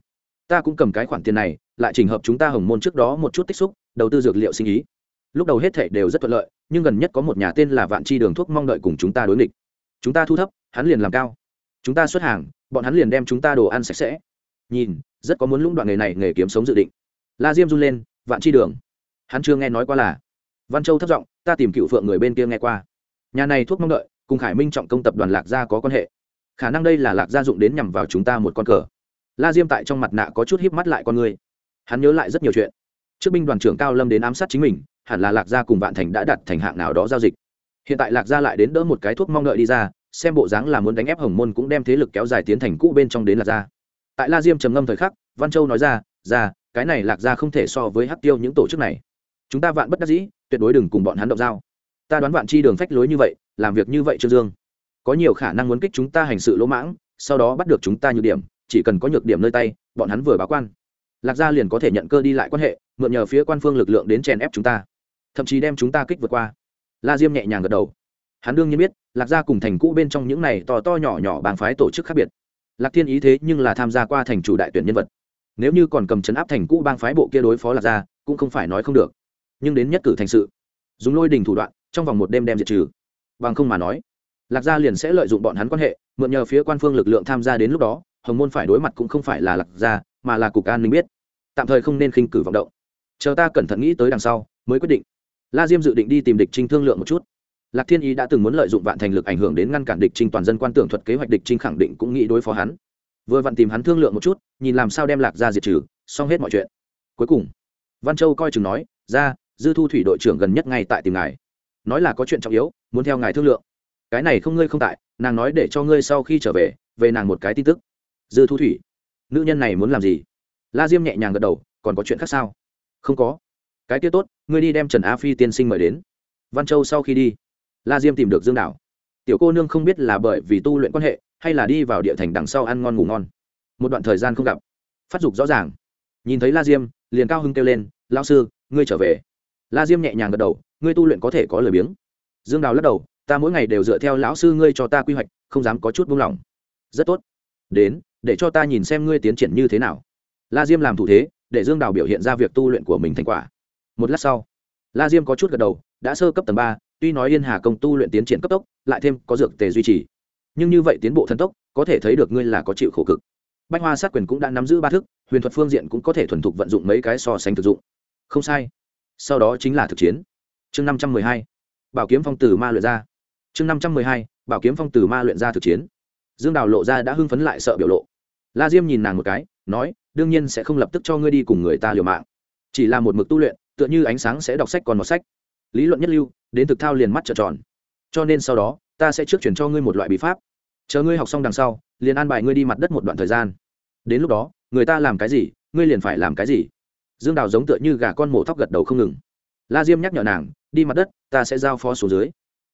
ta cũng cầm cái khoản tiền này, lại trình hợp chúng ta hồng môn trước đó một chút tích xúc, đầu tư dược liệu sinh ý. Lúc đầu hết thể đều rất thuận lợi, nhưng gần nhất có một nhà tên là vạn chi đường thuốc mong đợi cùng chúng ta đối nghịch. Chúng ta thu thấp, hắn liền làm cao. Chúng ta xuất hàng, bọn hắn liền đem chúng ta đồ ăn sạch sẽ. Nhìn, rất có muốn lũng đoạn nghề này, nghề kiếm sống dự định. La diêm run lên, vạn chi đường. Hắn chưa nghe nói qua là văn châu thất giọng, ta tìm cựu phượng người bên kia nghe qua. Nhà này thuốc mong đợi, cùng khải minh trọng công tập đoàn lạc gia có quan hệ. Khả năng đây là lạc gia dụng đến nhằm vào chúng ta một con cờ la diêm tại trong mặt nạ có chút híp mắt lại con người. Hắn nhớ lại rất nhiều chuyện. Trước binh đoàn trưởng cao lâm đến ám sát chính mình, hẳn là lạc gia cùng vạn thành đã đặt thành hạng nào đó giao dịch. Hiện tại lạc gia lại đến đỡ một cái thuốc mong đợi đi ra, xem bộ dáng là muốn đánh ép hồng môn cũng đem thế lực kéo dài tiến thành cũ bên trong đến lạc gia. Tại la diêm trầm ngâm thời khắc, văn châu nói ra ra, cái này lạc gia không thể so với hắc tiêu những tổ chức này. Chúng ta vạn bất đắc dĩ, tuyệt đối đừng cùng bọn hắn động giao. Ta đoán vạn chi đường phách lối như vậy, làm việc như vậy trương dương. Có nhiều khả năng muốn kích chúng ta hành sự lỗ mãng, sau đó bắt được chúng ta nhược điểm chỉ cần có nhược điểm nơi tay, bọn hắn vừa báo quan. Lạc gia liền có thể nhận cơ đi lại quan hệ, mượn nhờ phía quan phương lực lượng đến chèn ép chúng ta. Thậm chí đem chúng ta kích vượt qua. La diêm nhẹ nhàng gật đầu. Hắn đương nhiên biết, lạc gia cùng thành cũ bên trong những này to to nhỏ nhỏ bang phái tổ chức khác biệt. Lạc thiên ý thế nhưng là tham gia qua thành chủ đại tuyển nhân vật. Nếu như còn cầm chấn áp thành cũ bang phái bộ kia đối phó lạc gia, cũng không phải nói không được. Nhưng đến nhất cử thành sự, dùng lôi đình thủ đoạn, trong vòng một đêm đem diệt trừ. Bằng không mà nói, lạc gia liền sẽ lợi dụng bọn hắn quan hệ, mượn nhờ phía quan phương lực lượng tham gia đến lúc đó hồng môn phải đối mặt cũng không phải là lạc gia, mà là cục an ninh biết. Tạm thời không nên khinh cử vọng động. Chờ ta cẩn thận nghĩ tới đằng sau, mới quyết định. La diêm dự định đi tìm địch trinh thương lượng một chút. Lạc thiên ý đã từng muốn lợi dụng vạn thành lực ảnh hưởng đến ngăn cản địch trinh toàn dân quan tưởng thuật kế hoạch địch trinh khẳng định cũng nghĩ đối phó hắn. Vừa vặn tìm hắn thương lượng một chút, nhìn làm sao đem lạc ra diệt trừ, xong hết mọi chuyện. Cuối cùng, văn châu coi chừng nói ra dư thu thủy đội trưởng gần nhất ngay tại tìm ngài. Nói là có chuyện trọng yếu, muốn theo ngài thương lượng. Cái này không ngươi không tại, nàng nói để cho ngươi sau khi trở về về nàng một cái tin tức dư thu thủy. Nữ nhân này muốn làm gì? La diêm nhẹ nhàng gật đầu, còn có chuyện khác sao? Không có. Cái kia tốt, ngươi đi đem trần a phi tiên sinh mời đến. Văn châu sau khi đi, la diêm tìm được dương đảo. Tiểu cô nương không biết là bởi vì tu luyện quan hệ, hay là đi vào địa thành đằng sau ăn ngon ngủ ngon. Một đoạn thời gian không gặp. Phát dục rõ ràng. Nhìn thấy la diêm, liền cao hưng kêu lên lao sư, ngươi trở về. La diêm nhẹ nhàng gật đầu, ngươi tu luyện có thể có lời biếng. Dương đào lắc đầu, ta mỗi ngày đều dựa theo lão sư ngươi cho ta quy hoạch, không dám có chút buông lỏng. Rất tốt. Đến để cho ta nhìn xem ngươi tiến triển như thế nào. La diêm làm thủ thế, để dương đào biểu hiện ra việc tu luyện của mình thành quả. Một lát sau, la diêm có chút gật đầu, đã sơ cấp tầng ba, tuy nói yên hà công tu luyện tiến triển cấp tốc, lại thêm có dược tề duy trì. Nhưng như vậy tiến bộ thần tốc, có thể thấy được ngươi là có chịu khổ cực. Bách hoa sát quyền cũng đã nắm giữ ba thức, huyền thuật phương diện cũng có thể thuần thục vận dụng mấy cái so sánh thực dụng. Không sai. Sau đó chính là thực chiến. Chương năm trăm mười hai, bảo kiếm phong tử ma luyện ra. Chương năm trăm mười hai, bảo kiếm phong tử ma luyện ra thực chiến. Dương đào lộ ra đã hưng phấn lại sợ biểu lộ la diêm nhìn nàng một cái, nói, đương nhiên sẽ không lập tức cho ngươi đi cùng người ta liều mạng. Chỉ là một mực tu luyện, tựa như ánh sáng sẽ đọc sách còn một sách. Lý luận nhất lưu, đến thực thao liền mắt trợn tròn. Cho nên sau đó, ta sẽ trước chuyển cho ngươi một loại bí pháp. Chờ ngươi học xong đằng sau, liền an bài ngươi đi mặt đất một đoạn thời gian. Đến lúc đó, người ta làm cái gì, ngươi liền phải làm cái gì. Dương đào giống tựa như gà con mổ thóc gật đầu không ngừng. La diêm nhắc nhở nàng, đi mặt đất, ta sẽ giao phó xuống dưới.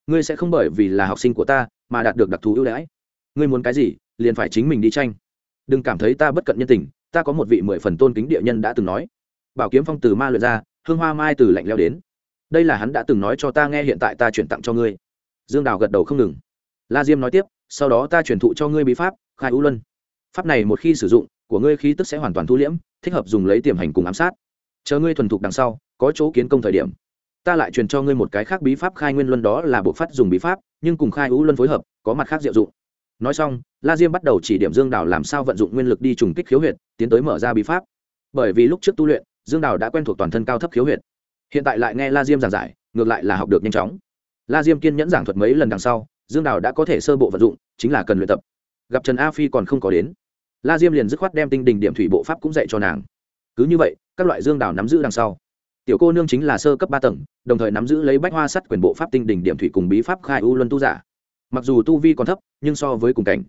Ngươi sẽ không bởi vì là học sinh của ta, mà đạt được đặc thù ưu đãi. Ngươi muốn cái gì, liền phải chính mình đi tranh đừng cảm thấy ta bất cận nhân tình, ta có một vị mười phần tôn kính địa nhân đã từng nói. Bảo kiếm phong từ ma lượt ra, hương hoa mai từ lạnh leo đến. Đây là hắn đã từng nói cho ta nghe, hiện tại ta chuyển tặng cho ngươi. Dương đào gật đầu không ngừng. La diêm nói tiếp, sau đó ta truyền thụ cho ngươi bí pháp, khai u luân. Pháp này một khi sử dụng, của ngươi khí tức sẽ hoàn toàn thu liễm, thích hợp dùng lấy tiềm hành cùng ám sát. Chờ ngươi thuần thục đằng sau, có chỗ kiến công thời điểm, ta lại truyền cho ngươi một cái khác bí pháp, khai nguyên luân đó là bộ phát dùng bí pháp, nhưng cùng khai u luân phối hợp, có mặt khác diệu dụng nói xong, la diêm bắt đầu chỉ điểm dương đào làm sao vận dụng nguyên lực đi trùng kích khiếu huyệt, tiến tới mở ra bí pháp. Bởi vì lúc trước tu luyện, dương đào đã quen thuộc toàn thân cao thấp khiếu huyệt. Hiện tại lại nghe la diêm giảng giải, ngược lại là học được nhanh chóng. La diêm kiên nhẫn giảng thuật mấy lần đằng sau, dương đào đã có thể sơ bộ vận dụng, chính là cần luyện tập. Gặp trần a phi còn không có đến. La diêm liền dứt khoát đem tinh đình điểm thủy bộ pháp cũng dạy cho nàng. Cứ như vậy, các loại dương đào nắm giữ đằng sau. Tiểu cô nương chính là sơ cấp ba tầng, đồng thời nắm giữ lấy bách hoa sắt quyền bộ pháp tinh đình điểm thủy cùng bí pháp khai u luân tu giả mặc dù tu vi còn thấp, nhưng so với cùng cảnh.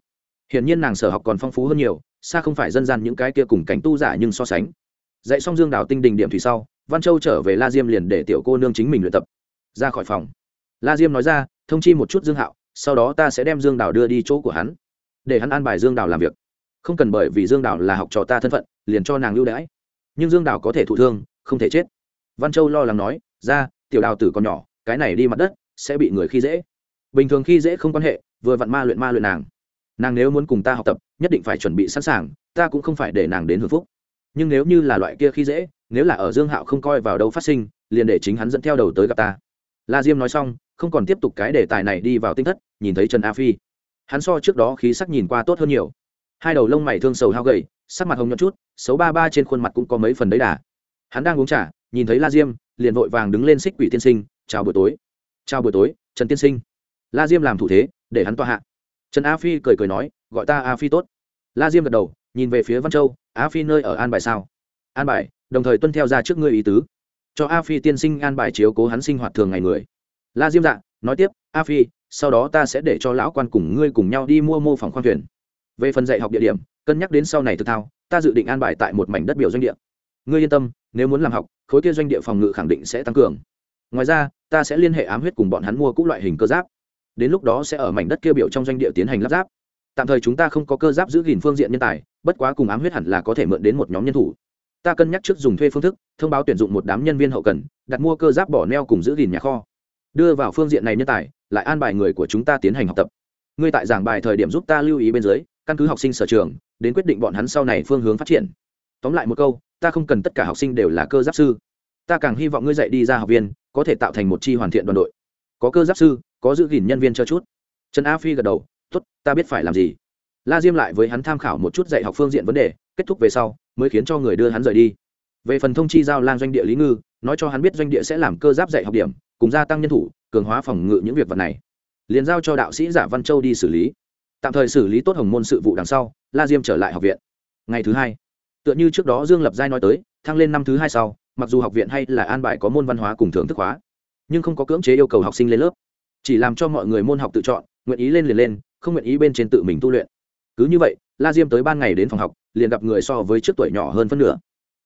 Hiển nhiên nàng sở học còn phong phú hơn nhiều, xa không phải dân gian những cái kia cùng cảnh tu giả nhưng so sánh. Dạy xong dương đào tinh đình điểm thủy sau, văn châu trở về la diêm liền để tiểu cô nương chính mình luyện tập. Ra khỏi phòng. La diêm nói ra, thông chi một chút dương hạo, sau đó ta sẽ đem dương đào đưa đi chỗ của hắn, để hắn an bài dương đào làm việc. Không cần bởi vì dương đào là học trò ta thân phận, liền cho nàng lưu đãi. Nhưng dương đào có thể thụ thương, không thể chết. Văn châu lo lắng nói, ra, tiểu đào tử còn nhỏ, cái này đi mặt đất, sẽ bị người khi dễ bình thường khi dễ không quan hệ, vừa vặn ma luyện ma luyện nàng. Nàng nếu muốn cùng ta học tập, nhất định phải chuẩn bị sẵn sàng, ta cũng không phải để nàng đến hưởng phúc. Nhưng nếu như là loại kia khi dễ, nếu là ở dương hạo không coi vào đâu phát sinh, liền để chính hắn dẫn theo đầu tới gặp ta. La diêm nói xong, không còn tiếp tục cái đề tài này đi vào tinh thất, nhìn thấy trần a phi. Hắn so trước đó khí sắc nhìn qua tốt hơn nhiều. Hai đầu lông mày thương sầu hao gầy, sắc mặt hồng nhọn chút, xấu ba ba trên khuôn mặt cũng có mấy phần đấy đà. Hắn đang uống trà, nhìn thấy la diêm, liền vội vàng đứng lên xích quỷ tiên sinh, chào buổi tối. Chào buổi tối, trần tiên sinh la diêm làm thủ thế, để hắn toa hạ. Trần a phi cười cười nói, gọi ta a phi tốt. La diêm gật đầu, nhìn về phía văn châu, a phi nơi ở an bài sao? An bài, đồng thời tuân theo ra trước ngươi ý tứ. Cho a phi tiên sinh an bài chiếu cố hắn sinh hoạt thường ngày người. La diêm dạ nói tiếp, a phi, sau đó ta sẽ để cho lão quan cùng ngươi cùng nhau đi mua mô phòng khoang thuyền. Về phần dạy học địa điểm, cân nhắc đến sau này thực thao, ta dự định an bài tại một mảnh đất biểu doanh địa. Ngươi yên tâm, nếu muốn làm học, khối kia doanh địa phòng ngự khẳng định sẽ tăng cường. Ngoài ra, ta sẽ liên hệ ám huyết cùng bọn hắn mua cũ loại hình cơ giáp đến lúc đó sẽ ở mảnh đất kia biểu trong doanh địa tiến hành lắp ráp. Tạm thời chúng ta không có cơ giáp giữ gìn phương diện nhân tài, bất quá cùng ám huyết hẳn là có thể mượn đến một nhóm nhân thủ. Ta cân nhắc trước dùng thuê phương thức, thông báo tuyển dụng một đám nhân viên hậu cần, đặt mua cơ giáp bỏ neo cùng giữ gìn nhà kho. Đưa vào phương diện này nhân tài, lại an bài người của chúng ta tiến hành học tập. Ngươi tại giảng bài thời điểm giúp ta lưu ý bên dưới, căn cứ học sinh sở trường, đến quyết định bọn hắn sau này phương hướng phát triển. Tóm lại một câu, ta không cần tất cả học sinh đều là cơ giáp sư. Ta càng hy vọng ngươi dạy đi ra học viên, có thể tạo thành một chi hoàn thiện đoàn đội. Có cơ giáp sư có giữ gìn nhân viên cho chút. Trần a phi gật đầu t ố t ta biết phải làm gì. La diêm lại với hắn tham khảo một chút dạy học phương diện vấn đề, kết thúc về sau, mới khiến cho người đưa hắn rời đi. Về phần thông chi giao lan doanh địa lý ngư, nói cho hắn biết doanh địa sẽ làm cơ giáp dạy học điểm, cùng gia tăng nhân thủ, cường hóa phòng ngự những việc vật này. Liền giao cho đạo sĩ giả văn châu đi xử lý. Tạm thời xử lý tốt hồng môn sự vụ đằng sau, la diêm trở lại học viện. Ngày thứ hai, tựa như trước đó dương lập giai nói tới, thăng lên năm thứ hai sau, mặc dù học viện hay là an bài có môn văn hóa cùng thưởng thức hóa, nhưng không có cưỡng chế yêu cầu học sinh lên lớp chỉ làm cho mọi người môn học tự chọn, nguyện ý lên liền lên, không nguyện ý bên trên tự mình tu luyện. Cứ như vậy, la diêm tới ban ngày đến phòng học, liền gặp người so với trước tuổi nhỏ hơn phân nửa.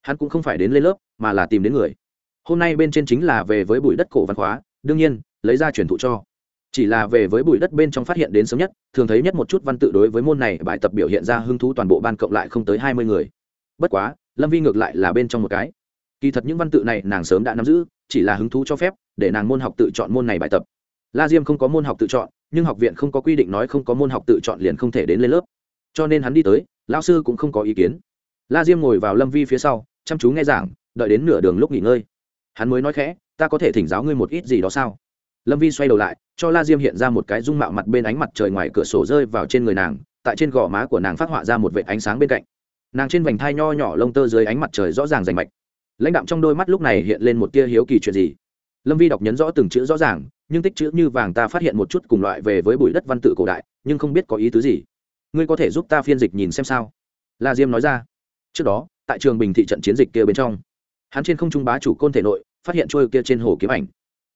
Hắn cũng không phải đến lên lớp, mà là tìm đến người. Hôm nay bên trên chính là về với bụi đất cổ văn hóa, đương nhiên, lấy ra truyền thụ cho. Chỉ là về với bụi đất bên trong phát hiện đến sớm nhất, thường thấy nhất một chút văn tự đối với môn này bài tập biểu hiện ra hứng thú toàn bộ ban cộng lại không tới hai mươi người. Bất quá, lâm vi ngược lại là bên trong một cái. Kỳ thật những văn tự này nàng sớm đã nắm giữ, chỉ là hứng thú cho phép, để nàng môn học tự chọn môn này bài tập la diêm không có môn học tự chọn, nhưng học viện không có quy định nói không có môn học tự chọn liền không thể đến lên lớp. Cho nên hắn đi tới lao sư cũng không có ý kiến. La diêm ngồi vào lâm vi phía sau, chăm chú nghe giảng, đợi đến nửa đường lúc nghỉ ngơi. Hắn mới nói khẽ, ta có thể thỉnh giáo ngươi một ít gì đó sao? Lâm vi xoay đầu lại, cho la diêm hiện ra một cái dung mạo mặt bên ánh mặt trời ngoài cửa sổ rơi vào trên người nàng, tại trên gò má của nàng phát họa ra một vệ ánh sáng bên cạnh. Nàng trên vành thai nho nhỏ lông tơ dưới ánh mặt trời rõ ràng rành mạch. Lãnh đạm trong đôi mắt lúc này hiện lên một tia hiếu kỳ chuyện gì? Lâm vi đọc nhấn rõ từng chữ rõ ràng, nhưng tích chữ như vàng ta phát hiện một chút cùng loại về với bụi đất văn tự cổ đại, nhưng không biết có ý tứ gì. Ngươi có thể giúp ta phiên dịch nhìn xem sao? La diêm nói ra. Trước đó, tại trường bình thị trận chiến dịch kia bên trong, hắn trên không trung bá chủ côn thể nội, phát hiện trôi kia trên hồ kiếm ảnh.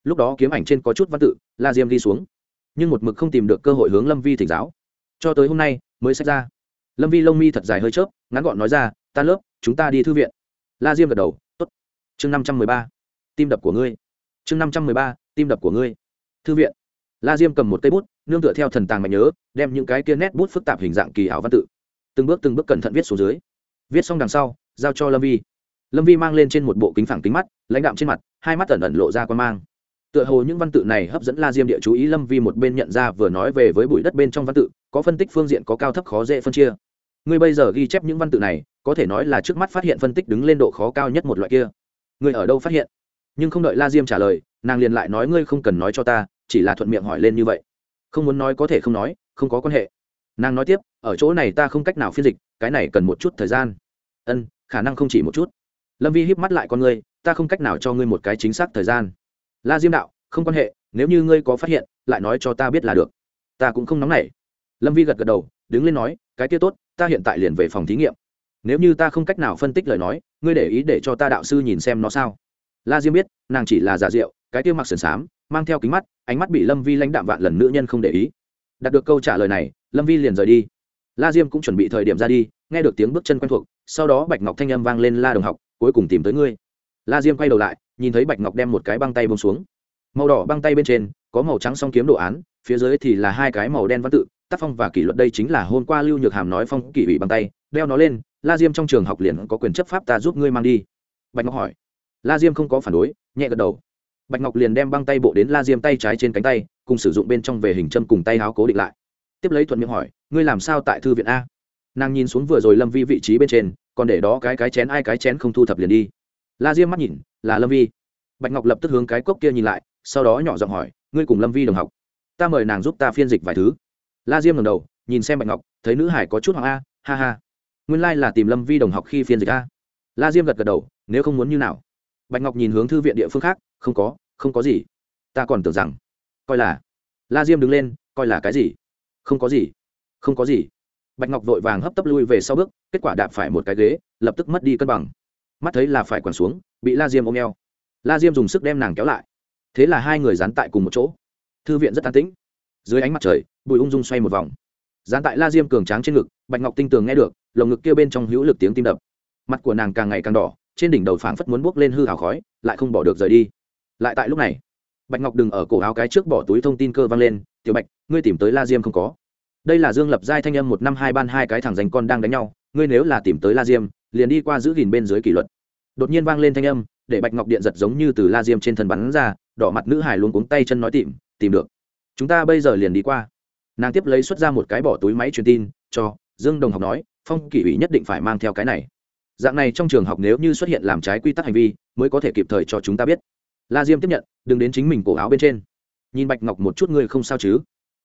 Lúc đó kiếm ảnh trên có chút văn tự, la diêm đi xuống. Nhưng một mực không tìm được cơ hội hướng lâm vi thỉnh giáo. Cho tới hôm nay, mới sách ra. Lâm vi lông mi thật dài hơi chớp, ngắn gọn nói ra, ta lớp, chúng ta đi thư viện. La diêm gật đầu t ố t chương năm trăm mười ba. Tim đập của ngươi chương năm trăm mười ba, tim đập của ngươi. Thư viện. La diêm cầm một cây bút, nương tựa theo thần tàng mạnh nhớ, đem những cái kia nét bút phức tạp hình dạng kỳ ảo văn tự, từng bước từng bước cẩn thận viết xuống dưới. Viết xong đằng sau, giao cho lâm vi. Lâm vi mang lên trên một bộ kính phẳng kính mắt, lãnh đạm trên mặt, hai mắt ẩn ẩn lộ ra quan mang. Tựa hồ những văn tự này hấp dẫn la diêm địa chú ý, lâm vi một bên nhận ra vừa nói về với bụi đất bên trong văn tự, có phân tích phương diện có cao thấp khó dễ phân chia. Ngươi bây giờ ghi chép những văn tự này, có thể nói là trước mắt phát hiện phân tích đứng lên độ khó cao nhất một loại kia. Ngươi ở đâu phát hiện? Nhưng không đợi la diêm trả lời, nàng liền lại nói, ngươi không cần nói cho ta, chỉ là thuận miệng hỏi lên như vậy. Không muốn nói có thể không nói, không có quan hệ. Nàng nói tiếp, ở chỗ này ta không cách nào phiên dịch, cái này cần một chút thời gian. Ân, khả năng không chỉ một chút. Lâm vi híp mắt lại con ngươi, ta không cách nào cho ngươi một cái chính xác thời gian. La diêm đạo, không quan hệ, nếu như ngươi có phát hiện, lại nói cho ta biết là được. Ta cũng không nóng nảy. Lâm vi gật gật đầu, đứng lên nói, cái kia tốt, ta hiện tại liền về phòng thí nghiệm. Nếu như ta không cách nào phân tích lời nói, ngươi để ý để cho ta đạo sư nhìn xem nó sao la diêm biết nàng chỉ là giả rượu, cái tiêu mặc sườn xám mang theo kính mắt ánh mắt bị lâm vi lãnh đạm vạn lần nữ nhân không để ý. Đạt được câu trả lời này lâm vi liền rời đi. La diêm cũng chuẩn bị thời điểm ra đi nghe được tiếng bước chân quen thuộc sau đó bạch ngọc thanh âm vang lên la đồng học cuối cùng tìm tới ngươi. La diêm quay đầu lại nhìn thấy bạch ngọc đem một cái băng tay bông xuống. Màu đỏ băng tay bên trên có màu trắng song kiếm đồ án phía dưới thì là hai cái màu đen văn tự tác phong và kỷ luật đây chính là hôm qua lưu nhược hàm nói phong kỷ ủy băng tay đeo nó lên la diêm trong trường học liền có quyền chấp pháp ta giúp ngươi mang đi. Bạch ngọc hỏi la diêm không có phản đối, nhẹ gật đầu. Bạch ngọc liền đem băng tay bộ đến la diêm tay trái trên cánh tay, cùng sử dụng bên trong về hình châm cùng tay áo cố định lại. Tiếp lấy thuận miệng hỏi, ngươi làm sao tại thư viện a? Nàng nhìn xuống vừa rồi lâm vi vị trí bên trên, còn để đó cái cái chén ai cái chén không thu thập liền đi. La diêm mắt nhìn, là lâm vi. Bạch ngọc lập tức hướng cái cốc kia nhìn lại, sau đó nhỏ giọng hỏi, ngươi cùng lâm vi đồng học, ta mời nàng giúp ta phiên dịch vài thứ. La diêm ngầm đầu, nhìn xem bạch ngọc, thấy nữ hải có chút hoàng a, ha ha. Nguyên lai là tìm lâm vi đồng học khi phiên dịch a. La diêm gật gật đầu, nếu không muốn như nào? Bạch ngọc nhìn hướng thư viện địa phương khác, không có không có gì. Ta còn tưởng rằng, coi là, la diêm đứng lên, coi là cái gì? Không có gì, không có gì. Bạch ngọc vội vàng hấp tấp lui về sau bước, kết quả đạp phải một cái ghế, lập tức mất đi cân bằng. Mắt thấy là phải quằn xuống, bị la diêm ôm eo. La diêm dùng sức đem nàng kéo lại. Thế là hai người dán tại cùng một chỗ. Thư viện rất an tĩnh. Dưới ánh mặt trời bùi ung dung xoay một vòng. Dán tại la diêm cường tráng trên ngực, bạch ngọc tinh tường nghe được, lồng ngực kia bên trong hữu lực tiếng tim đập. Mặt của nàng càng ngày càng đỏ trên đỉnh đầu phảng phất muốn bước lên hư hào khói, lại không bỏ được rời đi. Lại tại lúc này, bạch ngọc đừng ở cổ áo cái trước bỏ túi thông tin cơ vang lên, tiểu bạch, ngươi tìm tới la diêm không có? Đây là dương lập giai thanh âm một năm hai ban hai cái thằng dành con đang đánh nhau, ngươi nếu là tìm tới la diêm, liền đi qua giữ gìn bên dưới kỷ luật. Đột nhiên vang lên thanh âm, để bạch ngọc điện giật giống như từ la diêm trên thân bắn ra, đỏ mặt nữ hải luôn cuống tay chân nói tìm tìm được. Chúng ta bây giờ liền đi qua. Nàng tiếp lấy xuất ra một cái bỏ túi máy truyền tin, cho dương đồng học nói, phong kỷ ủy nhất định phải mang theo cái này dạng này trong trường học nếu như xuất hiện làm trái quy tắc hành vi, mới có thể kịp thời cho chúng ta biết. La diêm tiếp nhận, đừng đến chính mình cổ áo bên trên. Nhìn bạch ngọc một chút ngươi không sao chứ?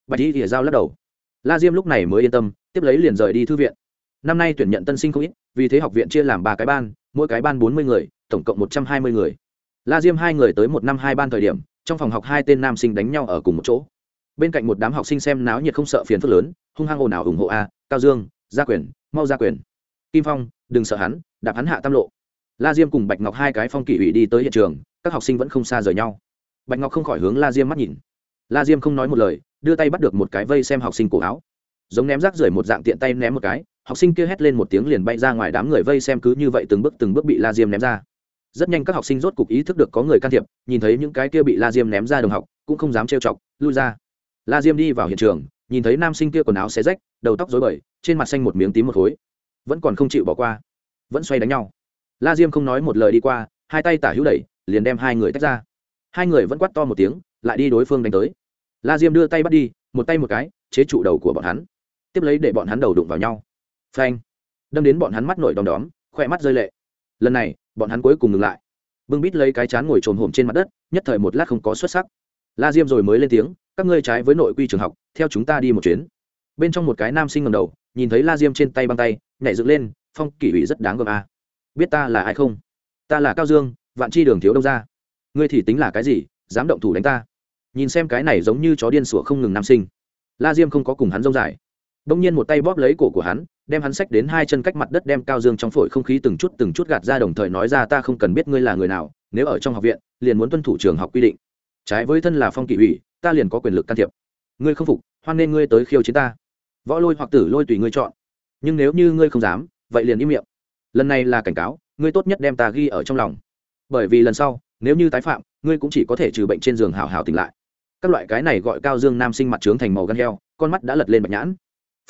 Bạch y thìa dao lắc đầu. La diêm lúc này mới yên tâm, tiếp lấy liền rời đi thư viện. Năm nay tuyển nhận tân sinh không ít, vì thế học viện chia làm ba cái ban, mỗi cái ban bốn mươi người, tổng cộng một trăm hai mươi người. La diêm hai người tới một năm hai ban thời điểm, trong phòng học hai tên nam sinh đánh nhau ở cùng một chỗ. Bên cạnh một đám học sinh xem náo nhiệt không sợ phiền phức lớn, hung hăng ồn ào ủng hộ a, cao dương, gia quyền, mau gia quyền kim phong, đừng sợ hắn, đạp hắn hạ tam lộ. La diêm cùng bạch ngọc hai cái phong kỷ ủy đi tới hiện trường, các học sinh vẫn không xa rời nhau. Bạch ngọc không khỏi hướng la diêm mắt nhìn. La diêm không nói một lời, đưa tay bắt được một cái vây xem học sinh cổ áo. Giống ném rác rưởi một dạng tiện tay ném một cái, học sinh kia hét lên một tiếng liền bay ra ngoài đám người vây xem cứ như vậy từng bước từng bước bị la diêm ném ra. Rất nhanh các học sinh rốt cục ý thức được có người can thiệp, nhìn thấy những cái kia bị la diêm ném ra đồng học, cũng không dám trêu chọc, lui ra. La diêm đi vào hiện trường, nhìn thấy nam sinh kia quần áo xé rách, đầu tóc rối bời, trên mặt xanh một miếng tím một khối vẫn còn không chịu bỏ qua. Vẫn xoay đánh nhau. La diêm không nói một lời đi qua, hai tay tả hữu đẩy, liền đem hai người tách ra. Hai người vẫn quát to một tiếng, lại đi đối phương đánh tới. La diêm đưa tay bắt đi, một tay một cái, chế trụ đầu của bọn hắn. Tiếp lấy để bọn hắn đầu đụng vào nhau. Phanh. Đâm đến bọn hắn mắt nổi đom đóm, khỏe mắt rơi lệ. Lần này, bọn hắn cuối cùng ngừng lại. Bưng bít lấy cái chán ngồi trồm hổm trên mặt đất, nhất thời một lát không có xuất sắc. La diêm rồi mới lên tiếng, các ngươi trái với nội quy trường học, theo chúng ta đi một chuyến. Bên trong một cái nam sinh ngầm đầu, nhìn thấy la diêm trên tay băng tay nhảy dựng lên, phong kỷ ủy rất đáng gờm à. biết ta là ai không? Ta là cao dương, vạn chi đường thiếu đông ra? Ngươi thì tính là cái gì, dám động thủ đánh ta? Nhìn xem cái này giống như chó điên sủa không ngừng nam sinh. La diêm không có cùng hắn rông dài. Đông nhiên một tay bóp lấy cổ của hắn, đem hắn xách đến hai chân cách mặt đất đem cao dương trong phổi không khí từng chút từng chút gạt ra đồng thời nói ra ta không cần biết ngươi là người nào, nếu ở trong học viện, liền muốn tuân thủ trường học quy định. Trái với thân là phong kỷ ủy, ta liền có quyền lực can thiệp. Ngươi không phục, hoan nên ngươi tới khiêu chiến ta. Võ lôi hoặc tử lôi tùy ngươi chọn nhưng nếu như ngươi không dám, vậy liền im miệng. Lần này là cảnh cáo, ngươi tốt nhất đem ta ghi ở trong lòng. Bởi vì lần sau, nếu như tái phạm, ngươi cũng chỉ có thể trừ bệnh trên giường hào hào tỉnh lại. Các loại cái này gọi cao dương nam sinh mặt trướng thành màu gan heo, con mắt đã lật lên bạch nhãn.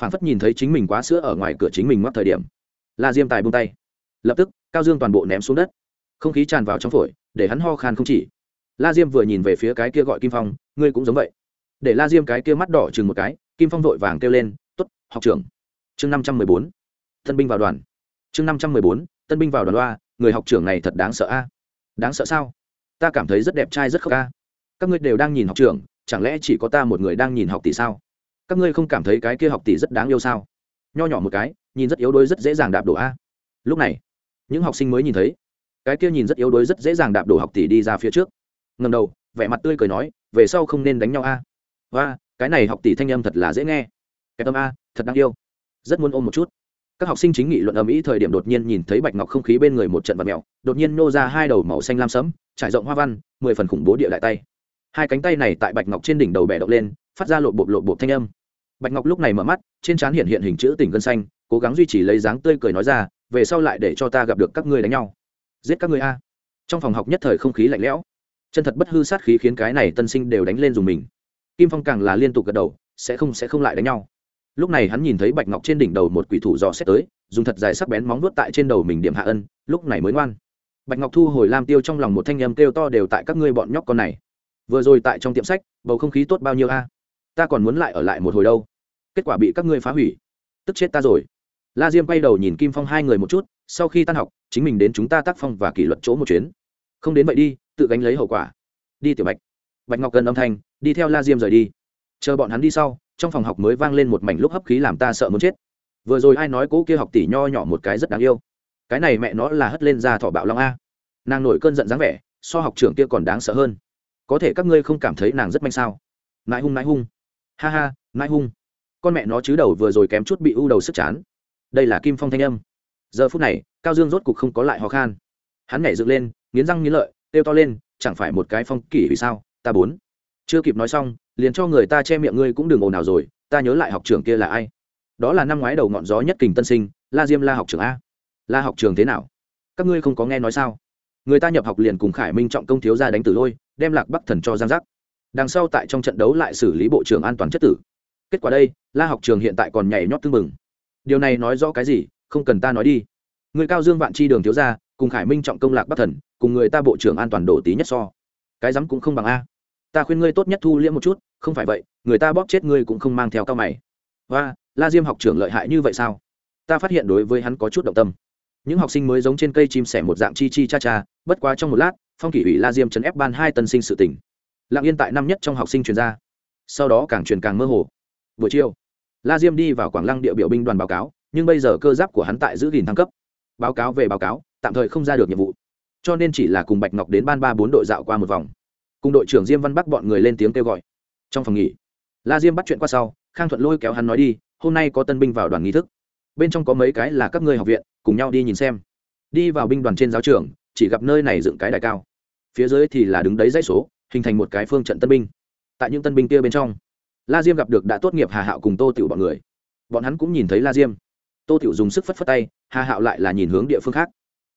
Phản phất nhìn thấy chính mình quá sữa ở ngoài cửa chính mình mắc thời điểm. La diêm tài buông tay. Lập tức, cao dương toàn bộ ném xuống đất. Không khí tràn vào trong phổi, để hắn ho khan không chỉ. La diêm vừa nhìn về phía cái kia gọi kim phong, ngươi cũng giống vậy. Để la diêm cái kia mắt đỏ chừng một cái, kim phong vội vàng kêu lên t ố t học trưởng chương năm trăm mười bốn, tân binh vào đoàn. Chương năm trăm mười bốn, tân binh vào đoàn loa, người học trưởng này thật đáng sợ a. Đáng sợ sao? Ta cảm thấy rất đẹp trai rất khóc a. Các ngươi đều đang nhìn học trưởng, chẳng lẽ chỉ có ta một người đang nhìn học tỷ sao? Các ngươi không cảm thấy cái kia học tỷ rất đáng yêu sao? Nho nhỏ một cái, nhìn rất yếu đuối rất dễ dàng đạp đổ a. Lúc này, những học sinh mới nhìn thấy, cái kia nhìn rất yếu đuối rất dễ dàng đạp đổ học tỷ đi ra phía trước. Ngầm đầu, vẻ mặt tươi cười nói, về sau không nên đánh nhau a. Và cái này học tỷ thanh âm thật là dễ nghe. Cái tâm a, thật đáng yêu rất muốn ôm một chút. Các học sinh chính nghị luận ầm ĩ thời điểm đột nhiên nhìn thấy bạch ngọc không khí bên người một trận vật mèo, đột nhiên nô ra hai đầu màu xanh lam sẫm, trải rộng hoa văn, mười phần khủng bố địa đại tay. Hai cánh tay này tại bạch ngọc trên đỉnh đầu bẻ động lên, phát ra lộp bộp lộp bộp thanh âm. Bạch ngọc lúc này mở mắt, trên trán hiện hiện hình chữ tỉnh gân xanh, cố gắng duy trì lấy dáng tươi cười nói ra, về sau lại để cho ta gặp được các ngươi đánh nhau. Giết các ngươi a? Trong phòng học nhất thời không khí lạnh lẽo. Chân thật bất hư sát khí khiến cái này tân sinh đều đánh lên dùng mình. Kim phong càng là liên tục gật đầu, sẽ không sẽ không lại đánh nhau lúc này hắn nhìn thấy bạch ngọc trên đỉnh đầu một quỷ thủ dò xét tới, dùng thật dài sắc bén móng vuốt tại trên đầu mình điểm hạ ân, lúc này mới ngoan. Bạch ngọc thu hồi lam tiêu trong lòng một thanh âm kêu to đều tại các ngươi bọn nhóc con này. Vừa rồi tại trong tiệm sách, bầu không khí tốt bao nhiêu a? Ta còn muốn lại ở lại một hồi đâu. Kết quả bị các ngươi phá hủy. Tức chết ta rồi. La diêm quay đầu nhìn kim phong hai người một chút, sau khi tan học, chính mình đến chúng ta tác phong và kỷ luật chỗ một chuyến. Không đến vậy đi, tự gánh lấy hậu quả. Đi tiểu bạch. Bạch ngọc gần âm thanh, đi theo la diêm rời đi. Chờ bọn hắn đi sau trong phòng học mới vang lên một mảnh lúc hấp khí làm ta sợ muốn chết. Vừa rồi ai nói cố kia học tỷ nho nhỏ một cái rất đáng yêu? Cái này mẹ nó là hất lên ra thọ bạo long a. Nàng nổi cơn giận dáng vẻ, so học trưởng kia còn đáng sợ hơn. Có thể các ngươi không cảm thấy nàng rất manh sao? Nãi hung nãi hung. Ha ha, nãi hung. Con mẹ nó chứ đầu vừa rồi kém chút bị u đầu sức chán. Đây là kim phong thanh âm. Giờ phút này, cao dương rốt cục không có lại ho khan. Hắn nhảy dựng lên, nghiến răng nghiến lợi têu to lên, chẳng phải một cái phong kỷ vì sao? Ta bốn chưa kịp nói xong, liền cho người ta che miệng ngươi cũng đừng ồn nào rồi, ta nhớ lại học trưởng kia là ai? Đó là năm ngoái đầu ngọn gió nhất kình tân sinh, la diêm la học trường a. La học trường thế nào? Các ngươi không có nghe nói sao? Người ta nhập học liền cùng khải minh trọng công thiếu ra đánh tử lôi, đem lạc bắc thần cho giang giác đằng sau tại trong trận đấu lại xử lý bộ trưởng an toàn chất tử. Kết quả đây, la học trường hiện tại còn nhảy nhót tưng mừng điều này nói rõ cái gì? Không cần ta nói đi. Người cao dương vạn chi đường thiếu ra cùng khải minh trọng công lạc bắc thần, cùng người ta bộ trưởng an toàn đổ tí nhất so. Cái rắm cũng không bằng a ta khuyên ngươi tốt nhất thu liễm một chút, không phải vậy, người ta bóp chết ngươi cũng không mang theo cao mày. Và, la diêm học trưởng lợi hại như vậy sao? Ta phát hiện đối với hắn có chút động tâm. Những học sinh mới giống trên cây chim sẻ một dạng chi chi cha cha, bất quá trong một lát, phong kỷ ủy la diêm chấn ép ban hai tân sinh sự tỉnh lặng yên tại năm nhất trong học sinh truyền ra. Sau đó càng truyền càng mơ hồ. Buổi chiều, la diêm đi vào quảng lăng địa biểu binh đoàn báo cáo, nhưng bây giờ cơ giáp của hắn tại giữ gìn thăng cấp. Báo cáo về báo cáo, tạm thời không ra được nhiệm vụ. Cho nên chỉ là cùng bạch ngọc đến ban ba bốn đội dạo qua một vòng cùng đội trưởng diêm văn bắc bọn người lên tiếng kêu gọi. Trong phòng nghỉ, la diêm bắt chuyện qua sau, khang thuận lôi kéo hắn nói đi, hôm nay có tân binh vào đoàn nghi thức. Bên trong có mấy cái là các ngươi học viện, cùng nhau đi nhìn xem. Đi vào binh đoàn trên giáo trường, chỉ gặp nơi này dựng cái đài cao. Phía dưới thì là đứng đấy dãy số, hình thành một cái phương trận tân binh. Tại những tân binh kia bên trong, la diêm gặp được đã tốt nghiệp hà hạo cùng tô tiểu bọn người. Bọn hắn cũng nhìn thấy la diêm. Tô tiểu dùng sức phất phất tay, hà hạo lại là nhìn hướng địa phương khác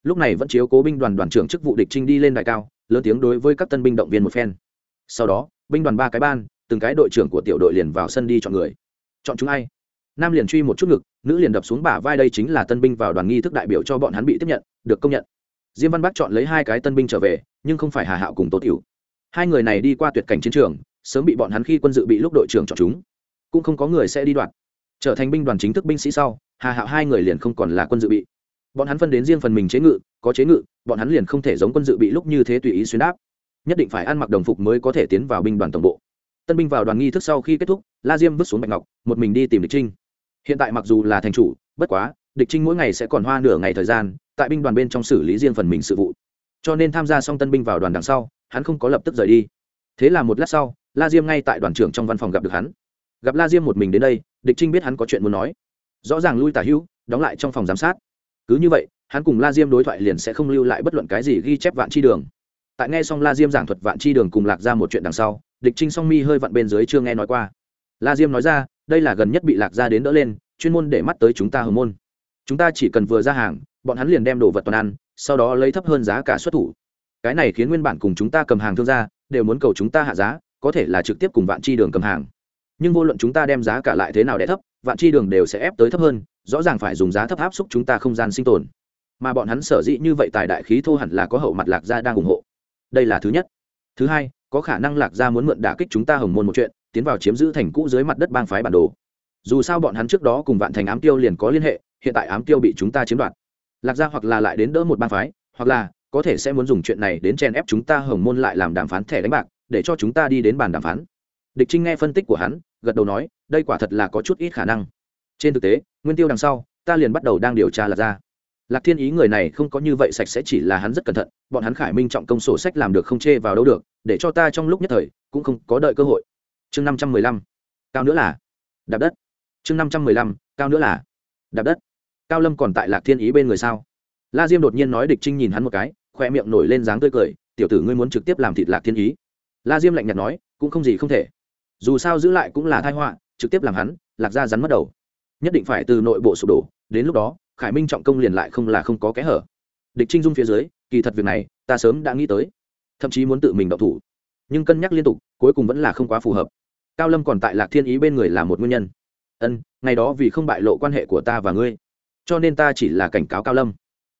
lúc này vẫn chiếu cố binh đoàn đoàn trưởng chức vụ địch trinh đi lên đài cao, lớn tiếng đối với các tân binh động viên một phen. Sau đó, binh đoàn ba cái ban, từng cái đội trưởng của tiểu đội liền vào sân đi chọn người. Chọn chúng ai? Nam liền truy một chút ngực, nữ liền đập xuống bả vai đây chính là tân binh vào đoàn nghi thức đại biểu cho bọn hắn bị tiếp nhận, được công nhận. Diêm văn bắc chọn lấy hai cái tân binh trở về, nhưng không phải hà hạo cùng Tố tiểu. Hai người này đi qua tuyệt cảnh chiến trường, sớm bị bọn hắn khi quân dự bị lúc đội trưởng chọn chúng. Cũng không có người sẽ đi đoạt. Trở thành binh đoàn chính thức binh sĩ sau, hà hạo hai người liền không còn là quân dự bị bọn hắn phân đến riêng phần mình chế ngự, có chế ngự, bọn hắn liền không thể giống quân dự bị lúc như thế tùy ý xuyên đáp nhất định phải ăn mặc đồng phục mới có thể tiến vào binh đoàn tổng bộ. Tân binh vào đoàn nghi thức sau khi kết thúc, la diêm vứt xuống bạch ngọc, một mình đi tìm địch trinh. Hiện tại mặc dù là thành chủ, bất quá, địch trinh mỗi ngày sẽ còn hoa nửa ngày thời gian, tại binh đoàn bên trong xử lý riêng phần mình sự vụ. Cho nên tham gia xong tân binh vào đoàn đằng sau, hắn không có lập tức rời đi. Thế là một lát sau, la diêm ngay tại đoàn trưởng trong văn phòng gặp được hắn. Gặp la diêm một mình đến đây, địch trinh biết hắn có chuyện muốn nói. Rõ ràng lui tả hữu, đóng lại trong phòng giám sát cứ như vậy, hắn cùng la diêm đối thoại liền sẽ không lưu lại bất luận cái gì ghi chép vạn chi đường. Tại nghe xong la diêm giảng thuật vạn chi đường cùng lạc ra một chuyện đằng sau, địch trinh song mi hơi vặn bên dưới chưa nghe nói qua. La diêm nói ra, đây là gần nhất bị lạc ra đến đỡ lên, chuyên môn để mắt tới chúng ta hờ môn. Chúng ta chỉ cần vừa ra hàng, bọn hắn liền đem đồ vật toàn ăn, sau đó lấy thấp hơn giá cả xuất thủ. Cái này khiến nguyên bản cùng chúng ta cầm hàng thương gia, đều muốn cầu chúng ta hạ giá, có thể là trực tiếp cùng vạn chi đường cầm hàng. Nhưng vô luận chúng ta đem giá cả lại thế nào để thấp, vạn chi đường đều sẽ ép tới thấp hơn rõ ràng phải dùng giá thấp áp xúc chúng ta không gian sinh tồn. Mà bọn hắn sở dĩ như vậy tài đại khí thô hẳn là có hậu mặt lạc gia đang ủng hộ. Đây là thứ nhất. Thứ hai, có khả năng lạc gia muốn mượn đả kích chúng ta hồng môn một chuyện, tiến vào chiếm giữ thành cũ dưới mặt đất bang phái bản đồ. Dù sao bọn hắn trước đó cùng vạn thành ám tiêu liền có liên hệ, hiện tại ám tiêu bị chúng ta chiếm đoạt. Lạc gia hoặc là lại đến đỡ một bang phái, hoặc là có thể sẽ muốn dùng chuyện này đến chen ép chúng ta hồng môn lại làm đàm phán thẻ đánh bạc, để cho chúng ta đi đến bàn đàm phán. Địch trinh nghe phân tích của hắn, gật đầu nói, đây quả thật là có chút ít khả năng trên thực tế, nguyên tiêu đằng sau, ta liền bắt đầu đang điều tra lạc gia. Lạc thiên ý người này không có như vậy sạch sẽ chỉ là hắn rất cẩn thận, bọn hắn khải minh trọng công sổ sách làm được không chê vào đâu được, để cho ta trong lúc nhất thời cũng không có đợi cơ hội. Chương năm trăm mười lăm, cao nữa là đạp đất. Chương năm trăm mười lăm, cao nữa là đạp đất. Cao lâm còn tại lạc thiên ý bên người sao? La diêm đột nhiên nói địch trinh nhìn hắn một cái, khoe miệng nổi lên dáng tươi cười, tiểu tử ngươi muốn trực tiếp làm thịt lạc thiên ý? La diêm lạnh nhạt nói, cũng không gì không thể. Dù sao giữ lại cũng là thai họa, trực tiếp làm hắn, lạc ra rắn mất đầu nhất định phải từ nội bộ sụp đổ, đến lúc đó, khải minh trọng công liền lại không là không có kẽ hở. Địch trinh dung phía dưới, kỳ thật việc này, ta sớm đã nghĩ tới, thậm chí muốn tự mình đậu thủ. Nhưng cân nhắc liên tục, cuối cùng vẫn là không quá phù hợp. Cao lâm còn tại lạc thiên ý bên người là một nguyên nhân. Ân, ngày đó vì không bại lộ quan hệ của ta và ngươi, cho nên ta chỉ là cảnh cáo cao lâm.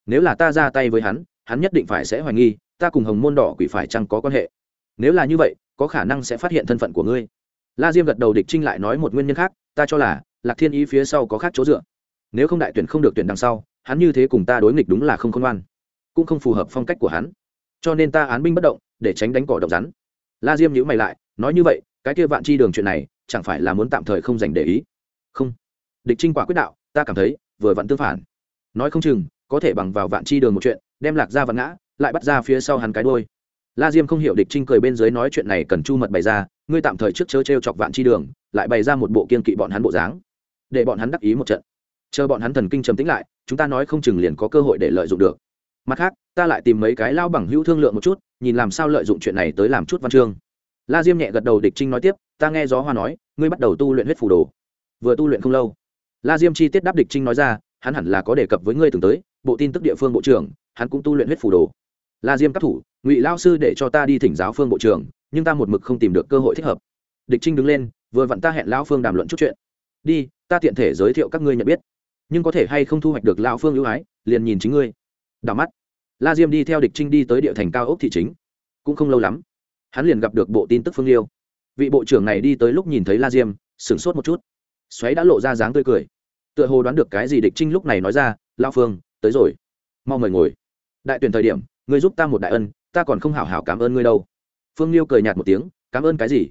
Nếu là ta ra tay với hắn hắn nhất định phải sẽ hoài nghi, ta cùng hồng môn đỏ quỷ phải chăng có quan hệ. Nếu là như vậy, có khả năng sẽ phát hiện thân phận của ngươi. La diêm gật đầu, địch trinh lại nói một nguyên nhân khác, ta cho là lạc thiên ý phía sau có khác chỗ dựa. Nếu không đại tuyển không được tuyển đằng sau, hắn như thế cùng ta đối nghịch đúng là không khôn ngoan, cũng không phù hợp phong cách của hắn. Cho nên ta án binh bất động, để tránh đánh cỏ độc rắn. La diêm nhữ mày lại, nói như vậy, cái kia vạn chi đường chuyện này, chẳng phải là muốn tạm thời không dành để ý? Không. Địch trinh quả quyết đạo, ta cảm thấy, vừa vặn tương phản. Nói không chừng, có thể bằng vào vạn chi đường một chuyện, đem lạc ra vạn ngã, lại bắt ra phía sau hắn cái đôi la diêm không hiểu địch trinh cười bên dưới nói chuyện này cần chu mật bày ra, ngươi tạm thời trước chớ t r e o chọc vạn chi đường, lại bày ra một bộ kiên kỵ bọn hắn bộ dáng để bọn hắn đắc ý một trận. Chờ bọn hắn thần kinh trầm tĩnh lại, chúng ta nói không chừng liền có cơ hội để lợi dụng được. Mặt khác, ta lại tìm mấy cái lao bằng hữu thương lượng một chút, nhìn làm sao lợi dụng chuyện này tới làm chút văn chương. La diêm nhẹ gật đầu địch trinh nói tiếp, ta nghe gió hoa nói, ngươi bắt đầu tu luyện huyết phủ đồ. Vừa tu luyện không lâu, la diêm chi tiết đáp địch trinh nói ra, hắn hẳn là có đề cập với ngươi từng tới, bộ tin tức địa phương bộ trưởng, hắn cũng tu luyện huyết phủ đồ. La diêm các thủ, ngụy lao sư để cho ta đi thỉnh giáo phương bộ trưởng, nhưng ta một mực không tìm được cơ hội thích hợp. Địch trinh đứng lên, vừa vặn ta hẹn lão phương đàm luận chút chuyện. Đi ta tiện thể giới thiệu các ngươi nhận biết. Nhưng có thể hay không thu hoạch được lão phương ưu ái, liền nhìn chính ngươi. Đảo mắt. La diêm đi theo địch trinh đi tới địa thành cao ốc thị chính. Cũng không lâu lắm, hắn liền gặp được bộ tin tức phương liêu. Vị bộ trưởng này đi tới lúc nhìn thấy la diêm, sửng sốt một chút. Xoáy đã lộ ra dáng tươi cười. Tựa hồ đoán được cái gì địch trinh lúc này nói ra lao phương, tới rồi. Mau mời ngồi. Đại tuyển thời điểm, ngươi giúp ta một đại ân, ta còn không hảo hảo cảm ơn ngươi đâu. Phương liêu cười nhạt một tiếng, cảm ơn cái gì?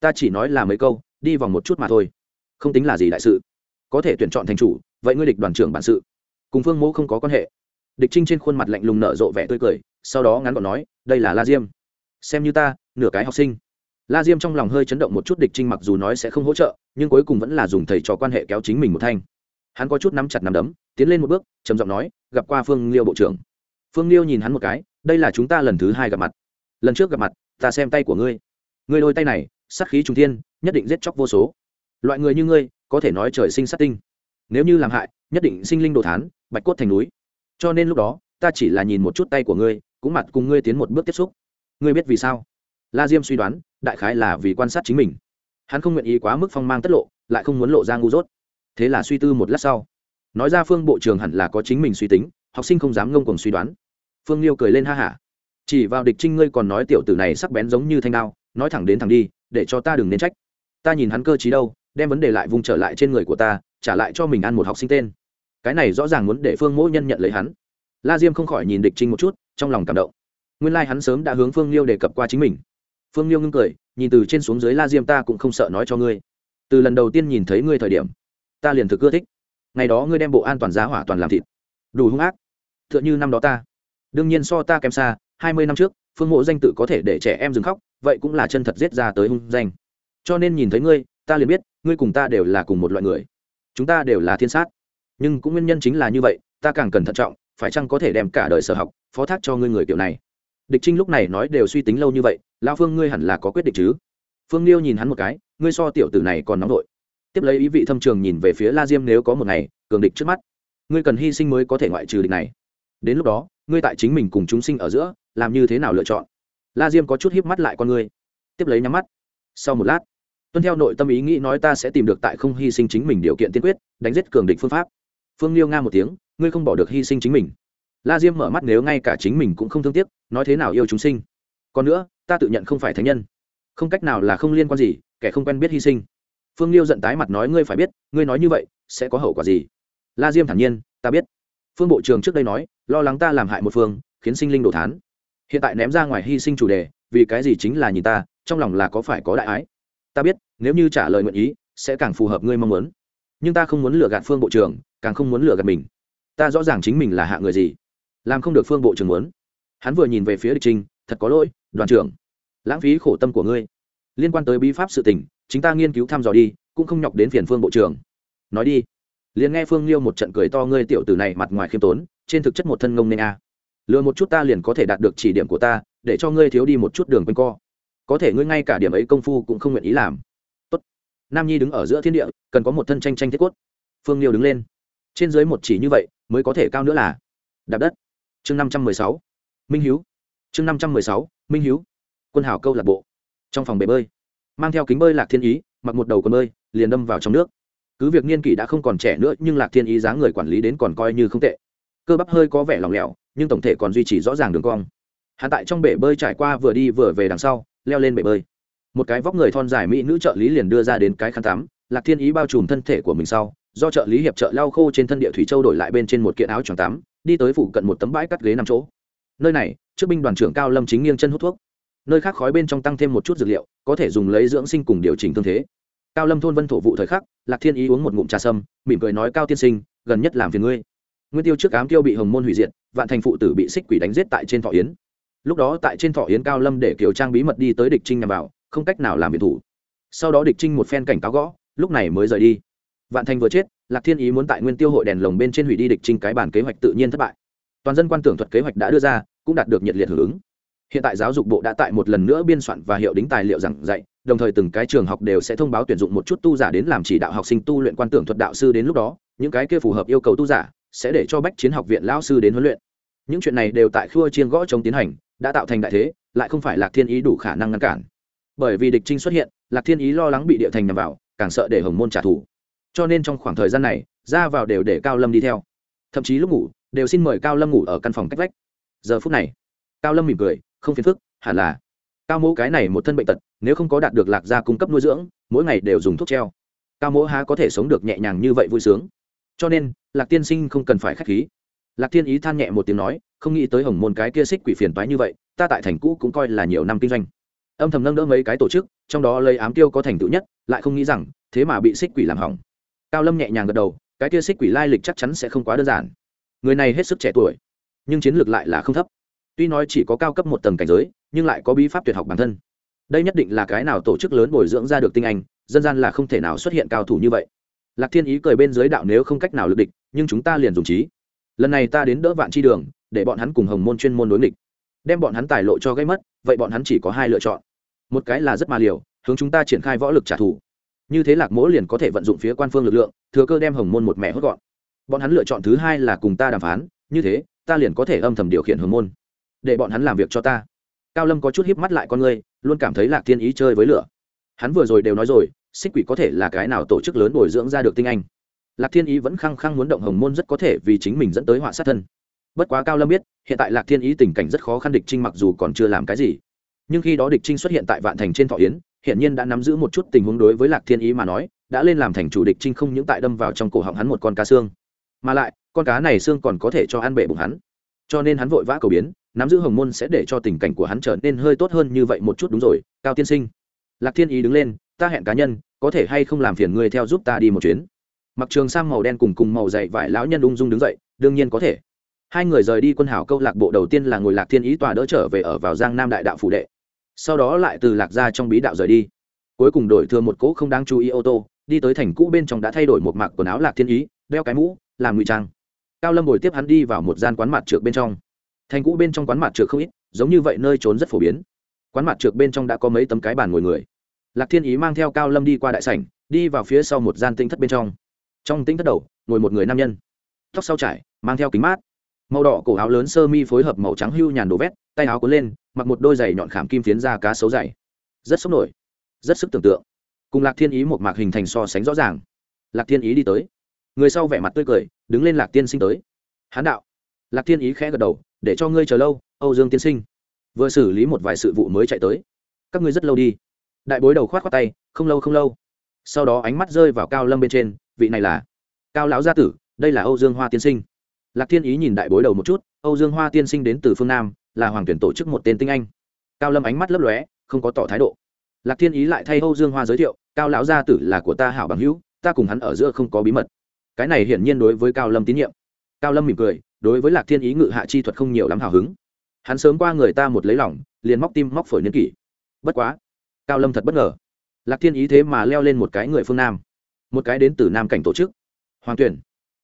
Ta chỉ nói là mấy câu, đi vòng một chút mà thôi không tính là gì đại sự. Có thể tuyển chọn thành chủ, vậy ngươi địch đoàn trưởng bản sự. Cùng phương mẫu không có quan hệ. Địch trinh trên khuôn mặt lạnh lùng nở rộ vẻ tươi cười, sau đó ngắn gọn nói, đây là la diêm. Xem như ta, nửa cái học sinh. La diêm trong lòng hơi chấn động một chút, địch trinh mặc dù nói sẽ không hỗ trợ, nhưng cuối cùng vẫn là dùng thầy trò quan hệ kéo chính mình một thanh. Hắn có chút nắm chặt nắm đấm, tiến lên một bước, trầm giọng nói, gặp qua phương liêu bộ trưởng. Phương liêu nhìn hắn một cái, đây là chúng ta lần thứ hai gặp mặt. Lần trước gặp mặt, ta xem tay của ngươi. Ngươi đôi tay này, sát khí trung thiên, nhất định giết chóc vô số loại người như ngươi, có thể nói trời sinh sát tinh. Nếu như làm hại, nhất định sinh linh đồ thán, bạch cốt thành núi. Cho nên lúc đó, ta chỉ là nhìn một chút tay của ngươi, cũng mặt cùng ngươi tiến một bước tiếp xúc. Ngươi biết vì sao? La diêm suy đoán, đại khái là vì quan sát chính mình. Hắn không nguyện ý quá mức phong mang tất lộ, lại không muốn lộ ra ngu dốt. Thế là suy tư một lát sau. Nói ra phương bộ trường hẳn là có chính mình suy tính, học sinh không dám ngông cùng suy đoán. Phương liêu cười lên ha hả. Chỉ vào địch trinh ngươi còn nói tiểu tử này sắc bén giống như thanh đao, nói thẳng đến thẳng đi, để cho ta đừng nên trách. Ta nhìn hắn cơ t đâu đem vấn đề lại vung trở lại trên người của ta, trả lại cho mình ăn một học sinh tên. Cái này rõ ràng muốn để phương mỗi nhân nhận lấy hắn. La diêm không khỏi nhìn địch trinh một chút, trong lòng cảm động. Nguyên lai、like、hắn sớm đã hướng phương liêu đề cập qua chính mình. Phương liêu ngưng cười, nhìn từ trên xuống dưới la diêm ta cũng không sợ nói cho ngươi. Từ lần đầu tiên nhìn thấy ngươi thời điểm, ta liền thực ưa thích. Ngày đó ngươi đem bộ an toàn giá hỏa toàn làm thịt. Đủ hung ác. T h ư ợ n h ư năm đó ta. Đương nhiên so ta kém xa, hai mươi năm trước, phương mộ danh tự có thể để trẻ em dừng khóc, vậy cũng là chân thật giết ra tới hung danh. Cho nên nhìn thấy ngươi, ta liền biết ngươi cùng ta đều là cùng một loại người. Chúng ta đều là thiên sát. Nhưng cũng nguyên nhân chính là như vậy, ta càng cần thận trọng, phải chăng có thể đem cả đời sở học, phó thác cho ngươi người kiểu này? Địch trinh lúc này nói đều suy tính lâu như vậy lao phương ngươi hẳn là có quyết định chứ? Phương liêu nhìn hắn một cái, ngươi so tiểu tử này còn nóng vội. Tiếp lấy ý vị thâm trường nhìn về phía la diêm nếu có một ngày, cường địch trước mắt. Ngươi cần hy sinh mới có thể ngoại trừ địch này. Đến lúc đó, ngươi tại chính mình cùng chúng sinh ở giữa, làm như thế nào lựa chọn? La diêm có chút hiếp mắt lại con ngươi. Tiếp lấy nhắm mắt. Sau một lát tuân theo nội tâm ý nghĩ nói ta sẽ tìm được tại không hy sinh chính mình điều kiện tiên quyết, đánh giết cường địch phương pháp. Phương liêu nga một tiếng, ngươi không bỏ được hy sinh chính mình. La diêm mở mắt nếu ngay cả chính mình cũng không thương tiếc, nói thế nào yêu chúng sinh. Còn nữa, ta tự nhận không phải thánh nhân. Không cách nào là không liên quan gì, kẻ không quen biết hy sinh. Phương liêu giận tái mặt nói ngươi phải biết, ngươi nói như vậy, sẽ có hậu quả gì? La diêm thản nhiên, ta biết. Phương bộ trưởng trước đây nói, lo lắng ta làm hại một phương, khiến sinh linh đổ thán. Hiện tại ném ra ngoài hy sinh chủ đề, vì cái gì chính là nhìn ta, trong lòng là có phải có đại ái? Ta biết, nếu như trả lời nguyện ý, sẽ càng phù hợp ngươi mong muốn. Nhưng ta không muốn lừa gạt phương bộ trưởng, càng không muốn lừa gạt mình. Ta rõ ràng chính mình là hạ người gì, làm không được phương bộ trưởng muốn. Hắn vừa nhìn về phía địch trinh thật có lỗi, đoàn trưởng. Lãng phí khổ tâm của ngươi. Liên quan tới bí pháp sự tình, chính ta nghiên cứu thăm dò đi, cũng không nhọc đến phiền phương bộ trưởng. Nói đi. Liền nghe phương liêu một trận cười to ngươi tiểu tử này mặt ngoài khiêm tốn, trên thực chất một thân ngông nên a. À. lừa một chút ta liền có thể đạt được chỉ điểm của ta, để cho ngươi thiếu đi một chút đường quanh co có thể ngươi ngay cả điểm ấy công phu cũng không nguyện ý làm. Tốt. nam nhi đứng ở giữa thiên địa, cần có một thân tranh tranh thiết cốt. Phương liêu đứng lên. Trên dưới một chỉ như vậy, mới có thể cao nữa là đạp đất. Chương năm trăm mười sáu. Minh hiếu. Chương năm trăm mười sáu. Minh hiếu. Quân hảo câu lạc bộ. Trong phòng bể bơi. Mang theo kính bơi lạc thiên ý, mặc một đầu quần bơi, liền đâm vào trong nước. Cứ việc niên kỷ đã không còn trẻ nữa, nhưng lạc thiên ý dáng người quản lý đến còn coi như không tệ. Cơ bắp hơi có vẻ lỏng lẻo, nhưng tổng thể còn duy trì rõ ràng đường cong. Hạ tại trong bể bơi trải qua vừa đi vừa về đằng sau leo lên bể bơi. Một cái vóc người thon dài mỹ nữ trợ lý liền đưa ra đến cái khăn tắm, lạc thiên ý bao trùm thân thể của mình sau, do trợ lý hiệp trợ lau khô trên thân địa thủy châu đổi lại bên trên một kiện áo choàng tắm, đi tới phủ cận một tấm bãi cắt ghế nằm chỗ. Nơi này, trước binh đoàn trưởng cao lâm chính nghiêng chân hút thuốc. Nơi khác khói bên trong tăng thêm một chút dược liệu, có thể dùng lấy dưỡng sinh cùng điều chỉnh thương thế. Cao lâm thôn vân thổ vụ thời khắc, lạc thiên ý uống một ngụm trà sâm, mỉm cười nói, cao tiên sinh, gần nhất làm phiền ngươi. Nguyên tiêu trước ám tiêu bị hồng môn hủy diệt, vạn thành phụ tử bị xích quỷ đánh giết tại trên thọ yến lúc đó tại trên thọ yến cao lâm để kiều trang bí mật đi tới địch trinh nhằm vào, không cách nào làm biệt thủ. Sau đó địch trinh một phen cảnh cáo gõ, lúc này mới rời đi. Vạn thành vừa chết, lạc thiên ý muốn tại nguyên tiêu hội đèn lồng bên trên hủy đi địch trinh cái bản kế hoạch tự nhiên thất bại. Toàn dân quan tưởng thuật kế hoạch đã đưa ra, cũng đạt được nhiệt liệt hưởng ứng. Hiện tại giáo dục bộ đã tại một lần nữa biên soạn và hiệu đính tài liệu giảng dạy, đồng thời từng cái trường học đều sẽ thông báo tuyển dụng một chút tu giả đến làm chỉ đạo học sinh tu luyện quan tưởng thuật đạo sư đến lúc đó, những cái kia phù hợp yêu cầu tu giả sẽ để cho bách chiến học viện lao sư đến huấn luyện. Những chuyện này đều tại khua chiên gõ chống tiến hành đã tạo thành đại thế, lại không phải lạc thiên ý đủ khả năng ngăn cản. Bởi vì địch trinh xuất hiện, lạc thiên ý lo lắng bị địa thành nhằm vào, càng sợ để hồng môn trả thù. Cho nên trong khoảng thời gian này, ra vào đều để cao lâm đi theo. Thậm chí lúc ngủ, đều xin mời cao lâm ngủ ở căn phòng cách vách. Giờ phút này, cao lâm mỉm cười, không phiền phức, hẳn là. Cao mẫu cái này một thân bệnh tật, nếu không có đạt được lạc gia cung cấp nuôi dưỡng, mỗi ngày đều dùng thuốc treo. Cao mẫu há có thể sống được nhẹ nhàng như vậy vui sướng. Cho nên, lạc tiên sinh không cần phải k h á c h khí lạc thiên ý than nhẹ một tiếng nói, không nghĩ tới hồng môn cái kia xích quỷ phiền toái như vậy, ta tại thành cũ cũng coi là nhiều năm kinh doanh. Âm thầm nâng đỡ mấy cái tổ chức, trong đó lấy ám tiêu có thành tựu nhất, lại không nghĩ rằng, thế mà bị xích quỷ làm hỏng. Cao lâm nhẹ nhàng gật đầu, cái kia xích quỷ lai lịch chắc chắn sẽ không quá đơn giản. Người này hết sức trẻ tuổi, nhưng chiến lược lại là không thấp. Tuy nói chỉ có cao cấp một tầng cảnh giới, nhưng lại có bí pháp tuyệt học bản thân. Đây nhất định là cái nào tổ chức lớn bồi dưỡng ra được tinh anh, dân gian là không thể nào xuất hiện cao thủ như vậy. Lạc thiên ý cười bên dưới đạo nếu không cách nào lực địch, nhưng chúng ta liền dùng trí lần này ta đến đỡ vạn chi đường, để bọn hắn cùng hồng môn chuyên môn đối nghịch. Đem bọn hắn tài lộ cho gây mất, vậy bọn hắn chỉ có hai lựa chọn. Một cái là rất mà liều, hướng chúng ta triển khai võ lực trả thù. Như thế lạc mỗ liền có thể vận dụng phía quan phương lực lượng, thừa cơ đem hồng môn một mẹ hốt gọn. Bọn hắn lựa chọn thứ hai là cùng ta đàm phán, như thế, ta liền có thể âm thầm điều khiển hồng môn. Để bọn hắn làm việc cho ta. Cao lâm có chút híp mắt lại con ngươi luôn cảm thấy lạc thiên ý chơi với lửa. Hắn vừa rồi đều nói rồi, xích quỷ có thể là cái nào tổ chức lớn bồi dưỡng ra được tinh anh lạc thiên ý vẫn khăng khăng muốn động hồng môn rất có thể vì chính mình dẫn tới họa sát thân. Bất quá cao lâm biết, hiện tại lạc thiên ý tình cảnh rất khó khăn địch trinh mặc dù còn chưa làm cái gì. Nhưng khi đó địch trinh xuất hiện tại vạn thành trên thọ yến hiện nhiên đã nắm giữ một chút tình huống đối với lạc thiên ý mà nói, đã lên làm thành chủ địch trinh không những tại đâm vào trong cổ họng hắn một con cá xương, mà lại, con cá này xương còn có thể cho ăn bể bụng hắn. Cho nên hắn vội vã cầu biến, nắm giữ hồng môn sẽ để cho tình cảnh của hắn trở nên hơi tốt hơn như vậy một chút đúng rồi, cao tiên sinh. Lạc thiên ý đứng lên, ta hẹn cá nhân, có thể hay không làm phiền ngươi theo giúp ta đi một chuyến? Mặc trường sang màu đen cùng cùng màu dày vải lão nhân ung dung đứng dậy, đương nhiên có thể. Hai người rời đi quân hảo câu lạc bộ đầu tiên là ngồi lạc thiên ý tòa đỡ trở về ở vào giang nam đại đạo phủ đệ. Sau đó lại từ lạc ra trong bí đạo rời đi. Cuối cùng đổi thừa một cỗ không đáng chú ý ô tô, đi tới thành cũ bên trong đã thay đổi một mặc quần áo lạc thiên ý, đeo cái mũ, làm ngụy trang. Cao lâm ngồi tiếp hắn đi vào một gian quán mặt trượt bên trong. Thành cũ bên trong quán mặt trượt không ít, giống như vậy nơi trốn rất phổ biến. Quán mặt trượt bên trong đã có mấy tấm cái bàn ngồi người. Lạc thiên ý mang theo cao lâm đi qua đại sảnh, đi vào phía sau một gian tinh thất bên trong trong tĩnh thất đầu, ngồi một người nam nhân. Tóc sau trải, mang theo kính mát. Màu đỏ cổ áo lớn sơ mi phối hợp màu trắng hưu nhàn đồ vét, tay áo cuốn lên, mặc một đôi giày nhọn khảm kim phiến ra cá sấu dày rất sốc nổi, rất sức tưởng tượng. Cùng lạc thiên ý một mạc hình thành so sánh rõ ràng. Lạc thiên ý đi tới. Người sau vẻ mặt tươi cười, đứng lên lạc tiên sinh tới. Hán đạo. Lạc thiên ý khẽ gật đầu, để cho ngươi chờ lâu, âu dương tiên sinh. Vừa xử lý một vài sự vụ mới chạy tới. Các ngươi rất lâu đi. Đại bối đầu khoát khoát tay, không lâu không lâu. Sau đó ánh mắt rơi vào cao lâm bên trên vị này là cao lão gia tử, đây là âu dương hoa tiên sinh. Lạc thiên ý nhìn đại bối đầu một chút, âu dương hoa tiên sinh đến từ phương nam, là hoàng tuyển tổ chức một tên tinh anh. Cao lâm ánh mắt lấp lóe, không có tỏ thái độ. Lạc thiên ý lại thay âu dương hoa giới thiệu, cao lão gia tử là của ta hảo bằng hữu, ta cùng hắn ở giữa không có bí mật. Cái này hiển nhiên đối với cao lâm tín nhiệm. Cao lâm mỉm cười, đối với lạc thiên ý ngự hạ chi thuật không nhiều lắm hào hứng. Hắn sớm qua người ta một lấy lỏng liền móc tim móc phổi niên kỷ. Bất quá, cao lâm thật bất ngờ. Lạc thiên ý thế mà leo lên một cái người phương nam một cái đến từ nam cảnh tổ chức. Hoàng tuyển.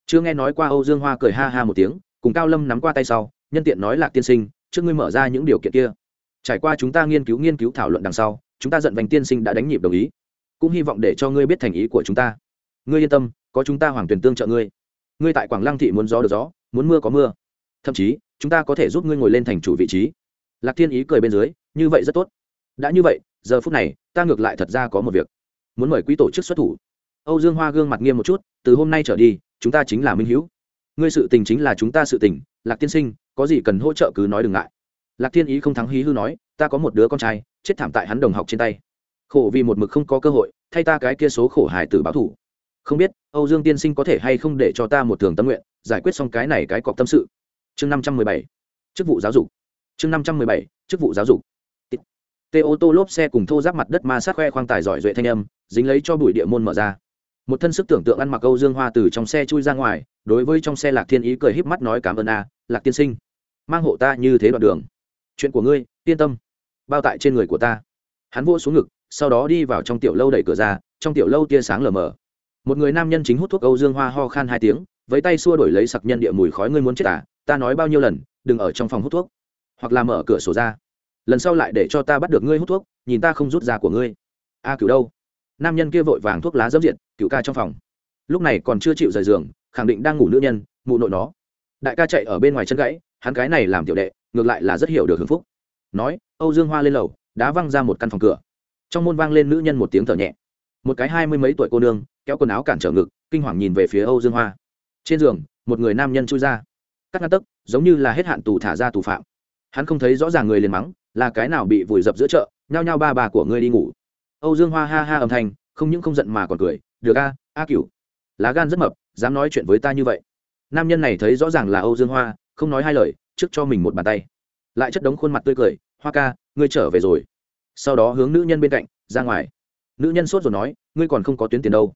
Chưa nghe nói qua âu dương hoa cười ha ha một tiếng, cùng cao lâm nắm qua tay sau, nhân tiện nói lạc tiên sinh, trước ngươi mở ra những điều kiện kia. Trải qua chúng ta nghiên cứu nghiên cứu thảo luận đằng sau, chúng ta giận vành tiên sinh đã đánh nhịp đồng ý. Cũng hy vọng để cho ngươi biết thành ý của chúng ta. Ngươi yên tâm, có chúng ta hoàng tuyển tương trợ ngươi. Ngươi tại quảng lăng thị muốn gió được gió, muốn mưa có mưa. Thậm chí, chúng ta có thể giúp ngươi ngồi lên thành chủ vị trí. Lạc thiên ý cười bên dưới, như vậy rất tốt. Đã như vậy, giờ phút này, ta ngược lại thật ra có một việc. Muốn mời quý tổ chức xuất thủ âu dương hoa gương mặt nghiêm một chút, từ hôm nay trở đi, chúng ta chính là minh hữu. Ngươi sự tình chính là chúng ta sự tình, lạc tiên sinh, có gì cần hỗ trợ cứ nói đừng ngại. Lạc thiên ý không thắng hí hư nói, ta có một đứa con trai, chết thảm tại hắn đồng học trên tay. Khổ vì một mực không có cơ hội, thay ta cái kia số khổ hài tử báo thủ. Không biết, âu dương tiên sinh có thể hay không để cho ta một thường tâm nguyện, giải quyết xong cái này cái cọc tâm sự. Chương năm trăm mười bảy. Chức vụ giáo dục. Chương năm trăm mười bảy. Chức vụ giáo dục. Tê ô tô lốp xe cùng thô giáp mặt đất ma sát khoe khoang tài giỏi duệ thanh âm, dính lấy cho bụi địa môn mở ra một thân sức tưởng tượng ăn mặc âu dương hoa từ trong xe chui ra ngoài, đối với trong xe lạc thiên ý cười híp mắt nói cảm ơn a, lạc tiên sinh. Mang hộ ta như thế đoạn đường. Chuyện của ngươi, yên tâm. Bao tại trên người của ta. Hắn vỗ xuống ngực, sau đó đi vào trong tiểu lâu đẩy cửa ra, trong tiểu lâu tia sáng lờ mờ. Một người nam nhân chính hút thuốc âu dương hoa ho khan hai tiếng, với tay xua đổi lấy sặc nhân địa mùi khói ngươi muốn chết à ta nói bao nhiêu lần, đừng ở trong phòng hút thuốc. Hoặc là mở cửa sổ ra. Lần sau lại để cho ta bắt được ngươi hút thuốc, nhìn ta không rút ra của ngươi. A cửu đâu? Nam nhân kia vội vàng thuốc lá dấm diện cựu ca trong phòng. Lúc này còn chưa chịu rời giường, khẳng định đang ngủ nữ nhân, mụ nội nó. Đại ca chạy ở bên ngoài chân gãy, hắn cái này làm tiểu đệ, ngược lại là rất hiểu được hưng phúc. Nói, âu dương hoa lên lầu, đá văng ra một căn phòng cửa. Trong môn vang lên nữ nhân một tiếng thở nhẹ. Một cái hai mươi mấy tuổi cô nương, kéo quần áo cản trở ngực, kinh hoàng nhìn về phía âu dương hoa. Trên giường, một người nam nhân chui ra. Cắt ngăn tấc, giống như là hết hạn tù thả ra tù phạm. Hắn không thấy rõ ràng người liền mắng, là cái nào bị vùi dập giữa chợ, nhao nhao ba bà của ngươi đi ngủ. Âu dương hoa ha ha âm thanh, không những không giận mà còn cười được a a cửu. Lá gan rất mập, dám nói chuyện với ta như vậy. Nam nhân này thấy rõ ràng là âu dương hoa, không nói hai lời, trước cho mình một bàn tay. Lại chất đống khuôn mặt tươi cười, hoa ca, ngươi trở về rồi. Sau đó hướng nữ nhân bên cạnh, ra ngoài. Nữ nhân sốt rồi nói, ngươi còn không có tuyến tiền đâu.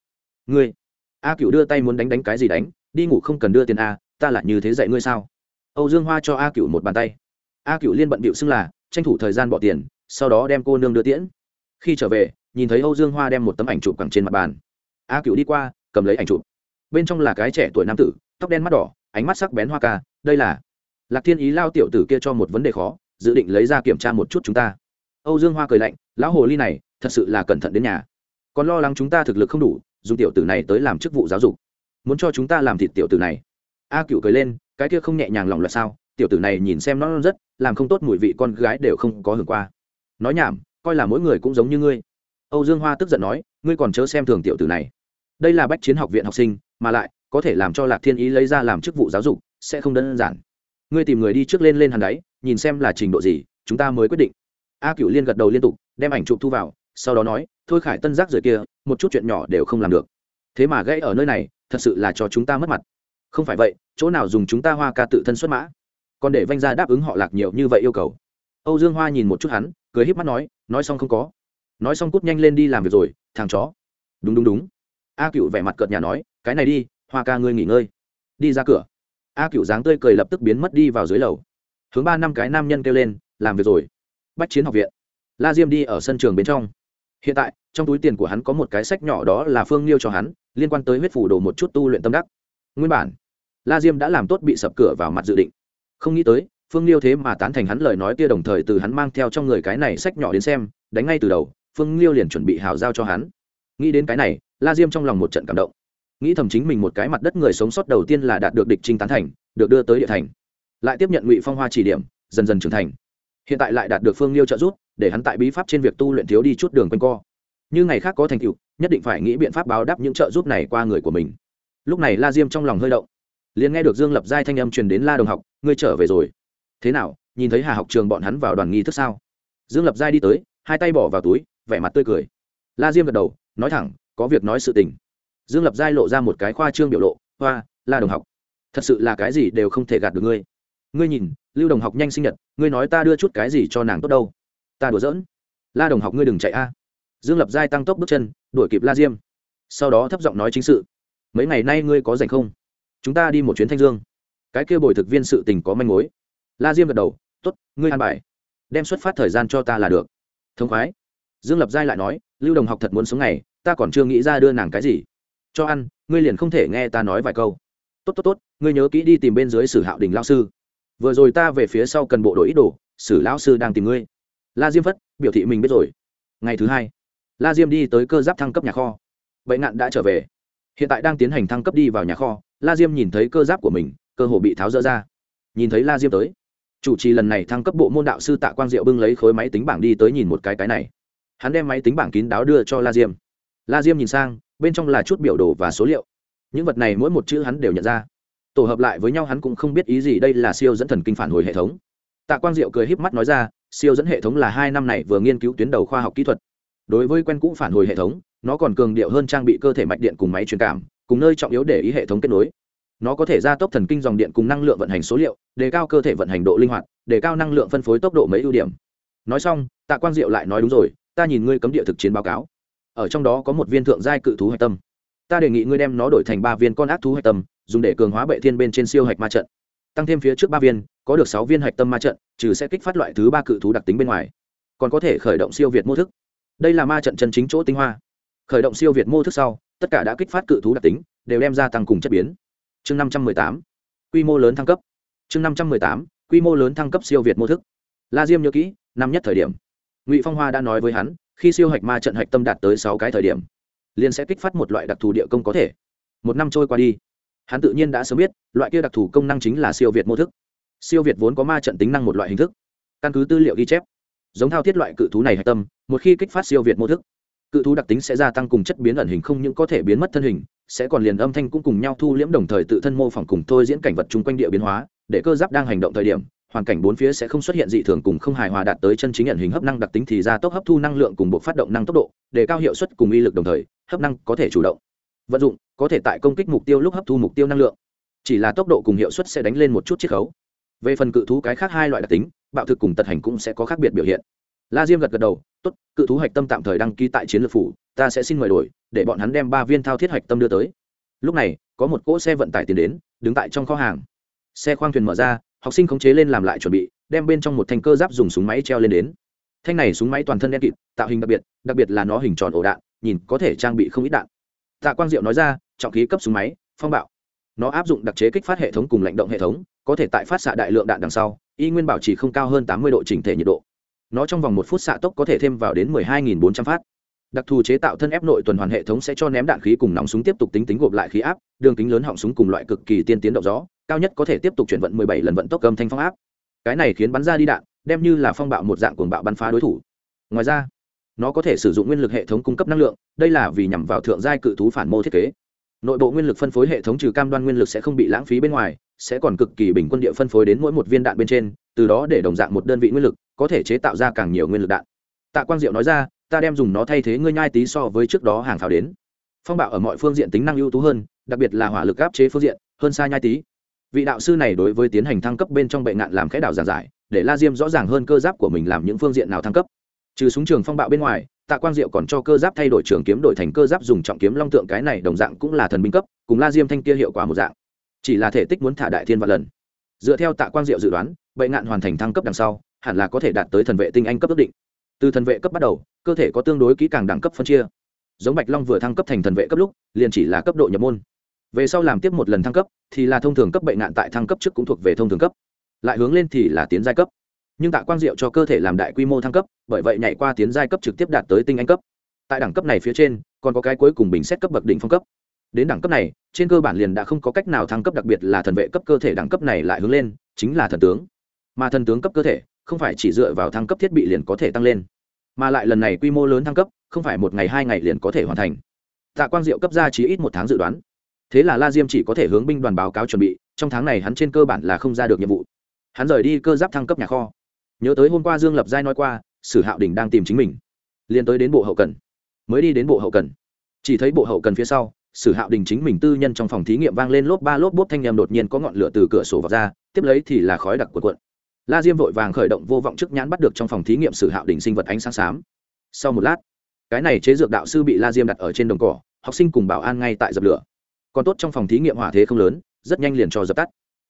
Ngươi. A cựu đưa tay muốn đánh đánh cái gì đánh, đi ngủ không cần đưa tiền a ta lại như thế dạy ngươi sao? Âu dương hoa cho a cựu một bàn tay. A cựu liên bận bịu xưng là, tranh thủ thời gian bỏ tiền, sau đó đem cô nương đưa tiễn. Khi trở về, nhìn thấy âu dương hoa đem một tấm ảnh chụp cẳng trên mặt bàn a cựu đi qua, cầm lấy ảnh chụp. Bên trong là cái trẻ tuổi nam tử, tóc đen mắt đỏ, ánh mắt sắc bén hoa ca, đây là lạc thiên ý lao tiểu tử kia cho một vấn đề khó, dự định lấy ra kiểm tra một chút chúng ta. Âu dương hoa cười lạnh, lão hồ ly này, thật sự là cẩn thận đến nhà. Còn lo lắng chúng ta thực lực không đủ, dùng tiểu tử này tới làm chức vụ giáo dục. Muốn cho chúng ta làm thịt tiểu tử này. A cựu cười lên, cái kia không nhẹ nhàng lòng là sao, tiểu tử này nhìn xem nó rất, làm không tốt mùi vị con gái đều không có hưởng qua. Nói nhảm, coi là mỗi người cũng giống như ngươi. Âu dương hoa tức giận nói, ngươi còn chớ xem thường tiểu tử này đây là bách chiến học viện học sinh, mà lại, có thể làm cho lạc thiên ý lấy ra làm chức vụ giáo dục, sẽ không đơn giản. Ngươi tìm người đi trước lên lên hàn đáy nhìn xem là trình độ gì, chúng ta mới quyết định. A cựu liên gật đầu liên tục, đem ảnh chụp thu vào, sau đó nói, thôi khải tân giác rời kia, một chút chuyện nhỏ đều không làm được. Thế mà gãy ở nơi này, thật sự là cho chúng ta mất mặt. Không phải vậy, chỗ nào dùng chúng ta hoa ca tự thân xuất mã? Còn để vanh ra đáp ứng họ lạc nhiều như vậy yêu cầu. Âu dương hoa nhìn một chút hắn, cười híp mắt nói nói xong không có. Nói xong cút nhanh lên đi làm việc rồi, thằng chó. Đúng đúng đúng a cựu vẻ mặt cợt nhà nói, cái này đi, hoa ca ngươi nghỉ ngơi. Đi ra cửa. A cựu dáng tươi cười lập tức biến mất đi vào dưới lầu. Hướng ba năm cái nam nhân kêu lên, làm việc rồi. Bách chiến học viện. La diêm đi ở sân trường bên trong. Hiện tại, trong túi tiền của hắn có một cái sách nhỏ đó là phương liêu cho hắn, liên quan tới huyết phủ đồ một chút tu luyện tâm đắc. Nguyên bản, la diêm đã làm tốt bị sập cửa vào mặt dự định. Không nghĩ tới, phương liêu thế mà tán thành hắn lời nói kia đồng thời từ hắn mang theo trong người cái này sách nhỏ đến xem, đánh ngay từ đầu, phương liêu liền chuẩn bị hào giao cho hắn nghĩ đến cái này, la diêm trong lòng một trận cảm động. Nghĩ thầm chính mình một cái mặt đất người sống sót đầu tiên là đạt được địch trinh tán thành, được đưa tới địa thành. Lại tiếp nhận ngụy phong hoa chỉ điểm, dần dần trưởng thành. Hiện tại lại đạt được phương liêu trợ giúp, để hắn tại bí pháp trên việc tu luyện thiếu đi chút đường quanh co. Như ngày khác có thành tựu, nhất định phải nghĩ biện pháp báo đáp những trợ giúp này qua người của mình. Lúc này la diêm trong lòng hơi động. Liền nghe được dương lập giai thanh âm truyền đến la đồng học, ngươi trở về rồi. Thế nào, nhìn thấy hà học trường bọn hắn vào đoàn nghi thức sao? Dương lập giai đi tới, hai tay bỏ vào túi, vẻ mặt tươi cười. La diêm gật đầu nói thẳng, có việc nói sự tình. Dương lập giai lộ ra một cái khoa trương biểu lộ, hoa, la đồng học, thật sự là cái gì đều không thể gạt được ngươi. Ngươi nhìn, lưu đồng học nhanh sinh nhật, ngươi nói ta đưa chút cái gì cho nàng tốt đâu? Ta đùa giỡn. La đồng học ngươi đừng chạy a. Dương lập giai tăng tốc bước chân, đuổi kịp la diêm. Sau đó thấp giọng nói chính sự, mấy ngày nay ngươi có rảnh không? Chúng ta đi một chuyến thanh dương. Cái kia bồi thực viên sự tình có manh mối. La diêm gật đầu t ố t ngươi an bài, đem xuất phát thời gian cho ta là được. Thống khoái dương lập giai lại nói, lưu đồng học thật muốn sống ngày, ta còn chưa nghĩ ra đưa nàng cái gì. Cho ăn, ngươi liền không thể nghe ta nói vài câu. Tốt tốt tốt, ngươi nhớ kỹ đi tìm bên dưới sử hạo đình lao sư. Vừa rồi ta về phía sau cần bộ đội ít đồ, sử lão sư đang tìm ngươi. La diêm phất, biểu thị mình biết rồi. Ngày thứ hai, la diêm đi tới cơ giáp thăng cấp nhà kho. Bệnh nạn đã trở về. Hiện tại đang tiến hành thăng cấp đi vào nhà kho, la diêm nhìn thấy cơ giáp của mình, cơ hồ bị tháo rỡ ra. Nhìn thấy la diêm tới, chủ trì lần này thăng cấp bộ môn đạo sư tạ quang diệu bưng lấy khối máy tính bảng đi tới nhìn một cái cái này hắn đem máy tính bảng kín đáo đưa cho la diêm. La diêm nhìn sang, bên trong là chút biểu đồ và số liệu. Những vật này mỗi một chữ hắn đều nhận ra. Tổ hợp lại với nhau hắn cũng không biết ý gì đây là siêu dẫn thần kinh phản hồi hệ thống. Tạ quang diệu cười híp mắt nói ra, siêu dẫn hệ thống là hai năm này vừa nghiên cứu tuyến đầu khoa học kỹ thuật. Đối với quen cũ phản hồi hệ thống, nó còn cường điệu hơn trang bị cơ thể mạch điện cùng máy truyền cảm, cùng nơi trọng yếu để ý hệ thống kết nối. Nó có thể gia tốc thần kinh dòng điện cùng năng lượng vận hành số liệu, đề cao cơ thể vận hành độ linh hoạt, đề cao năng lượng phân phối tốc độ mấy ưu điểm. Nói xong, tạ quang diệu lại nói đúng rồi ta nhìn ngươi cấm địa thực chiến báo cáo. Ở trong đó có một viên thượng giai cự thú hạch tâm. Ta đề nghị ngươi đem nó đổi thành ba viên con ác thú hạch tâm, dùng để cường hóa bệ thiên bên trên siêu hạch ma trận. Tăng thêm phía trước ba viên, có được sáu viên hạch tâm ma trận, trừ sẽ kích phát loại thứ ba cự thú đặc tính bên ngoài. Còn có thể khởi động siêu việt mô thức. Đây là ma trận chân chính chỗ tinh hoa. Khởi động siêu việt mô thức sau, tất cả đã kích phát cự thú đặc tính, đều đem ra tăng cùng chất biến. Chương năm trăm mười tám, quy mô lớn thăng cấp. Chương năm trăm mười tám, quy mô lớn thăng cấp siêu việt mô thức. La diêm nhớ kỹ, năm nhất thời điểm ngụy phong hoa đã nói với hắn khi siêu hạch ma trận hạch tâm đạt tới sáu cái thời điểm liền sẽ kích phát một loại đặc thù địa công có thể một năm trôi qua đi hắn tự nhiên đã sớm biết loại kia đặc thù công năng chính là siêu việt mô thức siêu việt vốn có ma trận tính năng một loại hình thức căn cứ tư liệu ghi chép giống thao thiết loại cự thú này hạch tâm một khi kích phát siêu việt mô thức cự thú đặc tính sẽ gia tăng cùng chất biến ẩn hình không những có thể biến mất thân hình sẽ còn liền âm thanh cũng cùng nhau thu liễm đồng thời tự thân mô phỏng cùng thôi diễn cảnh vật chung quanh địa biến hóa để cơ giáp đang hành động thời điểm hoàn cảnh bốn phía sẽ không xuất hiện dị thường cùng không hài hòa đạt tới chân chính nhận hình hấp năng đặc tính thì gia tốc hấp thu năng lượng cùng bộ phát động năng tốc độ, để cao hiệu suất cùng uy lực đồng thời, hấp năng có thể chủ động. Vận dụng, có thể tại công kích mục tiêu lúc hấp thu mục tiêu năng lượng. Chỉ là tốc độ cùng hiệu suất sẽ đánh lên một chút chiết khấu. Về phần cự thú cái khác hai loại đặc tính, bạo thực cùng tật hành cũng sẽ có khác biệt biểu hiện. La diêm gật gật đầu, tốt, cự thú hạch tâm tạm thời đăng ký tại chiến lược phủ, ta sẽ xin mời đổi, để bọn hắn đem ba viên thao thiết hạch tâm đưa tới. Lúc này, có một cỗ xe vận tải tiến đến, đứng tại trong kho hàng. Xe khoang thuyền mở ra học sinh khống chế lên làm lại chuẩn bị, đem bên trong một thanh cơ giáp dùng súng máy treo lên đến. Thanh này súng máy toàn thân đen kịt, tạo hình đặc biệt đặc biệt là nó hình tròn ổ đạn, nhìn có thể trang bị không ít đạn. Tạ quang diệu nói ra, trọng khí cấp súng máy, phong bạo. Nó áp dụng đặc chế kích phát hệ thống cùng lạnh động hệ thống, có thể tại phát xạ đại lượng đạn đằng sau, y nguyên bảo trì không cao hơn tám mươi độ trình thể nhiệt độ. Nó trong vòng một phút xạ tốc có thể thêm vào đến 12.400 phát đặc thù chế tạo thân ép nội tuần hoàn hệ thống sẽ cho ném đạn khí cùng nòng súng tiếp tục tính tính gộp lại khí áp, đường kính lớn họng súng cùng loại cực kỳ tiên tiến động gió, cao nhất có thể tiếp tục chuyển vận 17 lần vận tốc cầm thanh phong áp. Cái này khiến bắn ra đi đạn, đem như là phong bạo một dạng cuồng bạo bắn phá đối thủ. Ngoài ra, nó có thể sử dụng nguyên lực hệ thống cung cấp năng lượng, đây là vì nhằm vào thượng giai cự thú phản mô thiết kế. Nội bộ nguyên lực phân phối hệ thống trừ cam đoan nguyên lực sẽ không bị lãng phí bên ngoài, sẽ còn cực kỳ bình quân địa phân phối đến mỗi một viên đạn bên trên, từ đó để đồng dạng một đơn vị nguyên lực, có thể chế tạo ra càng nhiều nguyên lực đạn. Tạ quang diệu nói ra ta đem dùng nó thay thế ngươi nhai tí so với trước đó hàng pháo đến. Phong bạo ở mọi phương diện tính năng ưu tú hơn, đặc biệt là hỏa lực áp chế phương diện, hơn xa nhai tí. Vị đạo sư này đối với tiến hành thăng cấp bên trong bệnh nạn làm khẽ đảo giảng giải, để la diêm rõ ràng hơn cơ giáp của mình làm những phương diện nào thăng cấp. Trừ súng trường phong bạo bên ngoài, tạ quang diệu còn cho cơ giáp thay đổi trường kiếm đổi thành cơ giáp dùng trọng kiếm long tượng cái này đồng dạng cũng là thần binh cấp, cùng la diêm thanh kia hiệu quả một dạng. Chỉ là thể tích muốn thả đại thiên vạn lần. Dựa theo tạ quang diệu dự đoán bệnh nạn hoàn thành thăng cấp đằng sau, hẳn là có thể đạt tới thần vệ tinh anh cấp ước định từ thần vệ cấp bắt đầu, cơ thể có tương đối kỹ càng đẳng cấp phân chia. Giống bạch long vừa thăng cấp thành thần vệ cấp lúc, liền chỉ là cấp độ nhập môn. Về sau làm tiếp một lần thăng cấp, thì là thông thường cấp bệnh nạn tại thăng cấp trước cũng thuộc về thông thường cấp. Lại hướng lên thì là tiến giai cấp. Nhưng tạ quang diệu cho cơ thể làm đại quy mô thăng cấp, bởi vậy nhảy qua tiến giai cấp trực tiếp đạt tới tinh anh cấp. Tại đẳng cấp này phía trên, còn có cái cuối cùng bình xét cấp bậc đỉnh phong cấp. Đến đẳng cấp này, trên cơ bản liền đã không có cách nào thăng cấp đặc biệt là thần vệ cấp cơ thể đẳng cấp này lại hướng lên, chính là thần tướng. Mà thần tướng cấp cơ thể không phải chỉ dựa vào thăng cấp thiết bị liền có thể tăng lên, mà lại lần này quy mô lớn thăng cấp, không phải một ngày hai ngày liền có thể hoàn thành. Tạ quang diệu cấp ra chỉ ít một tháng dự đoán. Thế là la diêm chỉ có thể hướng binh đoàn báo cáo chuẩn bị, trong tháng này hắn trên cơ bản là không ra được nhiệm vụ. Hắn rời đi cơ giáp thăng cấp nhà kho. Nhớ tới hôm qua dương lập giai nói qua, sử hạo đình đang tìm chính mình. Liền tới đến bộ hậu cần. Mới đi đến bộ hậu cần. Chỉ thấy bộ hậu cần phía sau, sử hạo đình chính mình tư nhân trong phòng thí nghiệm vang lên lốp ba lốp bốp thanh â đột nhiên có ngọn lửa từ cửa sổ vào ra, tiếp lấy thì là khói đặc của cuộn la diêm vội vàng khởi động vô vọng trước nhãn bắt được trong phòng thí nghiệm sử hạo đình sinh vật ánh sáng xám. Sau một lát, cái này chế dược đạo sư bị la diêm đặt ở trên đồng cỏ, học sinh cùng bảo an ngay tại dập lửa. Còn tốt trong phòng thí nghiệm hỏa thế không lớn, rất nhanh liền cho dập tắt.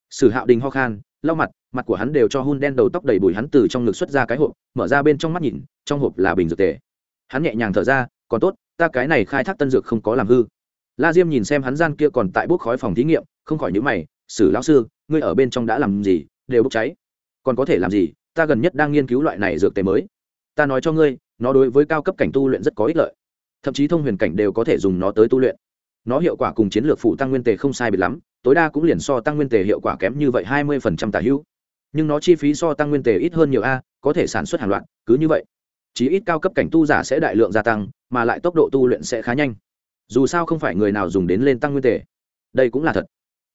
Sử hạo đình ho khan, lau mặt mặt của hắn đều cho hun đen đầu tóc đầy bùi hắn từ trong ngực xuất ra cái hộp, mở ra bên trong mắt nhìn, trong hộp là bình dược tề. Hắn nhẹ nhàng thở ra, còn tốt, ta cái này khai thác tân dược không có làm hư. La diêm nhìn xem hắn gian kia còn tại bốc khói phòng thí nghiệm, không khỏi nhữ mày, sử lão sư, ngươi ở bên trong đã làm gì, đều bốc cháy còn có thể làm gì, ta gần nhất đang nghiên cứu loại này dược tề mới. Ta nói cho ngươi, nó đối với cao cấp cảnh tu luyện rất có ích lợi. Thậm chí thông huyền cảnh đều có thể dùng nó tới tu luyện. Nó hiệu quả cùng chiến lược phụ tăng nguyên tề không sai biệt lắm, tối đa cũng liền so tăng nguyên tề hiệu quả kém như vậy hai mươi phần trăm tả hữu. Nhưng nó chi phí so tăng nguyên tề ít hơn nhiều a, có thể sản xuất hàng loạt, cứ như vậy. Chí ít cao cấp cảnh tu giả sẽ đại lượng gia tăng, mà lại tốc độ tu luyện sẽ khá nhanh. Dù sao không phải người nào dùng đến lên tăng nguyên tề. Đây cũng là thật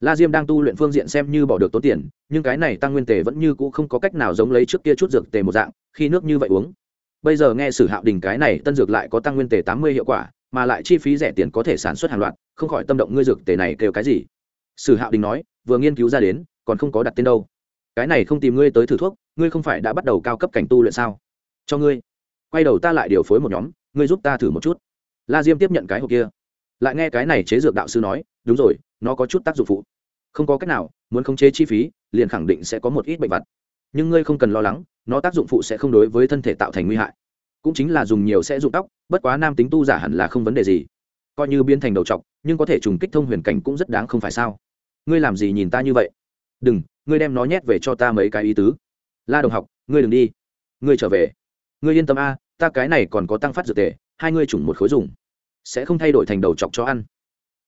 la diêm đang tu luyện phương diện xem như bỏ được tốn tiền, nhưng cái này tăng nguyên tề vẫn như c ũ không có cách nào giống lấy trước kia chút dược tề một dạng, khi nước như vậy uống. Bây giờ nghe sử hạo đình cái này, tân dược lại có tăng nguyên tề tám mươi hiệu quả, mà lại chi phí rẻ tiền có thể sản xuất hàng loạt, không khỏi tâm động ngươi dược tề này kêu cái gì? Sử hạo đình nói, vừa nghiên cứu ra đến, còn không có đặt tên đâu. Cái này không tìm ngươi tới thử thuốc, ngươi không phải đã bắt đầu cao cấp cảnh tu luyện sao? Cho ngươi. Quay đầu ta lại điều phối một nhóm, ngươi giúp ta thử một chút. La diêm tiếp nhận cái hộp kia. Lại nghe cái này chế dược đạo sư nói, đúng rồi nó có chút tác dụng phụ. Không có cách nào, muốn khống chế chi phí, liền khẳng định sẽ có một ít bệnh vặt nhưng ngươi không cần lo lắng, nó tác dụng phụ sẽ không đối với thân thể tạo thành nguy hại. Cũng chính là dùng nhiều sẽ dụng tóc, bất quá nam tính tu giả hẳn là không vấn đề gì. Coi như biến thành đầu trọc, nhưng có thể trùng kích thông huyền cảnh cũng rất đáng không phải sao? Ngươi làm gì nhìn ta như vậy? Đừng, ngươi đem nó nhét về cho ta mấy cái ý tứ. La đồng học, ngươi đừng đi. Ngươi trở về. Ngươi yên tâm a, ta cái này còn có tăng phát dược tề, hai ngươi chủng một khối dùng. Sẽ không thay đổi thành đầu chọc cho ăn.